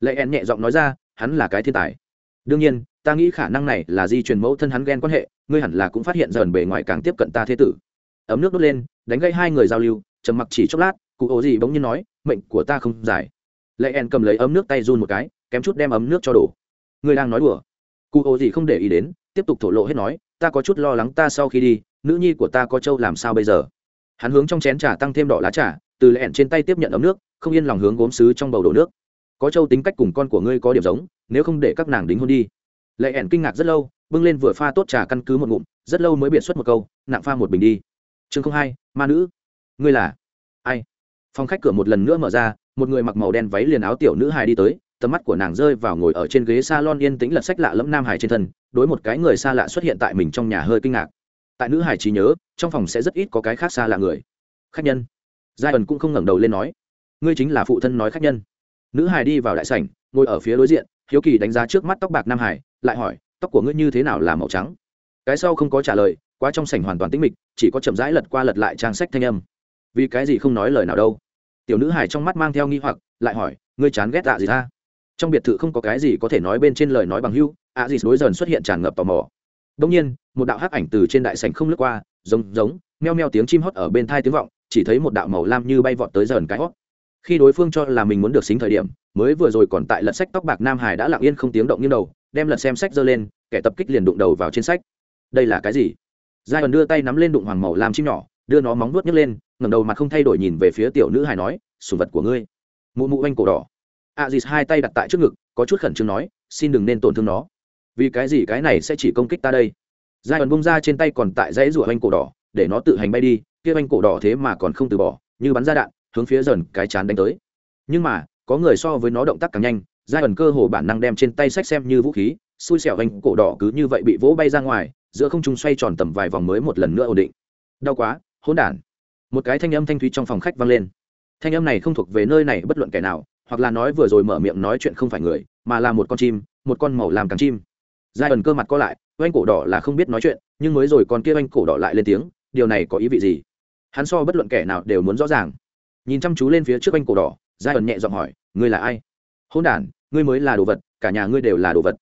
Lệ ẹn nhẹ giọng nói ra, hắn là cái thiên tài. Đương nhiên, ta nghĩ khả năng này là di truyền mẫu thân hắn ghen quan hệ, ngươi hẳn là cũng phát hiện dần bề ngoài càng tiếp cận ta thế tử. Ấm nước đốt lên, đánh gây hai người giao lưu, trầm mặc chỉ chốc lát, cụ ổ gì bỗng nhiên nói, mệnh của ta không dài lệ ẹn cầm lấy ấm nước tay run một cái, kém chút đem ấm nước cho đổ. Ngươi đang nói đùa. Cụ ổ gì không để ý đến, tiếp tục thổ lộ hết nói, ta có chút lo lắng ta sau khi đi nữ nhi của ta có trâu làm sao bây giờ? Hắn hướng trong chén trà tăng thêm đỏ lá trà, từ lẹn trên tay tiếp nhận ấm nước, không yên lòng hướng gốm xứ trong bầu đổ nước. Có châu tính cách cùng con của ngươi có điểm giống, nếu không để các nàng đính hôn đi. Lệ ẻn kinh ngạc rất lâu, bưng lên vừa pha tốt trà căn cứ một ngụm, rất lâu mới biện xuất một câu, nặng pha một bình đi. Chương không hai, ma nữ. Ngươi là ai? Phòng khách cửa một lần nữa mở ra, một người mặc màu đen váy liền áo tiểu nữ hài đi tới, tầm mắt của nàng rơi vào ngồi ở trên ghế s a lon yên tĩnh lật sách lạ lẫm nam hải trên thân, đối một cái người xa lạ xuất hiện tại mình trong nhà hơi kinh ngạc tại nữ hải trí nhớ, trong phòng sẽ rất ít có cái khác xa lạ người. Khách nhân. Giai ẩn cũng không ngẩng đầu lên nói. Ngươi chính là phụ thân nói khách nhân. Nữ hải đi vào đại sảnh, ngồi ở phía đối diện, hiếu kỳ đánh giá trước mắt tóc bạc nam hải, lại hỏi, tóc của ngươi như thế nào là màu trắng? Cái sau không có trả lời, quá trong sảnh hoàn toàn tĩnh mịch, chỉ có chậm rãi lật qua lật lại trang sách thanh âm. Vì cái gì không nói lời nào đâu? Tiểu nữ hải trong mắt mang theo nghi hoặc, lại hỏi, ngươi chán ghét à gì ta? Trong biệt thự không có cái gì có thể nói bên trên lời nói bằng hưu à gì đối dần xuất hiện tràn ngập tò mò. Đông nhiên một đạo hắc ảnh từ trên đại sảnh không lướt qua, giống giống, meo meo tiếng chim hót ở bên thai tiếng vọng, chỉ thấy một đạo màu lam như bay vọt tới dần cái hót. Khi đối phương cho là mình muốn được xính thời điểm, mới vừa rồi còn tại lật sách tóc bạc nam hải đã lặng yên không tiếng động như đầu, đem lật xem sách giơ lên, kẻ tập kích liền đụng đầu vào trên sách. Đây là cái gì? Giai ẩn đưa tay nắm lên đụng hoàng màu làm chim nhỏ, đưa nó móng vuốt nhấc lên, ngẩng đầu mặt không thay đổi nhìn về phía tiểu nữ hải nói, sùng vật của ngươi. Mụ mụ anh cổ đỏ. A dì hai tay đặt tại trước ngực, có chút khẩn trương nói, xin đừng nên tổn thương nó. Vì cái gì cái này sẽ chỉ công kích ta đây? Giai ẩn bung ra trên tay còn tại dãy rủa anh cổ đỏ, để nó tự hành bay đi, kia anh cổ đỏ thế mà còn không từ bỏ, như bắn ra đạn, hướng phía dần cái chán đánh tới. Nhưng mà, có người so với nó động tác càng nhanh, giai ẩn cơ hồ bản năng đem trên tay sách xem như vũ khí, xui xẻo anh cổ đỏ cứ như vậy bị vỗ bay ra ngoài, giữa không trung xoay tròn tầm vài vòng mới một lần nữa ổn định. Đau quá, hỗn đản. Một cái thanh âm thanh thúy trong phòng khách vang lên. Thanh âm này không thuộc về nơi này bất luận kẻ nào, hoặc là nói vừa rồi mở miệng nói chuyện không phải người, mà là một con chim, một con màu làm càng chim. Giai ẩn cơ mặt co lại oanh cổ đỏ là không biết nói chuyện, nhưng mới rồi con kia oanh cổ đỏ lại lên tiếng, điều này có ý vị gì? Hắn so bất luận kẻ nào đều muốn rõ ràng. Nhìn chăm chú lên phía trước oanh cổ đỏ, giai ẩn nhẹ giọng hỏi, ngươi là ai? Hôn đ ngươi mới là đồ vật, cả nhà ngươi đều là đồ vật.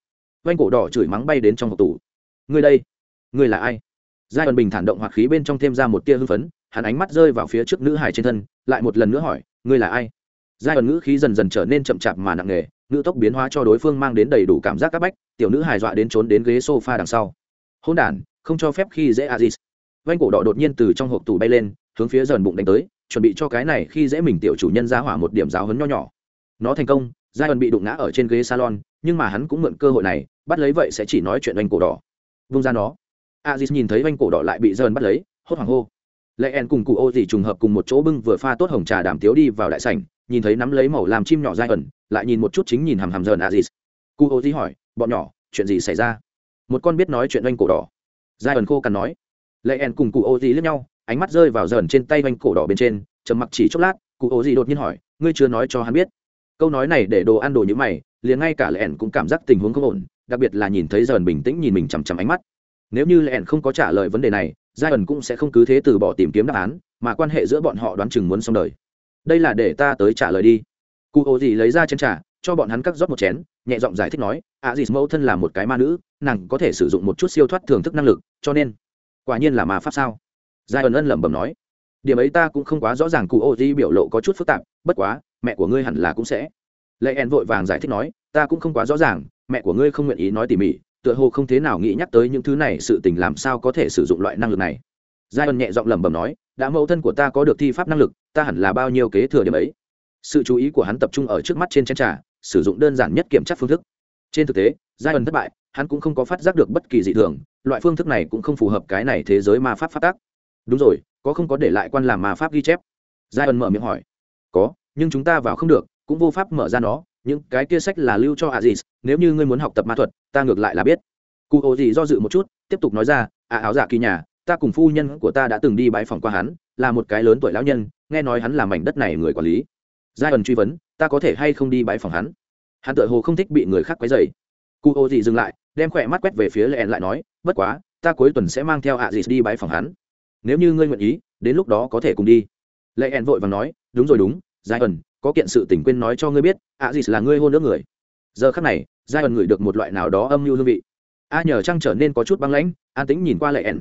Oanh cổ đỏ chửi mắng bay đến trong hộp tủ. Ngươi đây, ngươi là ai? Giai ẩn bình thản động hoặc khí bên trong thêm ra một tia hưng phấn, hắn ánh mắt rơi vào phía trước nữ hải trên thân, lại một lần nữa hỏi, ngươi là ai? Giai ẩn ngữ khí dần dần trở nên chậm chạp mà nặng nề, ngữ tốc biến hóa cho đối phương mang đến đầy đủ cảm giác c áp bách, tiểu nữ hài dọa đến trốn đến ghế s o f a đằng sau. Hôn đ không cho phép khi dễ Aziz. vanh cổ đỏ đột nhiên từ trong hộp tủ bay lên, hướng phía dần bụng đánh tới, chuẩn bị cho cái này khi dễ mình tiểu chủ nhân ra hỏa một điểm giáo hấn nho nhỏ. Nó thành công, giai ẩn bị đụng ngã ở trên ghế salon, nhưng mà hắn cũng mượn cơ hội này, bắt lấy vậy sẽ chỉ nói chuyện vanh cổ đỏ. Vung ra nó. Aziz nhìn thấy vanh cổ đỏ lại bị dần bắt lấy, hốt hoảng hô. Lệ en cùng cụ ô dì trùng hợp cùng một chỗ bưng vừa pha tốt hồng trà đàm tiếu đi vào đại sảnh nhìn thấy nắm lấy màu làm chim nhỏ dai ẩn, lại nhìn một chút chính nhìn hằm hằm dần aziz. Cụ ô di hỏi, bọn nhỏ, chuyện gì xảy ra? Một con biết nói chuyện oanh cổ đỏ. Dai ẩn khô cằn nói. Lệ ẩn cùng cụ ô di lướt nhau, ánh mắt rơi vào dần trên tay oanh cổ đỏ bên trên, trầm mặc chỉ chốc lát cụ ô di đột nhiên hỏi, ngươi chưa nói cho hắn biết? Câu nói này để đồ ăn đồ như mày, liền ngay cả lệ ẻn cũng cảm giác tình huống không ổn, đặc biệt là nhìn thấy dần bình tĩnh nhìn mình chằm chằm ánh mắt. Nếu như lệ ẻn không có trả lời vấn đề này, giai ẩn cũng sẽ không cứ thế từ bỏ tìm kiếm đáp án, mà quan hệ giữa bọn họ đoán chừng muốn xong đời đây là để ta tới trả lời đi. Cụ ô gì lấy ra chén trà, cho bọn hắn cắt rót một chén, nhẹ giọng giải thích nói, ạ dì mẫu thân là một cái ma nữ, nàng có thể sử dụng một chút siêu thoát thưởng thức năng lực, cho nên quả nhiên là ma pháp sao? Giai ẩn ân lẩm bẩm nói, điểm ấy ta cũng không quá rõ ràng cụ ô di biểu lộ có chút phức tạp, bất quá, mẹ của ngươi hẳn là cũng sẽ. Lệ en vội vàng giải thích nói, ta cũng không quá rõ ràng, mẹ của ngươi không nguyện ý nói tỉ mỉ, tựa hồ không thế nào nghĩ nhắc tới những thứ này, sự tình làm sao có thể sử dụng loại năng lực này? Giai ân nhẹ giọng lẩm bẩm nói, đã mẫu thân của ta có được thi pháp năng lực, ta hẳn là bao nhiêu kế thừa điểm ấy? Sự chú ý của hắn tập trung ở trước mắt trên chén trà, sử dụng đơn giản nhất kiểm tra phương thức. Trên thực tế, giai ân thất bại, hắn cũng không có phát giác được bất kỳ dị thường, loại phương thức này cũng không phù hợp cái này thế giới ma pháp phát tác. Đúng rồi, có không có để lại quan làm ma pháp ghi chép? Giai ân mở miệng hỏi. Có, nhưng chúng ta vào không được, cũng vô pháp mở ra nó, những cái kia sách là lưu cho aziz, nếu như ngươi muốn học tập ma thuật, ta ngược lại là biết. Cụ hồ gì do dự một chút, tiếp tục nói ra à áo giả kỳ nhà ta cùng phu nhân của ta đã từng đi bãi phòng qua hắn, là một cái lớn tuổi lão nhân, nghe nói hắn là mảnh đất này người quản lý. Giai ẩn truy vấn, ta có thể hay không đi bãi phòng hắn? Hắn tự hồ không thích bị người khác quấy dày cụ ô dị dừng lại, đem khỏe mắt quét về phía lệ lại nói, bất quá, ta cuối tuần sẽ mang theo ạ dị đi bãi phòng hắn. Nếu như ngươi nguyện ý, đến lúc đó có thể cùng đi. Lệ ẹn vội và nói, đúng rồi đúng, giai ẩn, có kiện sự tình quên nói cho ngươi biết, ạ dị là ngươi hôn nước người. Giờ khắc này, giai ẩn ngửi được một loại nào đó âm mưu hương vị. A nhờ trăng trở nên có chút băng lãnh, an tĩnh nhìn qua lệ ẻn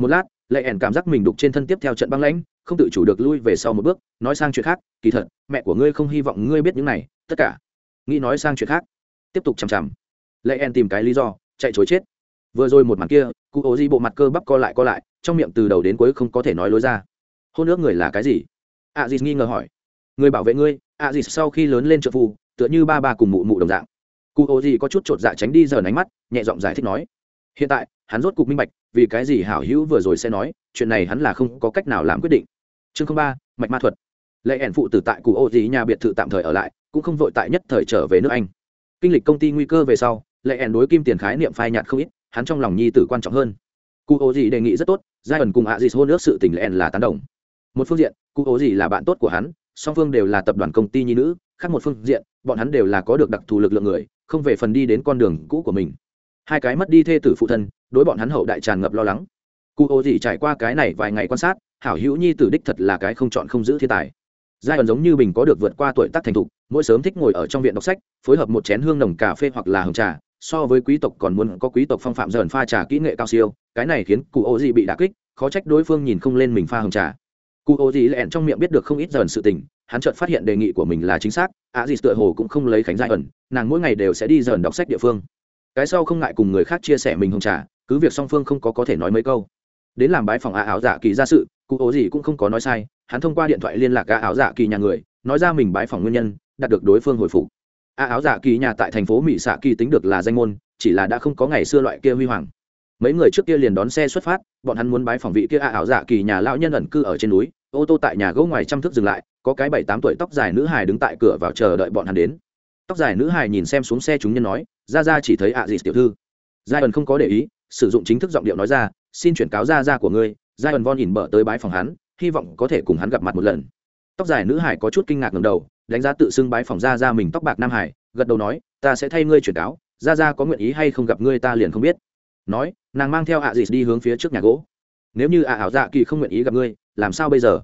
một lát, lệ ẻn cảm giác mình đục trên thân tiếp theo trận băng lãnh, không tự chủ được lui về sau một bước, nói sang chuyện khác, kỳ thật, mẹ của ngươi không hy vọng ngươi biết những này, tất cả. Nghĩ nói sang chuyện khác, tiếp tục chằm chằm. Lệ ẻn tìm cái lý do, chạy chối chết. Vừa rồi một màn kia, cụ ố di bộ mặt cơ bắp co lại co lại, trong miệng từ đầu đến cuối không có thể nói lối ra. Hôn ước người là cái gì? A dì nghi ngờ hỏi. Người bảo vệ ngươi. A dì sau khi lớn lên trợ phù tựa như ba ba cùng mụ mụ đồng dạng. Cụ ô di có chút chột dạ tránh đi giờ nánh mắt, nhẹ giọng giải thích nói. Hiện tại hắn rốt cục minh bạch, vì cái gì hảo hữu vừa rồi sẽ nói, chuyện này hắn là không có cách nào làm quyết định. Chương ba, mạch ma thuật. Lệ ẻn phụ tử tại cụ ô gì nhà biệt thự tạm thời ở lại, cũng không vội tại nhất thời trở về nước anh. Kinh lịch công ty nguy cơ về sau, lệ ẻn đối kim tiền khái niệm phai nhạt không ít, hắn trong lòng nhi tử quan trọng hơn. Cụ ô gì đề nghị rất tốt, giai ẩn cùng ạ gì hôn ước sự tình lệ ẻn là tán đồng. Một phương diện, cụ ô gì là bạn tốt của hắn, song phương đều là tập đoàn công ty nhi nữ, khác một phương diện, bọn hắn đều là có được đặc thù lực lượng người, không về phần đi đến con đường cũ của mình. Hai cái mất đi thê tử phụ thân đối bọn hắn hậu đại tràn ngập lo lắng. Cụ ô gì trải qua cái này vài ngày quan sát, hảo hữu nhi tử đích thật là cái không chọn không giữ thiên tài. Giai đoạn giống như bình có được vượt qua tuổi tác thành thục, mỗi sớm thích ngồi ở trong viện đọc sách, phối hợp một chén hương nồng cà phê hoặc là hồng trà, so với quý tộc còn muốn có quý tộc phong phạm dần pha trà kỹ nghệ cao siêu, cái này khiến cụ ô dị bị đà kích, khó trách đối phương nhìn không lên mình pha hồng trà. Cụ ô dị lẹn trong miệng biết được không ít dần sự tình, hắn chợt phát hiện đề nghị của mình là chính xác a dì tựa hồ cũng không lấy khánh giai ẩn, nàng mỗi ngày đều sẽ đi dần đọc sách địa phương cái sau không ngại cùng người khác chia sẻ mình hồng trà, cứ việc song phương không có có thể nói mấy câu. Đến làm bái phòng a áo dạ kỳ ra sự, cụ ố gì cũng không có nói sai, hắn thông qua điện thoại liên lạc a áo dạ kỳ nhà người, nói ra mình bái phòng nguyên nhân, đạt được đối phương hồi phục. A áo dạ kỳ nhà tại thành phố mỹ xạ kỳ tính được là danh môn, chỉ là đã không có ngày xưa loại kia huy hoàng. Mấy người trước kia liền đón xe xuất phát, bọn hắn muốn bái phòng vị kia a áo dạ kỳ nhà lão nhân ẩn cư ở trên núi, ô tô tại nhà gỗ ngoài trăm thước dừng lại, có cái bảy tám tuổi tóc dài nữ hài đứng tại cửa vào chờ đợi bọn hắn đến tóc dài nữ hài nhìn xem xuống xe chúng nhân nói ra ra chỉ thấy ạ à gì tiểu thư. Giai ẩn không có để ý, sử dụng chính thức giọng điệu nói ra, xin chuyển cáo ra ra của ngươi. Giai ẩn von nhìn bở tới bái phòng hắn, hy vọng có thể cùng hắn gặp mặt một lần. Tóc dài nữ hải có chút kinh ngạc ngầm đầu, đánh giá tự xưng bái phòng ra ra mình tóc bạc nam hải gật đầu nói, ta sẽ thay ngươi chuyển cáo ra ra có nguyện ý hay không gặp ngươi ta liền không biết. Nói, nàng mang theo ạ à dịt đi hướng phía trước nhà gỗ. Nếu như ạ ảo dạ kỳ không nguyện ý gặp ngươi, làm sao bây giờ?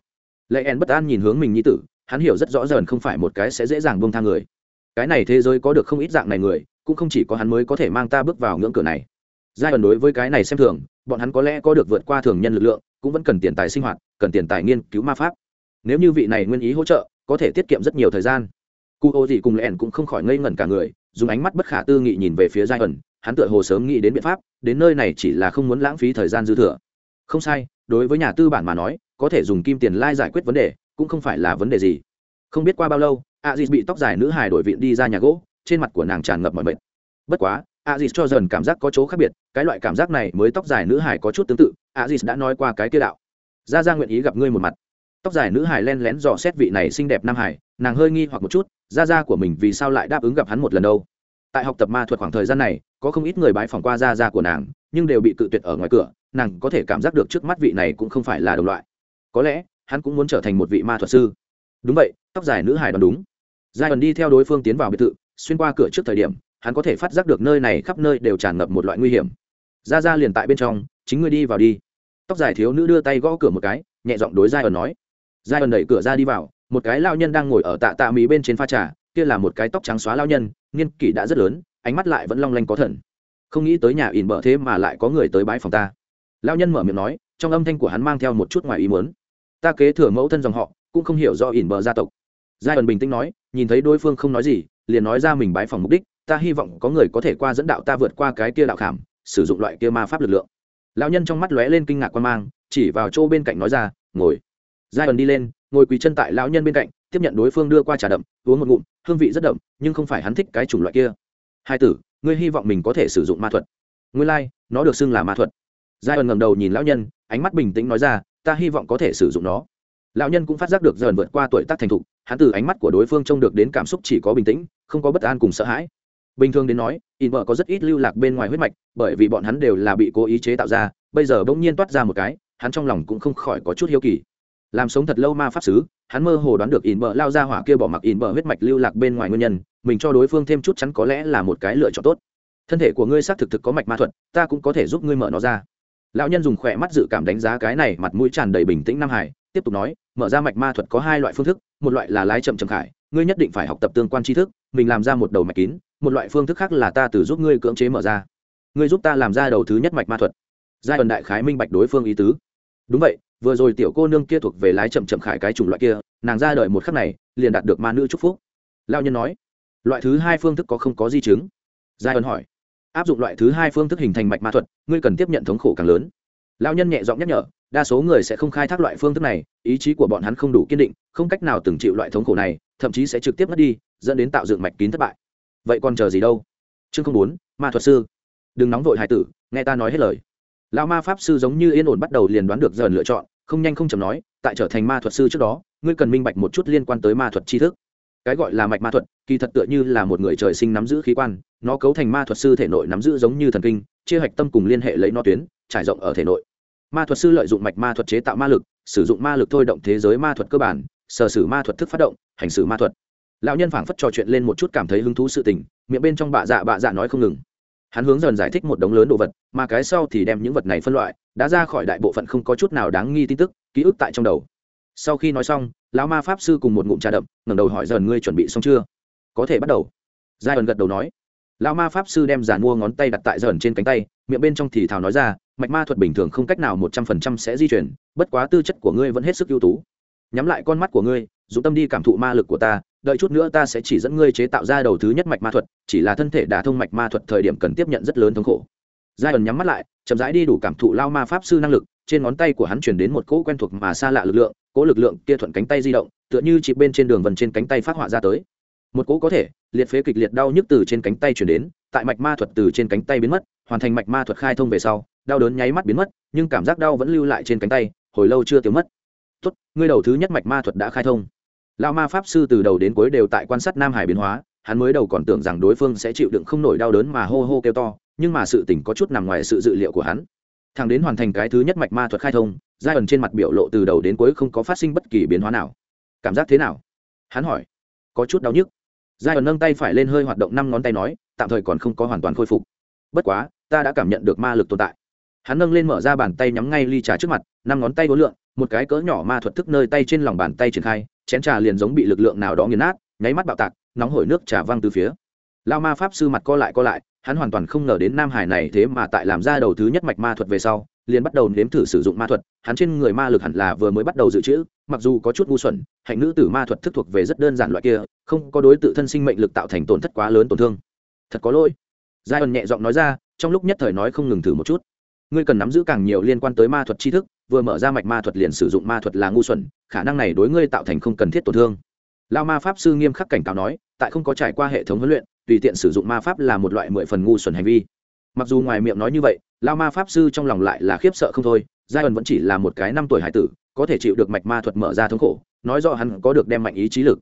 Lệ en bất an nhìn hướng mình như tử, hắn hiểu rất rõ ràng không phải một cái sẽ dễ dàng bông tha người cái này thế giới có được không ít dạng này người, cũng không chỉ có hắn mới có thể mang ta bước vào ngưỡng cửa này. Giai ẩn đối với cái này xem thường, bọn hắn có lẽ có được vượt qua thường nhân lực lượng, cũng vẫn cần tiền tài sinh hoạt, cần tiền tài nghiên cứu ma pháp. Nếu như vị này nguyên ý hỗ trợ, có thể tiết kiệm rất nhiều thời gian. Cụ ô gì cùng lẹn cũng không khỏi ngây ngẩn cả người, dùng ánh mắt bất khả tư nghị nhìn về phía giai ẩn, hắn tựa hồ sớm nghĩ đến biện pháp, đến nơi này chỉ là không muốn lãng phí thời gian dư thừa. Không sai, đối với nhà tư bản mà nói, có thể dùng kim tiền lai giải quyết vấn đề, cũng không phải là vấn đề gì. Không biết qua bao lâu a dì bị tóc dài nữ hài đổi vịn đi ra nhà gỗ, trên mặt của nàng tràn ngập mọi mệt. Bất quá a dì cho dần cảm giác có chỗ khác biệt, cái loại cảm giác này mới tóc dài nữ hài có chút tương tự a dì đã nói qua cái kia đạo. Ra ra nguyện ý gặp ngươi một mặt. Tóc dài nữ hài len lén dò xét vị này xinh đẹp nam hải nàng hơi nghi hoặc một chút ra ra của mình vì sao lại đáp ứng gặp hắn một lần đâu? Tại học tập ma thuật khoảng thời gian này, có không ít người bái phỏng qua ra ra của nàng, nhưng đều bị cự tuyệt ở ngoài cửa, nàng có thể cảm giác được trước mắt vị này cũng không phải là đồng loại. Có lẽ, hắn cũng muốn trở thành một vị ma thuật sư. Đúng vậy, tóc dài nữ hài đoán đúng giai ẩn đi theo đối phương tiến vào biệt thự, xuyên qua cửa trước thời điểm, hắn có thể phát giác được nơi này khắp nơi đều tràn ngập một loại nguy hiểm. Ra ra liền tại bên trong, chính ngươi đi vào đi. Tóc dài thiếu nữ đưa tay gõ cửa một cái, nhẹ giọng đối giai ẩn nói. Giai ẩn đẩy cửa ra đi vào, một cái lao nhân đang ngồi ở tạ tạ mỹ bên trên pha trà, kia là một cái tóc trắng xóa lao nhân, niên kỷ đã rất lớn, ánh mắt lại vẫn long lanh có thần. Không nghĩ tới nhà ỉn bợ thế mà lại có người tới bãi phòng ta. Lao nhân mở miệng nói, trong âm thanh của hắn mang theo một chút ngoài ý muốn. Ta kế thừa mẫu thân dòng họ, cũng không hiểu do ỉn bợ gia tộc giai ẩn bình tĩnh nói nhìn thấy đối phương không nói gì liền nói ra mình bái phòng mục đích ta hy vọng có người có thể qua dẫn đạo ta vượt qua cái kia đạo khảm sử dụng loại kia ma pháp lực lượng. Lão nhân trong mắt lóe lên kinh ngạc quan mang chỉ vào chỗ bên cạnh nói ra ngồi. Giai ẩn đi lên ngồi quỳ chân tại lão nhân bên cạnh tiếp nhận đối phương đưa qua trà đậm uống một ngụm hương vị rất đậm nhưng không phải hắn thích cái chủng loại kia. Hai tử ngươi hy vọng mình có thể sử dụng ma thuật. Ngươi lai、like, nó được xưng là ma thuật. Giai ẩn ngầm đầu nhìn lão nhân ánh mắt bình tĩnh nói ra ta hy vọng có thể sử dụng nó. Lão nhân cũng phát giác được dần vượt qua tuổi tác thành thục hắn từ ánh mắt của đối phương trông được đến cảm xúc chỉ có bình tĩnh, không có bất an cùng sợ hãi. Bình thường đến nói, in vợ có rất ít lưu lạc bên ngoài huyết mạch, bởi vì bọn hắn đều là bị cố ý chế tạo ra, bây giờ bỗng nhiên toát ra một cái, hắn trong lòng cũng không khỏi có chút hiếu kỳ. Làm sống thật lâu ma pháp sứ, hắn mơ hồ đoán được in vợ lao ra hỏa kia bỏ mặc in vợ huyết mạch lưu lạc bên ngoài nguyên nhân, mình cho đối phương thêm chút chắn có lẽ là một cái lựa chọn tốt. Thân thể của ngươi xác thực thực có mạch ma thuật, ta cũng có thể giúp ngươi mở nó ra. Lão nhân dùng khỏe mắt dự cảm đánh giá cái này, mặt mũi tràn đầy bình tĩnh nam hải, tiếp tục nói mở ra mạch ma thuật có hai loại phương thức, một loại là lái chậm chậm khải, ngươi nhất định phải học tập tương quan tri thức, mình làm ra một đầu mạch kín, một loại phương thức khác là ta từ giúp ngươi cưỡng chế mở ra. Ngươi giúp ta làm ra đầu thứ nhất mạch ma thuật. Giai đoạn đại khái minh bạch đối phương ý tứ. Đúng vậy, vừa rồi tiểu cô nương kia thuộc về lái chậm chậm khải cái chủng loại kia, nàng ra đời một khắc này, liền đạt được ma nữ chúc phúc. Lao nhân nói, loại thứ hai phương thức có không có di chứng? Giai đoạn hỏi, áp dụng loại thứ hai phương thức hình thành mạch ma thuật, ngươi cần tiếp nhận thống khổ càng lớn. Lao nhân nhẹ giọng nhắc nhở đa số người sẽ không khai thác loại phương thức này, ý chí của bọn hắn không đủ kiên định, không cách nào từng chịu loại thống khổ này, thậm chí sẽ trực tiếp mất đi, dẫn đến tạo dựng mạch kín thất bại. Vậy còn chờ gì đâu? Chương không bốn, ma thuật sư. Đừng nóng vội hải tử, nghe ta nói hết lời. Lão ma pháp sư giống như yên ổn bắt đầu liền đoán được dần lựa chọn, không nhanh không chầm nói, tại trở thành ma thuật sư trước đó, ngươi cần minh bạch một chút liên quan tới ma thuật tri thức. Cái gọi là mạch ma thuật, kỳ thật tựa như là một người trời sinh nắm giữ khí quan, nó cấu thành ma thuật sư thể nội nắm giữ giống như thần kinh, chia hạch tâm cùng liên hệ lấy nó tuyến, trải rộng ở thể nội ma thuật sư lợi dụng mạch ma thuật chế tạo ma lực, sử dụng ma lực thôi động thế giới ma thuật cơ bản sở sử ma thuật thức phát động, hành xử ma thuật. Lão nhân phảng phất trò chuyện lên một chút cảm thấy hứng thú sự tình, miệng bên trong bạ dạ bạ dạ nói không ngừng. Hắn hướng dần giải thích một đống lớn đồ vật, mà cái sau thì đem những vật này phân loại, đã ra khỏi đại bộ phận không có chút nào đáng nghi tin tức, ký ức tại trong đầu. Sau khi nói xong, lão ma pháp sư cùng một ngụm trà đậm, ngẩng đầu hỏi dần ngươi chuẩn bị xong chưa? Có thể bắt đầu. Giai ẩn gật đầu nói. Lão ma pháp sư đem giàn mua ngón tay đặt tại dần trên cánh tay miệng bên trong thì thào nói ra, mạch ma thuật bình thường không cách nào một trăm phần trăm sẽ di chuyển bất quá tư chất của ngươi vẫn hết sức ưu tú. Nhắm lại con mắt của ngươi dũng tâm đi cảm thụ ma lực của ta, đợi chút nữa ta sẽ chỉ dẫn ngươi chế tạo ra đầu thứ nhất mạch ma thuật, chỉ là thân thể đả thông mạch ma thuật thời điểm cần tiếp nhận rất lớn thống khổ. Giai ẩn nhắm mắt lại, chậm rãi đi đủ cảm thụ lao ma pháp sư năng lực, trên ngón tay của hắn chuyển đến một cỗ quen thuộc mà xa lạ lực lượng, cỗ lực lượng kia thuận cánh tay di động, tựa như chỉ bên trên đường vần trên cánh tay phát họa ra tới một cỗ có thể, liệt phế kịch liệt đau nhức từ trên cánh tay chuyển đến, tại mạch ma thuật từ trên cánh tay biến mất, hoàn thành mạch ma thuật khai thông về sau, đau đớn nháy mắt biến mất, nhưng cảm giác đau vẫn lưu lại trên cánh tay, hồi lâu chưa tiêu mất. Tốt, ngươi đầu thứ nhất mạch ma thuật đã khai thông. Lao ma pháp sư từ đầu đến cuối đều tại quan sát nam hải biến hóa, hắn mới đầu còn tưởng rằng đối phương sẽ chịu đựng không nổi đau đớn mà hô hô kêu to, nhưng mà sự tình có chút nằm ngoài sự dự liệu của hắn. Thằng đến hoàn thành cái thứ nhất mạch ma thuật khai thông, giai ẩn trên mặt biểu lộ từ đầu đến cuối không có phát sinh bất kỳ biến hóa nào. Cảm giác thế nào? Hắn hỏi. Có chút đau nhức giai ẩn nâng tay phải lên hơi hoạt động năm ngón tay nói, tạm thời còn không có hoàn toàn khôi phục. Bất quá, ta đã cảm nhận được ma lực tồn tại. Hắn nâng lên mở ra bàn tay nhắm ngay ly trà trước mặt, năm ngón tay đối lượng, một cái cỡ nhỏ ma thuật thức nơi tay trên lòng bàn tay triển khai, chén trà liền giống bị lực lượng nào đó nghiền nát, nháy mắt bạo tạc, nóng hổi nước trà văng từ phía. Lao ma pháp sư mặt co lại co lại, hắn hoàn toàn không ngờ đến nam hải này thế mà tại làm ra đầu thứ nhất mạch ma thuật về sau liền bắt đầu nếm thử sử dụng ma thuật, hắn trên người ma lực hẳn là vừa mới bắt đầu dự trữ, mặc dù có chút ngu xuẩn, hạnh nữ tử ma thuật thức thuộc về rất đơn giản loại kia, không có đối tự thân sinh mệnh lực tạo thành tổn thất quá lớn tổn thương. Thật có lỗi. Giai ẩn nhẹ giọng nói ra, trong lúc nhất thời nói không ngừng thử một chút. Ngươi cần nắm giữ càng nhiều liên quan tới ma thuật tri thức, vừa mở ra mạch ma thuật liền sử dụng ma thuật là ngu xuẩn, khả năng này đối ngươi tạo thành không cần thiết tổn thương. Lao ma pháp sư nghiêm khắc cảnh cáo nói, tại không có trải qua hệ thống huấn luyện, tùy tiện sử dụng ma pháp là một loại mười phần ngu xuẩn hành vi mặc dù ngoài miệng nói như vậy, lao ma pháp sư trong lòng lại là khiếp sợ không thôi giai ẩn vẫn chỉ là một cái năm tuổi hải tử, có thể chịu được mạch ma thuật mở ra thống khổ, nói rõ hắn có được đem mạnh ý trí lực.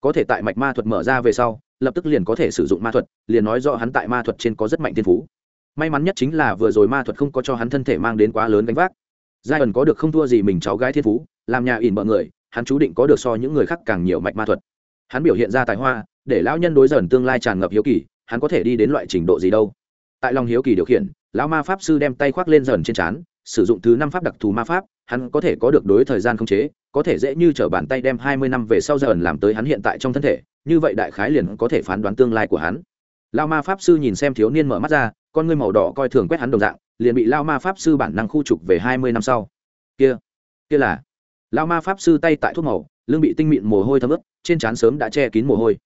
Có thể tại mạch ma thuật mở ra về sau, lập tức liền có thể sử dụng ma thuật, liền nói rõ hắn tại ma thuật trên có rất mạnh thiên phú. May mắn nhất chính là vừa rồi ma thuật không có cho hắn thân thể mang đến quá lớn gánh vác. Giai ẩn có được không thua gì mình cháu gái thiên phú, làm nhà ỉn mọi người, hắn chú định có được so những người khác càng nhiều mạch ma thuật. Hắn biểu hiện ra tài hoa, để lão nhân đối dần tương lai tràn ngập hiếu kỳ, hắn có thể đi đến loại trình độ gì đâu tại lòng hiếu kỳ điều khiển, lão ma pháp sư đem tay khoác lên dần trên trán, sử dụng thứ năm pháp đặc thù ma pháp, hắn có thể có được đối thời gian không chế, có thể dễ như t r ở bàn tay đem hai mươi năm về sau dần làm tới hắn hiện tại trong thân thể, như vậy đại khái liền có thể phán đoán tương lai của hắn. Lao ma pháp sư nhìn xem thiếu niên mở mắt ra, con ngươi màu đỏ coi thường quét hắn đồng dạng, liền bị lao ma pháp sư bản năng khu trục về hai mươi năm sau. Kia kia là. Lao ma pháp sư tay tại thuốc màu, lưng bị tinh mịn mồ hôi thấm ướt, trên trán sớm đã che kín mồ hôi.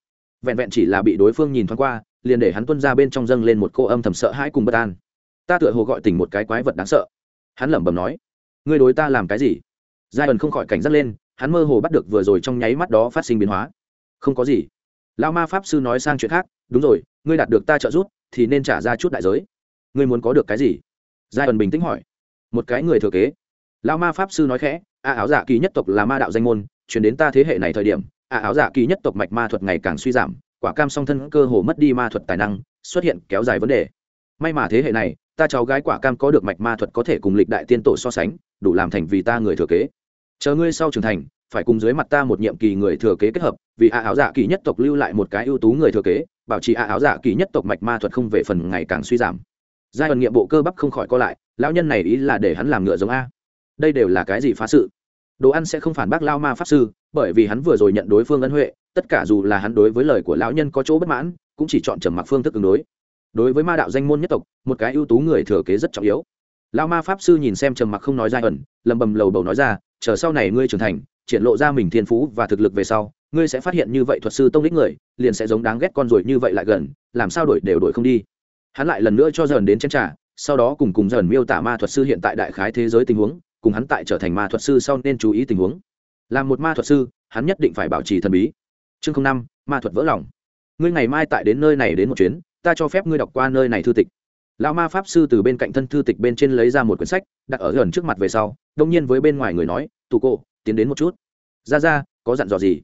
Vẹn vẹn chỉ là bị đối phương nhìn thoáng qua liền để hắn tuân ra bên trong dâng lên một cô âm thầm sợ hãi cùng bất an. Ta tựa hồ gọi tỉnh một cái quái vật đáng sợ. Hắn lẩm bẩm nói, ngươi đối ta làm cái gì? Giai ẩn không khỏi cảnh giác lên, hắn mơ hồ bắt được vừa rồi trong nháy mắt đó phát sinh biến hóa. Không có gì. Lao ma pháp sư nói sang chuyện khác, đúng rồi, ngươi đạt được ta trợ giúp, thì nên trả ra chút đại giới. Ngươi muốn có được cái gì? Giai ẩn bình tĩnh hỏi. Một cái người thừa kế. Lao ma pháp sư nói khẽ, a áo dạ kỳ nhất tộc là ma đạo danh môn, chuyển đến ta thế hệ này thời điểm, a áo dạ kỳ nhất tộc mạch ma thuật ngày càng suy giảm quả cam song thân cơ hồ mất đi ma thuật tài năng, xuất hiện kéo dài vấn đề. May mà thế hệ này, ta cháu gái quả cam có được mạch ma thuật có thể cùng lịch đại tiên tổ so sánh, đủ làm thành vì ta người thừa kế. Chờ ngươi sau trưởng thành, phải cùng dưới mặt ta một nhiệm kỳ người thừa kế kết hợp, vì a áo dạ kỳ nhất tộc lưu lại một cái ưu tú người thừa kế, bảo trì a áo dạ kỳ nhất tộc mạch ma thuật không về phần ngày càng suy giảm. Giai đoạn nghiệm bộ cơ bắp không khỏi co lại, lão nhân này ý là để hắn làm ngựa giống a. Đây đều là cái gì phá sự? Đồ ăn sẽ không phản bác lao ma pháp sư bởi vì hắn vừa rồi nhận đối phương ân huệ, tất cả dù là hắn đối với lời của lão nhân có chỗ bất mãn, cũng chỉ chọn trầm mặc phương thức ứng đối. Đối với ma đạo danh môn nhất tộc, một cái ưu tú người thừa kế rất trọng yếu. Lão ma pháp sư nhìn xem trầm mặc không nói ra ẩn lầm bầm lầu bầu nói ra, chờ sau này ngươi trưởng thành, triển lộ ra mình thiên phú và thực lực về sau, ngươi sẽ phát hiện như vậy thuật sư tông đích người, liền sẽ giống đáng ghét con rồi như vậy lại gần, làm sao đổi đều đổi không đi. Hắn lại lần nữa cho dần đến chén trà, sau đó cùng cùng dần miêu tả ma thuật sư hiện tại đại khái thế giới tình huống, cùng hắn tại trở thành ma thuật sư sau nên chú ý tình huống làm một ma thuật sư, hắn nhất định phải bảo trì thần bí. Chương năm, ma thuật vỡ lòng. Ngươi ngày mai tại đến nơi này đến một chuyến, ta cho phép ngươi đọc qua nơi này thư tịch. Lão ma pháp sư từ bên cạnh thân thư tịch bên trên lấy ra một quyển sách, đặt ở gần trước mặt về sau, đông nhiên với bên ngoài người nói, tù cổ, tiến đến một chút. Ra ra, có dặn dò gì?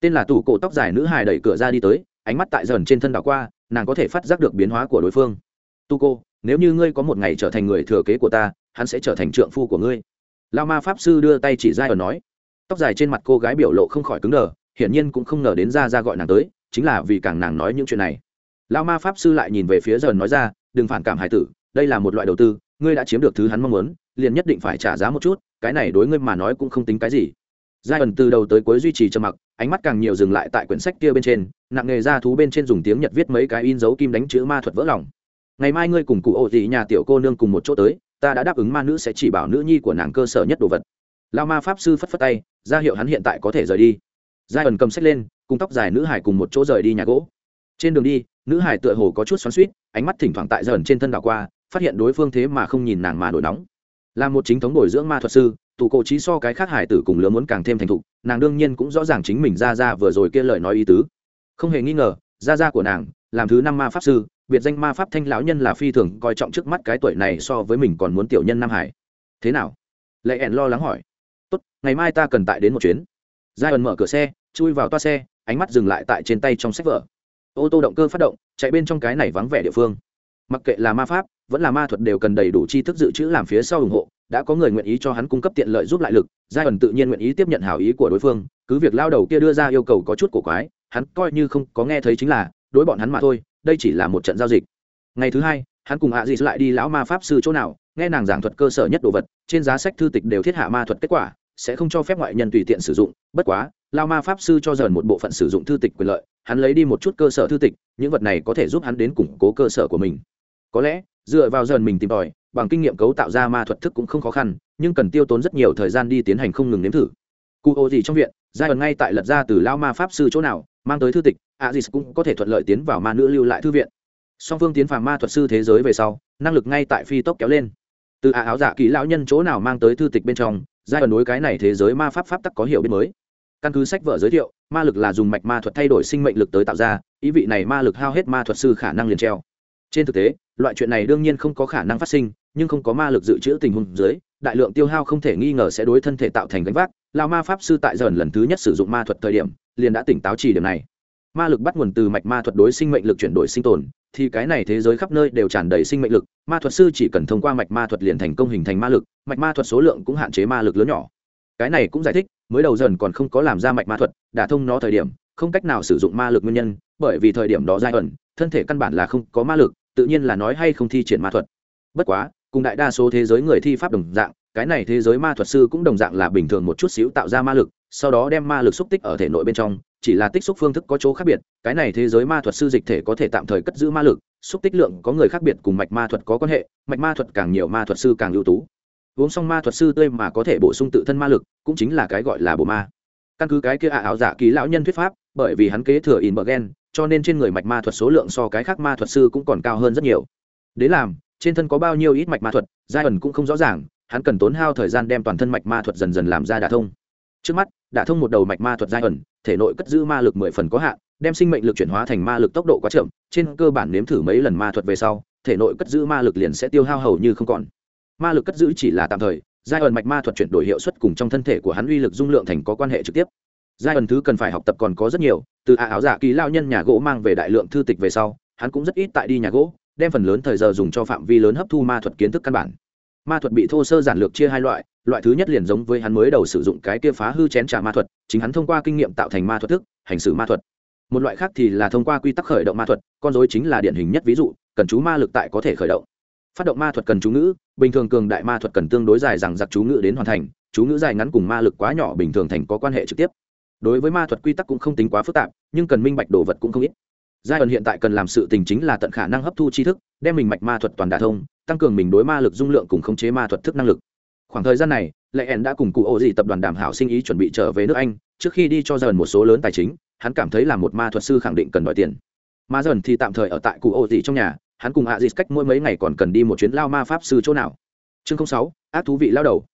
Tên là tù cổ tóc dài nữ hài đẩy cửa ra đi tới, ánh mắt tại dần trên thân đảo qua, nàng có thể phát giác được biến hóa của đối phương. Tu cô nếu như ngươi có một ngày trở thành người thừa kế của ta, hắn sẽ trở thành trượng phu của ngươi. Lao ma pháp sư đưa tay chỉ ra ở nói tóc dài trên mặt cô gái biểu lộ không khỏi cứng đờ, hiển nhiên cũng không ngờ đến ra ra gọi nàng tới, chính là vì càng nàng nói những chuyện này. Lao ma pháp sư lại nhìn về phía dần nói ra, đừng phản cảm hải tử, đây là một loại đầu tư, ngươi đã chiếm được thứ hắn mong muốn, liền nhất định phải trả giá một chút, cái này đối ngươi mà nói cũng không tính cái gì. Giai ẩn từ đầu tới cuối duy trì trầm mặc, ánh mắt càng nhiều dừng lại tại quyển sách kia bên trên, nặng nghề ra thú bên trên dùng tiếng nhật viết mấy cái in dấu kim đánh chữ ma thuật vỡ lòng. Ngày mai ngươi cùng cụ ổ dị nhà tiểu cô nương cùng một chỗ tới, ta đã đáp ứng ma nữ sẽ chỉ bảo nữ nhi của nàng cơ sở nhất đồ vật lao ma pháp sư phất phất tay, ra hiệu hắn hiện tại có thể rời đi. Giai ẩn cầm sách lên, cùng tóc dài nữ hải cùng một chỗ rời đi nhà gỗ. Trên đường đi, nữ hải tựa hồ có chút xoắn suýt ánh mắt thỉnh thoảng tại giai ẩn trên thân đảo qua, phát hiện đối phương thế mà không nhìn nàng mà nổi nóng. Là một chính thống bồi dưỡng ma thuật sư tụ cổ trí so cái khác hải tử cùng lứa muốn càng thêm thành thục, nàng đương nhiên cũng rõ ràng chính mình ra ra vừa rồi kia lời nói ý tứ. Không hề nghi ngờ, ra ra của nàng, làm thứ năm ma pháp sư, biệt danh ma pháp thanh lão nhân là phi thường coi trọng trước mắt cái tuổi này so với mình còn muốn tiểu nhân nam hải. Thế nào? Lệ ẻn lo lắng hỏi tốt, ngày mai ta cần tại đến một chuyến. Giai ẩn mở cửa xe, chui vào toa xe, ánh mắt dừng lại tại trên tay trong sách vở. Ô tô động cơ phát động, chạy bên trong cái này vắng vẻ địa phương. Mặc kệ là ma pháp, vẫn là ma thuật đều cần đầy đủ tri thức dự trữ làm phía sau ủng hộ. Đã có người nguyện ý cho hắn cung cấp tiện lợi giúp lại lực giai ẩn tự nhiên nguyện ý tiếp nhận hảo ý của đối phương. Cứ việc lao đầu kia đưa ra yêu cầu có chút cổ quái, hắn coi như không có nghe thấy chính là, đối bọn hắn mà thôi, đây chỉ là một trận giao dịch. Ngày thứ hai, hắn cùng hạ dị lại đi lão ma pháp sư chỗ nào, nghe nàng giảng thuật cơ sở nhất đồ vật, trên giá sách thư tịch đều thiết hạ ma thuật kết quả sẽ không cho phép ngoại nhân tùy tiện sử dụng, bất quá, lao ma pháp sư cho dần một bộ phận sử dụng thư tịch quyền lợi, hắn lấy đi một chút cơ sở thư tịch, những vật này có thể giúp hắn đến củng cố cơ sở của mình. Có lẽ, dựa vào dần mình tìm tòi, bằng kinh nghiệm cấu tạo ra ma thuật thức cũng không khó khăn, nhưng cần tiêu tốn rất nhiều thời gian đi tiến hành không ngừng nếm thử. Cụ ô gì trong viện, giai ẩn ngay tại lật ra từ lao ma pháp sư chỗ nào, mang tới thư tịch, Aziz cũng có thể thuận lợi tiến vào ma nữ lưu lại thư viện. Song phương tiến phàm ma thuật sư thế giới về sau, năng lực ngay tại phi tốc kéo lên. Từ ả áo giả kỳ lão nhân chỗ nào mang tới thư tịch bên trong giai ẩn đối cái này thế giới ma pháp pháp tắc có hiểu biết mới. Căn cứ sách vở giới thiệu, ma lực là dùng mạch ma thuật thay đổi sinh mệnh lực tới tạo ra, ý vị này ma lực hao hết ma thuật sư khả năng liền treo. Trên thực tế, loại chuyện này đương nhiên không có khả năng phát sinh, nhưng không có ma lực dự trữ tình huống dưới, đại lượng tiêu hao không thể nghi ngờ sẽ đối thân thể tạo thành gánh vác. Lao ma pháp sư tại dần lần thứ nhất sử dụng ma thuật thời điểm, liền đã tỉnh táo chỉ điểm này. Ma lực bắt nguồn từ mạch ma thuật đối sinh mệnh lực chuyển đổi sinh tồn thì cái này thế giới khắp nơi đều tràn đầy sinh mệnh lực, ma thuật sư chỉ cần thông qua mạch ma thuật liền thành công hình thành ma lực, mạch ma thuật số lượng cũng hạn chế ma lực lớn nhỏ. Cái này cũng giải thích, mới đầu dần còn không có làm ra mạch ma thuật đả thông nó thời điểm, không cách nào sử dụng ma lực nguyên nhân, bởi vì thời điểm đó giai ẩn thân thể căn bản là không có ma lực, tự nhiên là nói hay không thi triển ma thuật. Bất quá, cùng đại đa số thế giới người thi pháp đồng dạng, cái này thế giới ma thuật sư cũng đồng dạng là bình thường một chút xíu tạo ra ma lực sau đó đem ma lực xúc tích ở thể nội bên trong, chỉ là tích xúc phương thức có chỗ khác biệt, cái này thế giới ma thuật sư dịch thể có thể tạm thời cất giữ ma lực, xúc tích lượng có người khác biệt cùng mạch ma thuật có quan hệ, mạch ma thuật càng nhiều ma thuật sư càng ưu tú. Uống xong ma thuật sư tươi mà có thể bổ sung tự thân ma lực, cũng chính là cái gọi là bộ ma. Căn cứ cái kia à ảo giả ký lão nhân thuyết pháp, bởi vì hắn kế thừa in bờ gen, cho nên trên người mạch ma thuật số lượng so cái khác ma thuật sư cũng còn cao hơn rất nhiều. Đến làm, trên thân có bao nhiêu ít mạch ma thuật giai ẩn cũng không rõ ràng, hắn cần tốn hao thời gian đem toàn thân mạch ma thuật dần dần làm ra đả thông trước mắt, đã thông một đầu mạch ma thuật giai ẩn, thể nội cất giữ ma lực mười phần có hạn, đem sinh mệnh lực chuyển hóa thành ma lực tốc độ quá chậm, trên cơ bản nếm thử mấy lần ma thuật về sau, thể nội cất giữ ma lực liền sẽ tiêu hao hầu như không còn. Ma lực cất giữ chỉ là tạm thời, giai ẩn mạch ma thuật chuyển đổi hiệu suất cùng trong thân thể của hắn uy lực dung lượng thành có quan hệ trực tiếp. Giai ẩn thứ cần phải học tập còn có rất nhiều, từ ả áo giả kỳ lao nhân nhà gỗ mang về đại lượng thư tịch về sau, hắn cũng rất ít tại đi nhà gỗ, đem phần lớn thời giờ dùng cho phạm vi lớn hấp thu ma thuật kiến thức căn bản ma thuật bị thô sơ giản lược chia hai loại loại thứ nhất liền giống với hắn mới đầu sử dụng cái kia phá hư chén trà ma thuật, chính hắn thông qua kinh nghiệm tạo thành ma thuật thức, hành xử ma thuật. Một loại khác thì là thông qua quy tắc khởi động ma thuật, con dối chính là điển hình nhất ví dụ, cần chú ma lực tại có thể khởi động. Phát động ma thuật cần chú ngữ, bình thường cường đại ma thuật cần tương đối dài rằng giặc chú ngữ đến hoàn thành, chú ngữ dài ngắn cùng ma lực quá nhỏ bình thường thành có quan hệ trực tiếp. Đối với ma thuật quy tắc cũng không tính quá phức tạp, nhưng cần minh bạch đồ vật cũng không ít. Giai đoạn hiện tại cần làm sự tình chính là tận khả năng hấp thu tri thức, đem mình mạch ma thuật toàn đả thông tăng cường mình đối ma lực dung lượng cùng khống chế ma thuật thức năng lực. Khoảng thời gian này, lệ ẻn đã cùng cụ ổ dị tập đoàn đảm hảo sinh ý chuẩn bị trở về nước anh, trước khi đi cho dần một số lớn tài chính, hắn cảm thấy là một ma thuật sư khẳng định cần đòi tiền. Ma dần thì tạm thời ở tại cụ ổ dị trong nhà, hắn cùng hạ dị cách mỗi mấy ngày còn cần đi một chuyến lao ma pháp sư chỗ nào. Chương sáu, ác thú vị lao đầu.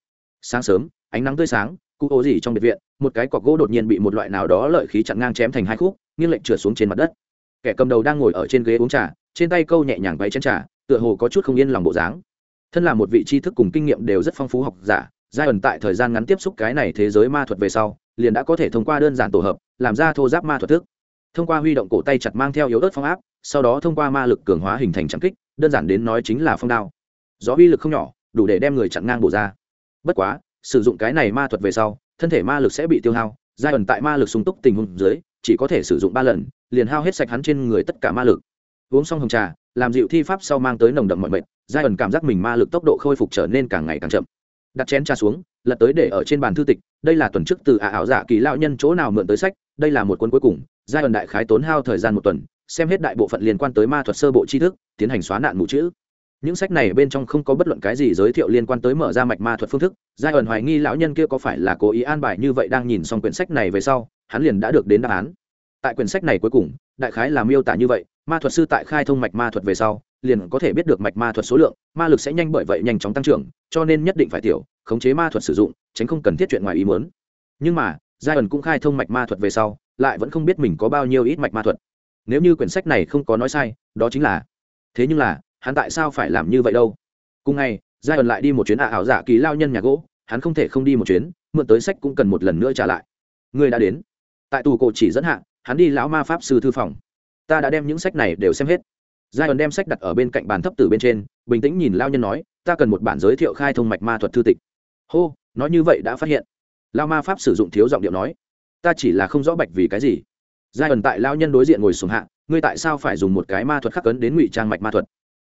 Sáng sớm, ánh nắng tươi sáng, cụ ổ dị trong biệt viện, một cái cọc gỗ đột nhiên bị một loại nào đó lợi khí chặn ngang chém thành hai khúc, nghiêng lệnh trượt xuống trên mặt đất. Kẻ cầm đầu đang ngồi ở trên ghế uống trà, trên tay câu nhẹ nhàng váy chén trà tựa hồ có chút không yên lòng bộ dáng. Thân là một vị tri thức cùng kinh nghiệm đều rất phong phú học giả giai ẩn tại thời gian ngắn tiếp xúc cái này thế giới ma thuật về sau, liền đã có thể thông qua đơn giản tổ hợp, làm ra thô giáp ma thuật thức. Thông qua huy động cổ tay chặt mang theo yếu ớt phong áp, sau đó thông qua ma lực cường hóa hình thành trắng kích, đơn giản đến nói chính là phong đao. Gió uy lực không nhỏ, đủ để đem người chặn ngang bổ ra. Bất quá, sử dụng cái này ma thuật về sau, thân thể ma lực sẽ bị tiêu hao giai ẩn tại ma lực sung túc tình huống dưới, chỉ có thể sử dụng ba lần, liền hao hết sạch hắn trên người tất cả ma lực. Uống xong hồng trà làm dịu thi pháp sau mang tới nồng đậm mọi mệt, giai ẩn cảm giác mình ma lực tốc độ khôi phục trở nên càng ngày càng chậm. Đặt chén trà xuống, lật tới để ở trên bàn thư tịch, đây là tuần trước từ ả ảo dạ kỳ lão nhân chỗ nào mượn tới sách, đây là một cuốn cuối cùng, giai ẩn đại khái tốn hao thời gian một tuần, xem hết đại bộ phận liên quan tới ma thuật sơ bộ tri thức, tiến hành xóa nạn mũ chữ. Những sách này bên trong không có bất luận cái gì giới thiệu liên quan tới mở ra mạch ma thuật phương thức, giai ẩn hoài nghi lão nhân kia có phải là cố ý an bài như vậy đang nhìn xong quyển sách này về sau, hắn liền đã được đến đáp án. Tại quyển sách này cuối cùng, đại khái là miêu tả như vậy ma thuật sư tại khai thông mạch ma thuật về sau, liền có thể biết được mạch ma thuật số lượng, ma lực sẽ nhanh bởi vậy nhanh chóng tăng trưởng, cho nên nhất định phải tiểu, khống chế ma thuật sử dụng, tránh không cần thiết chuyện ngoài ý muốn. Nhưng mà giai ẩn cũng khai thông mạch ma thuật về sau, lại vẫn không biết mình có bao nhiêu ít mạch ma thuật. Nếu như quyển sách này không có nói sai, đó chính là, thế nhưng là, hắn tại sao phải làm như vậy đâu? Cùng ngày giai ẩn lại đi một chuyến ạ ảo giả kỳ lao nhân nhà gỗ, hắn không thể không đi một chuyến, mượn tới sách cũng cần một lần nữa trả lại. Người đã đến. Tại tù cổ chỉ dẫn hạ, hắn đi lão ma pháp sư thư phòng ta đã đem những sách này đều xem hết. Giai ẩn đem sách đặt ở bên cạnh bàn thấp tử bên trên, bình tĩnh nhìn lao nhân nói, ta cần một bản giới thiệu khai thông mạch ma thuật thư tịch. Hô, nói như vậy đã phát hiện. Lao ma pháp sử dụng thiếu giọng điệu nói, ta chỉ là không rõ bạch vì cái gì. Giai ẩn tại lao nhân đối diện ngồi xuống hạ, ngươi tại sao phải dùng một cái ma thuật khắc cấn đến ngụy trang mạch ma thuật?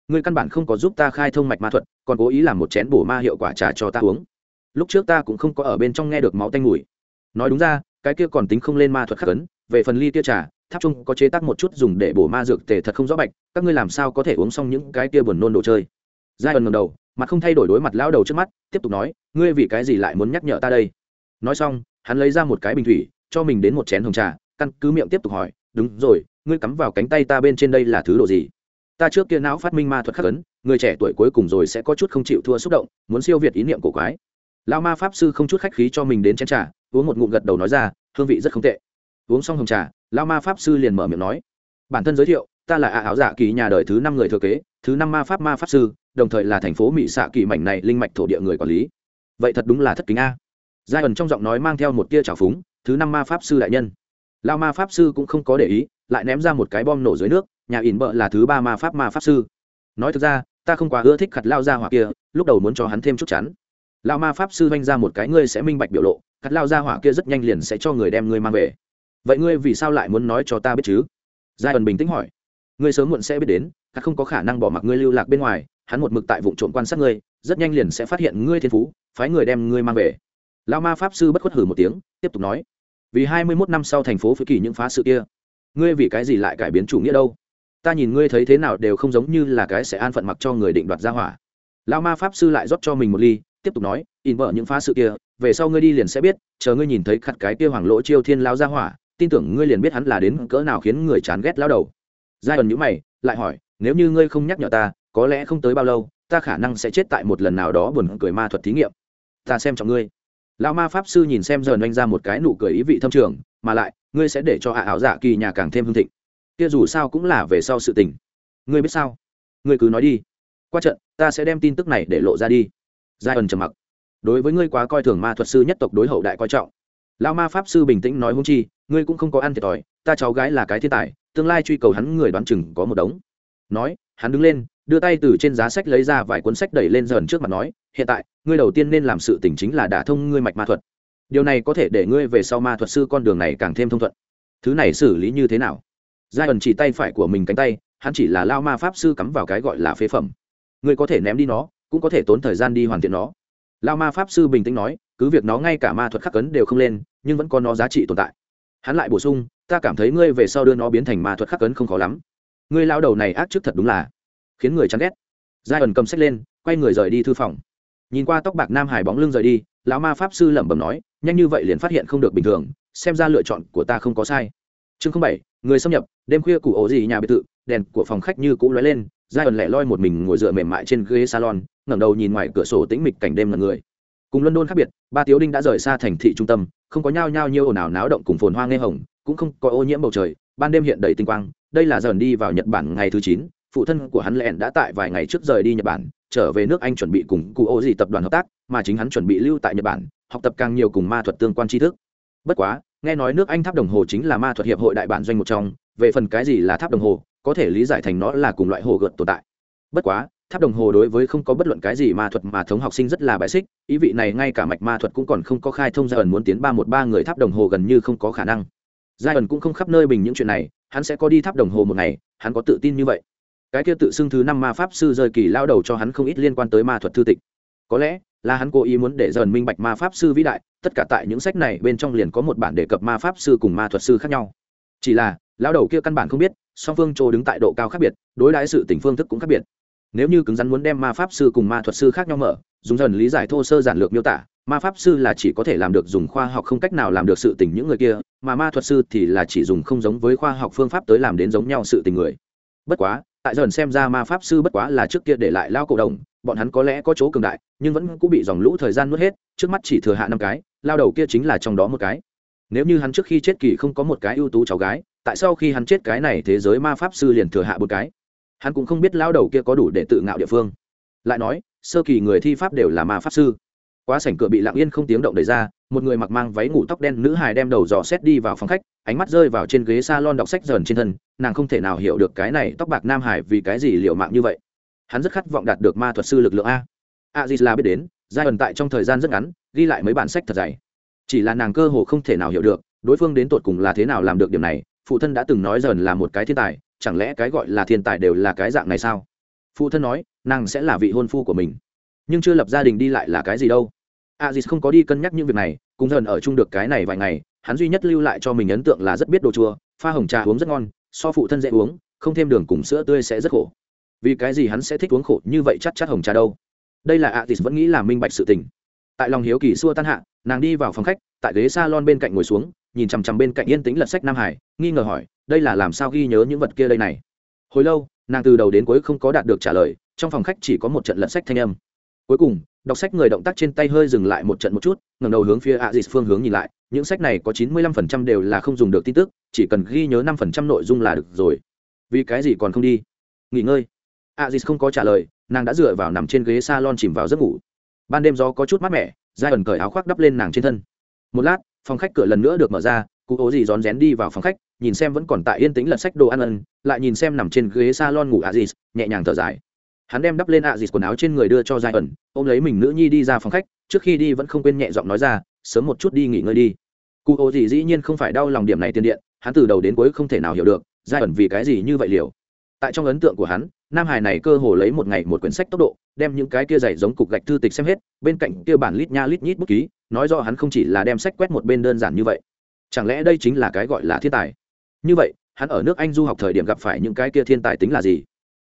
Ngươi căn bản không có giúp ta khai thông mạch ma thuật, còn cố ý làm một chén bổ ma hiệu quả trà cho ta uống. Lúc trước ta cũng không có ở bên trong nghe được máu tanh mùi. Nói đúng ra, cái kia còn tính không lên ma thuật khắc cấn, về phần ly kia trà tháp trung có chế tác một chút dùng để bổ ma dược tề thật không rõ bạch, các ngươi làm sao có thể uống xong những cái kia buồn nôn đồ chơi? Giai ẩn ngầm đầu, mặt không thay đổi đối mặt lão đầu trước mắt, tiếp tục nói, ngươi vì cái gì lại muốn nhắc nhở ta đây? Nói xong, hắn lấy ra một cái bình thủy, cho mình đến một chén hồng trà, căn cứ miệng tiếp tục hỏi, đúng rồi, ngươi cắm vào cánh tay ta bên trên đây là thứ đồ gì? Ta trước kia não phát minh ma thuật khắc ấn, người trẻ tuổi cuối cùng rồi sẽ có chút không chịu thua xúc động, muốn siêu việt ý niệm cổ quái. Lao ma pháp sư không chút khách khí cho mình đến chén trà, uống một ngụm gật đầu nói ra, hương vị rất không tệ uống xong hồng trà, lao ma pháp sư liền mở miệng nói, bản thân giới thiệu, ta là ạ áo dạ kỳ nhà đời thứ năm người thừa kế, thứ năm ma pháp ma pháp sư, đồng thời là thành phố mỹ xạ kỳ mảnh này linh mạch thổ địa người quản lý. Vậy thật đúng là thất kính a. Giai ẩn trong giọng nói mang theo một tia trào phúng, thứ năm ma pháp sư đại nhân. Lao ma pháp sư cũng không có để ý, lại ném ra một cái bom nổ dưới nước, nhà ỉn bợ là thứ ba ma pháp ma pháp sư. Nói thực ra, ta không quá ưa thích khặt lao ra hỏa kia, lúc đầu muốn cho hắn thêm chút chắn. Lao ma pháp sư vanh ra một cái ngươi sẽ minh bạch biểu lộ, khặt lao ra hỏa kia rất nhanh liền sẽ cho người đem ngươi mang về vậy ngươi vì sao lại muốn nói cho ta biết chứ? Giai ẩn bình tĩnh hỏi. Ngươi sớm muộn sẽ biết đến, ta không có khả năng bỏ mặc ngươi lưu lạc bên ngoài, hắn một mực tại vụ trộm quan sát ngươi, rất nhanh liền sẽ phát hiện ngươi thiên phú, phái người đem ngươi mang về. Lao ma pháp sư bất khuất hử một tiếng, tiếp tục nói. Vì hai mươi mốt năm sau thành phố phứ kỳ những phá sự kia, ngươi vì cái gì lại cải biến chủ nghĩa đâu? Ta nhìn ngươi thấy thế nào đều không giống như là cái sẽ an phận mặc cho người định đoạt ra hỏa. Lao ma pháp sư lại rót cho mình một ly, tiếp tục nói in vợ những phá sự kia, về sau ngươi đi liền sẽ biết, chờ ngươi nhìn thấy khặt cái kia hoàng lỗ chiêu thiên lao ra hỏa tin tưởng ngươi liền biết hắn là đến cỡ nào khiến người chán ghét lao đầu. Giai ẩn nhữ mày, lại hỏi, nếu như ngươi không nhắc nhở ta, có lẽ không tới bao lâu, ta khả năng sẽ chết tại một lần nào đó buồn cười ma thuật thí nghiệm. Ta xem trọng ngươi. Lão ma pháp sư nhìn xem giờ oanh ra một cái nụ cười ý vị thâm trường, mà lại, ngươi sẽ để cho hạ ảo dạ kỳ nhà càng thêm hương thịnh. Kia dù sao cũng là về sau sự tình. Ngươi biết sao? Ngươi cứ nói đi. Qua trận, ta sẽ đem tin tức này để lộ ra đi. Giai ẩn trầm mặc. Đối với ngươi quá coi thường ma thuật sư nhất tộc đối hậu đại coi trọng lão ma pháp sư bình tĩnh nói hung chi, ngươi cũng không có ăn thiệt thòi, ta cháu gái là cái thiên tài, tương lai truy cầu hắn người đoán chừng có một đống. Nói, hắn đứng lên, đưa tay từ trên giá sách lấy ra vài cuốn sách đẩy lên dần trước mặt nói, hiện tại, ngươi đầu tiên nên làm sự tỉnh chính là đả thông ngươi mạch ma thuật. Điều này có thể để ngươi về sau ma thuật sư con đường này càng thêm thông thuận. Thứ này xử lý như thế nào? Giai ẩn chỉ tay phải của mình cánh tay, hắn chỉ là lao ma pháp sư cắm vào cái gọi là phế phẩm. Ngươi có thể ném đi nó, cũng có thể tốn thời gian đi hoàn thiện nó lao ma pháp sư bình tĩnh nói, cứ việc nó ngay cả ma thuật khắc cấn đều không lên, nhưng vẫn có nó giá trị tồn tại. Hắn lại bổ sung, ta cảm thấy ngươi về sau đưa nó biến thành ma thuật khắc cấn không khó lắm. Ngươi lao đầu này ác trước thật đúng là khiến người chán ghét. Giai ẩn cầm sách lên, quay người rời đi thư phòng. Nhìn qua tóc bạc nam hải bóng lưng rời đi, lão ma pháp sư lẩm bẩm nói, nhanh như vậy liền phát hiện không được bình thường, xem ra lựa chọn của ta không có sai. Chương bảy, người xâm nhập, đêm khuya cụ ổ gì nhà biệt thự, đèn của phòng khách như cũ lóe lên giai ẩn lẻ loi một mình ngồi dựa mềm mại trên ghế salon, ngẩng đầu nhìn ngoài cửa sổ tĩnh mịch cảnh đêm là người. Cùng london khác biệt, ba tiếu đinh đã rời xa thành thị trung tâm, không có nhao nhao nhiêu ồn ào náo động cùng phồn hoa nghe hồng, cũng không có ô nhiễm bầu trời, ban đêm hiện đầy tinh quang, đây là dần đi vào nhật bản ngày thứ chín, phụ thân của hắn lẹn đã tại vài ngày trước rời đi nhật bản, trở về nước anh chuẩn bị cùng cụ ô gì tập đoàn hợp tác, mà chính hắn chuẩn bị lưu tại nhật bản, học tập càng nhiều cùng ma thuật tương quan tri thức. Bất quá, nghe nói nước anh tháp đồng hồ chính là ma thuật hiệp hội đại bản doanh một trong, về phần cái gì là tháp đồng hồ có thể lý giải thành nó là cùng loại hồ gợt tồn tại. Bất quá, tháp đồng hồ đối với không có bất luận cái gì ma thuật mà thống học sinh rất là bại xích, ý vị này ngay cả mạch ma thuật cũng còn không có khai thông. Gia ẩn muốn tiến ba một ba người tháp đồng hồ gần như không có khả năng. Gia ẩn cũng không khắp nơi bình những chuyện này, hắn sẽ có đi tháp đồng hồ một ngày, hắn có tự tin như vậy. Cái kia tự xưng thứ năm ma pháp sư rời kỳ lao đầu cho hắn không ít liên quan tới ma thuật thư tịch. Có lẽ là hắn cố ý muốn để dần minh bạch ma pháp sư vĩ đại, tất cả tại những sách này bên trong liền có một bản đề cập ma pháp sư cùng ma thuật sư khác nhau. Chỉ là lão đầu kia căn bản không biết, song phương chỗ đứng tại độ cao khác biệt, đối đãi sự tình phương thức cũng khác biệt. Nếu như cứng rắn muốn đem ma pháp sư cùng ma thuật sư khác nhau mở, dùng dần lý giải thô sơ giản lược miêu tả, ma pháp sư là chỉ có thể làm được dùng khoa học không cách nào làm được sự tình những người kia, mà ma thuật sư thì là chỉ dùng không giống với khoa học phương pháp tới làm đến giống nhau sự tình người. Bất quá, tại dần xem ra ma pháp sư bất quá là trước kia để lại lao cộng đồng, bọn hắn có lẽ có chỗ cường đại, nhưng vẫn cũng bị dòng lũ thời gian nuốt hết, trước mắt chỉ thừa hạ năm cái, lao đầu kia chính là trong đó một cái. Nếu như hắn trước khi chết kỳ không có một cái ưu tú cháu gái tại sao khi hắn chết cái này thế giới ma pháp sư liền thừa hạ một cái. Hắn cũng không biết lao đầu kia có đủ để tự ngạo địa phương. Lại nói, sơ kỳ người thi pháp đều là ma pháp sư. Quá sảnh cửa bị lặng yên không tiếng động đẩy ra, một người mặc mang váy ngủ tóc đen nữ hài đem đầu dò xét đi vào phòng khách, ánh mắt rơi vào trên ghế s a lon đọc sách dần trên thân, nàng không thể nào hiểu được cái này tóc bạc nam hải vì cái gì liệu mạng như vậy. Hắn rất khát vọng đạt được ma thuật sư lực lượng a. A d i là biết đến giai ẩn tại trong thời gian rất ngắn, ghi lại mấy bản sách thật dày. Chỉ là nàng cơ hồ không thể nào hiểu được, đối phương đến tột cùng là thế nào làm được điểm này phụ thân đã từng nói dần là một cái thiên tài, chẳng lẽ cái gọi là thiên tài đều là cái dạng này sao? Phụ thân nói, nàng sẽ là vị hôn phu của mình, nhưng chưa lập gia đình đi lại là cái gì đâu. A dì không có đi cân nhắc những việc này, cùng dần ở chung được cái này vài ngày, hắn duy nhất lưu lại cho mình ấn tượng là rất biết đồ chua, pha hồng trà uống rất ngon, so phụ thân dễ uống, không thêm đường cùng sữa tươi sẽ rất khổ. Vì cái gì hắn sẽ thích uống khổ như vậy chắc chắc hồng trà đâu? Đây là a dì vẫn nghĩ là minh bạch sự tình. Tại lòng hiếu kỳ xua tan hạ, nàng đi vào phòng khách, tại ghế s a lon bên cạnh ngồi xuống nhìn chằm chằm bên cạnh yên tĩnh lật sách nam hải, nghi ngờ hỏi, đây là làm sao ghi nhớ những vật kia đây này? Hồi lâu, nàng từ đầu đến cuối không có đạt được trả lời, trong phòng khách chỉ có một trận lật sách thanh âm. Cuối cùng, đọc sách người động tác trên tay hơi dừng lại một trận một chút, ngẩng đầu hướng phía a dịt phương hướng nhìn lại, những sách này có chín mươi lăm phần trăm đều là không dùng được tin tức, chỉ cần ghi nhớ năm phần trăm nội dung là được rồi. Vì cái gì còn không đi? Nghỉ ngơi. A dịt không có trả lời, nàng đã dựa vào nằm trên ghế s a lon chìm vào giấc ngủ. Ban đêm gió có chút mát mẻ giai ẩn cởi áo khoác đắp lên nàng trên thân. Một lát phòng khách cửa lần nữa được mở ra, cụ ố gì rón rén đi vào phòng khách, nhìn xem vẫn còn tại yên tĩnh lật sách đồ ăn ân, lại nhìn xem nằm trên ghế s a lon ngủ a nhẹ nhàng thở dài. Hắn đem đắp lên ạ à quần áo trên người đưa cho giai ẩn ôm lấy mình nữ nhi đi ra phòng khách, trước khi đi vẫn không quên nhẹ giọng nói ra, sớm một chút đi nghỉ ngơi đi. Cụ ố gì dĩ nhiên không phải đau lòng điểm này tiền điện, hắn từ đầu đến cuối không thể nào hiểu được giai ẩn vì cái gì như vậy liều. Tại trong ấn tượng của hắn, nam hải này cơ hồ lấy một ngày một quyển sách tốc độ, đem những cái kia dày giống cục gạch thư tịch xem hết, bên cạnh kia bản lít nha lít nhít bút ký nói rõ hắn không chỉ là đem sách quét một bên đơn giản như vậy. Chẳng lẽ đây chính là cái gọi là thiên tài? Như vậy, hắn ở nước anh du học thời điểm gặp phải những cái kia thiên tài tính là gì?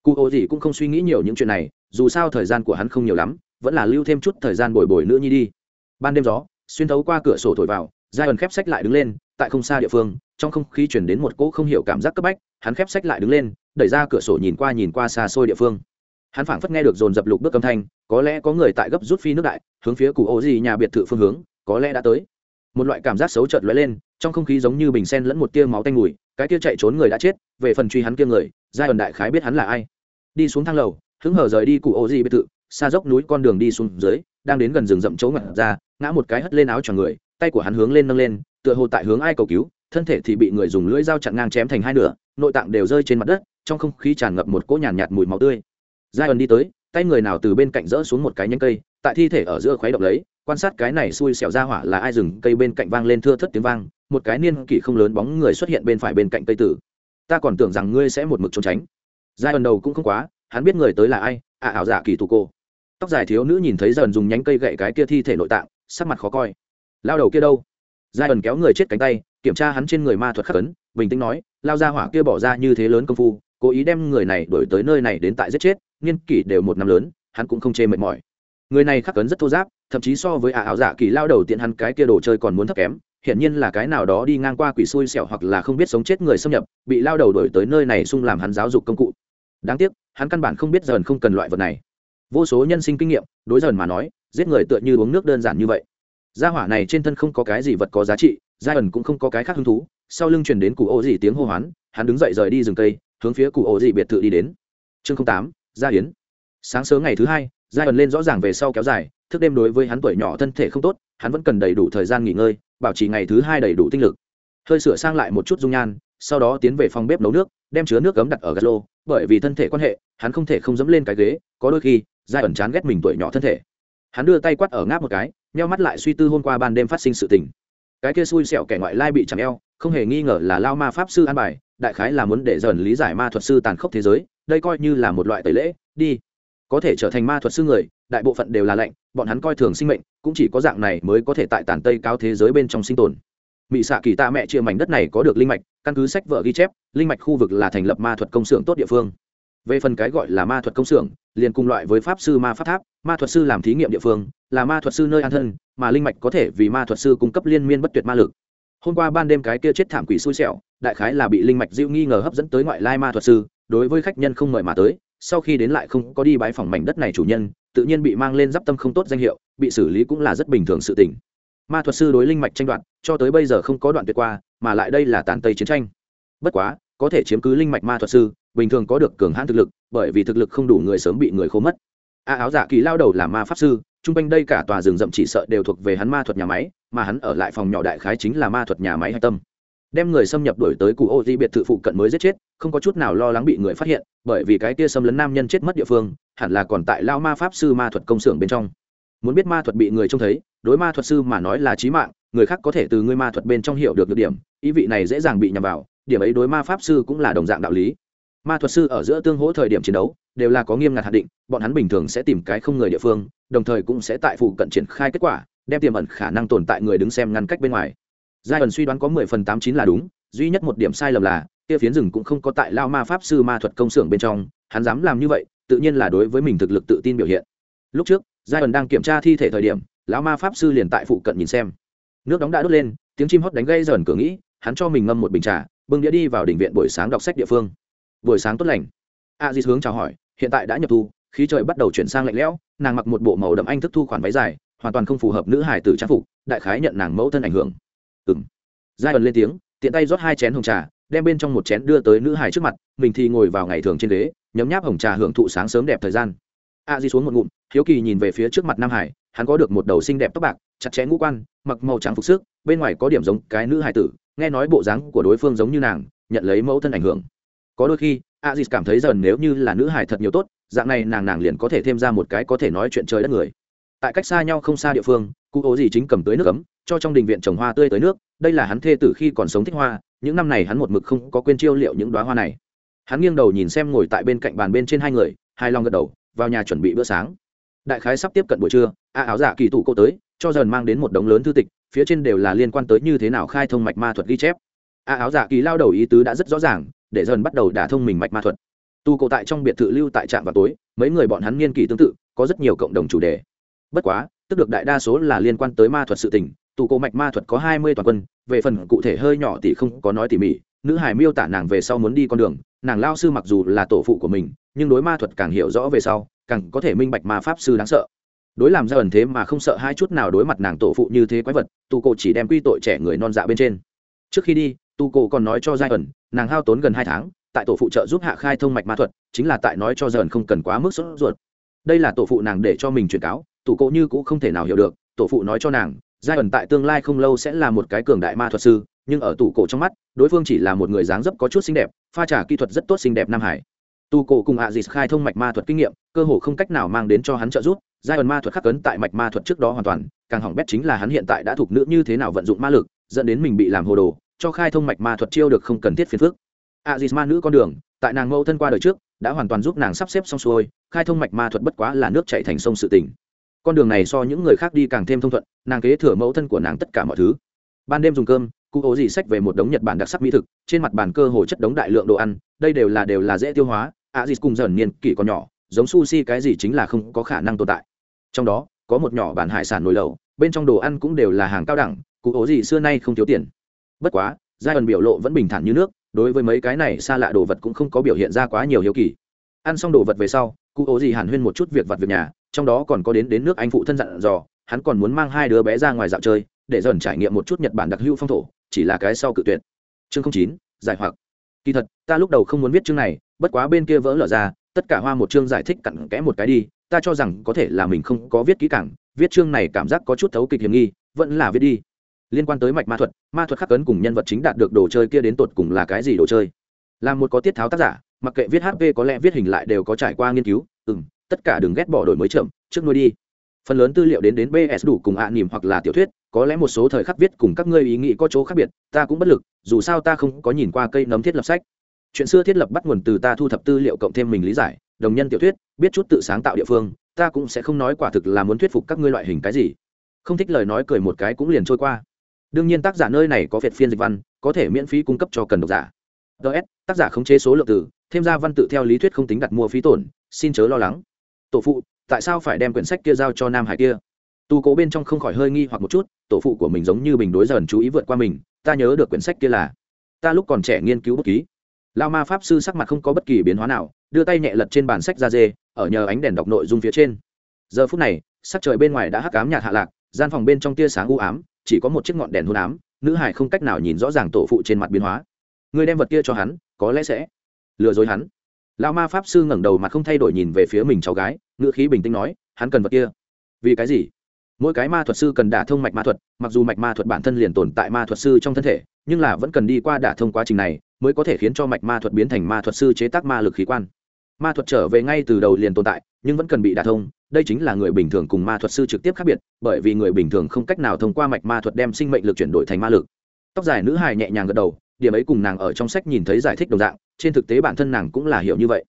Cụ ô gì cũng không suy nghĩ nhiều những chuyện này, dù sao thời gian của hắn không nhiều lắm, vẫn là lưu thêm chút thời gian bồi bồi nữa nhi đi. Ban đêm gió, xuyên thấu qua cửa sổ thổi vào giai ẩn khép sách lại đứng lên, tại không xa địa phương, trong không khí chuyển đến một cỗ không hiểu cảm giác cấp bách, hắn khép sách lại đứng lên, đẩy ra cửa sổ nhìn qua nhìn qua xa xôi địa phương hắn phảng phất nghe được dồn dập lục bước âm thanh có lẽ có người tại gấp rút phi nước đại hướng phía cụ ô gì nhà biệt thự phương hướng có lẽ đã tới. Một loại cảm giác xấu chợt lóe lên trong không khí giống như bình sen lẫn một tia máu tanh mùi cái tia chạy trốn người đã chết về phần truy hắn kia người giai ẩn đại khái biết hắn là ai. Đi xuống thang lầu hứng hở rời đi cụ ô gì biệt thự xa dốc núi con đường đi xuống dưới đang đến gần rừng rậm chỗ ngặt ra ngã một cái hất lên áo cho người tay của hắn hướng lên nâng lên tựa hồ tại hướng ai cầu cứu thân thể thì bị người dùng lưỡi dao chặn ngang chém thành hai nửa nội tạng đều rơi trên mặt đất trong không khí tràn ngập một cỗ nhàn nhạt, nhạt mùi máu tươi giai ẩn đi tới tay người nào từ bên cạnh rỡ xuống một cái nhánh cây tại thi thể ở giữa khuấy động lấy quan sát cái này xui xẻo ra hỏa là ai rừng cây bên cạnh vang lên thưa thất tiếng vang một cái niên kỷ không lớn bóng người xuất hiện bên phải bên cạnh cây tử. Ta còn tưởng rằng ngươi sẽ một mực trốn tránh. Giai ẩn đầu cũng không quá hắn biết người tới là ai ạ à, ảo giả kỳ tù cô. Tóc dài thiếu nữ nhìn thấy dần dùng nhánh cây gậy cái kia thi thể nội tạng sắc mặt khó coi. Lao đầu kia đâu? Giai ẩn kéo người chết cánh tay kiểm tra hắn trên người ma thuật khắc ấn bình tĩnh nói lao ra hỏa kia bỏ ra như thế lớn công phu cố ý đem người này đổi tới nơi này đến tại giết chết niên kỷ đều một năm lớn, hắn cũng không chê mệt mỏi. Người này khắc cấn rất thô giáp, thậm chí so với ả ảo giả kỳ lao đầu tiện hắn cái kia đồ chơi còn muốn thấp kém, hiển nhiên là cái nào đó đi ngang qua quỷ xui xẻo hoặc là không biết sống chết người xâm nhập, bị lao đầu đổi tới nơi này xung làm hắn giáo dục công cụ. Đáng tiếc, hắn căn bản không biết dần không cần loại vật này. Vô số nhân sinh kinh nghiệm, đối dần mà nói, giết người tựa như uống nước đơn giản như vậy. Gia hỏa này trên thân không có cái gì vật có giá trị gia ẩn cũng không có cái khác hứng thú, sau lưng truyền đến cụ ô gì tiếng hô hoán, hắn đứng dậy rời đi rừng cây hướng phía cụ ổ dị biệt thự đi đến. Chương tám, gia hiến sáng sớm ngày thứ hai, gia ẩn lên rõ ràng về sau kéo dài, thức đêm đối với hắn tuổi nhỏ thân thể không tốt, hắn vẫn cần đầy đủ thời gian nghỉ ngơi, bảo trì ngày thứ hai đầy đủ tinh lực. Hơi sửa sang lại một chút dung nhan, sau đó tiến về phòng bếp nấu nước, đem chứa nước cấm đặt ở gạt lô, bởi vì thân thể quan hệ, hắn không thể không dẫm lên cái ghế, có đôi khi giai ẩn chán ghét mình tuổi nhỏ thân thể. Hắn đưa tay quắt ở ngáp một cái, nheo mắt lại suy tư hôm qua ban đêm phát sinh sự tình. Cái kia xui xẻo kẻ ngoại lai bị chẳng eo không hề nghi ngờ là lao ma pháp sư an bài, đại khái là muốn để dần lý giải ma thuật sư tàn khốc thế giới, đây coi như là một loại tẩy lễ, đi. Có thể trở thành ma thuật sư người, đại bộ phận đều là lạnh, bọn hắn coi thường sinh mệnh, cũng chỉ có dạng này mới có thể tại tàn tây cao thế giới bên trong sinh tồn. Mỹ xạ kỳ tạ mẹ chia mảnh đất này có được linh mạch, căn cứ sách vợ ghi chép, linh mạch khu vực là thành lập ma thuật công xưởng tốt địa phương. Về phần cái gọi là ma thuật công xưởng, liền cùng loại với pháp sư ma pháp tháp, ma thuật sư làm thí nghiệm địa phương, là ma thuật sư nơi an thân, mà linh mạch có thể vì ma thuật sư cung cấp liên miên bất tuyệt ma lực hôm qua ban đêm cái kia chết thảm quỷ xui xẻo, đại khái là bị linh mạch dịu nghi ngờ hấp dẫn tới ngoại lai ma thuật sư, đối với khách nhân không mời mà tới, sau khi đến lại không có đi bái phòng mảnh đất này chủ nhân, tự nhiên bị mang lên d tâm không tốt danh hiệu, bị xử lý cũng là rất bình thường sự tình. Ma thuật sư đối linh mạch tranh đoạt, cho tới bây giờ không có đoạn tuyệt qua, mà lại đây là tàn tây chiến tranh. Bất quá, có thể chiếm cứ linh mạch ma thuật sư, bình thường có được cường hãn thực lực, bởi vì thực lực không đủ người sớm bị người khô mất. A áo giả kỳ lao đầu là ma pháp sư chung quanh đây cả tòa rừng rậm chỉ sợ đều thuộc về hắn ma thuật nhà máy, mà hắn ở lại phòng nhỏ đại khái chính là ma thuật nhà máy hạch tâm. Đem người xâm nhập đuổi tới cụ ô di biệt thự phụ cận mới giết chết, không có chút nào lo lắng bị người phát hiện, bởi vì cái kia xâm lấn nam nhân chết mất địa phương, hẳn là còn tại lao ma pháp sư ma thuật công xưởng bên trong. Muốn biết ma thuật bị người trông thấy, đối ma thuật sư mà nói là trí mạng, người khác có thể từ ngươi ma thuật bên trong hiểu được được điểm, ý vị này dễ dàng bị nhầm vào, điểm ấy đối ma pháp sư cũng là đồng dạng đạo lý ma thuật sư ở giữa tương hỗ thời điểm chiến đấu đều là có nghiêm ngặt hạn định, bọn hắn bình thường sẽ tìm cái không người địa phương, đồng thời cũng sẽ tại phụ cận triển khai kết quả, đem tiềm ẩn khả năng tồn tại người đứng xem ngăn cách bên ngoài. Giai ẩn suy đoán có mười phần tám chín là đúng, duy nhất một điểm sai lầm là, kia phiến rừng cũng không có tại lao ma pháp sư ma thuật công xưởng bên trong, hắn dám làm như vậy, tự nhiên là đối với mình thực lực tự tin biểu hiện. Lúc trước, giai ẩn đang kiểm tra thi thể thời điểm, lão ma pháp sư liền tại phụ cận nhìn xem. Nước đóng đã đốt lên, tiếng chim hót đánh gây dần cửa nghĩ, hắn cho mình ngâm một bình trà, bưng đĩa đi vào đỉnh viện buổi sáng đọc sách địa phương buổi sáng tốt lành. A di hướng chào hỏi, hiện tại đã nhập thu, khí trời bắt đầu chuyển sang lạnh lẽo, nàng mặc một bộ màu đậm anh thức thu khoản váy dài, hoàn toàn không phù hợp nữ hải tử trang phục, đại khái nhận nàng mẫu thân ảnh hưởng. Ừ m giai ẩn lên tiếng, tiện tay rót hai chén hồng trà, đem bên trong một chén đưa tới nữ hải trước mặt, mình thì ngồi vào ngày thường trên ghế, nhấm nháp hồng trà hưởng thụ sáng sớm đẹp thời gian. A di xuống một ngụm, hiếu kỳ nhìn về phía trước mặt nam hải, hắn có được một đầu xinh đẹp tóc bạc, chặt chẽ ngũ quan, mặc màu trắng phục sức, bên ngoài có điểm giống cái nữ hải tử, nghe nói bộ dáng của đối phương giống như nàng, nhận lấy mẫu thân ảnh hưởng có đôi khi a dịt cảm thấy dần nếu như là nữ hải thật nhiều tốt, dạng này nàng nàng liền có thể thêm ra một cái có thể nói chuyện trời đất người. Tại cách xa nhau không xa địa phương, cụ ố gì chính cầm tới nước ấm, cho trong đình viện trồng hoa tươi tới nước, đây là hắn thê tử khi còn sống thích hoa, những năm này hắn một mực không có quên chiêu liệu những đoá hoa này. Hắn nghiêng đầu nhìn xem ngồi tại bên cạnh bàn bên trên hai người hai long gật đầu, vào nhà chuẩn bị bữa sáng. Đại khái sắp tiếp cận buổi trưa, a áo giả kỳ tủ cô tới, cho dần mang đến một đống lớn thư tịch, phía trên đều là liên quan tới như thế nào khai thông mạch ma thuật ghi chép. A áo giả kỳ lao đầu ý tứ đã rất rõ ràng để dần bắt đầu đả thông mình mạch ma thuật. Tu cổ tại trong biệt thự lưu tại trạm vào tối, mấy người bọn hắn niên kỷ tương tự, có rất nhiều cộng đồng chủ đề. Bất quá, tức được đại đa số là liên quan tới ma thuật sự tình, Tu cổ mạch ma thuật có hai mươi toàn quân, về phần cụ thể hơi nhỏ thì không có nói tỉ mỉ, nữ hải miêu tả nàng về sau muốn đi con đường, nàng lao sư mặc dù là tổ phụ của mình, nhưng đối ma thuật càng hiểu rõ về sau, càng có thể minh bạch ma pháp sư đáng sợ. Đối làm ra ẩn thế mà không sợ hai chút nào đối mặt nàng tổ phụ như thế quái vật, tu cổ chỉ đem quy tội trẻ người non dạ bên trên. Trước khi đi tu cổ còn nói cho giai ẩn, nàng hao tốn gần hai tháng, tại tổ phụ trợ giúp hạ khai thông mạch ma thuật, chính là tại nói cho giai ẩn không cần quá mức sốt ruột. Đây là tổ phụ nàng để cho mình truyền cáo Tu cổ như cũng không thể nào hiểu được, tổ phụ nói cho nàng, giai ẩn tại tương lai không lâu sẽ là một cái cường đại ma thuật sư, nhưng ở tủ cổ trong mắt, đối phương chỉ là một người dáng dấp có chút xinh đẹp, pha trả kỹ thuật rất tốt xinh đẹp nam hải. Tu cổ cùng ạ dịt khai thông mạch ma thuật kinh nghiệm, cơ hồ không cách nào mang đến cho hắn trợ giúp, giai ẩn ma thuật khắc cấn tại mạch ma thuật trước đó hoàn toàn, càng hỏng bét chính là hắn hiện tại đã thuộc nữ như thế nào vận dụng ma lực, dẫn đến mình bị làm hồ đồ cho khai thông mạch ma thuật chiêu được không cần thiết phiền phức. A dịt ma nữ con đường, tại nàng mẫu thân qua đời trước, đã hoàn toàn giúp nàng sắp xếp xong xuôi, khai thông mạch ma thuật bất quá là nước chảy thành sông sự tỉnh con đường này so những người khác đi càng thêm thông thuận, nàng kế thừa mẫu thân của nàng tất cả mọi thứ. Ban đêm dùng cơm, cụ ố gì sách về một đống nhật bản đặc sắc mỹ thực, trên mặt bàn cơ hồ chất đống đại lượng đồ ăn, đây đều là đều là dễ tiêu hóa a dịt cùng dần niên kỷ còn nhỏ, giống sushi cái gì chính là không có khả năng tồn tại. Trong đó, có một nhỏ bản hải sản nồi lẩu, bên trong đồ ăn cũng đều là hàng cao đẳng, cụ ố gì xưa nay không thiếu tiền bất quá giai ẩn biểu lộ vẫn bình thản như nước, đối với mấy cái này xa lạ đồ vật cũng không có biểu hiện ra quá nhiều hiếu kỳ. Ăn xong đồ vật về sau, cụ ố gì hàn huyên một chút việc vặt việc nhà, trong đó còn có đến đến nước anh phụ thân dặn dò, hắn còn muốn mang hai đứa bé ra ngoài dạo chơi, để dần trải nghiệm một chút nhật bản đặc hữu phong thổ, chỉ là cái sau cự tuyệt. Chương chín, giải hoặc. Kỳ thật, ta lúc đầu không muốn viết chương này, bất quá bên kia vỡ lở ra, tất cả hoa một chương giải thích cặn kẽ một cái đi, ta cho rằng có thể là mình không có viết kỹ càng, viết chương này cảm giác có chút thấu kịch hiểm nghi, vẫn là viết đi liên quan tới mạch ma thuật ma thuật khắc cấn cùng nhân vật chính đạt được đồ chơi kia đến tột cùng là cái gì đồ chơi? Là một có tiết tháo tác giả, mặc kệ viết hp có lẽ viết hình lại đều có trải qua nghiên cứu ừ m tất cả đừng ghét bỏ đổi mới chậm, trước nuôi đi. Phần lớn tư liệu đến đến bs đủ cùng ạ à nỉm hoặc là tiểu thuyết, có lẽ một số thời khắc viết cùng các ngươi ý nghĩ có chỗ khác biệt, ta cũng bất lực, dù sao ta không có nhìn qua cây nấm thiết lập sách. Chuyện xưa thiết lập bắt nguồn từ ta thu thập tư liệu cộng thêm mình lý giải, đồng nhân tiểu thuyết, biết chút tự sáng tạo địa phương, ta cũng sẽ không nói quả thực là muốn thuyết phục các ngươi loại hình cái gì. Không thích lời nói cười một cái cũng liền trôi qua đương nhiên tác giả nơi này có việt phiên dịch văn, có thể miễn phí cung cấp cho cần độc giả. Ts tác giả khống chế số lượng từ, thêm ra văn tự theo lý thuyết không tính đặt mua phí tổn, xin chớ lo lắng. Tổ phụ, tại sao phải đem quyển sách kia giao cho nam hải kia? Tu cố bên trong không khỏi hơi nghi hoặc một chút, tổ phụ của mình giống như bình đối dần chú ý vượt qua mình, ta nhớ được quyển sách kia là, ta lúc còn trẻ nghiên cứu bút ký. Lao ma pháp sư sắc mặt không có bất kỳ biến hóa nào, đưa tay nhẹ lật trên bản sách ra dê, ở nhờ ánh đèn đọc nội dung phía trên. Giờ phút này, sắc trời bên ngoài đã hắc ám nhạt hạ lạc, gian phòng bên trong tia sáng u ám chỉ có một chiếc ngọn đèn hôn ám, nữ hải không cách nào nhìn rõ ràng tổ phụ trên mặt biến hóa. Người đem vật kia cho hắn, có lẽ sẽ lừa dối hắn. Lao ma pháp sư ngẩng đầu mặt không thay đổi nhìn về phía mình cháu gái, ngữ khí bình tĩnh nói, hắn cần vật kia. Vì cái gì? Mỗi cái ma thuật sư cần đả thông mạch ma thuật, mặc dù mạch ma thuật bản thân liền tồn tại ma thuật sư trong thân thể, nhưng là vẫn cần đi qua đả thông quá trình này mới có thể khiến cho mạch ma thuật biến thành ma thuật sư chế tác ma lực khí quan. Ma thuật trở về ngay từ đầu liền tồn tại, nhưng vẫn cần bị đả thông đây chính là người bình thường cùng ma thuật sư trực tiếp khác biệt, bởi vì người bình thường không cách nào thông qua mạch ma thuật đem sinh mệnh lực chuyển đổi thành ma lực. Tóc dài nữ hài nhẹ nhàng gật đầu, điểm ấy cùng nàng ở trong sách nhìn thấy giải thích đồng dạng, trên thực tế bản thân nàng cũng là hiểu như vậy.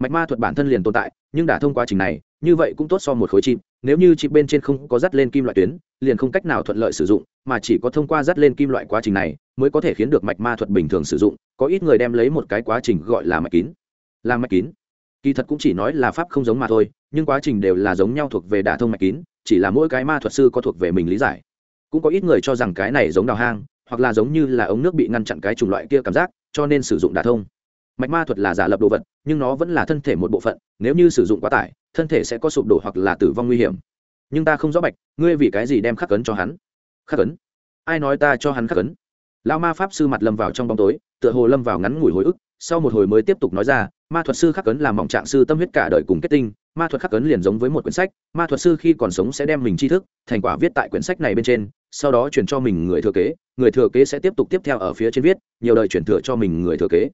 Mạch ma thuật bản thân liền tồn tại, nhưng đã thông quá trình này, như vậy cũng tốt so một khối chim nếu như chip bên trên không có dắt lên kim loại tuyến, liền không cách nào thuận lợi sử dụng, mà chỉ có thông qua dắt lên kim loại quá trình này, mới có thể khiến được mạch ma thuật bình thường sử dụng, có ít người đem lấy một cái quá trình gọi là mạch kín. Là mạch kín kỳ thật cũng chỉ nói là pháp không giống mà thôi, nhưng quá trình đều là giống nhau thuộc về đả thông mạch kín, chỉ là mỗi cái ma thuật sư có thuộc về mình lý giải. Cũng có ít người cho rằng cái này giống đào hang, hoặc là giống như là ống nước bị ngăn chặn cái chủng loại kia cảm giác, cho nên sử dụng đả thông. Mạch ma thuật là giả lập đồ vật, nhưng nó vẫn là thân thể một bộ phận, nếu như sử dụng quá tải, thân thể sẽ có sụp đổ hoặc là tử vong nguy hiểm. Nhưng ta không rõ bạch, ngươi vì cái gì đem khắc cấn cho hắn? Khắc cấn? Ai nói ta cho hắn khắc cấn? Lao ma pháp sư mặt lâm vào trong bóng tối, tựa hồ lâm vào ngắn ngủi hồi ức sau một hồi mới tiếp tục nói ra, ma thuật sư khắc cấn làm mỏng trạng sư tâm huyết cả đời cùng kết tinh, ma thuật khắc cấn liền giống với một quyển sách, ma thuật sư khi còn sống sẽ đem mình tri thức, thành quả viết tại quyển sách này bên trên, sau đó chuyển cho mình người thừa kế, người thừa kế sẽ tiếp tục tiếp theo ở phía trên viết, nhiều đời chuyển thừa cho mình người thừa kế.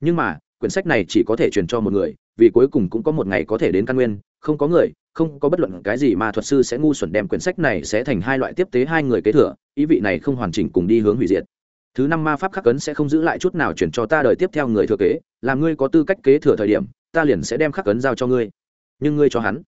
Nhưng mà, quyển sách này chỉ có thể truyền cho một người, vì cuối cùng cũng có một ngày có thể đến căn nguyên, không có người, không có bất luận cái gì mà thuật sư sẽ ngu xuẩn đem quyển sách này sẽ thành hai loại tiếp tế hai người kế thừa, ý vị này không hoàn chỉnh cùng đi hướng hủy diệt thứ năm ma pháp khắc cấn sẽ không giữ lại chút nào chuyển cho ta đời tiếp theo người thừa kế, làm ngươi có tư cách kế thừa thời điểm, ta liền sẽ đem khắc cấn giao cho ngươi. Nhưng ngươi cho hắn.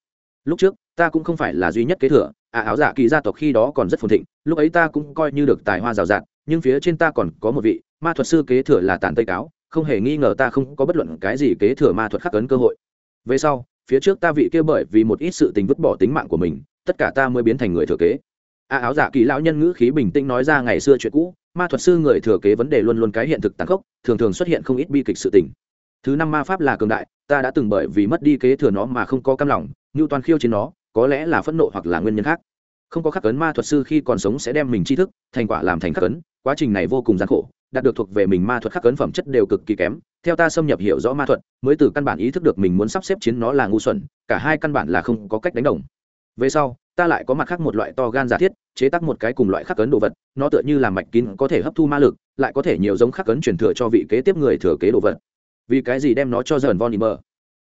Lúc trước, ta cũng không phải là duy nhất kế thừa à áo giả kỳ gia tộc khi đó còn rất phồn thịnh, lúc ấy ta cũng coi như được tài hoa rào rạt, nhưng phía trên ta còn có một vị, ma thuật sư kế thừa là tàn tây cáo, không hề nghi ngờ ta không có bất luận cái gì kế thừa ma thuật khắc cấn cơ hội. Về sau, phía trước ta vị kia bởi vì một ít sự tình vứt bỏ tính mạng của mình, tất cả ta mới biến thành người thừa kế a áo giả kỳ lão nhân ngữ khí bình tĩnh nói ra ngày xưa chuyện cũ, ma thuật sư người thừa kế vấn đề luôn luôn cái hiện thực tàn khốc, thường thường xuất hiện không ít bi kịch sự tình. Thứ năm ma pháp là cường đại, ta đã từng bởi vì mất đi kế thừa nó mà không có cam lòng, như toàn khiêu trên nó, có lẽ là phẫn nộ hoặc là nguyên nhân khác. Không có khắc ấn ma thuật sư khi còn sống sẽ đem mình tri thức, thành quả làm thành khắc ấn, quá trình này vô cùng gian khổ, đạt được thuộc về mình ma thuật khắc ấn phẩm chất đều cực kỳ kém. Theo ta xâm nhập hiểu rõ ma thuật, mới từ căn bản ý thức được mình muốn sắp xếp chiến nó là ngu xuẩn, cả hai căn bản là không có cách đánh đồng. Về sau ta lại có mặt khác một loại to gan giả thiết, chế tác một cái cùng loại khắc cấn đồ vật, nó tựa như là mạch kín có thể hấp thu ma lực, lại có thể nhiều giống khắc cấn truyền thừa cho vị kế tiếp người thừa kế đồ vật. Vì cái gì đem nó cho dần von imer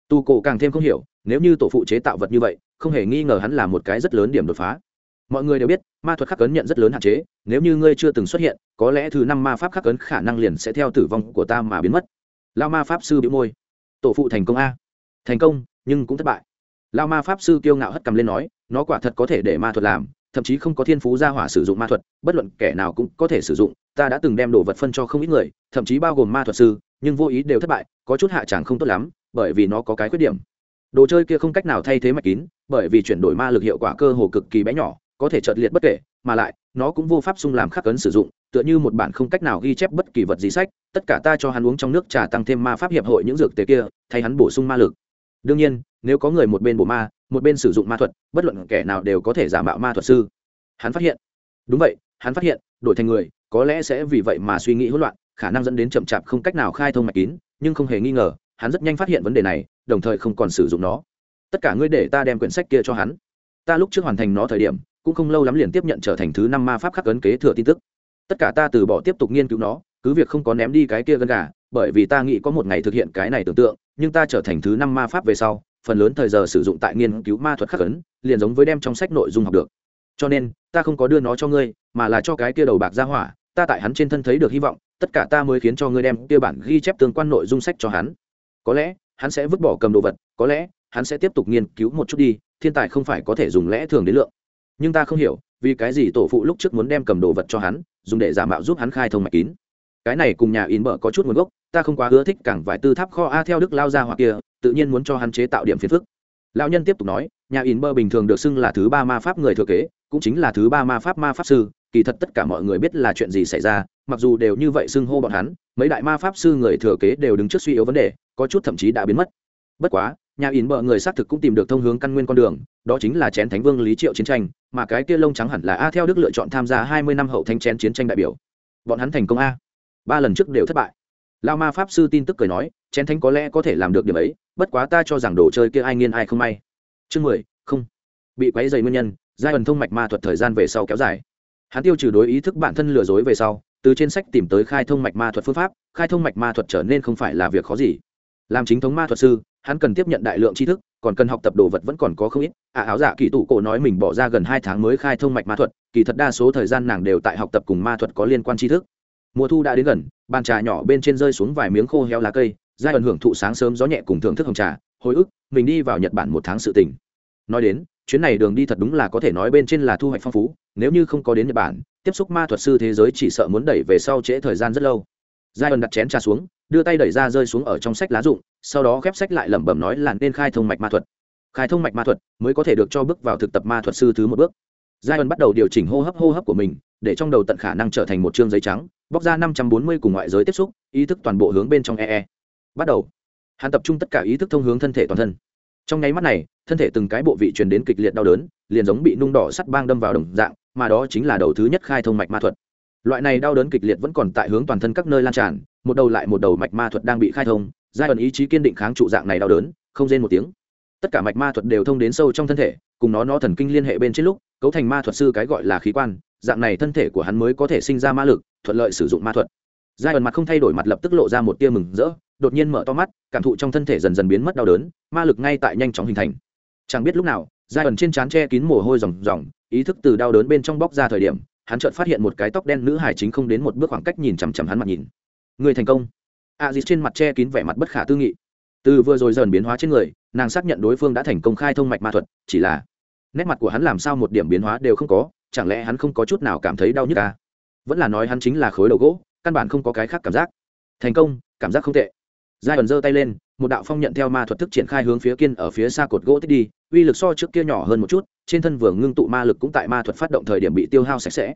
tu cổ càng thêm không hiểu, nếu như tổ phụ chế tạo vật như vậy, không hề nghi ngờ hắn là một cái rất lớn điểm đột phá. Mọi người đều biết, ma thuật khắc cấn nhận rất lớn hạn chế, nếu như ngươi chưa từng xuất hiện, có lẽ thứ năm ma pháp khắc cấn khả năng liền sẽ theo tử vong của ta mà biến mất. Lao ma pháp sư bị môi. Tổ phụ thành công a. Thành công, nhưng cũng thất bại lao ma pháp sư kiêu ngạo hất cầm lên nói, nó quả thật có thể để ma thuật làm, thậm chí không có thiên phú gia hỏa sử dụng ma thuật, bất luận kẻ nào cũng có thể sử dụng, ta đã từng đem đồ vật phân cho không ít người, thậm chí bao gồm ma thuật sư, nhưng vô ý đều thất bại, có chút hạ chẳng không tốt lắm, bởi vì nó có cái khuyết điểm. Đồ chơi kia không cách nào thay thế mạch kín, bởi vì chuyển đổi ma lực hiệu quả cơ hồ cực kỳ bé nhỏ, có thể chợt liệt bất kể, mà lại, nó cũng vô pháp sung làm khắc cấn sử dụng, tựa như một bản không cách nào ghi chép bất kỳ vật gì sách, tất cả ta cho hắn uống trong nước trà tăng thêm ma pháp hiệp hội những dược tế kia, thay hắn bổ sung ma lực. Đương nhiên nếu có người một bên bổ ma, một bên sử dụng ma thuật, bất luận kẻ nào đều có thể giả mạo ma thuật sư. Hắn phát hiện. Đúng vậy, hắn phát hiện, đổi thành người, có lẽ sẽ vì vậy mà suy nghĩ hỗn loạn, khả năng dẫn đến chậm chạp không cách nào khai thông mạch kín, nhưng không hề nghi ngờ, hắn rất nhanh phát hiện vấn đề này, đồng thời không còn sử dụng nó. Tất cả ngươi để ta đem quyển sách kia cho hắn. Ta lúc trước hoàn thành nó thời điểm, cũng không lâu lắm liền tiếp nhận trở thành thứ năm ma pháp khắc ấn kế thừa tin tức. Tất cả ta từ bỏ tiếp tục nghiên cứu nó, cứ việc không có ném đi cái kia gần gà, bởi vì ta nghĩ có một ngày thực hiện cái này tưởng tượng, nhưng ta trở thành thứ năm ma pháp về sau phần lớn thời giờ sử dụng tại nghiên cứu ma thuật khắc ấn, liền giống với đem trong sách nội dung học được. Cho nên, ta không có đưa nó cho ngươi, mà là cho cái kia đầu bạc ra hỏa, ta tại hắn trên thân thấy được hy vọng, tất cả ta mới khiến cho ngươi đem kia bản ghi chép tương quan nội dung sách cho hắn. Có lẽ, hắn sẽ vứt bỏ cầm đồ vật, có lẽ, hắn sẽ tiếp tục nghiên cứu một chút đi, thiên tài không phải có thể dùng lẽ thường đến lượng. Nhưng ta không hiểu, vì cái gì tổ phụ lúc trước muốn đem cầm đồ vật cho hắn, dùng để giả mạo giúp hắn khai thông mạch kín. Cái này cùng nhà in bở có chút nguồn gốc, ta không quá ưa thích cảng vải tư tháp kho a theo đức lao ra hoặc kia tự nhiên muốn cho hắn chế tạo điểm phiền phức. Lão nhân tiếp tục nói, nhà in bơ bình thường được xưng là thứ ba ma pháp người thừa kế, cũng chính là thứ ba ma pháp ma pháp sư, kỳ thật tất cả mọi người biết là chuyện gì xảy ra, mặc dù đều như vậy xưng hô bọn hắn, mấy đại ma pháp sư người thừa kế đều đứng trước suy yếu vấn đề, có chút thậm chí đã biến mất. Bất quá, nhà in bợ người xác thực cũng tìm được thông hướng căn nguyên con đường, đó chính là chén thánh vương lý triệu chiến tranh, mà cái kia lông trắng hẳn là a theo đức lựa chọn tham gia hai mươi năm hậu thanh chén chiến tranh đại biểu. Bọn hắn thành công a. Ba lần trước đều thất bại lao ma pháp sư tin tức cười nói chén thánh có lẽ có thể làm được điểm ấy bất quá ta cho rằng đồ chơi kia ai nghiên ai không may. Chương mười không. Bị quáy dày nguyên nhân giai ẩn thông mạch ma thuật thời gian về sau kéo dài. Hắn tiêu trừ đối ý thức bản thân lừa dối về sau từ trên sách tìm tới khai thông mạch ma thuật phương pháp khai thông mạch ma thuật trở nên không phải là việc khó gì. Làm chính thống ma thuật sư hắn cần tiếp nhận đại lượng tri thức còn cần học tập đồ vật vẫn còn có không ít. À, áo giả kỳ tụ cổ nói mình bỏ ra gần hai tháng mới khai thông mạch ma thuật kỳ thật đa số thời gian nàng đều tại học tập cùng ma thuật có liên quan tri thức mùa thu đã đến gần, bàn trà nhỏ bên trên rơi xuống vài miếng khô heo lá cây, giai ẩn hưởng thụ sáng sớm gió nhẹ cùng thưởng thức hồng trà, hồi ức, mình đi vào nhật bản một tháng sự tình. Nói đến, chuyến này đường đi thật đúng là có thể nói bên trên là thu hoạch phong phú, nếu như không có đến nhật bản, tiếp xúc ma thuật sư thế giới chỉ sợ muốn đẩy về sau trễ thời gian rất lâu. Giai ẩn đặt chén trà xuống, đưa tay đẩy ra rơi xuống ở trong sách lá dụng, sau đó khép sách lại lẩm bẩm nói là nên khai thông mạch ma thuật. Khai thông mạch ma thuật mới có thể được cho bước vào thực tập ma thuật sư thứ một bước. Giai ẩn bắt đầu điều chỉnh hô hấp hô hấp của mình, để trong đầu tận khả năng trở thành một chương giấy trắng bóc ra năm trăm bốn mươi cùng ngoại giới tiếp xúc, ý thức toàn bộ hướng bên trong ee bắt đầu. Hắn tập trung tất cả ý thức thông hướng thân thể toàn thân. Trong nháy mắt này, thân thể từng cái bộ vị truyền đến kịch liệt đau đớn, liền giống bị nung đỏ sắt băng đâm vào đồng dạng, mà đó chính là đầu thứ nhất khai thông mạch ma thuật. Loại này đau đớn kịch liệt vẫn còn tại hướng toàn thân các nơi lan tràn, một đầu lại một đầu mạch ma thuật đang bị khai thông, giai đoạn ý chí kiên định kháng trụ dạng này đau đớn, không rên một tiếng. Tất cả mạch ma thuật đều thông đến sâu trong thân thể, cùng nó nó thần kinh liên hệ bên trên lúc, cấu thành ma thuật sư cái gọi là khí quan, dạng này thân thể của hắn mới có thể sinh ra ma lực thuận lợi sử dụng ma thuật. Giai đoạn mặt không thay đổi mặt lập tức lộ ra một tia mừng rỡ, đột nhiên mở to mắt, cảm thụ trong thân thể dần dần biến mất đau đớn, ma lực ngay tại nhanh chóng hình thành. Chẳng biết lúc nào, giai ẩn trên trán che kín mồ hôi ròng ròng, ý thức từ đau đớn bên trong bóc ra thời điểm, hắn chợt phát hiện một cái tóc đen nữ hải chính không đến một bước khoảng cách nhìn chằm chằm hắn mặt nhìn. Người thành công. A dịt trên mặt che kín vẻ mặt bất khả tư nghị. Từ vừa rồi dần biến hóa trên người, nàng xác nhận đối phương đã thành công khai thông mạch ma thuật, chỉ là nét mặt của hắn làm sao một điểm biến hóa đều không có, chẳng lẽ hắn không có chút nào cảm thấy đau nhức à? Vẫn là nói hắn chính là khối đầu gỗ, căn bản không có cái khác cảm giác. Thành công, cảm giác không tệ. Giai ẩn giơ tay lên, một đạo phong nhận theo ma thuật thức triển khai hướng phía kiên ở phía xa cột gỗ tích đi, uy lực so trước kia nhỏ hơn một chút, trên thân vừa ngưng tụ ma lực cũng tại ma thuật phát động thời điểm bị tiêu hao sạch sẽ.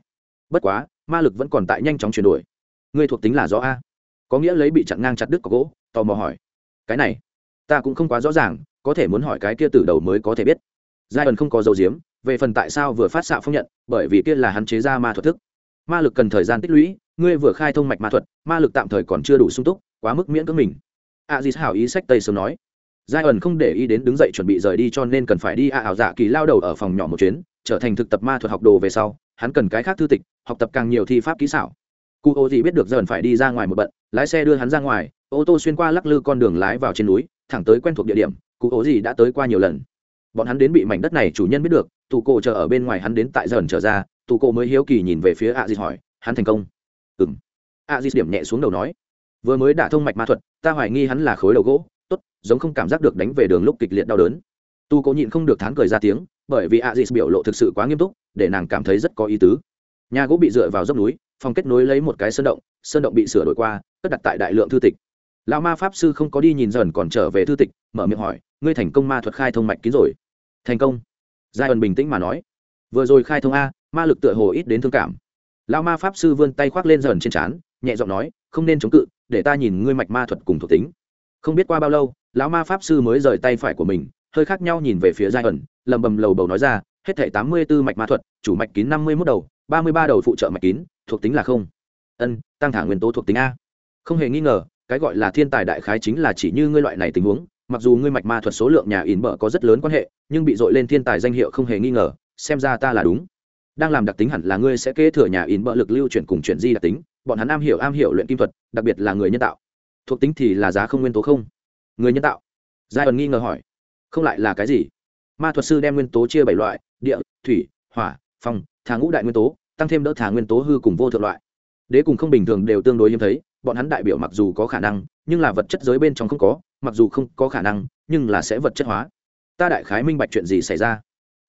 Bất quá, ma lực vẫn còn tại nhanh chóng chuyển đổi. Người thuộc tính là rõ a. Có nghĩa lấy bị chặn ngang chặt đứt có gỗ, tò mò hỏi. Cái này, ta cũng không quá rõ ràng, có thể muốn hỏi cái kia từ đầu mới có thể biết. Giai ẩn không có dấu diếm, về phần tại sao vừa phát xạ phong nhận, bởi vì kia là hắn chế ra ma thuật thức ma lực cần thời gian tích lũy, ngươi vừa khai thông mạch ma thuật, ma lực tạm thời còn chưa đủ sung túc, quá mức miễn cưỡng mình. A dì hảo ý sách tây sớm nói. Giai ẩn không để ý đến đứng dậy chuẩn bị rời đi cho nên cần phải đi a ảo dạ kỳ lao đầu ở phòng nhỏ một chuyến, trở thành thực tập ma thuật học đồ về sau, hắn cần cái khác thư tịch, học tập càng nhiều thi pháp kỹ xảo. Cụ ô gì biết được dần phải đi ra ngoài một bận, lái xe đưa hắn ra ngoài, ô tô xuyên qua lắc lư con đường lái vào trên núi, thẳng tới quen thuộc địa điểm, cụ ô gì đã tới qua nhiều lần. Bọn hắn đến bị mảnh đất này chủ nhân biết được, tù cổ chờ ở bên ngoài hắn đến tại dần trở ra tụ cổ mới hiếu kỳ nhìn về phía a dịt hỏi, hắn thành công? Ừng a dịt điểm nhẹ xuống đầu nói, vừa mới đả thông mạch ma thuật, ta hoài nghi hắn là khối đầu gỗ, tốt, giống không cảm giác được đánh về đường lúc kịch liệt đau đớn. Tu cố nhịn không được thán cười ra tiếng, bởi vì a dịt biểu lộ thực sự quá nghiêm túc, để nàng cảm thấy rất có ý tứ. Nhà gỗ bị dựa vào dốc núi, phòng kết nối lấy một cái sơn động sơn động bị sửa đổi qua, cất đặt tại đại lượng thư tịch. Lão ma pháp sư không có đi nhìn dần còn trở về thư tịch, mở miệng hỏi, ngươi thành công ma thuật khai thông mạch kín rồi. Thành công. Giai ẩn bình tĩnh mà nói, vừa rồi khai thông a ma lực tựa hồ ít đến thương cảm. Lão ma pháp sư vươn tay khoác lên dần trên trán, nhẹ giọng nói, không nên chống cự, để ta nhìn ngươi mạch ma thuật cùng thuộc tính. Không biết qua bao lâu, lão ma pháp sư mới rời tay phải của mình, hơi khác nhau nhìn về phía giai ẩn lầm bầm lầu bầu nói ra, hết thể tám mươi b ố mạch ma thuật, chủ mạch kín năm mươi mốt đầu, ba mươi ba đầu phụ trợ mạch kín, thuộc tính là không. Ân, tăng thả nguyên tố thuộc tính a. Không hề nghi ngờ, cái gọi là thiên tài đại khái chính là chỉ như ngươi loại này tình huống, mặc dù ngươi mạch ma thuật số lượng nhà ỉn bở có rất lớn quan hệ, nhưng bị dội lên thiên tài danh hiệu không hề nghi ngờ, xem ra ta là đúng đang làm đặc tính hẳn là ngươi sẽ kế thừa nhà in bợ lực lưu chuyển cùng chuyển di đặc tính, bọn hắn am hiểu am hiểu luyện kim thuật, đặc biệt là người nhân tạo. Thuộc tính thì là giá không nguyên tố không. Người nhân tạo? Giai ẩn nghi ngờ hỏi. Không lại là cái gì? Ma thuật sư đem nguyên tố chia bảy loại, địa, thủy, hỏa, phong, thả ngũ đại nguyên tố, tăng thêm đỡ thả nguyên tố hư cùng vô thượng loại. Đế cùng không bình thường đều tương đối hiếm thấy, bọn hắn đại biểu mặc dù có khả năng, nhưng là vật chất giới bên trong không có, mặc dù không có khả năng, nhưng là sẽ vật chất hóa. Ta đại khái minh bạch chuyện gì xảy ra.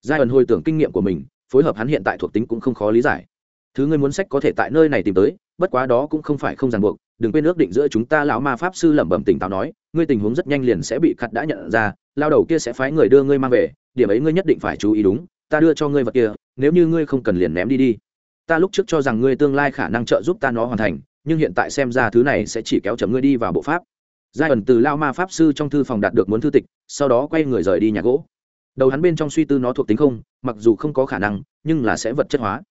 Giai ẩn hồi tưởng kinh nghiệm của mình phối hợp hắn hiện tại thuộc tính cũng không khó lý giải. Thứ ngươi muốn sách có thể tại nơi này tìm tới, bất quá đó cũng không phải không ràng buộc, đừng quên ước định giữa chúng ta lão ma pháp sư lẩm bẩm tỉnh táo nói, ngươi tình huống rất nhanh liền sẽ bị khặt đã nhận ra, lao đầu kia sẽ phái người đưa ngươi mang về, điểm ấy ngươi nhất định phải chú ý đúng, ta đưa cho ngươi vật kia, nếu như ngươi không cần liền ném đi đi. Ta lúc trước cho rằng ngươi tương lai khả năng trợ giúp ta nó hoàn thành, nhưng hiện tại xem ra thứ này sẽ chỉ kéo chậm ngươi đi vào bộ pháp. Giai ẩn từ lao ma pháp sư trong thư phòng đạt được muốn thư tịch, sau đó quay người rời đi nhà gỗ đầu hắn bên trong suy tư nó thuộc tính không, mặc dù không có khả năng, nhưng là sẽ vật chất hóa.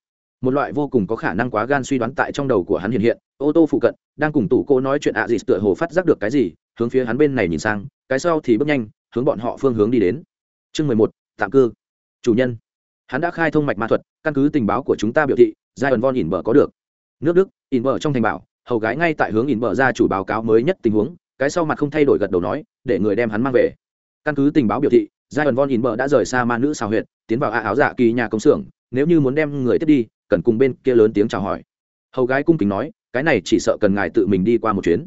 Một loại vô cùng có khả năng quá gan suy đoán tại trong đầu của hắn hiện hiện, ô tô phụ cận, đang cùng tủ cô nói chuyện ạ à gì tựa hồ phát giác được cái gì, hướng phía hắn bên này nhìn sang, cái sau thì bước nhanh, hướng bọn họ phương hướng đi đến. Chương mười một, tạm cư. Chủ nhân. Hắn đã khai thông mạch ma thuật, căn cứ tình báo của chúng ta biểu thị giai ẩn von ỉn bờ có được. Nước đức, ỉn bờ trong thành bảo, hầu gái ngay tại hướng ỉn bờ ra chủ báo cáo mới nhất tình huống, cái sau mặt không thay đổi gật đầu nói, để người đem hắn mang về. Căn cứ tình báo biểu thị giai ẩn von in bờ đã rời xa ma nữ xào huyệt, tiến vào ạ áo dạ kỳ nhà công xưởng, nếu như muốn đem người tiếp đi, cần cùng bên kia lớn tiếng chào hỏi. Hầu gái cung kính nói, cái này chỉ sợ cần ngài tự mình đi qua một chuyến.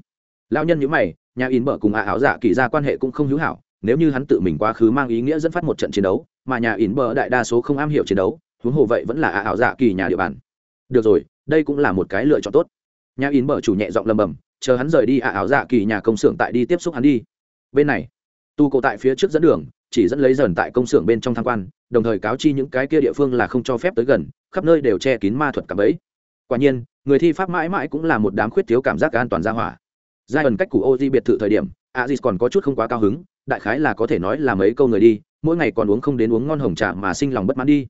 Lao nhân nhữ mày, nhà in bờ cùng ạ áo dạ kỳ ra quan hệ cũng không hữu hảo, nếu như hắn tự mình quá khứ mang ý nghĩa dẫn phát một trận chiến đấu, mà nhà in bờ đại đa số không am hiểu chiến đấu, huống hồ vậy vẫn là ạ áo dạ kỳ nhà địa bàn. Được rồi, đây cũng là một cái lựa chọn tốt. Nhà in bờ chủ nhẹ giọng lầm bầm, chờ hắn rời đi a áo dạ kỳ nhà công xưởng tại đi tiếp xúc hắn đi. Bên này, tu cổ tại phía trước dẫn đường chỉ dẫn lấy dần tại công xưởng bên trong tham quan, đồng thời cáo chi những cái kia địa phương là không cho phép tới gần, khắp nơi đều che kín ma thuật cảm ấy quả nhiên, người thi pháp mãi mãi cũng là một đám khuyết thiếu cảm giác an toàn ra hỏa. Giai ẩn cách của ô di biệt thự thời điểm, Aziz còn có chút không quá cao hứng, đại khái là có thể nói là mấy câu người đi, mỗi ngày còn uống không đến uống ngon hồng trà mà sinh lòng bất mãn đi.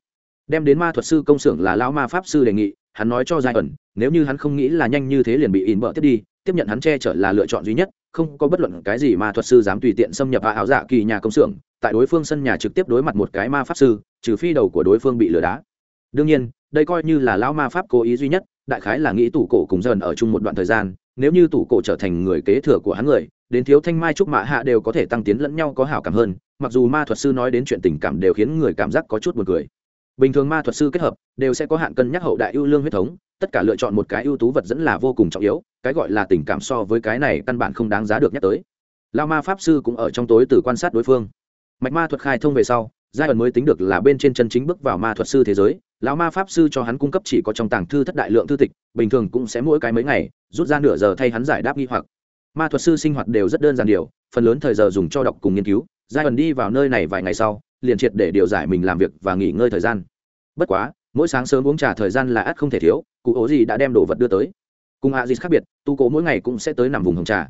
Đem đến ma thuật sư công xưởng là lão ma pháp sư đề nghị, hắn nói cho giai ẩn, nếu như hắn không nghĩ là nhanh như thế liền bị in bợ tiếp đi, tiếp nhận hắn che chở là lựa chọn duy nhất không có bất luận cái gì mà thuật sư dám tùy tiện xâm nhập hạ áo dạ kỳ nhà công xưởng, tại đối phương sân nhà trực tiếp đối mặt một cái ma pháp sư, trừ phi đầu của đối phương bị lừa đá. Đương nhiên, đây coi như là lão ma pháp cố ý duy nhất, đại khái là nghĩ tủ cổ cùng dần ở chung một đoạn thời gian, nếu như tủ cổ trở thành người kế thừa của hắn người, đến thiếu thanh mai trúc mạ hạ đều có thể tăng tiến lẫn nhau có hảo cảm hơn, mặc dù ma thuật sư nói đến chuyện tình cảm đều khiến người cảm giác có chút buồn cười bình thường ma thuật sư kết hợp, đều sẽ có hạn cân nhắc hậu đại ưu lương huyết thống, tất cả lựa chọn một cái ưu tú vật dẫn là vô cùng trọng yếu, cái gọi là tình cảm so với cái này căn bản không đáng giá được nhắc tới. Lao ma pháp sư cũng ở trong tối từ quan sát đối phương. Mạch ma thuật khai thông về sau, giai ẩn mới tính được là bên trên chân chính bước vào ma thuật sư thế giới, lão ma pháp sư cho hắn cung cấp chỉ có trong tàng thư thất đại lượng thư tịch, bình thường cũng sẽ mỗi cái mấy ngày, rút ra nửa giờ thay hắn giải đáp nghi hoặc. Ma thuật sư sinh hoạt đều rất đơn giản điều, phần lớn thời giờ dùng cho đọc cùng nghiên cứu, giai ẩn đi vào nơi này vài ngày sau liền triệt để điều giải mình làm việc và nghỉ ngơi thời gian. Bất quá, mỗi sáng sớm uống trà thời gian là ắt không thể thiếu, cụ ố gì đã đem đồ vật đưa tới. Cùng a dịt khác biệt, tu cố mỗi ngày cũng sẽ tới nằm vùng hồng trà.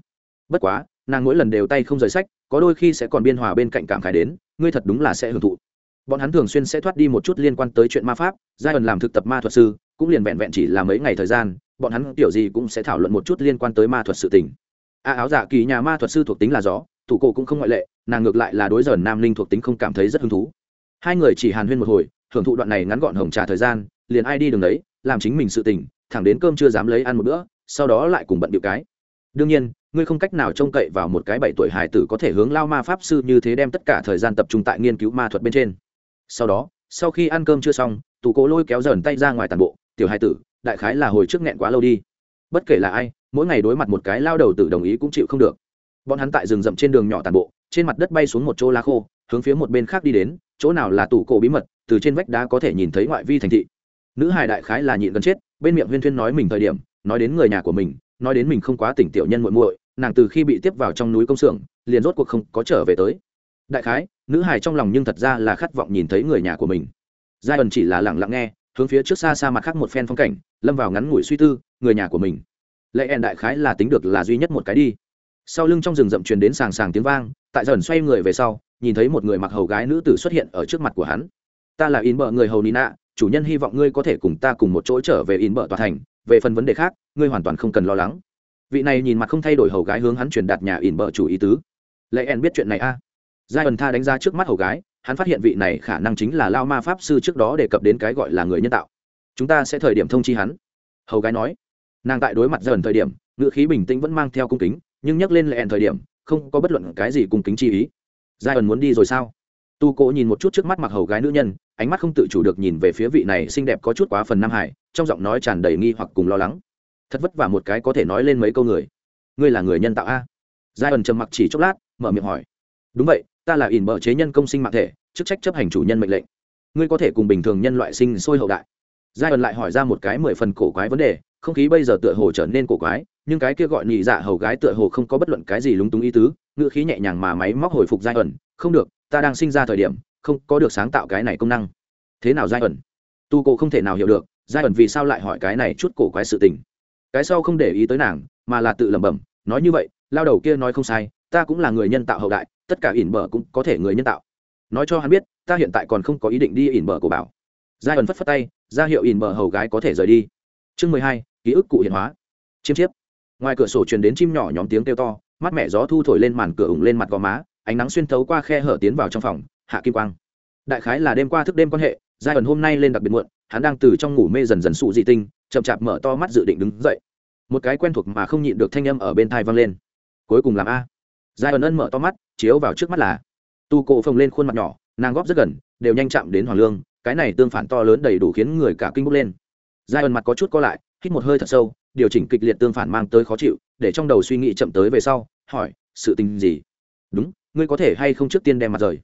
Bất quá, nàng mỗi lần đều tay không rời sách, có đôi khi sẽ còn biên hòa bên cạnh cảm khải đến, ngươi thật đúng là sẽ hưởng thụ. Bọn hắn thường xuyên sẽ thoát đi một chút liên quan tới chuyện ma pháp, giai ẩn làm thực tập ma thuật sư, cũng liền vẹn vẹn chỉ là mấy ngày thời gian, bọn hắn kiểu gì cũng sẽ thảo luận một chút liên quan tới ma thuật sự tình. A áo giả kỳ nhà ma thuật sư thuộc tính là gió thủ cổ cũng không ngoại lệ, nàng ngược lại là đối giờ nam linh thuộc tính không cảm thấy rất hứng thú. Hai người chỉ hàn huyên một hồi, hưởng thụ đoạn này ngắn gọn hồng trà thời gian, liền ai đi đường đấy, làm chính mình sự tình, thẳng đến cơm chưa dám lấy ăn một bữa, sau đó lại cùng bận điệu cái. Đương nhiên, ngươi không cách nào trông cậy vào một cái bảy tuổi hải tử có thể hướng lao ma pháp sư như thế đem tất cả thời gian tập trung tại nghiên cứu ma thuật bên trên. Sau đó, sau khi ăn cơm chưa xong tủ cố lôi kéo dần tay ra ngoài tàn bộ, tiểu hải tử, đại khái là hồi trước nghẹn quá lâu đi. Bất kể là ai, mỗi ngày đối mặt một cái lao đầu tử đồng ý cũng chịu không được bọn hắn tại rừng rậm trên đường nhỏ tàn bộ, trên mặt đất bay xuống một chỗ lá khô, hướng phía một bên khác đi đến, chỗ nào là tủ cổ bí mật, từ trên vách đá có thể nhìn thấy ngoại vi thành thị. Nữ hải đại khái là nhịn gần chết, bên miệng huyên thuyên nói mình thời điểm, nói đến người nhà của mình, nói đến mình không quá tỉnh tiểu nhân muội muội, nàng từ khi bị tiếp vào trong núi công xưởng, liền rốt cuộc không có trở về tới. Đại khái, nữ hải trong lòng nhưng thật ra là khát vọng nhìn thấy người nhà của mình. Giai ẩn chỉ là lặng lặng nghe, hướng phía trước xa xa mặt khác một phen phong cảnh, lâm vào ngắn ngủi suy tư, người nhà của mình. Lệ ẹn đại khái là tính được là duy nhất một cái đi sau lưng trong rừng rậm truyền đến sàng sàng tiếng vang, tại dần xoay người về sau, nhìn thấy một người mặc hầu gái nữ tử xuất hiện ở trước mặt của hắn. Ta là in bợ, người hầu nina, chủ nhân hy vọng ngươi có thể cùng ta cùng một chỗ trở về in bợ tòa thành. Về phần vấn đề khác, ngươi hoàn toàn không cần lo lắng. Vị này nhìn mặt không thay đổi hầu gái hướng hắn truyền đạt nhà in bợ chủ ý tứ. Lệ en biết chuyện này a. À? giai ẩn tha đánh ra trước mắt hầu gái, hắn phát hiện vị này khả năng chính là lao ma pháp sư trước đó đề cập đến cái gọi là người nhân tạo. Chúng ta sẽ thời điểm thông chi hắn. Hầu gái nói. Nàng tại đối mặt dần thời điểm ngựa khí bình tĩnh vẫn mang theo cung kính nhưng nhắc lên lẹn thời điểm, không có bất luận cái gì cùng kính chi ý. Giai ẩn muốn đi rồi sao? Tu Cố nhìn một chút trước mắt mặc hầu gái nữ nhân, ánh mắt không tự chủ được nhìn về phía vị này xinh đẹp có chút quá phần nam hải, trong giọng nói tràn đầy nghi hoặc cùng lo lắng. Thật vất vả một cái có thể nói lên mấy câu người. Ngươi là người nhân tạo a? Giai ẩn trầm mặc chỉ chốc lát, mở miệng hỏi. Đúng vậy, ta là ỉn bờ chế nhân công sinh mạng thể, chức trách chấp hành chủ nhân mệnh lệnh. Ngươi có thể cùng bình thường nhân loại sinh sôi hậu đại. Giai ẩn lại hỏi ra một cái mười phần cổ quái vấn đề, không khí bây giờ tựa hồ trở nên cổ quái nhưng cái kia gọi nhị dạ hầu gái tựa hồ không có bất luận cái gì lúng túng ý tứ, ngữ khí nhẹ nhàng mà máy móc hồi phục giai ẩn, không được, ta đang sinh ra thời điểm, không có được sáng tạo cái này công năng. Thế nào giai ẩn? Tu cổ không thể nào hiểu được, giai ẩn vì sao lại hỏi cái này chút cổ quái sự tình. Cái sau không để ý tới nàng, mà là tự lẩm bẩm, nói như vậy, lao đầu kia nói không sai, ta cũng là người nhân tạo hậu đại, tất cả ỉn bờ cũng có thể người nhân tạo. Nói cho hắn biết, ta hiện tại còn không có ý định đi ỉn bờ của bảo. Giai ẩn phất phất tay, ra hiệu ỉn bờ hầu gái có thể rời đi. Chương mười hai, ký ức cụ hiện hóa. Chiêm chiếp ngoài cửa sổ truyền đến chim nhỏ nhóm tiếng kêu to, mắt mẹ gió thu thổi lên màn cửa ủng lên mặt gò má, ánh nắng xuyên thấu qua khe hở tiến vào trong phòng, hạ kim quang. Đại khái là đêm qua thức đêm quan hệ, giai ẩn hôm nay lên đặc biệt muộn, hắn đang từ trong ngủ mê dần dần sụ dị tinh, chậm chạp mở to mắt dự định đứng dậy. Một cái quen thuộc mà không nhịn được thanh âm ở bên thai vang lên. Cuối cùng làm a. Giai ẩn ân mở to mắt, chiếu vào trước mắt là. Tu cổ phồng lên khuôn mặt nhỏ, nàng góp rất gần, đều nhanh chạm đến hoàng lương, cái này tương phản to lớn đầy đủ khiến người cả kinh bốc lên. Giai ẩn mặt có chút co lại, hít một hơi thật sâu điều chỉnh kịch liệt tương phản mang tới khó chịu, để trong đầu suy nghĩ chậm tới về sau, hỏi, sự tình gì? Đúng, ngươi có thể hay không trước tiên đem mặt rời?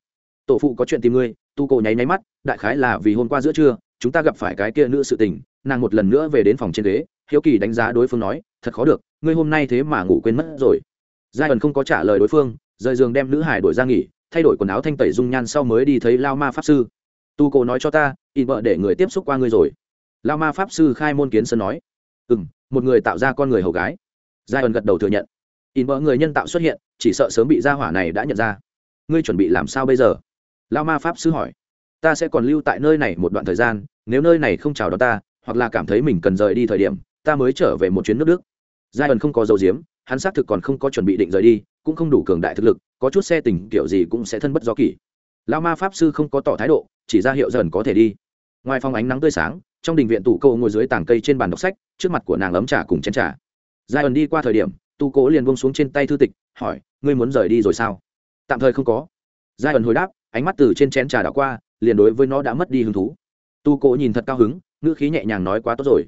Tổ phụ có chuyện tìm ngươi. Tu cổ nháy nháy mắt, đại khái là vì hôm qua giữa trưa, chúng ta gặp phải cái kia nữ sự tình, nàng một lần nữa về đến phòng trên ghế, hiếu kỳ đánh giá đối phương nói, thật khó được, ngươi hôm nay thế mà ngủ quên mất rồi. Giai ẩn không có trả lời đối phương, rời giường đem nữ hải đổi ra nghỉ, thay đổi quần áo thanh tẩy dung nhan sau mới đi thấy lao ma pháp sư. Tu cổ nói cho ta in vợ để người tiếp xúc qua ngươi rồi. Lao ma pháp sư khai môn kiến sơn nói ừ m một người tạo ra con người hầu gái. Giai ẩn gật đầu thừa nhận. In vợ người nhân tạo xuất hiện, chỉ sợ sớm bị gia hỏa này đã nhận ra. Ngươi chuẩn bị làm sao bây giờ? Lao ma pháp sư hỏi. Ta sẽ còn lưu tại nơi này một đoạn thời gian, nếu nơi này không chào đón ta, hoặc là cảm thấy mình cần rời đi thời điểm, ta mới trở về một chuyến nước đức. Giai ẩn không có dầu diếm, hắn xác thực còn không có chuẩn bị định rời đi, cũng không đủ cường đại thực lực, có chút xe tình kiểu gì cũng sẽ thân bất do kỷ. Lao ma pháp sư không có tỏ thái độ, chỉ ra hiệu dần có thể đi. Ngoài phòng ánh nắng tươi sáng trong đình viện tủ cô ngồi dưới tảng cây trên bàn đọc sách, trước mặt của nàng ấm trà cùng chén trà. Giai ẩn đi qua thời điểm tu cố liền bông xuống trên tay thư tịch, hỏi, ngươi muốn rời đi rồi sao? Tạm thời không có. Giai ẩn hồi đáp, ánh mắt từ trên chén trà đảo qua, liền đối với nó đã mất đi hứng thú. Tu cố nhìn thật cao hứng, ngữ khí nhẹ nhàng nói quá tốt rồi.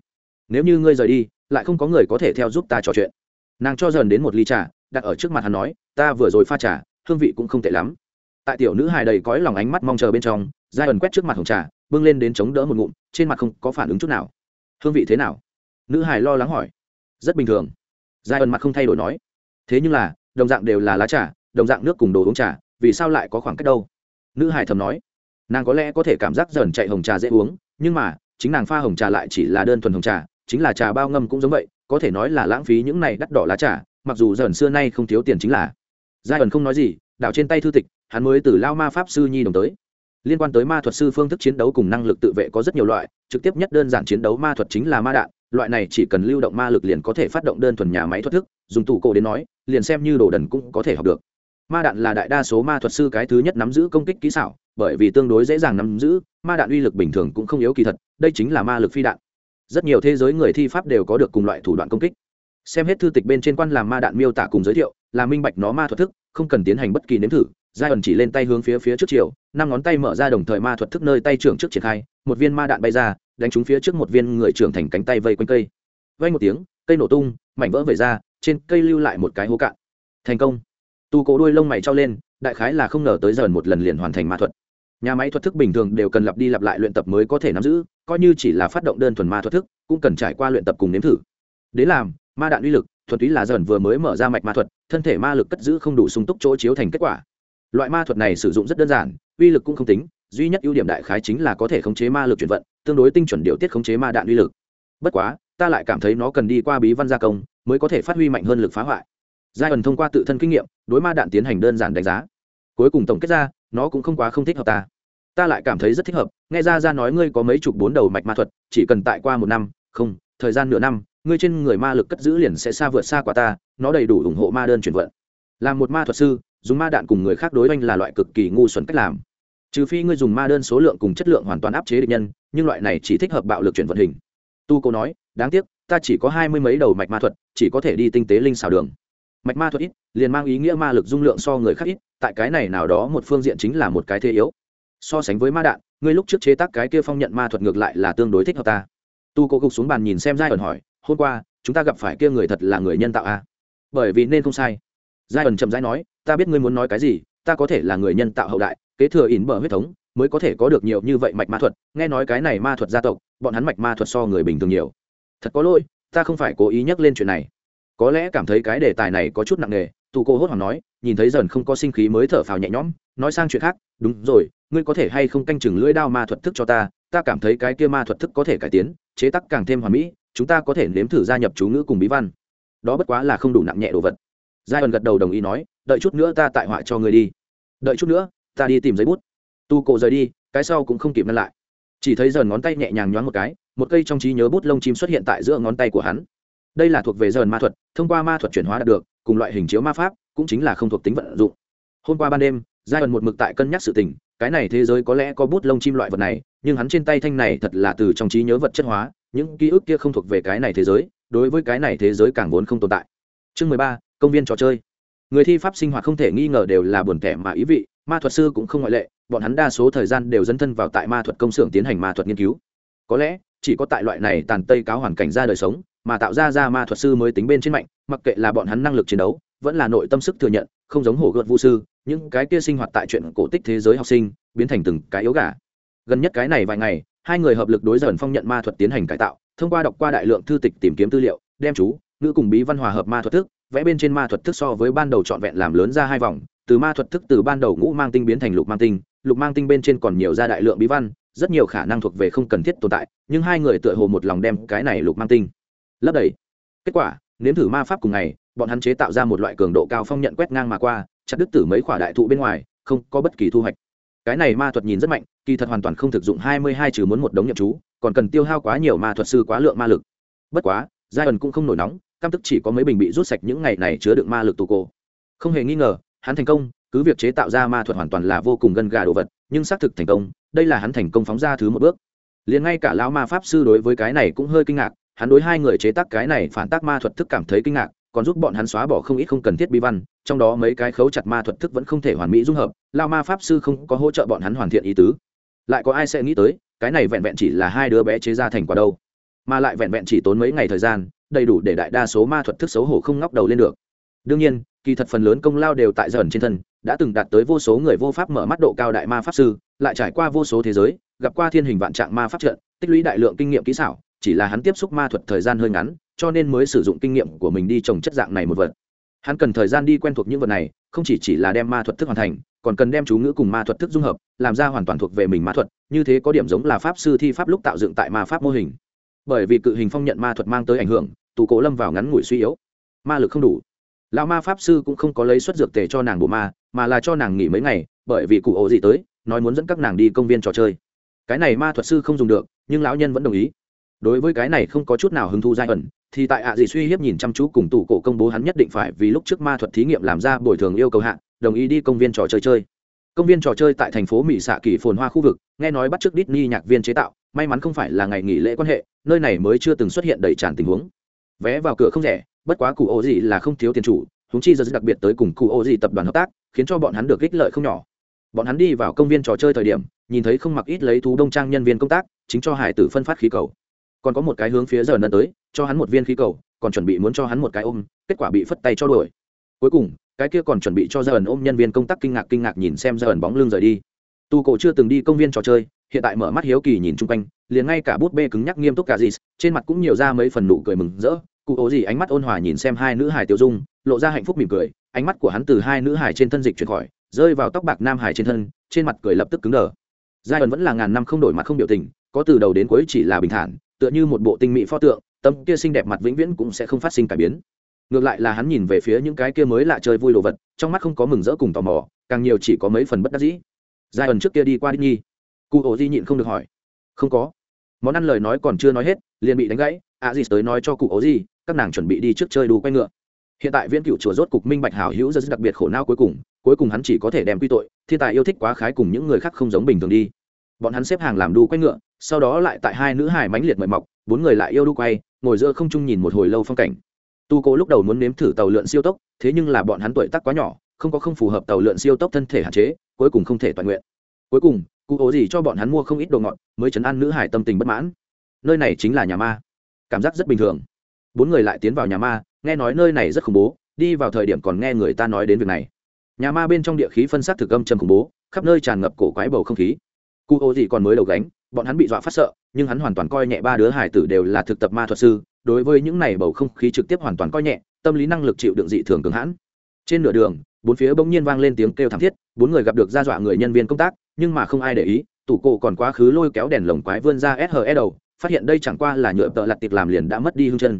Nếu như ngươi rời đi, lại không có người có thể theo giúp ta trò chuyện. Nàng cho dần đến một ly trà, đặt ở trước mặt hắn nói, ta vừa rồi pha trà, hương vị cũng không tệ lắm. Tại tiểu nữ hài đầy cõi lòng ánh mắt mong chờ bên trong giai ẩn quét trước mặt hồng trà bưng lên đến chống đỡ một ngụm, trên mặt không có phản ứng chút nào. Hương vị thế nào? Nữ hải lo lắng hỏi. Rất bình thường. Giai ẩn mặt không thay đổi nói. Thế nhưng là, đồng dạng đều là lá trà, đồng dạng nước cùng đồ uống trà, vì sao lại có khoảng cách đâu? Nữ hải thầm nói. Nàng có lẽ có thể cảm giác dần chạy hồng trà dễ uống, nhưng mà, chính nàng pha hồng trà lại chỉ là đơn thuần hồng trà, chính là trà bao ngâm cũng giống vậy, có thể nói là lãng phí những này đắt đỏ lá trà, mặc dù dần xưa nay không thiếu tiền chính là. Giai ẩn không nói gì, đảo trên tay thư tịch, hắn mới từ lao ma pháp sư nhi đồng tới liên quan tới ma thuật sư phương thức chiến đấu cùng năng lực tự vệ có rất nhiều loại, trực tiếp nhất đơn giản chiến đấu ma thuật chính là ma đạn, loại này chỉ cần lưu động ma lực liền có thể phát động đơn thuần nhà máy thoát thức, dùng tủ cổ đến nói, liền xem như đồ đần cũng có thể học được. Ma đạn là đại đa số ma thuật sư cái thứ nhất nắm giữ công kích kỹ xảo, bởi vì tương đối dễ dàng nắm giữ, ma đạn uy lực bình thường cũng không yếu kỳ thật, đây chính là ma lực phi đạn. Rất nhiều thế giới người thi pháp đều có được cùng loại thủ đoạn công kích. Xem hết thư tịch bên trên quan làm ma đạn miêu tả cùng giới thiệu, là minh bạch nó ma thuật thức, không cần tiến hành bất kỳ nếm thử giai ẩn chỉ lên tay hướng phía phía trước chiều, năm ngón tay mở ra đồng thời ma thuật thức nơi tay trưởng trước triển khai, một viên ma đạn bay ra, đánh trúng phía trước một viên người trưởng thành cánh tay vây quanh cây. Vây một tiếng, cây nổ tung, mảnh vỡ vẩy ra, trên cây lưu lại một cái hố cạn. Thành công. Tu cổ đuôi lông mày trao lên, đại khái là không ngờ tới giờ một lần liền hoàn thành ma thuật. Nhà máy thuật thức bình thường đều cần lặp đi lặp lại luyện tập mới có thể nắm giữ, coi như chỉ là phát động đơn thuần ma thuật thức, cũng cần trải qua luyện tập cùng nếm thử. Đến làm, ma đạn uy lực thuật túy là dần vừa mới mở ra mạch ma thuật, thân thể ma lực cất giữ không đủ sung túc chỗ chiếu thành kết quả loại ma thuật này sử dụng rất đơn giản, uy lực cũng không tính, duy nhất ưu điểm đại khái chính là có thể khống chế ma lực chuyển vận, tương đối tinh chuẩn điều tiết khống chế ma đạn uy lực. Bất quá, ta lại cảm thấy nó cần đi qua bí văn gia công, mới có thể phát huy mạnh hơn lực phá hoại. Giai ẩn thông qua tự thân kinh nghiệm, đối ma đạn tiến hành đơn giản đánh giá. Cuối cùng tổng kết ra, nó cũng không quá không thích hợp ta. Ta lại cảm thấy rất thích hợp, nghe ra ra nói ngươi có mấy chục bốn đầu mạch ma thuật, chỉ cần tại qua một năm, không, thời gian nửa năm, ngươi trên người ma lực cất giữ liền sẽ xa vượt xa qua ta, nó đầy đủ ủng hộ ma đơn chuyển vận. Là một ma thuật sư dùng ma đạn cùng người khác đối oanh là loại cực kỳ ngu xuẩn cách làm. Trừ phi ngươi dùng ma đơn số lượng cùng chất lượng hoàn toàn áp chế địch nhân, nhưng loại này chỉ thích hợp bạo lực chuyển vận hình. Tu cô nói, đáng tiếc, ta chỉ có hai mươi mấy đầu mạch ma thuật, chỉ có thể đi tinh tế linh xào đường. Mạch ma thuật ít, liền mang ý nghĩa ma lực dung lượng so người khác ít, tại cái này nào đó một phương diện chính là một cái thế yếu. So sánh với ma đạn, ngươi lúc trước chế tác cái kia phong nhận ma thuật ngược lại là tương đối thích hợp ta. Tu cô gục xuống bàn nhìn xem giai ẩn hỏi, hôm qua, chúng ta gặp phải kia người thật là người nhân tạo à? bởi vì nên không sai. Giai ẩn chậm rãi nói ta biết ngươi muốn nói cái gì, ta có thể là người nhân tạo hậu đại, kế thừa ỉn bờ huyết thống, mới có thể có được nhiều như vậy mạch ma thuật, nghe nói cái này ma thuật gia tộc, bọn hắn mạch ma thuật so người bình thường nhiều. Thật có lỗi, ta không phải cố ý nhắc lên chuyện này. Có lẽ cảm thấy cái đề tài này có chút nặng nề, tù cô hốt hoảng nói, nhìn thấy dần không có sinh khí mới thở phào nhẹ nhõm, nói sang chuyện khác, đúng rồi, ngươi có thể hay không canh chừng lưỡi đao ma thuật thức cho ta ta cảm thấy cái kia ma thuật thức có thể cải tiến, chế tắc càng thêm hoàn mỹ, chúng ta có thể nếm thử gia nhập chú ngữ cùng bí văn. Đó bất quá là không đủ nặng nhẹ đồ vật. Giai ẩn gật đầu đồng ý nói đợi chút nữa ta tại họa cho người đi. Đợi chút nữa, ta đi tìm giấy bút. Tu cổ rời đi, cái sau cũng không kịp ngăn lại. Chỉ thấy dần ngón tay nhẹ nhàng nhoáng một cái, một cây trong trí nhớ bút lông chim xuất hiện tại giữa ngón tay của hắn. Đây là thuộc về dần ma thuật, thông qua ma thuật chuyển hóa đạt được, cùng loại hình chiếu ma pháp, cũng chính là không thuộc tính vận dụng. Hôm qua ban đêm giai ẩn một mực tại cân nhắc sự tình, cái này thế giới có lẽ có bút lông chim loại vật này, nhưng hắn trên tay thanh này thật là từ trong trí nhớ vật chất hóa, những ký ức kia không thuộc về cái này thế giới, đối với cái này thế giới càng vốn không tồn tại. Chương mười ba, công viên trò chơi người thi pháp sinh hoạt không thể nghi ngờ đều là buồn tẻ mà ý vị, ma thuật sư cũng không ngoại lệ, bọn hắn đa số thời gian đều dấn thân vào tại ma thuật công xưởng tiến hành ma thuật nghiên cứu. Có lẽ, chỉ có tại loại này tàn tây cáo hoàn cảnh ra đời sống, mà tạo ra ra ma thuật sư mới tính bên trên mạnh, mặc kệ là bọn hắn năng lực chiến đấu, vẫn là nội tâm sức thừa nhận, không giống hổ gợt vũ sư, những cái kia sinh hoạt tại chuyện cổ tích thế giới học sinh, biến thành từng cái yếu gà. Gần nhất cái này vài ngày, hai người hợp lực đối dần phong nhận ma thuật tiến hành cải tạo, thông qua đọc qua đại lượng thư tịch tìm kiếm tư liệu, đem chú, ngữ cùng bí văn hòa hợp ma thuật thức vẽ bên trên ma thuật thức so với ban đầu trọn vẹn làm lớn ra hai vòng, từ ma thuật thức từ ban đầu ngũ mang tinh biến thành lục mang tinh, lục mang tinh bên trên còn nhiều ra đại lượng bí văn, rất nhiều khả năng thuộc về không cần thiết tồn tại, nhưng hai người tựa hồ một lòng đem cái này lục mang tinh lấp đầy. Kết quả, nếm thử ma pháp cùng ngày, bọn hắn chế tạo ra một loại cường độ cao phong nhận quét ngang mà qua, chặt đứt tử mấy quả đại thụ bên ngoài, không có bất kỳ thu hoạch. Cái này ma thuật nhìn rất mạnh, kỳ thật hoàn toàn không thực dụng hai mươi hai trừ muốn một đống nhậm chú, còn cần tiêu hao quá nhiều ma thuật sư quá lượng ma lực. Bất quá giai ẩn cũng không nổi nóng cam tức chỉ có mấy bình bị rút sạch những ngày này chứa đựng ma lực tù cổ. Không hề nghi ngờ, hắn thành công, cứ việc chế tạo ra ma thuật hoàn toàn là vô cùng gân gà đồ vật, nhưng xác thực thành công, đây là hắn thành công phóng ra thứ một bước. Liền ngay cả lão ma pháp sư đối với cái này cũng hơi kinh ngạc, hắn đối hai người chế tác cái này phản tác ma thuật thức cảm thấy kinh ngạc, còn giúp bọn hắn xóa bỏ không ít không cần thiết bi văn, trong đó mấy cái khấu chặt ma thuật thức vẫn không thể hoàn mỹ dung hợp lao ma pháp sư không có hỗ trợ bọn hắn hoàn thiện ý tứ. Lại có ai sẽ nghĩ tới, cái này vẹn vẹn chỉ là hai đứa bé chế ra thành quả đâu, mà lại vẹn vẹn chỉ tốn mấy ngày thời gian đầy đủ để đại đa số ma thuật thức xấu hổ không ngóc đầu lên được. Đương nhiên, kỳ thật phần lớn công lao đều tại dần trên thân, đã từng đạt tới vô số người vô pháp mở mắt độ cao đại ma pháp sư, lại trải qua vô số thế giới, gặp qua thiên hình vạn trạng ma pháp trận, tích lũy đại lượng kinh nghiệm kỹ xảo, chỉ là hắn tiếp xúc ma thuật thời gian hơi ngắn, cho nên mới sử dụng kinh nghiệm của mình đi trồng chất dạng này một vật. Hắn cần thời gian đi quen thuộc những vật này, không chỉ chỉ là đem ma thuật thức hoàn thành, còn cần đem chú ngữ cùng ma thuật thức dung hợp, làm ra hoàn toàn thuộc về mình ma thuật, như thế có điểm giống là pháp sư thi pháp lúc tạo dựng tại ma pháp mô hình. Bởi vì cự hình phong nhận ma thuật mang tới ảnh hưởng tù cổ lâm vào ngắn ngủi suy yếu. Ma lực không đủ. Lão ma pháp sư cũng không có lấy xuất dược tề cho nàng bộ ma, mà là cho nàng nghỉ mấy ngày, bởi vì cụ ổ gì tới, nói muốn dẫn các nàng đi công viên trò chơi. Cái này ma thuật sư không dùng được, nhưng lão nhân vẫn đồng ý. Đối với cái này không có chút nào hứng thu giai ẩn, thì tại ạ à gì suy hiếp nhìn chăm chú cùng tủ cổ công bố hắn nhất định phải vì lúc trước ma thuật thí nghiệm làm ra bồi thường yêu cầu hạn đồng ý đi công viên trò chơi chơi. Công viên trò chơi tại thành phố mỹ xạ kỳ phồn hoa khu vực, nghe nói bắt trước Disney nhạc viên chế tạo, may mắn không phải là ngày nghỉ lễ quan hệ, nơi này mới chưa từng xuất hiện đầy tràn tình huống vé vào cửa không rẻ, bất quá cụ ô gì là không thiếu tiền chủ húng chi giờ đặc biệt tới cùng cụ ô gì tập đoàn hợp tác, khiến cho bọn hắn được ích lợi không nhỏ. Bọn hắn đi vào công viên trò chơi thời điểm, nhìn thấy không mặc ít lấy thú đông trang nhân viên công tác, chính cho hải tử phân phát khí cầu. Còn có một cái hướng phía giờ nân tới, cho hắn một viên khí cầu, còn chuẩn bị muốn cho hắn một cái ôm, kết quả bị phất tay cho đuổi. cuối cùng, cái kia còn chuẩn bị cho giờ ẩn ôm nhân viên công tác kinh ngạc kinh ngạc nhìn xem giờ ẩn bóng lưng rời đi. Tu cổ chưa từng đi công viên trò chơi, hiện tại mở mắt hiếu kỳ nhìn chung quanh, liền ngay cả bút bê cứng nhắc nghiêm túc cả gì, trên mặt cũng nhiều ra mấy phần nụ cười mừng rỡ cụ ố gì ánh mắt ôn hòa nhìn xem hai nữ hải tiêu dung, lộ ra hạnh phúc mỉm cười, ánh mắt của hắn từ hai nữ hải trên thân dịch chuyển khỏi, rơi vào tóc bạc nam hải trên thân, trên mặt cười lập tức cứng đờ. Giai ẩn vẫn là ngàn năm không đổi mặt không biểu tình, có từ đầu đến cuối chỉ là bình thản, tựa như một bộ tinh mỹ pho tượng, tâm kia xinh đẹp mặt vĩnh viễn cũng sẽ không phát sinh cải biến. Ngược lại là hắn nhìn về phía những cái kia mới lạ chơi vui đồ vật, trong mắt không có mừng rỡ cùng tò mò, càng nhiều chỉ có mấy phần bất đắc dĩ. Giai ẩn trước kia đi qua đi nhi. Cụ ổ di nhịn không được hỏi. Không có. Món ăn lời nói còn chưa nói hết, liền bị đánh gãy À gì tới nói cho cụ ổ di các nàng chuẩn bị đi trước chơi đu quay ngựa. Hiện tại viễn cựu chùa rốt cục minh bạch hảo hữu rất đặc biệt khổ não cuối cùng cuối cùng hắn chỉ có thể đem quy tội, thiên tài yêu thích quá khái cùng những người khác không giống bình thường đi. Bọn hắn xếp hàng làm đu quay ngựa, sau đó lại tại hai nữ hài mãnh liệt mời mọc, bốn người lại yêu đu quay, ngồi giữa không trung nhìn một hồi lâu phong cảnh. Tu cố lúc đầu muốn nếm thử tàu lượn siêu tốc, thế nhưng là bọn hắn tuổi tác quá nhỏ, không có không phù hợp tàu lượn siêu tốc thân thể hạn chế, cuối cùng không thể toàn nguyện. Cuối cùng, cụ ố gì cho bọn hắn mua không ít đồ ngọt, mới chấn an nữ hải tâm tình bất mãn. Nơi này chính là nhà ma. Cảm giác rất bình thường bốn người lại tiến vào nhà ma, nghe nói nơi này rất khủng bố, đi vào thời điểm còn nghe người ta nói đến việc này. Nhà ma bên trong địa khí phân xác thực âm trầm khủng bố, khắp nơi tràn ngập cổ quái bầu không khí. Cụ ô gì còn mới đầu gánh, bọn hắn bị dọa phát sợ, nhưng hắn hoàn toàn coi nhẹ ba đứa hải tử đều là thực tập ma thuật sư, đối với những này bầu không khí trực tiếp hoàn toàn coi nhẹ, tâm lý năng lực chịu đựng dị thường cường hãn. Trên nửa đường, bốn phía bỗng nhiên vang lên tiếng kêu thảm thiết, bốn người gặp được ra dọa người nhân viên công tác, nhưng mà không ai để ý, tủ cổ còn quá khứ lôi kéo đèn lồng quái vươn ra SHE đầu, phát hiện đây chẳng qua là nhựa tợ lặt tiệc làm liền đã mất đi hương chân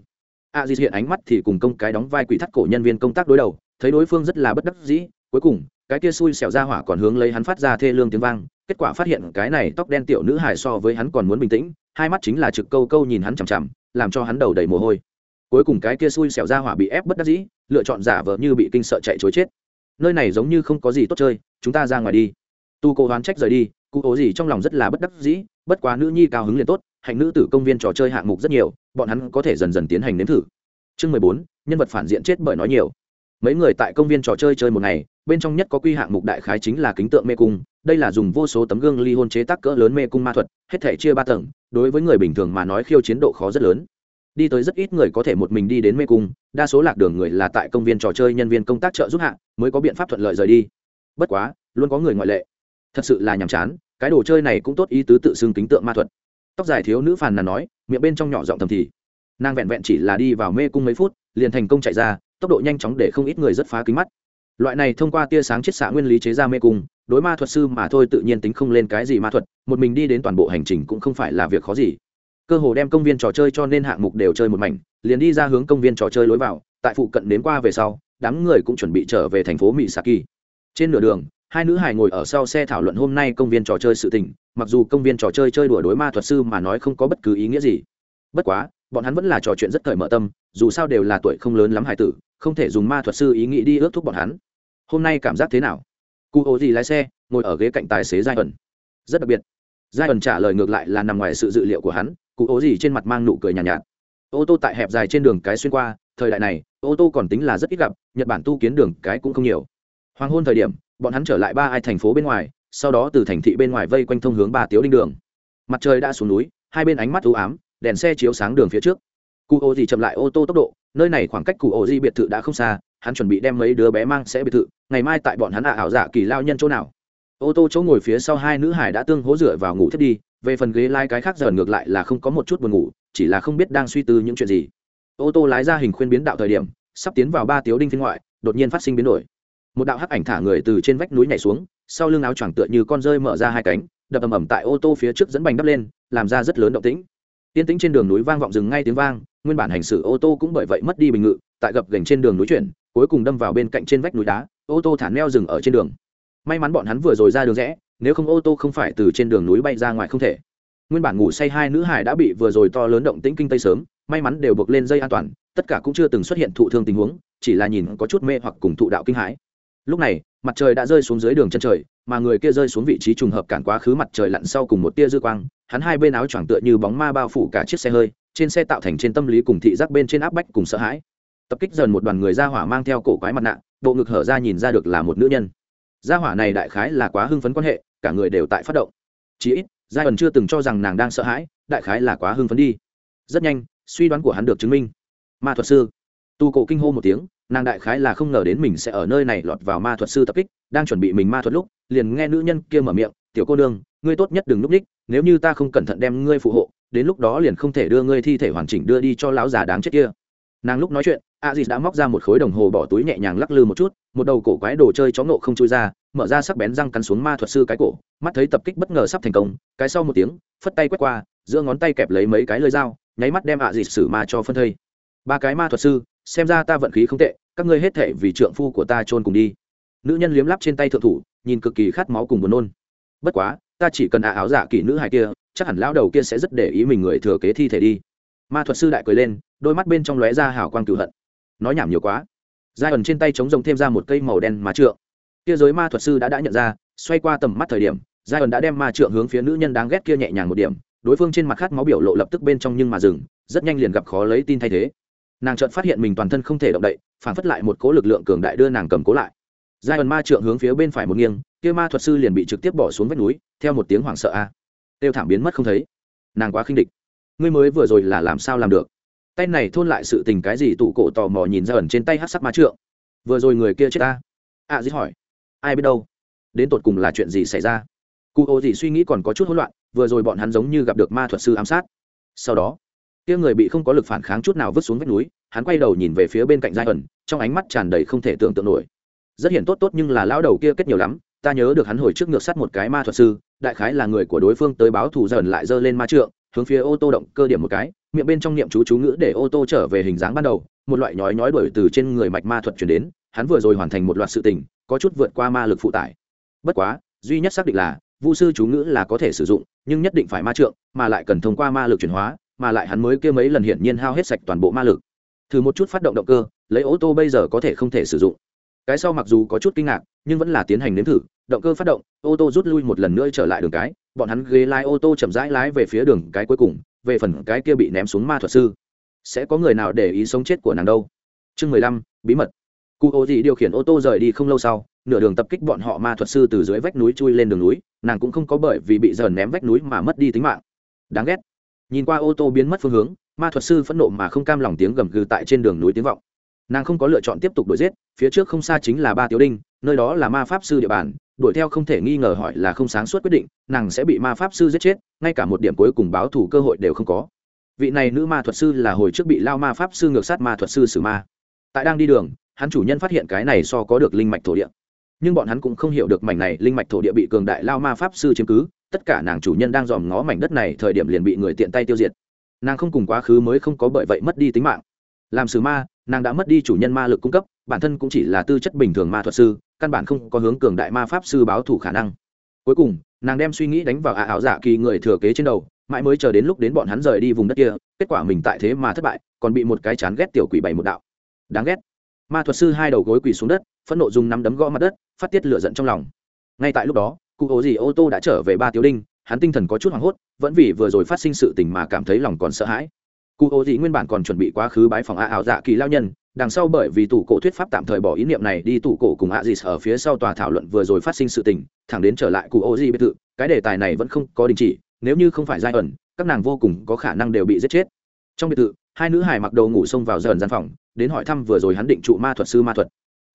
a di hiện ánh mắt thì cùng công cái đóng vai quỷ thắt cổ nhân viên công tác đối đầu, thấy đối phương rất là bất đắc dĩ, cuối cùng, cái kia xui xẻo ra hỏa còn hướng lấy hắn phát ra thê lương tiếng vang, kết quả phát hiện cái này tóc đen tiểu nữ hài so với hắn còn muốn bình tĩnh, hai mắt chính là trực câu câu nhìn hắn chằm chằm, làm cho hắn đầu đầy mồ hôi. Cuối cùng cái kia xui xẻo ra hỏa bị ép bất đắc dĩ, lựa chọn giả vờ như bị kinh sợ chạy chối chết. Nơi này giống như không có gì tốt chơi, chúng ta ra ngoài đi. Tu cô hoán trách rời đi, cụ ố gì trong lòng rất là bất đắc dĩ, bất quá nữ nhi cao hứng liền tốt hạnh nữ tử công viên trò chơi hạng mục rất nhiều, bọn hắn có thể dần dần tiến hành nếm thử. Chương mười bốn, nhân vật phản diện chết bởi nói nhiều. Mấy người tại công viên trò chơi chơi một ngày, bên trong nhất có quy hạng mục đại khái chính là kính tượng mê cung, đây là dùng vô số tấm gương ly hôn chế tác cỡ lớn mê cung ma thuật, hết thể chia ba tầng, đối với người bình thường mà nói khiêu chiến độ khó rất lớn. Đi tới rất ít người có thể một mình đi đến mê cung, đa số lạc đường người là tại công viên trò chơi nhân viên công tác trợ giúp hạ, mới có biện pháp thuận lợi rời đi. Bất quá, luôn có người ngoại lệ. Thật sự là nhàm chán, cái đồ chơi này cũng tốt ý tứ tự xưng kính tượng ma thuật tóc dài thiếu nữ phàn nàn nói, miệng bên trong nhỏ giọng thầm thì. Nàng vẹn vẹn chỉ là đi vào mê cung mấy phút, liền thành công chạy ra, tốc độ nhanh chóng để không ít người rất phá kính mắt. Loại này thông qua tia sáng chiết xạ nguyên lý chế ra mê cung, đối ma thuật sư mà thôi tự nhiên tính không lên cái gì ma thuật, một mình đi đến toàn bộ hành trình cũng không phải là việc khó gì. Cơ hồ đem công viên trò chơi cho nên hạng mục đều chơi một mảnh, liền đi ra hướng công viên trò chơi lối vào, tại phụ cận đến qua về sau, đám người cũng chuẩn bị trở về thành phố mỹ saki trên nửa đường hai nữ hài ngồi ở sau xe thảo luận hôm nay công viên trò chơi sự tình mặc dù công viên trò chơi chơi đùa đối ma thuật sư mà nói không có bất cứ ý nghĩa gì. Bất quá bọn hắn vẫn là trò chuyện rất cởi mở tâm dù sao đều là tuổi không lớn lắm hài tử không thể dùng ma thuật sư ý nghĩ đi ước thúc bọn hắn. Hôm nay cảm giác thế nào? Cụ ô gì lái xe ngồi ở ghế cạnh tài xế giai ẩn. Rất đặc biệt. Giai ẩn trả lời ngược lại là nằm ngoài sự dự liệu của hắn cụ ô gì trên mặt mang nụ cười nhàn nhạt, nhạt. Ô tô tại hẹp dài trên đường cái xuyên qua thời đại này ô tô còn tính là rất ít gặp nhật bản tu kiến đường cái cũng không nhiều hoàng hôn thời điểm, bọn hắn trở lại ba ai thành phố bên ngoài, sau đó từ thành thị bên ngoài vây quanh thông hướng ba tiếu đinh đường. Mặt trời đã xuống núi, hai bên ánh mắt u ám, đèn xe chiếu sáng đường phía trước. Cụ ô gì chậm lại ô tô tốc độ, nơi này khoảng cách cụ ô di biệt thự đã không xa, hắn chuẩn bị đem mấy đứa bé mang sẽ biệt thự, ngày mai tại bọn hắn hạ ảo dạ kỳ lao nhân chỗ nào. Ô tô chỗ ngồi phía sau hai nữ hải đã tương hố dựa vào ngủ thiết đi, về phần ghế lái cái khác giờ ngược lại là không có một chút buồn ngủ, chỉ là không biết đang suy tư những chuyện gì. Ô tô lái ra hình khuyên biến đạo thời điểm, sắp tiến vào ba tiếu đinh phiên ngoại, đột nhiên phát sinh biến đổi một đạo hắc ảnh thả người từ trên vách núi nhảy xuống, sau lưng áo choàng tựa như con rơi mở ra hai cánh, đập ầm ầm tại ô tô phía trước dẫn bành đắp lên, làm ra rất lớn động tĩnh. Tiên tĩnh trên đường núi vang vọng dừng ngay tiếng vang, nguyên bản hành xử ô tô cũng bởi vậy mất đi bình ngự, tại gập gành trên đường núi chuyển, cuối cùng đâm vào bên cạnh trên vách núi đá, ô tô thả neo dừng ở trên đường. May mắn bọn hắn vừa rồi ra đường rẽ, nếu không ô tô không phải từ trên đường núi bay ra ngoài không thể. Nguyên bản ngủ say hai nữ hải đã bị vừa rồi to lớn động tĩnh kinh tây sớm, may mắn đều buộc lên dây an toàn, tất cả cũng chưa từng xuất hiện thụ thương tình huống, chỉ là nhìn có chút mê hoặc cùng thụ đạo kinh hãi lúc này, mặt trời đã rơi xuống dưới đường chân trời, mà người kia rơi xuống vị trí trùng hợp cản quá khứ mặt trời lặn sau cùng một tia dư quang, hắn hai bên áo choàng tựa như bóng ma bao phủ cả chiếc xe hơi, trên xe tạo thành trên tâm lý cùng thị giác bên trên áp bách cùng sợ hãi. Tập kích dần một đoàn người ra hỏa mang theo cổ quái mặt nạ, bộ ngực hở ra nhìn ra được là một nữ nhân. Gia hỏa này đại khái là quá hưng phấn quan hệ, cả người đều tại phát động. Chí ít giai ẩn chưa từng cho rằng nàng đang sợ hãi, đại khái là quá hưng phấn đi. Rất nhanh, suy đoán của hắn được chứng minh. Ma thuật sư. Tu cổ kinh hô một tiếng nàng đại khái là không ngờ đến mình sẽ ở nơi này lọt vào ma thuật sư tập kích, đang chuẩn bị mình ma thuật lúc, liền nghe nữ nhân kia mở miệng, tiểu cô nương, ngươi tốt nhất đừng núp ních, nếu như ta không cẩn thận đem ngươi phụ hộ, đến lúc đó liền không thể đưa ngươi thi thể hoàn chỉnh đưa đi cho lão già đáng chết kia. Nàng lúc nói chuyện a dì đã móc ra một khối đồng hồ bỏ túi nhẹ nhàng lắc lư một chút, một đầu cổ quái đồ chơi chó ngộ không trôi ra, mở ra sắc bén răng cắn xuống ma thuật sư cái cổ, mắt thấy tập kích bất ngờ sắp thành công, cái sau một tiếng, phất tay quét qua, giữa ngón tay kẹp lấy mấy cái lơi dao, nháy mắt đem ạ dịt xử ma cho phân thây. Ba cái ma thuật sư xem ra ta vận khí không tệ, các ngươi hết thể vì trượng phu của ta chôn cùng đi. Nữ nhân liếm lắp trên tay thượng thủ, nhìn cực kỳ khát máu cùng buồn nôn. Bất quá, ta chỉ cần ạ áo dạ giả kỹ nữ hài kia, chắc hẳn lão đầu kia sẽ rất để ý mình người thừa kế thi thể đi. Ma thuật sư đại cười lên, đôi mắt bên trong lóe ra hào quang cửu hận. Nói nhảm nhiều quá. Giai ẩn trên tay chống rồng thêm ra một cây màu đen má trượng. Kia giới ma thuật sư đã đã nhận ra, xoay qua tầm mắt thời điểm, giai ẩn đã đem ma trượng hướng phía nữ nhân đáng ghét kia nhẹ nhàng một điểm, đối phương trên mặt khát máu biểu lộ lập tức bên trong nhưng mà dừng, rất nhanh liền gặp khó lấy tin thay thế nàng chợt phát hiện mình toàn thân không thể động đậy phản phất lại một cố lực lượng cường đại đưa nàng cầm cố lại. Giai ẩn ma trượng hướng phía bên phải một nghiêng kia ma thuật sư liền bị trực tiếp bỏ xuống vách núi theo một tiếng hoảng sợ a. À. tiêu thảm biến mất không thấy. Nàng quá khinh địch. Ngươi mới vừa rồi là làm sao làm được? Tay này thôn lại sự tình cái gì tụ cổ tò mò nhìn ra ẩn trên tay hát sắc ma trượng. Vừa rồi người kia chết ta. A à, dĩ hỏi. Ai biết đâu? Đến tột cùng là chuyện gì xảy ra? Cụ ô gì suy nghĩ còn có chút hỗn loạn vừa rồi bọn hắn giống như gặp được ma thuật sư ám sát. Sau đó kia người bị không có lực phản kháng chút nào vứt xuống vách núi, hắn quay đầu nhìn về phía bên cạnh giai ẩn trong ánh mắt tràn đầy không thể tưởng tượng nổi. Rất hiển tốt tốt nhưng là lão đầu kia kết nhiều lắm, ta nhớ được hắn hồi trước ngược sát một cái ma thuật sư, đại khái là người của đối phương tới báo thù dần lại giơ lên ma trượng, hướng phía ô tô động cơ điểm một cái, miệng bên trong niệm chú chú ngữ để ô tô trở về hình dáng ban đầu, một loại nhói nhói đuổi từ trên người mạch ma thuật chuyển đến, hắn vừa rồi hoàn thành một loạt sự tình, có chút vượt qua ma lực phụ tải. Bất quá, duy nhất xác định là, vu sư chú ngữ là có thể sử dụng, nhưng nhất định phải ma trượng, mà lại cần thông qua ma lực chuyển hóa mà lại hắn mới kia mấy lần hiển nhiên hao hết sạch toàn bộ ma lực. Thử một chút phát động động cơ, lấy ô tô bây giờ có thể không thể sử dụng. Cái sau mặc dù có chút kinh ngạc, nhưng vẫn là tiến hành nếm thử, động cơ phát động, ô tô rút lui một lần nữa trở lại đường cái, bọn hắn ghế lái ô tô chậm rãi lái về phía đường cái cuối cùng, về phần cái kia bị ném xuống ma thuật sư. Sẽ có người nào để ý sống chết của nàng đâu? Chương mười lăm, bí mật. Cụ ô dị điều khiển ô tô rời đi không lâu sau, nửa đường tập kích bọn họ ma thuật sư từ dưới vách núi chui lên đường núi, nàng cũng không có bởi vì bị dần ném vách núi mà mất đi tính mạng. Đáng ghét nhìn qua ô tô biến mất phương hướng, ma thuật sư phẫn nộ mà không cam lòng tiếng gầm gừ tại trên đường núi tiếng vọng. Nàng không có lựa chọn tiếp tục đuổi giết, phía trước không xa chính là ba tiểu đinh, nơi đó là ma pháp sư địa bàn, đuổi theo không thể nghi ngờ hỏi là không sáng suốt quyết định, nàng sẽ bị ma pháp sư giết chết, ngay cả một điểm cuối cùng báo thủ cơ hội đều không có. Vị này nữ ma thuật sư là hồi trước bị lao ma pháp sư ngược sát ma thuật sư sử ma. Tại đang đi đường, hắn chủ nhân phát hiện cái này so có được linh mạch thổ địa. Nhưng bọn hắn cũng không hiểu được mảnh này linh mạch thổ địa bị cường đại lao ma pháp sư chiếm cứ tất cả nàng chủ nhân đang dòm ngó mảnh đất này thời điểm liền bị người tiện tay tiêu diệt. Nàng không cùng quá khứ mới không có bởi vậy mất đi tính mạng. Làm sử ma, nàng đã mất đi chủ nhân ma lực cung cấp, bản thân cũng chỉ là tư chất bình thường ma thuật sư, căn bản không có hướng cường đại ma pháp sư báo thủ khả năng. Cuối cùng, nàng đem suy nghĩ đánh vào ả ảo dạ kỳ người thừa kế trên đầu, mãi mới chờ đến lúc đến bọn hắn rời đi vùng đất kia, kết quả mình tại thế mà thất bại, còn bị một cái chán ghét tiểu quỷ bày một đạo. Đáng ghét. Ma thuật sư hai đầu gối quỳ xuống đất, phẫn nộ dùng nắm đấm gõ mặt đất, phát tiết lửa giận trong lòng. Ngay tại lúc đó cụ ố gì ô tô đã trở về ba tiểu đinh, hắn tinh thần có chút hoảng hốt, vẫn vì vừa rồi phát sinh sự tình mà cảm thấy lòng còn sợ hãi. Cụ ổ gì nguyên bản còn chuẩn bị quá khứ bái phòng a ảo dạ kỳ lao nhân, đằng sau bởi vì tủ cổ thuyết pháp tạm thời bỏ ý niệm này đi tủ cổ cùng a dì ở phía sau tòa thảo luận vừa rồi phát sinh sự tình, thẳng đến trở lại cụ ổ gì biệt thự, cái đề tài này vẫn không có đình chỉ, nếu như không phải giai ẩn, các nàng vô cùng có khả năng đều bị giết chết. Trong biệt thự, hai nữ hải mặc đầu ngủ xông vào dần gian phòng, đến hỏi thăm vừa rồi hắn định trụ ma thuật sư ma thuật.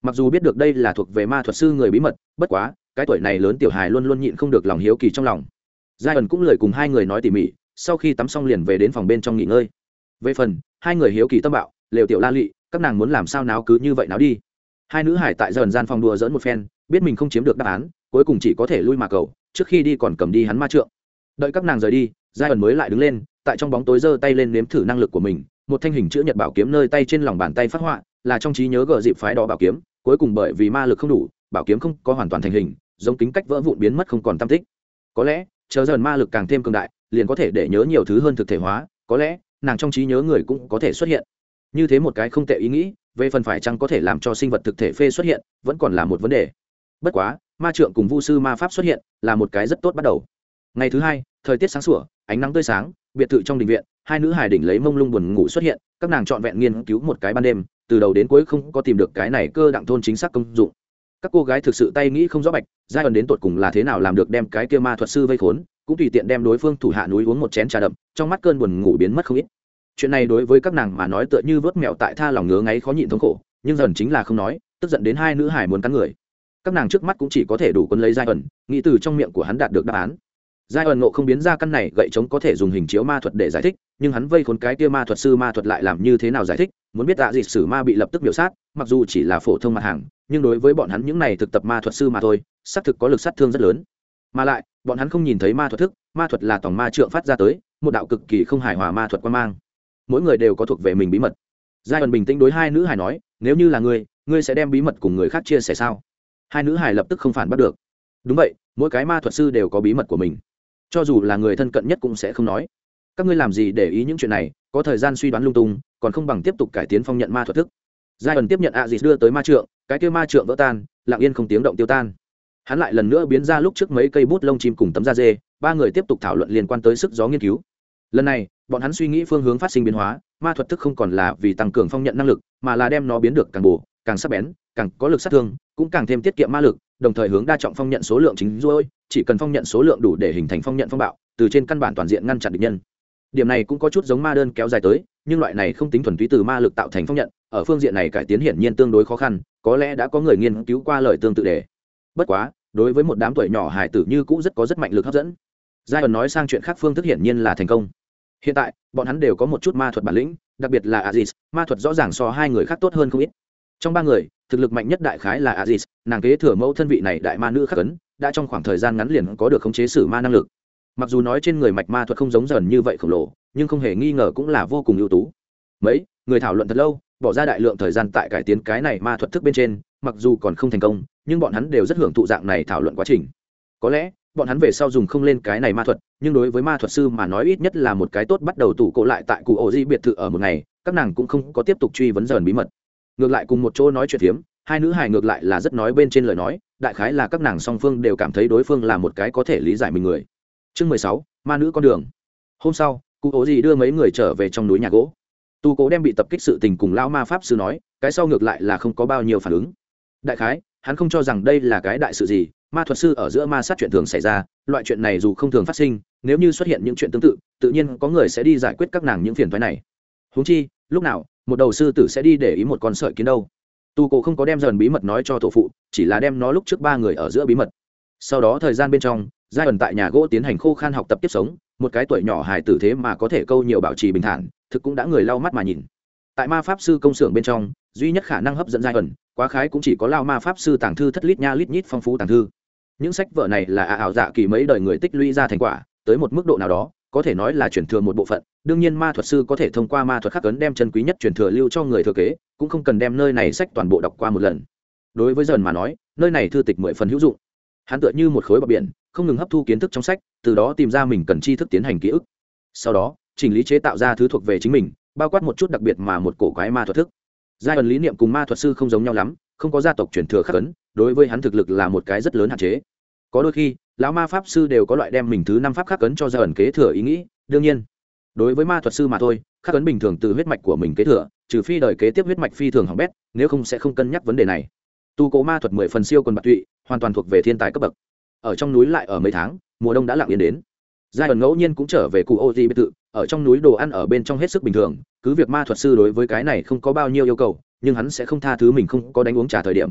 Mặc dù biết được đây là thuộc về ma thuật sư người bí mật, bất quá cái tuổi này lớn tiểu hài luôn luôn nhịn không được lòng hiếu kỳ trong lòng. Giai ẩn cũng lời cùng hai người nói tỉ mỉ, sau khi tắm xong liền về đến phòng bên trong nghỉ ngơi. Về phần, hai người hiếu kỳ tâm bạo, lều tiểu la lị, các nàng muốn làm sao náo cứ như vậy náo đi. Hai nữ hải tại dần gian phòng đùa dỡn một phen, biết mình không chiếm được đáp án, cuối cùng chỉ có thể lui mà cầu, trước khi đi còn cầm đi hắn ma trượng. Đợi các nàng rời đi giai ẩn mới lại đứng lên, tại trong bóng tối giơ tay lên nếm thử năng lực của mình, một thanh hình chữ nhật bảo kiếm nơi tay trên lòng bàn tay phát họa, là trong trí nhớ gờ dịp phái đó bảo kiếm, cuối cùng bởi vì ma lực không đủ, bảo kiếm không có hoàn toàn thành hình giống kính cách vỡ vụn biến mất không còn tam tích. Có lẽ, chờ dần ma lực càng thêm cường đại, liền có thể để nhớ nhiều thứ hơn thực thể hóa, có lẽ, nàng trong trí nhớ người cũng có thể xuất hiện. Như thế một cái không tệ ý nghĩ, về phần phải chăng có thể làm cho sinh vật thực thể phê xuất hiện, vẫn còn là một vấn đề. Bất quá, ma trượng cùng vu sư ma pháp xuất hiện, là một cái rất tốt bắt đầu. Ngày thứ hai, thời tiết sáng sủa, ánh nắng tươi sáng, biệt thự trong đình viện, hai nữ hài đỉnh lấy mông lung buồn ngủ xuất hiện, các nàng trọn vẹn nghiên cứu một cái ban đêm, từ đầu đến cuối không có tìm được cái này cơ đặng thôn chính xác công dụng các cô gái thực sự tay nghĩ không rõ bạch, giai ẩn đến tột cùng là thế nào làm được đem cái kia ma thuật sư vây khốn, cũng tùy tiện đem đối phương thủ hạ núi uống một chén trà đậm, trong mắt cơn buồn ngủ biến mất không ít. Chuyện này đối với các nàng mà nói tựa như vớt mẹo tại tha lòng ngứa ngáy khó nhịn thống khổ, nhưng dần chính là không nói, tức giận đến hai nữ hải muốn cắn người. Các nàng trước mắt cũng chỉ có thể đủ quân lấy giai ẩn nghĩ từ trong miệng của hắn đạt được đáp án. Giai ẩn nộ không biến ra căn này, gậy chống có thể dùng hình chiếu ma thuật để giải thích, nhưng hắn vây khốn cái kia ma thuật sư ma thuật lại làm như thế nào giải thích, muốn biết tạ gì sử ma bị lập tức biểu sát, mặc dù chỉ là phổ thông mặt hàng nhưng đối với bọn hắn những này thực tập ma thuật sư mà thôi, xác thực có lực sát thương rất lớn. Mà lại, bọn hắn không nhìn thấy ma thuật thức, ma thuật là tổng ma trượng phát ra tới, một đạo cực kỳ không hài hòa ma thuật quan mang. Mỗi người đều có thuộc về mình bí mật. Giai ẩn bình tĩnh đối hai nữ hài nói, nếu như là ngươi ngươi sẽ đem bí mật cùng người khác chia sẻ sao? Hai nữ hài lập tức không phản bắt được. Đúng vậy, mỗi cái ma thuật sư đều có bí mật của mình. Cho dù là người thân cận nhất cũng sẽ không nói. Các ngươi làm gì để ý những chuyện này, có thời gian suy đoán lung tung, còn không bằng tiếp tục cải tiến phong nhận ma thuật thức. Giai ẩn tiếp nhận a dịt đưa tới ma trượng cái kia ma trượng vỡ tan, lặng yên không tiếng động tiêu tan. Hắn lại lần nữa biến ra lúc trước mấy cây bút lông chim cùng tấm da dê, ba người tiếp tục thảo luận liên quan tới sức gió nghiên cứu. Lần này, bọn hắn suy nghĩ phương hướng phát sinh biến hóa, ma thuật thức không còn là vì tăng cường phong nhận năng lực, mà là đem nó biến được càng bổ, càng sắc bén, càng có lực sát thương, cũng càng thêm tiết kiệm ma lực, đồng thời hướng đa trọng phong nhận số lượng chính rồi chỉ cần phong nhận số lượng đủ để hình thành phong nhận phong bạo, từ trên căn bản toàn diện ngăn chặn địch nhân. Điểm này cũng có chút giống ma đơn kéo dài tới, nhưng loại này không tính thuần túy từ ma lực tạo thành phong nhận, ở phương diện này cải tiến hiển nhiên tương đối khó khăn có lẽ đã có người nghiên cứu qua lời tương tự đề. Bất quá, đối với một đám tuổi nhỏ hải tử như cũ rất có rất mạnh lực hấp dẫn. Giai ẩn nói sang chuyện khác phương thức hiển nhiên là thành công. Hiện tại, bọn hắn đều có một chút ma thuật bản lĩnh, đặc biệt là aziz, ma thuật rõ ràng so hai người khác tốt hơn không ít. Trong ba người, thực lực mạnh nhất đại khái là aziz, nàng kế thừa mẫu thân vị này đại ma nữ khắc ấn, đã trong khoảng thời gian ngắn liền có được khống chế sử ma năng lực. Mặc dù nói trên người mạch ma thuật không giống dần như vậy khổng lồ, nhưng không hề nghi ngờ cũng là vô cùng ưu tú. Mấy, người thảo luận thật lâu bỏ ra đại lượng thời gian tại cải tiến cái này ma thuật thức bên trên, mặc dù còn không thành công, nhưng bọn hắn đều rất hưởng thụ dạng này thảo luận quá trình. Có lẽ, bọn hắn về sau dùng không lên cái này ma thuật, nhưng đối với ma thuật sư mà nói ít nhất là một cái tốt bắt đầu tủ cộ lại tại cụ ổ di biệt thự ở một ngày, các nàng cũng không có tiếp tục truy vấn dần bí mật. Ngược lại cùng một chỗ nói chuyện phiếm, hai nữ hài ngược lại là rất nói bên trên lời nói, đại khái là các nàng song phương đều cảm thấy đối phương là một cái có thể lý giải mình người. Chương mười sáu, ma nữ con đường. Hôm sau, cụ ổ di đưa mấy người trở về trong núi nhà gỗ tu cố đem bị tập kích sự tình cùng lão ma pháp sư nói, cái sau ngược lại là không có bao nhiêu phản ứng. Đại khái, hắn không cho rằng đây là cái đại sự gì, ma thuật sư ở giữa ma sát chuyện thường xảy ra, loại chuyện này dù không thường phát sinh, nếu như xuất hiện những chuyện tương tự tự nhiên có người sẽ đi giải quyết các nàng những phiền thoái này. Húng chi, lúc nào, một đầu sư tử sẽ đi để ý một con sợi kiến đâu. Tu cổ không có đem dần bí mật nói cho tổ phụ, chỉ là đem nó lúc trước ba người ở giữa bí mật. Sau đó thời gian bên trong, giai ẩn tại nhà gỗ tiến hành khô khan học tập tiếp sống, một cái tuổi nhỏ hài tử thế mà có thể câu nhiều bảo trì bình thản thực cũng đã người lau mắt mà nhìn. Tại ma pháp sư công xưởng bên trong, duy nhất khả năng hấp dẫn giai ẩn, quá khái cũng chỉ có lao ma pháp sư tàng thư thất lít nha lít nhít phong phú tàng thư. Những sách vở này là ảo dạ kỳ mấy đời người tích lũy ra thành quả, tới một mức độ nào đó, có thể nói là chuyển thừa một bộ phận. Đương nhiên ma thuật sư có thể thông qua ma thuật khắc ấn đem chân quý nhất chuyển thừa lưu cho người thừa kế, cũng không cần đem nơi này sách toàn bộ đọc qua một lần. Đối với dần mà nói, nơi này thư tịch mười phần hữu dụng. Hắn tựa như một khối bọt biển, không ngừng hấp thu kiến thức trong sách, từ đó tìm ra mình cần tri thức tiến hành ký ức. Sau đó chỉnh lý chế tạo ra thứ thuộc về chính mình, bao quát một chút đặc biệt mà một cổ quái ma thuật thức. Giai ẩn lý niệm cùng ma thuật sư không giống nhau lắm, không có gia tộc truyền thừa khắc ấn, đối với hắn thực lực là một cái rất lớn hạn chế. Có đôi khi, lão ma pháp sư đều có loại đem mình thứ năm pháp khắc ấn cho giai ẩn kế thừa ý nghĩ, đương nhiên, đối với ma thuật sư mà thôi, khắc ấn bình thường từ huyết mạch của mình kế thừa, trừ phi đời kế tiếp huyết mạch phi thường hỏng bét, nếu không sẽ không cân nhắc vấn đề này. Tu cố ma thuật mười phần siêu còn bạc tụy, hoàn toàn thuộc về thiên tài cấp bậc. Ở trong núi lại ở mấy tháng, mùa đông đã lặng yên đến. Giai ẩn ngẫu nhiên cũng trở về cụ ô di biệt thự ở trong núi đồ ăn ở bên trong hết sức bình thường, cứ việc ma thuật sư đối với cái này không có bao nhiêu yêu cầu, nhưng hắn sẽ không tha thứ mình không có đánh uống trả thời điểm.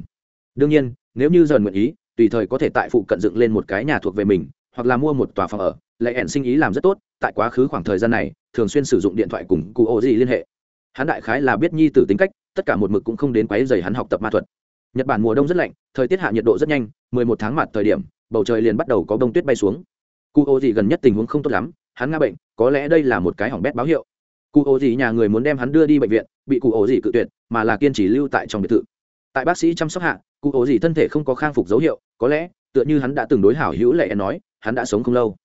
Đương nhiên, nếu như dần nguyện ý, tùy thời có thể tại phụ cận dựng lên một cái nhà thuộc về mình, hoặc là mua một tòa phòng ở lại ẻn sinh ý làm rất tốt, tại quá khứ khoảng thời gian này, thường xuyên sử dụng điện thoại cùng cụ ô gì liên hệ. Hắn đại khái là biết nhi tử tính cách, tất cả một mực cũng không đến quáy dày hắn học tập ma thuật. Nhật bản mùa đông rất lạnh, thời tiết hạ nhiệt độ rất nhanh 11 tháng mặt thời điểm, bầu trời liền bắt đầu có bông tuyết bay xuống. Cụ ô gì gần nhất tình huống không tốt lắm hắn ngã bệnh, có lẽ đây là một cái hỏng bét báo hiệu. Cụ ổ gì nhà người muốn đem hắn đưa đi bệnh viện, bị cụ ổ gì cự tuyệt, mà là kiên trì lưu tại trong biệt thự. Tại bác sĩ chăm sóc hạ, cụ ổ gì thân thể không có khang phục dấu hiệu, có lẽ, tựa như hắn đã từng đối hảo hữu lệ nói, hắn đã sống không lâu.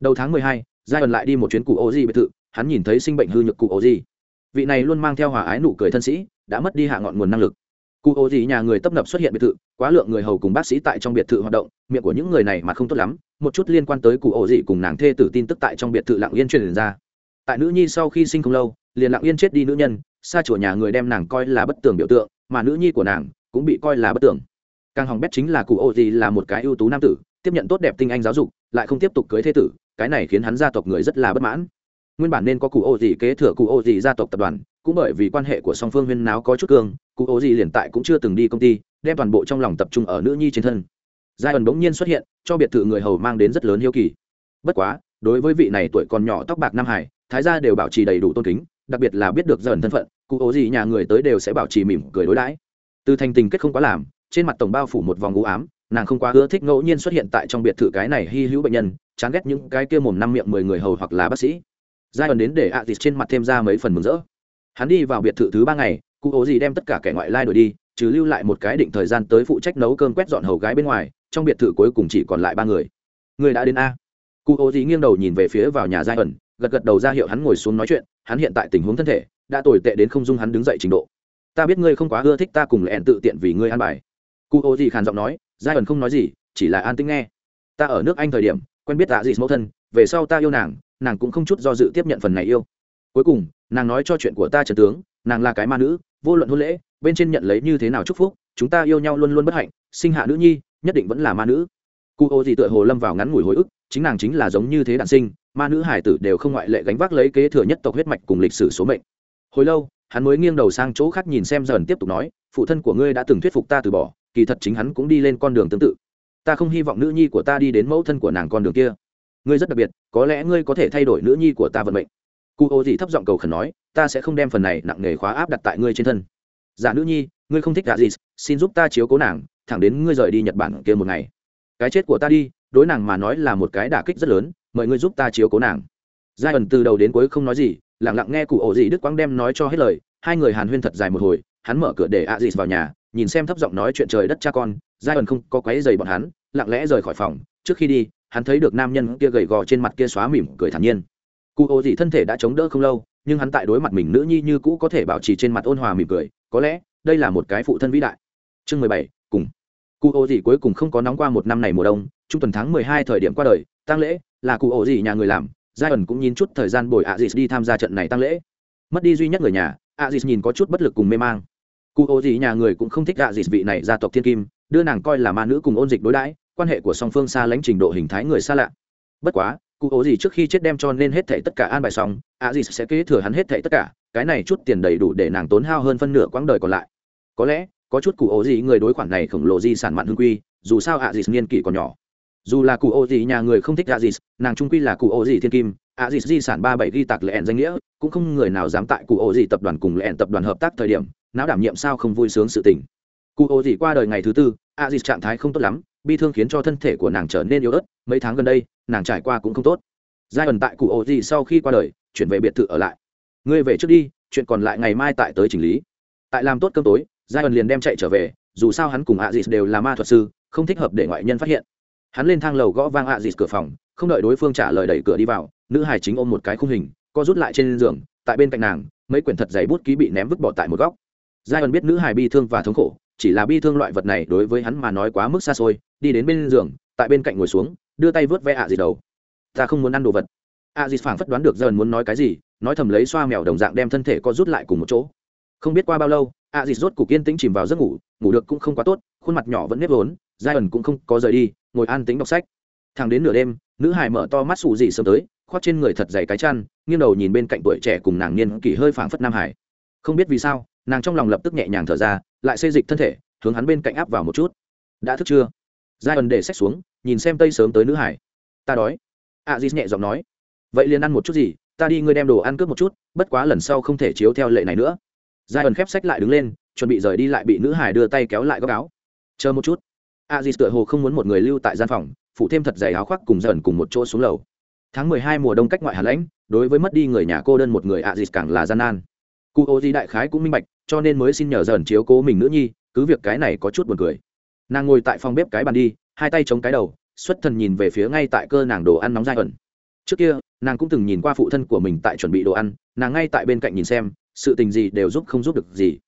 Đầu tháng mười hai, giai ẩn lại đi một chuyến cụ ổ gì biệt thự, hắn nhìn thấy sinh bệnh hư nhược cụ ổ gì vị này luôn mang theo hòa ái nụ cười thân sĩ, đã mất đi hạ ngọn nguồn năng lực. Cụ ổ gì nhà người tấp nập xuất hiện biệt thự, quá lượng người hầu cùng bác sĩ tại trong biệt thự hoạt động, miệng của những người này mà không tốt lắm một chút liên quan tới cụ ổ dị cùng nàng thê tử tin tức tại trong biệt thự lặng yên truyền ra. Tại nữ nhi sau khi sinh không lâu, liền lặng yên chết đi nữ nhân, xa chùa nhà người đem nàng coi là bất tường biểu tượng, mà nữ nhi của nàng cũng bị coi là bất tường. Càng hỏng bét chính là cụ ổ dị là một cái ưu tú nam tử, tiếp nhận tốt đẹp tinh anh giáo dục, lại không tiếp tục cưới thê tử, cái này khiến hắn gia tộc người rất là bất mãn. Nguyên bản nên có cụ ổ dị kế thừa cụ ổ dị gia tộc tập đoàn, cũng bởi vì quan hệ của song phương huyên náo có chút cương, cụ ổ dị liền tại cũng chưa từng đi công ty, đem toàn bộ trong lòng tập trung ở nữ nhi trên thân giai ẩn bỗng nhiên xuất hiện, cho biệt thự người hầu mang đến rất lớn hiếu kỳ. Bất quá, đối với vị này tuổi còn nhỏ tóc bạc nam hải, thái gia đều bảo trì đầy đủ tôn kính, đặc biệt là biết được dần thân phận, cụ ố gì nhà người tới đều sẽ bảo trì mỉm cười đối đãi. Từ thành tình kết không quá làm, trên mặt tổng bao phủ một vòng u ám, nàng không quá ưa thích ngẫu nhiên xuất hiện tại trong biệt thự cái này hy hữu bệnh nhân, chán ghét những cái kia mồm năm miệng mười người hầu hoặc là bác sĩ. Giai ẩn đến để ạ à trên mặt thêm ra mấy phần mừng rỡ. Hắn đi vào biệt thự thứ ba ngày, cụ ố gì đem tất cả kẻ ngoại lai đổi đi chứ lưu lại một cái định thời gian tới phụ trách nấu cơm quét dọn hầu gái bên ngoài trong biệt thự cuối cùng chỉ còn lại ba người. Người đã đến a. Cụ ô dĩ nghiêng đầu nhìn về phía vào nhà giai ẩn, gật gật đầu ra hiệu hắn ngồi xuống nói chuyện, hắn hiện tại tình huống thân thể, đã tồi tệ đến không dung hắn đứng dậy trình độ. Ta biết ngươi không quá ưa thích ta cùng lẹn tự tiện vì ngươi an bài. Cụ ô dĩ khàn giọng nói, giai ẩn không nói gì, chỉ là an tính nghe. Ta ở nước anh thời điểm, quen biết tạ dị mẫu thân, về sau ta yêu nàng nàng cũng không chút do dự tiếp nhận phần này yêu. Cuối cùng, nàng nói cho chuyện của ta trần tướng, nàng là cái ma nữ, vô luận hôn lễ, bên trên nhận lấy như thế nào chúc phúc, chúng ta yêu nhau luôn luôn bất hạnh, sinh hạ nữ nhi nhất định vẫn là ma nữ. Cụ ô gì tựa hồ lâm vào ngắn ngủi hồi ức, chính nàng chính là giống như thế đạn sinh, ma nữ hải tử đều không ngoại lệ gánh vác lấy kế thừa nhất tộc huyết mạch cùng lịch sử số mệnh. Hồi lâu, hắn mới nghiêng đầu sang chỗ khác nhìn xem dần tiếp tục nói, phụ thân của ngươi đã từng thuyết phục ta từ bỏ, kỳ thật chính hắn cũng đi lên con đường tương tự. Ta không hy vọng nữ nhi của ta đi đến mẫu thân của nàng con đường kia. Ngươi rất đặc biệt, có lẽ ngươi có thể thay đổi nữ nhi của ta vận mệnh. Cụ ô gì thấp giọng cầu khẩn nói, ta sẽ không đem phần này nặng nề khóa áp đặt tại ngươi trên thân. Giả dạ nữ nhi, ngươi không thích gà gì, xin giúp ta chiếu cố nàng thẳng đến ngươi rời đi nhật bản kia một ngày. Cái chết của ta đi, đối nàng mà nói là một cái đả kích rất lớn, mời ngươi giúp ta chiếu cố nàng. Giai ẩn từ đầu đến cuối không nói gì lẳng lặng nghe cụ ổ gì đức quang đem nói cho hết lời, hai người hàn huyên thật dài một hồi, hắn mở cửa để a dị vào nhà, nhìn xem thấp giọng nói chuyện trời đất cha con, giai ẩn không có quấy dày bọn hắn, lặng lẽ rời khỏi phòng, trước khi đi, hắn thấy được nam nhân kia gầy gò trên mặt kia xóa mỉm cười thản nhiên. Cụ ổ gì thân thể đã chống đỡ không lâu, nhưng hắn tại đối mặt mình nữ nhi như cũ có thể bảo trì trên mặt ôn hòa mỉm cười, có lẽ đây là một cái phụ thân vĩ đại. Chương mười bảy cụ ổ gì cuối cùng không có nóng qua một năm này mùa đông, trung tuần tháng mười hai thời điểm qua đời tăng lễ, là cụ ổ gì nhà người làm giai ẩn cũng nhìn chút thời gian bồi a đi tham gia trận này tăng lễ. Mất đi duy nhất người nhà a nhìn có chút bất lực cùng mê mang. Cụ ổ gì nhà người cũng không thích a vị này gia tộc thiên kim, đưa nàng coi là ma nữ cùng ôn dịch đối đãi, quan hệ của song phương xa lãnh trình độ hình thái người xa lạ. Bất quá, cụ ố gì trước khi chết đem cho nên hết thảy tất cả an bài xong a dì sẽ kế thừa hắn hết thảy tất cả, cái này chút tiền đầy đủ để nàng tốn hao hơn phân nửa quãng đời còn lại. Có lẽ có chút cụ ô gì, người đối khoản này khổng lồ di sản mạn hương quy, dù sao a dịt niên kỷ còn nhỏ. Dù là cụ ô gì, nhà người không thích a dịt, nàng trung quy là cụ ô gì thiên kim a dịt di sản ba bảy ghi tạc lẹn danh nghĩa, cũng không người nào dám tại cụ ô gì tập đoàn cùng lẹn tập đoàn hợp tác thời điểm não đảm nhiệm sao không vui sướng sự tình. Cụ ô gì qua đời ngày thứ tư a dịt trạng thái không tốt lắm, bi thương khiến cho thân thể của nàng trở nên yếu ớt, mấy tháng gần đây, nàng trải qua cũng không tốt. Giai ẩn tại cụ ô gì sau khi qua đời, chuyển về biệt thự ở lại. Ngươi về trước đi, chuyện còn lại ngày mai tại tới chỉnh lý. Tại làm tốt cơm tối giai ẩn liền đem chạy trở về, dù sao hắn cùng ạ dịt đều là ma thuật sư, không thích hợp để ngoại nhân phát hiện. Hắn lên thang lầu gõ vang ạ dịt cửa phòng, không đợi đối phương trả lời đẩy cửa đi vào, nữ hài chính ôm một cái khung hình, co rút lại trên giường, tại bên cạnh nàng, mấy quyển thật dày bút ký bị ném vứt bỏ tại một góc. Giai ẩn biết nữ hài bi thương và thống khổ, chỉ là bi thương loại vật này đối với hắn mà nói quá mức xa xôi, đi đến bên giường, tại bên cạnh ngồi xuống, đưa tay vớt ve ạ dịt đầu. Ta không muốn ăn đồ vật. A dịt phảng phất đoán được dần muốn nói cái gì, nói thầm lấy xoa mèo đồng dạng đem thân thể co rút lại cùng một chỗ. Không biết qua bao lâu a dịt rốt cục yên tĩnh chìm vào giấc ngủ ngủ được cũng không quá tốt, khuôn mặt nhỏ vẫn nếp vốn giai ẩn cũng không có rời đi, ngồi an tĩnh đọc sách. Thẳng đến nửa đêm, nữ hải mở to mắt xù dị sớm tới, khoác trên người thật dày cái chăn, nghiêng đầu nhìn bên cạnh tuổi trẻ cùng nàng niên kỷ hơi phảng phất nam hải. Không biết vì sao, nàng trong lòng lập tức nhẹ nhàng thở ra, lại xây dịch thân thể, hướng hắn bên cạnh áp vào một chút. Đã thức chưa? Giai ẩn để sách xuống, nhìn xem tây sớm tới nữ hải. Ta đói. A dịt nhẹ giọng nói. Vậy liền ăn một chút gì, ta đi ngươi đem đồ ăn cướp một chút, bất quá lần sau không thể chiếu theo lệ này nữa giai ẩn khép sách lại đứng lên, chuẩn bị rời đi lại bị nữ hải đưa tay kéo lại góc áo. Chờ một chút. A dì tựa hồ không muốn một người lưu tại gian phòng phụ thêm thật dày áo khoác cùng dần cùng một chỗ xuống lầu. Tháng mười hai mùa đông cách ngoại hà lãnh, đối với mất đi người nhà cô đơn một người a dì càng là gian nan. Cụ ô di đại khái cũng minh bạch, cho nên mới xin nhờ dần chiếu cố mình nữ nhi, cứ việc cái này có chút buồn cười. Nàng ngồi tại phòng bếp cái bàn đi, hai tay chống cái đầu, xuất thần nhìn về phía ngay tại cơ nàng đồ ăn nóng dai ẩn. Trước kia, nàng cũng từng nhìn qua phụ thân của mình tại chuẩn bị đồ ăn, nàng ngay tại bên cạnh nhìn xem sự tình gì đều giúp không giúp được gì.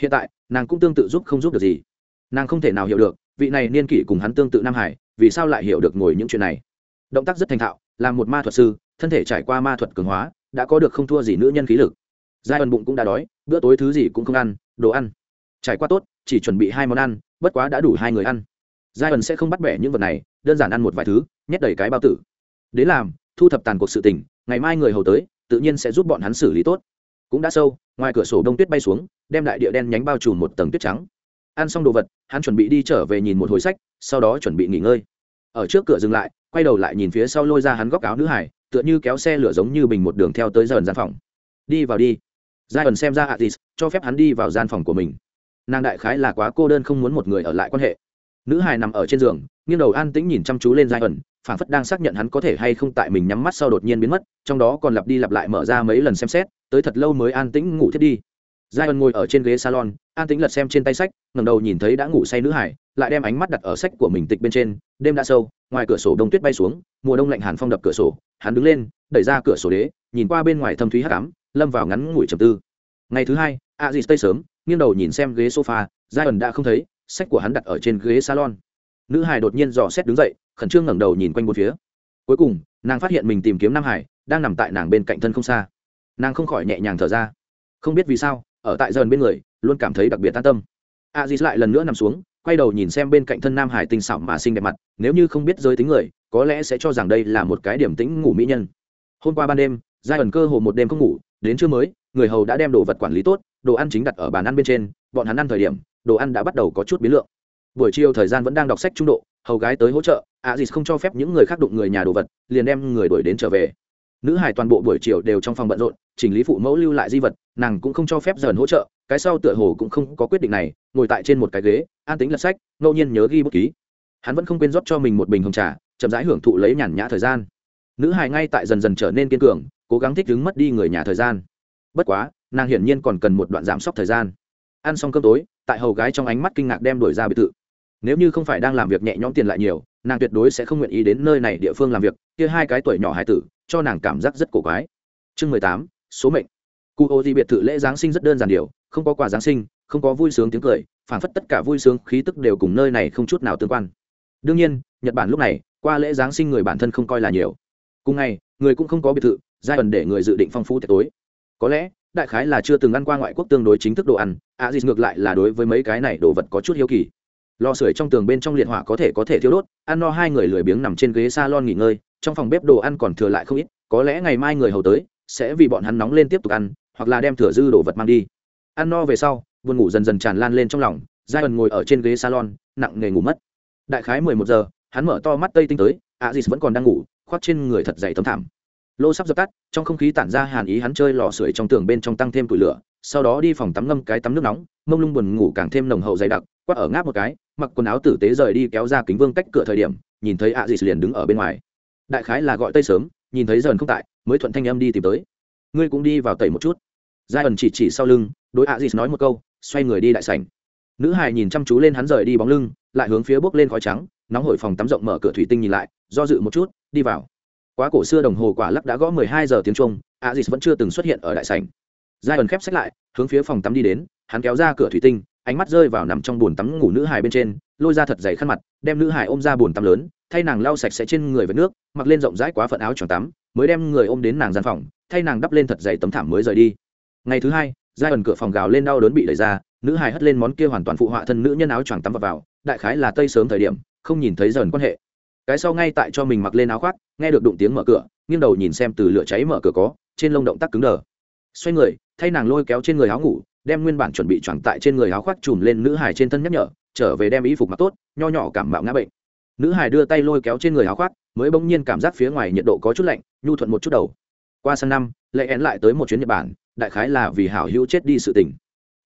Hiện tại, nàng cũng tương tự giúp không giúp được gì. Nàng không thể nào hiểu được, vị này niên kỷ cùng hắn tương tự nam hải, vì sao lại hiểu được ngồi những chuyện này. Động tác rất thành thạo, là một ma thuật sư, thân thể trải qua ma thuật cường hóa, đã có được không thua gì nữ nhân khí lực. Giai ẩn bụng cũng đã đói, bữa tối thứ gì cũng không ăn, đồ ăn. Trải qua tốt, chỉ chuẩn bị hai món ăn, bất quá đã đủ hai người ăn. Giai ẩn sẽ không bắt bẻ những vật này, đơn giản ăn một vài thứ, nhét đầy cái bao tử. Đến làm, thu thập tàn cuộc sự tình, ngày mai người hầu tới, tự nhiên sẽ giúp bọn hắn xử lý tốt cũng đã sâu, ngoài cửa sổ đông tuyết bay xuống, đem đại địa đen nhánh bao trùm một tầng tuyết trắng. Ăn xong đồ vật, hắn chuẩn bị đi trở về nhìn một hồi sách, sau đó chuẩn bị nghỉ ngơi. Ở trước cửa dừng lại, quay đầu lại nhìn phía sau lôi ra hắn góc áo nữ hải, tựa như kéo xe lửa giống như bình một đường theo tới dần gian phòng. Đi vào đi. Giai ẩn xem ra atis cho phép hắn đi vào gian phòng của mình. Nàng đại khái là quá cô đơn không muốn một người ở lại quan hệ. Nữ hài nằm ở trên giường, nghiêng đầu an tĩnh nhìn chăm chú lên giai ẩn phảng phất đang xác nhận hắn có thể hay không tại mình nhắm mắt sau đột nhiên biến mất, trong đó còn lặp đi lặp lại mở ra mấy lần xem xét tới thật lâu mới an tĩnh ngủ thiết đi. Giai ân ngồi ở trên ghế salon, an tĩnh lật xem trên tay sách ngầm đầu nhìn thấy đã ngủ say nữ hải, lại đem ánh mắt đặt ở sách của mình tịch bên trên, đêm đã sâu, ngoài cửa sổ đông tuyết bay xuống, mùa đông lạnh hàn phong đập cửa sổ, hắn đứng lên, đẩy ra cửa sổ đế, nhìn qua bên ngoài thâm thúy hắc ám, lâm vào ngắn ngủi trầm tư. Ngày thứ hai, a dì tây sớm, nghiêng đầu nhìn xem ghế sofa giai ẩn đã không thấy, sách của hắn đặt ở trên ghế salon. Nữ hải đột nhiên dò xét đứng dậy, khẩn trương ngẩng đầu nhìn quanh bốn phía. Cuối cùng, nàng phát hiện mình tìm kiếm nam hải, đang nằm tại nàng bên cạnh thân không xa nàng không khỏi nhẹ nhàng thở ra. Không biết vì sao, ở tại dần bên người, luôn cảm thấy đặc biệt tan tâm. A dì lại lần nữa nằm xuống, quay đầu nhìn xem bên cạnh thân nam hải tinh xảo mà xinh đẹp mặt, nếu như không biết giới tính người, có lẽ sẽ cho rằng đây là một cái điểm tĩnh ngủ mỹ nhân. Hôm qua ban đêm giai ẩn cơ hồ một đêm không ngủ, đến trưa mới, người hầu đã đem đồ vật quản lý tốt, đồ ăn chính đặt ở bàn ăn bên trên, bọn hắn ăn thời điểm, đồ ăn đã bắt đầu có chút biến lượng. Buổi chiều thời gian vẫn đang đọc sách trung độ, hầu gái tới hỗ trợ a dì không cho phép những người khác đụng người nhà đồ vật, liền đem người đuổi đến trở về nữ hải toàn bộ buổi chiều đều trong phòng bận rộn, chỉnh lý phụ mẫu lưu lại di vật, nàng cũng không cho phép dần hỗ trợ, cái sau tựa hồ cũng không có quyết định này, ngồi tại trên một cái ghế, an tính lật sách, ngẫu nhiên nhớ ghi bút ký. Hắn vẫn không quên rót cho mình một bình hồng trà, chậm rãi hưởng thụ lấy nhàn nhã thời gian. Nữ Hải ngay tại dần dần trở nên kiên cường, cố gắng thích ứng mất đi người nhà thời gian. Bất quá, nàng hiển nhiên còn cần một đoạn giảm sốc thời gian. Ăn xong cơm tối, tại hầu gái trong ánh mắt kinh ngạc đem đổi ra biệt thự. Nếu như không phải đang làm việc nhẹ nhõm tiền lại nhiều, nàng tuyệt đối sẽ không nguyện ý đến nơi này địa phương làm việc, kia hai cái tuổi nhỏ hải tử cho nàng cảm giác rất cổ quái. Chương mười tám, số mệnh. Cụ ô di biệt thự lễ giáng sinh rất đơn giản điều, không có quà giáng sinh, không có vui sướng tiếng cười phản phất tất cả vui sướng khí tức đều cùng nơi này không chút nào tương quan. Đương nhiên, nhật bản lúc này, qua lễ giáng sinh người bản thân không coi là nhiều. Cùng ngày, người cũng không có biệt thự, giai ẩn để người dự định phong phú tiệc tối. Có lẽ, đại khái là chưa từng ăn qua ngoại quốc tương đối chính thức đồ ăn a gì ngược lại là đối với mấy cái này đồ vật có chút hiếu kỳ lò sưởi trong tường bên trong liệt hỏa có thể có thể thiếu đốt, ăn no hai người lười biếng nằm trên ghế s a lon nghỉ ngơi, trong phòng bếp đồ ăn còn thừa lại không ít, có lẽ ngày mai người hầu tới, sẽ vì bọn hắn nóng lên tiếp tục ăn, hoặc là đem thừa dư đồ vật mang đi. Ăn no về sau, buồn ngủ dần dần tràn lan lên trong lòng giai ẩn ngồi ở trên ghế salon, nặng nề ngủ mất. Đại khái mười một giờ, hắn mở to mắt tây tinh tới a dịt vẫn còn đang ngủ, khoác trên người thật dày tấm thảm. Lô sắp dập tắt, trong không khí tản ra hàn ý hắn chơi lò sưởi trong tường bên trong tăng thêm củi lửa, sau đó đi phòng tắm ngâm cái tắm nước nóng, mông lung buồn ngủ càng thêm nồng hậu dày đặc, quát ở ngáp một cái mặc quần áo tử tế rời đi kéo ra kính vương cách cửa thời điểm, nhìn thấy a dịt liền đứng ở bên ngoài. Đại khái là gọi tây sớm, nhìn thấy dần không tại, mới thuận thanh âm đi tìm tới. Ngươi cũng đi vào tẩy một chút. Giai ẩn chỉ chỉ sau lưng, đối a dịt nói một câu, xoay người đi đại sảnh. Nữ hài nhìn chăm chú lên hắn rời đi bóng lưng, lại hướng phía bước lên khói trắng, nóng hổi phòng tắm rộng mở cửa thủy tinh nhìn lại, do dự một chút, đi vào. Quá cổ xưa đồng hồ quả lắc đã gõ mười hai giờ tiếng trung a dịt vẫn chưa từng xuất hiện ở đại sảnh. Giai ẩn khép sách lại, hướng phía phòng tắm đi đến, hắn kéo ra cửa thủy tinh ánh mắt rơi vào nằm trong bồn tắm ngủ nữ hài bên trên lôi ra thật dày khăn mặt đem nữ hài ôm ra bồn tắm lớn thay nàng lau sạch sẽ trên người với nước mặc lên rộng rãi quá phận áo choàng tắm mới đem người ôm đến nàng gian phòng thay nàng đắp lên thật dày tấm thảm mới rời đi. Ngày thứ hai giai ẩn cửa phòng gào lên đau đớn bị đẩy ra nữ hài hất lên món kia hoàn toàn phụ họa thân nữ nhân áo choàng tắm vào, vào đại khái là tây sớm thời điểm không nhìn thấy dần quan hệ. Cái sau ngay tại cho mình mặc lên áo khoác nghe được đụng tiếng mở cửa nghiêng đầu nhìn xem từ lửa cháy mở cửa có trên lông động tác cứng đờ. Xoay người thay nàng lôi kéo trên người áo ngủ đem nguyên bản chuẩn bị choàng tại trên người áo khoác trùm lên nữ hài trên thân nhắc nhở, trở về đem y phục mặc tốt, nho nhỏ cảm mạo ngã bệnh. Nữ hài đưa tay lôi kéo trên người áo khoác, mới bỗng nhiên cảm giác phía ngoài nhiệt độ có chút lạnh, nhu thuận một chút đầu. Qua sang năm, lệ én lại tới một chuyến nhật bản, đại khái là vì hảo hữu chết đi sự tình.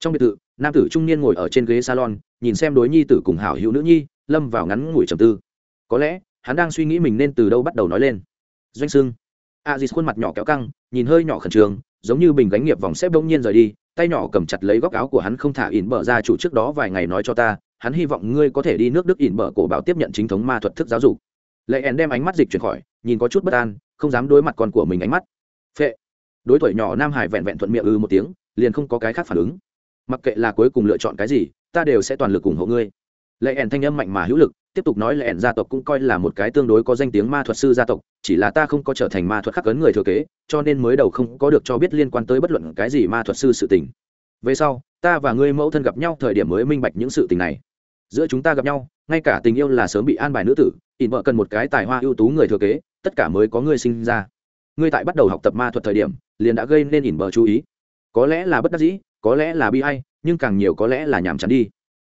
Trong biệt thự, nam tử trung niên ngồi ở trên ghế salon, nhìn xem đối nhi tử cùng hảo hữu nữ nhi, lâm vào ngắn ngủi trầm tư. Có lẽ, hắn đang suy nghĩ mình nên từ đâu bắt đầu nói lên. Doanh sưng a dì khuôn mặt nhỏ kéo căng, nhìn hơi nhỏ khẩn trương, giống như bình gánh nghiệp vòng xếp bỗng nhiên rời đi tay nhỏ cầm chặt lấy góc áo của hắn không thả ỉn bờ ra chủ trước đó vài ngày nói cho ta, hắn hy vọng ngươi có thể đi nước đức ỉn bờ cổ báo tiếp nhận chính thống ma thuật thức giáo dục. Lệ ẻn đem ánh mắt dịch chuyển khỏi, nhìn có chút bất an, không dám đối mặt con của mình ánh mắt. Phệ. Đối tuổi nhỏ nam hải vẹn vẹn thuận miệng ư một tiếng, liền không có cái khác phản ứng. Mặc kệ là cuối cùng lựa chọn cái gì, ta đều sẽ toàn lực ủng hộ ngươi. Lệ ẻn thanh âm mạnh mà hữu lực tiếp tục nói lẹn gia tộc cũng coi là một cái tương đối có danh tiếng ma thuật sư gia tộc, chỉ là ta không có trở thành ma thuật khắc ấn người thừa kế, cho nên mới đầu không có được cho biết liên quan tới bất luận cái gì ma thuật sư sự tình. Về sau, ta và ngươi mẫu thân gặp nhau thời điểm mới minh bạch những sự tình này. Giữa chúng ta gặp nhau, ngay cả tình yêu là sớm bị an bài nữ tử, ỉn vợ cần một cái tài hoa ưu tú người thừa kế, tất cả mới có ngươi sinh ra. Ngươi tại bắt đầu học tập ma thuật thời điểm, liền đã gây nên ỉn vợ chú ý. Có lẽ là bất đắc dĩ, có lẽ là bi hay nhưng càng nhiều có lẽ là nhàm chán đi.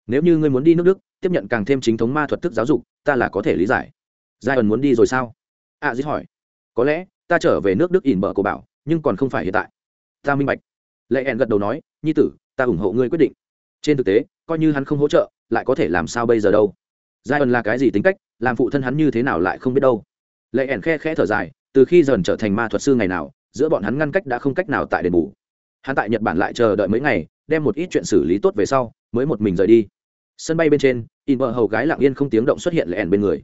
Nếu như ngươi muốn đi nước đức tiếp nhận càng thêm chính thống ma thuật thức giáo dục ta là có thể lý giải. Giai ẩn muốn đi rồi sao? A à, dĩ hỏi. Có lẽ ta trở về nước đức ỉn bờ của bảo nhưng còn không phải hiện tại. Ta minh bạch. Lệ hẹn gật đầu nói nhi tử ta ủng hộ ngươi quyết định. Trên thực tế coi như hắn không hỗ trợ lại có thể làm sao bây giờ đâu? Giai ẩn là cái gì tính cách làm phụ thân hắn như thế nào lại không biết đâu. Lệ hẹn khe khẽ thở dài từ khi dần trở thành ma thuật sư ngày nào giữa bọn hắn ngăn cách đã không cách nào tại đền bù. Hắn tại nhật bản lại chờ đợi mấy ngày đem một ít chuyện xử lý tốt về sau mới một mình rời đi sân bay bên trên, in vợ hầu gái lặng yên không tiếng động xuất hiện lệ ẻn bên người.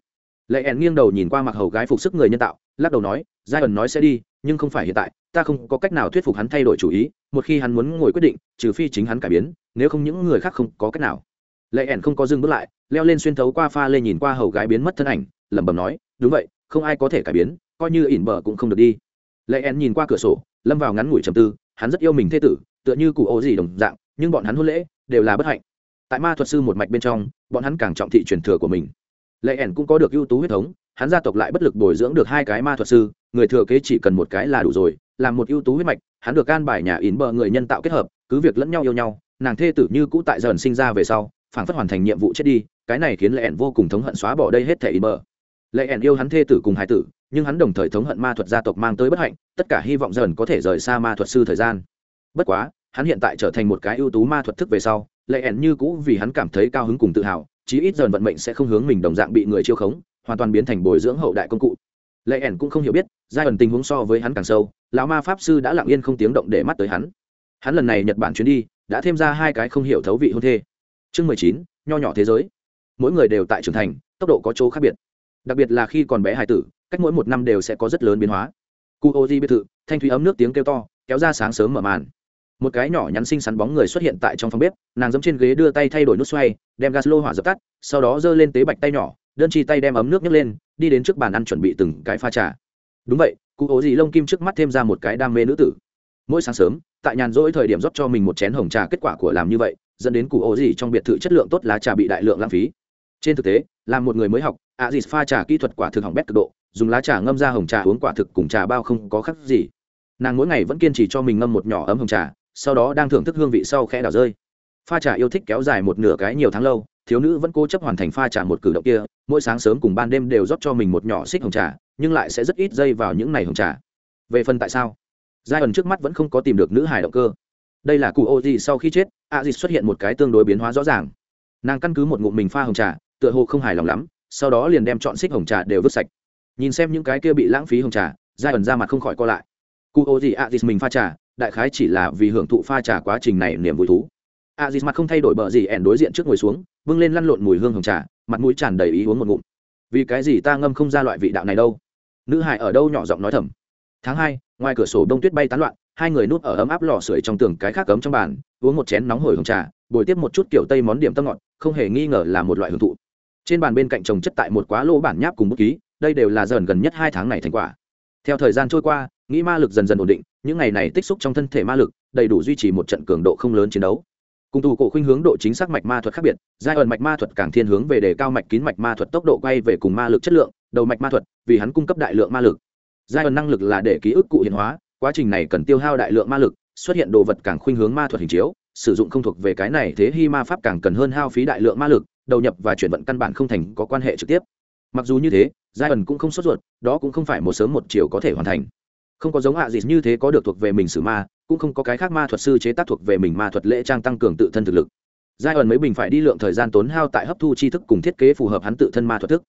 Lệ ẻn nghiêng đầu nhìn qua mặc hầu gái phục sức người nhân tạo, lắc đầu nói giai ẩn nói sẽ đi, nhưng không phải hiện tại, ta không có cách nào thuyết phục hắn thay đổi chủ ý, một khi hắn muốn ngồi quyết định, trừ phi chính hắn cải biến, nếu không những người khác không có cách nào. Lệ ẻn không có dừng bước lại, leo lên xuyên thấu qua pha lên nhìn qua hầu gái biến mất thân ảnh, lẩm bẩm nói, đúng vậy, không ai có thể cải biến, coi như ỉn bờ cũng không được đi. Lệ ẻn nhìn qua cửa sổ, lâm vào ngắn ngủi trầm tư, hắn rất yêu mình thê tử, tựa như cụ ô gì đồng dạng, nhưng bọn hắn hôn lễ đều là bất hạnh tại ma thuật sư một mạch bên trong, bọn hắn càng trọng thị truyền thừa của mình. Lệ ẻn cũng có được ưu tú huyết thống, hắn gia tộc lại bất lực bồi dưỡng được hai cái ma thuật sư, người thừa kế chỉ cần một cái là đủ rồi, làm một ưu tú huyết mạch, hắn được can bài nhà ỉn bờ người nhân tạo kết hợp, cứ việc lẫn nhau yêu nhau, nàng thê tử như cũ tại dần sinh ra về sau phản phất hoàn thành nhiệm vụ chết đi, cái này khiến lệ ẻn vô cùng thống hận xóa bỏ đây hết thể ỉn bờ. Lệ ẻn yêu hắn thê tử cùng hải tử, nhưng hắn đồng thời thống hận ma thuật gia tộc mang tới bất hạnh, tất cả hy vọng dần có thể rời xa ma thuật sư thời gian. Bất quá, hắn hiện tại trở thành một cái ưu tú ma thuật thức về sau lệ ẻn như cũ vì hắn cảm thấy cao hứng cùng tự hào, chí ít dần vận mệnh sẽ không hướng mình đồng dạng bị người chiêu khống, hoàn toàn biến thành bồi dưỡng hậu đại công cụ. Lệ ẻn cũng không hiểu biết, giai ẩn tình huống so với hắn càng sâu, lão ma pháp sư đã lặng yên không tiếng động để mắt tới hắn. Hắn lần này nhật bản chuyến đi, đã thêm ra hai cái không hiểu thấu vị hôn thê. Chương mười chín, nho nhỏ thế giới. Mỗi người đều tại trưởng thành, tốc độ có chỗ khác biệt. Đặc biệt là khi còn bé hài tử, cách mỗi một năm đều sẽ có rất lớn biến hóa. Cu ô di biệt thự, thanh thúy ấm nước tiếng kêu to, kéo ra sáng sớm mở màn một cái nhỏ nhắn xinh xắn bóng người xuất hiện tại trong phòng bếp, nàng dẫm trên ghế đưa tay thay đổi nút xoay, đem gas lô hỏa dập tắt, sau đó giơ lên tế bạch tay nhỏ, đơn chi tay đem ấm nước nhấc lên, đi đến trước bàn ăn chuẩn bị từng cái pha trà. Đúng vậy, cụ ố gì lông kim trước mắt thêm ra một cái đam mê nữ tử. Mỗi sáng sớm, tại nhàn rỗi thời điểm rót cho mình một chén hồng trà, kết quả của làm như vậy, dẫn đến cụ ố gì trong biệt thự chất lượng tốt lá trà bị đại lượng lãng phí. Trên thực tế là một người mới học a dì pha trà kỹ thuật quả thực hỏng bét cực độ, dùng lá trà ngâm ra hồng trà uống quả thực cùng trà bao không có khác gì. Nàng mỗi ngày vẫn kiên trì cho mình ngâm một nhỏ ấm hồng trà sau đó đang thưởng thức hương vị sau khẽ đảo rơi. Pha trà yêu thích kéo dài một nửa cái nhiều tháng lâu, thiếu nữ vẫn cố chấp hoàn thành pha trà một cử động kia, mỗi sáng sớm cùng ban đêm đều rót cho mình một nhỏ xích hồng trà, nhưng lại sẽ rất ít dây vào những này hồng trà. Về phần tại sao? Giai ẩn trước mắt vẫn không có tìm được nữ hài động cơ. Đây là cụ ô gì sau khi chết, a dì xuất hiện một cái tương đối biến hóa rõ ràng. Nàng căn cứ một ngụm mình pha hồng trà, tựa hồ không hài lòng lắm, sau đó liền đem chọn xích hồng trà đều vứt sạch. Nhìn xem những cái kia bị lãng phí hồng trà giai ẩn ra mặt không khỏi co lại. Cụ ô gì, a dì mình pha trà đại khái chỉ là vì hưởng thụ pha trà quá trình này niềm vui thú. A mặt không thay đổi bờ gì ẻn đối diện trước ngồi xuống, bưng lên lăn lộn mùi hương hồng trà, mặt mũi tràn đầy ý uống một ngụm. Vì cái gì ta ngâm không ra loại vị đạo này đâu? Nữ hải ở đâu nhỏ giọng nói thầm. Tháng hai, ngoài cửa sổ đông tuyết bay tán loạn, hai người núp ở ấm áp lò sưởi trong tường cái khác cấm trong bàn, uống một chén nóng hổi hồng trà, bồi tiếp một chút kiểu tây món điểm tâm ngọt, không hề nghi ngờ là một loại hưởng thụ. Trên bàn bên cạnh trồng chất tại một quá lô bản nháp cùng bút ký, đây đều là dần gần nhất hai tháng này thành quả theo thời gian trôi qua, nghĩ ma lực dần dần ổn định, những ngày này tích xúc trong thân thể ma lực, đầy đủ duy trì một trận cường độ không lớn chiến đấu. Cùng tù cổ khuynh hướng độ chính xác mạch ma thuật khác biệt, giai ẩn mạch ma thuật càng thiên hướng về đề cao mạch kín mạch ma thuật tốc độ quay về cùng ma lực chất lượng, đầu mạch ma thuật, vì hắn cung cấp đại lượng ma lực. Giai ẩn năng lực là để ký ức cụ hiện hóa, quá trình này cần tiêu hao đại lượng ma lực, xuất hiện đồ vật càng khuynh hướng ma thuật hình chiếu, sử dụng không thuộc về cái này thế hy ma pháp càng cần hơn hao phí đại lượng ma lực, đầu nhập và chuyển vận căn bản không thành có quan hệ trực tiếp mặc dù như thế giai ẩn cũng không sốt ruột, đó cũng không phải một sớm một chiều có thể hoàn thành. Không có giống hạ gì như thế có được thuộc về mình sử ma, cũng không có cái khác ma thuật sư chế tác thuộc về mình ma thuật lễ trang tăng cường tự thân thực lực. Giai ẩn mấy bình phải đi lượng thời gian tốn hao tại hấp thu tri thức cùng thiết kế phù hợp hắn tự thân ma thuật thức.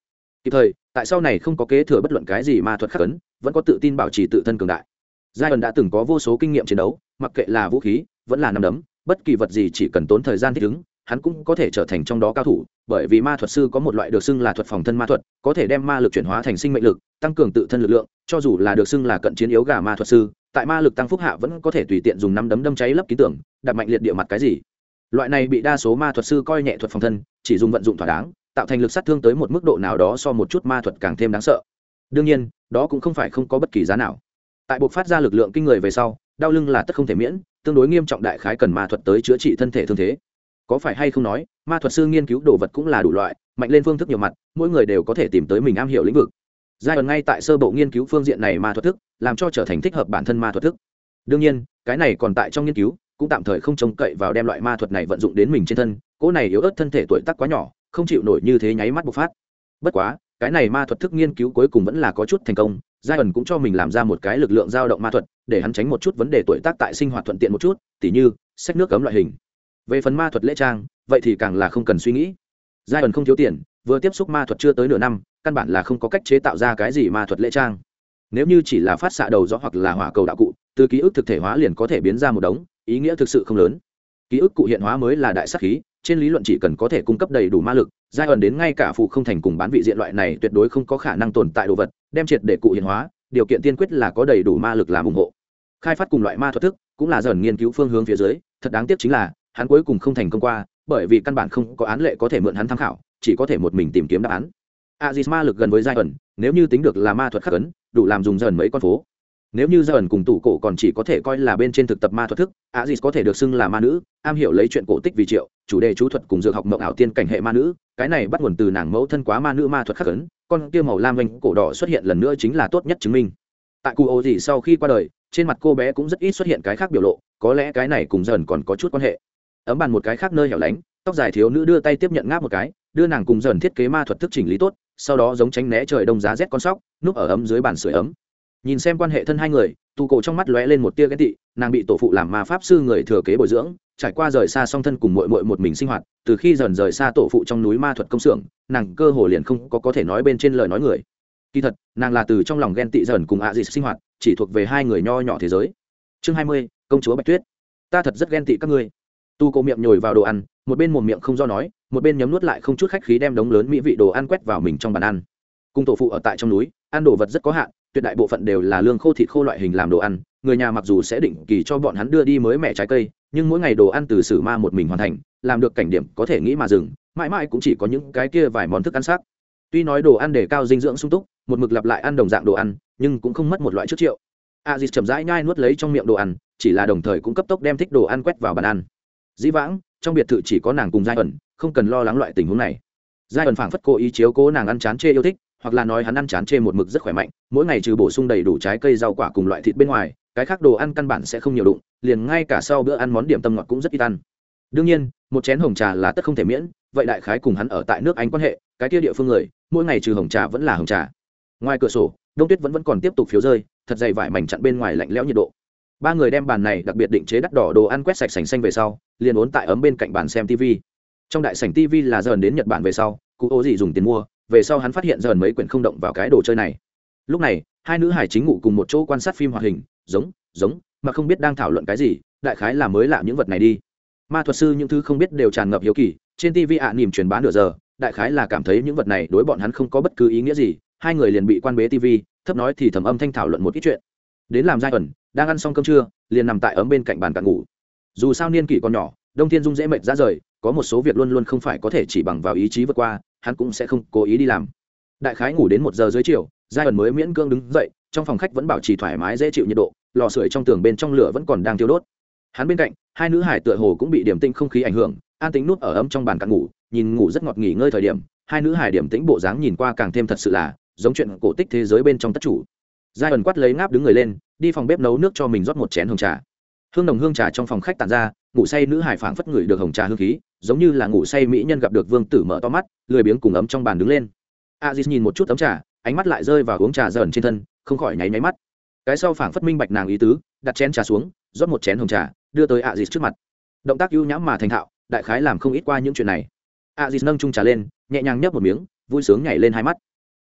Kịp thời, tại sau này không có kế thừa bất luận cái gì ma thuật khắc ấn, vẫn có tự tin bảo trì tự thân cường đại. Giai ẩn đã từng có vô số kinh nghiệm chiến đấu, mặc kệ là vũ khí, vẫn là nằm đấm, bất kỳ vật gì chỉ cần tốn thời gian thích ứng hắn cũng có thể trở thành trong đó cao thủ, bởi vì ma thuật sư có một loại được xưng là thuật phòng thân ma thuật, có thể đem ma lực chuyển hóa thành sinh mệnh lực, tăng cường tự thân lực lượng, cho dù là được xưng là cận chiến yếu gà ma thuật sư, tại ma lực tăng phúc hạ vẫn có thể tùy tiện dùng năm đấm đâm cháy lấp ký tưởng đặt mạnh liệt địa mặt cái gì. Loại này bị đa số ma thuật sư coi nhẹ thuật phòng thân, chỉ dùng vận dụng thỏa đáng, tạo thành lực sát thương tới một mức độ nào đó so một chút ma thuật càng thêm đáng sợ. Đương nhiên, đó cũng không phải không có bất kỳ giá nào. Tại buộc phát ra lực lượng kinh người về sau, đau lưng là tất không thể miễn, tương đối nghiêm trọng đại khái cần ma thuật tới chữa trị thân thể thương thế có phải hay không nói, ma thuật sư nghiên cứu đồ vật cũng là đủ loại, mạnh lên phương thức nhiều mặt, mỗi người đều có thể tìm tới mình am hiểu lĩnh vực. Giai đoạn ngay tại sơ bộ nghiên cứu phương diện này ma thuật thức, làm cho trở thành thích hợp bản thân ma thuật thức. Đương nhiên, cái này còn tại trong nghiên cứu, cũng tạm thời không trông cậy vào đem loại ma thuật này vận dụng đến mình trên thân, cỗ này yếu ớt thân thể tuổi tác quá nhỏ, không chịu nổi như thế nháy mắt bộc phát. Bất quá, cái này ma thuật thức nghiên cứu cuối cùng vẫn là có chút thành công giai ẩn cũng cho mình làm ra một cái lực lượng dao động ma thuật, để hắn tránh một chút vấn đề tuổi tác tại sinh hoạt thuận tiện một chút, tỉ như sách nước cấm loại hình về phần ma thuật lễ trang, vậy thì càng là không cần suy nghĩ. Giai ẩn không thiếu tiền, vừa tiếp xúc ma thuật chưa tới nửa năm, căn bản là không có cách chế tạo ra cái gì ma thuật lễ trang. Nếu như chỉ là phát xạ đầu rõ hoặc là hỏa cầu đạo cụ, từ ký ức thực thể hóa liền có thể biến ra một đống, ý nghĩa thực sự không lớn. Ký ức cụ hiện hóa mới là đại sắc khí, trên lý luận chỉ cần có thể cung cấp đầy đủ ma lực, giai ẩn đến ngay cả phụ không thành cùng bán vị diện loại này tuyệt đối không có khả năng tồn tại đồ vật, đem triệt để cụ hiện hóa, điều kiện tiên quyết là có đầy đủ ma lực làm ủng hộ. Khai phát cùng loại ma thuật thức, cũng là dần nghiên cứu phương hướng phía dưới, thật đáng tiếc chính là hắn cuối cùng không thành công qua, bởi vì căn bản không có án lệ có thể mượn hắn tham khảo, chỉ có thể một mình tìm kiếm đáp án. Azis ma lực gần với giai ẩn nếu như tính được là ma thuật khắc ấn, đủ làm dùng dần mấy con phố. Nếu như giai ẩn cùng tủ cổ còn chỉ có thể coi là bên trên thực tập ma thuật thức Azis có thể được xưng là ma nữ, am hiểu lấy chuyện cổ tích vì triệu, chủ đề chú thuật cùng dược học mộng ảo tiên cảnh hệ ma nữ, cái này bắt nguồn từ nàng mẫu thân quá ma nữ ma thuật khắc ấn, con kia màu lam vành cổ đỏ xuất hiện lần nữa chính là tốt nhất chứng minh. Tại cụ ô gì sau khi qua đời, trên mặt cô bé cũng rất ít xuất hiện cái khác biểu lộ, có lẽ cái này cùng dần còn có chút quan hệ ấm bàn một cái khác nơi hẻo lánh, tóc dài thiếu nữ đưa tay tiếp nhận ngáp một cái, đưa nàng cùng dần thiết kế ma thuật thức chỉnh lý tốt, sau đó giống tránh né trời đông giá rét con sóc, núp ở ấm dưới bàn sưởi ấm. Nhìn xem quan hệ thân hai người tu cổ trong mắt lóe lên một tia ghen tị, nàng bị tổ phụ làm ma pháp sư người thừa kế bồi dưỡng, trải qua rời xa song thân cùng mội mội một mình sinh hoạt, từ khi dần rời xa tổ phụ trong núi ma thuật công xưởng, nàng cơ hồ liền không có có thể nói bên trên lời nói người. Kỳ thật, nàng là từ trong lòng ghen tị dần cùng ạ à sinh hoạt, chỉ thuộc về hai người nho nhỏ thế giới. Chương hai mươi, công chúa bạch tuyết. Ta thật rất ghen tị các ngươi tu cổ miệng nhồi vào đồ ăn, một bên một miệng không do nói, một bên nhấm nuốt lại không chút khách khí đem đống lớn mỹ vị đồ ăn quét vào mình trong bàn ăn. Cùng tổ phụ ở tại trong núi, ăn đồ vật rất có hạn, tuyệt đại bộ phận đều là lương khô thịt khô loại hình làm đồ ăn, người nhà mặc dù sẽ định kỳ cho bọn hắn đưa đi mới mẻ trái cây, nhưng mỗi ngày đồ ăn từ sử ma một mình hoàn thành, làm được cảnh điểm có thể nghĩ mà dừng, mãi mãi cũng chỉ có những cái kia vài món thức ăn xác tuy nói đồ ăn để cao dinh dưỡng sung túc, một mực lặp lại ăn đồng dạng đồ ăn, nhưng cũng không mất một loại trước triệu. A dì chậm rãi nhai nuốt lấy trong miệng đồ ăn, chỉ là đồng thời cũng cấp tốc đem thích đồ ăn quét vào bàn ăn dĩ vãng, trong biệt thự chỉ có nàng cùng giai ẩn, không cần lo lắng loại tình huống này. Giai ẩn phảng phất cố ý chiếu cố nàng ăn chán chê yêu thích, hoặc là nói hắn ăn chán chê một mực rất khỏe mạnh, mỗi ngày trừ bổ sung đầy đủ trái cây rau quả cùng loại thịt bên ngoài, cái khác đồ ăn căn bản sẽ không nhiều đụng, liền ngay cả sau bữa ăn món điểm tâm ngọt cũng rất ít ăn. Đương nhiên, một chén hồng trà là tất không thể miễn, vậy đại khái cùng hắn ở tại nước anh quan hệ, cái kia địa phương người, mỗi ngày trừ hồng trà vẫn là hồng trà. Ngoài cửa sổ, đông tuyết vẫn vẫn còn tiếp tục phiếu rơi, thật dày vải mảnh chặn bên ngoài lạnh lẽo nhiệt độ ba người đem bàn này đặc biệt định chế đắt đỏ đồ ăn quét sạch sành xanh về sau liền ốn tại ấm bên cạnh bàn xem tv trong đại sảnh tv là dần đến nhật bản về sau cụ ô gì dùng tiền mua về sau hắn phát hiện dần mấy quyển không động vào cái đồ chơi này. Lúc này hai nữ hải chính ngủ cùng một chỗ quan sát phim hoạt hình giống giống mà không biết đang thảo luận cái gì đại khái là mới lạ những vật này đi. Ma thuật sư những thứ không biết đều tràn ngập hiếu kỳ trên tv ạ à, nỉm truyền bá nửa giờ đại khái là cảm thấy những vật này đối bọn hắn không có bất cứ ý nghĩa gì hai người liền bị quan bế tv thấp nói thì thầm âm thanh thảo luận một ít chuyện đến làm giai ẩn, đang ăn xong cơm trưa, liền nằm tại ấm bên cạnh bàn cạn ngủ. Dù sao niên kỷ còn nhỏ, đông thiên dung dễ mệt ra rời, có một số việc luôn luôn không phải có thể chỉ bằng vào ý chí vượt qua, hắn cũng sẽ không cố ý đi làm. Đại khái ngủ đến một giờ dưới chiều, giai ẩn mới miễn cương đứng dậy, trong phòng khách vẫn bảo trì thoải mái dễ chịu nhiệt độ, lò sưởi trong tường bên trong lửa vẫn còn đang thiêu đốt. Hắn bên cạnh, hai nữ hải tựa hồ cũng bị điểm tinh không khí ảnh hưởng, an tính nút ở ấm trong bàn cạn ngủ, nhìn ngủ rất ngọt nghỉ ngơi thời điểm, hai nữ hải điểm tĩnh bộ dáng nhìn qua càng thêm thật sự là giống chuyện cổ tích thế giới bên trong tất chủ giai ẩn quát lấy ngáp đứng người lên, đi phòng bếp nấu nước cho mình rót một chén hồng trà. Hương đồng hương trà trong phòng khách tàn ra, ngủ say nữ hải phảng phất ngửi được hồng trà hương khí, giống như là ngủ say mỹ nhân gặp được vương tử mở to mắt, lười biếng cùng ấm trong bàn đứng lên. Aziz nhìn một chút ấm trà, ánh mắt lại rơi vào uống trà dần trên thân, không khỏi nháy nháy mắt. Cái sau phảng phất minh bạch nàng ý tứ, đặt chén trà xuống, rót một chén hồng trà, đưa tới aziz trước mặt. Động tác ưu nhãm mà thành thạo, đại khái làm không ít qua những chuyện này. Aziz nâng chung trà lên, nhẹ nhàng nhấp một miếng, vui sướng nhảy lên hai mắt.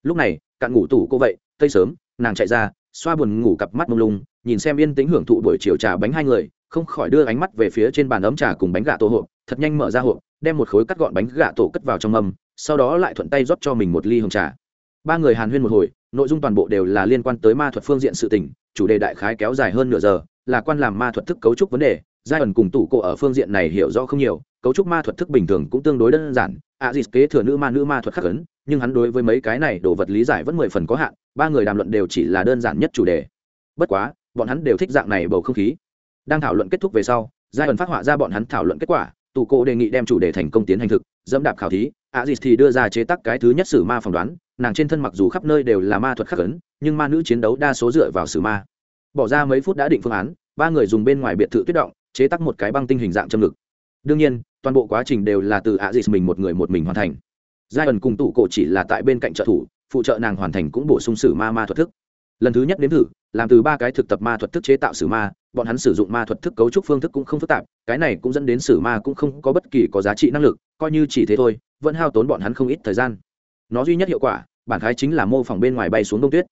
Lúc này, cạn ngủ tủ cô vậy, tây sớm nàng chạy ra, xoa buồn ngủ cặp mắt mông lung, nhìn xem yên tĩnh hưởng thụ buổi chiều trà bánh hai người, không khỏi đưa ánh mắt về phía trên bàn ấm trà cùng bánh gà tổ hộp, thật nhanh mở ra hộp, đem một khối cắt gọn bánh gà tổ cất vào trong mâm, sau đó lại thuận tay rót cho mình một ly hồng trà. Ba người hàn huyên một hồi, nội dung toàn bộ đều là liên quan tới ma thuật phương diện sự tình, chủ đề đại khái kéo dài hơn nửa giờ, là quan làm ma thuật thức cấu trúc vấn đề giai ẩn cùng tủ cổ ở phương diện này hiểu rõ không nhiều, cấu trúc ma thuật thức bình thường cũng tương đối đơn giản. A dịt kế thừa nữ ma nữ ma thuật khắc ấn, nhưng hắn đối với mấy cái này đồ vật lý giải vẫn mười phần có hạn, ba người đàm luận đều chỉ là đơn giản nhất chủ đề. Bất quá, bọn hắn đều thích dạng này bầu không khí. Đang thảo luận kết thúc về sau, giai ẩn phát họa ra bọn hắn thảo luận kết quả, tụ cổ đề nghị đem chủ đề thành công tiến hành thực, dẫm đạp khảo thí. A dịt thì đưa ra chế tác cái thứ nhất sử ma phỏng đoán, nàng trên thân mặc dù khắp nơi đều là ma thuật khắc ấn, nhưng ma nữ chiến đấu đa số dựa vào sử ma. Bỏ ra mấy phút đã định phương án, ba người dùng bên ngoài biệt thự tuyết động chế tác một cái băng tinh hình dạng châm ngực. Đương nhiên, toàn bộ quá trình đều là từ ạ dịt mình một người một mình hoàn thành. Giai ẩn cùng tụ cổ chỉ là tại bên cạnh trợ thủ, phụ trợ nàng hoàn thành cũng bổ sung sử ma ma thuật thức. Lần thứ nhất đến thử, làm từ ba cái thực tập ma thuật thức chế tạo sử ma, bọn hắn sử dụng ma thuật thức cấu trúc phương thức cũng không phức tạp, cái này cũng dẫn đến sử ma cũng không có bất kỳ có giá trị năng lực, coi như chỉ thế thôi, vẫn hao tốn bọn hắn không ít thời gian. Nó duy nhất hiệu quả, bản khái chính là mô phỏng bên ngoài bay xuống đông tuyết.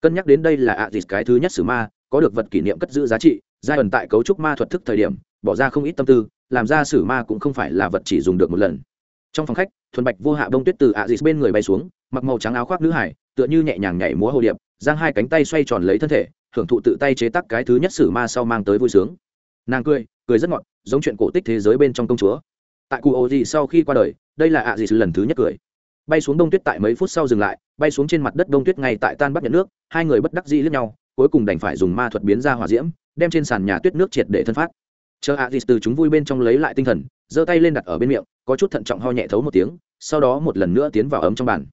Cân nhắc đến đây là ạ dịt cái thứ nhất sử ma, có được vật kỷ niệm cất giữ giá trị giai ẩn tại cấu trúc ma thuật thức thời điểm, bỏ ra không ít tâm tư, làm ra sử ma cũng không phải là vật chỉ dùng được một lần. Trong phòng khách, thuần bạch vô hạ bông tuyết từ ạ dịt bên người bay xuống, mặc màu trắng áo khoác nữ hải, tựa như nhẹ nhàng nhảy múa hồ điệp, giang hai cánh tay xoay tròn lấy thân thể, hưởng thụ tự tay chế tác cái thứ nhất sử ma sau mang tới vui sướng. Nàng cười cười rất ngọt, giống chuyện cổ tích thế giới bên trong công chúa. Tại cụ ô dị sau khi qua đời, đây là ạ dịt lần thứ nhất cười. Bay xuống đông tuyết tại mấy phút sau dừng lại, bay xuống trên mặt đất đông tuyết ngay tại tan bắc nhận nước, hai người bất đắc dĩ lướt nhau, cuối cùng đành phải dùng ma thuật biến ra hỏa diễm đem trên sàn nhà tuyết nước triệt để thân phát. Chờ A gì từ chúng vui bên trong lấy lại tinh thần, giơ tay lên đặt ở bên miệng, có chút thận trọng ho nhẹ thấu một tiếng, sau đó một lần nữa tiến vào ấm trong bàn.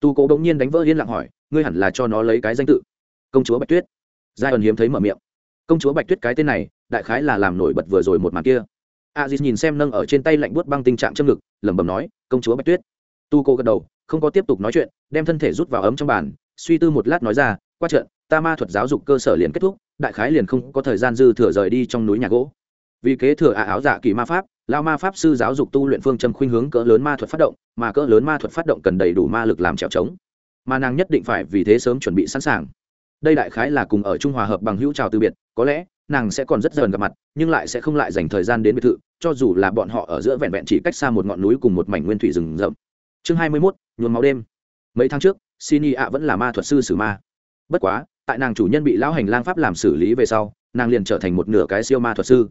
Tu cố bỗng nhiên đánh vỡ yên lặng hỏi, ngươi hẳn là cho nó lấy cái danh tự? Công chúa bạch tuyết. Giai ẩn hiếm thấy mở miệng. Công chúa bạch tuyết cái tên này, đại khái là làm nổi bật vừa rồi một màn kia. A nhìn xem nâng ở trên tay lạnh buốt băng tình trạng châm ngực, lẩm bẩm nói, công chúa bạch tuyết. Tu Cố gật đầu, không có tiếp tục nói chuyện, đem thân thể rút vào ấm trong bàn, suy tư một lát nói ra, qua trận, ta ma thuật giáo dục cơ sở liền kết thúc đại khái liền không có thời gian dư thừa rời đi trong núi nhà gỗ. Vì kế thừa ả áo dạ kỳ ma pháp, lao ma pháp sư giáo dục tu luyện phương châm khuynh hướng cỡ lớn ma thuật phát động, mà cỡ lớn ma thuật phát động cần đầy đủ ma lực làm trèo trống. Mà nàng nhất định phải vì thế sớm chuẩn bị sẵn sàng. Đây đại khái là cùng ở trung hòa hợp bằng hữu trào từ biệt, có lẽ, nàng sẽ còn rất dần gặp mặt, nhưng lại sẽ không lại dành thời gian đến biệt thự, cho dù là bọn họ ở giữa vẹn vẹn chỉ cách xa một ngọn núi cùng một mảnh nguyên thủy rừng rậm. Chương hai mươi mốt nhuồn máu đêm. Mấy tháng trước sini ạ vẫn là ma thuật sư sử ma. Bất quá tại nàng chủ nhân bị lão hành lang pháp làm xử lý về sau, nàng liền trở thành một nửa cái siêu ma thuật sư.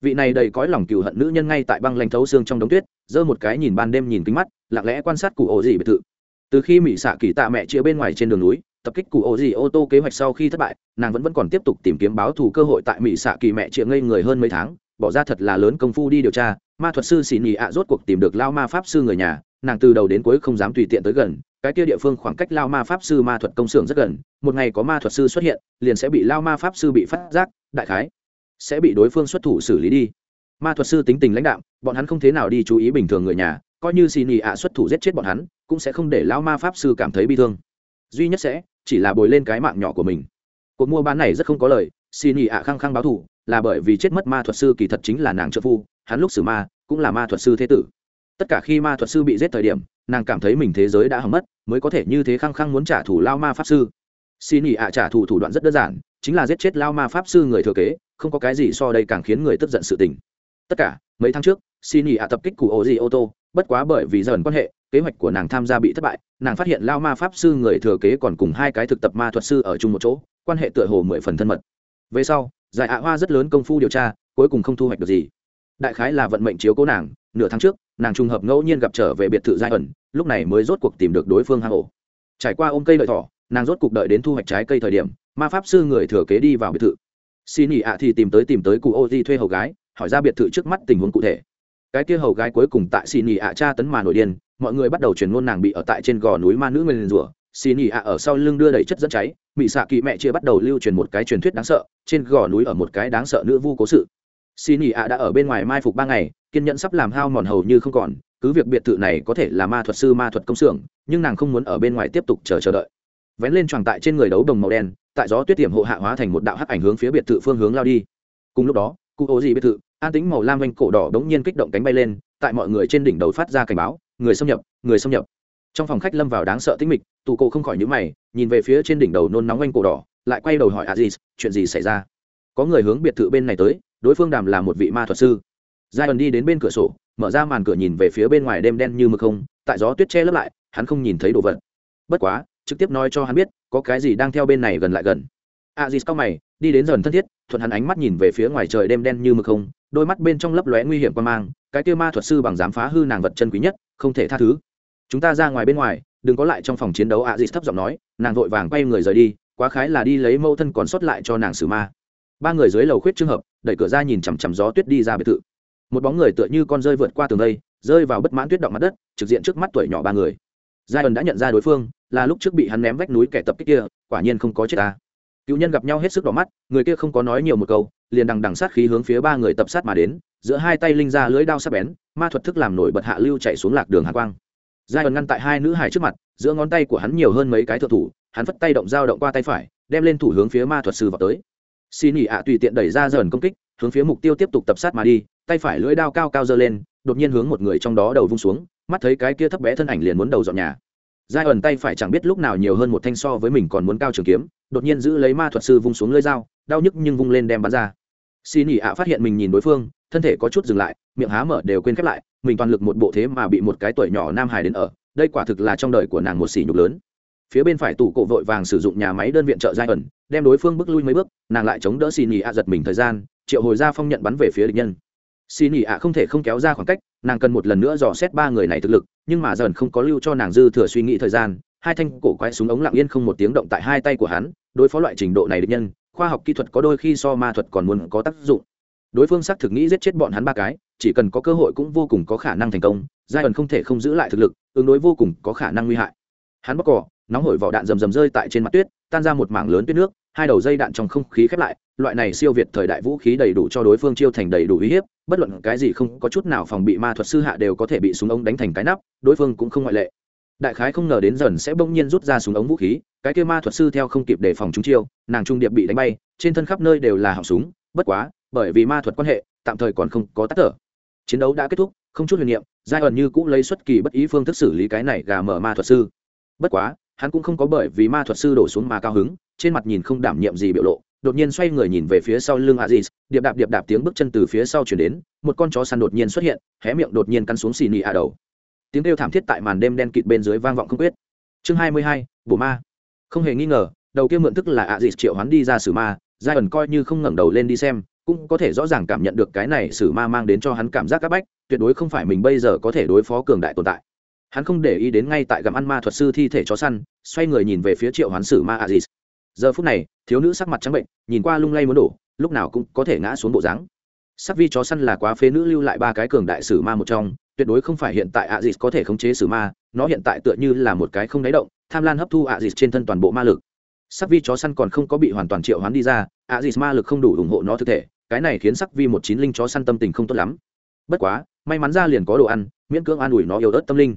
Vị này đầy cõi lòng cựu hận nữ nhân ngay tại băng lanh thấu xương trong đống tuyết, giơ một cái nhìn ban đêm nhìn kính mắt, lặng lẽ quan sát cụ ổ dị biệt thự. Từ khi mỹ xạ kỳ tạ mẹ chia bên ngoài trên đường núi, tập kích cụ ổ dị ô tô kế hoạch sau khi thất bại, nàng vẫn vẫn còn tiếp tục tìm kiếm báo thù cơ hội tại mỹ xạ kỳ mẹ chia ngây người hơn mấy tháng, bỏ ra thật là lớn công phu đi điều tra, ma thuật sư xì nhì ạ rốt cuộc tìm được lao ma pháp sư người nhà, nàng từ đầu đến cuối không dám tùy tiện tới gần cái kia địa phương khoảng cách lao ma pháp sư ma thuật công xưởng rất gần, một ngày có ma thuật sư xuất hiện, liền sẽ bị lao ma pháp sư bị phát giác, đại khái sẽ bị đối phương xuất thủ xử lý đi. Ma thuật sư tính tình lãnh đạo bọn hắn không thế nào đi chú ý bình thường người nhà, coi như xì nị ạ xuất thủ giết chết bọn hắn, cũng sẽ không để lao ma pháp sư cảm thấy bi thương. Duy nhất sẽ chỉ là bồi lên cái mạng nhỏ của mình. Cuộc mua bán này rất không có lời xì nị ạ khăng khăng báo thù, là bởi vì chết mất ma thuật sư kỳ thật chính là nàng trợ phu, hắn lúc xử ma, cũng là ma thuật sư thế tử tất cả khi ma thuật sư bị giết thời điểm, nàng cảm thấy mình thế giới đã hỏng mất, mới có thể như thế khăng khăng muốn trả thù lao ma pháp sư. Xin nghỉ ạ, trả thù thủ đoạn rất đơn giản, chính là giết chết lao ma pháp sư người thừa kế, không có cái gì so đây càng khiến người tức giận sự tình. Tất cả, mấy tháng trước, xin nghỉ ạ tập kích cụ ô gì ô tô, bất quá bởi vì dần quan hệ, kế hoạch của nàng tham gia bị thất bại, nàng phát hiện lao ma pháp sư người thừa kế còn cùng hai cái thực tập ma thuật sư ở chung một chỗ, quan hệ tựa hồ mười phần thân mật. Về sau, giải ạ hoa rất lớn công phu điều tra, cuối cùng không thu hoạch được gì. Đại khái là vận mệnh chiếu cố nàng, nửa tháng trước nàng trùng hợp ngẫu nhiên gặp trở về biệt thự giai ẩn, lúc này mới rốt cuộc tìm được đối phương hang ổ. Trải qua ôm cây đợi thỏ, nàng rốt cuộc đợi đến thu hoạch trái cây thời điểm, ma pháp sư người thừa kế đi vào biệt thự. Xin ỉ ạ thì tìm tới tìm tới cụ ô di thuê hầu gái, hỏi ra biệt thự trước mắt tình huống cụ thể. Cái kia hầu gái cuối cùng tại xin ỉ ạ cha tấn mà nổi điên, mọi người bắt đầu truyền ngôn nàng bị ở tại trên gò núi ma nữ nguyên rủa. Xin ỉ ạ ở sau lưng đưa đầy chất dẫn cháy bị xạ kỳ mẹ chia bắt đầu lưu truyền một cái truyền thuyết đáng sợ, trên gò núi ở một cái đáng sợ nữ vu cố sự. Xin ỉ ạ đã ở bên ngoài mai phục ba ngày kiên nhẫn sắp làm hao mòn hầu như không còn, cứ việc biệt thự này có thể là ma thuật sư ma thuật công xưởng, nhưng nàng không muốn ở bên ngoài tiếp tục chờ chờ đợi. Vén lên tròn tại trên người đấu đồng màu đen, tại gió tuyết tiệm hộ hạ hóa thành một đạo hắc ảnh hướng phía biệt thự phương hướng lao đi. Cùng lúc đó, cụ ố dị biệt thự, an tính màu lam vanh cổ đỏ đống nhiên kích động cánh bay lên, tại mọi người trên đỉnh đầu phát ra cảnh báo, người xâm nhập, người xâm nhập. Trong phòng khách lâm vào đáng sợ tĩnh mịch tụ cổ không khỏi nhữ mày, nhìn về phía trên đỉnh đầu nôn nóng vanh cổ đỏ, lại quay đầu hỏi aziz, chuyện gì xảy ra? Có người hướng biệt thự bên này tới, đối phương đàm là một vị ma thuật sư giai ẩn đi đến bên cửa sổ, mở ra màn cửa nhìn về phía bên ngoài đêm đen như mực không, tại gió tuyết che lấp lại, hắn không nhìn thấy đồ vật. Bất quá, trực tiếp nói cho hắn biết, có cái gì đang theo bên này gần lại gần. A dì cao mày, đi đến dần thân thiết, thuận hắn ánh mắt nhìn về phía ngoài trời đêm đen như mực không, đôi mắt bên trong lấp lóe nguy hiểm quan mang, cái kia ma thuật sư bằng dám phá hư nàng vật chân quý nhất, không thể tha thứ. Chúng ta ra ngoài bên ngoài, đừng có lại trong phòng chiến đấu a dì thấp giọng nói, nàng vội vàng quay người rời đi, quá khái là đi lấy mẫu thân còn sót lại cho nàng xử ma. Ba người dưới lầu khuyết trường hợp, đẩy cửa ra nhìn chằm chằm gió tuyết đi ra biệt thự một bóng người tựa như con rơi vượt qua tường đây rơi vào bất mãn tuyết động mặt đất, trực diện trước mắt tuổi nhỏ ba người. Giai ẩn đã nhận ra đối phương, là lúc trước bị hắn ném vách núi kẻ tập kích kia, quả nhiên không có chết ta. Cựu nhân gặp nhau hết sức đỏ mắt, người kia không có nói nhiều một câu, liền đằng đằng sát khí hướng phía ba người tập sát mà đến, giữa hai tay linh ra lưỡi đao sắc bén, ma thuật thức làm nổi bật hạ lưu chạy xuống lạc đường hạ quang. Giai ẩn ngăn tại hai nữ hài trước mặt, giữa ngón tay của hắn nhiều hơn mấy cái thợ thủ, hắn vất tay động dao động qua tay phải, đem lên thủ hướng phía ma thuật sư vào tới. Xin nhị ạ tùy tiện đẩy ra dần công kích hướng phía mục tiêu tiếp tục tập sát mà đi, tay phải lưỡi đao cao cao giơ lên, đột nhiên hướng một người trong đó đầu vung xuống, mắt thấy cái kia thấp bé thân ảnh liền muốn đầu dọn nhà. Giai ẩn tay phải chẳng biết lúc nào nhiều hơn một thanh so với mình còn muốn cao trường kiếm, đột nhiên giữ lấy ma thuật sư vung xuống lưỡi dao, đau nhức nhưng vung lên đem bắn ra. Xin ỉ ạ phát hiện mình nhìn đối phương, thân thể có chút dừng lại, miệng há mở đều quên khép lại, mình toàn lực một bộ thế mà bị một cái tuổi nhỏ nam hài đến ở, đây quả thực là trong đời của nàng một sỉ nhục lớn. Phía bên phải tủ cổ vội vàng sử dụng nhà máy đơn viện trợ giai ẩn, đem đối phương bước lui mấy bước, nàng lại chống đỡ xì ỉ ạ giật mình thời gian triệu hồi ra phong nhận bắn về phía địch nhân. Xì nhì ạ không thể không kéo ra khoảng cách, nàng cần một lần nữa dò xét ba người này thực lực, nhưng mà dần không có lưu cho nàng dư thừa suy nghĩ thời gian, hai thanh cổ quái súng ống lặng yên không một tiếng động tại hai tay của hắn, đối phó loại trình độ này địch nhân, khoa học kỹ thuật có đôi khi so ma thuật còn muốn có tác dụng. Đối phương xác thực nghĩ giết chết bọn hắn ba cái, chỉ cần có cơ hội cũng vô cùng có khả năng thành công giai ẩn không thể không giữ lại thực lực, ứng đối vô cùng có khả năng nguy hại. Hắn bóc cỏ nóng hổi vỏ đạn rầm rầm rơi tại trên mặt tuyết, tan ra một mảng lớn tuyết nước, hai đầu dây đạn trong không khí khép lại, loại này siêu việt thời đại vũ khí đầy đủ cho đối phương chiêu thành đầy đủ uy hiếp, bất luận cái gì không có chút nào phòng bị ma thuật sư hạ đều có thể bị súng ống đánh thành cái nắp, đối phương cũng không ngoại lệ. Đại khái không ngờ đến dần sẽ bỗng nhiên rút ra súng ống vũ khí, cái kia ma thuật sư theo không kịp đề phòng chúng chiêu, nàng trung điệp bị đánh bay, trên thân khắp nơi đều là họng súng, bất quá, bởi vì ma thuật quan hệ, tạm thời còn không có tắt thở. Chiến đấu đã kết thúc, không chút huyền niệm giai ẩn như cũng lấy xuất kỳ bất ý phương thức xử lý cái này gà mở ma thuật sư. Bất quá hắn cũng không có bởi vì ma thuật sư đổ xuống mà cao hứng, trên mặt nhìn không đảm nhiệm gì biểu lộ, đột nhiên xoay người nhìn về phía sau lưng aziz, điệp đạp điệp đạp tiếng bước chân từ phía sau chuyển đến, một con chó săn đột nhiên xuất hiện, hé miệng đột nhiên cắn xuống xì nị a đầu. Tiếng kêu thảm thiết tại màn đêm đen kịt bên dưới vang vọng không quyết. Chương hai mươi hai, bổ ma. Không hề nghi ngờ, đầu kia mượn tức là aziz triệu hoán đi ra xử ma giai ẩn coi như không ngẩng đầu lên đi xem, cũng có thể rõ ràng cảm nhận được cái này xử ma mang đến cho hắn cảm giác c áp bách, tuyệt đối không phải mình bây giờ có thể đối phó cường đại tồn tại hắn không để ý đến ngay tại gặm ăn ma thuật sư thi thể chó săn, xoay người nhìn về phía triệu hoán sử ma aziz. Giờ phút này, thiếu nữ sắc mặt trắng bệnh, nhìn qua lung lay muốn đổ, lúc nào cũng có thể ngã xuống bộ dáng. Sắc vi chó săn là quá phế nữ lưu lại ba cái cường đại sử ma một trong, tuyệt đối không phải hiện tại aziz có thể khống chế sử ma, nó hiện tại tựa như là một cái không đáy động, tham lan hấp thu aziz trên thân toàn bộ ma lực. Sắc vi chó săn còn không có bị hoàn toàn triệu hoán đi ra, aziz ma lực không đủ ủng hộ nó thực thể, cái này khiến sắc vi một chín linh chó săn tâm tình không tốt lắm. Bất quá, may mắn ra liền có đồ ăn, miễn cưỡng an ủi nó yếu ớt tâm linh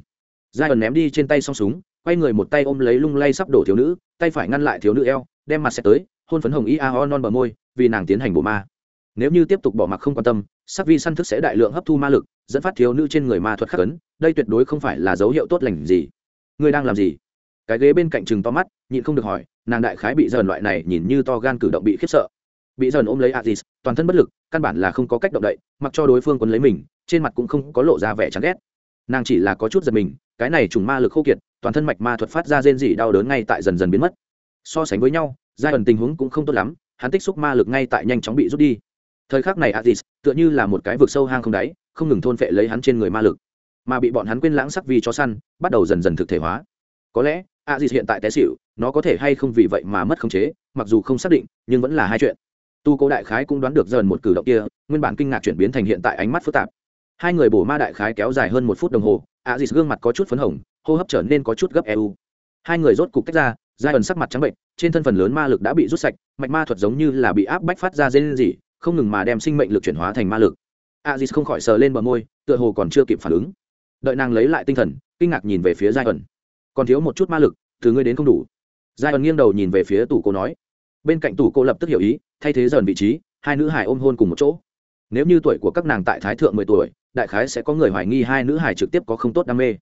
giai ẩn ném đi trên tay song súng quay người một tay ôm lấy lung lay sắp đổ thiếu nữ tay phải ngăn lại thiếu nữ eo đem mặt sẽ tới hôn phấn hồng y a ho non bờ môi vì nàng tiến hành bộ ma. Nếu như tiếp tục bỏ mặc không quan tâm sắc vi săn thức sẽ đại lượng hấp thu ma lực dẫn phát thiếu nữ trên người ma thuật khắc ấn đây tuyệt đối không phải là dấu hiệu tốt lành gì. Ngươi đang làm gì? Cái ghế bên cạnh chừng to mắt nhịn không được hỏi nàng đại khái bị dần loại này nhìn như to gan cử động bị khiếp sợ. Bị dần ôm lấy Aziz, toàn thân bất lực căn bản là không có cách động đậy mặc cho đối phương quấn lấy mình trên mặt cũng không có lộ ra vẻ chán ghét. Nàng chỉ là có chút giật mình cái này trùng ma lực khô kiệt, toàn thân mạch ma thuật phát ra rên rỉ đau đớn ngay tại dần dần biến mất. So sánh với nhau, giai ẩn tình huống cũng không tốt lắm, hắn tích xúc ma lực ngay tại nhanh chóng bị rút đi. Thời khắc này Aziz tựa như là một cái vực sâu hang không đáy, không ngừng thôn phệ lấy hắn trên người ma lực. Mà bị bọn hắn quên lãng sắc vì chó săn, bắt đầu dần dần thực thể hóa. Có lẽ, Aziz hiện tại té xỉu, nó có thể hay không vì vậy mà mất khống chế, mặc dù không xác định, nhưng vẫn là hai chuyện. Tu cố đại khái cũng đoán được dần một cử động kia, nguyên bản kinh ngạc chuyển biến thành hiện tại ánh mắt phức tạp hai người bổ ma đại khái kéo dài hơn một phút đồng hồ a dịt gương mặt có chút phấn hồng, hô hấp trở nên có chút gấp eu hai người rốt cục tách ra giai ẩn sắc mặt trắng bệnh, trên thân phần lớn ma lực đã bị rút sạch, mạch ma thuật giống như là bị áp bách phát ra dê lên gì không ngừng mà đem sinh mệnh lực chuyển hóa thành ma lực. A dịt không khỏi sờ lên bờ môi, tựa hồ còn chưa kịp phản ứng. Đợi nàng lấy lại tinh thần, kinh ngạc nhìn về phía giai ẩn còn thiếu một chút ma lực, từ ngươi đến không đủ. Giai ẩn nghiêng đầu nhìn về phía tủ cô nói. Bên cạnh tủ cô lập tức hiểu ý, thay thế dần vị trí, hai nữ hải ôm hôn cùng một chỗ. Nếu như tuổi của các nàng tại thái thượng mười tuổi đại khái sẽ có người hoài nghi hai nữ hải trực tiếp có không tốt đam mê.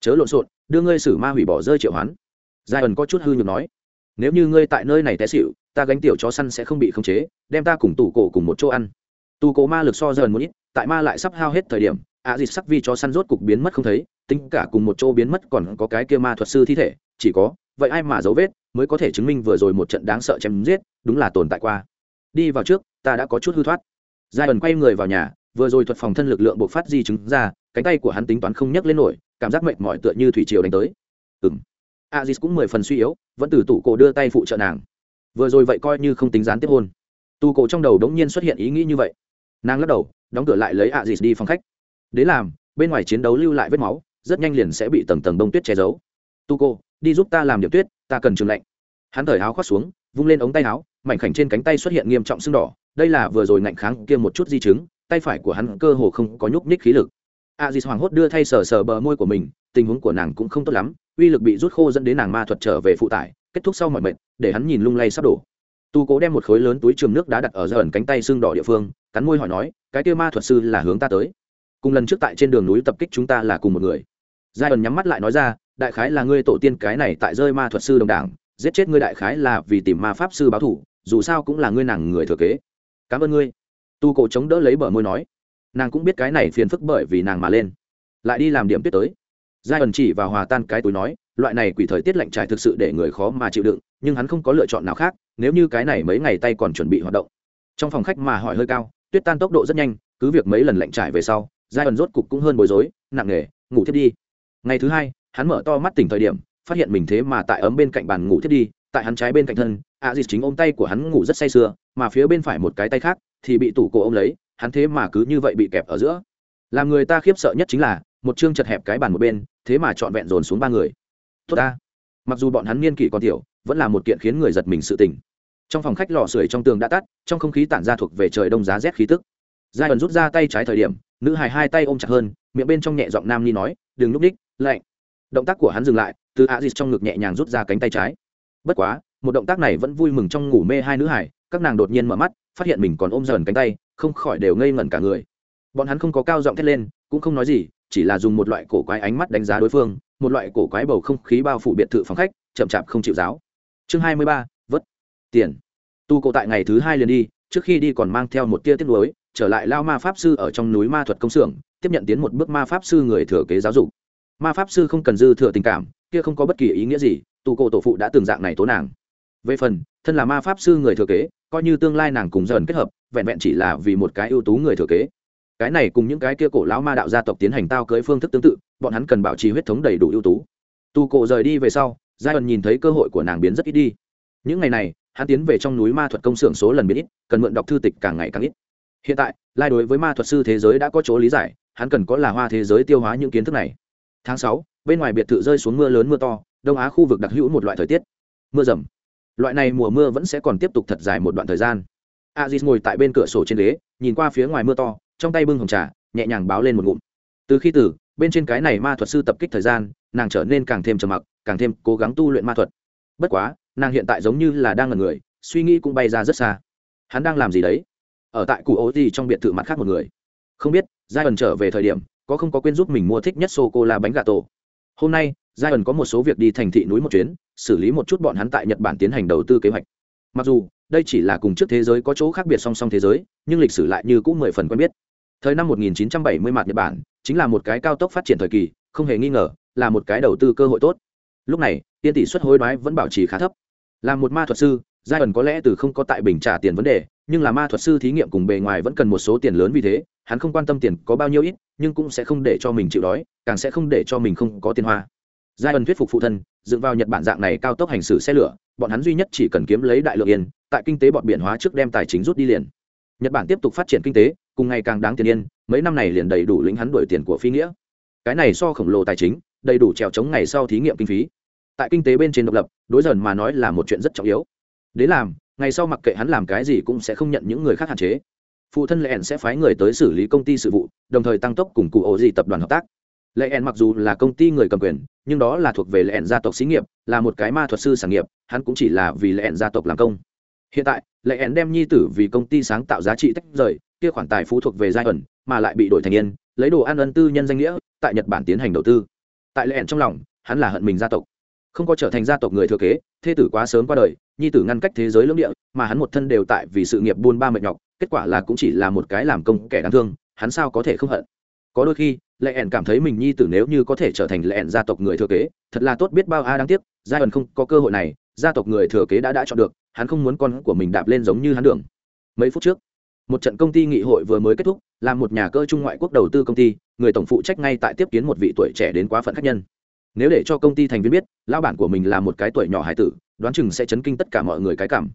Chớ lộn xộn, đưa ngươi xử ma hủy bỏ rơi triệu hoán. Giai ẩn có chút hư nhược nói, nếu như ngươi tại nơi này té xịu ta gánh tiểu chó săn sẽ không bị khống chế, đem ta cùng tủ cổ cùng một chỗ ăn. Tù cổ ma lực so dần một ít, tại ma lại sắp hao hết thời điểm, ạ à dịt sắc vi chó săn rốt cục biến mất không thấy, tính cả cùng một chỗ biến mất còn có cái kia ma thuật sư thi thể, chỉ có, vậy ai mà dấu vết, mới có thể chứng minh vừa rồi một trận đáng sợ chém giết, đúng là tồn tại qua. Đi vào trước, ta đã có chút hư thoát. Giai ẩn quay người vào nhà vừa rồi thuật phòng thân lực lượng bộc phát di chứng ra, cánh tay của hắn tính toán không nhấc lên nổi, cảm giác mệt mỏi tựa như thủy triều đánh tới. Ừng aziz cũng mười phần suy yếu, vẫn từ tủ cổ đưa tay phụ trợ nàng. Vừa rồi vậy coi như không tính gián tiếp hôn. Tu cổ trong đầu đống nhiên xuất hiện ý nghĩ như vậy. Nàng lắc đầu, đóng cửa lại lấy aziz đi phòng khách. Đến làm, bên ngoài chiến đấu lưu lại vết máu, rất nhanh liền sẽ bị tầng tầng bông tuyết che giấu. Tu cô đi giúp ta làm điệp tuyết, ta cần trường lạnh. Hắn thời áo khoác xuống, vung lên ống tay áo, mảnh khảnh trên cánh tay xuất hiện nghiêm trọng sưng đỏ. Đây là vừa rồi ngạnh kháng kia một chút di chứng tay phải của hắn cơ hồ không có nhúc nhích khí lực. A dì hốt đưa thay sờ sờ bờ môi của mình, tình huống của nàng cũng không tốt lắm, uy lực bị rút khô dẫn đến nàng ma thuật trở về phụ tải, kết thúc sau mọi mệnh để hắn nhìn lung lay sắp đổ. Tu cố đem một khối lớn túi trường nước đá đặt ở giờ ẩn cánh tay xương đỏ địa phương, cắn môi hỏi nói, cái kia ma thuật sư là hướng ta tới. Cùng lần trước tại trên đường núi tập kích chúng ta là cùng một người. Giai ẩn nhắm mắt lại nói ra, đại khái là ngươi tổ tiên cái này tại rơi ma thuật sư đồng đảng, giết chết ngươi đại khái là vì tìm ma pháp sư báo thủ, dù sao cũng là ngươi nàng người thừa kế. Cảm ơn ngươi tu cổ chống đỡ lấy bờ môi nói, nàng cũng biết cái này phiền phức bởi vì nàng mà lên. Lại đi làm điểm tuyết tới. Giai ẩn chỉ và hòa tan cái túi nói, loại này quỷ thời tiết lạnh trải thực sự để người khó mà chịu đựng, nhưng hắn không có lựa chọn nào khác, nếu như cái này mấy ngày tay còn chuẩn bị hoạt động. Trong phòng khách mà hỏi hơi cao, tuyết tan tốc độ rất nhanh, cứ việc mấy lần lạnh trải về sau giai ẩn rốt cục cũng hơn bối rối, nặng nề, ngủ thiết đi. Ngày thứ hai, hắn mở to mắt tỉnh thời điểm, phát hiện mình thế mà tại ấm bên cạnh bàn ngủ thiết đi, tại hắn trái bên cạnh thân a dịt chính ôm tay của hắn ngủ rất say sưa, mà phía bên phải một cái tay khác thì bị tủ cổ ôm lấy, hắn thế mà cứ như vậy bị kẹp ở giữa. Làm người ta khiếp sợ nhất chính là, một chương chật hẹp cái bàn một bên, thế mà trọn vẹn dồn xuống ba người. Tốt ta. Mặc dù bọn hắn niên kỷ còn tiểu, vẫn là một kiện khiến người giật mình sự tình. Trong phòng khách lò sưởi trong tường đã tắt, trong không khí tản ra thuộc về trời đông giá rét khí tức. Giai ẩn rút ra tay trái thời điểm, nữ hài hai tay ôm chặt hơn, miệng bên trong nhẹ giọng nam ni nói, đừng núp đích lạnh. Động tác của hắn dừng lại, từ a dịt trong ngực nhẹ nhàng rút ra cánh tay trái. Bất quá, một động tác này vẫn vui mừng trong ngủ mê hai nữ hải các nàng đột nhiên mở mắt, phát hiện mình còn ôm dần cánh tay, không khỏi đều ngây ngẩn cả người. Bọn hắn không có cao giọng thét lên, cũng không nói gì, chỉ là dùng một loại cổ quái ánh mắt đánh giá đối phương, một loại cổ quái bầu không khí bao phủ biệt thự phòng khách, chậm chạp không chịu giáo. Chương hai mươi ba vất tiền. Tu cổ tại ngày thứ hai liền đi, trước khi đi còn mang theo một tia tiết lối trở lại lao ma pháp sư ở trong núi ma thuật công xưởng, tiếp nhận tiến một bước ma pháp sư người thừa kế giáo dục. Ma pháp sư không cần dư thừa tình cảm, kia không có bất kỳ ý nghĩa gì, tu cổ tổ phụ đã từng dạng này tố nàng về phần, thân là ma pháp sư người thừa kế, coi như tương lai nàng cùng dần kết hợp, vẹn vẹn chỉ là vì một cái ưu tú người thừa kế. Cái này cùng những cái kia cổ lão ma đạo gia tộc tiến hành tao cưới phương thức tương tự, bọn hắn cần bảo trì huyết thống đầy đủ ưu tú. Tu cổ rời đi về sau giai ẩn nhìn thấy cơ hội của nàng biến rất ít đi. Những ngày này, hắn tiến về trong núi ma thuật công xưởng số lần biến ít, cần mượn đọc thư tịch càng ngày càng ít. Hiện tại, lai đối với ma thuật sư thế giới đã có chỗ lý giải, hắn cần có là hoa thế giới tiêu hóa những kiến thức này. Tháng sáu, bên ngoài biệt thự rơi xuống mưa lớn mưa to, đông á khu vực đặc hữu một loại thời tiết. Mưa rầm loại này mùa mưa vẫn sẽ còn tiếp tục thật dài một đoạn thời gian. Aziz ngồi tại bên cửa sổ trên ghế, nhìn qua phía ngoài mưa to, trong tay bưng hồng trà, nhẹ nhàng báo lên một ngụm. Từ khi từ, bên trên cái này ma thuật sư tập kích thời gian, nàng trở nên càng thêm trầm mặc, càng thêm cố gắng tu luyện ma thuật. Bất quá, nàng hiện tại giống như là đang là người, suy nghĩ cũng bay ra rất xa. Hắn đang làm gì đấy? Ở tại cụ ô gì trong biệt thự mặt khác một người. Không biết giai ẩn trở về thời điểm, có không có quên giúp mình mua thích nhất sô cô la bánh gà tổ? Hôm nay giai ẩn có một số việc đi thành thị núi một chuyến, xử lý một chút bọn hắn tại nhật bản tiến hành đầu tư kế hoạch. Mặc dù, đây chỉ là cùng trước thế giới có chỗ khác biệt song song thế giới, nhưng lịch sử lại như cũng mười phần quen biết. Thời năm 1970 mặt nhật bản, chính là một cái cao tốc phát triển thời kỳ, không hề nghi ngờ, là một cái đầu tư cơ hội tốt. Lúc này, tiên tỷ suất hối đoái vẫn bảo trì khá thấp. Là một ma thuật sư, giai ẩn có lẽ từ không có tại bình trả tiền vấn đề, nhưng là ma thuật sư thí nghiệm cùng bề ngoài vẫn cần một số tiền lớn vì thế, hắn không quan tâm tiền có bao nhiêu ít, nhưng cũng sẽ không để cho mình chịu đói, càng sẽ không để cho mình không có tiền hoa giai ân thuyết phục phụ thân, dựng vào nhật bản dạng này cao tốc hành xử xe lửa, bọn hắn duy nhất chỉ cần kiếm lấy đại lượng yên, tại kinh tế bọn biển hóa trước đem tài chính rút đi liền. Nhật bản tiếp tục phát triển kinh tế, cùng ngày càng đáng tiền yên, mấy năm này liền đầy đủ lĩnh hắn đổi tiền của phi nghĩa. Cái này so khổng lồ tài chính, đầy đủ trèo chống ngày sau thí nghiệm kinh phí. Tại kinh tế bên trên độc lập, đối dần mà nói là một chuyện rất trọng yếu. Đến làm, ngày sau mặc kệ hắn làm cái gì cũng sẽ không nhận những người khác hạn chế. Phụ thân lẹn sẽ phái người tới xử lý công ty sự vụ, đồng thời tăng tốc cùng cụ ổ gì tập đoàn hợp tác lệ ẻn mặc dù là công ty người cầm quyền, nhưng đó là thuộc về lệ ẻn gia tộc xí nghiệp, là một cái ma thuật sư sản nghiệp, hắn cũng chỉ là vì lệ ẻn gia tộc làm công. Hiện tại, lệ ẻn đem nhi tử vì công ty sáng tạo giá trị tách rời, kia khoản tài phú thuộc về giai ẩn, mà lại bị đổi thành yên, lấy đồ ăn ân tư nhân danh nghĩa, tại nhật bản tiến hành đầu tư. Tại lệ ẻn trong lòng, hắn là hận mình gia tộc. Không có trở thành gia tộc người thừa kế, thê tử quá sớm qua đời, nhi tử ngăn cách thế giới lưỡng địa, mà hắn một thân đều tại vì sự nghiệp buôn ba mệt nhọc, kết quả là cũng chỉ là một cái làm công kẻ đáng thương, hắn sao có thể không hận? Có đôi khi lệ ẻn cảm thấy mình nhi tử nếu như có thể trở thành lệ ẻn gia tộc người thừa kế, thật là tốt biết bao a, đáng tiếc, giai ẩn không có cơ hội này, gia tộc người thừa kế đã đã chọn được, hắn không muốn con của mình đạp lên giống như hắn đường. Mấy phút trước, một trận công ty nghị hội vừa mới kết thúc làm một nhà cơ trung ngoại quốc đầu tư công ty, người tổng phụ trách ngay tại tiếp kiến một vị tuổi trẻ đến quá phận khách nhân. Nếu để cho công ty thành viên biết lao bản của mình là một cái tuổi nhỏ hải tử, đoán chừng sẽ chấn kinh tất cả mọi người cái cảm.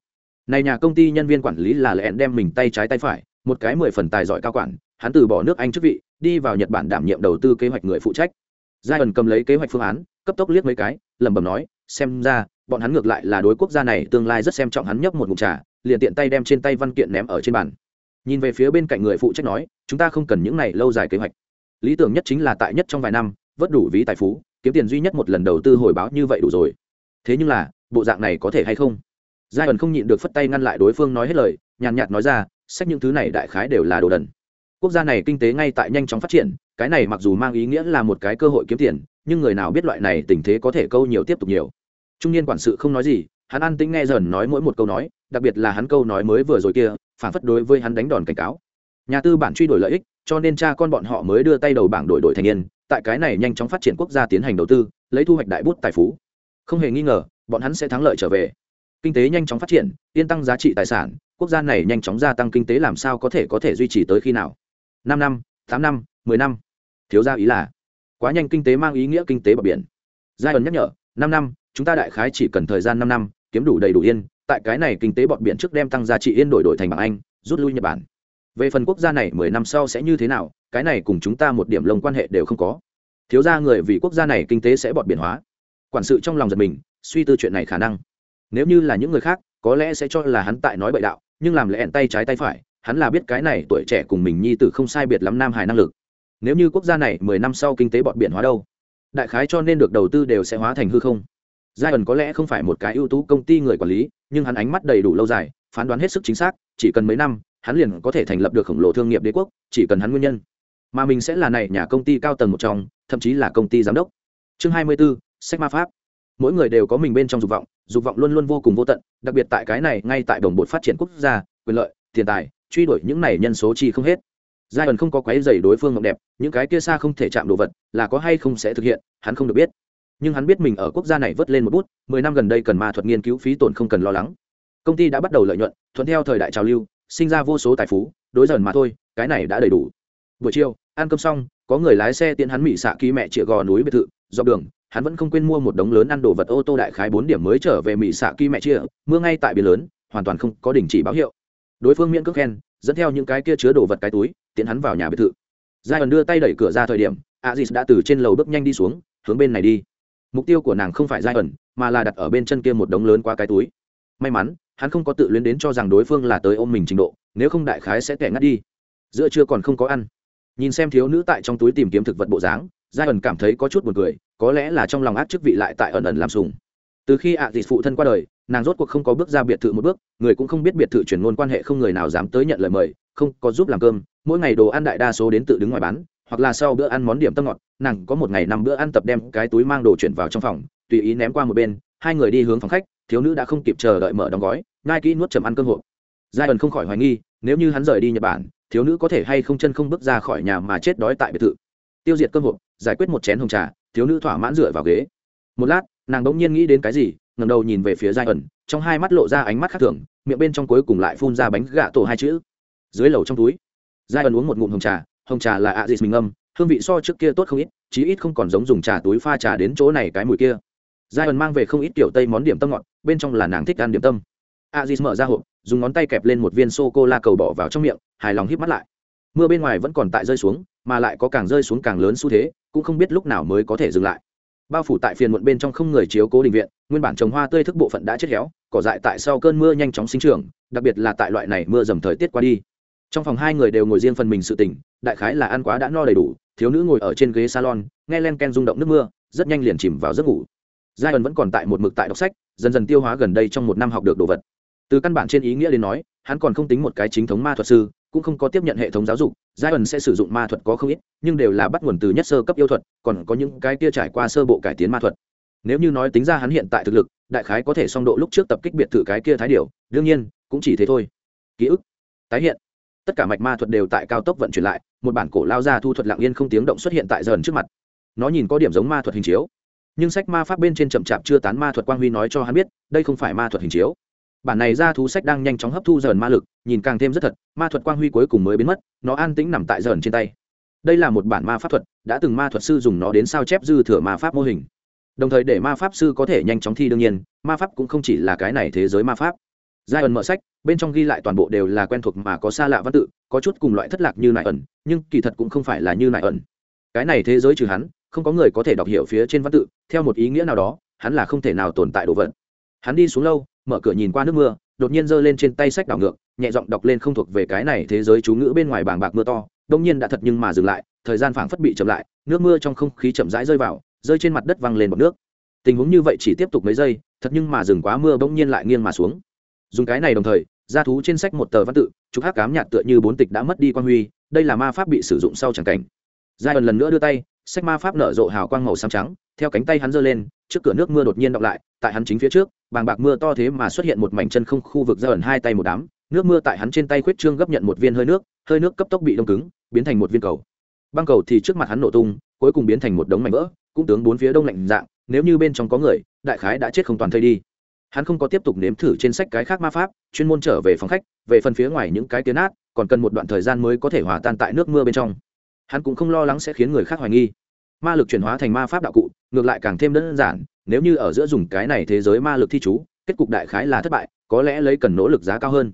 Này nhà công ty nhân viên quản lý là lẹn đem mình tay trái tay phải, một cái mười phần tài giỏi cao quản, hắn từ bỏ nước anh chức vị đi vào nhật bản đảm nhiệm đầu tư kế hoạch người phụ trách. Giai ẩn cầm lấy kế hoạch phương án, cấp tốc liếc mấy cái, lẩm bẩm nói, xem ra, bọn hắn ngược lại là đối quốc gia này tương lai rất xem trọng hắn nhấp một ngụm trà, liền tiện tay đem trên tay văn kiện ném ở trên bàn. Nhìn về phía bên cạnh người phụ trách nói, chúng ta không cần những này lâu dài kế hoạch. Lý tưởng nhất chính là tại nhất trong vài năm, vớt đủ ví tài phú, kiếm tiền duy nhất một lần đầu tư hồi báo như vậy đủ rồi. Thế nhưng là, bộ dạng này có thể hay không? Giai ẩn không nhịn được phất tay ngăn lại đối phương nói hết lời, nhàn nhạt nói ra, sách những thứ này đại khái đều là đồ đần quốc gia này kinh tế ngay tại nhanh chóng phát triển, cái này mặc dù mang ý nghĩa là một cái cơ hội kiếm tiền, nhưng người nào biết loại này tình thế có thể câu nhiều tiếp tục nhiều. Trung niên quản sự không nói gì, hắn an tĩnh nghe dần nói mỗi một câu nói, đặc biệt là hắn câu nói mới vừa rồi kia, phản phất đối với hắn đánh đòn cảnh cáo. Nhà tư bản truy đổi lợi ích, cho nên cha con bọn họ mới đưa tay đầu bảng đổi đổi thành niên, tại cái này nhanh chóng phát triển quốc gia tiến hành đầu tư, lấy thu hoạch đại bút tài phú. Không hề nghi ngờ, bọn hắn sẽ thắng lợi trở về. Kinh tế nhanh chóng phát triển, yên tăng giá trị tài sản, quốc gia này nhanh chóng gia tăng kinh tế làm sao có thể có thể duy trì tới khi nào? Năm năm, tám năm, mười năm. Thiếu gia ý là, quá nhanh kinh tế mang ý nghĩa kinh tế bờ biển. Giai ẩn nhắc nhở, năm năm, chúng ta đại khái chỉ cần thời gian năm năm, kiếm đủ đầy đủ yên, tại cái này kinh tế bọt biển trước đem tăng giá trị yên đổi đổi thành bảng anh, rút lui nhật bản. Về phần quốc gia này mười năm sau sẽ như thế nào, cái này cùng chúng ta một điểm lông quan hệ đều không có. Thiếu ra người vì quốc gia này kinh tế sẽ bọt biển hóa. Quản sự trong lòng giật mình, suy tư chuyện này khả năng. Nếu như là những người khác, có lẽ sẽ cho là hắn tại nói bậy đạo, nhưng làm lẽ tay trái tay phải hắn là biết cái này tuổi trẻ cùng mình nhi tử không sai biệt lắm nam hải năng lực. Nếu như quốc gia này mười năm sau kinh tế bọt biển hóa đâu đại khái cho nên được đầu tư đều sẽ hóa thành hư không. Giai ẩn có lẽ không phải một cái ưu tú công ty người quản lý nhưng hắn ánh mắt đầy đủ lâu dài phán đoán hết sức chính xác chỉ cần mấy năm hắn liền có thể thành lập được khổng lồ thương nghiệp đế quốc chỉ cần hắn nguyên nhân. Mà mình sẽ là này nhà công ty cao tầng một trong thậm chí là công ty giám đốc. Chương hai mươi 24, sách ma pháp. Mỗi người đều có mình bên trong dục vọng dục vọng luôn luôn vô cùng vô tận đặc biệt tại cái này ngay tại đồng bộ phát triển quốc gia quyền lợi tiền tài truy đuổi những này nhân số chi không hết. Giai ẩn không có quái dày đối phương ngọc đẹp, những cái kia xa không thể chạm đồ vật, là có hay không sẽ thực hiện, hắn không được biết. Nhưng hắn biết mình ở quốc gia này vớt lên một bút, mười năm gần đây cần ma thuật nghiên cứu phí tổn không cần lo lắng. Công ty đã bắt đầu lợi nhuận, thuận theo thời đại trào lưu, sinh ra vô số tài phú, đối dần mà thôi, cái này đã đầy đủ. Buổi chiều, ăn cơm xong, có người lái xe tiễn hắn mỹ xạ ký mẹ chĩa gò núi biệt thự, dọc đường, hắn vẫn không quên mua một đống lớn ăn đồ vật ô tô đại khái bốn điểm mới trở về mỹ xạ ký mẹ chia mưa ngay tại biển lớn, hoàn toàn không có đình chỉ báo hiệu đối phương miễn cước khen, dẫn theo những cái kia chứa đồ vật cái túi tiến hắn vào nhà biệt thự. Giai ẩn đưa tay đẩy cửa ra thời điểm azis đã từ trên lầu bước nhanh đi xuống, hướng bên này đi. Mục tiêu của nàng không phải giai ẩn mà là đặt ở bên chân kia một đống lớn qua cái túi. May mắn, hắn không có tự luyến đến cho rằng đối phương là tới ôm mình trình độ, nếu không đại khái sẽ tẻ ngắt đi. Giữa trưa còn không có ăn. Nhìn xem thiếu nữ tại trong túi tìm kiếm thực vật bộ dáng giai ẩn cảm thấy có chút b u ồ n cười, có lẽ là trong lòng ác chức vị lại tại ẩn ẩn làm sùng từ khi ạ à phụ thân qua đời, nàng rốt cuộc không có bước ra biệt thự một bước, người cũng không biết biệt thự chuyển ngôn quan hệ không người nào dám tới nhận lời mời, không có giúp làm cơm, mỗi ngày đồ ăn đại đa số đến tự đứng ngoài bán, hoặc là sau bữa ăn món điểm tâm ngọt, nàng có một ngày năm bữa ăn tập đem cái túi mang đồ chuyển vào trong phòng, tùy ý ném qua một bên, hai người đi hướng phòng khách, thiếu nữ đã không kịp chờ đợi mở đóng gói ngai kỹ nuốt chầm ăn cơm hộp. Giai ẩn không khỏi hoài nghi, nếu như hắn rời đi nhật bản, thiếu nữ có thể hay không chân không bước ra khỏi nhà mà chết đói tại biệt thự. Tiêu diệt cơm hộp, giải quyết một chén hồng trà, thiếu nữ thỏa mãn dựa vào ghế. Một lát nàng đ ỗ n g nhiên nghĩ đến cái gì ngầm đầu nhìn về phía giai ẩn, trong hai mắt lộ ra ánh mắt khác thường, miệng bên trong cuối cùng lại phun ra bánh gạ tổ hai chữ. Dưới lầu trong túi, giai ẩn uống một ngụm hồng trà hồng trà là ạ à dịt mình âm hương vị so trước kia tốt không ít, chí ít không còn giống dùng trà túi pha trà đến chỗ này cái mùi kia. Giai ẩn mang về không ít kiểu tây món điểm tâm ngọt, bên trong là nàng thích ăn điểm tâm. A à dịt mở ra hộp, dùng ngón tay kẹp lên một viên sô cô la cầu bỏ vào trong miệng, hài lòng hít mắt lại. Mưa bên ngoài vẫn còn tại rơi xuống, mà lại có càng rơi xuống càng lớn xu thế, cũng không biết lúc nào mới có thể dừng lại bao phủ tại phiền muộn bên trong không người chiếu cố đình viện, nguyên bản trồng hoa tươi thức bộ phận đã chết héo, cỏ dại tại sau cơn mưa nhanh chóng sinh trưởng, đặc biệt là tại loại này mưa dầm thời tiết qua đi. Trong phòng hai người đều ngồi riêng phần mình sự tỉnh, đại khái là ăn quá đã no đầy đủ, thiếu nữ ngồi ở trên ghế salon, nghe len ken rung động nước mưa, rất nhanh liền chìm vào giấc ngủ. Giai ẩn vẫn còn tại một mực tại đọc sách, dần dần tiêu hóa gần đây trong một năm học được đồ vật. Từ căn bản trên ý nghĩa đến nói, hắn còn không tính một cái chính thống ma thuật sư cũng không có tiếp nhận hệ thống giáo dục giai ẩn sẽ sử dụng ma thuật có không ít, nhưng đều là bắt nguồn từ nhất sơ cấp yêu thuật, còn có những cái kia trải qua sơ bộ cải tiến ma thuật. Nếu như nói tính ra hắn hiện tại thực lực, đại khái có thể song độ lúc trước tập kích biệt thự cái kia thái điều đương nhiên, cũng chỉ thế thôi. Ký ức, tái hiện. Tất cả mạch ma thuật đều tại cao tốc vận chuyển lại, một bản cổ lao ra thu thuật lặng yên không tiếng động xuất hiện tại dần trước mặt. Nó nhìn có điểm giống ma thuật hình chiếu, nhưng sách ma pháp bên trên chậm chạp chưa tán ma thuật quang huy nói cho hắn biết, đây không phải ma thuật hình chiếu bản này ra thú sách đang nhanh chóng hấp thu dần ma lực, nhìn càng thêm rất thật, ma thuật quang huy cuối cùng mới biến mất, nó an tĩnh nằm tại dần trên tay. Đây là một bản ma pháp thuật, đã từng ma thuật sư dùng nó đến sao chép dư thừa ma pháp mô hình. Đồng thời để ma pháp sư có thể nhanh chóng thi đương nhiên, ma pháp cũng không chỉ là cái này thế giới ma pháp. Giai ẩn mở sách, bên trong ghi lại toàn bộ đều là quen thuộc mà có xa lạ văn tự, có chút cùng loại thất lạc như nại ẩn nhưng kỳ thật cũng không phải là như nại ẩn cái này thế giới trừ hắn, không có người có thể đọc hiểu phía trên văn tự, theo một ý nghĩa nào đó, hắn là không thể nào tồn tại đồ vật. Hắn đi xuống lâu mở cửa nhìn qua nước mưa, đột nhiên giơ lên trên tay sách đảo ngược, nhẹ giọng đọc lên không thuộc về cái này thế giới chú ngữ bên ngoài bảng bạc mưa to, đông nhiên đã thật nhưng mà dừng lại, thời gian phảng phất bị chậm lại, nước mưa trong không khí chậm rãi rơi vào, rơi trên mặt đất văng lên bọc nước. Tình huống như vậy chỉ tiếp tục mấy giây, thật nhưng mà dừng quá mưa bỗng nhiên lại nghiêng mà xuống. Dùng cái này đồng thời, ra thú trên sách một tờ văn tự chụp hát cám nhạt tựa như bốn tịch đã mất đi quan huy, đây là ma pháp bị sử dụng sau chẳng cảnh. Giai ẩn lần nữa đưa tay, sách ma pháp nở rộ hào quang màu xám trắng, theo cánh tay hắn giơ lên, trước cửa nước mưa đột nhiên đọng lại, tại hắn chính phía trước bàng bạc mưa to thế mà xuất hiện một mảnh chân không khu vực ra ẩn hai tay một đám, nước mưa tại hắn trên tay khuyết trương gấp nhận một viên hơi nước hơi nước cấp tốc bị đông cứng, biến thành một viên cầu. Băng cầu thì trước mặt hắn nổ tung, cuối cùng biến thành một đống mảnh vỡ, cũng tướng bốn phía đông lạnh dạng, nếu như bên trong có người, đại khái đã chết không toàn thây đi. Hắn không có tiếp tục nếm thử trên sách cái khác ma pháp, chuyên môn trở về phòng khách, về phần phía ngoài những cái tiến át, còn cần một đoạn thời gian mới có thể hòa tan tại nước mưa bên trong. Hắn cũng không lo lắng sẽ khiến người khác hoài nghi ma lực chuyển hóa thành ma pháp đạo cụ ngược lại càng thêm đơn giản nếu như ở giữa dùng cái này thế giới ma lực thi chú kết cục đại khái là thất bại có lẽ lấy cần nỗ lực giá cao hơn.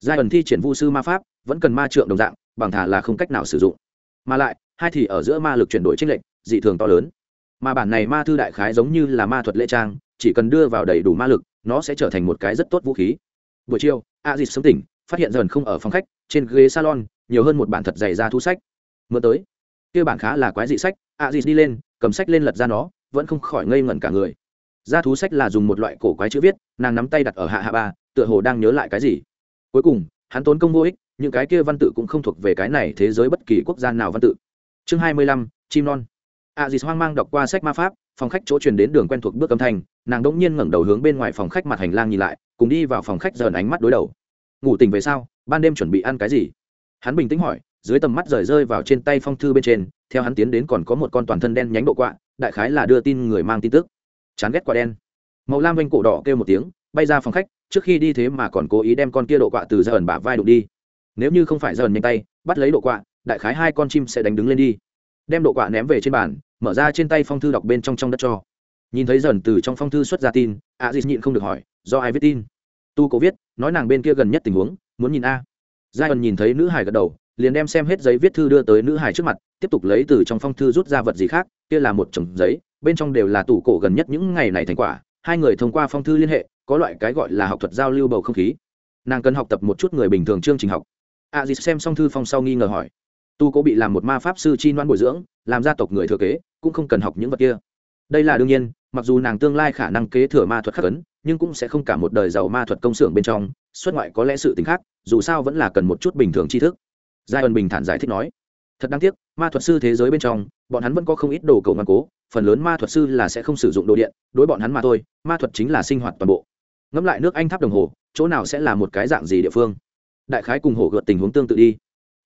Giai ẩn thi triển vu sư ma pháp vẫn cần ma trượng đồng dạng bằng thả là không cách nào sử dụng. Mà lại hai thì ở giữa ma lực chuyển đổi tranh lệnh, dị thường to lớn. Mà bản này ma thư đại khái giống như là ma thuật lễ trang chỉ cần đưa vào đầy đủ ma lực nó sẽ trở thành một cái rất tốt vũ khí. Buổi chiều a dịt sớm tỉnh phát hiện dần không ở phòng khách trên ghế salon nhiều hơn một bản thật dày ra thu sách. Mưa tới. Kia bản khá là quái dị sách a dịt đi lên, cầm sách lên lật ra nó, vẫn không khỏi ngây ngẩn cả người. Ra thú sách là dùng một loại cổ quái chữ viết, nàng nắm tay đặt ở hạ hạ ba, tựa hồ đang nhớ lại cái gì. Cuối cùng, hắn tốn công vô ích, những cái kia văn tự cũng không thuộc về cái này thế giới bất kỳ quốc gia nào văn tự. Chương hai mươi lăm, chim non. A dì hoang mang đọc qua sách ma pháp, phòng khách chỗ truyền đến đường quen thuộc bước âm thanh, nàng đỗng nhiên ngẩng đầu hướng bên ngoài phòng khách mặt hành lang nhìn lại, cùng đi vào phòng khách dần ánh mắt đối đầu. Ngủ tỉnh về sau, ban đêm chuẩn bị ăn cái gì? Hắn bình tĩnh hỏi dưới tầm mắt rời rơi vào trên tay phong thư bên trên, theo hắn tiến đến còn có một con toàn thân đen nhánh độ quạ, đại khái là đưa tin người mang tin tức. Chán ghét quả đen. Màu lam vanh cổ đỏ kêu một tiếng, bay ra phòng khách, trước khi đi thế mà còn cố ý đem con kia độ quạ từ giờ ẩn bả vai đụng đi. Nếu như không phải giờ ẩn nhanh tay, bắt lấy độ quạ, đại khái hai con chim sẽ đánh đứng lên đi. Đem độ quạ ném về trên bàn, mở ra trên tay phong thư đọc bên trong trong đất cho. Nhìn thấy dần từ trong phong thư xuất ra tin, a dịt nhịn không được hỏi, do ai viết tin? Tu cố viết, nói nàng bên kia gần nhất tình huống, muốn nhìn a. Giai ẩn nhìn thấy nữ hải gật đầu liền đem xem hết giấy viết thư đưa tới nữ hải trước mặt, tiếp tục lấy từ trong phong thư rút ra vật gì khác, kia là một chồng giấy, bên trong đều là tủ cổ gần nhất những ngày này thành quả, hai người thông qua phong thư liên hệ, có loại cái gọi là học thuật giao lưu bầu không khí. Nàng cần học tập một chút người bình thường chương trình học. A dì xem xong thư phong sau nghi ngờ hỏi, tu cố bị làm một ma pháp sư chi noan bồi dưỡng, làm gia tộc người thừa kế, cũng không cần học những vật kia. Đây là đương nhiên, mặc dù nàng tương lai khả năng kế thừa ma thuật khắc ấn, nhưng cũng sẽ không cả một đời giàu ma thuật công xưởng bên trong, xuất ngoại có lẽ sự t khác, dù sao vẫn là cần một chút bình thường tri thức giai ân bình thản giải thích nói, thật đáng tiếc, ma thuật sư thế giới bên trong, bọn hắn vẫn có không ít đồ cầu ngoan cố, phần lớn ma thuật sư là sẽ không sử dụng đồ điện, đối bọn hắn mà thôi, ma thuật chính là sinh hoạt toàn bộ. Ngẫm lại nước anh tháp đồng hồ, chỗ nào sẽ là một cái dạng gì địa phương? Đại khái cùng Hổ gợt tình huống tương tự đi.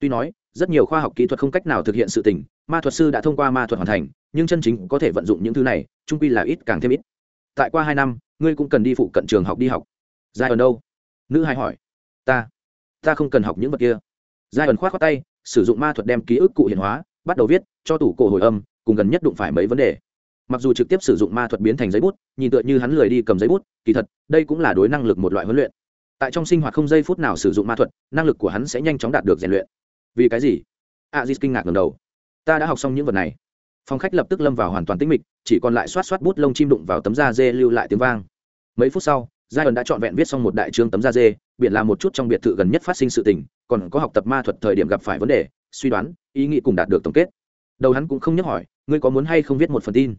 Tuy nói, rất nhiều khoa học kỹ thuật không cách nào thực hiện sự tình, ma thuật sư đã thông qua ma thuật hoàn thành, nhưng chân chính có thể vận dụng những thứ này trung quy là ít càng thêm ít. Tại qua hai năm, ngươi cũng cần đi phụ cận trường học đi học. Giai ở đâu? Nữ hai hỏi. Ta ta không cần học những vật kia giai ẩn khoát h khoác tay sử dụng ma thuật đem ký ức cụ hiện hóa bắt đầu viết cho tủ cổ hồi âm cùng gần nhất đụng phải mấy vấn đề. Mặc dù trực tiếp sử dụng ma thuật biến thành giấy bút nhìn tựa như hắn lười đi cầm giấy bút kỳ thật đây cũng là đối năng lực một loại huấn luyện. Tại trong sinh hoạt không giây phút nào sử dụng ma thuật năng lực của hắn sẽ nhanh chóng đạt được rèn luyện. Vì cái gì? A à, kinh ngạc ngầm đầu. Ta đã học xong những vật này. Phòng khách lập tức lâm vào hoàn toàn tĩnh mịch chỉ còn lại xoát xoát bút lông chim đụng vào tấm da dê lưu lại tiếng vang. Mấy phút sau giai ẩn đã trọn vẹn viết xong một đại chương tấm da dê biển là một chút trong biệt thự gần nhất phát sinh sự tình còn có học tập ma thuật thời điểm gặp phải vấn đề, suy đoán, ý nghĩ cùng đạt được tổng kết. Đầu hắn cũng không nhắc hỏi, ngươi có muốn hay không viết một phần tin?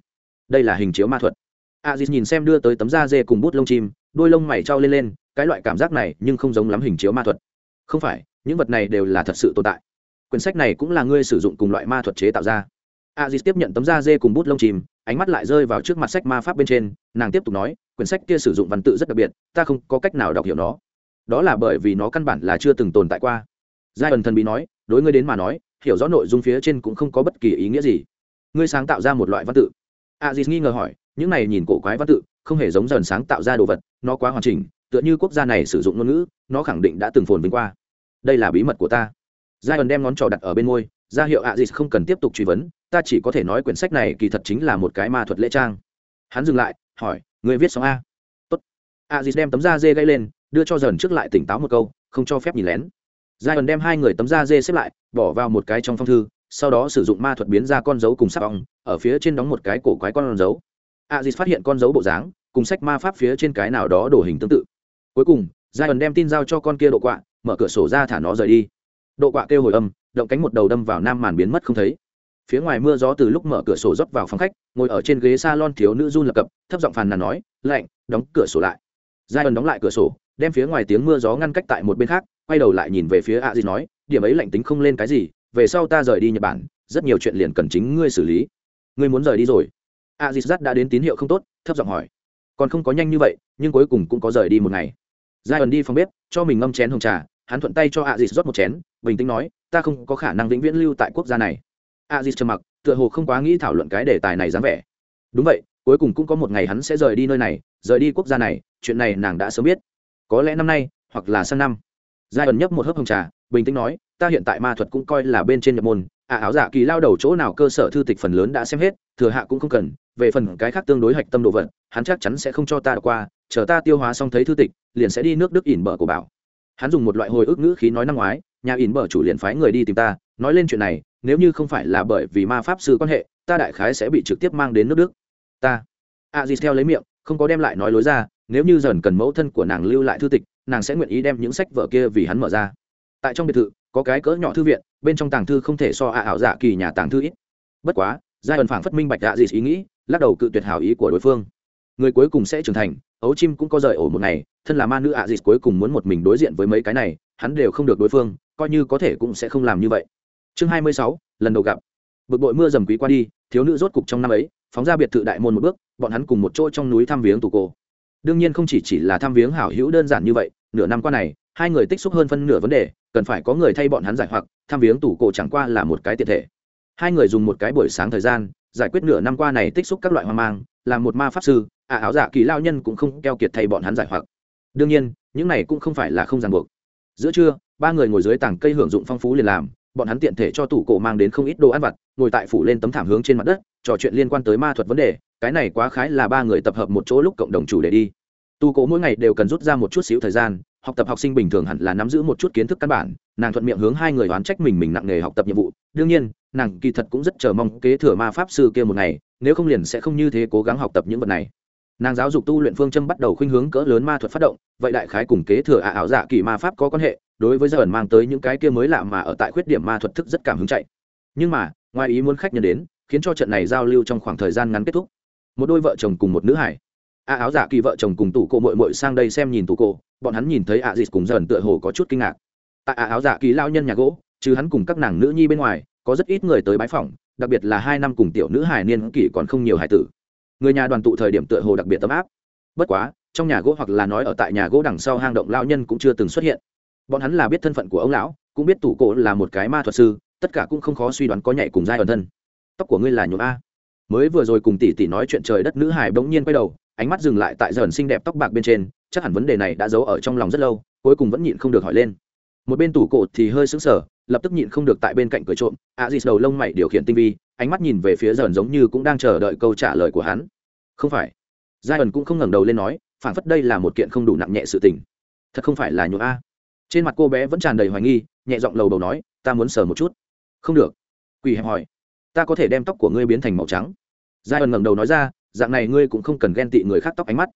Đây là hình chiếu ma thuật. A dì nhìn xem đưa tới tấm da dê cùng bút lông chim, đôi lông mày trao lên lên, cái loại cảm giác này nhưng không giống lắm hình chiếu ma thuật. Không phải, những vật này đều là thật sự tồn tại. Quyển sách này cũng là ngươi sử dụng cùng loại ma thuật chế tạo ra. A dì tiếp nhận tấm da dê cùng bút lông chim, ánh mắt lại rơi vào trước mặt sách ma pháp bên trên, nàng tiếp tục nói, quyển sách kia sử dụng văn tự rất đặc biệt, ta không có cách nào đọc hiểu nó đó là bởi vì nó căn bản là chưa từng tồn tại qua. Giai ẩn thần bí nói, đối ngươi đến mà nói, hiểu rõ nội dung phía trên cũng không có bất kỳ ý nghĩa gì. Ngươi sáng tạo ra một loại văn tự. A dì nghi ngờ hỏi, những này nhìn cổ quái văn tự, không hề giống dần sáng tạo ra đồ vật, nó quá hoàn chỉnh, tựa như quốc gia này sử dụng ngôn ngữ, nó khẳng định đã từng phồn vinh qua. Đây là bí mật của ta. Giai ẩn đem ngón trò đặt ở bên môi, ra hiệu a dì không cần tiếp tục truy vấn, ta chỉ có thể nói quyển sách này kỳ thật chính là một cái ma thuật lễ trang. Hắn dừng lại, hỏi người viết xong a? Tốt. A dì đem tấm da dê gây lên đưa cho dần trước lại tỉnh táo một câu, không cho phép nhìn lén. Giai ẩn đem hai người tấm da dê xếp lại, bỏ vào một cái trong phong thư, sau đó sử dụng ma thuật biến ra con dấu cùng sắc ong, ở phía trên đóng một cái cổ quái con dấu. A dịt phát hiện con dấu bộ dáng, cùng sách ma pháp phía trên cái nào đó đổ hình tương tự. Cuối cùng giai ẩn đem tin giao cho con kia độ quạ, mở cửa sổ ra thả nó rời đi. Độ quạ kêu hồi âm, động cánh một đầu đâm vào nam màn biến mất không thấy. Phía ngoài mưa gió từ lúc mở cửa sổ dốc vào phòng khách, ngồi ở trên ghế s a lon thiếu nữ run lập cập, thấp giọng phàn nàn nói, lạnh, đóng cửa sổ lại. Giai ẩn đóng lại cửa sổ đem phía ngoài tiếng mưa gió ngăn cách tại một bên khác, quay đầu lại nhìn về phía a di nói, điểm ấy lạnh tính không lên cái gì, về sau ta rời đi nhật bản, rất nhiều chuyện liền cần chính ngươi xử lý. Ngươi muốn rời đi rồi. A di đã đến tín hiệu không tốt, thấp giọng hỏi. Còn không có nhanh như vậy, nhưng cuối cùng cũng có rời đi một ngày. Giai ẩn đi phòng bếp, cho mình ngâm chén hồng trà, hắn thuận tay cho a Di rót một chén, bình tĩnh nói, ta không có khả năng vĩnh viễn lưu tại quốc gia này. A Di trầm mặc, tựa hồ không quá nghĩ thảo luận cái đề tài này dám vẻ. Đúng vậy, cuối cùng cũng có một ngày hắn sẽ rời đi nơi này, rời đi quốc gia này, chuyện này nàng đã sớm biết có lẽ năm nay, hoặc là sang năm. Giai ẩn nhấp một hớp hồng trà, bình tĩnh nói, ta hiện tại ma thuật cũng coi là bên trên nhập môn. À áo giả kỳ lao đầu chỗ nào cơ sở thư tịch phần lớn đã xem hết, thừa hạ cũng không cần. Về phần cái khác tương đối hạch tâm đồ vật, hắn chắc chắn sẽ không cho ta qua. Chờ ta tiêu hóa xong thấy thư tịch, liền sẽ đi nước đức ỉn bờ của bảo. Hắn dùng một loại hồi ức ngữ khí nói năm ngoái, nhà ỉn bờ chủ liền phái người đi tìm ta. Nói lên chuyện này, nếu như không phải là bởi vì ma pháp sư quan hệ, ta đại khái sẽ bị trực tiếp mang đến nước đức. Ta. A dì theo lấy miệng, không có đem lại nói lối ra nếu như dần cần mẫu thân của nàng lưu lại thư tịch, nàng sẽ nguyện ý đem những sách vở kia vì hắn mở ra. Tại trong biệt thự, có cái cỡ nhỏ thư viện, bên trong tàng thư không thể so a ảo dạ kỳ nhà tàng thư ít. Bất quá, giai ẩn phảng phất minh bạch dạ gì ý nghĩ, lắc đầu cự tuyệt hảo ý của đối phương. Người cuối cùng sẽ trưởng thành, ấu chim cũng có rời ổ một ngày, thân là ma nữ ạ à dịt cuối cùng muốn một mình đối diện với mấy cái này, hắn đều không được đối phương, coi như có thể cũng sẽ không làm như vậy. Chương hai mươi sáu, lần đầu gặp. Bực bội mưa dầm quý qua đi, thiếu nữ rốt cục trong năm ấy, phóng ra biệt thự đại môn một bước, bọn hắn cùng một chỗ trong núi thăm viếng tù cô đương nhiên không chỉ chỉ là thăm viếng hảo hữu đơn giản như vậy, nửa năm qua này, hai người tích xúc hơn phân nửa vấn đề, cần phải có người thay bọn hắn giải hoặc, thăm viếng tủ cổ chẳng qua là một cái tiện thể. Hai người dùng một cái buổi sáng thời gian, giải quyết nửa năm qua này tích xúc các loại hoang mang, làm một ma pháp sư à áo dạ kỳ lao nhân cũng không keo kiệt thay bọn hắn giải hoặc. Đương nhiên, những này cũng không phải là không ràng buộc. Giữa trưa, ba người ngồi dưới tảng cây hưởng dụng phong phú liền làm bọn hắn tiện thể cho tủ cổ mang đến không ít đồ ăn vặt, ngồi tại phủ lên tấm thảm hướng trên mặt đất, trò chuyện liên quan tới ma thuật vấn đề, cái này quá khái là ba người tập hợp một chỗ lúc cộng đồng chủ đề đi. Tu cổ mỗi ngày đều cần rút ra một chút xíu thời gian, học tập học sinh bình thường hẳn là nắm giữ một chút kiến thức căn bản, nàng thuận miệng hướng hai người oán trách mình mình nặng nghề học tập nhiệm vụ. Đương nhiên, nàng kỳ thật cũng rất chờ mong kế thừa ma pháp sư kia một ngày, nếu không liền sẽ không như thế cố gắng học tập những vật này. Nàng giáo dục tu luyện phương châm bắt đầu khuynh hướng cỡ lớn ma thuật phát động, vậy đại khái cùng kế thừa ả ảo dạ kỳ ma pháp có quan hệ đối với giờ ẩn mang tới những cái kia mới lạ mà ở tại khuyết điểm ma thuật thức rất cảm hứng chạy. Nhưng mà, ngoài ý muốn khách nhân đến, khiến cho trận này giao lưu trong khoảng thời gian ngắn kết thúc. Một đôi vợ chồng cùng một nữ hải. A áo dạ kỳ vợ chồng cùng tủ cổ mội mội sang đây xem nhìn tủ cổ, bọn hắn nhìn thấy ạ dịt cùng dần tựa hồ có chút kinh ngạc. Tại a áo dạ kỳ lao nhân nhà gỗ chứ hắn cùng các nàng nữ nhi bên ngoài, có rất ít người tới bái phỏng, đặc biệt là hai năm cùng tiểu nữ hải niên kỷ còn không nhiều hải tử. Người nhà đoàn tụ thời điểm tựa hồ đặc biệt tấm áp. Bất quá, trong nhà gỗ hoặc là nói ở tại nhà gỗ đằng sau hang động, lao nhân cũng chưa từng xuất hiện bọn hắn là biết thân phận của ông lão, cũng biết tủ cổ là một cái ma thuật sư, tất cả cũng không khó suy đoán có nhảy cùng giai ẩn thân. Tóc của ngươi là nhuộm a. Mới vừa rồi cùng tỷ tỷ nói chuyện trời đất nữ hải bỗng nhiên quay đầu, ánh mắt dừng lại tại dần xinh đẹp tóc bạc bên trên, chắc hẳn vấn đề này đã giấu ở trong lòng rất lâu, cuối cùng vẫn nhịn không được hỏi lên. Một bên tủ cổ thì hơi sững sờ, lập tức nhịn không được tại bên cạnh cười trộm, a dì đầu lông mày điều khiển tinh vi, ánh mắt nhìn về phía dần giống như cũng đang chờ đợi câu trả lời của hắn. Không phải. Giai ẩn cũng không ngẩng đầu lên nói phản phất đây là một kiện không đủ nặng nhẹ sự tình. Thật không phải là nhuộm a trên mặt cô bé vẫn tràn đầy hoài nghi, nhẹ giọng lầu đầu nói, ta muốn sờ một chút. Không được. Quỳ hẹp hỏi. Ta có thể đem tóc của ngươi biến thành màu trắng. Giai ẩn ngẩng đầu nói ra, dạng này ngươi cũng không cần ghen tị người khác tóc ánh mắt.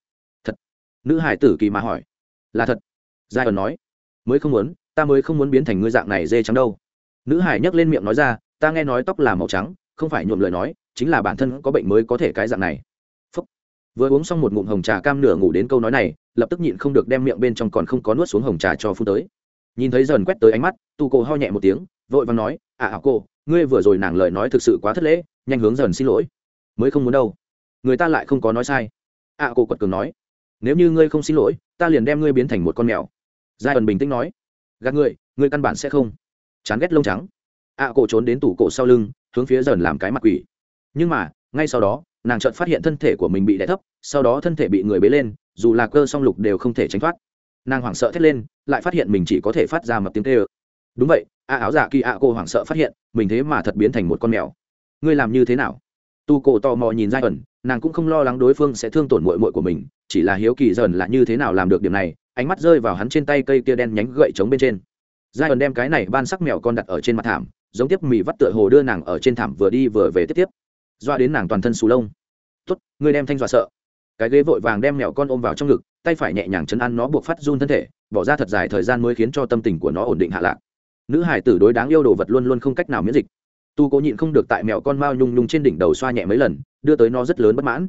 Thật. Nữ hải tử kỳ mà hỏi. Là thật. Giai ẩn nói. Mới không muốn, ta mới không muốn biến thành ngươi dạng này dê trắng đâu. Nữ hải nhấc lên miệng nói ra, ta nghe nói tóc là màu trắng, không phải nhuộm lời nói, chính là bản thân có bệnh mới có thể cái dạng này vừa uống xong một ngụm hồng trà cam nửa ngủ đến câu nói này, lập tức nhịn không được đem miệng bên trong còn không có nuốt xuống hồng trà cho phu tới. Nhìn thấy dần quét tới ánh mắt, tu cô ho nhẹ một tiếng, vội vàng nói à ảo cô, ngươi vừa rồi nàng lời nói thực sự quá thất lễ, nhanh hướng dần xin lỗi. Mới không muốn đâu. Người ta lại không có nói sai. À cô quật cường nói, nếu như ngươi không xin lỗi, ta liền đem ngươi biến thành một con mèo. Giai ẩn bình tĩnh nói, gạt ngươi ngươi căn bản sẽ không. Chán ghét lông trắng. À cô trốn đến tủ cổ sau lưng, hướng phía dần làm cái mặt quỷ. Nhưng mà, ngay sau đó nàng chợt phát hiện thân thể của mình bị đè thấp, sau đó thân thể bị người bế lên, dù là cơ song lục đều không thể tránh thoát. Nàng hoảng sợ thét lên, lại phát hiện mình chỉ có thể phát ra mập tiếng tê ơ đúng vậy, a áo giả kỳ a cô hoảng sợ phát hiện, mình thế mà thật biến thành một con mèo. Ngươi làm như thế nào? Tu cổ tò mò nhìn giai ẩn, nàng cũng không lo lắng đối phương sẽ thương tổn mội mội của mình, chỉ là hiếu kỳ dần là như thế nào làm được điểm này, ánh mắt rơi vào hắn trên tay cây kia đen nhánh gậy trống bên trên. Giai ẩn đem cái này ban sắc mèo con đặt ở trên mặt thảm, giống tiếp mì vắt tựa hồ đưa nàng ở trên thảm vừa đi vừa về tiếp tiếp doa đến nàng toàn thân xù lông. Tốt, ngươi đem thanh dọa sợ. Cái ghế vội vàng đem mèo con ôm vào trong ngực, tay phải nhẹ nhàng chấn ăn nó buộc phát run thân thể, bỏ ra thật dài thời gian mới khiến cho tâm tình của nó ổn định hạ lạc. Nữ hải tử đối đáng yêu đồ vật luôn luôn không cách nào miễn dịch. Tu cố nhịn không được tại mèo con mao nhung nhung trên đỉnh đầu xoa nhẹ mấy lần, đưa tới nó rất lớn bất mãn.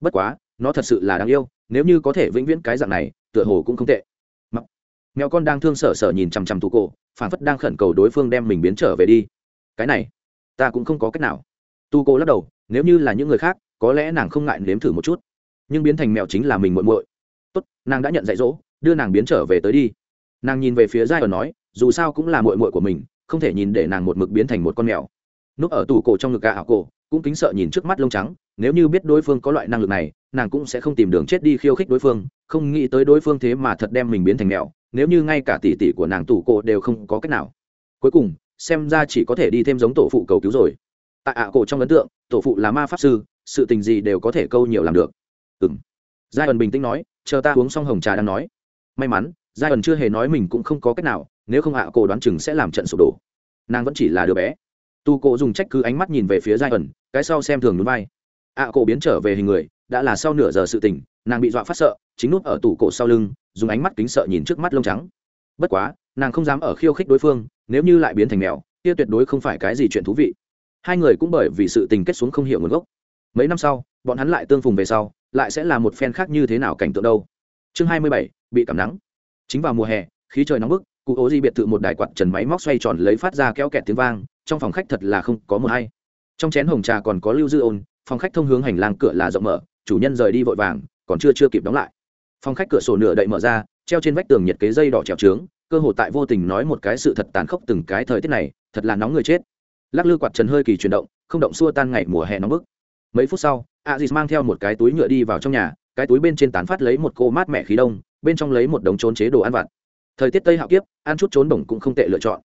Bất quá, nó thật sự là đáng yêu, nếu như có thể vĩnh viễn cái dạng này, tựa hồ cũng không tệ. Mặc. mèo con đang thương sở sở nhìn chằm chằm tu cổ phản phất đang khẩn cầu đối phương đem mình biến trở về đi. Cái này, ta cũng không có cách nào tu cô lắc đầu, nếu như là những người khác, có lẽ nàng không ngại nếm thử một chút. Nhưng biến thành mèo chính là mình muội muội. Tốt, nàng đã nhận dạy dỗ, đưa nàng biến trở về tới đi. Nàng nhìn về phía giai ẩn nói, dù sao cũng là muội muội của mình, không thể nhìn để nàng một mực biến thành một con mèo. Núp ở tủ cổ trong ngực gà ảo cổ, cũng kính sợ nhìn trước mắt lông trắng, nếu như biết đối phương có loại năng lực này, nàng cũng sẽ không tìm đường chết đi khiêu khích đối phương, không nghĩ tới đối phương thế mà thật đem mình biến thành mèo, nếu như ngay cả tỷ tỷ của nàng tủ cổ đều không có cách nào. Cuối cùng, xem ra chỉ có thể đi thêm giống tổ phụ cầu cứu rồi tại ạ cổ trong ấn tượng, tổ phụ là ma pháp sư, sự tình gì đều có thể câu nhiều làm được. Ừng giai ẩn bình tĩnh nói, chờ ta uống xong hồng trà đang nói. May mắn giai ẩn chưa hề nói mình cũng không có cách nào, nếu không ạ cổ đoán chừng sẽ làm trận sụp đổ. Nàng vẫn chỉ là đứa bé. Tu cổ dùng trách cứ ánh mắt nhìn về phía giai ẩn cái sau xem thường núi vai. Ạ cổ biến trở về hình người, đã là sau nửa giờ sự tình, nàng bị dọa phát sợ, chính nút ở tủ cổ sau lưng, dùng ánh mắt kính sợ nhìn trước mắt lông trắng. Bất quá, nàng không dám ở khiêu khích đối phương, nếu như lại biến thành mèo, kia tuyệt đối không phải cái gì chuyện thú vị hai người cũng bởi vì sự tình kết xuống không hiểu nguồn gốc. Mấy năm sau, bọn hắn lại tương phùng về sau, lại sẽ là một phen khác như thế nào cảnh tượng đâu. Chương hai mươi bảy, bị cảm nắng. Chính vào mùa hè, khí trời nóng bức, cụ ố di biệt thự một đài quạt trần máy móc xoay tròn lấy phát ra kéo kẹt tiếng vang, trong phòng khách thật là không có mùa hay. Trong chén hồng trà còn có lưu dư ôn, phòng khách thông hướng hành lang cửa là rộng mở, chủ nhân rời đi vội vàng, còn chưa chưa kịp đóng lại. Phòng khách cửa sổ nửa đậy mở ra, treo trên vách tường nhiệt kế dây đỏ trèo trướng, cơ hồ tại vô tình nói một cái sự thật tàn khốc từng cái thời tiết này, thật là nóng người chết lắc lư quạt trần hơi kỳ chuyển động, không động xua tan ngày mùa hè nóng bức. Mấy phút sau, Aziz mang theo một cái túi nhựa đi vào trong nhà, cái túi bên trên tán phát lấy một cô mát mẻ khí đông, bên trong lấy một đống trốn chế đồ ăn vặt. Thời tiết tây hạo kiếp, ăn chút trốn bổng cũng không tệ lựa chọn.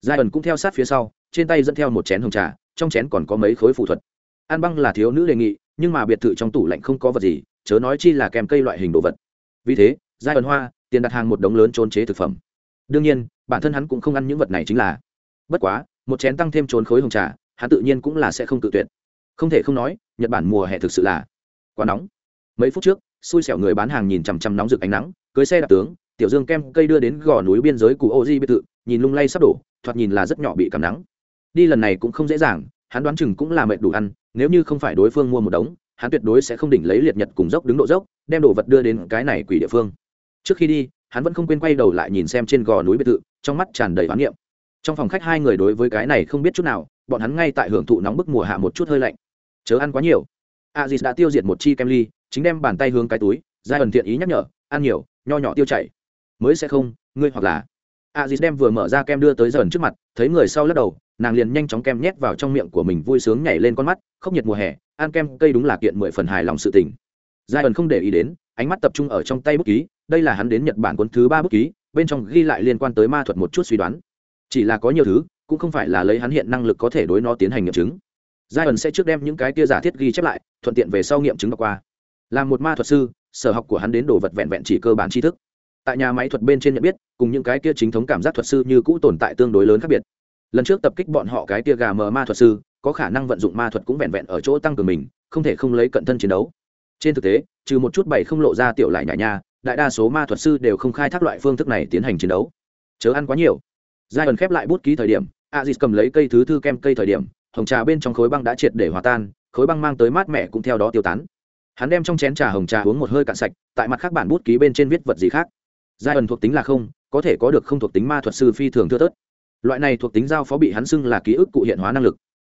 Giai ẩn cũng theo sát phía sau, trên tay dẫn theo một chén hồng trà, trong chén còn có mấy khối phụ thuật. Ăn băng là thiếu nữ đề nghị, nhưng mà biệt thự trong tủ lạnh không có vật gì, chớ nói chi là kèm cây loại hình đồ vật. Vì thế giai ẩn hoa, tiền đặt hàng một đống lớn trốn chế thực phẩm. Đương nhiên, bản thân hắn cũng không ăn những vật này chính là. Bất quá một chén tăng thêm trốn khối hồng trà, hắn tự nhiên cũng là sẽ không tự tuyệt. Không thể không nói, nhật bản mùa hè thực sự là quá nóng. Mấy phút trước, xui xẻo người bán hàng nhìn chằm chằm nóng rực ánh nắng, cưới xe đạp tướng, tiểu dương kem cây đưa đến gò núi biên giới cụ ô di biệt thự nhìn lung lay sắp đổ, thoạt nhìn là rất nhỏ bị cảm nắng. Đi lần này cũng không dễ dàng, hắn đoán chừng cũng là mệt đủ ăn, nếu như không phải đối phương mua một đống, hắn tuyệt đối sẽ không đỉnh lấy liệt nhật cùng dốc đứng độ dốc, đem đồ vật đưa đến cái này quỷ địa phương. Trước khi đi, hắn vẫn không quên quay đầu lại nhìn xem trên gò núi biệt thự, trong mắt tràn đầy hoán niệm trong phòng khách hai người đối với cái này không biết chút nào, bọn hắn ngay tại hưởng thụ nóng bức mùa hạ một chút hơi lạnh. Chớ ăn quá nhiều. Aziz đã tiêu diệt một chi kem ly, chính đem bàn tay hướng cái túi, giai ẩn thiện ý nhắc nhở, ăn nhiều, nho nhỏ tiêu chảy. Mới sẽ không, ngươi hoặc là. Aziz đem vừa mở ra kem đưa tới dần trước mặt, thấy người sau lắc đầu, nàng liền nhanh chóng kem nhét vào trong miệng của mình vui sướng nhảy lên con mắt không nhiệt mùa hè, ăn kem cây đúng là kiện mười phần hài lòng sự tình. Giai ẩn không để ý đến, ánh mắt tập trung ở trong tay bút ký, đây là hắn đến nhật bản cuốn thứ ba bút ký, bên trong ghi lại liên quan tới ma thuật một chút suy đoán chỉ là có nhiều thứ, cũng không phải là lấy hắn hiện năng lực có thể đối nó tiến hành nghiệm chứng. Giai ẩn sẽ trước đem những cái kia giả thiết ghi chép lại, thuận tiện về sau nghiệm chứng đọc qua. Là một ma thuật sư, sở học của hắn đến đồ vật vẹn vẹn chỉ cơ bản tri thức. Tại nhà máy thuật bên trên nhận biết, cùng những cái kia chính thống cảm giác thuật sư như cũ tồn tại tương đối lớn khác biệt. Lần trước tập kích bọn họ cái kia gà mờ ma thuật sư, có khả năng vận dụng ma thuật cũng vẹn vẹn ở chỗ tăng cường mình, không thể không lấy cận thân chiến đấu. Trên thực tế, trừ một chút bảy không lộ ra tiểu lại nhà nhà đại đa số ma thuật sư đều không khai thác loại phương thức này tiến hành chiến đấu. Chớ ăn quá nhiều giai ẩn khép lại bút ký thời điểm, Aziz cầm lấy cây thứ thư kem cây thời điểm, hồng trà bên trong khối băng đã triệt để hòa tan, khối băng mang tới mát mẻ cũng theo đó tiêu tán. Hắn đem trong chén trà hồng trà uống một hơi cạn sạch, tại mặt khác bản bút ký bên trên viết vật gì khác. Giai ẩn thuộc tính là không, có thể có được không thuộc tính ma thuật sư phi thường thưa tớt loại này thuộc tính giao phó bị hắn xưng là ký ức cụ hiện hóa năng lực.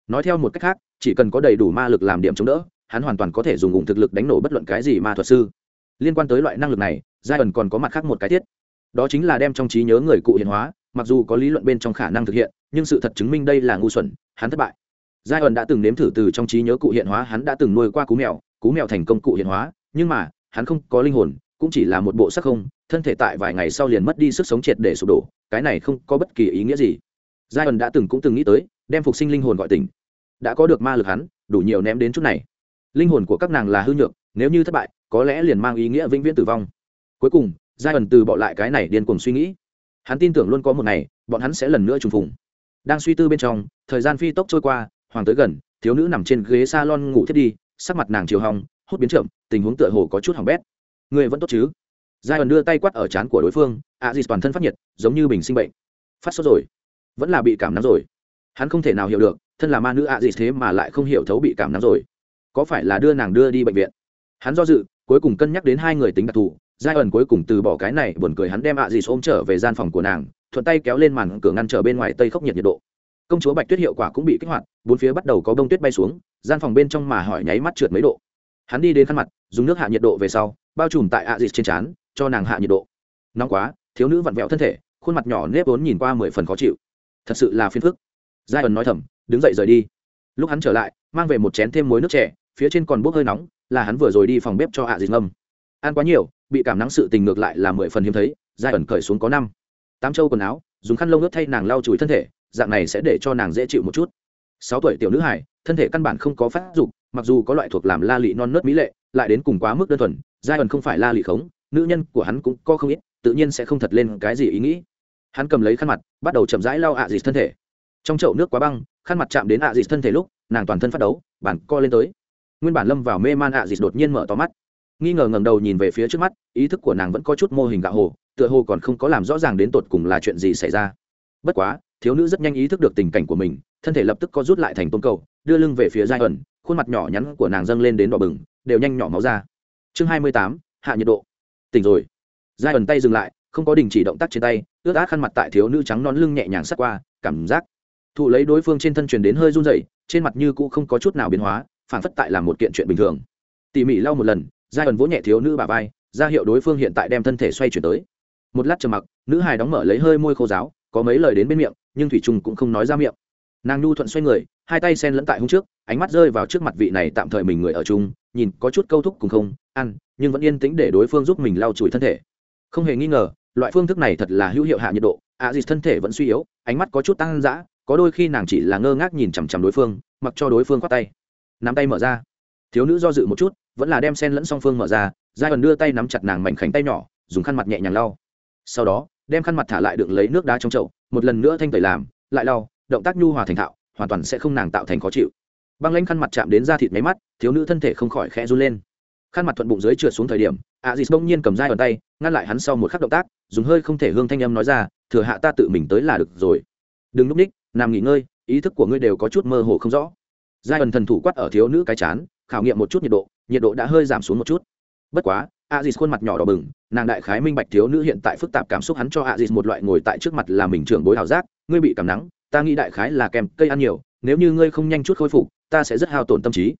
Nói theo một cách khác, chỉ cần có đầy đủ ma lực làm điểm chống đỡ, hắn hoàn toàn có thể dùng ủng thực lực đánh nổ bất luận cái gì ma thuật sư. Liên quan tới loại năng lực này giai ẩn còn có mặt khác một cái thiết đó chính là đem trong trí nhớ người cụ hiện hóa mặc dù có lý luận bên trong khả năng thực hiện, nhưng sự thật chứng minh đây là ngu xuẩn, hắn thất bại. Giai ẩn đã từng nếm thử từ trong trí nhớ cụ hiện hóa, hắn đã từng nuôi qua cú mèo cú mèo thành công cụ hiện hóa, nhưng mà, hắn không có linh hồn, cũng chỉ là một bộ sắc không, thân thể tại vài ngày sau liền mất đi sức sống triệt để sụp đổ, cái này không có bất kỳ ý nghĩa gì. Giai ẩn đã từng cũng từng nghĩ tới, đem phục sinh linh hồn gọi tỉnh. Đã có được ma lực hắn, đủ nhiều ném đến chút này. Linh hồn của các nàng là hư nhược, nếu như thất bại, có lẽ liền mang ý nghĩa vĩnh viễn tử vong. Cuối cùng giai ẩn từ bỏ lại cái này điên cuồng suy nghĩ hắn tin tưởng luôn có một ngày, bọn hắn sẽ lần nữa trùng phùng. Đang suy tư bên trong, thời gian phi tốc trôi qua, hoàng tới gần, thiếu nữ nằm trên ghế s a lon ngủ thiết đi, sắc mặt nàng chiều hòng hút biến trượm tình huống tựa hồ có chút hỏng bét. Người vẫn tốt chứ? Giai ẩn đưa tay quắt ở trán của đối phương a dịt toàn thân phát nhiệt, giống như bình sinh bệnh. Phát sốt rồi. Vẫn là bị cảm nắng rồi. Hắn không thể nào hiểu được, thân là ma nữ a dịt thế mà lại không hiểu thấu bị cảm nắng rồi. Có phải là đưa nàng đưa đi bệnh viện? Hắn do dự, cuối cùng cân nhắc đến hai người tính đặc thù giai ẩn cuối cùng từ bỏ cái này buồn cười hắn đem ạ à dì ôm trở về gian phòng của nàng, thuận tay kéo lên màn cửa ngăn trở bên ngoài tây khốc nhiệt nhiệt độ. Công chúa bạch tuyết hiệu quả cũng bị kích hoạt, bốn phía bắt đầu có bông tuyết bay xuống, gian phòng bên trong mà hỏi nháy mắt trượt mấy độ. Hắn đi đến khăn mặt, dùng nước hạ nhiệt độ về sau, bao trùm tại ạ à dì trên trán, cho nàng hạ nhiệt độ. Nóng quá, thiếu nữ vặn vẹo thân thể, khuôn mặt nhỏ nếp vốn nhìn qua mười phần khó chịu. Thật sự là phiền phức. Giai ẩn nói thầm, đứng dậy rời đi. Lúc hắn trở lại, mang về một chén thêm muối nước trẻ phía trên còn bốc hơi nóng, là hắn vừa rồi đi phòng bếp cho ạ à dì ngâm. Ăn quá nhiều bị cảm nắng sự tình ngược lại là mười phần hiếm thấy, giai ẩn cởi xuống có năm. Tám châu quần áo, dùng khăn lông ướt thay nàng lau chùi thân thể, dạng này sẽ để cho nàng dễ chịu một chút. Sáu tuổi tiểu nữ hải thân thể căn bản không có phát dục, mặc dù có loại thuộc làm la lị non nớt mỹ lệ, lại đến cùng quá mức đơn thuần, giai ẩn không phải la lị khống, nữ nhân của hắn cũng có không ít, tự nhiên sẽ không thật lên cái gì ý nghĩ. Hắn cầm lấy khăn mặt, bắt đầu chậm rãi lau ạ à dịt thân thể. Trong chậu nước quá băng, khăn mặt chạm đến ạ à dịt thân thể lúc, nàng toàn thân phát đấu bản co lên tới. Nguyên bản lâm vào mê man ạ dịt đột nhiên mở to mắt nghi ngờ ngẩng đầu nhìn về phía trước mắt, ý thức của nàng vẫn có chút mô hình gạo hồ, tựa hồ còn không có làm rõ ràng đến tột cùng là chuyện gì xảy ra. Bất quá, thiếu nữ rất nhanh ý thức được tình cảnh của mình, thân thể lập tức có rút lại thành tôn cầu, đưa lưng về phía giai ẩn khuôn mặt nhỏ nhắn của nàng dâng lên đến đỏ bừng, đều nhanh nhỏ máu ra. Chương hai mươi tám, hạ nhiệt độ. Tỉnh rồi. Giai ẩn tay dừng lại, không có đình chỉ động tác trên tay, ướt át khăn mặt tại thiếu nữ trắng non lưng nhẹ nhàng sắt qua, cảm giác thụ lấy đối phương trên thân truyền đến hơi run rẩy, trên mặt như cũ không có chút nào biến hóa phản phất tại là một kiện chuyện bình thường. Tỉ mỉ lau một lần giai ẩn vỗ nhẹ thiếu nữ bà vai ra hiệu đối phương hiện tại đem thân thể xoay chuyển tới. Một lát trầm mặc nữ hài đóng mở lấy hơi môi khô giáo có mấy lời đến bên miệng nhưng thủy trung cũng không nói ra miệng. Nàng nhu thuận xoay người hai tay sen lẫn tại hông trước ánh mắt rơi vào trước mặt vị này tạm thời mình người ở chung nhìn có chút câu thúc cùng không ăn nhưng vẫn yên tĩnh để đối phương giúp mình lau chùi thân thể. Không hề nghi ngờ loại phương thức này thật là hữu hiệu hạ nhiệt độ ạ à, dì thân thể vẫn suy yếu ánh mắt có chút tăng dã có đôi khi nàng chỉ là ngơ ngác nhìn chằm chằm đối phương mặc cho đối phương khoát tay. Nắm tay mở ra. Thiếu nữ do dự một chút vẫn là đem sen lẫn song phương mở ra giai ẩn đưa tay nắm chặt nàng mảnh khảnh tay nhỏ, dùng khăn mặt nhẹ nhàng lau. Sau đó, đem khăn mặt thả lại đựng lấy nước đá trong chậu, một lần nữa thanh tẩy làm, lại lau, động tác nhu hòa thành thạo, hoàn toàn sẽ không nàng tạo thành khó chịu. Băng lanh khăn mặt chạm đến da thịt máy mắt, thiếu nữ thân thể không khỏi khẽ run lên. Khăn mặt thuận bụng dưới trượt xuống thời điểm a dịt bỗng nhiên cầm dai vào tay, ngăn lại hắn sau một khắc động tác, dùng hơi không thể hương thanh âm nói ra, thừa hạ ta tự mình tới là được rồi. Đừng núp ních, nằm nghỉ ngơi, ý thức của ngươi đều có chút mơ hồ không rõ. Giai ẩn thần thủ quát ở thiếu nữ cái chán, khảo nghiệm một chút nhiệt độ nhiệt độ đã hơi giảm xuống một chút. Bất quá a dì khuôn mặt nhỏ đỏ bừng, nàng đại khái minh bạch thiếu nữ hiện tại phức tạp cảm xúc hắn cho a dì một loại ngồi tại trước mặt là mình trưởng bối hào giác, ngươi bị cảm nắng, ta nghĩ đại khái là kèm cây ăn nhiều, nếu như ngươi không nhanh chút khôi phục, ta sẽ rất hao tổn tâm trí.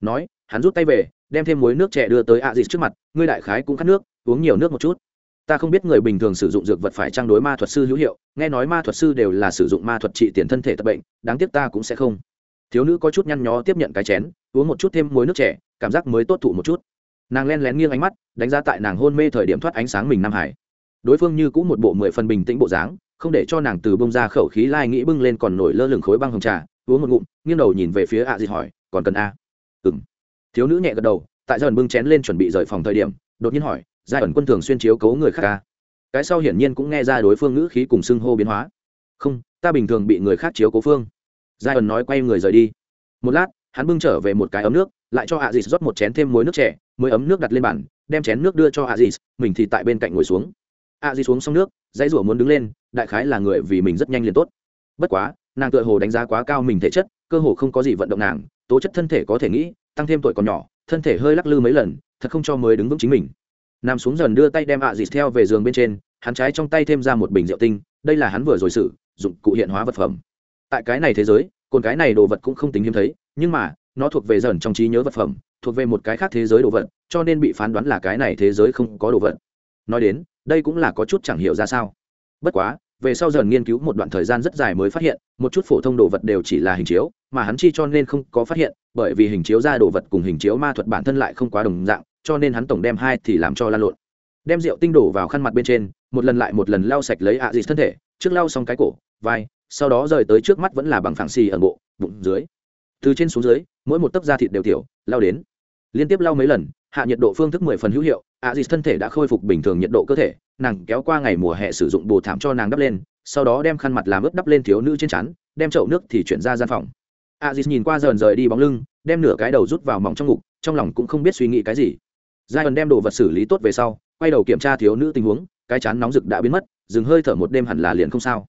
Nói, hắn rút tay về, đem thêm muối nước trẻ đưa tới a dì trước mặt, ngươi đại khái cũng khát nước, uống nhiều nước một chút. Ta không biết người bình thường sử dụng dược vật phải trang đối ma thuật sư hữu hiệu, nghe nói ma thuật sư đều là sử dụng ma thuật trị tiền thân thể tập bệnh, đáng tiếc ta cũng sẽ không thiếu nữ có chút nhăn nhó tiếp nhận cái chén, uống một chút thêm muối nước trẻ cảm giác mới tốt thụ một chút. Nàng len lén nghiêng ánh mắt, đánh giá tại nàng hôn mê thời điểm thoát ánh sáng mình nam hải. Đối phương như cũng một bộ mười phần bình tĩnh bộ dáng, không để cho nàng từ bông ra khẩu khí lai nghĩ bưng lên còn nổi lơ lửng khối băng hồng trà, uống một ngụm, nghiêng đầu nhìn về phía ạ à dịt hỏi, còn cần a? Ừ m thiếu nữ nhẹ gật đầu, tại dần bưng chén lên chuẩn bị rời phòng thời điểm, đột nhiên hỏi, giai ẩn quân thường xuyên chiếu cấu người khác a cái sau hiển nhiên cũng nghe ra đối phương ngữ khí cùng xưng hô biến hóa. Không, ta bình thường bị người khác chiếu cố phương giai ẩn nói quay người rời đi. Một lát hắn bưng trở về một cái ấm nước lại cho a Dịt rót một chén thêm muối nước trẻ mới ấm nước đặt lên bàn đem chén nước đưa cho a Dịt, mình thì tại bên cạnh ngồi xuống. A Dịt xuống xong nước dãy rủa muốn đứng lên đại khái là người vì mình rất nhanh liền tốt. Bất quá nàng tựa hồ đánh giá quá cao mình thể chất cơ hồ không có gì vận động nàng tố chất thân thể có thể nghĩ tăng thêm tuổi còn nhỏ thân thể hơi lắc lư mấy lần thật không cho mới đứng vững chính mình. Nằm xuống dần đưa tay đem ạ à dịt theo về giường bên trên hắn trái trong tay thêm ra một bình rượu tinh đây là hắn vừa rồi sử dụng cụ hiện hóa vật phẩm tại cái này thế giới cồn cái này đồ vật cũng không tính hiếm thấy, nhưng mà, nó thuộc về dần trong trí nhớ vật phẩm, thuộc về một cái khác thế giới đồ vật, cho nên bị phán đoán là cái này thế giới không có đồ vật. Nói đến, đây cũng là có chút chẳng hiểu ra sao. Bất quá, về sau dần nghiên cứu một đoạn thời gian rất dài mới phát hiện, một chút phổ thông đồ vật đều chỉ là hình chiếu, mà hắn chi cho nên không có phát hiện, bởi vì hình chiếu ra đồ vật cùng hình chiếu ma thuật bản thân lại không quá đồng dạng, cho nên hắn tổng đem hai thì làm cho lan lộn. Đem rượu tinh đổ vào khăn mặt bên trên, một lần lại một lần lau sạch lấy ạ à dịt thân thể, trước lau xong cái cổ, vai sau đó rời tới trước mắt vẫn là bằng phẳng xì ẩn bộ bụng dưới. Từ trên xuống dưới, mỗi một tấc da thịt đều tiểu, lao đến. Liên tiếp lau mấy lần, hạ nhiệt độ phương thức mười phần hữu hiệu a dịt thân thể đã khôi phục bình thường nhiệt độ cơ thể, nàng kéo qua ngày mùa hè sử dụng bồ thảm cho nàng đắp lên, sau đó đem khăn mặt làm ướt đắp lên thiếu nữ trên chắn đem chậu nước thì chuyển ra gian phòng. a dịt nhìn qua dần rời đi bóng lưng, đem nửa cái đầu rút vào mỏng trong ngục, trong lòng cũng không biết suy nghĩ cái gì. Giai ẩn đem đồ vật xử lý tốt về sau, quay đầu kiểm tra thiếu nữ tình huống, cái chán nóng rực đã biến mất, dừng hơi thở một đêm hẳn là liền không sao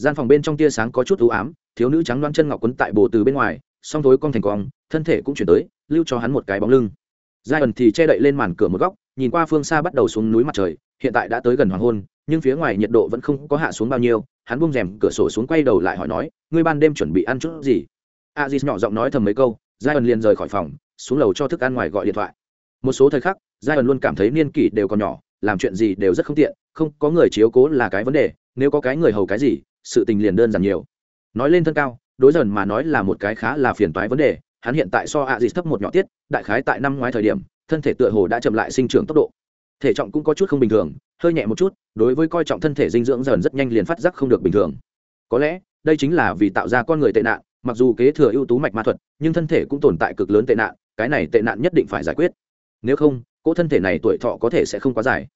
gian phòng bên trong tia sáng có chút ưu ám, thiếu nữ trắng loan chân ngọc quấn tại bồ từ bên ngoài, song thối cong thành cong, thân thể cũng chuyển tới, lưu cho hắn một cái bóng lưng. Giai ẩn thì che đậy lên màn cửa một góc, nhìn qua phương xa bắt đầu xuống núi mặt trời, hiện tại đã tới gần hoàng hôn, nhưng phía ngoài nhiệt độ vẫn không có hạ xuống bao nhiêu, hắn bung rèm cửa sổ xuống quay đầu lại hỏi nói, ngươi ban đêm chuẩn bị ăn chút gì? A d nhỏ giọng nói thầm mấy câu, giai ẩn liền rời khỏi phòng, xuống lầu cho thức ăn ngoài gọi điện thoại. Một số thời khắc, giai ẩn luôn cảm thấy niên kỷ đều còn nhỏ, làm chuyện gì đều rất không tiện, không có người chiếu cố là cái vấn đề nếu có cái người hầu cái gì, sự tình liền đơn giản nhiều. Nói lên thân cao, đối dần mà nói là một cái khá là phiền toái vấn đề, hắn hiện tại so a dịt thấp một nhỏ tiết, đại khái tại năm ngoái thời điểm, thân thể tựa hồ đã chậm lại sinh trưởng tốc độ. Thể trọng cũng có chút không bình thường, hơi nhẹ một chút, đối với coi trọng thân thể dinh dưỡng dần rất nhanh liền phát giác không được bình thường. Có lẽ, đây chính là vì tạo ra con người tệ nạn, mặc dù kế thừa ưu tú mạch ma thuật, nhưng thân thể cũng tồn tại cực lớn tệ nạn, cái này tệ nạn nhất định phải giải quyết. Nếu không, cỗ thân thể này tuổi thọ có thể sẽ không quá dài.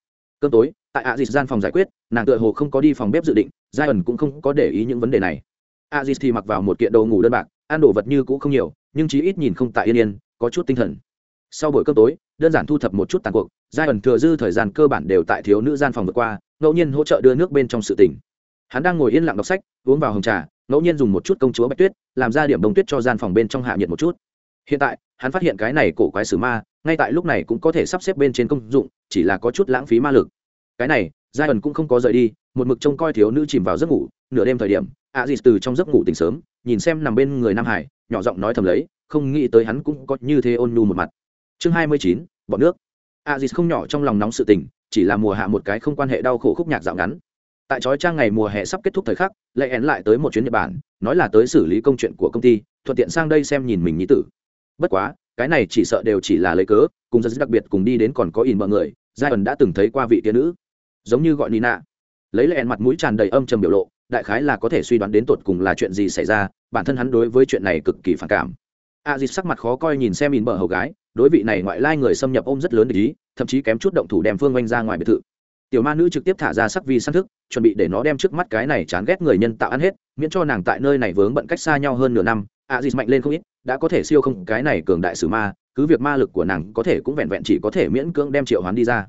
Cơn tối, tại a dịt gian phòng giải quyết nàng tựa hồ không có đi phòng bếp dự định giai ẩn cũng không có để ý những vấn đề này. A thì mặc vào một kiện đồ ngủ đơn bạc, ăn đồ vật như cũ không nhiều, nhưng chí ít nhìn không tại yên yên, có chút tinh thần. Sau buổi cơm tối, đơn giản thu thập một chút tàn cuộc giai ẩn thừa dư thời gian cơ bản đều tại thiếu nữ gian phòng vượt qua, ngẫu nhiên hỗ trợ đưa nước bên trong sự tỉnh hắn đang ngồi yên lặng đọc sách, uống vào hồng trà, ngẫu nhiên dùng một chút công chúa bạch tuyết, làm ra điểm đồng tuyết cho gian phòng bên trong hạ nhiệt một chút. Hiện tại, hắn phát hiện cái này cổ quái sử ma, ngay tại lúc này cũng có thể sắp xếp bên trên công dụng, chỉ là có chút lãng phí ma lực. Cái này giai ẩn cũng không có rời đi, một mực trông coi thiếu nữ chìm vào giấc ngủ, nửa đêm thời điểm a dì từ trong giấc ngủ tỉnh sớm, nhìn xem nằm bên người nam hải, nhỏ giọng nói thầm lấy, không nghĩ tới hắn cũng có như thế ôn nhu một mặt. Chương hai mươi chín bọn nước. A dì không nhỏ trong lòng nóng sự tình, chỉ là mùa hạ một cái không quan hệ đau khổ khúc nhạc dạo ngắn. Tại trói trang ngày mùa hè sắp kết thúc thời khắc, lệ én lại tới một chuyến nhật bản, nói là tới xử lý công chuyện của công ty, thuận tiện sang đây xem nhìn mình nhí tử. Bất quá, cái này chỉ sợ đều chỉ là lấy cớ, cùng rất đặc biệt cùng đi đến còn có in mọi người giai ẩn đã từng thấy qua vị tiên nữ giống như gọi nina. Lấy lẹn mặt mũi tràn đầy âm trầm biểu lộ, đại khái là có thể suy đoán đến tột cùng là chuyện gì xảy ra, bản thân hắn đối với chuyện này cực kỳ phản cảm. A Dịp sắc mặt khó coi nhìn xem in bờ hầu gái, đối vị này ngoại lai người xâm nhập ôm rất lớn để ý, thậm chí kém chút động thủ đem phương oanh ra ngoài biệt thự. Tiểu ma nữ trực tiếp thả ra sắc vi săn thức, chuẩn bị để nó đem trước mắt cái này chán ghét người nhân tạo ăn hết, miễn cho nàng tại nơi này vướng bận cách xa nhau hơn nửa năm. A Dịp mạnh lên không ít, đã có thể siêu không, cái này cường đại sử ma, cứ việc ma lực của nàng có thể cũng vẹn vẹn chỉ có thể miễn cưỡng đem triệu hoán đi ra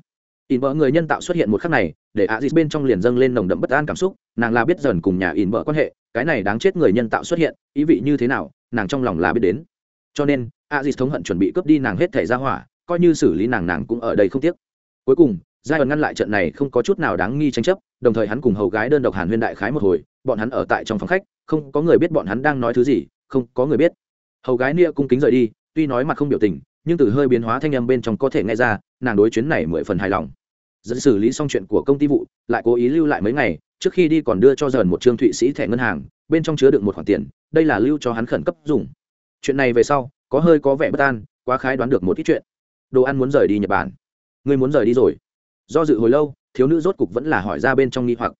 in vợ người nhân tạo xuất hiện một khắc này, để a dịt bên trong liền dâng lên nồng đậm bất an cảm xúc, nàng là biết dần cùng nhà in vợ quan hệ, cái này đáng chết người nhân tạo xuất hiện, ý vị như thế nào, nàng trong lòng là biết đến. Cho nên a dịt thống hận chuẩn bị cướp đi nàng hết thể ra hỏa, coi như xử lý nàng nàng cũng ở đây không tiếc. Cuối cùng giai đoạn ngăn lại trận này không có chút nào đáng nghi tranh chấp, đồng thời hắn cùng hầu gái đơn độc hàn huyên đại khái một hồi, bọn hắn ở tại trong phòng khách, không có người biết bọn hắn đang nói thứ gì, không có người biết. Hầu gái nia cung kính rời đi, tuy nói mặt không biểu tình nhưng từ hơi biến hóa thanh âm bên trong có thể nghe ra, nàng đối chuyến này mười phần hài lòng. Dẫn xử lý xong chuyện của công ty vụ, lại cố ý lưu lại mấy ngày, trước khi đi còn đưa cho dần một trương thụy sĩ thẻ ngân hàng, bên trong chứa được một khoản tiền, đây là lưu cho hắn khẩn cấp dùng. Chuyện này về sau, có hơi có vẻ bất an, quá khái đoán được một ít chuyện. Đồ ăn muốn rời đi nhật bản. Ngươi muốn rời đi rồi. Do dự hồi lâu, thiếu nữ rốt cục vẫn là hỏi ra bên trong nghi hoặc.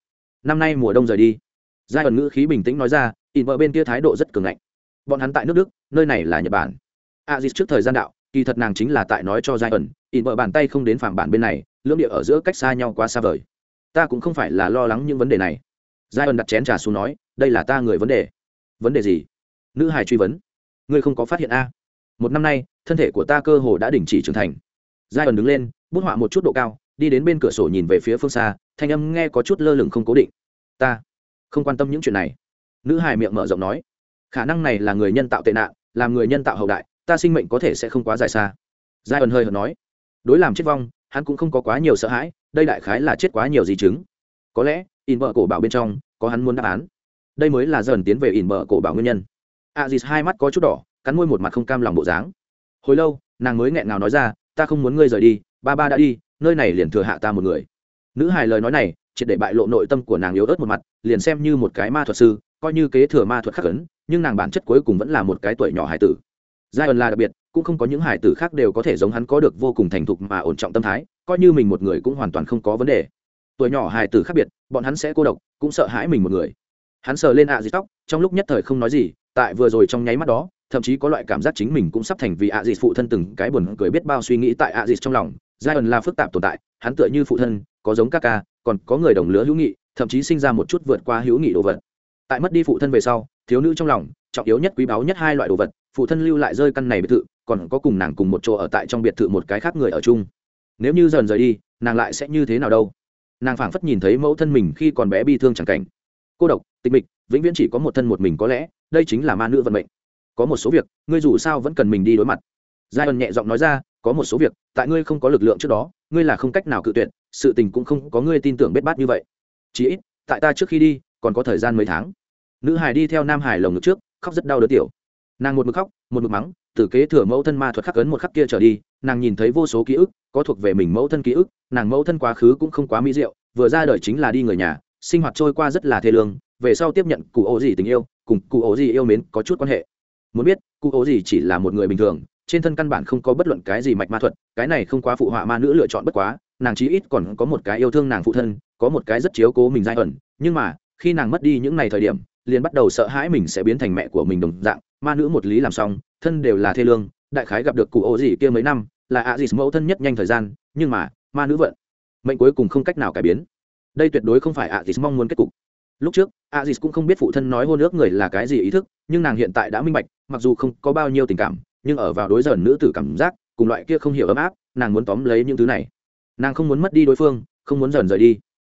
Năm nay mùa đông rời đi. Giai đoạn ngữ khí bình tĩnh nói ra in vợ bên kia thái độ rất cường ngạnh. Bọn hắn tại nước đức, nơi này là nhật bản. A dít trước thời gian đạo kỳ thật nàng chính là tại nói cho giai ẩn, ỉn vợ bàn tay không đến phạm bản bên này, lưỡng địa ở giữa cách xa nhau quá xa vời. Ta cũng không phải là lo lắng những vấn đề này. Giai ẩn đặt chén trà xuống nói, đây là ta người vấn đề. Vấn đề gì? Nữ hải truy vấn. Ngươi không có phát hiện a? Một năm nay, thân thể của ta cơ hồ đã đình chỉ trưởng thành. Giai ẩn đứng lên, bút họa một chút độ cao, đi đến bên cửa sổ nhìn về phía phương xa, thanh âm nghe có chút lơ lửng không cố định. Ta không quan tâm những chuyện này. Nữ hải miệng mở rộng nói, khả năng này là người nhân tạo tệ nạn làm người nhân tạo hậu đại ta sinh mệnh có thể sẽ không quá dài xa. Giai ẩn hơi hợt nói. Đối làm chết vong, hắn cũng không có quá nhiều sợ hãi, đây đại khái là chết quá nhiều di chứng. Có lẽ, in vợ cổ bảo bên trong, có hắn muốn đáp án. Đây mới là dần tiến về in vợ cổ bảo nguyên nhân. A dì hai mắt có chút đỏ, cắn môi một mặt không cam lòng bộ dáng. Hồi lâu, nàng mới nghẹn ngào nói ra, ta không muốn ngươi rời đi, ba ba đã đi, nơi này liền thừa hạ ta một người. Nữ hài lời nói này, triệt để bại lộ nội tâm của nàng yếu ớt một mặt, liền xem như một cái ma thuật sư, coi như kế thừa ma thuật khắc ấn, nhưng nàng bản chất cuối cùng vẫn là một cái tuổi nhỏ hài tử giai ẩn là đặc biệt, cũng không có những hải tử khác đều có thể giống hắn có được vô cùng thành thục mà ổn trọng tâm thái, coi như mình một người cũng hoàn toàn không có vấn đề. Tuổi nhỏ hải tử khác biệt, bọn hắn sẽ cô độc, cũng sợ hãi mình một người. Hắn sờ lên ạ à tóc, trong lúc nhất thời không nói gì, tại vừa rồi trong nháy mắt đó, thậm chí có loại cảm giác chính mình cũng sắp thành vì ạ à phụ thân từng cái buồn cười biết bao suy nghĩ tại ạ à trong lòng. Giai ẩn là phức tạp tồn tại, hắn tựa như phụ thân, có giống các ca, còn có người đồng lứa hữu nghị, thậm chí sinh ra một chút vượt qua hữu nghị đồ vật. Tại mất đi phụ thân về sau, thiếu nữ trong lòng, trọng yếu nhất quý báu nhất hai loại đồ vật phụ thân lưu lại rơi căn này biệt thự, còn có cùng nàng cùng một chỗ ở tại trong biệt thự một cái khác người ở chung. Nếu như dần rời đi, nàng lại sẽ như thế nào đâu? Nàng phảng phất nhìn thấy mẫu thân mình khi còn bé bi thương chẳng cảnh. Cô độc, tịch mịch, vĩnh viễn chỉ có một thân một mình có lẽ, đây chính là ma nữ vận mệnh. Có một số việc, ngươi dù sao vẫn cần mình đi đối mặt. Giai Ân nhẹ giọng nói ra, có một số việc, tại ngươi không có lực lượng trước đó, ngươi là không cách nào cự tuyệt, sự tình cũng không có ngươi tin tưởng bết bát như vậy. Chỉ ít, tại ta trước khi đi, còn có thời gian mấy tháng. Nữ hải đi theo nam hải lồng ngực trước, khóc rất đau đớn tiểu nàng một mực khóc, một mực mắng, từ kế thừa mẫu thân ma thuật khắc ấn một khắc kia trở đi, nàng nhìn thấy vô số ký ức, có thuộc về mình mẫu thân ký ức, nàng mẫu thân quá khứ cũng không quá mỹ diệu, vừa ra đời chính là đi người nhà, sinh hoạt trôi qua rất là thê lương, về sau tiếp nhận cụ ổ gì tình yêu, cùng cụ ổ gì yêu mến có chút quan hệ. Muốn biết, cụ ổ gì chỉ là một người bình thường, trên thân căn bản không có bất luận cái gì mạch ma thuật, cái này không quá phụ họa ma nữ lựa chọn bất quá, nàng chí ít còn có một cái yêu thương nàng phụ thân, có một cái rất chiếu cố mình giai ẩn, nhưng mà, khi nàng mất đi những ngày thời điểm liền bắt đầu sợ hãi mình sẽ biến thành mẹ của mình đồng dạng. Ma nữ một lý làm xong, thân đều là thê lương, đại khái gặp được cụ ô gì kia mấy năm, là ạ dì mẫu thân nhất nhanh thời gian, nhưng mà, ma nữ vận. Mệnh cuối cùng không cách nào cải biến. Đây tuyệt đối không phải ạ dì mong muốn kết cục. Lúc trước a dì cũng không biết phụ thân nói hôn ước người là cái gì ý thức, nhưng nàng hiện tại đã minh bạch, mặc dù không có bao nhiêu tình cảm, nhưng ở vào đối dần nữ tử cảm giác, cùng loại kia không hiểu ấm áp, nàng muốn tóm lấy những thứ này. Nàng không muốn mất đi đối phương, không muốn dần rời đi.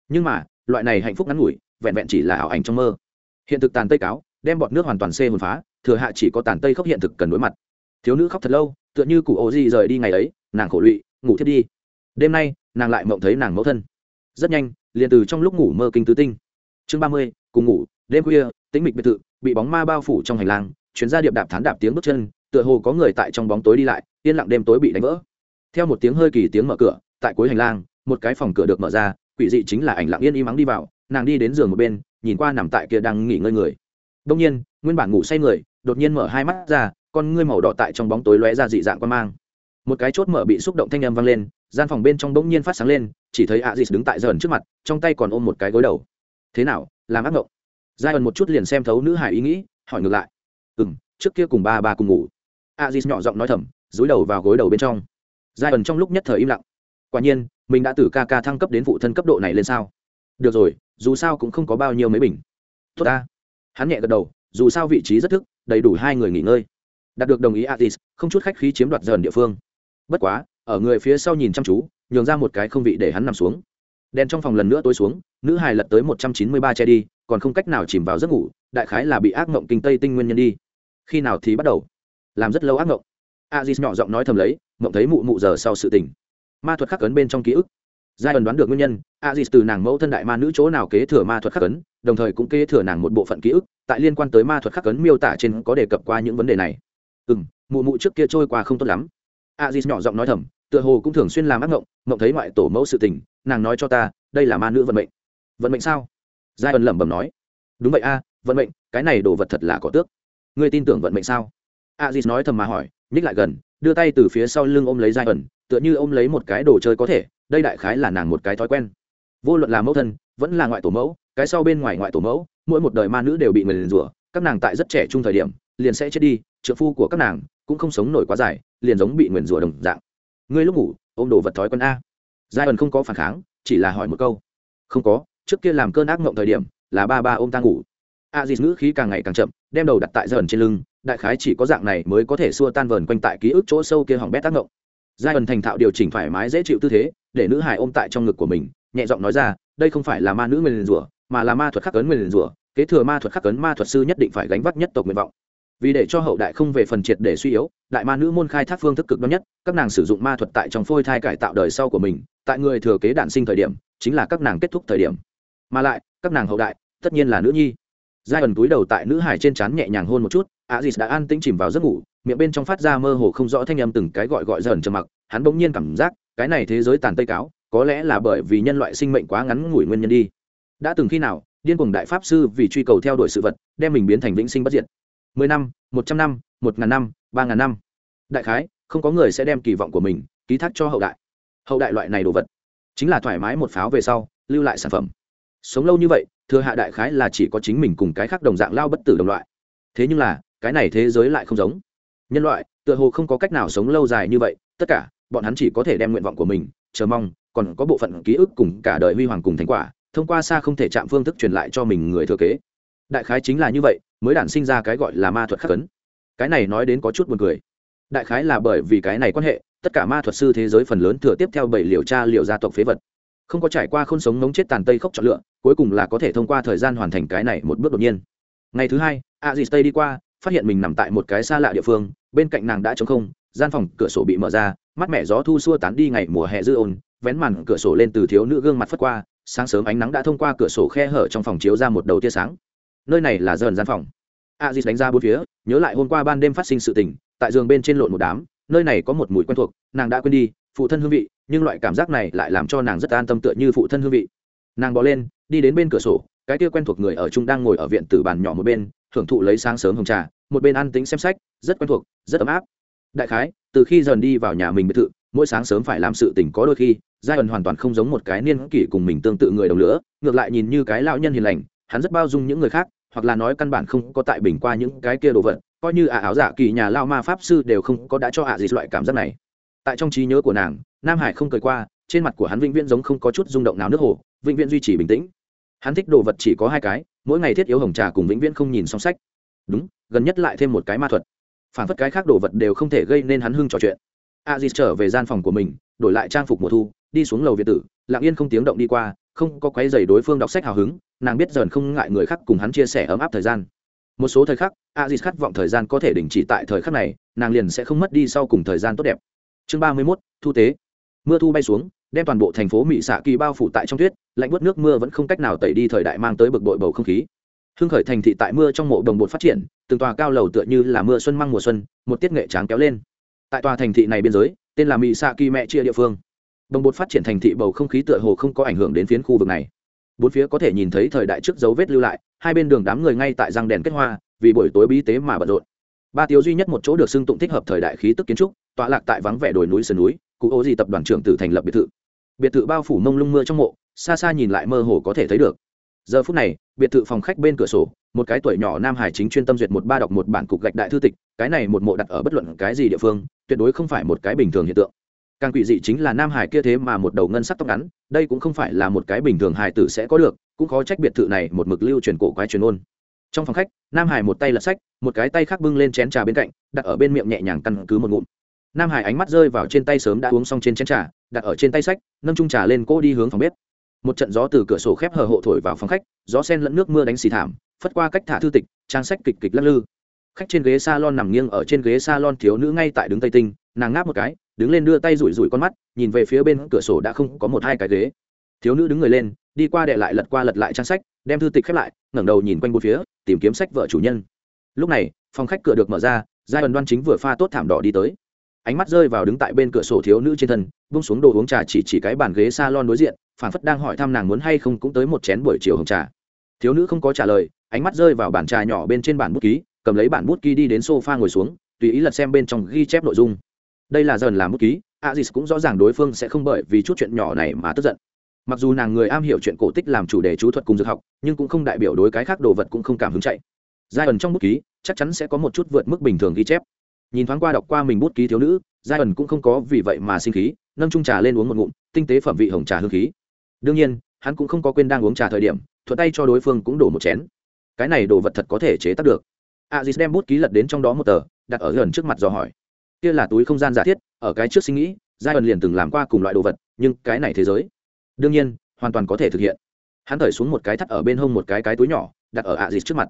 Nhưng mà, loại này hạnh phúc ngắn ngủi, vẹn vẹn chỉ là ảo ảnh trong mơ hiện thực tàn tây cáo, đem bọt nước hoàn toàn xê hồn phá, thừa hạ chỉ có tàn tây khóc hiện thực cần đối mặt. Thiếu nữ khóc thật lâu, tựa như cụ ô di rời đi ngày ấy, nàng khổ lụy, ngủ thiết đi. Đêm nay, nàng lại mộng thấy nàng mẫu thân. Rất nhanh, liền từ trong lúc ngủ mơ kinh tứ tinh. Chương ba mươi, cùng ngủ, đêm khuya, tĩnh mịch biệt thự, bị bóng ma bao phủ trong hành lang, chuyến ra điệp đạp thán đạp tiếng bước chân, tựa hồ có người tại trong bóng tối đi lại, yên lặng đêm tối bị đánh vỡ. Theo một tiếng hơi kỳ tiếng mở cửa, tại cuối hành lang, một cái phòng cửa được mở ra, quỷ dị chính là ảnh lặng yên im mắng đi vào, nàng đi đến giường một bên nhìn qua nằm tại kia đang nghỉ ngơi người. Đông nhiên, nguyên bản ngủ say người, đột nhiên mở hai mắt ra, con ngươi màu đỏ tại trong bóng tối lóe ra dị dạng quan mang. Một cái chốt mở bị xúc động thanh âm vang lên, gian phòng bên trong bỗng nhiên phát sáng lên, chỉ thấy a dịt đứng tại dần trước mặt, trong tay còn ôm một cái gối đầu. Thế nào, làm ác ngộng? Giai ẩn một chút liền xem thấu nữ hải ý nghĩ, hỏi ngược lại. Ừ m trước kia cùng ba ba cùng ngủ. A dịt nhỏ giọng nói thầm, dúi đầu vào gối đầu bên trong. Giai ẩn trong lúc nhất thời im lặng. Quả nhiên, mình đã từ ca ca thăng cấp đến phụ thân cấp độ này lên sao? Được rồi, dù sao cũng không có bao nhiêu mấy bình. Tốt ta. Hắn nhẹ gật đầu, dù sao vị trí rất thức, đầy đủ hai người nghỉ ngơi. Đạt được đồng ý atis, không chút khách khí chiếm đoạt dần địa phương. Bất quá, ở người phía sau nhìn chăm chú, nhường ra một cái không vị để hắn nằm xuống. Đèn trong phòng lần nữa tối xuống, nữ hài lật tới một trăm chín mươi ba che đi, còn không cách nào chìm vào giấc ngủ, đại khái là bị ác mộng kinh tây tinh nguyên nhân đi. Khi nào thì bắt đầu? Làm rất lâu ác mộng. Aziz nhỏ giọng nói thầm lấy, mộng thấy mụ mụ giờ sau sự tình. Ma thuật khắc ấn bên trong ký ức giai ẩn đoán được nguyên nhân, aziz từ nàng mẫu thân đại ma nữ chỗ nào kế thừa ma thuật khắc cấn đồng thời cũng kế thừa nàng một bộ phận ký ức, tại liên quan tới ma thuật khắc cấn miêu tả trên có đề cập qua những vấn đề này. Ừ m mụ mụ trước kia trôi qua không tốt lắm. Aziz nhỏ giọng nói thầm, tựa hồ cũng thường xuyên làm ác mộng mộng thấy ngoại tổ mẫu sự tình, nàng nói cho ta, đây là ma nữ vận mệnh. Vận mệnh sao? Giai ẩn lẩm bẩm nói. Đúng vậy a, vận mệnh, cái này đồ vật thật là có tước. Ngươi tin tưởng vận mệnh sao? Aziz nói thầm mà hỏi, nhích lại gần, đưa tay từ phía sau lưng ôm lấy giai ẩn tựa như ôm lấy một cái đồ chơi có thể đây đại khái là nàng một cái thói quen. Vô luận là mẫu thân, vẫn là ngoại tổ mẫu, cái sau bên ngoài ngoại tổ mẫu, mỗi một đời ma nữ đều bị người liền rủa, các nàng tại rất trẻ trung thời điểm, liền sẽ chết đi trợ phu của các nàng cũng không sống nổi quá dài, liền giống bị nguyền rủa đồng dạng. Ngươi lúc ngủ, ôm đồ vật thói quen a. Giai ẩn không có phản kháng, chỉ là hỏi một câu. Không có, trước kia làm cơn ác mộng thời điểm, là ba ba ôm ta ngủ. A dì ngữ khí càng ngày càng chậm, đem đầu đặt tại dần trên lưng, đại khái chỉ có dạng này mới có thể xua tan vờn quanh tại ký ức chỗ sâu kia hỏng bét tác ngộng giai ẩn thành thạo điều chỉnh thoải mái dễ chịu tư thế để nữ hải ôm tại trong ngực của mình, nhẹ giọng nói ra, đây không phải là ma nữ nguyền rủa, mà là ma thuật khắc cấn nguyền rủa, kế thừa ma thuật khắc cấn ma thuật sư nhất định phải gánh vác nhất tộc nguyện vọng. Vì để cho hậu đại không về phần triệt để suy yếu, đại ma nữ môn khai thác phương thức cực đoan nhất, các nàng sử dụng ma thuật tại trong phôi thai cải tạo đời sau của mình, tại người thừa kế đản sinh thời điểm, chính là các nàng kết thúc thời điểm. Mà lại, các nàng hậu đại, tất nhiên là nữ nhi. Giai ẩn túi đầu tại nữ hải trên trán nhẹ nhàng hôn một chút a dì đã an tĩnh chìm vào giấc ngủ, miệng bên trong phát ra mơ hồ không rõ thanh âm từng cái gọi gọi dần trầm mặc, hắn bỗng nhiên cảm giác cái này thế giới tàn tây cáo, có lẽ là bởi vì nhân loại sinh mệnh quá ngắn ngủi nguyên nhân đi. Đã từng khi nào, điên cuồng đại pháp sư vì truy cầu theo đuổi sự vật, đem mình biến thành vĩnh sinh bất diệt? Mười năm, một trăm năm, một ngàn năm, ba ngàn năm. Đại khái, không có người sẽ đem kỳ vọng của mình ký thác cho hậu đại. Hậu đại loại này đồ vật, chính là thoải mái một pháo về sau, lưu lại sản phẩm. Sống lâu như vậy, thừa hạ đại khái là chỉ có chính mình cùng cái khác đồng dạng lao bất tử đồng loại. Thế nhưng là, cái này thế giới lại không giống. Nhân loại, tựa hồ không có cách nào sống lâu dài như vậy, tất cả bọn hắn chỉ có thể đem nguyện vọng của mình, chờ mong, còn có bộ phận ký ức cùng cả đời huy hoàng cùng thành quả, thông qua xa không thể chạm phương thức truyền lại cho mình người thừa kế. Đại khái chính là như vậy, mới đản sinh ra cái gọi là ma thuật khắc cấn cái này nói đến có chút buồn cười. Đại khái là bởi vì cái này quan hệ, tất cả ma thuật sư thế giới phần lớn thừa tiếp theo bảy liều tra liều gia tộc phế vật. Không có trải qua khôn sống nóng chết tàn tây khốc chọn lựa, cuối cùng là có thể thông qua thời gian hoàn thành cái này một bước đột nhiên. Ngày thứ hai a dì tây đi qua, phát hiện mình nằm tại một cái xa lạ địa phương, bên cạnh nàng đã trống không gian phòng cửa sổ bị mở ra, mắt mẹ gió thu xua tán đi ngày mùa hè dư ôn, vén màn cửa sổ lên từ thiếu nữ gương mặt phất qua, sáng sớm ánh nắng đã thông qua cửa sổ khe hở trong phòng chiếu ra một đầu tia sáng. Nơi này là dần gian phòng. A dì đánh ra bốn phía, nhớ lại hôm qua ban đêm phát sinh sự tình, tại giường bên trên lộn một đám, nơi này có một mùi quen thuộc, nàng đã quên đi, phụ thân hương vị, nhưng loại cảm giác này lại làm cho nàng rất an tâm tựa như phụ thân hương vị. Nàng bỏ lên, đi đến bên cửa sổ, cái kia quen thuộc người ở chung đang ngồi ở viện tử bàn nhỏ một bên thưởng thụ lấy sáng sớm hồng trà, một bên ăn tính xem sách, rất quen thuộc, rất ấm áp đại khái, từ khi dần đi vào nhà mình biệt thự, mỗi sáng sớm phải làm sự tình có đôi khi, giai ẩn hoàn toàn không giống một cái niên kỷ cùng mình tương tự người đồng lửa, ngược lại nhìn như cái lão nhân hiền lành, hắn rất bao dung những người khác, hoặc là nói căn bản không có tại bình qua những cái kia đồ vật, coi như ả áo giả kỳ nhà lao ma pháp sư đều không có đã cho ả gì loại cảm giác này. Tại trong trí nhớ của nàng, nam hải không cười qua, trên mặt của hắn vĩnh viễn giống không có chút rung động nào nước hồ, vĩnh viễn duy trì bình tĩnh. Hắn thích đồ vật chỉ có hai cái, mỗi ngày thiết yếu hồng trà cùng vĩnh viễn không nhìn song sách. Đúng, gần nhất lại thêm một cái ma thuật phản phất cái khác đồ vật đều không thể gây nên hắn hưng trò chuyện. A di trở về gian phòng của mình, đổi lại trang phục mùa thu, đi xuống lầu việt tử, lặng yên không tiếng động đi qua, không có quấy giày đối phương đọc sách hào hứng, nàng biết dần không ngại người khác cùng hắn chia sẻ ấm áp thời gian. Một số thời khắc a di khát vọng thời gian có thể đình chỉ tại thời khắc này, nàng liền sẽ không mất đi sau cùng thời gian tốt đẹp. Chương ba mươi mốt, thu tế. Mưa thu bay xuống, đem toàn bộ thành phố mỹ xạ kỳ bao phủ tại trong tuyết, lạnh bớt nước mưa vẫn không cách nào tẩy đi thời đại mang tới bực bội bầu không khí hưng khởi thành thị tại mưa trong mộ đồng bột phát triển, từng tòa cao lầu tựa như là mưa xuân măng mùa xuân, một tiết nghệ tráng kéo lên. Tại tòa thành thị này biên giới, tên là mỹ xạ kỳ mẹ chia địa phương. Đồng bột phát triển thành thị bầu không khí tựa hồ không có ảnh hưởng đến phiến khu vực này. Bốn phía có thể nhìn thấy thời đại trước dấu vết lưu lại, hai bên đường đám người ngay tại răng đèn kết hoa, vì buổi tối bí tế mà bận rộn. Ba tiếu duy nhất một chỗ được xưng tụng thích hợp thời đại khí tức kiến trúc, tọa lạc tại vắng vẻ đồi núi sườn núi, cụ ô di tập đoàn trưởng tử thành lập biệt thự. Biệt thự bao phủ mông lung mưa trong mộ, xa xa nhìn lại mơ hồ có thể thấy được giờ phút này, biệt thự phòng khách bên cửa sổ, một cái tuổi nhỏ nam hải chính chuyên tâm duyệt một ba đọc một bản cục gạch đại thư tịch, cái này một mộ đặt ở bất luận cái gì địa phương, tuyệt đối không phải một cái bình thường hiện tượng. Càng quỷ dị chính là nam hải kia thế mà một đầu ngân sắc tóc ngắn, đây cũng không phải là một cái bình thường hải tử sẽ có được, cũng khó trách biệt thự này một mực lưu truyền cổ quái truyền ôn trong phòng khách, nam hải một tay lật sách, một cái tay khác bưng lên chén trà bên cạnh, đặt ở bên miệng nhẹ nhàng căn cứ một ngụm. Nam hải ánh mắt rơi vào trên tay sớm đã uống xong trên chén trà, đặt ở trên tay sách, nâng trung trà lên cỗ đi hướng phòng bếp một trận gió từ cửa sổ khép hờ hộ thổi vào phòng khách, gió sen lẫn nước mưa đánh xì thảm, phất qua cách thả thư tịch, trang sách kịch kịch lắc lư. Khách trên ghế s a lon nằm nghiêng ở trên ghế s a lon thiếu nữ ngay tại đứng tây tinh, nàng ngáp một cái, đứng lên đưa tay rủi rủi con mắt, nhìn về phía bên cửa sổ đã không có một hai cái ghế. Thiếu nữ đứng người lên, đi qua đệ lại lật qua lật lại trang sách, đem thư tịch khép lại, ngẩng đầu nhìn quanh bốn phía, tìm kiếm sách vợ chủ nhân. Lúc này, phòng khách cửa được mở ra, giai ẩn đoan chính vừa pha tốt thảm đỏ đi tới ánh mắt rơi vào đứng tại bên cửa sổ thiếu nữ trên thân bung xuống đồ uống trà chỉ chỉ cái bàn ghế s a lon đối diện phản phất đang hỏi thăm nàng muốn hay không cũng tới một chén buổi chiều hồng trà thiếu nữ không có trả lời ánh mắt rơi vào bản trà nhỏ bên trên bản bút ký cầm lấy bản bút ký đi đến s o f a ngồi xuống tùy ý lật xem bên trong ghi chép nội dung đây là dần làm bút ký Aziz cũng rõ ràng đối phương sẽ không bởi vì chút chuyện nhỏ này mà tức giận. Mặc dù nàng người am hiểu chuyện cổ tích làm chủ đề chú thuật cùng dược học, nhưng cũng không đại biểu đối cái khác đồ vật cũng không cảm hứng chạy. Giai ẩn trong bút ký, chắc chắn sẽ có một chút vượt mức bình thường ghi chép. Nhìn thoáng qua đọc qua mình bút ký thiếu nữ, Giai ẩn cũng không có vì vậy mà sinh khí, nâng trung trà lên uống một ngụm, tinh tế phẩm vị hồng trà hương khí. Đương nhiên, hắn cũng không có quên đang uống trà thời điểm, thuận tay cho đối phương cũng đổ một chén. Cái này đồ vật thật có thể chế tác được. Aziz đem bút ký lật đến trong đó một tờ, đặt ở gần trước mặt dò hỏi kia là túi không gian giả thiết ở cái trước suy nghĩ giai ẩn liền từng làm qua cùng loại đồ vật nhưng cái này thế giới đương nhiên hoàn toàn có thể thực hiện hắn thởi xuống một cái thắt ở bên hông một cái cái túi nhỏ đặt ở ạ dịt trước mặt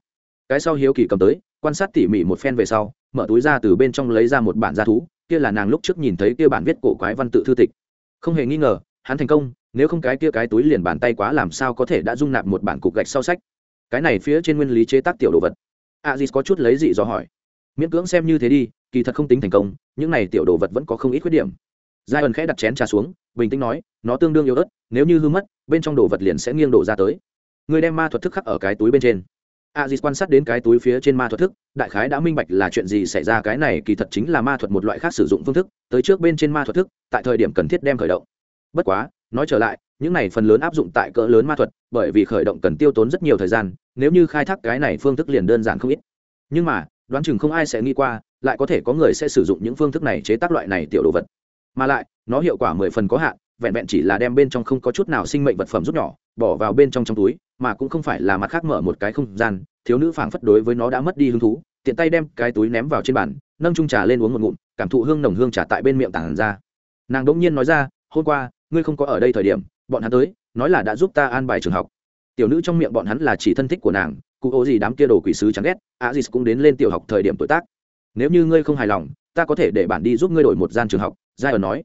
cái sau hiếu kỳ cầm tới quan sát tỉ mỉ một phen về sau mở túi ra từ bên trong lấy ra một bản gia thú, kia là nàng lúc trước nhìn thấy kia bản viết cổ quái văn tự thư tịch. Không hề nghi ngờ, hắn thành công, nếu không cái kia cái túi liền bàn tay quá làm sao có thể đã dung nạp một bản cục gạch sau sách. Cái này phía trên nguyên lý chế tác tiểu đồ vật. A có chút lấy dị do hỏi. Miễn cưỡng xem như thế đi, kỳ thật không tính thành công, những này tiểu đồ vật vẫn có không ít khuyết điểm. Giai ẩn khẽ đặt chén trà xuống, bình tĩnh nói, nó tương đương yếu ớt, nếu như hư mất, bên trong đồ vật liền sẽ nghiêng đổ ra tới. Người đem ma thuật thức khắc ở cái túi bên trên a quan sát đến cái túi phía trên ma thuật thức, đại khái đã minh bạch là chuyện gì xảy ra. Cái này kỳ thật chính là ma thuật một loại khác sử dụng phương thức, tới trước bên trên ma thuật thức, tại thời điểm cần thiết đem khởi động. Bất quá, nói trở lại, những này phần lớn áp dụng tại cỡ lớn ma thuật, bởi vì khởi động cần tiêu tốn rất nhiều thời gian, nếu như khai thác cái này phương thức liền đơn giản không ít. Nhưng mà, đoán chừng không ai sẽ nghĩ qua, lại có thể có người sẽ sử dụng những phương thức này chế tác loại này tiểu đồ vật. Mà lại, nó hiệu quả mười phần có hạn, vẹn vẹn chỉ là đem bên trong không có chút nào sinh mệnh vật phẩm rút nhỏ, bỏ vào bên trong trong túi mà cũng không phải là mặt khác mở một cái không gian, thiếu nữ phảng phất đối với nó đã mất đi hứng thú, tiện tay đem cái túi ném vào trên bàn, nâng trung trà lên uống một ngụm, cảm thụ hương nồng hương trà tại bên miệng tảng ra. Nàng đ ỗ n g nhiên nói ra, hôm qua, ngươi không có ở đây thời điểm, bọn hắn tới, nói là đã giúp ta an bài trường học. Tiểu nữ trong miệng bọn hắn là chỉ thân thích của nàng, cụ ô gì đám kia đồ quỷ sứ chẳng ghét, a dì cũng đến lên tiểu học thời điểm tuổi tác. Nếu như ngươi không hài lòng, ta có thể để bản đi giúp ngươi đổi một gian trường học giai ở nói.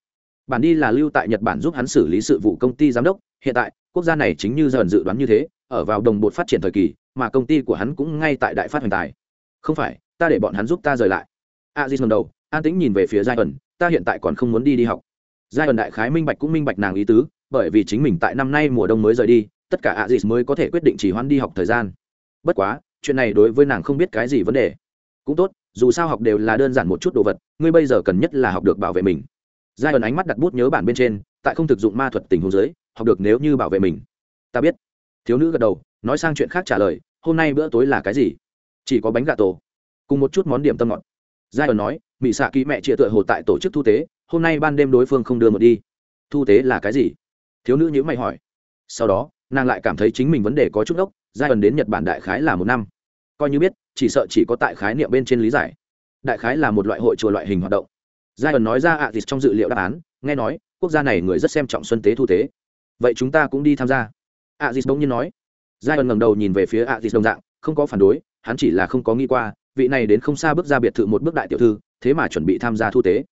Bản đi là lưu tại nhật bản giúp hắn xử lý sự vụ công ty giám đốc, hiện tại, quốc gia này chính như dần dự đoán như thế ở vào đồng bột phát triển thời kỳ, mà công ty của hắn cũng ngay tại đại phát hoành tài. Không phải, ta để bọn hắn giúp ta rời lại. A di ngầm đầu, an tĩnh nhìn về phía giai ẩn ta hiện tại còn không muốn đi đi học. Giai ẩn đại khái minh bạch cũng minh bạch nàng ý tứ, bởi vì chính mình tại năm nay mùa đông mới rời đi, tất cả a di mới có thể quyết định chỉ hoãn đi học thời gian. Bất quá, chuyện này đối với nàng không biết cái gì vấn đề. Cũng tốt, dù sao học đều là đơn giản một chút đồ vật, ngươi bây giờ cần nhất là học được bảo vệ mình. Giai ẩn ánh mắt đặt bút nhớ bản bên trên, tại không thực dụng ma thuật tình huống giới học được nếu như bảo vệ mình. Ta biết thiếu nữ gật đầu, nói sang chuyện khác trả lời, hôm nay bữa tối là cái gì? Chỉ có bánh gà tổ. Cùng một chút món điểm tâm ngọt. Giai đoạn nói mỹ xạ ký mẹ chịa tựa hồ tại tổ chức thu tế, hôm nay ban đêm đối phương không đưa một đi. Thu tế là cái gì? Thiếu nữ nhữ mày hỏi. Sau đó, nàng lại cảm thấy chính mình vấn đề có chút ốc giai đoạn đến nhật bản đại khái là một năm. Coi như biết, chỉ sợ chỉ có tại khái niệm bên trên lý giải. Đại khái là một loại hội chùa loại hình hoạt động. Giai đoạn nói ra ạ à trong dự liệu đáp án, nghe nói, quốc gia này người rất xem trọng xuân tế thu tế. Vậy chúng ta cũng đi tham gia ạ à dịt bỗng nhiên nói. Giai ẩn ngẩng đầu nhìn về phía ạ à dịt đồng dạng, không có phản đối, hắn chỉ là không có nghĩ qua, vị này đến không xa bước ra biệt thự một bước đại tiểu thư, thế mà chuẩn bị tham gia thu tế.